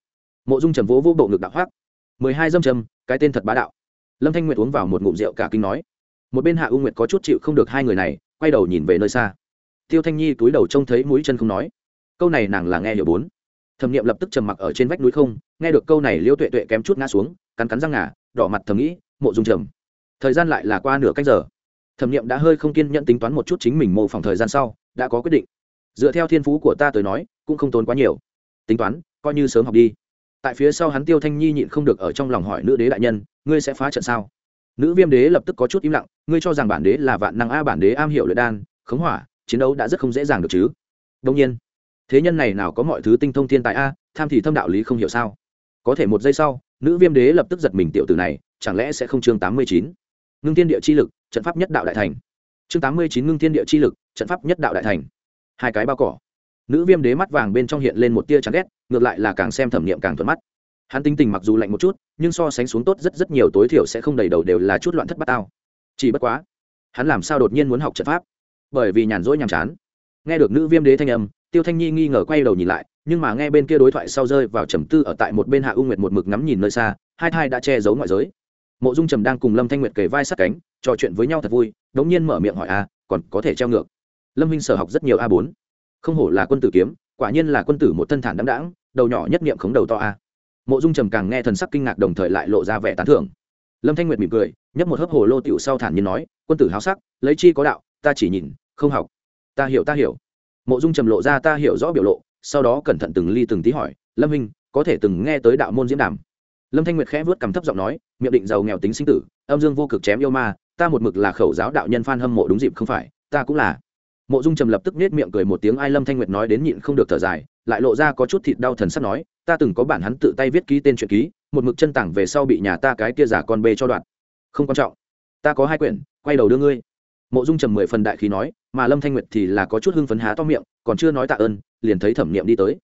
Mộ dung trầm vỗ vỗ bộ ngực đạo hoác. mười hai dâm châm, cái tên thật bá đạo. Lâm thanh nguyệt uống vào một ngụm rượu cả kinh nói. Một bên hạ u nguyệt có chút chịu không được hai người này, quay đầu nhìn về nơi xa. Tiêu thanh nhi túi đầu trông thấy mũi chân không nói. Câu này nàng là nghe hiểu bốn. Thẩm nghiệm lập tức trầm mặc ở trên vách núi không, nghe được câu này liêu tuệ tuệ kém chút ngã xuống, cắn cắn răng ngà, đỏ mặt thầm nghĩ, mộ dung trầm, thời gian lại là qua nửa cách giờ. Thẩm nghiệm đã hơi không kiên nhẫn tính toán một chút chính mình mô phỏng thời gian sau đã có quyết định. Dựa theo thiên phú của ta tới nói, cũng không tốn quá nhiều. Tính toán, coi như sớm học đi. Tại phía sau hắn tiêu thanh nhi nhịn không được ở trong lòng hỏi nữ đế đại nhân, ngươi sẽ phá trận sao? Nữ viêm đế lập tức có chút im lặng, ngươi cho rằng bản đế là vạn năng a, bản đế am hiểu luyện đan, khống hỏa, chiến đấu đã rất không dễ dàng được chứ? Đông nhiên. Thế nhân này nào có mọi thứ tinh thông thiên tài a, tham thì thâm đạo lý không hiểu sao? Có thể một giây sau, nữ viêm đế lập tức giật mình tiểu tử này, chẳng lẽ sẽ không chương tám mươi chín? Ngưng thiên địa chi lực, trận pháp nhất đạo đại thành. Chương tám mươi chín ngưng thiên địa chi lực trận pháp nhất đạo đại thành. Hai cái bao cỏ. Nữ viêm đế mắt vàng bên trong hiện lên một tia chán ghét, ngược lại là càng xem thẩm nghiệm càng thuận mắt. Hắn tinh tình mặc dù lạnh một chút, nhưng so sánh xuống tốt rất rất nhiều tối thiểu sẽ không đầy đầu đều là chút loạn thất bát tao. Chỉ bất quá, hắn làm sao đột nhiên muốn học trận pháp? Bởi vì nhàn rỗi nhàm chán. Nghe được nữ viêm đế thanh âm, tiêu thanh nhi nghi ngờ quay đầu nhìn lại, nhưng mà nghe bên kia đối thoại sau rơi vào trầm tư ở tại một bên hạ u nguyệt một mực ngắm nhìn nơi xa, hai thai đã che giấu ngoại giới. Mộ dung trầm đang cùng lâm thanh nguyệt kề vai sát cánh, trò chuyện với nhau thật vui, đống nhiên mở miệng hỏi a còn có thể treo ngược? Lâm minh sở học rất nhiều a bốn. Không hổ là quân tử kiếm, quả nhiên là quân tử một thân thản đáng đáng đầu nhỏ nhất niệm khống đầu to a. Mộ dung trầm càng nghe thần sắc kinh ngạc đồng thời lại lộ ra vẻ tán thưởng. Lâm thanh nguyệt mỉm cười, nhấp một hớp hồ lô tiểu sau thản nhiên nói, quân tử háo sắc, lấy chi có đạo, ta chỉ nhìn, không học. Ta hiểu ta hiểu. Mộ dung trầm lộ ra ta hiểu rõ biểu lộ, sau đó cẩn thận từng ly từng tí hỏi, lâm hình có thể từng nghe tới đạo môn diễn đàm lâm thanh nguyệt khẽ vớt cầm thấp giọng nói, miệng định giàu nghèo tính sinh tử, âm dương vô cực chém yêu ma, ta một mực là khẩu giáo đạo nhân phan hâm mộ đúng dịp không phải, ta cũng là mộ dung trầm lập tức nết miệng cười một tiếng, ai lâm thanh nguyệt nói đến nhịn không được thở dài, lại lộ ra có chút thịt đau thần sắp nói, ta từng có bản hắn tự tay viết ký tên truyện ký, một mực chân tảng về sau bị nhà ta cái kia giả con bê cho đoạn. Không quan trọng. Ta có hai quyển, quay đầu đưa ngươi. Mộ dung trầm mười phần đại khí nói, mà lâm thanh nguyệt thì là có chút hưng phấn há to miệng, còn chưa nói tạ ơn, liền thấy thẩm niệm đi tới.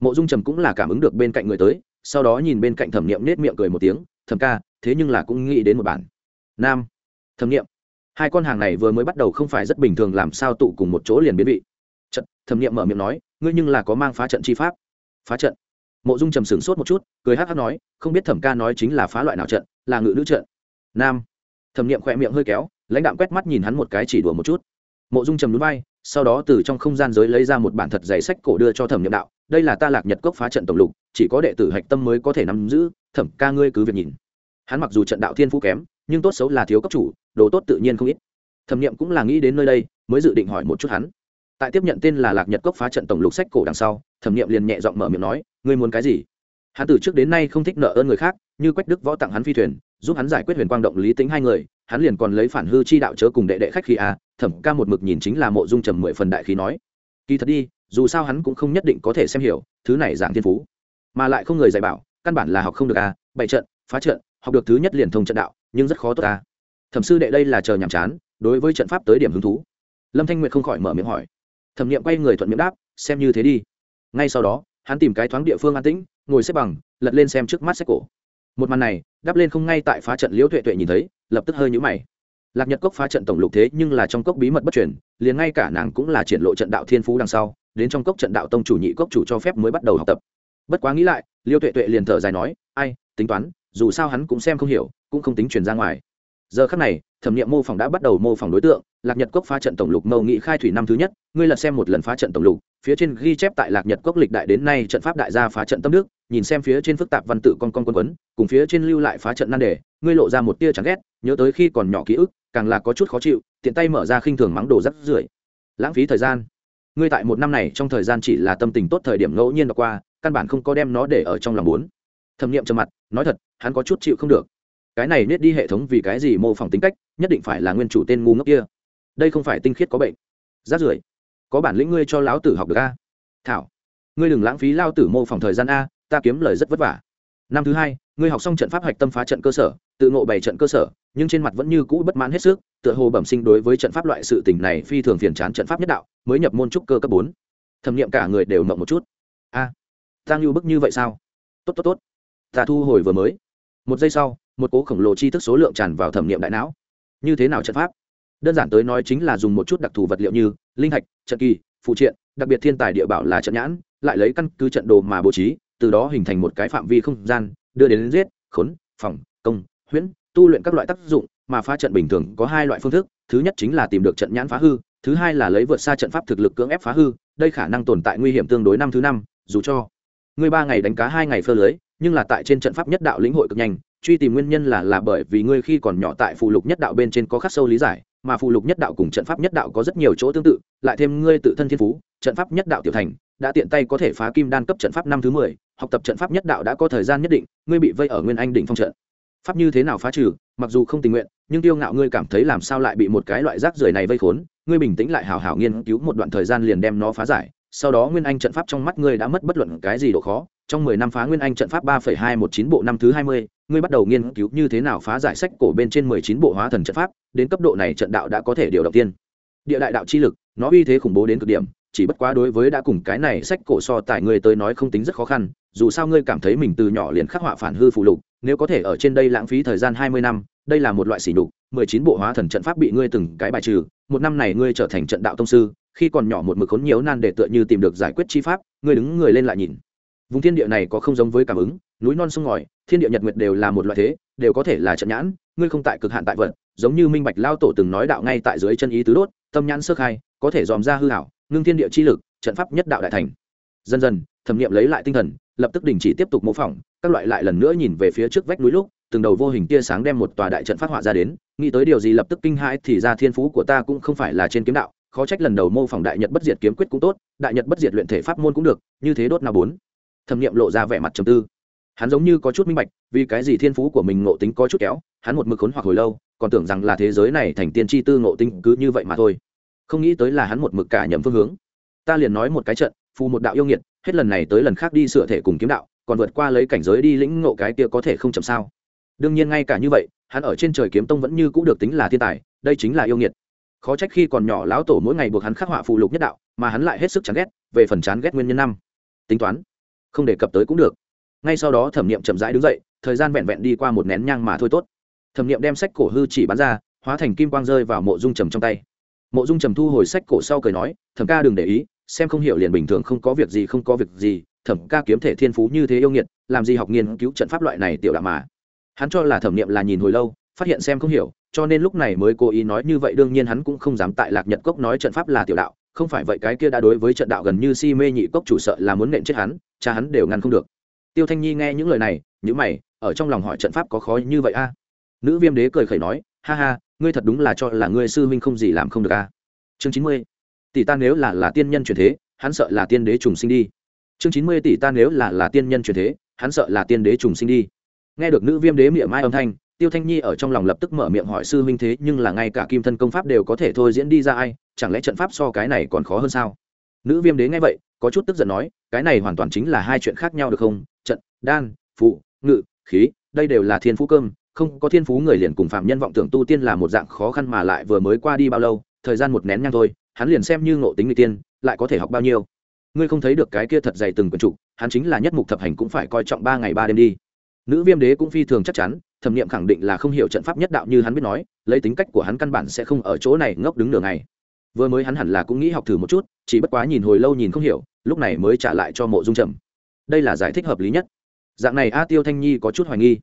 Mộ dung trầm cũng là cảm ứng được bên cạnh người tới, sau đó nhìn bên cạnh thẩm niệm nết miệng cười một tiếng, thẩm ca, thế nhưng là cũng nghĩ đến một bản. Nam. Thẩm niệm hai con hàng này vừa mới bắt đầu không phải rất bình thường, làm sao tụ cùng một chỗ liền biến vị? Trận thẩm niệm mở miệng nói, ngươi nhưng là có mang phá trận chi pháp. Phá trận? Mộ dung trầm sửng sốt một chút, cười hát hát nói, không biết thẩm ca nói chính là phá loại nào trận, là ngự nữ trận. Nam. Thẩm niệm khỏe miệng hơi kéo, lãnh đạm quét mắt nhìn hắn một cái chỉ đùa một chút. Mộ dung trầm núi bay, sau đó từ trong không gian giới lấy ra một bản thật dày sách cổ đưa cho thẩm niệm đạo, đây là ta lạc nhật cốc phá trận tổng lục, chỉ có đệ tử hạch tâm mới có thể nắm giữ, thẩm ca ngươi cứ việc nhìn. Hắn mặc dù trận đạo thiên phú kém, nhưng tốt xấu là thiếu cấp chủ đồ tốt tự nhiên không ít. Thẩm niệm cũng là nghĩ đến nơi đây, mới dự định hỏi một chút hắn. Tại tiếp nhận tên là lạc nhật cốc phá trận tổng lục sách cổ đằng sau, thẩm niệm liền nhẹ giọng mở miệng nói, ngươi muốn cái gì? Hắn từ trước đến nay không thích nợ ơn người khác, như quách đức võ tặng hắn phi thuyền, giúp hắn giải quyết huyền quang động lý tính hai người, hắn liền còn lấy phản hư chi đạo chớ cùng đệ đệ khách khí à thẩm ca một mực nhìn chính là mộ dung trầm mười phần đại khí nói. Kỳ thật đi, dù sao hắn cũng không nhất định có thể xem hiểu, thứ này dạng thiên phú. Mà lại không người dạy bảo, căn bản là học không được à bày trận, phá trận, học được thứ nhất liền thông trận đạo, nhưng rất khó tốt à thẩm sư đệ đây là chờ nhàm chán, đối với trận pháp tới điểm hứng thú. Lâm thanh nguyệt không khỏi mở miệng hỏi. Thẩm nghiệm quay người thuận miệng đáp, xem như thế đi. Ngay sau đó, hắn tìm cái thoáng địa phương an tĩnh, ngồi xếp bằng, lật lên xem trước mắt sách cổ. Một màn này, đắp lên không ngay tại phá trận liễu tuệ tuệ nhìn thấy, lập tức hơi nhũ mày. Lạc nhật cốc phá trận tổng lục thế nhưng là trong cốc bí mật bất truyền, liền ngay cả nàng cũng là triển lộ trận đạo thiên phú đằng sau, đến trong cốc trận đạo tông chủ nhị cốc chủ cho phép mới bắt đầu học tập. Bất quá nghĩ lại liêu tuệ tuệ liền thở dài nói, ai, tính toán, dù sao hắn cũng xem không hiểu, cũng không tính truyền ra ngoài giờ khắc này, thẩm nghiệm mô phỏng đã bắt đầu mô phỏng đối tượng, lạc nhật cốc phá trận tổng lục mâu nghị khai thủy năm thứ nhất, ngươi lật xem một lần phá trận tổng lục, phía trên ghi chép tại lạc nhật cốc lịch đại đến nay trận pháp đại gia phá trận tâm đức, nhìn xem phía trên phức tạp văn tự con con quân quấn, cùng phía trên lưu lại phá trận nan đề, ngươi lộ ra một tia chán ghét, nhớ tới khi còn nhỏ ký ức, càng là có chút khó chịu, tiện tay mở ra khinh thường mắng đồ rắc rưởi. Lãng phí thời gian. Ngươi tại một năm này trong thời gian chỉ là tâm tình tốt thời điểm ngẫu nhiên đọc qua, căn bản không có đem nó để ở trong lòng muốn. Thẩm nghiệm trầm mặt, nói thật, hắn có chút chịu không được cái này nết đi hệ thống vì cái gì mô phỏng tính cách nhất định phải là nguyên chủ tên ngu ngốc kia. Đây không phải tinh khiết có bệnh. Rát rưởi. Có bản lĩnh ngươi cho lão tử học được a. Thảo ngươi đừng lãng phí lao tử mô phỏng thời gian a ta kiếm lời rất vất vả. Năm thứ hai ngươi học xong trận pháp hạch tâm phá trận cơ sở tự ngộ bày trận cơ sở nhưng trên mặt vẫn như cũ bất mãn hết sức tựa hồ bẩm sinh đối với trận pháp loại sự tình này phi thường phiền chán trận pháp nhất đạo mới nhập môn trúc cơ cấp bốn. Thẩm nghiệm cả người đều mộng một chút. A à, ta ngưu bức như vậy sao? Tốt tốt tốt. Ta thu hồi vừa mới. Một giây sau một cố khổng lồ chi thức số lượng tràn vào thẩm nghiệm đại não. Như thế nào trận pháp? Đơn giản tới nói chính là dùng một chút đặc thù vật liệu như linh hạch, trận kỳ, phụ triện, đặc biệt thiên tài địa bảo là trận nhãn, lại lấy căn cứ trận đồ mà bố trí, từ đó hình thành một cái phạm vi không gian, đưa đến giết, khốn, phòng, công, huyễn, tu luyện các loại tác dụng, mà phá trận bình thường có hai loại phương thức, thứ nhất chính là tìm được trận nhãn phá hư, thứ hai là lấy vượt xa trận pháp thực lực cưỡng ép phá hư, đây khả năng tồn tại nguy hiểm tương đối năm thứ năm, dù cho ngươi ba ngày đánh cá hai ngày phơ lưới, nhưng là tại trên trận pháp nhất đạo lĩnh hội cực nhanh truy tìm nguyên nhân là là bởi vì ngươi khi còn nhỏ tại phụ lục nhất đạo bên trên có khắc sâu lý giải, mà phụ lục nhất đạo cùng trận pháp nhất đạo có rất nhiều chỗ tương tự, lại thêm ngươi tự thân thiên phú, trận pháp nhất đạo tiểu thành, đã tiện tay có thể phá kim đan cấp trận pháp năm thứ mười, học tập trận pháp nhất đạo đã có thời gian nhất định, ngươi bị vây ở nguyên anh đỉnh phong trận. Pháp như thế nào phá trừ, mặc dù không tình nguyện, nhưng tiêu ngạo ngươi cảm thấy làm sao lại bị một cái loại rác rưởi này vây khốn, ngươi bình tĩnh lại hào hào nghiên cứu một đoạn thời gian liền đem nó phá giải, sau đó nguyên anh trận pháp trong mắt ngươi đã mất bất luận cái gì độ khó, trong mười năm phá nguyên anh trận pháp ba phẩy hai một chín bộ năm thứ hai mươi ngươi bắt đầu nghiên cứu như thế nào phá giải sách cổ bên trên mười chín bộ hóa thần trận pháp, đến cấp độ này trận đạo đã có thể điều động tiên. Địa đại đạo chi lực, nó uy thế khủng bố đến cực điểm, chỉ bất quá đối với đã cùng cái này sách cổ so tài ngươi tới nói không tính rất khó khăn, dù sao ngươi cảm thấy mình từ nhỏ liền khắc họa phản hư phụ lục, nếu có thể ở trên đây lãng phí thời gian hai mươi năm, đây là một loại sỉ nhục, mười chín bộ hóa thần trận pháp bị ngươi từng cái bài trừ, một năm này ngươi trở thành trận đạo tông sư, khi còn nhỏ một mực khốn nhiều nan để tựa như tìm được giải quyết chi pháp, ngươi đứng người lên lại nhìn vùng thiên địa này có không giống với cảm ứng, núi non sông ngòi, thiên địa nhật nguyệt đều là một loại thế, đều có thể là trận nhãn, ngươi không tại cực hạn tại vật giống như minh bạch lao tổ từng nói đạo ngay tại dưới chân ý tứ đốt, tâm nhãn sơ khai, có thể dòm ra hư hảo ngưng thiên địa chi lực, trận pháp nhất đạo đại thành. Dần dần, thẩm nghiệm lấy lại tinh thần, lập tức đình chỉ tiếp tục mô phỏng, các loại lại lần nữa nhìn về phía trước vách núi lúc, từng đầu vô hình tia sáng đem một tòa đại trận phát họa ra đến, nghĩ tới điều gì lập tức kinh hãi thì ra thiên phú của ta cũng không phải là trên kiếm đạo, khó trách lần đầu mô phỏng đại nhật bất diệt kiếm quyết cũng tốt, đại nhật bất diệt luyện thể pháp môn cũng được, như thế đốt nào bốn thẩm nghiệm lộ ra vẻ mặt trầm tư. Hắn giống như có chút minh bạch, vì cái gì thiên phú của mình ngộ tính có chút kéo, hắn một mực khốn hoặc hồi lâu, còn tưởng rằng là thế giới này thành tiên tri tư ngộ tính cứ như vậy mà thôi. Không nghĩ tới là hắn một mực cả nhầm phương hướng. Ta liền nói một cái trận, phù một đạo yêu nghiệt, hết lần này tới lần khác đi sửa thể cùng kiếm đạo, còn vượt qua lấy cảnh giới đi lĩnh ngộ cái kia có thể không chậm sao. Đương nhiên ngay cả như vậy, hắn ở trên trời kiếm tông vẫn như cũng được tính là thiên tài, đây chính là yêu nghiệt. Khó trách khi còn nhỏ lão tổ mỗi ngày buộc hắn khắc họa phụ lục nhất đạo, mà hắn lại hết sức chán ghét, về phần chán ghét nguyên nhân năm. Tính toán không đề cập tới cũng được. Ngay sau đó thẩm nghiệm chậm rãi đứng dậy, thời gian vẹn vẹn đi qua một nén nhang mà thôi tốt. Thẩm nghiệm đem sách cổ hư chỉ bắn ra, hóa thành kim quang rơi vào mộ dung trầm trong tay. Mộ dung trầm thu hồi sách cổ sau cười nói, thẩm ca đừng để ý, xem không hiểu liền bình thường, không có việc gì, không có việc gì, thẩm ca kiếm thể thiên phú như thế yêu nghiệt, làm gì học nghiên cứu trận pháp loại này tiểu đạo mà. Hắn cho là thẩm nghiệm là nhìn hồi lâu, phát hiện xem không hiểu, cho nên lúc này mới cố ý nói như vậy, đương nhiên hắn cũng không dám tại lạc nhật cốc nói trận pháp là tiểu đạo không phải vậy cái kia đã đối với trận đạo gần như si mê nhị cốc chủ sợ là muốn nện chết hắn, cha hắn đều ngăn không được. Tiêu thanh nhi nghe những lời này những mày, ở trong lòng hỏi trận pháp có khó như vậy a? Nữ viêm đế cười khẩy nói, ha ha, ngươi thật đúng là cho là ngươi sư huynh không gì làm không được a. Chương chín mươi, tỷ ta nếu là là tiên nhân truyền thế, hắn sợ là tiên đế trùng sinh đi. Chương chín mươi, tỷ ta nếu là là tiên nhân truyền thế, hắn sợ là tiên đế trùng sinh đi. Nghe được nữ viêm đế miệng mai âm thanh tiêu thanh nhi ở trong lòng lập tức mở miệng hỏi sư huynh thế nhưng là ngay cả kim thân công pháp đều có thể thôi diễn đi ra ai, chẳng lẽ trận pháp so cái này còn khó hơn sao? Nữ viêm đế nghe vậy, có chút tức giận nói, cái này hoàn toàn chính là hai chuyện khác nhau được không? Trận, đan phụ ngự, khí, đây đều là thiên phú cơm, không có thiên phú người liền cùng phạm nhân vọng tưởng tu tiên là một dạng khó khăn mà lại vừa mới qua đi bao lâu, thời gian một nén nhang thôi, hắn liền xem như ngộ tính người tiên, lại có thể học bao nhiêu? Ngươi không thấy được cái kia thật dày từng quần trục, hắn chính là nhất mục thập hành cũng phải coi trọng ba ngày ba đêm đi. Nữ viêm đế cũng phi thường chắc chắn thẩm nghiệm khẳng định là không hiểu trận pháp nhất đạo như hắn biết nói, lấy tính cách của hắn căn bản sẽ không ở chỗ này ngốc đứng nửa ngày. Vừa mới hắn hẳn là cũng nghĩ học thử một chút, chỉ bất quá nhìn hồi lâu nhìn không hiểu, lúc này mới trả lại cho mộ dung trầm. Đây là giải thích hợp lý nhất. Dạng này a tiêu thanh nhi có chút hoài nghi.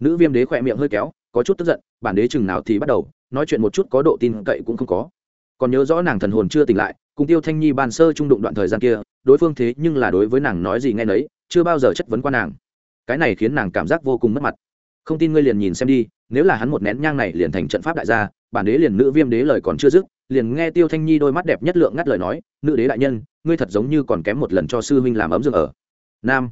Nữ viêm đế khỏe miệng hơi kéo, có chút tức giận, bản đế chừng nào thì bắt đầu, nói chuyện một chút có độ tin cậy cũng không có. Còn nhớ rõ nàng thần hồn chưa tỉnh lại, cùng tiêu thanh nhi bàn sơ trung đụng đoạn thời gian kia, đối phương thế nhưng là đối với nàng nói gì nghe nấy, chưa bao giờ chất vấn qua nàng. Cái này khiến nàng cảm giác vô cùng mất mặt không tin ngươi liền nhìn xem đi, nếu là hắn một nén nhang này liền thành trận pháp đại gia, bản đế liền nữ viêm đế lời còn chưa dứt, liền nghe tiêu thanh nhi đôi mắt đẹp nhất lượng ngắt lời nói, nữ đế đại nhân, ngươi thật giống như còn kém một lần cho sư huynh làm ấm dương ở. Nam,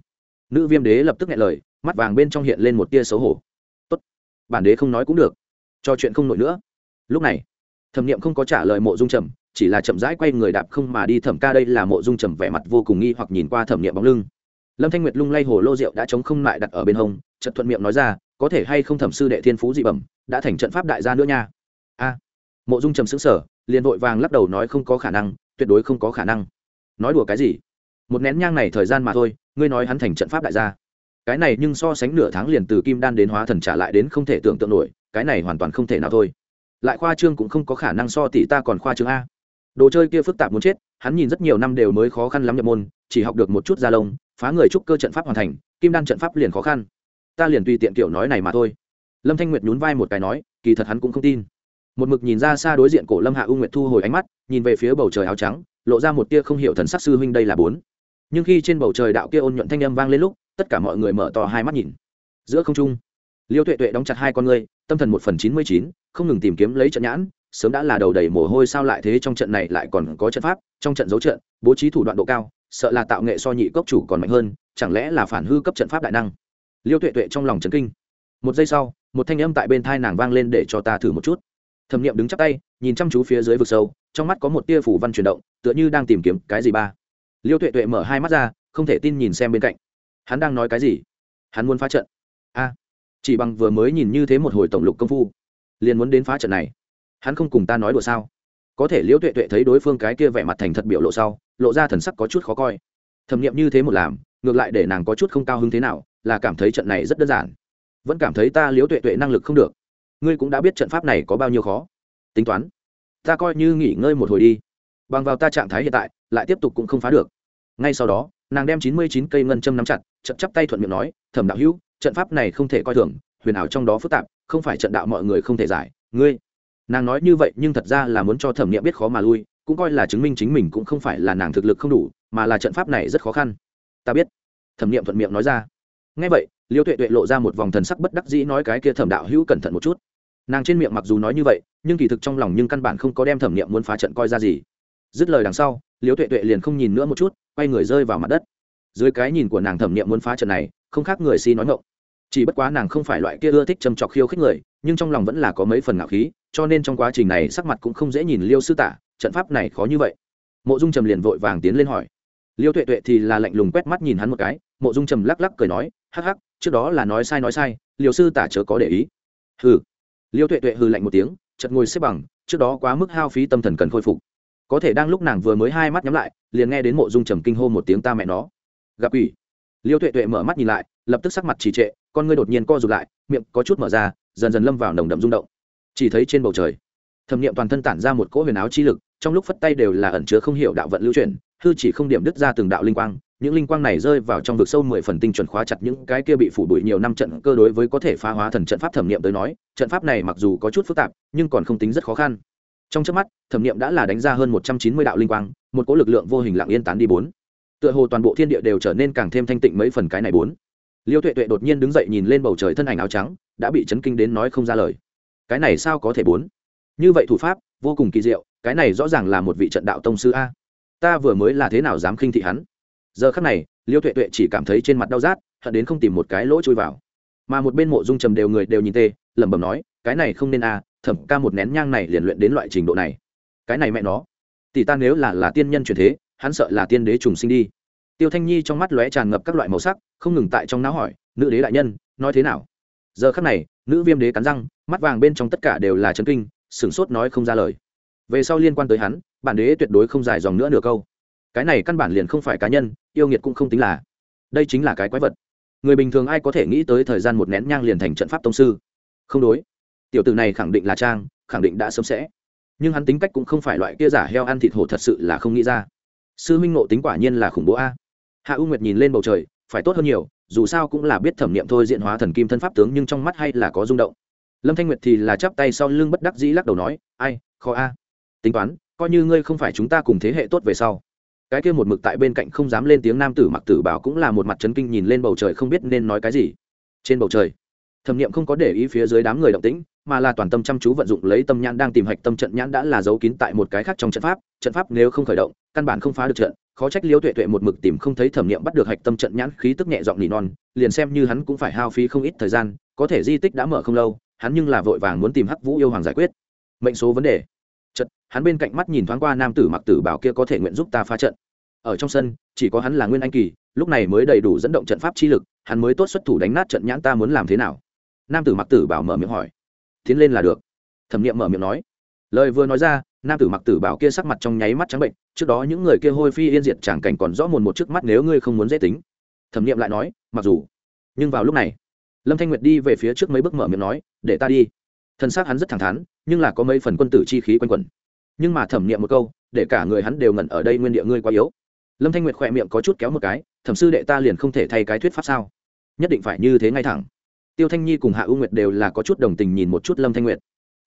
nữ viêm đế lập tức nghe lời, mắt vàng bên trong hiện lên một tia xấu hổ. Tốt, bản đế không nói cũng được, cho chuyện không nổi nữa. Lúc này, thẩm niệm không có trả lời mộ dung trầm, chỉ là chậm rãi quay người đạp không mà đi, thẩm ca đây là mộ dung trầm vẻ mặt vô cùng nghi hoặc nhìn qua thẩm niệm bóng lưng. Lâm thanh nguyệt lung lay hồ lô rượu đã chống không lại đặt ở bên hông chật thuận miệng nói ra có thể hay không thẩm sư đệ thiên phú dị bẩm, đã thành trận pháp đại gia nữa nha. A, mộ dung trầm xứng sở liền vội vàng lắc đầu nói không có khả năng, tuyệt đối không có khả năng. Nói đùa cái gì? Một nén nhang này thời gian mà thôi, ngươi nói hắn thành trận pháp đại gia. Cái này nhưng so sánh nửa tháng liền từ kim đan đến hóa thần trả lại đến không thể tưởng tượng nổi, cái này hoàn toàn không thể nào thôi. Lại khoa trương cũng không có khả năng so tỷ ta còn khoa trương a. Đồ chơi kia phức tạp muốn chết, hắn nhìn rất nhiều năm đều mới khó khăn lắm nhập môn, chỉ học được một chút gia lông, phá người trúc cơ trận pháp hoàn thành, kim đan trận pháp liền khó khăn ta liền tùy tiện kiểu nói này mà thôi. Lâm thanh nguyệt nhún vai một cái nói, kỳ thật hắn cũng không tin. Một mực nhìn ra xa đối diện cổ lâm hạ u nguyệt thu hồi ánh mắt, nhìn về phía bầu trời áo trắng, lộ ra một tia không hiểu thần sắc sư huynh đây là bốn. Nhưng khi trên bầu trời đạo kia ôn nhuận thanh âm vang lên lúc, tất cả mọi người mở to hai mắt nhìn. Giữa không trung, liêu tuệ tuệ đóng chặt hai con ngươi, tâm thần một phần chín mươi chín, không ngừng tìm kiếm lấy trận nhãn, sớm đã là đầu đầy mồ hôi sao lại thế trong trận này lại còn có trận pháp, trong trận dấu trận, bố trí thủ đoạn độ cao, sợ là tạo nghệ so nhị cốc chủ còn mạnh hơn, chẳng lẽ là phản hư cấp trận pháp đại năng? Liêu tuệ tuệ trong lòng trấn kinh. Một giây sau, một thanh âm tại bên thai nàng vang lên để cho ta thử một chút. Thẩm nghiệm đứng chắc tay, nhìn chăm chú phía dưới vực sâu, trong mắt có một tia phủ văn chuyển động, tựa như đang tìm kiếm cái gì ba. Liêu tuệ tuệ mở hai mắt ra, không thể tin nhìn xem bên cạnh. Hắn đang nói cái gì? Hắn muốn phá trận. A. Chỉ bằng vừa mới nhìn như thế một hồi tổng lục công phu, liền muốn đến phá trận này. Hắn không cùng ta nói đùa sao? Có thể Liêu tuệ tuệ thấy đối phương cái kia vẻ mặt thành thật biểu lộ sau, lộ ra thần sắc có chút khó coi. Thẩm nghiệm như thế một làm, ngược lại để nàng có chút không cao hứng thế nào là cảm thấy trận này rất đơn giản. Vẫn cảm thấy ta liếu tuệ tuệ năng lực không được. Ngươi cũng đã biết trận pháp này có bao nhiêu khó. Tính toán. Ta coi như nghỉ ngơi một hồi đi. Bằng vào ta trạng thái hiện tại, lại tiếp tục cũng không phá được. Ngay sau đó, nàng đem chín mươi chín cây ngân châm nắm chặt, chậm chắp tay thuận miệng nói, thẩm đạo hữu, trận pháp này không thể coi thường, huyền ảo trong đó phức tạp, không phải trận đạo mọi người không thể giải. Ngươi. Nàng nói như vậy nhưng thật ra là muốn cho thẩm nghiệm biết khó mà lui, cũng coi là chứng minh chính mình cũng không phải là nàng thực lực không đủ, mà là trận pháp này rất khó khăn. Ta biết. Thẩm nghiệm thuận miệng nói ra ngay vậy, liêu tuệ tuệ lộ ra một vòng thần sắc bất đắc dĩ nói cái kia thẩm đạo hữu cẩn thận một chút. Nàng trên miệng mặc dù nói như vậy, nhưng kỳ thực trong lòng nhưng căn bản không có đem thẩm nghiệm muốn phá trận coi ra gì. Dứt lời đằng sau, liêu tuệ tuệ liền không nhìn nữa một chút, quay người rơi vào mặt đất. Dưới cái nhìn của nàng thẩm nghiệm muốn phá trận này, không khác người si nói ngộng chỉ bất quá nàng không phải loại kia ưa thích châm trọc khiêu khích người, nhưng trong lòng vẫn là có mấy phần ngạo khí, cho nên trong quá trình này sắc mặt cũng không dễ nhìn liêu sư tả, trận pháp này khó như vậy. Mộ dung trầm liền vội vàng tiến lên hỏi liêu tuệ tuệ thì là lạnh lùng quét mắt nhìn hắn một cái, mộ dung trầm lắc lắc cười nói, hắc hắc, trước đó là nói sai nói sai liêu sư tả chớ có để ý. Hừ. Liêu tuệ tuệ hừ lạnh một tiếng chật ngồi xếp bằng, trước đó quá mức hao phí tâm thần cần khôi phục. Có thể đang lúc nàng vừa mới hai mắt nhắm lại, liền nghe đến mộ dung trầm kinh hô một tiếng ta mẹ nó. Gặp ủy liêu tuệ tuệ mở mắt nhìn lại, lập tức sắc mặt trì trệ, con ngươi đột nhiên co rụt lại, miệng có chút mở ra, dần dần lâm vào nồng đậm rung động. Chỉ thấy trên bầu trời, thẩm niệm toàn thân tản ra một cỗ huyền áo chi lực, trong lúc phất tay đều là ẩn chứa không hiểu đạo vận lưu chuyển hư chỉ không điểm đứt ra từng đạo linh quang, những linh quang này rơi vào trong vực sâu mười phần tinh chuẩn khóa chặt những cái kia bị phủ bụi nhiều năm trận cơ đối với có thể phá hóa thần trận pháp thẩm nghiệm tới nói, trận pháp này mặc dù có chút phức tạp, nhưng còn không tính rất khó khăn. Trong trước mắt, thẩm nghiệm đã là đánh ra hơn một trăm chín mươi đạo linh quang, một cỗ lực lượng vô hình lặng yên tán đi bốn. Tựa hồ toàn bộ thiên địa đều trở nên càng thêm thanh tịnh mấy phần cái này bốn. Liêu tuệ tuệ đột nhiên đứng dậy nhìn lên bầu trời thân ảnh áo trắng, đã bị chấn kinh đến nói không ra lời. Cái này sao có thể bốn? Như vậy thủ pháp, vô cùng kỳ diệu, cái này rõ ràng là một vị trận đạo tông sư a ta vừa mới là thế nào dám khinh thị hắn? Giờ khắc này, liêu tuệ tuệ chỉ cảm thấy trên mặt đau rát, hận đến không tìm một cái lỗ chui vào. Mà một bên mộ dung trầm đều người đều nhìn tê, lẩm bẩm nói, cái này không nên a, thẩm ca một nén nhang này liền luyện đến loại trình độ này. Cái này mẹ nó, tỷ ta nếu là là tiên nhân truyền thế, hắn sợ là tiên đế trùng sinh đi. Tiêu thanh nhi trong mắt lóe tràn ngập các loại màu sắc, không ngừng tại trong não hỏi, nữ đế đại nhân, nói thế nào? Giờ khắc này, nữ viêm đế cắn răng, mắt vàng bên trong tất cả đều là chân kinh, sửng sốt nói không ra lời. Về sau liên quan tới hắn bản đế tuyệt đối không dài dòng nữa nửa câu. Cái này căn bản liền không phải cá nhân, yêu nghiệt cũng không tính là. Đây chính là cái quái vật. Người bình thường ai có thể nghĩ tới thời gian một nén nhang liền thành trận pháp tông sư? Không đối. Tiểu tử này khẳng định là trang, khẳng định đã sớm sẽ. Nhưng hắn tính cách cũng không phải loại kia giả heo ăn thịt hổ thật sự là không nghĩ ra. Sư minh nộ tính quả nhiên là khủng bố a. Hạ u nguyệt nhìn lên bầu trời, phải tốt hơn nhiều, dù sao cũng là biết thẩm nghiệm thôi diện hóa thần kim thân pháp tướng nhưng trong mắt hay là có rung động. Lâm thanh nguyệt thì là chắp tay sau lưng bất đắc dĩ lắc đầu nói, ai, khó a. Tính toán coi như ngươi không phải chúng ta cùng thế hệ tốt về sau. Cái kia một mực tại bên cạnh không dám lên tiếng nam tử mặc tử bảo cũng là một mặt chấn kinh nhìn lên bầu trời không biết nên nói cái gì. Trên bầu trời, thẩm nghiệm không có để ý phía dưới đám người động tĩnh, mà là toàn tâm chăm chú vận dụng lấy tâm nhãn đang tìm hạch tâm trận nhãn đã là giấu kín tại một cái khác trong trận pháp. Trận pháp nếu không khởi động, căn bản không phá được trận. Khó trách liêu tuệ tuệ một mực tìm không thấy thẩm nghiệm bắt được hạch tâm trận nhãn, khí tức nhẹ giọng nỉ non, liền xem như hắn cũng phải hao phí không ít thời gian, có thể di tích đã mở không lâu, hắn nhưng là vội vàng muốn tìm hắc vũ yêu hoàng giải quyết. Mệnh số vấn đề trận hắn bên cạnh mắt nhìn thoáng qua nam tử mặc tử bảo kia có thể nguyện giúp ta phá trận. Ở trong sân, chỉ có hắn là nguyên anh kỳ, lúc này mới đầy đủ dẫn động trận pháp chi lực, hắn mới tốt xuất thủ đánh nát trận nhãn ta muốn làm thế nào? Nam tử mặc tử bảo mở miệng hỏi. Tiến lên là được. Thẩm nghiệm mở miệng nói. Lời vừa nói ra, nam tử mặc tử bảo kia sắc mặt trong nháy mắt trắng bệnh, trước đó những người kia hôi phi yên diệt chẳng cảnh còn rõ mồn một trước mắt nếu ngươi không muốn dễ tính. Thẩm nghiệm lại nói, mặc dù. Nhưng vào lúc này, lâm thanh nguyệt đi về phía trước mấy bước mở miệng nói, để ta đi thân xác hắn rất thẳng thắn, nhưng là có mấy phần quân tử chi khí quanh quẩn. Nhưng mà thẩm nghiệm một câu, để cả người hắn đều ngẩn ở đây nguyên địa ngươi quá yếu. Lâm thanh nguyệt khỏe miệng có chút kéo một cái, thẩm sư đệ ta liền không thể thay cái thuyết pháp sao? Nhất định phải như thế ngay thẳng. Tiêu thanh nhi cùng hạ U nguyệt đều là có chút đồng tình nhìn một chút lâm thanh nguyệt.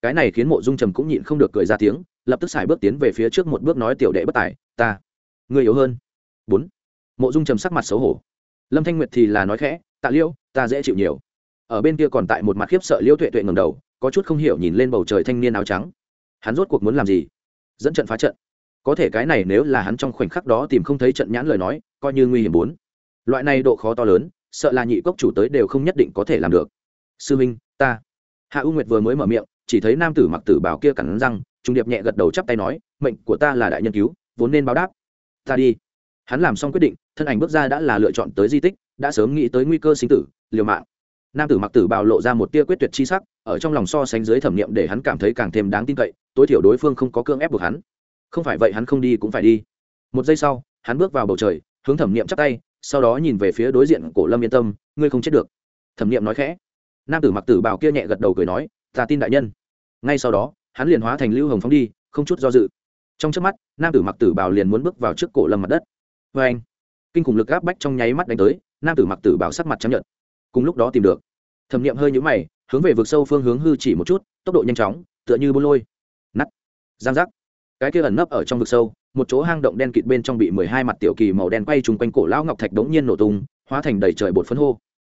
Cái này khiến mộ dung trầm cũng nhịn không được cười ra tiếng, lập tức xài bước tiến về phía trước một bước nói, tiểu đệ bất tài, ta người yếu hơn. Bốn. Mộ dung trầm sắc mặt xấu hổ. Lâm thanh nguyệt thì là nói khẽ, tạ liễu ta dễ chịu nhiều. Ở bên kia còn tại một mặt khiếp sợ liễu tuệ tuệ ngầm đầu có chút không hiểu nhìn lên bầu trời thanh niên áo trắng. Hắn rốt cuộc muốn làm gì? Dẫn trận phá trận. Có thể cái này nếu là hắn trong khoảnh khắc đó tìm không thấy trận nhãn lời nói, coi như nguy hiểm bốn. Loại này độ khó to lớn, sợ là nhị cốc chủ tới đều không nhất định có thể làm được. Sư minh, ta. Hạ u nguyệt vừa mới mở miệng, chỉ thấy nam tử mặc tử bảo kia cẳng răng trung điệp nhẹ gật đầu chắp tay nói, mệnh của ta là đại nhân cứu, vốn nên báo đáp. Ta đi. Hắn làm xong quyết định, thân ảnh bước ra đã là lựa chọn tới di tích, đã sớm nghĩ tới nguy cơ sinh tử, liều mạng. Nam tử mặc tử bào lộ ra một tia quyết tuyệt chi sắc ở trong lòng so sánh dưới thẩm nghiệm để hắn cảm thấy càng thêm đáng tin cậy, tối thiểu đối phương không có cương ép buộc hắn. Không phải vậy hắn không đi cũng phải đi. Một giây sau, hắn bước vào bầu trời, hướng thẩm nghiệm chắp tay, sau đó nhìn về phía đối diện cổ lâm yên tâm, ngươi không chết được. Thẩm nghiệm nói khẽ. Nam tử mặc tử bào kia nhẹ gật đầu cười nói, ta tin đại nhân. Ngay sau đó, hắn liền hóa thành lưu hồng phóng đi, không chút do dự. Trong trước mắt, nam tử mặc tử bào liền muốn bước vào trước cổ lâm mặt đất. Vê anh, kinh khủng lực áp bách trong nháy mắt đánh tới, nam tử mặc tử bào sắc mặt chấp nhận cùng lúc đó tìm được. Thẩm nghiệm hơi nhũ mày hướng về vực sâu phương hướng hư chỉ một chút, tốc độ nhanh chóng, tựa như bôn lôi. Nắt giang giác. Cái kia ẩn nấp ở trong vực sâu, một chỗ hang động đen kịt bên trong bị mười hai mặt tiểu kỳ màu đen quay trùng quanh cổ lão ngọc thạch đống nhiên nổ tung, hóa thành đầy trời bột phấn hô.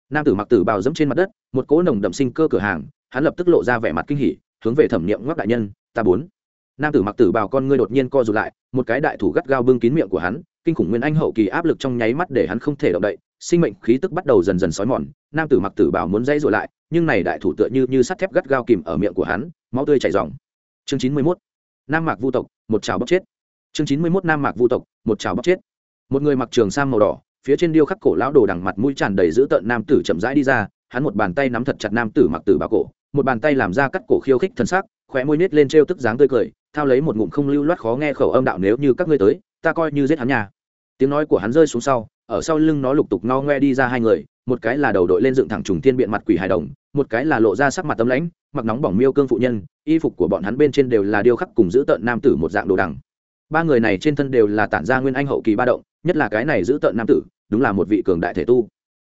Nam tử mặc tử bào dẫm trên mặt đất, một cỗ nồng đậm sinh cơ cửa hàng, hắn lập tức lộ ra vẻ mặt kinh hỉ, hướng về thẩm niệm ngoắc đại nhân, ta bốn. Nam tử mặc tử bào con ngươi đột nhiên co rụt lại, một cái đại thủ gắt gao bưng kín miệng của hắn, kinh khủng nguyên anh hậu kỳ áp lực trong nháy mắt để hắn không thể động đậy sinh mệnh khí tức bắt đầu dần dần sói mòn, nam tử mặc tử bảo muốn dây rồi lại, nhưng này đại thủ tựa như như sắt thép gắt gao kìm ở miệng của hắn, máu tươi chảy ròng. Chương chín mươi mốt, nam mạc vu tộc, một chảo bóc chết. Chương chín mươi mốt, nam mạc vu tộc, một chảo bóc chết. Một người mặc trường sam màu đỏ, phía trên điêu khắc cổ lão đồ đằng mặt mũi tràn đầy dữ tợn nam tử chậm rãi đi ra, hắn một bàn tay nắm thật chặt nam tử mặc tử bảo cổ, một bàn tay làm ra cắt cổ khiêu khích thân xác, khóe môi nết lên trêu tức dáng tươi cười, thao lấy một ngụm không lưu loát khó nghe khẩu âm đạo nếu như các ngươi tới, ta coi như giết hắn nhà tiếng nói của hắn rơi xuống sau ở sau lưng nó lục tục no ngoe đi ra hai người, một cái là đầu đội lên dựng thẳng trùng thiên biện mặt quỷ hài đồng, một cái là lộ ra sắc mặt tâm lãnh, mặc nóng bỏng miêu cương phụ nhân, y phục của bọn hắn bên trên đều là điêu khắc cùng giữ tợn nam tử một dạng đồ đằng. Ba người này trên thân đều là tản ra nguyên anh hậu kỳ ba động, nhất là cái này giữ tợn nam tử, đúng là một vị cường đại thể tu.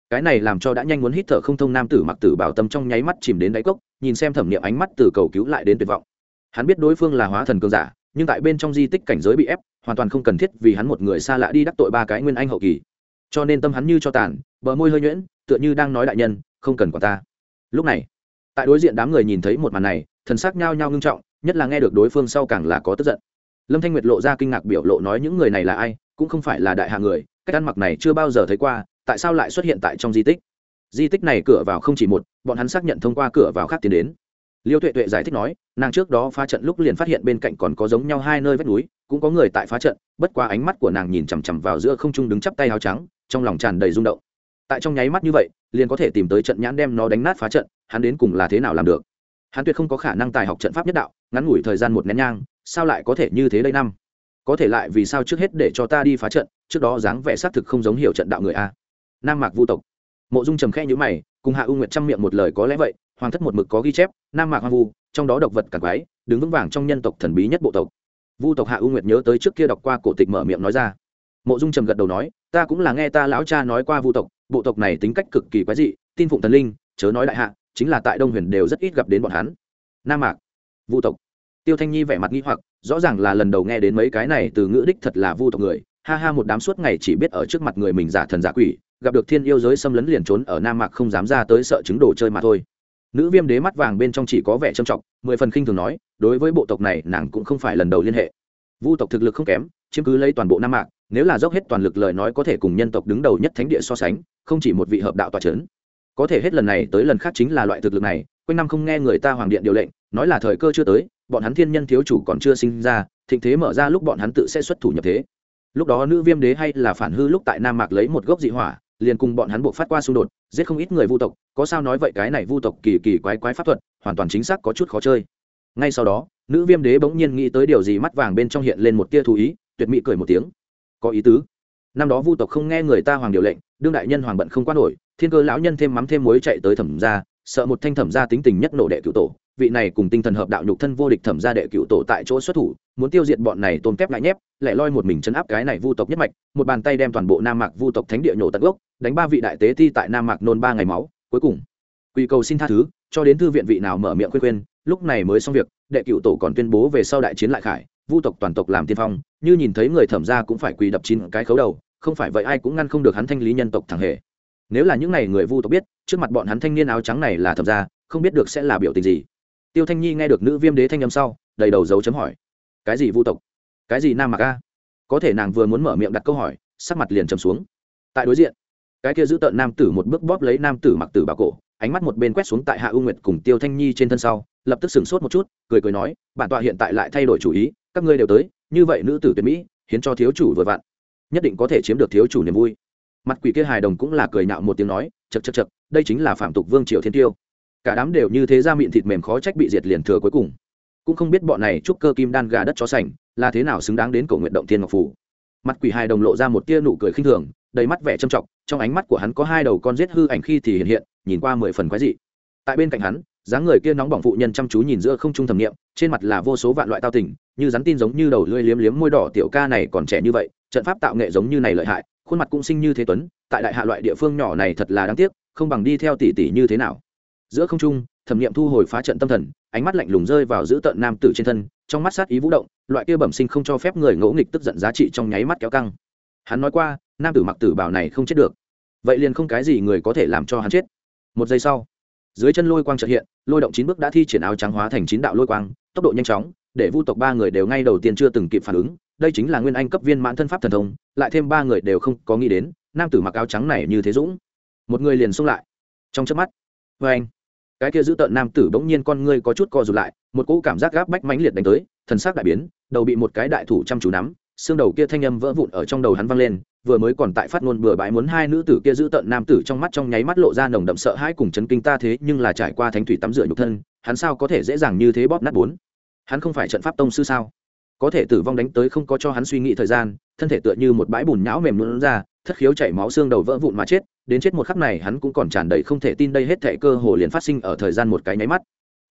Cái này làm cho đã nhanh muốn hít thở không thông nam tử mặc tử bảo tâm trong nháy mắt chìm đến đáy cốc, nhìn xem thẩm niệm ánh mắt từ cầu cứu lại đến tuyệt vọng. Hắn biết đối phương là hóa thần cường giả, nhưng tại bên trong di tích cảnh giới bị ép, hoàn toàn không cần thiết vì hắn một người xa lạ đi đắc tội ba cái nguyên anh hậu kỳ cho nên tâm hắn như cho tàn, bờ môi hơi nhuyễn, tựa như đang nói đại nhân, không cần quả ta. Lúc này, tại đối diện đám người nhìn thấy một màn này, thần sắc nhao nhao ngưng trọng, nhất là nghe được đối phương sau càng là có tức giận. Lâm thanh nguyệt lộ ra kinh ngạc biểu lộ nói những người này là ai, cũng không phải là đại hạ người, cách ăn mặc này chưa bao giờ thấy qua, tại sao lại xuất hiện tại trong di tích? Di tích này cửa vào không chỉ một, bọn hắn xác nhận thông qua cửa vào khác tiến đến. Liêu tuệ tuệ giải thích nói, nàng trước đó phá trận lúc liền phát hiện bên cạnh còn có giống nhau hai nơi vách núi, cũng có người tại phá trận, bất qua ánh mắt của nàng nhìn chằm chằm vào giữa không trung đứng chắp tay áo trắng trong lòng tràn đầy rung động. Tại trong nháy mắt như vậy, liền có thể tìm tới trận nhãn đem nó đánh nát phá trận, hắn đến cùng là thế nào làm được? Hắn tuyệt không có khả năng tài học trận pháp nhất đạo, ngắn ngủi thời gian một nén nhang, sao lại có thể như thế đây năm? Có thể lại vì sao trước hết để cho ta đi phá trận, trước đó dáng vẻ xác thực không giống hiểu trận đạo người a. Nam mạc vu tộc. Mộ dung trầm khe nhữ mày, cùng hạ u nguyệt trăm miệng một lời có lẽ vậy, hoàng thất một mực có ghi chép, nam mạc hoang vu, trong đó độc vật càng quái, đứng vững vàng trong nhân tộc thần bí nhất bộ tộc. Vu tộc hạ u nguyệt nhớ tới trước kia đọc qua cổ tịch mở miệng nói ra mộ dung trầm gật đầu nói, ta cũng là nghe ta lão cha nói qua vu tộc, bộ tộc này tính cách cực kỳ quái dị, tin phụng thần linh, chớ nói đại hạ, chính là tại đông huyền đều rất ít gặp đến bọn hắn. Nam mạc, vu tộc. Tiêu thanh nhi vẻ mặt nghi hoặc, rõ ràng là lần đầu nghe đến mấy cái này từ ngữ đích thật là vu tộc người, ha ha một đám suốt ngày chỉ biết ở trước mặt người mình giả thần giả quỷ, gặp được thiên yêu giới xâm lấn liền trốn ở nam mạc không dám ra tới sợ chứng đồ chơi mà thôi. Nữ viêm đế mắt vàng bên trong chỉ có vẻ trầm trọng, mười phần khinh thường nói, đối với bộ tộc này nàng cũng không phải lần đầu liên hệ. Vu tộc thực lực không kém, chiếm cứ lấy toàn bộ nam mạc nếu là dốc hết toàn lực lời nói có thể cùng nhân tộc đứng đầu nhất thánh địa so sánh, không chỉ một vị hợp đạo tòa c h ấ n có thể hết lần này tới lần khác chính là loại thực lực này, quanh năm không nghe người ta hoàng điện điều lệnh, nói là thời cơ chưa tới, bọn hắn thiên nhân thiếu chủ còn chưa sinh ra, thịnh thế mở ra lúc bọn hắn tự sẽ xuất thủ nhập thế. Lúc đó nữ viêm đế hay là phản hư lúc tại nam mạc lấy một gốc dị hỏa, liền cùng bọn hắn buộc phát qua xung đột, giết không ít người vu tộc, có sao nói vậy cái này vu tộc kỳ kỳ quái quái pháp thuật, hoàn toàn chính xác có chút khó chơi. Ngay sau đó, nữ viêm đế bỗng nhiên nghĩ tới điều gì mắt vàng bên trong hiện lên một tia thú ý, tuyệt mỹ cười một tiếng có ý tứ. Năm đó vu tộc không nghe người ta hoàng điều lệnh, đương đại nhân hoàng bận không quan nổi, thiên cơ lão nhân thêm mắm thêm muối chạy tới thẩm gia, sợ một thanh thẩm gia tính tình nhất nổ đệ cựu tổ. Vị này cùng tinh thần hợp đạo nhục thân vô địch thẩm gia đệ cựu tổ tại chỗ xuất thủ, muốn tiêu diệt bọn này tôn kép lại nhép lại loi một mình chấn áp cái này vu tộc nhất mạch, một bàn tay đem toàn bộ nam mạc vu tộc thánh địa nhổ tận gốc, đánh ba vị đại tế thi tại nam mạc nôn ba ngày máu. Cuối cùng quy cầu xin tha thứ, cho đến thư viện vị nào mở miệng khuyên khuyên, lúc này mới xong việc, đệ cựu tổ còn tuyên bố về sau đại chiến lại khải, vu tộc toàn tộc làm tiên phong như nhìn thấy người thẩm ra cũng phải quỳ đập chín cái khấu đầu, không phải vậy ai cũng ngăn không được hắn thanh lý nhân tộc thẳng hề. Nếu là những n à y người vu tộc biết, trước mặt bọn hắn thanh niên áo trắng này là thẩm ra không biết được sẽ là biểu tình gì. Tiêu thanh nhi nghe được nữ viêm đế thanh âm sau, đầy đầu dấu chấm hỏi, cái gì vu tộc? Cái gì nam mặc a? Có thể nàng vừa muốn mở miệng đặt câu hỏi, sắc mặt liền chầm xuống. Tại đối diện, cái kia giữ tợn nam tử một bước bóp lấy nam tử mặc tử bà cổ, ánh mắt một bên quét xuống tại hạ u nguyệt cùng tiêu thanh nhi trên thân sau, lập tức sửng sốt một chút, cười cười nói, bản tọa hiện tại lại thay đổi chủ ý, các ngươi đều tới như vậy nữ tử tuyệt mỹ, hiến cho thiếu chủ vừa vặn, nhất định có thể chiếm được thiếu chủ niềm vui. Mặt quỷ kia hài đồng cũng là cười nạo một tiếng nói chật chật chật đây chính là phạm tục vương triều thiên tiêu. Cả đám đều như thế ra miệng thịt mềm khó trách bị diệt liền thừa cuối cùng. Cũng không biết bọn này trúc cơ kim đan gà đất chó sành, là thế nào xứng đáng đến cổ nguyện động thiên ngọc phủ. Mặt quỷ hài đồng lộ ra một tia nụ cười khinh thường, đầy mắt vẻ trầm trọng, trong ánh mắt của hắn có hai đầu con giết hư ảnh khi thì hiện hiện, nhìn qua mười phần quái dị. Tại bên cạnh hắn, dáng người kia nóng bỏng phụ nhân chăm chú nhìn giữa không trung thẩm nghiệm trên mặt là vô số vạn loại tao tình, như rắn tin giống như đầu lưỡi liếm liếm môi đỏ, tiểu ca này còn trẻ như vậy, trận pháp tạo nghệ giống như này lợi hại, khuôn mặt cũng sinh như thế tuấn, tại đại hạ loại địa phương nhỏ này thật là đáng tiếc, không bằng đi theo tỷ tỷ như thế nào. Giữa không trung, thẩm nghiệm thu hồi phá trận tâm thần, ánh mắt lạnh lùng rơi vào giữ tận nam tử trên thân, trong mắt sát ý vũ động, loại kia bẩm sinh không cho phép người ngỗ nghịch tức giận giá trị trong nháy mắt kéo căng. Hắn nói qua, nam tử mặc tử bảo này không chết được. Vậy liền không cái gì người có thể làm cho hắn chết. Một giây sau, dưới chân lôi quang trợ hiện, lôi động chín bước đã thi triển áo trắng hóa thành chín đạo lôi quang tốc độ nhanh chóng, để vu tộc ba người đều ngay đầu tiên chưa từng kịp phản ứng, đây chính là nguyên anh cấp viên mãn thân pháp thần thông, lại thêm ba người đều không có nghĩ đến, nam tử mặc áo trắng này như thế dũng. Một người liền xông lại. Trong chớp mắt vê anh cái kia giữ tợn nam tử bỗng nhiên con ngươi có chút co rụt lại, một cỗ cảm giác gáp bách mãnh liệt đánh tới, thần sắc đại biến, đầu bị một cái đại thủ chăm chú nắm, xương đầu kia thanh âm vỡ vụn ở trong đầu hắn vang lên vừa mới còn tại phát ngôn bừa bãi muốn hai nữ tử kia giữ tận nam tử trong mắt trong nháy mắt lộ ra nồng đậm sợ hãi cùng chấn kinh ta thế nhưng là trải qua thánh thủy tắm rửa nhục thân, hắn sao có thể dễ dàng như thế bóp nát bốn? Hắn không phải trận pháp tông sư sao? Có thể tử vong đánh tới không có cho hắn suy nghĩ thời gian, thân thể tựa như một bãi bùn nhão mềm luôn ra, thất khiếu chảy máu xương đầu vỡ vụn mà chết, đến chết một khắc này hắn cũng còn tràn đầy không thể tin đây hết thể cơ hồ liền phát sinh ở thời gian một cái nháy mắt.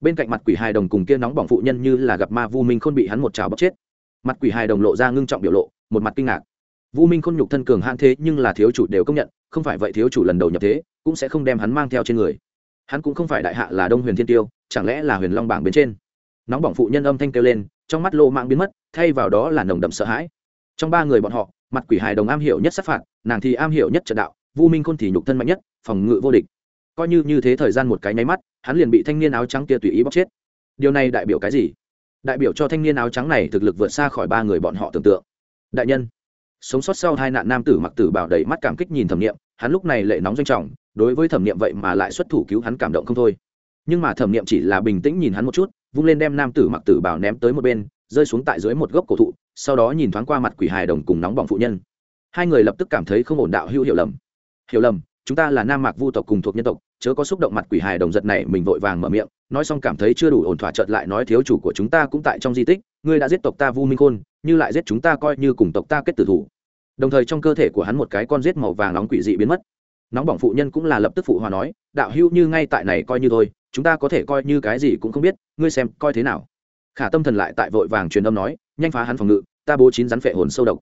Bên cạnh mặt quỷ hài đồng cùng kia nóng bỏng phụ nhân như là gặp ma vu minh khôn bị hắn một trào bóc chết. Mặt quỷ hài đồng lộ ra ngưng trọng biểu lộ, một mặt kinh ngạc vu minh khôn nhục thân cường hãn thế nhưng là thiếu chủ đều công nhận, không phải vậy thiếu chủ lần đầu nhập thế, cũng sẽ không đem hắn mang theo trên người. Hắn cũng không phải đại hạ là đông huyền thiên tiêu, chẳng lẽ là huyền long bảng bên trên? Nóng bỏng phụ nhân âm thanh kêu lên, trong mắt lô mạng biến mất, thay vào đó là nồng đậm sợ hãi. Trong ba người bọn họ, mặt quỷ hài đồng am hiểu nhất sát phạt, nàng thì am hiểu nhất trận đạo vu minh khôn thì nhục thân mạnh nhất, phòng ngự vô địch. Coi như như thế thời gian một cái nháy mắt, hắn liền bị thanh niên áo trắng kia tùy ý bóc chết. Điều này đại biểu cái gì? Đại biểu cho thanh niên áo trắng này thực lực vượt xa khỏi ba người bọn họ tưởng tượng. Đại nhân sống sót sau hai nạn nam tử mặc tử bảo đầy mắt cảm kích nhìn thẩm nghiệm hắn lúc này lệ nóng doanh trọng, đối với thẩm nghiệm vậy mà lại xuất thủ cứu hắn cảm động không thôi. Nhưng mà thẩm nghiệm chỉ là bình tĩnh nhìn hắn một chút, vung lên đem nam tử mặc tử bảo ném tới một bên, rơi xuống tại dưới một gốc cổ thụ, sau đó nhìn thoáng qua mặt quỷ hài đồng cùng nóng bỏng phụ nhân. Hai người lập tức cảm thấy không ổn đạo hữu hiểu lầm. Hiểu lầm, chúng ta là nam mạc vu tộc cùng thuộc nhân tộc, chớ có xúc động mặt quỷ hài đồng giật này, mình vội vàng mở miệng, nói xong cảm thấy chưa đủ ổn thỏa chợt lại nói thiếu chủ của chúng ta cũng tại trong di tích, ngươi đã giết tộc ta vu minh khôn, như lại giết chúng ta coi như cùng tộc ta kết tử thủ đồng thời trong cơ thể của hắn một cái con rết màu vàng nóng quỷ dị biến mất. Nóng bỏng phụ nhân cũng là lập tức phụ hòa nói, đạo hữu như ngay tại này coi như thôi, chúng ta có thể coi như cái gì cũng không biết, ngươi xem, coi thế nào? Khả tâm thần lại tại vội vàng truyền âm nói, nhanh phá hắn phòng ngự, ta bố chín rắn phệ hồn sâu độc.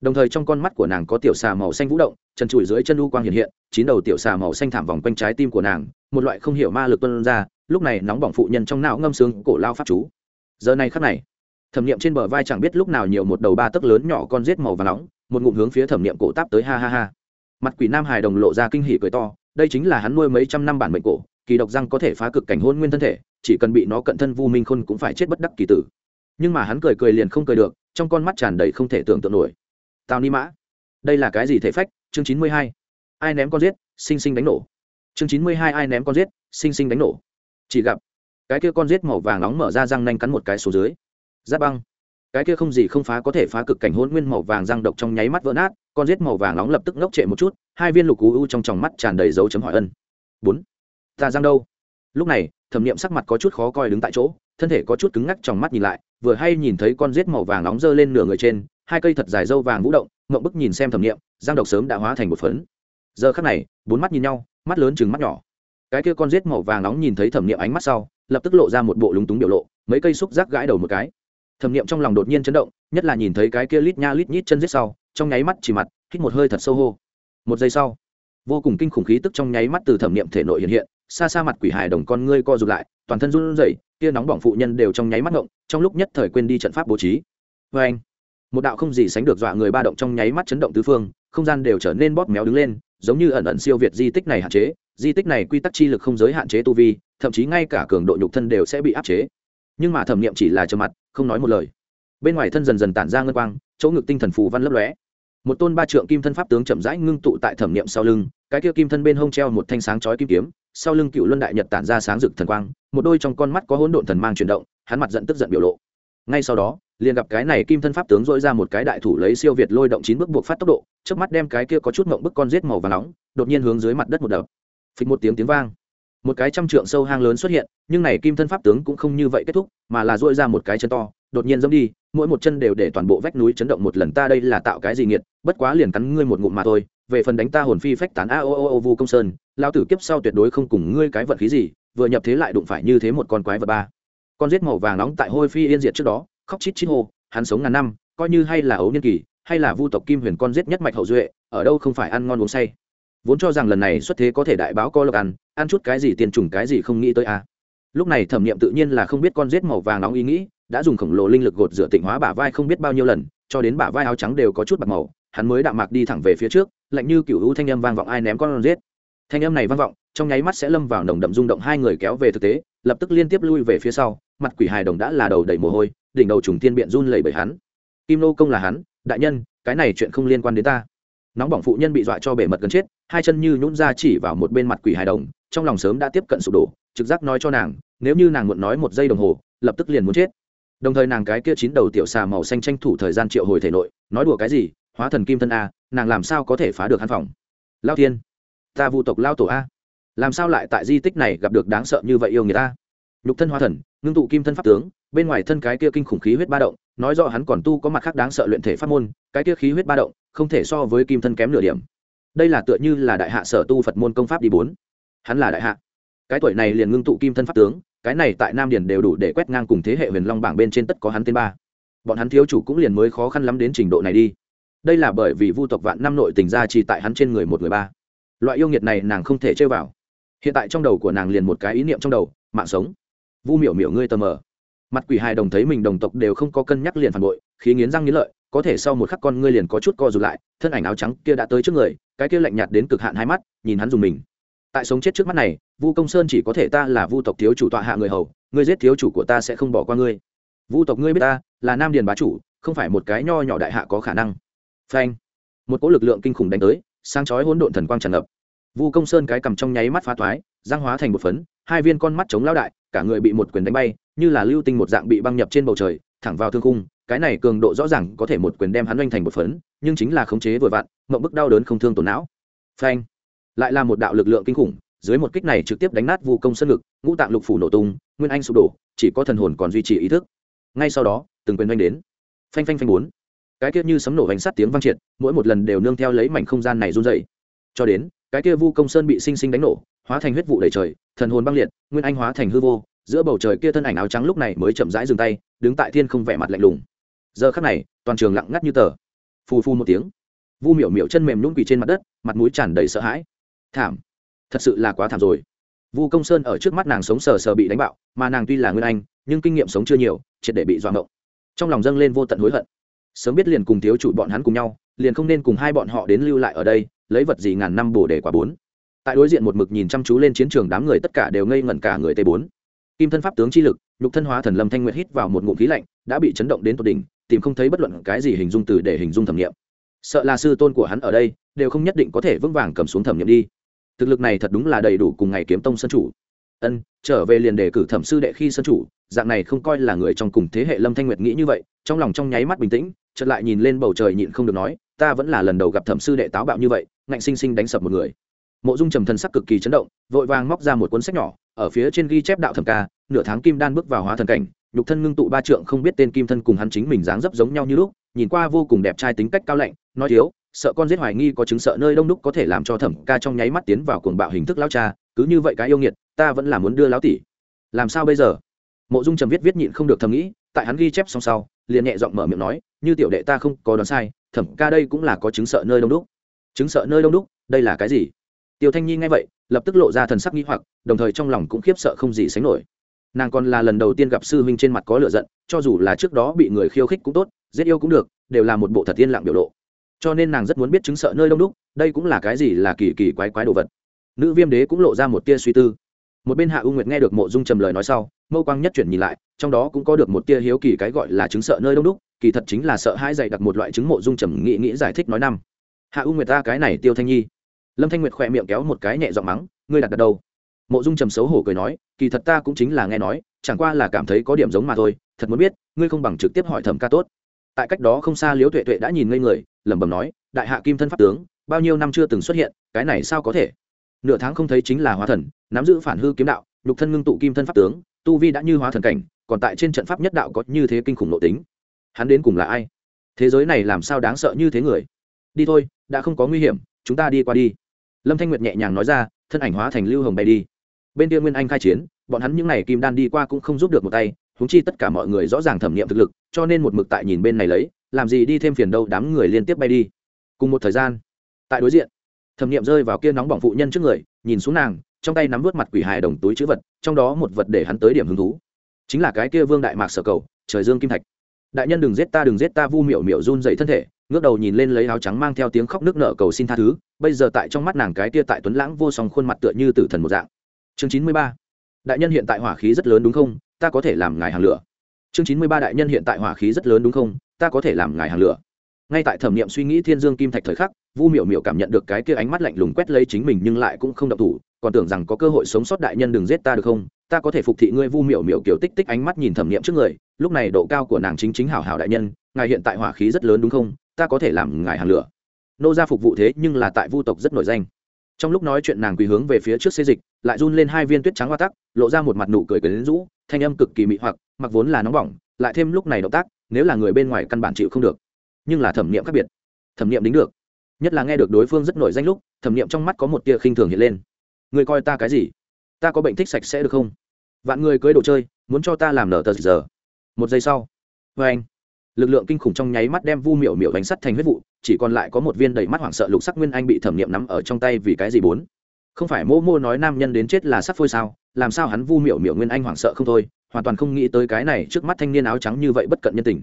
Đồng thời trong con mắt của nàng có tiểu xà màu xanh vũ động chân trụi dưới chân u quang hiện hiện, chín đầu tiểu xà màu xanh thảm vòng quanh trái tim của nàng, một loại không hiểu ma lực tuân ra, lúc này nóng bỏng phụ nhân trong não ngâm sướng cổ lao pháp chú. Giờ này khắc này, thẩm nghiệm trên bờ vai chẳng biết lúc nào nhiều một đầu ba tấc lớn nhỏ con rết màu và nóng một ngụm hướng phía thẩm niệm cổ táp tới, ha ha ha. Mặt quỷ nam hài đồng lộ ra kinh hỉ cười to, đây chính là hắn nuôi mấy trăm năm bản mệnh cổ, kỳ độc răng có thể phá cực cảnh hôn nguyên thân thể, chỉ cần bị nó cận thân vu minh khôn cũng phải chết bất đắc kỳ tử. Nhưng mà hắn cười cười liền không cười được, trong con mắt tràn đầy không thể tưởng tượng nổi. Tào ni mã, đây là cái gì thể phách? Chương chín mươi hai. Ai ném con giết, sinh sinh đánh nổ. Chương chín mươi hai, ai ném con giết, sinh sinh đánh nổ. Chỉ gặp, cái kia con giết màu vàng nóng mở ra răng nanh cắn một cái số dưới. Giáp băng cái kia không gì không phá có thể phá cực cảnh hôn nguyên màu vàng răng độc trong nháy mắt vỡ nát, con giết màu vàng nóng lập tức ngốc trệ một chút, hai viên lục cú u trong tròng mắt tràn đầy dấu chấm hỏi ân. Bốn. Ta răng đâu? Lúc này, thẩm nghiệm sắc mặt có chút khó coi đứng tại chỗ, thân thể có chút cứng ngắc trong mắt nhìn lại, vừa hay nhìn thấy con giết màu vàng nóng giơ lên nửa người trên, hai cây thật dài dâu vàng vũ động, ngậm bức nhìn xem thẩm niệm, răng độc sớm đã hóa thành một phấn. Giờ khắc này, bốn mắt nhìn nhau, mắt lớn chừng mắt nhỏ. Cái kia con giết màu vàng nóng nhìn thấy thẩm nghiệm ánh mắt sau, lập tức lộ ra một bộ lúng túng biểu lộ, mấy cây xúc giác gãi đầu một cái thẩm nghiệm trong lòng đột nhiên chấn động, nhất là nhìn thấy cái kia lít nha lít nhít chân giết sau, trong nháy mắt chỉ mặt, hít một hơi thật sâu hô. Một giây sau, vô cùng kinh khủng khí tức trong nháy mắt từ thẩm nghiệm thể nội hiện hiện, xa xa mặt quỷ hài đồng con ngươi co rụt lại, toàn thân run rẩy kia nóng bỏng phụ nhân đều trong nháy mắt ngộng trong lúc nhất thời quên đi trận pháp bố trí. Vê anh, một đạo không gì sánh được dọa người ba động trong nháy mắt chấn động tứ phương, không gian đều trở nên bóp méo đứng lên, giống như ẩn ẩn siêu việt di tích này hạn chế, di tích này quy tắc chi lực không giới hạn chế tu vi, thậm chí ngay cả cường độ nhục thân đều sẽ bị áp chế nhưng mà thẩm nghiệm chỉ là trơ mặt, không nói một lời. Bên ngoài thân dần dần tản ra ngân quang, chỗ ngực tinh thần phù văn lấp lóe. Một tôn ba trượng kim thân pháp tướng chậm rãi ngưng tụ tại thẩm nghiệm sau lưng, cái kia kim thân bên hông treo một thanh sáng chói kim kiếm, sau lưng cựu luân đại nhật tản ra sáng rực thần quang, một đôi trong con mắt có hỗn độn thần mang chuyển động, hắn mặt giận tức giận biểu lộ. Ngay sau đó, liền gặp cái này kim thân pháp tướng dội ra một cái đại thủ lấy siêu việt lôi động chín bước buộc phát tốc độ trước mắt đem cái kia có chút mộng bức con giết màu và nóng, đột nhiên hướng dưới mặt đất một đập. Phịch một tiếng tiếng vang một cái trăm trượng sâu hang lớn xuất hiện, nhưng này kim thân pháp tướng cũng không như vậy kết thúc, mà là dội ra một cái chân to, đột nhiên dẫm đi, mỗi một chân đều để toàn bộ vách núi chấn động một lần ta đây là tạo cái gì nghiệt, bất quá liền cắn ngươi một ngụm mà thôi, về phần đánh ta hồn phi phách tán a o o o vu công sơn lao tử kiếp sau tuyệt đối không cùng ngươi cái vật khí gì, vừa nhập thế lại đụng phải như thế một con quái vật ba. Con giết màu vàng nóng tại hôi phi yên diệt trước đó, khóc chít chít hô, hắn sống ngàn năm, coi như hay là ấu niên kỳ, hay là vu tộc kim huyền con giết nhất mạch hậu duệ, ở đâu không phải ăn ngon uống say vốn cho rằng lần này xuất thế có thể đại báo co lộc ăn ăn chút cái gì tiền trùng cái gì không nghĩ tới a. Lúc này thẩm nghiệm tự nhiên là không biết con rết màu vàng nóng ý nghĩ, đã dùng khổng lồ linh lực gột rửa tịnh hóa bả vai không biết bao nhiêu lần, cho đến bả vai áo trắng đều có chút bạc màu, hắn mới đạm mạc đi thẳng về phía trước, lạnh như cựu hữu thanh âm vang vọng ai ném con rết. thanh âm này vang vọng, trong nháy mắt sẽ lâm vào nồng đậm rung động hai người kéo về thực tế, lập tức liên tiếp lui về phía sau, mặt quỷ hài đồng đã là đầu đầy mồ hôi, đỉnh đầu trùng tiên biện run lẩy bởi hắn. Kim nô công là hắn, đại nhân, cái này chuyện không liên quan đến ta nóng bỏng phụ nhân bị dọa cho bể mật gần chết, hai chân như nhún ra chỉ vào một bên mặt quỷ hài đồng, trong lòng sớm đã tiếp cận sụp đổ, trực giác nói cho nàng, nếu như nàng muộn nói một giây đồng hồ, lập tức liền muốn chết. Đồng thời nàng cái kia chín đầu tiểu xà màu xanh tranh thủ thời gian triệu hồi thể nội, nói đùa cái gì, hóa thần kim thân a, nàng làm sao có thể phá được hắn phòng? Lao thiên, ta vu tộc lao tổ a, làm sao lại tại di tích này gặp được đáng sợ như vậy yêu người ta nhục thân hóa thần, ngưng tụ kim thân pháp tướng, bên ngoài thân cái kia kinh khủng khí huyết ba động, nói rõ hắn còn tu có mặt khác đáng sợ luyện thể pháp môn, cái kia khí huyết ba động không thể so với kim thân kém nửa điểm. Đây là tựa như là đại hạ sở tu phật môn công pháp đi bốn. Hắn là đại hạ. Cái tuổi này liền ngưng tụ kim thân pháp tướng, cái này tại nam điền đều đủ để quét ngang cùng thế hệ huyền long bảng bên trên tất có hắn tên ba. Bọn hắn thiếu chủ cũng liền mới khó khăn lắm đến trình độ này đi. Đây là bởi vì vu tộc vạn năm nội tình ra chỉ tại hắn trên người một người ba. Loại yêu nghiệt này nàng không thể chơi vào. Hiện tại trong đầu của nàng liền một cái ý niệm trong đầu, mạng sống. Vu miểu miểu ngươi tờ mờ mặt quỷ hài đồng thấy mình đồng tộc đều không có cân nhắc liền phản bội, khí nghiến răng nghiến lợi, có thể sau một khắc con ngươi liền có chút co rụt lại, thân ảnh áo trắng kia đã tới trước người, cái kia lạnh nhạt đến cực hạn hai mắt, nhìn hắn dùng mình. Tại sống chết trước mắt này, vu công sơn chỉ có thể ta là vu tộc thiếu chủ tọa hạ người hầu, ngươi giết thiếu chủ của ta sẽ không bỏ qua ngươi. Vu tộc ngươi biết ta là nam điền bá chủ, không phải một cái nho nhỏ đại hạ có khả năng. Phanh. Một cỗ lực lượng kinh khủng đánh tới sang chói hỗn độn thần quang tràn ngập. Vu công sơn cái cầm trong nháy mắt phá thoái giang hóa thành một phấn, hai viên con mắt chống lao đại, cả người bị một quyền đánh bay như là lưu tinh một dạng bị băng nhập trên bầu trời, thẳng vào thương khung, cái này cường độ rõ ràng có thể một quyền đem hắn oanh thành một phấn, nhưng chính là khống chế vừa vặn, mộng bức đau đớn không thương tổn não. Phanh! Lại là một đạo lực lượng kinh khủng, dưới một kích này trực tiếp đánh nát vu công sân ngực, ngũ tạng lục phủ nổ tung, nguyên anh sụp đổ, chỉ có thần hồn còn duy trì ý thức. Ngay sau đó, từng quyền oanh đến. Phanh phanh phanh bốn. Cái kia như sấm nổ vành sắt tiếng vang triệt, mỗi một lần đều nương theo lấy mảnh không gian này run dậy cho đến, cái kia vu công sơn bị sinh sinh đánh nổ, hóa thành huyết vụ đầy trời, thần hồn băng liệt, nguyên anh hóa thành hư vô giữa bầu trời kia thân ảnh áo trắng lúc này mới chậm rãi dừng tay, đứng tại thiên không vẻ mặt lạnh lùng. Giờ khắc này, toàn trường lặng ngắt như tờ. Phù phu một tiếng. Vu miểu miểu chân mềm nhún quỳ trên mặt đất, mặt mũi tràn đầy sợ hãi. Thảm. Thật sự là quá thảm rồi. Vu công sơn ở trước mắt nàng sống sờ sờ bị đánh bạo, mà nàng tuy là nguyên anh, nhưng kinh nghiệm sống chưa nhiều, triệt để bị doạng ngộng. Trong lòng dâng lên vô tận hối hận. Sớm biết liền cùng thiếu chủ bọn hắn cùng nhau, liền không nên cùng hai bọn họ đến lưu lại ở đây, lấy vật gì ngàn năm bổ để quả bốn. Tại đối diện một mực nhìn chăm chú lên chiến trường đám người tất cả đều ngây ngẩn cả người t bốn kim thân pháp tướng chi lực, nhục thân hóa thần lâm thanh nguyệt hít vào một ngụm khí lạnh, đã bị chấn động đến tột đỉnh, tìm không thấy bất luận cái gì hình dung từ để hình dung thẩm nghiệm. Sợ là sư tôn của hắn ở đây, đều không nhất định có thể vững vàng cầm xuống thẩm nghiệm đi. Thực lực này thật đúng là đầy đủ cùng ngày kiếm tông sân chủ. Ân, trở về liền đề cử thẩm sư đệ khi sân chủ, dạng này không coi là người trong cùng thế hệ lâm thanh nguyệt nghĩ như vậy, trong lòng trong nháy mắt bình tĩnh, chợt lại nhìn lên bầu trời nhịn không được nói, ta vẫn là lần đầu gặp thẩm sư đệ táo bạo như vậy, ngạnh sinh sinh đánh sập một người. Mộ dung trầm thần sắc cực kỳ chấn động, vội vàng móc ra một cuốn sách nhỏ ở phía trên ghi chép đạo thẩm ca, nửa tháng kim đan bước vào hóa thần cảnh, nhục thân ngưng tụ ba trượng không biết tên kim thân cùng hắn chính mình dáng dấp giống nhau như lúc, nhìn qua vô cùng đẹp trai tính cách cao lạnh, nói thiếu, sợ con giết hoài nghi có chứng sợ nơi đông đúc có thể làm cho thẩm ca trong nháy mắt tiến vào cuồng bạo hình thức lao cha, cứ như vậy cái yêu nghiệt, ta vẫn là muốn đưa lão tỷ. Làm sao bây giờ? Mộ dung trầm viết viết nhịn không được thầm nghĩ, tại hắn ghi chép xong sau, liền nhẹ giọng mở miệng nói, như tiểu đệ ta không có đoán sai, thẩm ca đây cũng là có chứng sợ nơi đông đúc. Chứng sợ nơi đông đúc, đây là cái gì? Tiêu thanh nhi nghe vậy lập tức lộ ra thần sắc nghi hoặc, đồng thời trong lòng cũng khiếp sợ không gì sánh nổi. Nàng còn là lần đầu tiên gặp sư huynh trên mặt có lửa giận, cho dù là trước đó bị người khiêu khích cũng tốt, giết yêu cũng được, đều là một bộ thật yên lặng biểu lộ. Cho nên nàng rất muốn biết chứng sợ nơi đông đúc, đây cũng là cái gì là kỳ kỳ quái quái đồ vật. Nữ viêm đế cũng lộ ra một tia suy tư. Một bên hạ u nguyệt nghe được mộ dung trầm lời nói sau, mâu quang nhất chuyển nhìn lại, trong đó cũng có được một tia hiếu kỳ cái gọi là chứng sợ nơi đông đúc, kỳ thật chính là sợ hãi dày đặc một loại chứng mộ dung trầm nghĩ nghĩ giải thích nói năm. Hạ u nguyệt ta cái này tiêu thanh nhi lâm thanh nguyệt khỏe miệng kéo một cái nhẹ giọng mắng, ngươi đặt đặt đâu? Mộ dung trầm xấu hổ cười nói, kỳ thật ta cũng chính là nghe nói, chẳng qua là cảm thấy có điểm giống mà thôi, thật muốn biết, ngươi không bằng trực tiếp hỏi thẩm ca tốt. Tại cách đó không xa liếu tuệ tuệ đã nhìn ngây người, lẩm bẩm nói, đại hạ kim thân pháp tướng, bao nhiêu năm chưa từng xuất hiện, cái này sao có thể? Nửa tháng không thấy chính là hóa thần, nắm giữ phản hư kiếm đạo, nhục thân ngưng tụ kim thân pháp tướng, tu vi đã như hóa thần cảnh, còn tại trên trận pháp nhất đạo có như thế kinh khủng nội tính. Hắn đến cùng là ai? Thế giới này làm sao đáng sợ như thế người? Đi thôi, đã không có nguy hiểm, chúng ta đi qua đi lâm thanh nguyệt nhẹ nhàng nói ra, thân ảnh hóa thành lưu hồng bay đi. Bên kia nguyên anh khai chiến, bọn hắn những n à y kim đan đi qua cũng không giúp được một tay húng chi tất cả mọi người rõ ràng thẩm nghiệm thực lực, cho nên một mực tại nhìn bên này lấy, làm gì đi thêm phiền đâu, đám người liên tiếp bay đi. Cùng một thời gian, tại đối diện, thẩm nghiệm rơi vào kia nóng bỏng phụ nhân trước người, nhìn xuống nàng, trong tay nắm vớt mặt quỷ hài đồng túi chữ vật, trong đó một vật để hắn tới điểm hứng thú, chính là cái kia vương đại mạc sở cầu, trời dương kim thạch đại nhân đừng giết ta, đừng giết ta, vu miệu miệu run dậy thân thể, ngước đầu nhìn lên lấy áo trắng mang theo tiếng khóc nước nợ cầu xin tha thứ, bây giờ tại trong mắt nàng cái tia tại tuấn lãng vô song khuôn mặt tựa như tử thần một dạng. Chương chín mươi ba, đại nhân hiện tại hỏa khí rất lớn đúng không? Ta có thể làm ngài hàng lửa. Chương chín mươi ba, đại nhân hiện tại hỏa khí rất lớn đúng không? Ta có thể làm ngài hàng lửa. Ngay tại thẩm nghiệm suy nghĩ thiên dương kim thạch thời khắc, vu miểu miểu cảm nhận được cái kia ánh mắt lạnh lùng quét lấy chính mình nhưng lại cũng không đậu thủ, còn tưởng rằng có cơ hội sống sót đại nhân đừng giết ta được không? Ta có thể phục thị ngươi, vu miểu miểu kiểu tích tích ánh mắt nhìn thẩm nghiệm trước người lúc này độ cao của nàng chính chính hảo hảo đại nhân, ngài hiện tại hỏa khí rất lớn đúng không? Ta có thể làm ngài hàng lửa. Nô gia phục vụ thế nhưng là tại vu tộc rất nổi danh. Trong lúc nói chuyện nàng quỳ hướng về phía trước xê dịch, lại run lên hai viên tuyết trắng hoa tắc, lộ ra một mặt nụ cười cười đến rũ, thanh âm cực kỳ mị hoặc, mặc vốn là nóng bỏng, lại thêm lúc này động tác, nếu là người bên ngoài căn bản chịu không được. Nhưng là thẩm niệm khác biệt. Thẩm niệm đính được. Nhất là nghe được đối phương rất nổi danh lúc, thẩm niệm trong mắt có một tia khinh thường hiện lên. Người coi ta cái gì? Ta có bệnh thích sạch sẽ được không? Vạn người cưới đồ chơi, muốn cho ta làm nở tờ giờ một giây sau. Vê anh. Lực lượng kinh khủng trong nháy mắt đem vu miểu miểu đánh sắt thành huyết vụ, chỉ còn lại có một viên đầy mắt hoảng sợ lục sắc nguyên anh bị thẩm nghiệm nắm ở trong tay vì cái gì bốn? Không phải mô mô nói nam nhân đến chết là sắc phôi sao, làm sao hắn vu miểu miểu nguyên anh hoảng sợ không thôi, hoàn toàn không nghĩ tới cái này trước mắt thanh niên áo trắng như vậy bất cận nhân tình.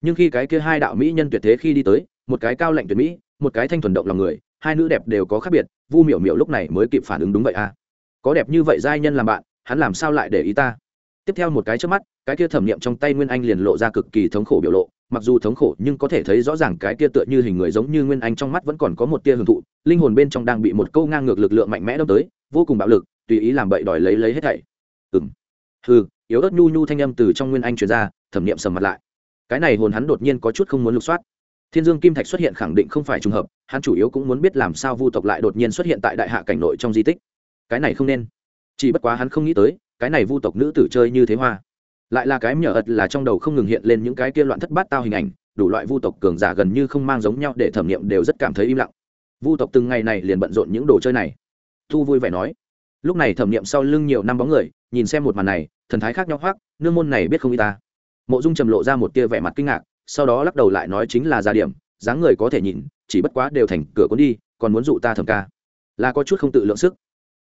Nhưng khi cái kia hai đạo mỹ nhân tuyệt thế khi đi tới, một cái cao lạnh tuyệt mỹ, một cái thanh thuần động lòng người, hai nữ đẹp đều có khác biệt, vu miểu miểu lúc này mới kịp phản ứng đúng vậy à? Có đẹp như vậy giai nhân làm bạn, hắn làm sao lại để ý ta? Tiếp theo một cái trước mắt, cái kia thẩm nghiệm trong tay nguyên anh liền lộ ra cực kỳ thống khổ biểu lộ, mặc dù thống khổ nhưng có thể thấy rõ ràng cái kia tựa như hình người giống như nguyên anh trong mắt vẫn còn có một tia hưởng thụ, linh hồn bên trong đang bị một câu ngang ngược lực lượng mạnh mẽ đâm tới, vô cùng bạo lực, tùy ý làm bậy đòi lấy lấy hết thảy. Ừng hừ, yếu ớt nhu nhu thanh âm từ trong nguyên anh truyền ra, thẩm nghiệm sầm mặt lại. Cái này hồn hắn đột nhiên có chút không muốn lục soát. Thiên dương kim thạch xuất hiện khẳng định không phải trùng hợp, hắn chủ yếu cũng muốn biết làm sao vu tộc lại đột nhiên xuất hiện tại đại hạ cảnh nội trong di tích. Cái này không nên. Chỉ bất quá hắn không nghĩ tới cái này vu tộc nữ tử chơi như thế hoa. Lại là cái nhở ật là trong đầu không ngừng hiện lên những cái kia loạn thất bát tao hình ảnh, đủ loại vu tộc cường giả gần như không mang giống nhau để thẩm nghiệm đều rất cảm thấy im lặng. Vu tộc từng ngày này liền bận rộn những đồ chơi này. Thu vui vẻ nói, lúc này thẩm nghiệm sau lưng nhiều năm bóng người, nhìn xem một màn này, thần thái khác nhau hoác nương môn này biết không y ta. Mộ dung trầm lộ ra một tia vẻ mặt kinh ngạc, sau đó lắc đầu lại nói chính là gia điểm, dáng người có thể nhìn, chỉ bất quá đều thành cửa cuốn đi, còn muốn dụ ta thầm ca. Là có chút không tự lượng sức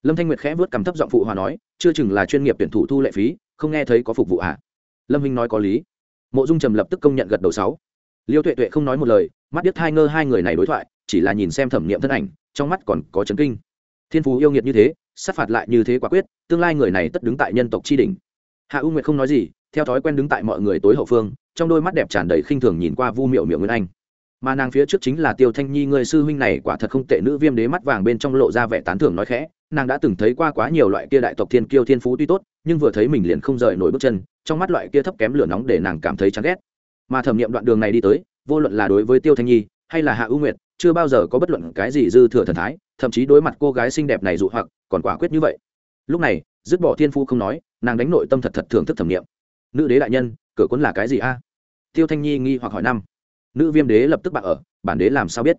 lâm thanh nguyệt khẽ vớt cầm thấp giọng phụ hòa nói, chưa chừng là chuyên nghiệp tuyển thủ thu lệ phí, không nghe thấy có phục vụ ạ à? lâm Hinh nói có lý. Mộ dung trầm lập tức công nhận gật đầu sáu. Liêu tuệ tuệ không nói một lời, mắt biết hai ngơ hai người này đối thoại, chỉ là nhìn xem thẩm nghiệm thân ảnh, trong mắt còn có chấn kinh. Thiên phú yêu nghiệt như thế, sát phạt lại như thế quả quyết, tương lai người này tất đứng tại nhân tộc tri đình hạ u nguyệt không nói gì, theo thói quen đứng tại mọi người tối hậu phương, trong đôi mắt đẹp tràn đầy khinh thường nhìn qua vu miệu miệu nguyên anh. Mà nàng phía trước chính là tiêu thanh nhi, người sư huynh này quả thật không tệ, nữ viêm đế mắt vàng bên trong lộ ra vẻ tán thưởng nói khẽ nàng đã từng thấy qua quá nhiều loại kia đại tộc thiên kiêu thiên phú tuy tốt, nhưng vừa thấy mình liền không rời nổi bước chân, trong mắt loại kia thấp kém lửa nóng để nàng cảm thấy chán ghét. Mà thẩm nghiệm đoạn đường này đi tới, vô luận là đối với tiêu thanh nhi, hay là hạ ưu nguyệt, chưa bao giờ có bất luận cái gì dư thừa thần thái, thậm chí đối mặt cô gái xinh đẹp này dụ hoặc, còn quả quyết như vậy. Lúc này, dứt bỏ thiên phu không nói, nàng đánh nội tâm thật thật thưởng thức thẩm nghiệm. Nữ đế đại nhân, cửa cuốn là cái gì a? Tiêu thanh nhi nghi hoặc hỏi năm. Nữ viêm đế lập tức bạc ở, bản đế làm sao biết?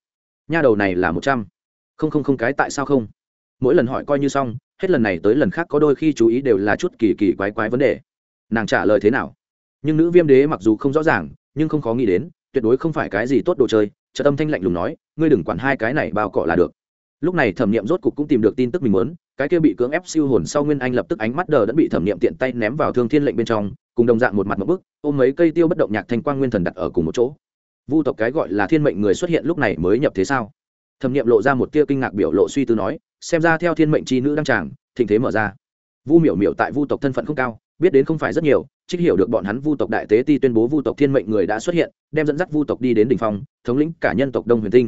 Nha đầu này là một trăm. Không không không cái tại sao không? Mỗi lần hỏi coi như xong, hết lần này tới lần khác có đôi khi chú ý đều là chút kỳ kỳ quái quái vấn đề. Nàng trả lời thế nào? Nhưng nữ viêm đế mặc dù không rõ ràng, nhưng không khó nghĩ đến, tuyệt đối không phải cái gì tốt đồ chơi trợ tâm thanh lạnh lùng nói, ngươi đừng quản hai cái này bao cọ là được. Lúc này thẩm nghiệm rốt cục cũng tìm được tin tức mình muốn, cái kia bị cưỡng ép siêu hồn sau nguyên anh lập tức ánh mắt đờ đã bị thẩm nghiệm tiện tay ném vào thương thiên lệnh bên trong, cùng đồng dạng một mặt một bức, ôm mấy cây tiêu bất động nhạc thanh quang nguyên thần đặt ở cùng một chỗ. Vu tộc cái gọi là thiên mệnh người xuất hiện lúc này mới nhập thế sao? Thẩm nghiệm lộ ra một tia kinh ngạc biểu lộ suy tư nói xem ra theo thiên mệnh chi nữ đăng tràng, thịnh thế mở ra. Vu miểu miểu tại vu tộc thân phận không cao, biết đến không phải rất nhiều, trích hiểu được bọn hắn vu tộc đại tế ti tuyên bố vu tộc thiên mệnh người đã xuất hiện, đem dẫn dắt vu tộc đi đến đ ỉ n h phong, thống lĩnh cả nhân tộc đông huyền tinh.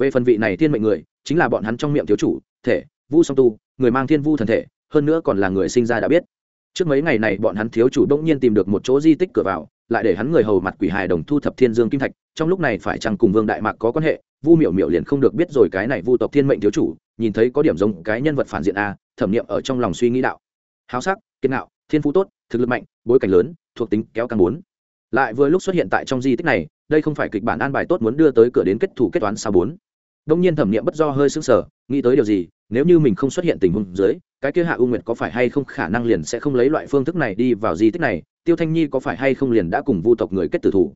Về phần vị này thiên mệnh người, chính là bọn hắn trong miệng thiếu chủ, thể, vu song tu, người mang thiên vu thần thể, hơn nữa còn là người sinh ra đã biết. Trước mấy ngày này bọn hắn thiếu chủ đông nhiên tìm được một chỗ di tích cửa vào, lại để hắn người hầu mặt quỷ hài đồng thu thập thiên dương kim thạch, trong lúc này phải chăng cùng vương đại mạc có quan hệ vu miểu miểu liền không được biết rồi cái này vu tộc thiên mệnh thiếu chủ, nhìn thấy có điểm giống cái nhân vật phản diện a, thẩm nghiệm ở trong lòng suy nghĩ đạo. Háo sắc, kiên nạo thiên phú tốt, thực lực mạnh, bối cảnh lớn, thuộc tính kéo căng bốn. Lại vừa lúc xuất hiện tại trong di tích này, đây không phải kịch bản an bài tốt muốn đưa tới cửa đến kết thủ kết toán sao bốn. Đông nhiên thẩm nghiệm bất do hơi sững sờ, nghĩ tới điều gì, nếu như mình không xuất hiện tình huống dưới, cái kia hạ u nguyệt có phải hay không khả năng liền sẽ không lấy loại phương thức này đi vào di tích này, tiêu thanh nhi có phải hay không liền đã cùng vu tộc người kết tử thủ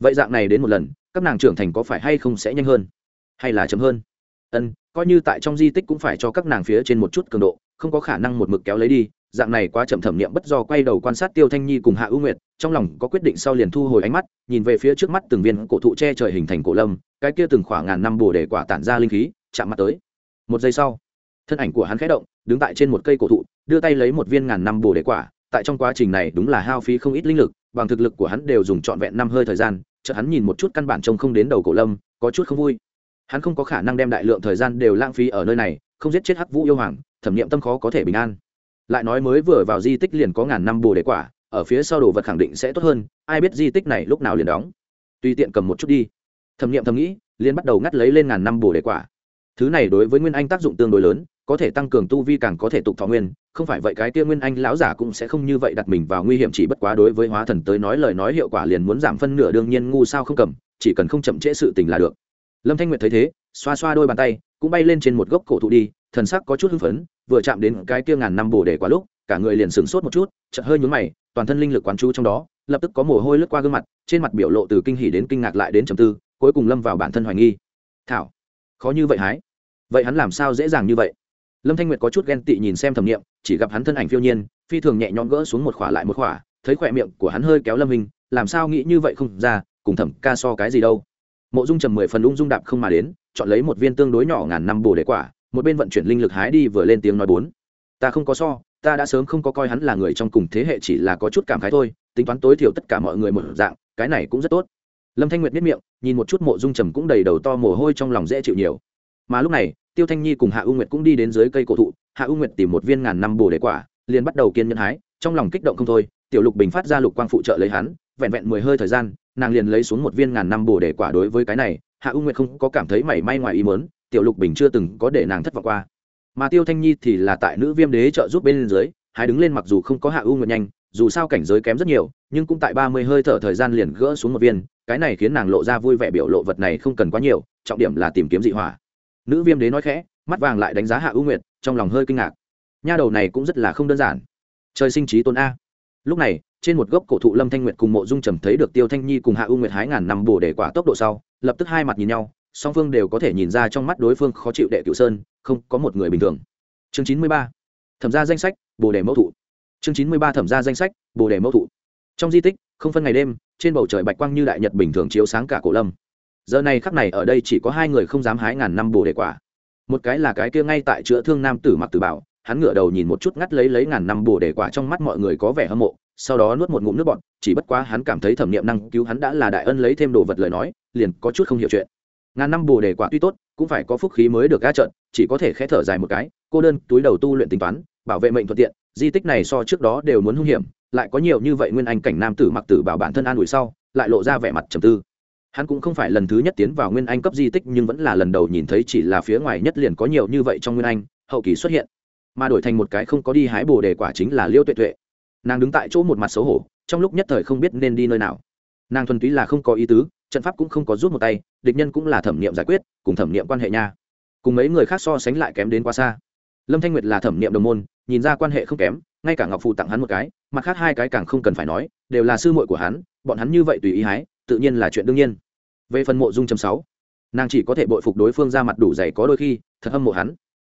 vậy dạng này đến một lần, các nàng trưởng thành có phải hay không sẽ nhanh hơn? Hay là chấm hơn? Ân, coi như tại trong di tích cũng phải cho các nàng phía trên một chút cường độ, không có khả năng một mực kéo lấy đi. Dạng này quá chậm thẩm niệm bất do quay đầu quan sát tiêu thanh nhi cùng hạ ưu nguyệt, trong lòng có quyết định sau liền thu hồi ánh mắt, nhìn về phía trước mắt từng viên cổ thụ che trời hình thành cổ lâm, cái kia từng khoảng ngàn năm bồ để quả tản ra linh khí, chạm mặt tới. Một giây sau, thân ảnh của hắn khẽ động, đứng tại trên một cây cổ thụ, đưa tay lấy một viên ngàn năm bồ để quả tại trong quá trình này đúng là hao phí không ít linh lực, bằng thực lực của hắn đều dùng trọn vẹn năm hơi thời gian, chợt hắn nhìn một chút căn bản trông không đến đầu cổ lâm, có chút không vui. Hắn không có khả năng đem đại lượng thời gian đều lãng phí ở nơi này, không giết chết hắc vũ yêu hoàng, thẩm nghiệm tâm khó có thể bình an. Lại nói mới vừa vào di tích liền có ngàn năm bồ đề quả, ở phía sau đồ vật khẳng định sẽ tốt hơn, ai biết di tích này lúc nào liền đóng. Tùy tiện cầm một chút đi. Thẩm nghiệm thầm nghĩ, liền bắt đầu ngắt lấy lên ngàn năm bồ đề quả. Thứ này đối với nguyên anh tác dụng tương đối lớn có thể tăng cường tu vi càng có thể tục thọ nguyên, không phải vậy cái kia nguyên anh lão giả cũng sẽ không như vậy đặt mình vào nguy hiểm chỉ bất quá đối với hóa thần tới nói lời nói hiệu quả liền muốn giảm phân nửa đương nhiên ngu sao không cầm, chỉ cần không chậm trễ sự tình là được. Lâm thanh nguyệt thấy thế, xoa xoa đôi bàn tay, cũng bay lên trên một gốc cổ thụ đi, thần sắc có chút hưng phấn, vừa chạm đến cái kia ngàn năm bổ để quá lúc, cả người liền sửng sốt một chút, chợt hơi nhún mày, toàn thân linh lực quán chú trong đó, lập tức có mồ hôi lướt qua gương mặt, trên mặt biểu lộ từ kinh hỉ đến kinh ngạc lại đến trầm tư, cuối cùng lâm vào bản thân hoài nghi. Thảo, khó như vậy hái. Vậy hắn làm sao dễ dàng như vậy? Lâm thanh nguyệt có chút ghen tị nhìn xem thẩm nghiệm chỉ gặp hắn thân ảnh phiêu nhiên, phi thường nhẹ nhõm gỡ xuống một khỏa lại một khỏa, thấy khỏe miệng của hắn hơi kéo lâm hình làm sao nghĩ như vậy không ra, cùng thẩm ca so cái gì đâu. Mộ dung trầm mười phần ung dung đạp không mà đến, chọn lấy một viên tương đối nhỏ ngàn năm bồ để quả, một bên vận chuyển linh lực hái đi vừa lên tiếng nói bốn. Ta không có so, ta đã sớm không có coi hắn là người trong cùng thế hệ chỉ là có chút cảm khái thôi, tính toán tối thiểu tất cả mọi người một dạng, cái này cũng rất tốt. Lâm thanh nguyệt biết miệng, nhìn một chút mộ dung trầm cũng đầy đầu to mồ hôi trong lòng dễ chịu nhiều. Mà lúc này tiêu thanh nhi cùng hạ u nguyệt cũng đi đến dưới cây cổ thụ, hạ u nguyệt tìm một viên ngàn năm bồ để quả, liền bắt đầu kiên nhẫn hái, trong lòng kích động không thôi, tiểu lục bình phát ra lục quang phụ trợ lấy hắn, vẹn vẹn mười hơi thời gian, nàng liền lấy xuống một viên ngàn năm bồ để quả đối với cái này, hạ u nguyệt không có cảm thấy mảy may ngoài ý mớn tiểu lục bình chưa từng có để nàng thất vọng qua. Mà tiêu thanh nhi thì là tại nữ viêm đế trợ giúp bên dưới hai đứng lên mặc dù không có hạ u nguyệt nhanh, dù sao cảnh giới kém rất nhiều, nhưng cũng tại ba mươi hơi thở thời gian liền gỡ xuống một viên, cái này khiến nàng lộ ra vui vẻ biểu lộ vật này không cần quá nhiều, trọng điểm là tìm kiếm dị hỏa nữ viêm đế nói khẽ, mắt vàng lại đánh giá hạ ưu nguyệt, trong lòng hơi kinh ngạc. Nha đầu này cũng rất là không đơn giản. Trời sinh trí tôn a. Lúc này, trên một gốc cổ thụ lâm thanh nguyệt cùng mộ dung trầm thấy được tiêu thanh nhi cùng hạ ưu nguyệt hái ngàn năm bổ để quả tốc độ sau, lập tức hai mặt nhìn nhau, song phương đều có thể nhìn ra trong mắt đối phương khó chịu đệ cựu sơn, không có một người bình thường. Chương chín mươi ba, thẩm ra danh sách bồ đề mẫu thụ. Chương chín mươi ba, thẩm ra danh sách bồ đề mẫu thụ. Trong di tích, không phân ngày đêm, trên bầu trời bạch quang như đại nhật bình thường chiếu sáng cả cổ lâm giờ này khắc này ở đây chỉ có hai người không dám hái ngàn năm bồ đề quả. Một cái là cái kia ngay tại chữa thương nam tử mặc tử bảo, hắn ngửa đầu nhìn một chút ngắt lấy lấy ngàn năm bồ đề quả trong mắt mọi người có vẻ hâm mộ, sau đó nuốt một ngụm nước bọt, chỉ bất quá hắn cảm thấy thẩm niệm năng cứu hắn đã là đại ân lấy thêm đồ vật lời nói, liền có chút không hiểu chuyện. Ngàn năm bồ đề quả tuy tốt, cũng phải có phúc khí mới được ga trận, chỉ có thể khẽ thở dài một cái, cô đơn túi đầu tu luyện tính toán, bảo vệ mệnh thuận tiện, di tích này so trước đó đều muốn hung hiểm, lại có nhiều như vậy nguyên anh cảnh nam tử mặc tử bảo bản thân an ủi sau, lại lộ ra vẻ mặt trầm tư hắn cũng không phải lần thứ nhất tiến vào nguyên anh cấp di tích, nhưng vẫn là lần đầu nhìn thấy chỉ là phía ngoài nhất liền có nhiều như vậy trong nguyên anh, hậu kỳ xuất hiện. Mà đổi thành một cái không có đi hái bồ đề quả chính là liêu tuệ tuệ. Nàng đứng tại chỗ một mặt xấu hổ, trong lúc nhất thời không biết nên đi nơi nào. Nàng thuần túy là không có ý tứ, trận pháp cũng không có rút một tay, địch nhân cũng là thẩm nghiệm giải quyết, cùng thẩm nghiệm quan hệ nha. Cùng mấy người khác so sánh lại kém đến quá xa. Lâm thanh nguyệt là thẩm nghiệm đồng môn, nhìn ra quan hệ không kém, ngay cả ngọc phụ tặng hắn một cái, mặt khác hai cái càng không cần phải nói, đều là sư muội của hắn, bọn hắn như vậy tùy ý hái tự nhiên là chuyện đương nhiên. Về phần mộ dung chấm sáu, nàng chỉ có thể bội phục đối phương ra mặt đủ dày có đôi khi, thật hâm mộ hắn.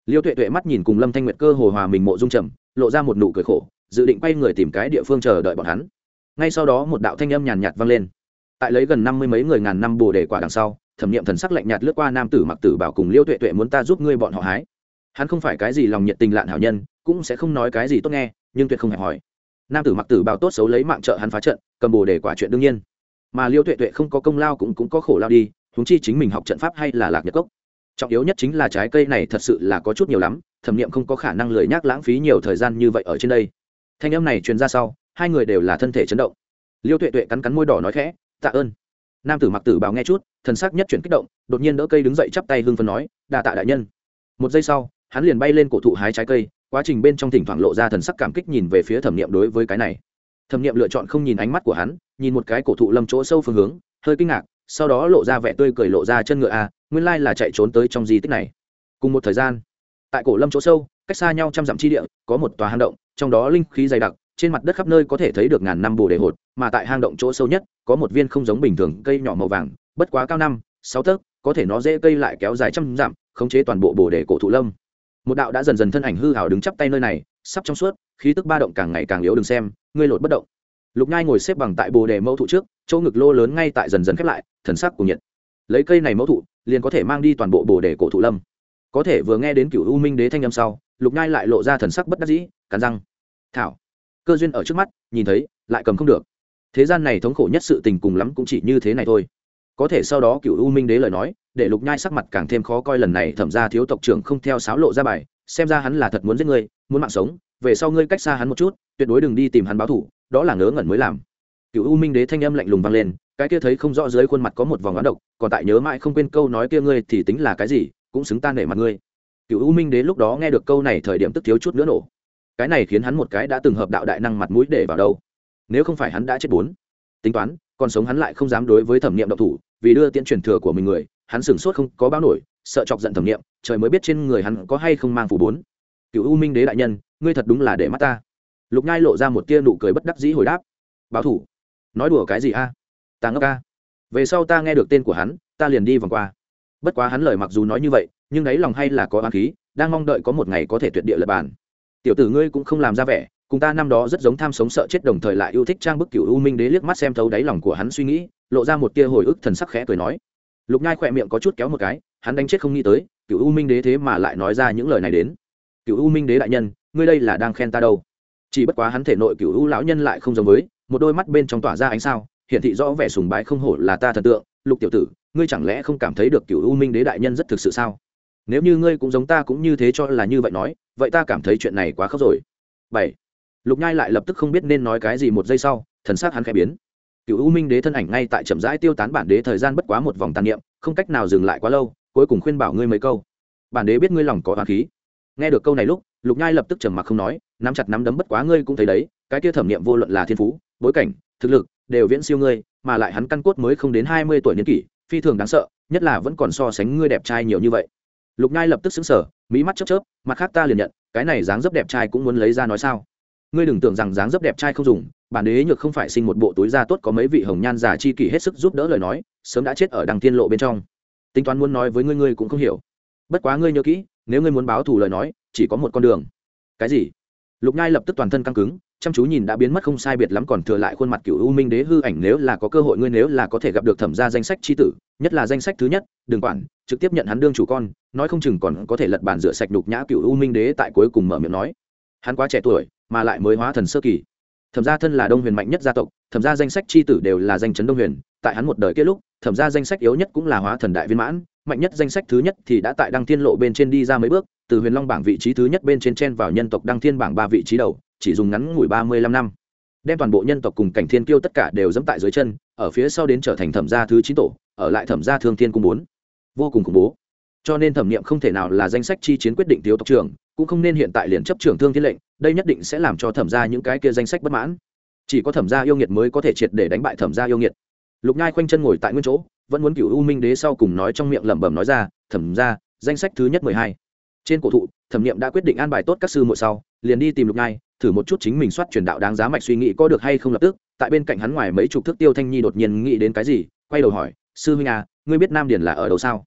Liêu tuệ tuệ mắt nhìn cùng lâm thanh nguyệt cơ hồ hòa mình mộ dung trầm lộ ra một nụ cười khổ, dự định quay người tìm cái địa phương chờ đợi bọn hắn. Ngay sau đó một đạo thanh âm nhàn nhạt vang lên. Tại lấy gần năm mươi mấy người ngàn năm bồ đề quả đằng sau, thẩm nghiệm thần sắc lạnh nhạt lướt qua nam tử mặc tử bảo cùng liêu tuệ tuệ muốn ta giúp ngươi bọn họ hái. Hắn không phải cái gì lòng nhiệt tình lạn hảo nhân, cũng sẽ không nói cái gì tốt nghe, nhưng tuyệt không hẹp hỏi nam tử mặc tử bảo tốt xấu lấy mạng trợ hắn phá trận, cầm bồ đề quả chuyện đương nhiên mà liêu tuệ tuệ không có công lao cũng cũng có khổ lao đi húng chi chính mình học trận pháp hay là lạc nhật cốc. Trọng yếu nhất chính là trái cây này thật sự là có chút nhiều lắm, thẩm nghiệm không có khả năng lười nhác lãng phí nhiều thời gian như vậy ở trên đây. Thanh âm này truyền ra sau, hai người đều là thân thể chấn động. Liêu tuệ tuệ cắn cắn môi đỏ nói khẽ, tạ ơn. Nam tử mặc tử bào nghe chút, thần sắc nhất chuyển kích động, đột nhiên đỡ cây đứng dậy chắp tay hưng phân nói đà tạ đại nhân. Một giây sau, hắn liền bay lên cổ thụ hái trái cây, quá trình bên trong thỉnh thoảng lộ ra thần sắc cảm kích nhìn về phía thẩm nghiệm đối với cái này. Thẩm nghiệm lựa chọn không nhìn ánh mắt của hắn nhìn một cái cổ thụ lâm chỗ sâu phương hướng hơi kinh ngạc sau đó lộ ra vẻ tươi cười lộ ra chân ngựa a à, nguyên lai là chạy trốn tới trong di tích này. Cùng một thời gian tại cổ lâm chỗ sâu cách xa nhau trăm dặm chi địa có một tòa hang động trong đó linh khí dày đặc trên mặt đất khắp nơi có thể thấy được ngàn năm bồ đề hột mà tại hang động chỗ sâu nhất có một viên không giống bình thường cây nhỏ màu vàng bất quá cao năm sáu tấc có thể nó dễ cây lại kéo dài trăm dặm khống chế toàn bộ bồ đề cổ thụ lâm. Một đạo đã dần dần thân ảnh hư hào đứng chắp tay nơi này sắp trong suốt khí tức ba động càng ngày càng yếu đừng xem ngươi lột bất động lục nhai ngồi xếp bằng tại bồ đề mẫu thụ trước, chỗ ngực lô lớn ngay tại dần dần khép lại, thần sắc của nhiệt. Lấy cây này mẫu thụ, liền có thể mang đi toàn bộ bồ đề cổ thụ lâm. Có thể vừa nghe đến cựu u minh đế thanh âm sau, lục nhai lại lộ ra thần sắc bất đắc dĩ, cắn răng. Thảo. Cơ duyên ở trước mắt, nhìn thấy, lại cầm không được. Thế gian này thống khổ nhất sự tình cùng lắm cũng chỉ như thế này thôi. Có thể sau đó cựu u minh đế lời nói, để lục nhai sắc mặt càng thêm khó coi lần này thẩm ra thiếu tộc trưởng không theo sáo lộ ra bài, xem ra hắn là thật muốn giết ngươi, muốn mạng sống, về sau ngươi cách xa hắn một chút, tuyệt đối đừng đi tìm hắn báo thủ đó là ngớ ngẩn mới làm. Cựu u minh đế thanh âm lạnh lùng vang lên, cái kia thấy không rõ dưới khuôn mặt có một vòng oán độc, còn tại nhớ mãi không quên câu nói kia ngươi thì tính là cái gì, cũng xứng tan nể mặt ngươi. Cựu u minh đế lúc đó nghe được câu này thời điểm tức thiếu chút nữa nổ. Cái này khiến hắn một cái đã từng hợp đạo đại năng mặt mũi để vào đâu. Nếu không phải hắn đã chết bốn, tính toán, còn sống hắn lại không dám đối với thẩm nghiệm độc thủ, vì đưa tiễn truyền thừa của mình người, hắn sửng sốt không có báo nổi, sợ chọc giận thẩm nghiệm, trời mới biết trên người hắn có hay không mang phủ bốn. Cựu u minh đế đại nhân, ngươi thật đúng là để mắt ta lục nhai lộ ra một tia nụ cười bất đắc dĩ hồi đáp. Báo thủ. Nói đùa cái gì a? À? ta ngốc ca về sau ta nghe được tên của hắn, ta liền đi vòng qua. Bất quá hắn lời mặc dù nói như vậy, nhưng đấy lòng hay là có oán khí, đang mong đợi có một ngày có thể tuyệt địa lập bàn. Tiểu tử ngươi cũng không làm ra vẻ, cùng ta năm đó rất giống tham sống sợ chết đồng thời lại yêu thích trang bức cựu u minh đế liếc mắt xem thấu đáy lòng của hắn suy nghĩ, lộ ra một tia hồi ức thần sắc khẽ cười nói. Lục nhai khỏe miệng có chút kéo một cái, hắn đánh chết không nghĩ tới cựu u minh đế thế mà lại nói ra những lời này đến. Cựu u minh đế đại nhân, ngươi đây là đang khen ta đâu? Chỉ bất quá hắn thể nội cựu hữu lão nhân lại không giống với, một đôi mắt bên trong tỏa ra ánh sao, hiển thị rõ vẻ sùng bái không hổ là ta thần tượng. Lục tiểu tử, ngươi chẳng lẽ không cảm thấy được cựu u minh đế đại nhân rất thực sự sao? Nếu như ngươi cũng giống ta cũng như thế cho là như vậy nói, vậy ta cảm thấy chuyện này quá khóc rồi. Bảy. Lục nhai lại lập tức không biết nên nói cái gì một giây sau, thần s á c hắn khẽ biến. Cựu u minh đế thân ảnh ngay tại trầm rãi tiêu tán bản đế thời gian bất quá một vòng tàn niệm, không cách nào dừng lại quá lâu, cuối cùng khuyên bảo ngươi mấy câu. Bản đế biết ngươi lòng có hoàng khí. Nghe được câu này lúc, lục nhai lập tức trầm mặc không nói nắm chặt nắm đấm bất quá ngươi cũng thấy đấy, cái kia thẩm niệm vô luận là thiên phú, bối cảnh, thực lực, đều viễn siêu ngươi, mà lại hắn căn cốt mới không đến hai mươi tuổi niên kỷ, phi thường đáng sợ, nhất là vẫn còn so sánh ngươi đẹp trai nhiều như vậy. Lục nhai lập tức xứng sở mỹ mắt chớp chớp, mặt khác ta liền nhận, cái này dáng dấp đẹp trai cũng muốn lấy ra nói sao? Ngươi đừng tưởng rằng dáng dấp đẹp trai không dùng, bản đế nhược không phải sinh một bộ túi da tốt có mấy vị hồng nhan giả chi kỷ hết sức giúp đỡ lời nói, sớm đã chết ở đằng tiên lộ bên trong. Tính toán muốn nói với ngươi ngươi cũng không hiểu. Bất quá ngươi nhớ kỹ, nếu ngươi muốn báo thù lời nói, chỉ có một con đường. Cái gì? Lục nhai lập tức toàn thân căng cứng, chăm chú nhìn đã biến mất không sai biệt lắm còn thừa lại khuôn mặt cựu u minh đế hư ảnh nếu là có cơ hội ngươi nếu là có thể gặp được thẩm ra danh sách c h i tử, nhất là danh sách thứ nhất, đừng quản, trực tiếp nhận hắn đương chủ con, nói không chừng còn có thể lật bàn rửa sạch đục nhã cựu u minh đế tại cuối cùng mở miệng nói. Hắn quá trẻ tuổi, mà lại mới hóa thần sơ kỳ. Thẩm gia thân là đông huyền mạnh nhất gia tộc, thẩm gia danh sách c h i tử đều là danh chấn đông huyền, tại hắn một đời kết lúc, thẩm gia danh sách yếu nhất cũng là hóa thần đại viên mãn, mạnh nhất danh sách thứ nhất thì đã tại đăng thiên lộ bên trên đi ra mấy bước từ huyền long bảng vị trí thứ nhất bên trên chen vào nhân tộc đăng thiên bảng ba vị trí đầu, chỉ dùng ngắn ngủi ba mươi lăm năm. Đem toàn bộ nhân tộc cùng cảnh thiên kiêu tất cả đều dẫm tại dưới chân, ở phía sau đến trở thành thẩm gia thứ chín tổ, ở lại thẩm gia thương thiên cung bốn. Vô cùng khủng bố. Cho nên thẩm nghiệm không thể nào là danh sách chi chiến quyết định thiếu tộc trưởng, cũng không nên hiện tại liền chấp trưởng thương thiên lệnh, đây nhất định sẽ làm cho thẩm gia những cái kia danh sách bất mãn. Chỉ có thẩm gia yêu nghiệt mới có thể triệt để đánh bại thẩm gia yêu nghiệt. Lục nhai khoanh chân ngồi tại nguyên chỗ, vẫn muốn cựu u minh đế sau cùng nói trong miệng lẩm bẩm nói ra, thẩm gia, danh sách thứ nhất mười hai trên cổ thụ, thẩm nghiệm đã quyết định an bài tốt các sư muội sau, liền đi tìm lục nhai, thử một chút chính mình soát truyền đạo đáng giá mạch suy nghĩ có được hay không lập tức. Tại bên cạnh hắn ngoài mấy chục thước tiêu thanh nhi đột nhiên nghĩ đến cái gì, quay đầu hỏi, sư huynh à ngươi biết nam điền là ở đâu sao?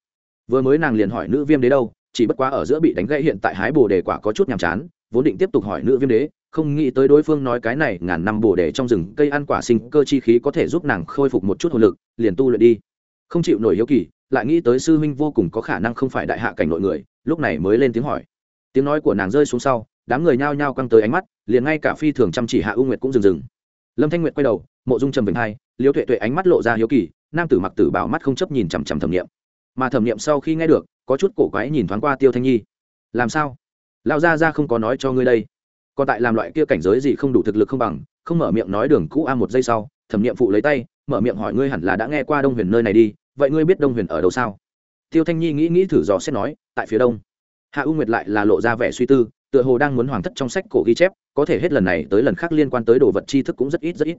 Vừa mới nàng liền hỏi nữ viêm đế đâu, chỉ bất quá ở giữa bị đánh gãy hiện tại hái bồ đề quả có chút nhàm chán, vốn định tiếp tục hỏi nữ viêm đế, không nghĩ tới đối phương nói cái này ngàn năm bồ đề trong rừng cây ăn quả sinh cơ chi khí có thể giúp nàng khôi phục một chút hồn lực, liền tu luyện đi. Không chịu nổi hiếu kỳ lại nghĩ tới sư huynh vô cùng có khả năng không phải đại hạ cảnh nội người, lúc này mới lên tiếng hỏi. Tiếng nói của nàng rơi xuống sau, đám người nhao nhao căng tới ánh mắt, liền ngay cả phi thường chăm chỉ hạ u nguyệt cũng dừng dừng. Lâm thanh nguyệt quay đầu, mộ dung trầm vĩnh hai liêu tuệ tuệ ánh mắt lộ ra hiếu kỳ, nam tử mặc tử bảo mắt không chấp nhìn chằm chằm thẩm nghiệm mà thẩm nghiệm sau khi nghe được, có chút cổ quái nhìn thoáng qua tiêu thanh nhi. Làm sao? Lão gia ra không có nói cho ngươi đây. Còn tại làm loại kia cảnh giới gì không đủ thực lực không bằng, không mở miệng nói đường cũ a một giây sau, thẩm nghiệm phụ lấy tay, mở miệng hỏi ngươi hẳn là đã nghe qua đông huyền nơi này đi vậy ngươi biết đông huyền ở đâu sao? Tiêu thanh nhi nghĩ nghĩ thử dò xét nói, tại phía đông. Hạ u nguyệt lại là lộ ra vẻ suy tư, tựa hồ đang muốn hoàng thất trong sách cổ ghi chép, có thể hết lần này tới lần khác liên quan tới đồ vật tri thức cũng rất ít rất ít.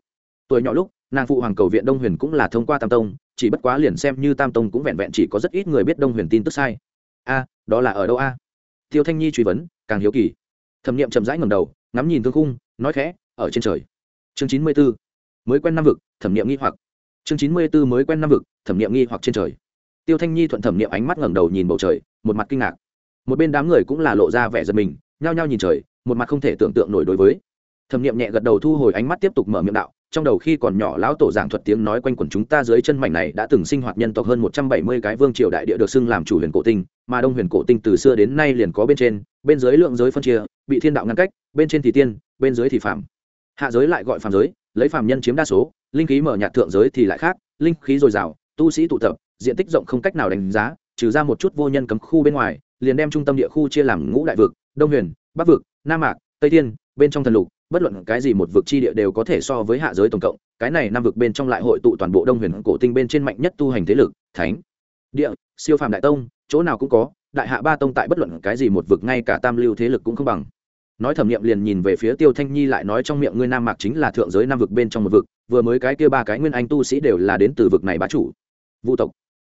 Tuổi nhỏ lúc, nàng phụ hoàng cầu viện đông huyền cũng là thông qua tam tông, chỉ bất quá liền xem như tam tông cũng vẹn vẹn chỉ có rất ít người biết đông huyền tin tức sai. A, đó là ở đâu a? Tiêu thanh nhi truy vấn, càng hiếu kỳ. Thẩm nghiệm chậm rãi ngầm đầu, ngắm nhìn thương khung, nói khẽ, ở trên trời. Chương chín mươi b ố mới quen năm vực, thẩm nghiệm nghi hoặc chương chín mươi b ố mới quen năm vực, thẩm nghiệm nghi hoặc trên trời. Tiêu thanh nhi thuận thẩm nghiệm ánh mắt ngẩng đầu nhìn bầu trời, một mặt kinh ngạc. Một bên đám người cũng là lộ ra vẻ giật mình, nhao nhao nhìn trời, một mặt không thể tưởng tượng nổi đối với. Thẩm nghiệm nhẹ gật đầu thu hồi ánh mắt tiếp tục mở miệng đạo, trong đầu khi còn nhỏ lão tổ giảng thuật tiếng nói quanh quẩn chúng ta dưới chân mảnh này đã từng sinh hoạt nhân tộc hơn một trăm bảy mươi cái vương triều đại địa được xưng làm chủ huyền cổ tinh, mà đông huyền cổ tinh từ xưa đến nay liền có bên trên, bên dưới lượng giới phân chia, bị thiên đạo ngăn cách, bên trên thì tiên, bên dưới thì phạm hạ giới lại gọi phạm giới, lấy phạm nhân chiếm đa số linh khí mở nhạt thượng giới thì lại khác, linh khí dồi dào, tu sĩ tụ tập, diện tích rộng không cách nào đánh giá, trừ ra một chút vô nhân cấm khu bên ngoài, liền đem trung tâm địa khu chia làm ngũ đại vực, đông huyền, bắc vực, nam mạc, tây thiên, bên trong thần lục, bất luận cái gì một vực chi địa đều có thể so với hạ giới tổng cộng, cái này năm vực bên trong lại hội tụ toàn bộ đông huyền cổ tinh bên trên mạnh nhất tu hành thế lực, thánh, địa, siêu phàm đại tông, chỗ nào cũng có, đại hạ ba tông tại bất luận cái gì một vực ngay cả tam lưu thế lực cũng không bằng nói thẩm nghiệm liền nhìn về phía tiêu thanh nhi lại nói trong miệng ngươi nam mạc chính là thượng giới Nam vực bên trong một vực, vừa mới cái kia ba cái nguyên anh tu sĩ đều là đến từ vực này bá chủ. Vu tộc.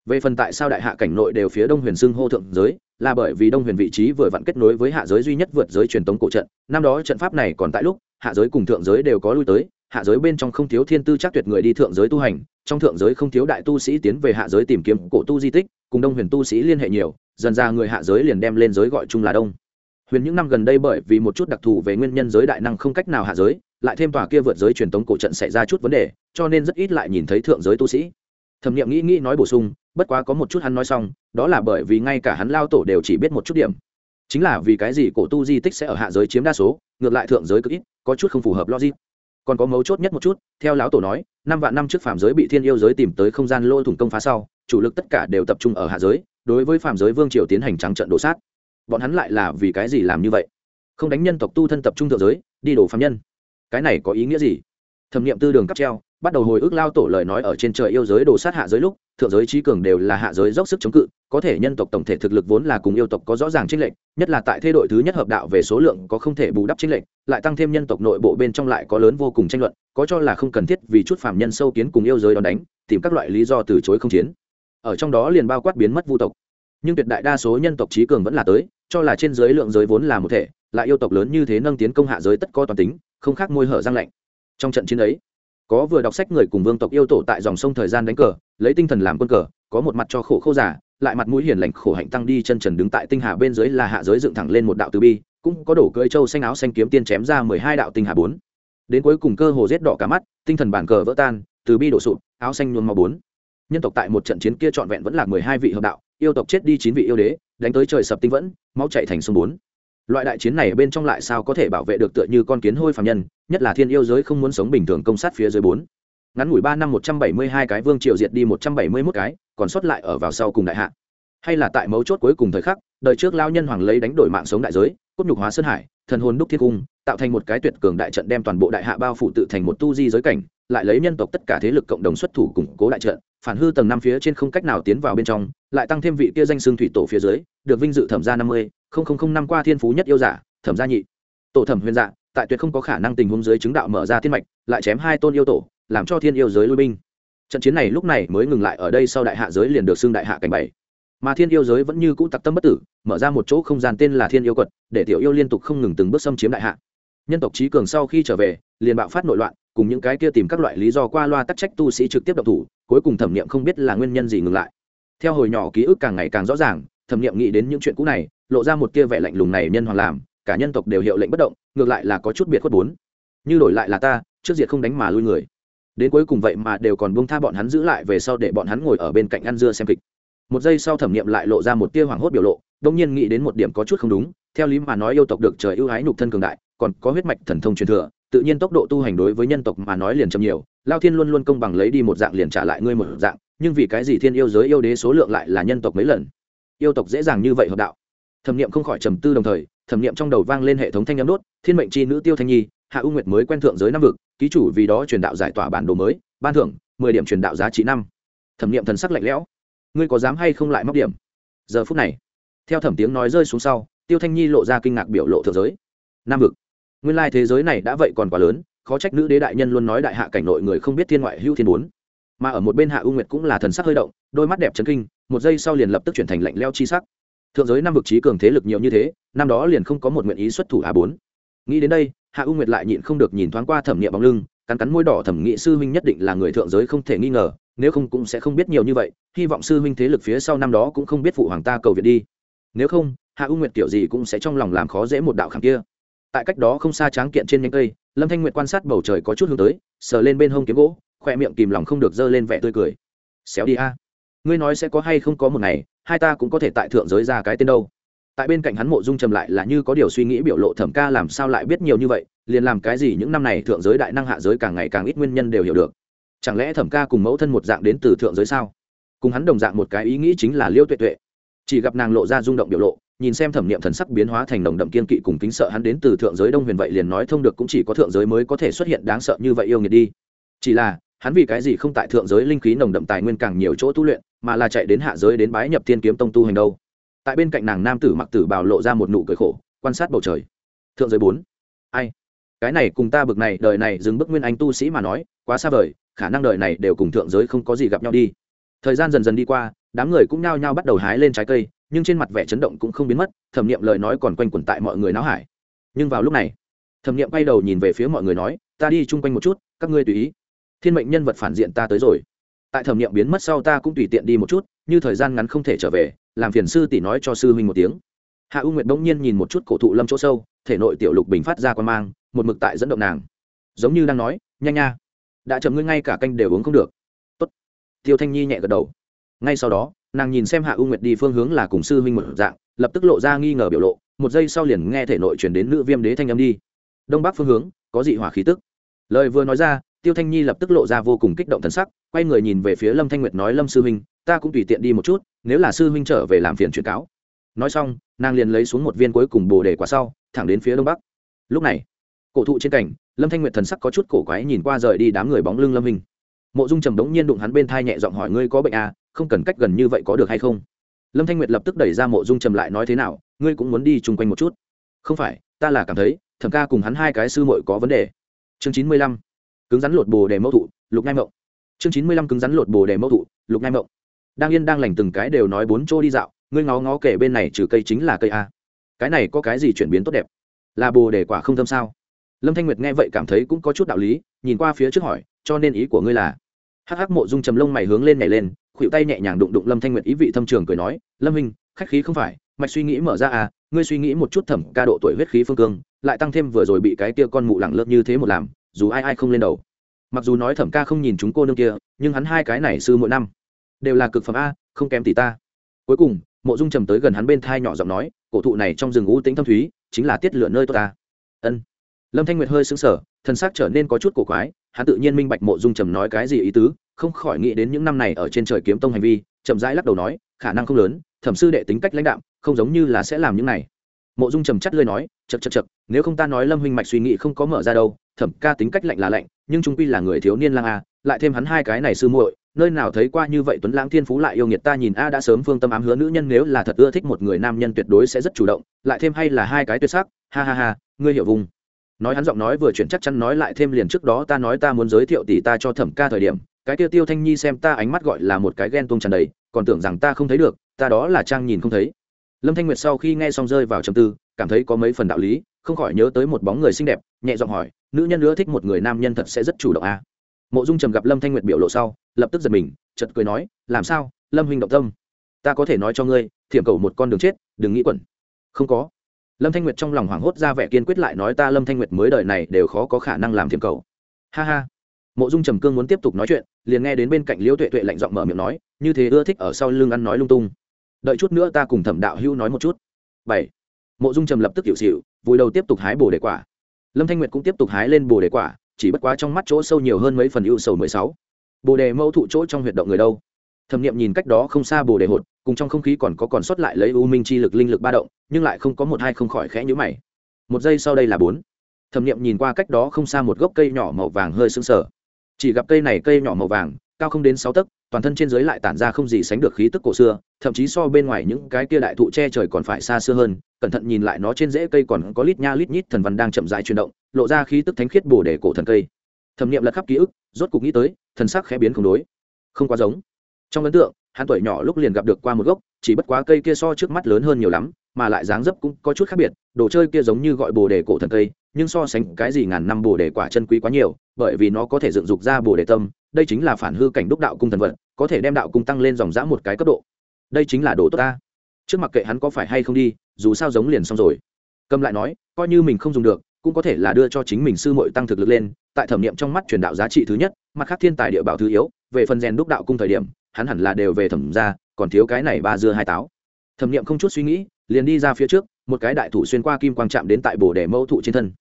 Về phần tại sao đại hạ cảnh nội đều phía đông huyền xưng hô thượng giới, là bởi vì đông huyền vị trí vừa vặn kết nối với hạ giới duy nhất vượt giới truyền tống cổ trận, năm đó trận pháp này còn tại lúc, hạ giới cùng thượng giới đều có lui tới, hạ giới bên trong không thiếu thiên tư chắc tuyệt người đi thượng giới tu hành, trong thượng giới không thiếu đại tu sĩ tiến về hạ giới tìm kiếm cổ tu di tích, cùng đông huyền tu sĩ liên hệ nhiều, dần ra người hạ giới liền đem lên giới gọi chung là đông huyền những năm gần đây bởi vì một chút đặc thù về nguyên nhân giới đại năng không cách nào hạ giới, lại thêm tòa kia vượt giới truyền tống cổ trận xảy ra chút vấn đề, cho nên rất ít lại nhìn thấy thượng giới tu sĩ. Thẩm nghiệm nghĩ nghĩ nói bổ sung, bất quá có một chút hắn nói xong, đó là bởi vì ngay cả hắn lao tổ đều chỉ biết một chút điểm. Chính là vì cái gì cổ tu di tích sẽ ở hạ giới chiếm đa số, ngược lại thượng giới cực ít, có chút không phù hợp logic. Còn có mấu chốt nhất một chút, theo lão tổ nói, năm vạn năm trước phạm giới bị thiên yêu giới tìm tới không gian lô thủng công phá sau, chủ lực tất cả đều tập trung ở hạ giới, đối với phạm giới vương triều tiến hành trắng trận đổ sát bọn hắn lại là vì cái gì làm như vậy? Không đánh nhân tộc tu thân tập trung thượng giới, đi đổ phạm nhân. Cái này có ý nghĩa gì? Thẩm nghiệm tư đường cắp treo, bắt đầu hồi ức lao tổ lời nói ở trên trời yêu giới đồ sát hạ giới lúc, thượng giới trí cường đều là hạ giới dốc sức chống cự, có thể nhân tộc tổng thể thực lực vốn là cùng yêu tộc có rõ ràng chênh lệch, nhất là tại thế đội thứ nhất hợp đạo về số lượng có không thể bù đắp chênh lệch, lại tăng thêm nhân tộc nội bộ bên trong lại có lớn vô cùng tranh luận, có cho là không cần thiết vì chút phạm nhân sâu kiến cùng yêu giới đón đánh, tìm các loại lý do từ chối không chiến. Ở trong đó liền bao quát biến mất vu tộc nhưng tuyệt đại đa số nhân tộc trí cường vẫn là tới, cho là trên giới lượng giới vốn là một thể, lại yêu tộc lớn như thế nâng tiến công hạ giới tất co toàn tính, không khác môi hở răng lạnh. Trong trận chiến ấy, có vừa đọc sách người cùng vương tộc yêu tổ tại dòng sông thời gian đánh cờ, lấy tinh thần làm quân cờ, có một mặt cho khổ khâu giả lại mặt mũi hiền lành khổ hạnh tăng đi chân trần đứng tại tinh hà bên dưới là hạ giới dựng thẳng lên một đạo từ bi, cũng có đổ cưỡi châu xanh áo xanh kiếm tiên chém ra mười hai đạo tinh hà bốn. Đến cuối cùng cơ hồ rết đỏ cả mắt, tinh thần bản cờ vỡ tan, từ bi đổ sụp, áo xanh nhuôn màu bốn nhân tộc tại một trận chiến kia trọn vẹn vẫn là mười hai vị hợp đạo, yêu tộc chết đi chín vị yêu đế, đánh tới trời sập tinh vẫn, máu chạy thành sông bốn. Loại đại chiến này bên trong lại sao có thể bảo vệ được tựa như con kiến hôi phạm nhân, nhất là thiên yêu giới không muốn sống bình thường công sát phía dưới bốn. Ngắn ngủi ba năm một trăm bảy mươi hai cái vương triều diệt đi một trăm bảy mươi mốt cái, còn sót lại ở vào sau cùng đại hạ. Hay là tại mấu chốt cuối cùng thời khắc, đời trước lao nhân hoàng lấy đánh đổi mạng sống đại giới, cốt nhục hóa sơn hải, thần hồn đúc thiên cung, tạo thành một cái tuyệt cường đại trận đem toàn bộ đại hạ bao phủ tự thành một tu di giới cảnh lại lấy nhân tộc tất cả thế lực cộng đồng xuất thủ củng cố đại trận, phản hư tầng năm phía trên không cách nào tiến vào bên trong, lại tăng thêm vị kia danh xương thủy tổ phía dưới, được vinh dự thẩm gia năm mươi năm qua thiên phú nhất yêu giả, thẩm gia nhị. Tổ thẩm huyền dạ tại tuyệt không có khả năng tình huống dưới chứng đạo mở ra thiên mạch, lại chém hai tôn yêu tổ, làm cho thiên yêu giới lui binh. Trận chiến này lúc này mới ngừng lại ở đây sau đại hạ giới liền được xưng đại hạ cảnh bảy. Mà thiên yêu giới vẫn như cũ tặc tâm bất tử, mở ra một chỗ không gian tên là thiên yêu quật, để tiểu yêu liên tục không ngừng từng bước xâm chiếm đại hạ. Nhân tộc trí cường sau khi trở về, liền bạo phát nội loạn cùng những cái kia tìm các loại lý do qua loa tắc trách tu sĩ trực tiếp động thủ, cuối cùng thẩm nghiệm không biết là nguyên nhân gì ngừng lại. Theo hồi nhỏ ký ức càng ngày càng rõ ràng, thẩm nghiệm nghĩ đến những chuyện cũ này, lộ ra một kia vẻ lạnh lùng này nhân hoàng làm, cả nhân tộc đều hiệu lệnh bất động, ngược lại là có chút biệt khuất bốn. Như đổi lại là ta, trước diệt không đánh mà lui người. Đến cuối cùng vậy mà đều còn buông tha bọn hắn giữ lại về sau để bọn hắn ngồi ở bên cạnh ăn dưa xem kịch. Một giây sau thẩm nghiệm lại lộ ra một tia hoảng hốt biểu lộ, đông nhiên nghĩ đến một điểm có chút không đúng, theo lý mà nói yêu tộc được trời ưu ái nhục thân cường đại, còn có huyết mạch thần thông truyền thừa tự nhiên tốc độ tu hành đối với nhân tộc mà nói liền chậm nhiều, lao thiên luôn luôn công bằng lấy đi một dạng liền trả lại ngươi một dạng, nhưng vì cái gì thiên yêu giới yêu đế số lượng lại là nhân tộc mấy lần? Yêu tộc dễ dàng như vậy hợp đạo. Thẩm nghiệm không khỏi trầm tư đồng thời, thẩm nghiệm trong đầu vang lên hệ thống thanh âm đốt, thiên mệnh c h i nữ tiêu thanh nhi, hạ u nguyệt mới quen thượng giới năm vực, ký chủ vì đó truyền đạo giải tỏa bản đồ mới, ban thưởng, mười điểm truyền đạo giá trị năm. Thẩm nghiệm thần sắc lạnh lẽo. Ngươi có dám hay không lại móc điểm? Giờ phút này, theo thẩm tiếng nói rơi xuống sau, tiêu thanh nhi lộ ra kinh ngạc biểu lộ thượng giới. Nam vực nguyên lai thế giới này đã vậy còn quá lớn, khó trách nữ đế đại nhân luôn nói đại hạ cảnh nội người không biết thiên ngoại hữu thiên bốn. Mà ở một bên hạ u nguyệt cũng là thần sắc hơi động, đôi mắt đẹp chấn kinh, một giây sau liền lập tức chuyển thành lạnh leo chi sắc. Thượng giới năm vực trí cường thế lực nhiều như thế, năm đó liền không có một nguyện ý xuất thủ a bốn. Nghĩ đến đây, hạ u nguyệt lại nhịn không được nhìn thoáng qua thẩm nghiệm bóng lưng, cắn cắn môi đỏ thẩm nghị sư huynh nhất định là người thượng giới không thể nghi ngờ, nếu không cũng sẽ không biết nhiều như vậy, hy vọng sư huynh thế lực phía sau năm đó cũng không biết phụ hoàng ta cầu viện đi. Nếu không, hạ u nguyệt kiểu gì cũng sẽ trong lòng làm khó dễ một đạo khảm kia tại cách đó không xa tráng kiện trên nhánh cây, lâm thanh nguyệt quan sát bầu trời có chút hướng tới, sờ lên bên hông kiếm gỗ khoe miệng kìm lòng không được dơ lên vẻ tươi cười. Xéo đi a, ngươi nói sẽ có hay không có một ngày, hai ta cũng có thể tại thượng giới ra cái tên đâu. Tại bên cạnh hắn mộ dung trầm lại là như có điều suy nghĩ biểu lộ thẩm ca làm sao lại biết nhiều như vậy, liền làm cái gì những năm này thượng giới đại năng hạ giới càng ngày càng ít nguyên nhân đều hiểu được. Chẳng lẽ thẩm ca cùng mẫu thân một dạng đến từ thượng giới sao? Cùng hắn đồng dạng một cái ý nghĩ chính là liêu tuệ tuệ. Chỉ gặp nàng lộ ra rung động biểu lộ nhìn xem thẩm niệm thần sắc biến hóa thành nồng đậm kiên kỵ cùng kính sợ hắn đến từ thượng giới đông huyền vậy liền nói thông được cũng chỉ có thượng giới mới có thể xuất hiện đáng sợ như vậy yêu nghiệt đi. Chỉ là, hắn vì cái gì không tại thượng giới linh khí nồng đậm tài nguyên càng nhiều chỗ tu luyện, mà là chạy đến hạ giới đến bái nhập thiên kiếm tông tu hành đâu? Tại bên cạnh nàng nam tử mặc tử bào lộ ra một nụ cười khổ, quan sát bầu trời. Thượng giới bốn. Ai? Cái này cùng ta bực này, đời này dừng bước nguyên anh tu sĩ mà nói, quá xa vời, khả năng đời này đều cùng thượng giới không có gì gặp nhau đi. Thời gian dần dần đi qua, đám người cũng nhao nhao bắt đầu hái lên trái cây nhưng trên mặt vẻ chấn động cũng không biến mất, thẩm nghiệm lời nói còn quanh quẩn tại mọi người náo hải. Nhưng vào lúc này, thẩm nghiệm quay đầu nhìn về phía mọi người nói, ta đi chung quanh một chút, các ngươi tùy ý. Thiên mệnh nhân vật phản diện ta tới rồi. Tại thẩm nghiệm biến mất sau ta cũng tùy tiện đi một chút, như thời gian ngắn không thể trở về, làm phiền sư tỷ nói cho sư huynh một tiếng. Hạ u nguyệt bỗng nhiên nhìn một chút cổ thụ lâm chỗ sâu, thể nội tiểu lục bình phát ra quan mang, một mực tại dẫn động nàng. Giống như đang nói nhanh nha, đã chậm ngươi ngay cả canh đều uống không được. Tốt. tiêu thanh nhi nhẹ gật đầu ngay sau đó, nàng nhìn xem hạ u nguyệt đi phương hướng là cùng sư huynh một dạng, lập tức lộ ra nghi ngờ biểu lộ, một giây sau liền nghe thể nội chuyển đến nữ viêm đế thanh âm đi. Đông bắc phương hướng, có dị hỏa khí tức. Lời vừa nói ra, tiêu thanh nhi lập tức lộ ra vô cùng kích động thần sắc, quay người nhìn về phía lâm thanh nguyệt nói, lâm sư huynh, ta cũng tùy tiện đi một chút, nếu là sư huynh trở về làm phiền truyền cáo. Nói xong, nàng liền lấy xuống một viên cuối cùng bồ đề quả sau, thẳng đến phía đông bắc. Lúc này, cổ thụ trên cảnh lâm thanh nguyệt thần sắc có chút cổ quái nhìn qua rời đi đám người bóng lưng lâm hình mộ dung trầm đống nhiên đụng hắn bên thai nhẹ giọng hỏi, ngươi có bệnh à? Không cần cách gần như vậy có được hay không? Lâm thanh nguyệt lập tức đẩy ra mộ dung trầm lại nói, thế nào? Ngươi cũng muốn đi chung quanh một chút? Không phải, ta là cảm thấy, thẩm ca cùng hắn hai cái sư muội có vấn đề. Chương chín mươi lăm, cứng rắn lột bồ đề mẫu thụ, lục ngai mộng. Chương chín mươi lăm, cứng rắn lột bồ đề mẫu thụ, lục ngai mộng. Đang yên đang lành từng cái đều nói bốn chỗ đi dạo, ngươi ngó ngó kể bên này trừ cây chính là cây a. Cái này có cái gì chuyển biến tốt đẹp? Là bồ đề quả không thâm sao? Lâm thanh nguyệt nghe vậy cảm thấy cũng có chút đạo lý, nhìn qua phía trước hỏi, cho nên ý của ngươi là? Hắc hắc mộ dung trầm lông mày hướng lên nhảy lên khuỵu tay nhẹ nhàng đụng đụng lâm thanh nguyệt ý vị thâm trường cười nói, lâm hình khách khí không phải, mạch suy nghĩ mở ra à ngươi suy nghĩ một chút thẩm ca độ tuổi huyết khí phương cương, lại tăng thêm vừa rồi bị cái kia con mụ lẳng lớp như thế một làm, dù ai ai không lên đầu. Mặc dù nói thẩm ca không nhìn chúng cô nương kia, nhưng hắn hai cái này sư mỗi năm, đều là cực phẩm a, không kém tỷ ta. Cuối cùng, mộ dung trầm tới gần hắn bên thai nhỏ giọng nói, cổ thụ này trong rừng u tĩnh thâm thúy, chính là tiết lửa nơi tốt ta. Ân lâm thanh nguyệt hơi xứng sở thân xác trở nên có chút cổ quái, hắn tự nhiên minh bạch mộ dung trầm nói cái gì ý tứ, không khỏi nghĩ đến những năm này ở trên trời kiếm tông hành vi, chậm rãi lắc đầu nói, khả năng không lớn, thẩm sư đệ tính cách lãnh đạo không giống như là sẽ làm những này. Mộ dung trầm chắt lơi nói chật chật chật nếu không ta nói lâm huynh mạch suy nghĩ không có mở ra đâu, thẩm ca tính cách lạnh là lạnh, nhưng trung quy là người thiếu niên lang a, lại thêm hắn hai cái này sư muội, nơi nào thấy qua như vậy tuấn lãng thiên phú lại yêu nghiệt ta nhìn a đã sớm phương tâm ám hứa nữ nhân nếu là thật ưa thích một người nam nhân tuyệt đối sẽ rất chủ động, lại thêm hay là hai cái tuyệt sắc, ha ha ha, ngươi hiểu vùng nói hắn giọng nói vừa chuyển chắc chắn nói lại thêm liền trước đó ta nói ta muốn giới thiệu tỷ ta cho thẩm ca thời điểm, cái tiêu tiêu thanh nhi xem ta ánh mắt gọi là một cái ghen tuông tràn đầy, còn tưởng rằng ta không thấy được, ta đó là trang nhìn không thấy. Lâm thanh nguyệt sau khi nghe xong rơi vào trầm tư, cảm thấy có mấy phần đạo lý, không khỏi nhớ tới một bóng người xinh đẹp, nhẹ giọng hỏi, nữ nhân nữa thích một người nam nhân thật sẽ rất chủ động à. mộ dung trầm gặp lâm thanh nguyệt biểu lộ sau, lập tức giật mình chật cười nói, làm sao, lâm huynh động tâm? Ta có thể nói cho ngươi, thiểm cầu một con đường chết, đừng nghĩ quẩn. Không có lâm thanh nguyệt trong lòng hoảng hốt ra vẻ kiên quyết lại nói ta lâm thanh nguyệt mới đời này đều khó có khả năng làm thiểm cầu. Ha ha. Mộ dung trầm cương muốn tiếp tục nói chuyện, liền nghe đến bên cạnh liễu tuệ tuệ lạnh giọng mở miệng nói, như thế ưa thích ở sau lưng ăn nói lung tung. Đợi chút nữa ta cùng thẩm đạo hữu nói một chút. Bảy. Mộ dung trầm lập tức hiệu xịu vùi đầu tiếp tục hái bồ đề quả. Lâm thanh nguyệt cũng tiếp tục hái lên bồ đề quả, chỉ bất quá trong mắt chỗ sâu nhiều hơn mấy phần ưu sầu mười sáu. Bồ đề mẫu thụ chỗ trong huyệt động người đâu? Thẩm nghiệm nhìn cách đó không xa bồ đề hột cùng trong không khí còn có còn sót lại lấy u minh chi lực linh lực ba động, nhưng lại không có một hai không khỏi khẽ nhữ mày. Một giây sau đây là bốn. Thẩm nghiệm nhìn qua cách đó không xa một gốc cây nhỏ màu vàng hơi sưng sờ. Chỉ gặp cây này cây nhỏ màu vàng, cao không đến sáu tấc, toàn thân trên dưới lại tản ra không gì sánh được khí tức cổ xưa, thậm chí so bên ngoài những cái kia đại thụ che trời còn phải xa xưa hơn, cẩn thận nhìn lại nó trên rễ cây còn có lít nha lít nhít thần văn đang chậm rãi chuyển động, lộ ra khí tức thánh khiết bồ để cổ thần cây. Thẩm nghiệm lật khắp ký ức, rốt cục nghĩ tới, thần sắc khẽ biến không đối. Không quá giống. Trong ấn tượng hắn tuổi nhỏ lúc liền gặp được qua một gốc, chỉ bất quá cây kia so trước mắt lớn hơn nhiều lắm, mà lại dáng dấp cũng có chút khác biệt, đồ chơi kia giống như gọi bồ đề cổ thần cây, nhưng so sánh cái gì ngàn năm bồ đề quả chân quý quá nhiều, bởi vì nó có thể dựng dục ra bồ đề tâm, đây chính là phản hư cảnh đúc đạo cung thần vật, có thể đem đạo cung tăng lên dòng dã một cái cấp độ. Đây chính là đồ tốt ta. Trước mặt kệ hắn có phải hay không đi, dù sao giống liền xong rồi. Cầm lại nói, coi như mình không dùng được, cũng có thể là đưa cho chính mình sư muội tăng thực lực lên, tại thẩm nghiệm trong mắt truyền đạo giá trị thứ nhất, mặt khác thiên tài địa bảo thứ yếu, về phần rèn đúc đạo cung thời điểm hắn hẳn là đều về thẩm ra còn thiếu cái này ba dưa hai táo. Thẩm nghiệm không chút suy nghĩ, liền đi ra phía trước, một cái đại thủ xuyên qua kim quang chạm đến tại bồ đề mẫu thụ trên thân.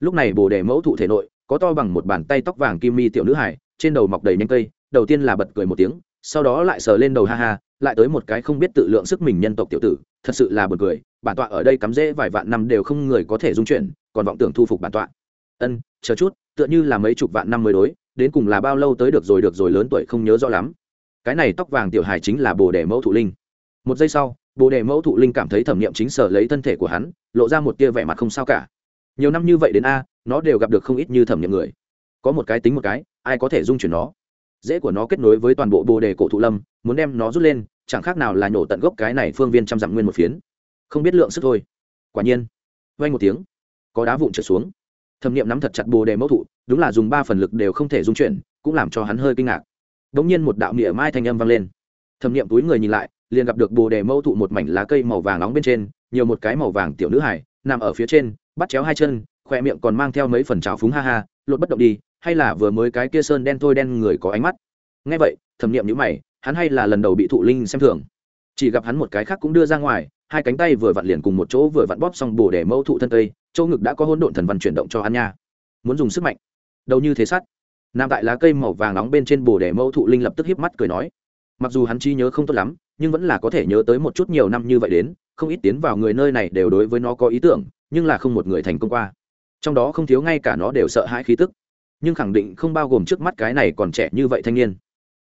Lúc này bồ đề mẫu thụ thể nội, có to bằng một bàn tay tóc vàng kim mi tiểu nữ hải trên đầu mọc đầy nhanh cây, đầu tiên là bật cười một tiếng, sau đó lại sờ lên đầu ha ha, lại tới một cái không biết tự lượng sức mình nhân tộc tiểu tử, thật sự là buồn cười, bản tọa ở đây cắm rễ vài vạn năm đều không người có thể dung chuyển, còn vọng tưởng thu phục bản tọa. Ân, chờ chút, tựa như là mấy chục vạn năm mới đối, đến cùng là bao lâu tới được rồi được rồi lớn tuổi không nhớ rõ lắm cái này tóc vàng tiểu hài chính là bồ đề mẫu thụ linh. Một giây sau, bồ đề mẫu thụ linh cảm thấy thẩm nghiệm chính sở lấy thân thể của hắn, lộ ra một tia vẻ mặt không sao cả. Nhiều năm như vậy đến a, nó đều gặp được không ít như thẩm nghiệm người. Có một cái tính một cái, ai có thể dung chuyển nó? Dễ của nó kết nối với toàn bộ bồ đề cổ thụ lâm, muốn đem nó rút lên, chẳng khác nào là nhổ tận gốc cái này phương viên trăm dặm nguyên một phiến. Không biết lượng sức thôi. Quả nhiên vay một tiếng, có đá vụn trở xuống. Thẩm nghiệm nắm thật chặt bồ đề mẫu thụ, đúng là dùng ba phần lực đều không thể dung chuyển, cũng làm cho hắn hơi kinh ngạc đ nhiên một đạo nghĩa mai thanh âm vang lên. Thẩm Niệm túi người nhìn lại, liền gặp được bồ đề mâu thụ một mảnh lá cây màu vàng nóng bên trên, nhiều một cái màu vàng tiểu nữ hải nằm ở phía trên, bắt chéo hai chân khoe miệng còn mang theo mấy phần trào phúng ha ha, lột bất động đi, hay là vừa mới cái kia sơn đen thôi đen người có ánh mắt. Ngay vậy, thẩm Niệm nhữ mày, hắn hay là lần đầu bị thụ linh xem thường. Chỉ gặp hắn một cái khác cũng đưa ra ngoài, hai cánh tay vừa vặn liền cùng một chỗ vừa vặn bóp xong bồ để mẫu thụ thân cây, chỗ ngực đã có hỗn độn thần văn chuyển động cho hắn nha. Muốn dùng sức mạnh. Đâu như thế sắt nằm tại lá cây màu vàng nóng bên trên bồ đề mẫu thụ linh lập tức hiếp mắt cười nói, mặc dù hắn trí nhớ không tốt lắm, nhưng vẫn là có thể nhớ tới một chút nhiều năm như vậy đến, không ít tiến vào người nơi này đều đối với nó có ý tưởng, nhưng là không một người thành công qua. Trong đó không thiếu ngay cả nó đều sợ hãi khí tức. Nhưng khẳng định không bao gồm trước mắt cái này còn trẻ như vậy thanh niên.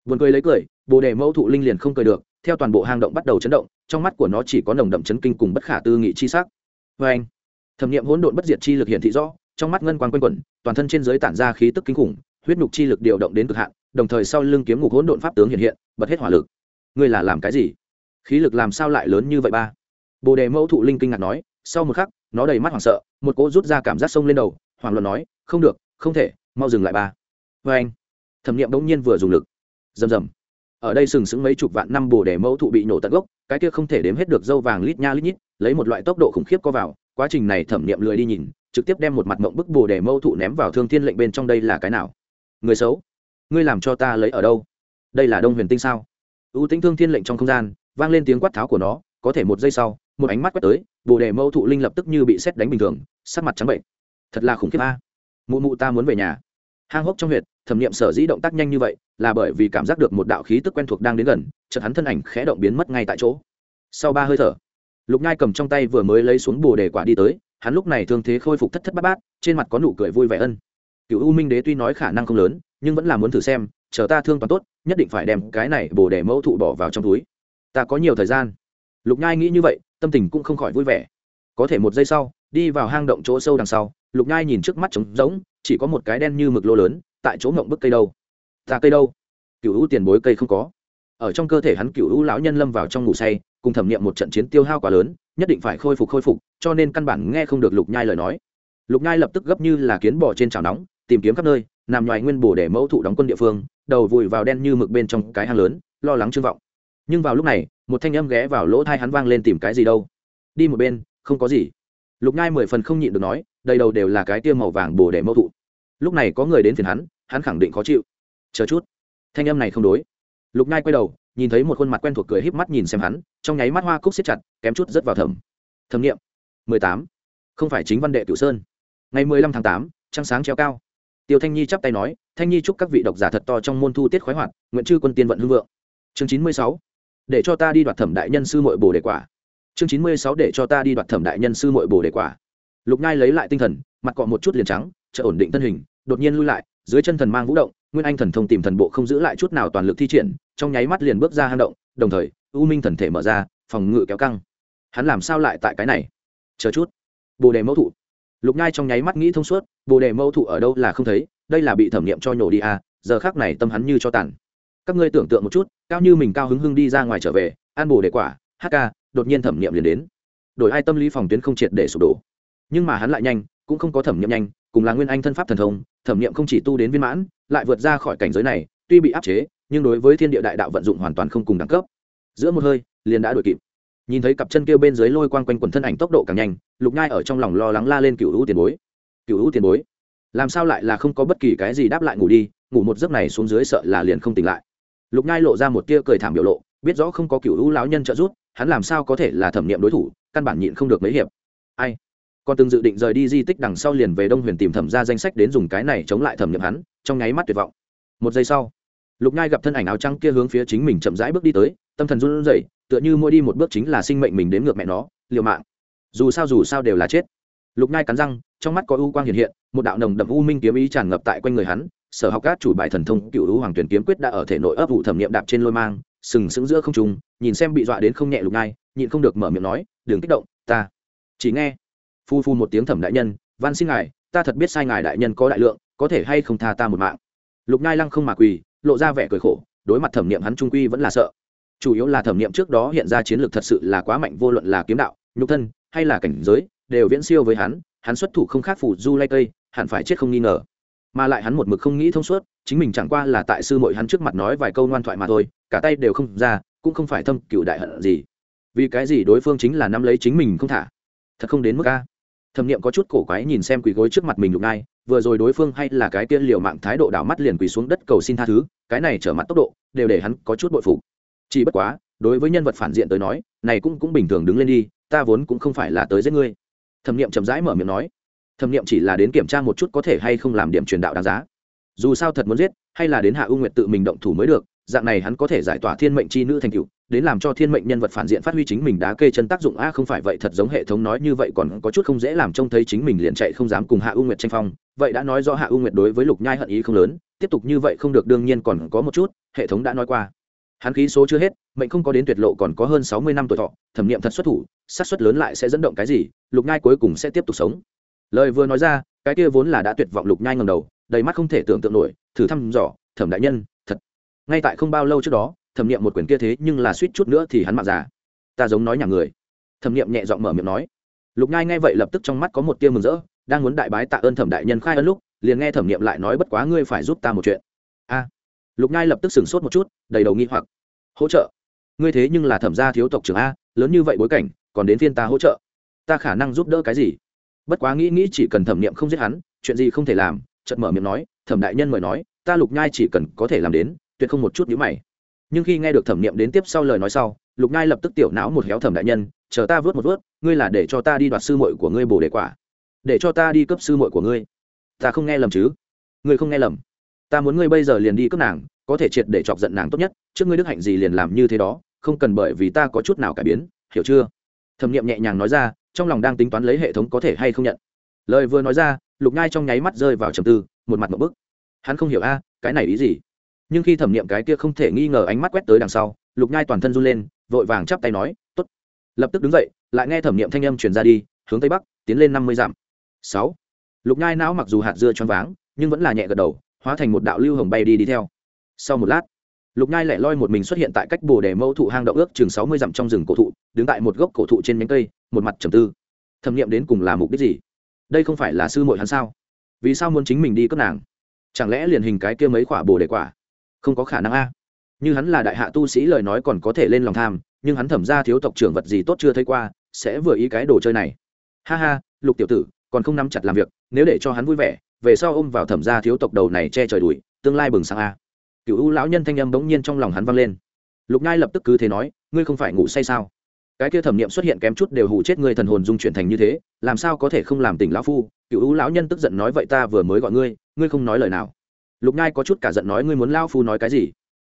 Buồn cười lấy cười, bồ đề mẫu thụ linh liền không cười được, theo toàn bộ hang động bắt đầu chấn động, trong mắt của nó chỉ có nồng đậm chấn kinh cùng bất khả tư nghị chi sắc. Vê anh, thẩm nghiệm hỗn độn bất diệt chi lực hiện thị rõ, trong mắt ngân quan quanh quẩn, toàn thân trên giới tản ra khí tức kinh khủng huyết nhục chi lực điều động đến cực hạn, đồng thời sau lưng kiếm ngục hỗn độn pháp tướng hiện hiện, bật hết hỏa lực. Ngươi là làm cái gì? Khí lực làm sao lại lớn như vậy ba? Bồ đề mẫu thụ linh kinh ngạc nói, sau một khắc, nó đầy mắt hoảng sợ, một cỗ rút ra cảm giác sông lên đầu hoàng luận nói, không được, không thể, mau dừng lại ba. Vê anh, thẩm nghiệm bỗng nhiên vừa dùng lực. Rầm rầm. Ở đây sừng sững mấy chục vạn năm, bồ đề mẫu thụ bị nổ tận gốc, cái kia không thể đếm hết được dâu vàng lít nha lít nhít, lấy một loại tốc độ khủng khiếp có vào, quá trình này thẩm nghiệm lười đi nhìn, trực tiếp đem một mặt mộng bức bồ đề mẫu thụ ném vào thương thiên lệnh bên trong đây là cái nào? Người xấu. Ngươi làm cho ta lấy ở đâu? Đây là đông huyền tinh sao? Ưu tinh thương thiên lệnh trong không gian, vang lên tiếng quát tháo của nó, có thể một giây sau, một ánh mắt quét tới, bồ đề mẫu thụ linh lập tức như bị xét đánh bình thường, sắc mặt trắng bệnh. Thật là khủng khiếp a. Mụ mụ ta muốn về nhà. Hang hốc trong huyệt, thẩm nghiệm sở dĩ động tác nhanh như vậy, là bởi vì cảm giác được một đạo khí tức quen thuộc đang đến gần, chợt hắn thân ảnh khẽ động biến mất ngay tại chỗ. Sau ba hơi thở, lục nhai cầm trong tay vừa mới lấy xuống bồ đề quả đi tới, hắn lúc này thương thế khôi phục thất thất bát bát, trên mặt có nụ cười vui vẻ ân cựu u minh đế tuy nói khả năng không lớn, nhưng vẫn là muốn thử xem, chờ ta thương toàn tốt, nhất định phải đem cái này bồ đề mẫu thụ bỏ vào trong túi. Ta có nhiều thời gian. Lục nhai nghĩ như vậy, tâm tình cũng không khỏi vui vẻ. Có thể một giây sau, đi vào hang động chỗ sâu đằng sau, lục nhai nhìn trước mắt trống rỗng, chỉ có một cái đen như mực lô lớn, tại chỗ ngộng bức cây đâu. Ta cây đâu? Cựu u tiền bối cây không có. Ở trong cơ thể hắn cựu u lão nhân lâm vào trong ngủ say, cùng thẩm nghiệm một trận chiến tiêu hao quá lớn, nhất định phải khôi phục khôi phục, cho nên căn bản nghe không được lục nhai lời nói. Lục nhai lập tức gấp như là kiến bò trên chảo nóng tìm kiếm khắp nơi, nằm ngoài nguyên bổ để mẫu thụ đóng quân địa phương, đầu vùi vào đen như mực bên trong cái hang lớn, lo lắng trương vọng. Nhưng vào lúc này, một thanh âm ghé vào lỗ thai hắn vang lên tìm cái gì đâu. Đi một bên, không có gì. Lục nhai mười phần không nhịn được nói, đầy đầu đều là cái tiêu màu vàng bồ để mẫu thụ. Lúc này có người đến phiền hắn hắn khẳng định khó chịu. Chờ chút. Thanh âm này không đối. Lục nhai quay đầu, nhìn thấy một khuôn mặt quen thuộc cười híp mắt nhìn xem hắn, trong nháy mắt hoa cúc xếp chặt, kém chút rất vào thẩm. Thẩm nghiệm mười tám. Không phải chính văn đệ cửu sơn. Ngày mười lăm tháng tám, trăng sáng treo cao tiêu thanh nhi chắp tay nói, thanh nhi chúc các vị độc giả thật to trong môn thu tiết khoái hoạt, nguyện chư quân tiên vận hưng vượng. Chương chín mươi sáu, để cho ta đi đoạt thẩm đại nhân sư mội bồ đề quả. Chương chín mươi sáu, để cho ta đi đoạt thẩm đại nhân sư mội bồ đề quả. Lục nhai lấy lại tinh thần, mặt cọ một chút liền trắng chợ ổn định thân hình, đột nhiên lui lại, dưới chân thần mang vũ động, nguyên anh thần thông tìm thần bộ không giữ lại chút nào toàn lực thi triển, trong nháy mắt liền bước ra hang động, đồng thời, u minh thần thể mở ra, phòng ngự kéo căng. Hắn làm sao lại tại cái này? Chờ chút. Bồ đề mẫu thụ lục nhai trong nháy mắt nghĩ thông suốt, bồ đề mẫu thụ ở đâu là không thấy, đây là bị thẩm nghiệm cho nhổ đi à giờ khác này tâm hắn như cho tàn. Các ngươi tưởng tượng một chút, cao như mình cao hứng hưng đi ra ngoài trở về, ăn bồ đề quả hk đột nhiên thẩm nghiệm liền đến. Đổi ai tâm lý phòng tuyến không triệt để sụp đổ. Nhưng mà hắn lại nhanh, cũng không có thẩm nghiệm nhanh, cùng là nguyên anh thân pháp thần thông, thẩm nghiệm không chỉ tu đến viên mãn, lại vượt ra khỏi cảnh giới này, tuy bị áp chế, nhưng đối với thiên địa đại đạo vận dụng hoàn toàn không cùng đẳng cấp. Giữa một hơi, liền đã đuổi kịp nhìn thấy cặp chân kia bên dưới lôi quang quanh quần thân ảnh tốc độ càng nhanh, lục nhai ở trong lòng lo lắng la lên cựu hữu tiền bối. Cựu hữu tiền bối, làm sao lại là không có bất kỳ cái gì đáp lại ngủ đi, ngủ một giấc này xuống dưới sợ là liền không tỉnh lại. Lục nhai lộ ra một tia cười thảm biểu lộ, biết rõ không có cựu hữu lão nhân trợ giúp, hắn làm sao có thể là thẩm nghiệm đối thủ, căn bản nhịn không được mấy hiệp. Ai? Còn từng dự định rời đi di tích đằng sau liền về đông huyền tìm thẩm ra danh sách đến dùng cái này chống lại thẩm nghiệm hắn, trong nháy mắt tuyệt vọng. Một giây sau, lục nhai gặp thân ảnh áo trắng kia hướng phía chính mình chậm rãi bước đi tới, tâm thần run rẩy tựa như mỗi đi một bước chính là sinh mệnh mình đến ngược mẹ nó, liều mạng. Dù sao dù sao đều là chết. Lục nhai cắn răng, trong mắt có u quang hiện hiện, một đạo nồng đậm u minh kiếm ý tràn ngập tại quanh người hắn, sở học các chủ bài thần thông cựu u hoàng tuyển kiếm quyết đã ở thể nội ấp vụ thẩm nghiệm đạp trên lôi mang, sừng sững giữa không trung, nhìn xem bị dọa đến không nhẹ lục nhai, nhịn không được mở miệng nói, đừng kích động, ta chỉ nghe. Phu phu một tiếng thẩm đại nhân van xin ngài, ta thật biết sai ngài đại nhân có đại lượng, có thể hay không tha ta một mạng. Lục nhai lăng không mà quỳ, lộ ra vẻ cười khổ, đối mặt thẩm nghiệm hắn trung quy vẫn là sợ chủ yếu là thẩm nghiệm trước đó hiện ra chiến lược thật sự là quá mạnh, vô luận là kiếm đạo, nhục thân, hay là cảnh giới, đều viễn siêu với hắn hắn xuất thủ không khác phủ du lay cây, hẳn phải chết không nghi ngờ. Mà lại hắn một mực không nghĩ thông suốt, chính mình chẳng qua là tại sư mội hắn trước mặt nói vài câu ngoan thoại mà thôi, cả tay đều không ra, cũng không phải thâm cựu đại hận gì. Vì cái gì đối phương chính là nắm lấy chính mình không thả? Thật không đến mức a. Thẩm nghiệm có chút cổ quái nhìn xem quỳ gối trước mặt mình lục ngai vừa rồi đối phương hay là cái kia liều mạng thái độ đảo mắt liền quỳ xuống đất cầu xin tha thứ, cái này trở mặt tốc độ, đều để hắn có chút bội phục chỉ bất quá, đối với nhân vật phản diện tới nói, này cũng cũng bình thường đứng lên đi, ta vốn cũng không phải là tới giết ngươi. Thẩm nghiệm chậm rãi mở miệng nói. Thẩm nghiệm chỉ là đến kiểm tra một chút có thể hay không làm điểm truyền đạo đáng giá. Dù sao thật muốn giết, hay là đến hạ ưu nguyệt tự mình động thủ mới được, dạng này hắn có thể giải tỏa thiên mệnh c h i nữ thành cựu đến làm cho thiên mệnh nhân vật phản diện phát huy chính mình đá kê chân tác dụng. A, không phải vậy, thật giống hệ thống nói như vậy còn có chút không dễ làm trông thấy chính mình liền chạy không dám cùng hạ ưu nguyệt tranh phong. Vậy đã nói rõ hạ ưu nguyệt đối với lục nhai hận ý không lớn, tiếp tục như vậy không được, đương nhiên còn có một chút, hệ thống đã nói qua hắn khí số chưa hết, mệnh không có đến tuyệt lộ còn có hơn sáu mươi năm tuổi thọ, thẩm nghiệm thật xuất thủ sát xuất lớn lại sẽ dẫn động cái gì, lục nhai cuối cùng sẽ tiếp tục sống. Lời vừa nói ra, cái kia vốn là đã tuyệt vọng lục nhai ngầm đầu, đầy mắt không thể tưởng tượng nổi, thử thăm dò, thẩm đại nhân, thật. Ngay tại không bao lâu trước đó, thẩm nghiệm một quyển kia thế nhưng là suýt chút nữa thì hắn mạng già. Ta giống nói nhà người. Thẩm nghiệm nhẹ giọng mở miệng nói. Lục nhai nghe vậy lập tức trong mắt có một tia mừng rỡ, đang muốn đại bái tạ ơn thẩm đại nhân khai ân lúc, liền nghe thẩm nghiệm lại nói bất quá ngươi phải giúp ta một chuyện. A lục nhai lập tức sửng sốt một chút, đầy đầu nghi hoặc. Hỗ trợ? Ngươi thế nhưng là thẩm gia thiếu tộc trưởng a, lớn như vậy bối cảnh, còn đến phiên ta hỗ trợ? Ta khả năng giúp đỡ cái gì? Bất quá nghĩ nghĩ chỉ cần thẩm nghiệm không giết hắn, chuyện gì không thể làm, chợt mở miệng nói, thẩm đại nhân mời nói, ta lục nhai chỉ cần có thể làm đến, tuyệt không một chút nhữ mày. Nhưng khi nghe được thẩm nghiệm đến tiếp sau lời nói sau, lục nhai lập tức tiểu não một héo thẩm đại nhân, chờ ta vớt một vớt, ngươi là để cho ta đi đoạt sư muội của ngươi bồ đề quả. Để cho ta đi cấp sư muội của ngươi. Ta không nghe lầm chứ? Ngươi không nghe lầm ta muốn ngươi bây giờ liền đi cướp nàng, có thể triệt để chọc giận nàng tốt nhất, trước ngươi đức hạnh gì liền làm như thế đó, không cần bởi vì ta có chút nào cải biến, hiểu chưa? Thẩm nghiệm nhẹ nhàng nói ra, trong lòng đang tính toán lấy hệ thống có thể hay không nhận. Lời vừa nói ra, lục nhai trong nháy mắt rơi vào trầm tư, một mặt một bức. Hắn không hiểu a, cái này ý gì? Nhưng khi thẩm nghiệm cái kia không thể nghi ngờ ánh mắt quét tới đằng sau, lục nhai toàn thân run lên, vội vàng chắp tay nói t ố t lập tức đứng dậy, lại nghe thẩm nghiệm thanh âm truyền ra đi, hướng tây bắc, tiến lên năm mươi dặm. Sáu. Lục nhai não mặc dù hạt dưa choáng váng, nhưng vẫn là nhẹ gật đầu hóa thành một đạo lưu hồng bay đi đi theo. Sau một lát, lục nhai lẻ loi một mình xuất hiện tại cách bồ đề mâu thụ hang động ước chừng sáu mươi dặm trong rừng cổ thụ, đứng tại một gốc cổ thụ trên nhánh cây, một mặt trầm tư. Thẩm nghiệm đến cùng là mục đích gì? Đây không phải là sư muội hắn sao? Vì sao muốn chính mình đi cướp nàng? Chẳng lẽ liền hình cái kia mấy quả bồ đề quả? Không có khả năng a. Như hắn là đại hạ tu sĩ lời nói còn có thể lên lòng tham, nhưng hắn thẩm ra thiếu tộc trưởng vật gì tốt chưa thấy qua, sẽ vừa ý cái đồ chơi này. Ha ha, lục tiểu tử, còn không nắm chặt làm việc, nếu để cho hắn vui vẻ về sau ôm vào thẩm ra thiếu tộc đầu này che trời đuổi tương lai bừng sáng a. Cựu u lão nhân thanh âm bỗng nhiên trong lòng hắn vang lên. Lục nhai lập tức cứ thế nói, ngươi không phải ngủ say sao? Cái kia thẩm niệm xuất hiện kém chút đều hủ chết người thần hồn dung chuyển thành như thế, làm sao có thể không làm tỉnh lão phu? Cựu u lão nhân tức giận nói, vậy ta vừa mới gọi ngươi ngươi không nói lời nào. Lục nhai có chút cả giận nói, ngươi muốn lão phu nói cái gì?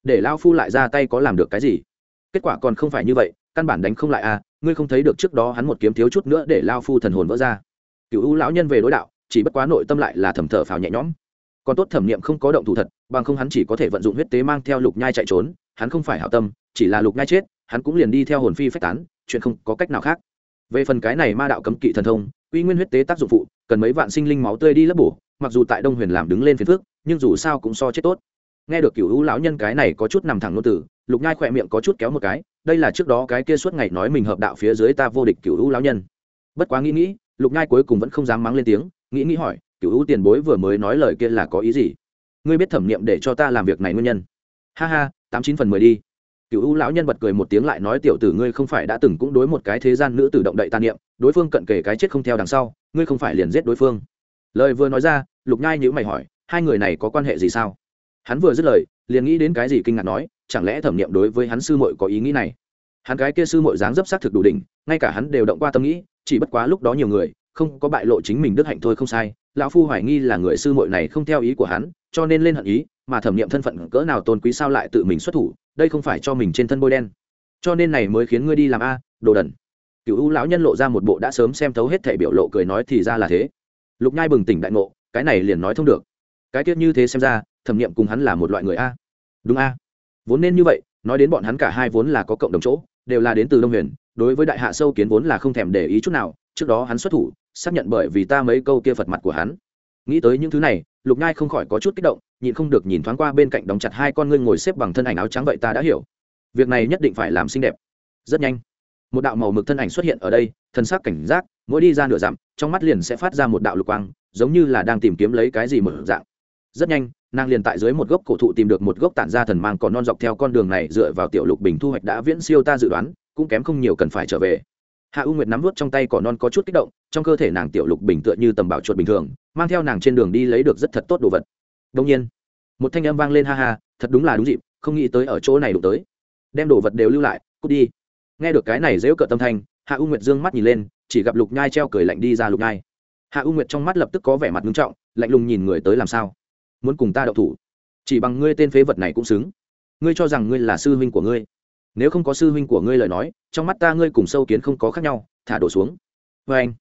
Để lão phu lại ra tay có làm được cái gì? Kết quả còn không phải như vậy, căn bản đánh không lại à ngươi không thấy được trước đó hắn một kiếm thiếu chút nữa để lao phu thần hồn vỡ ra. Cựu u lão nhân về đối đạo chỉ bất quá nội tâm lại là thầm thở phào nhẹ nhõm. Còn tốt thẩm niệm không có động thủ thật, bằng không hắn chỉ có thể vận dụng huyết tế mang theo lục nhai chạy trốn, hắn không phải hảo tâm, chỉ là lục nhai chết, hắn cũng liền đi theo hồn phi phách tán, chuyện không có cách nào khác. Về phần cái này ma đạo cấm kỵ thần thông uy nguyên huyết tế tác dụng phụ, cần mấy vạn sinh linh máu tươi đi lấp bổ, mặc dù tại đông huyền làm đứng lên phiền phước nhưng dù sao cũng so chết tốt. Nghe được cựu hữu lão nhân cái này có chút nằm thẳng ngôn tử lục nhai khỏe miệng có chút kéo một cái, đây là trước đó cái kia suốt ngày nói mình hợp đạo phía dưới ta vô địch cựu hữu lão nhân. Bất quá nghĩ nghĩ, lục nhai cuối cùng vẫn không dám mắng lên tiếng nghĩ nghĩ hỏi cựu hữu tiền bối vừa mới nói lời kia là có ý gì? Ngươi biết thẩm nghiệm để cho ta làm việc này nguyên nhân? Ha ha, tám chín phần mười đi. Cựu u lão nhân bật cười một tiếng lại nói, tiểu tử ngươi không phải đã từng cũng đối một cái thế gian nữ tử động đậy tàn niệm, đối phương cận kề cái chết không theo đằng sau, ngươi không phải liền giết đối phương. Lời vừa nói ra, lục nhai nhữ mày hỏi, hai người này có quan hệ gì sao? Hắn vừa dứt lời, liền nghĩ đến cái gì kinh ngạc nói, chẳng lẽ thẩm nghiệm đối với hắn sư muội có ý nghĩ này? Hắn cái kia sư muội dáng dấp xác thực đủ đỉnh, ngay cả hắn đều động qua tâm nghĩ, chỉ bất quá lúc đó nhiều người không có bại lộ chính mình đức hạnh thôi không sai, lão phu hoài nghi là người sư muội này không theo ý của hắn, cho nên lên hận ý, mà thẩm nghiệm thân phận cỡ nào tôn quý sao lại tự mình xuất thủ, đây không phải cho mình trên thân bôi đen. Cho nên này mới khiến ngươi đi làm a, đồ đần. Cựu u lão nhân lộ ra một bộ đã sớm xem thấu hết thể biểu lộ cười nói thì ra là thế. Lục nhai bừng tỉnh đại ngộ, cái này liền nói thông được. Cái tiết như thế xem ra, thẩm nghiệm cùng hắn là một loại người a. Đúng a. Vốn nên như vậy, nói đến bọn hắn cả hai vốn là có cộng đồng chỗ, đều là đến từ đông huyền, đối với đại hạ sâu kiến vốn là không thèm để ý chút nào trước đó hắn xuất thủ, xác nhận bởi vì ta mấy câu kia phật mặt của hắn. Nghĩ tới những thứ này, lục nhai không khỏi có chút kích động, nhịn không được nhìn thoáng qua bên cạnh đóng chặt hai con ngươi ngồi xếp bằng thân ảnh áo trắng vậy ta đã hiểu. Việc này nhất định phải làm xinh đẹp. Rất nhanh, một đạo màu mực thân ảnh xuất hiện ở đây, thân xác cảnh giác, mỗi đi ra nửa dặm, trong mắt liền sẽ phát ra một đạo lục quang, giống như là đang tìm kiếm lấy cái gì một dạng. Rất nhanh, nàng liền tại dưới một gốc cổ thụ tìm được một gốc tản ra thần mang còn non dọc theo con đường này dựa vào tiểu lục bình thu hoạch đã viễn siêu ta dự đoán, cũng kém không nhiều cần phải trở về hạ u nguyệt nắm vút trong tay cỏ non có chút kích động, trong cơ thể nàng tiểu lục bình tựa như tầm bảo chuột bình thường, mang theo nàng trên đường đi lấy được rất thật tốt đồ vật. Đông nhiên, một thanh âm vang lên ha ha, thật đúng là đúng dịp, không nghĩ tới ở chỗ này đụng tới. Đem đồ vật đều lưu lại, cút đi. Nghe được cái này dễu cợt tâm thanh, hạ u nguyệt dương mắt nhìn lên, chỉ gặp lục nhai treo cười lạnh đi ra lục nhai. Hạ u nguyệt trong mắt lập tức có vẻ mặt nghiêm trọng, lạnh lùng nhìn người tới làm sao? Muốn cùng ta đậu thủ? Chỉ bằng ngươi tên phế vật này cũng xứng. Ngươi cho rằng ngươi là sư huynh của ngươi nếu không có sư huynh của ngươi lời nói, trong mắt ta ngươi cùng sâu kiến không có khác nhau, thả đổ xuống. Vê anh,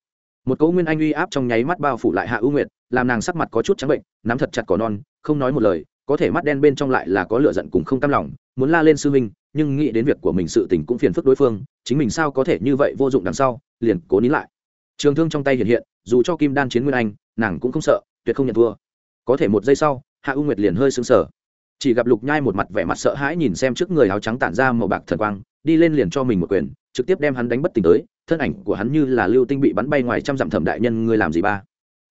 một cấu nguyên anh uy áp trong nháy mắt bao phủ lại hạ ưu nguyệt, làm nàng sắc mặt có chút trắng bệnh, nắm thật chặt cỏ non, không nói một lời, có thể mắt đen bên trong lại là có lửa giận cùng không cam lòng, muốn la lên sư huynh, nhưng nghĩ đến việc của mình sự tình cũng phiền phức đối phương, chính mình sao có thể như vậy vô dụng đằng sau, liền cố nín lại. Trường thương trong tay hiện hiện, dù cho kim đan chiến nguyên anh, nàng cũng không sợ, tuyệt không nhận thua. Có thể một giây sau, hạ u nguyệt liền hơi sững sờ chỉ gặp lục nhai một mặt vẻ mặt sợ hãi nhìn xem trước người áo trắng tản ra màu bạc thần quang, đi lên liền cho mình một quyền, trực tiếp đem hắn đánh bất tỉnh tới, thân ảnh của hắn như là lưu tinh bị bắn bay ngoài trăm dặm thẩm đại nhân, ngươi làm gì ba?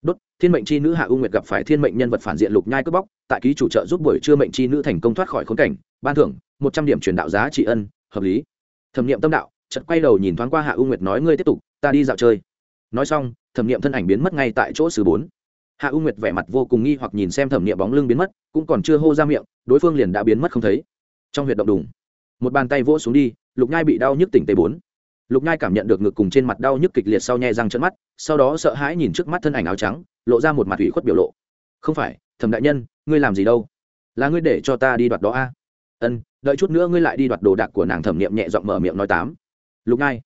Đốt, thiên mệnh chi nữ hạ u nguyệt gặp phải thiên mệnh nhân vật phản diện lục nhai cướp bóc, tại ký chủ trợ giúp buổi trưa mệnh chi nữ thành công thoát khỏi khốn cảnh, ban thưởng, một trăm điểm truyền đạo giá trị ân, hợp lý. Thẩm nghiệm tâm đạo, chợt quay đầu nhìn thoáng qua hạ u nguyệt nói, ngươi tiếp tục, ta đi dạo chơi. Nói xong, thẩm nghiệm thân ảnh biến mất ngay tại chỗ xứ bốn hạ u nguyệt vẻ mặt vô cùng nghi hoặc nhìn xem thẩm Niệm bóng lưng biến mất, cũng còn chưa hô ra miệng, đối phương liền đã biến mất không thấy. Trong huyệt động đùng, một bàn tay vỗ xuống đi, lục nhai bị đau nhức tỉnh tê bốn. Lục nhai cảm nhận được ngực cùng trên mặt đau nhức kịch liệt sau nhe răng trận mắt, sau đó sợ hãi nhìn trước mắt thân ảnh áo trắng, lộ ra một mặt ủy khuất biểu lộ. Không phải, thẩm đại nhân, ngươi làm gì đâu? Là ngươi để cho ta đi đoạt đó a? Ân, đợi chút nữa ngươi lại đi đoạt đồ đạc của nàng. Thẩm niệm nhẹ giọng mở miệng nói tám. Lục nhai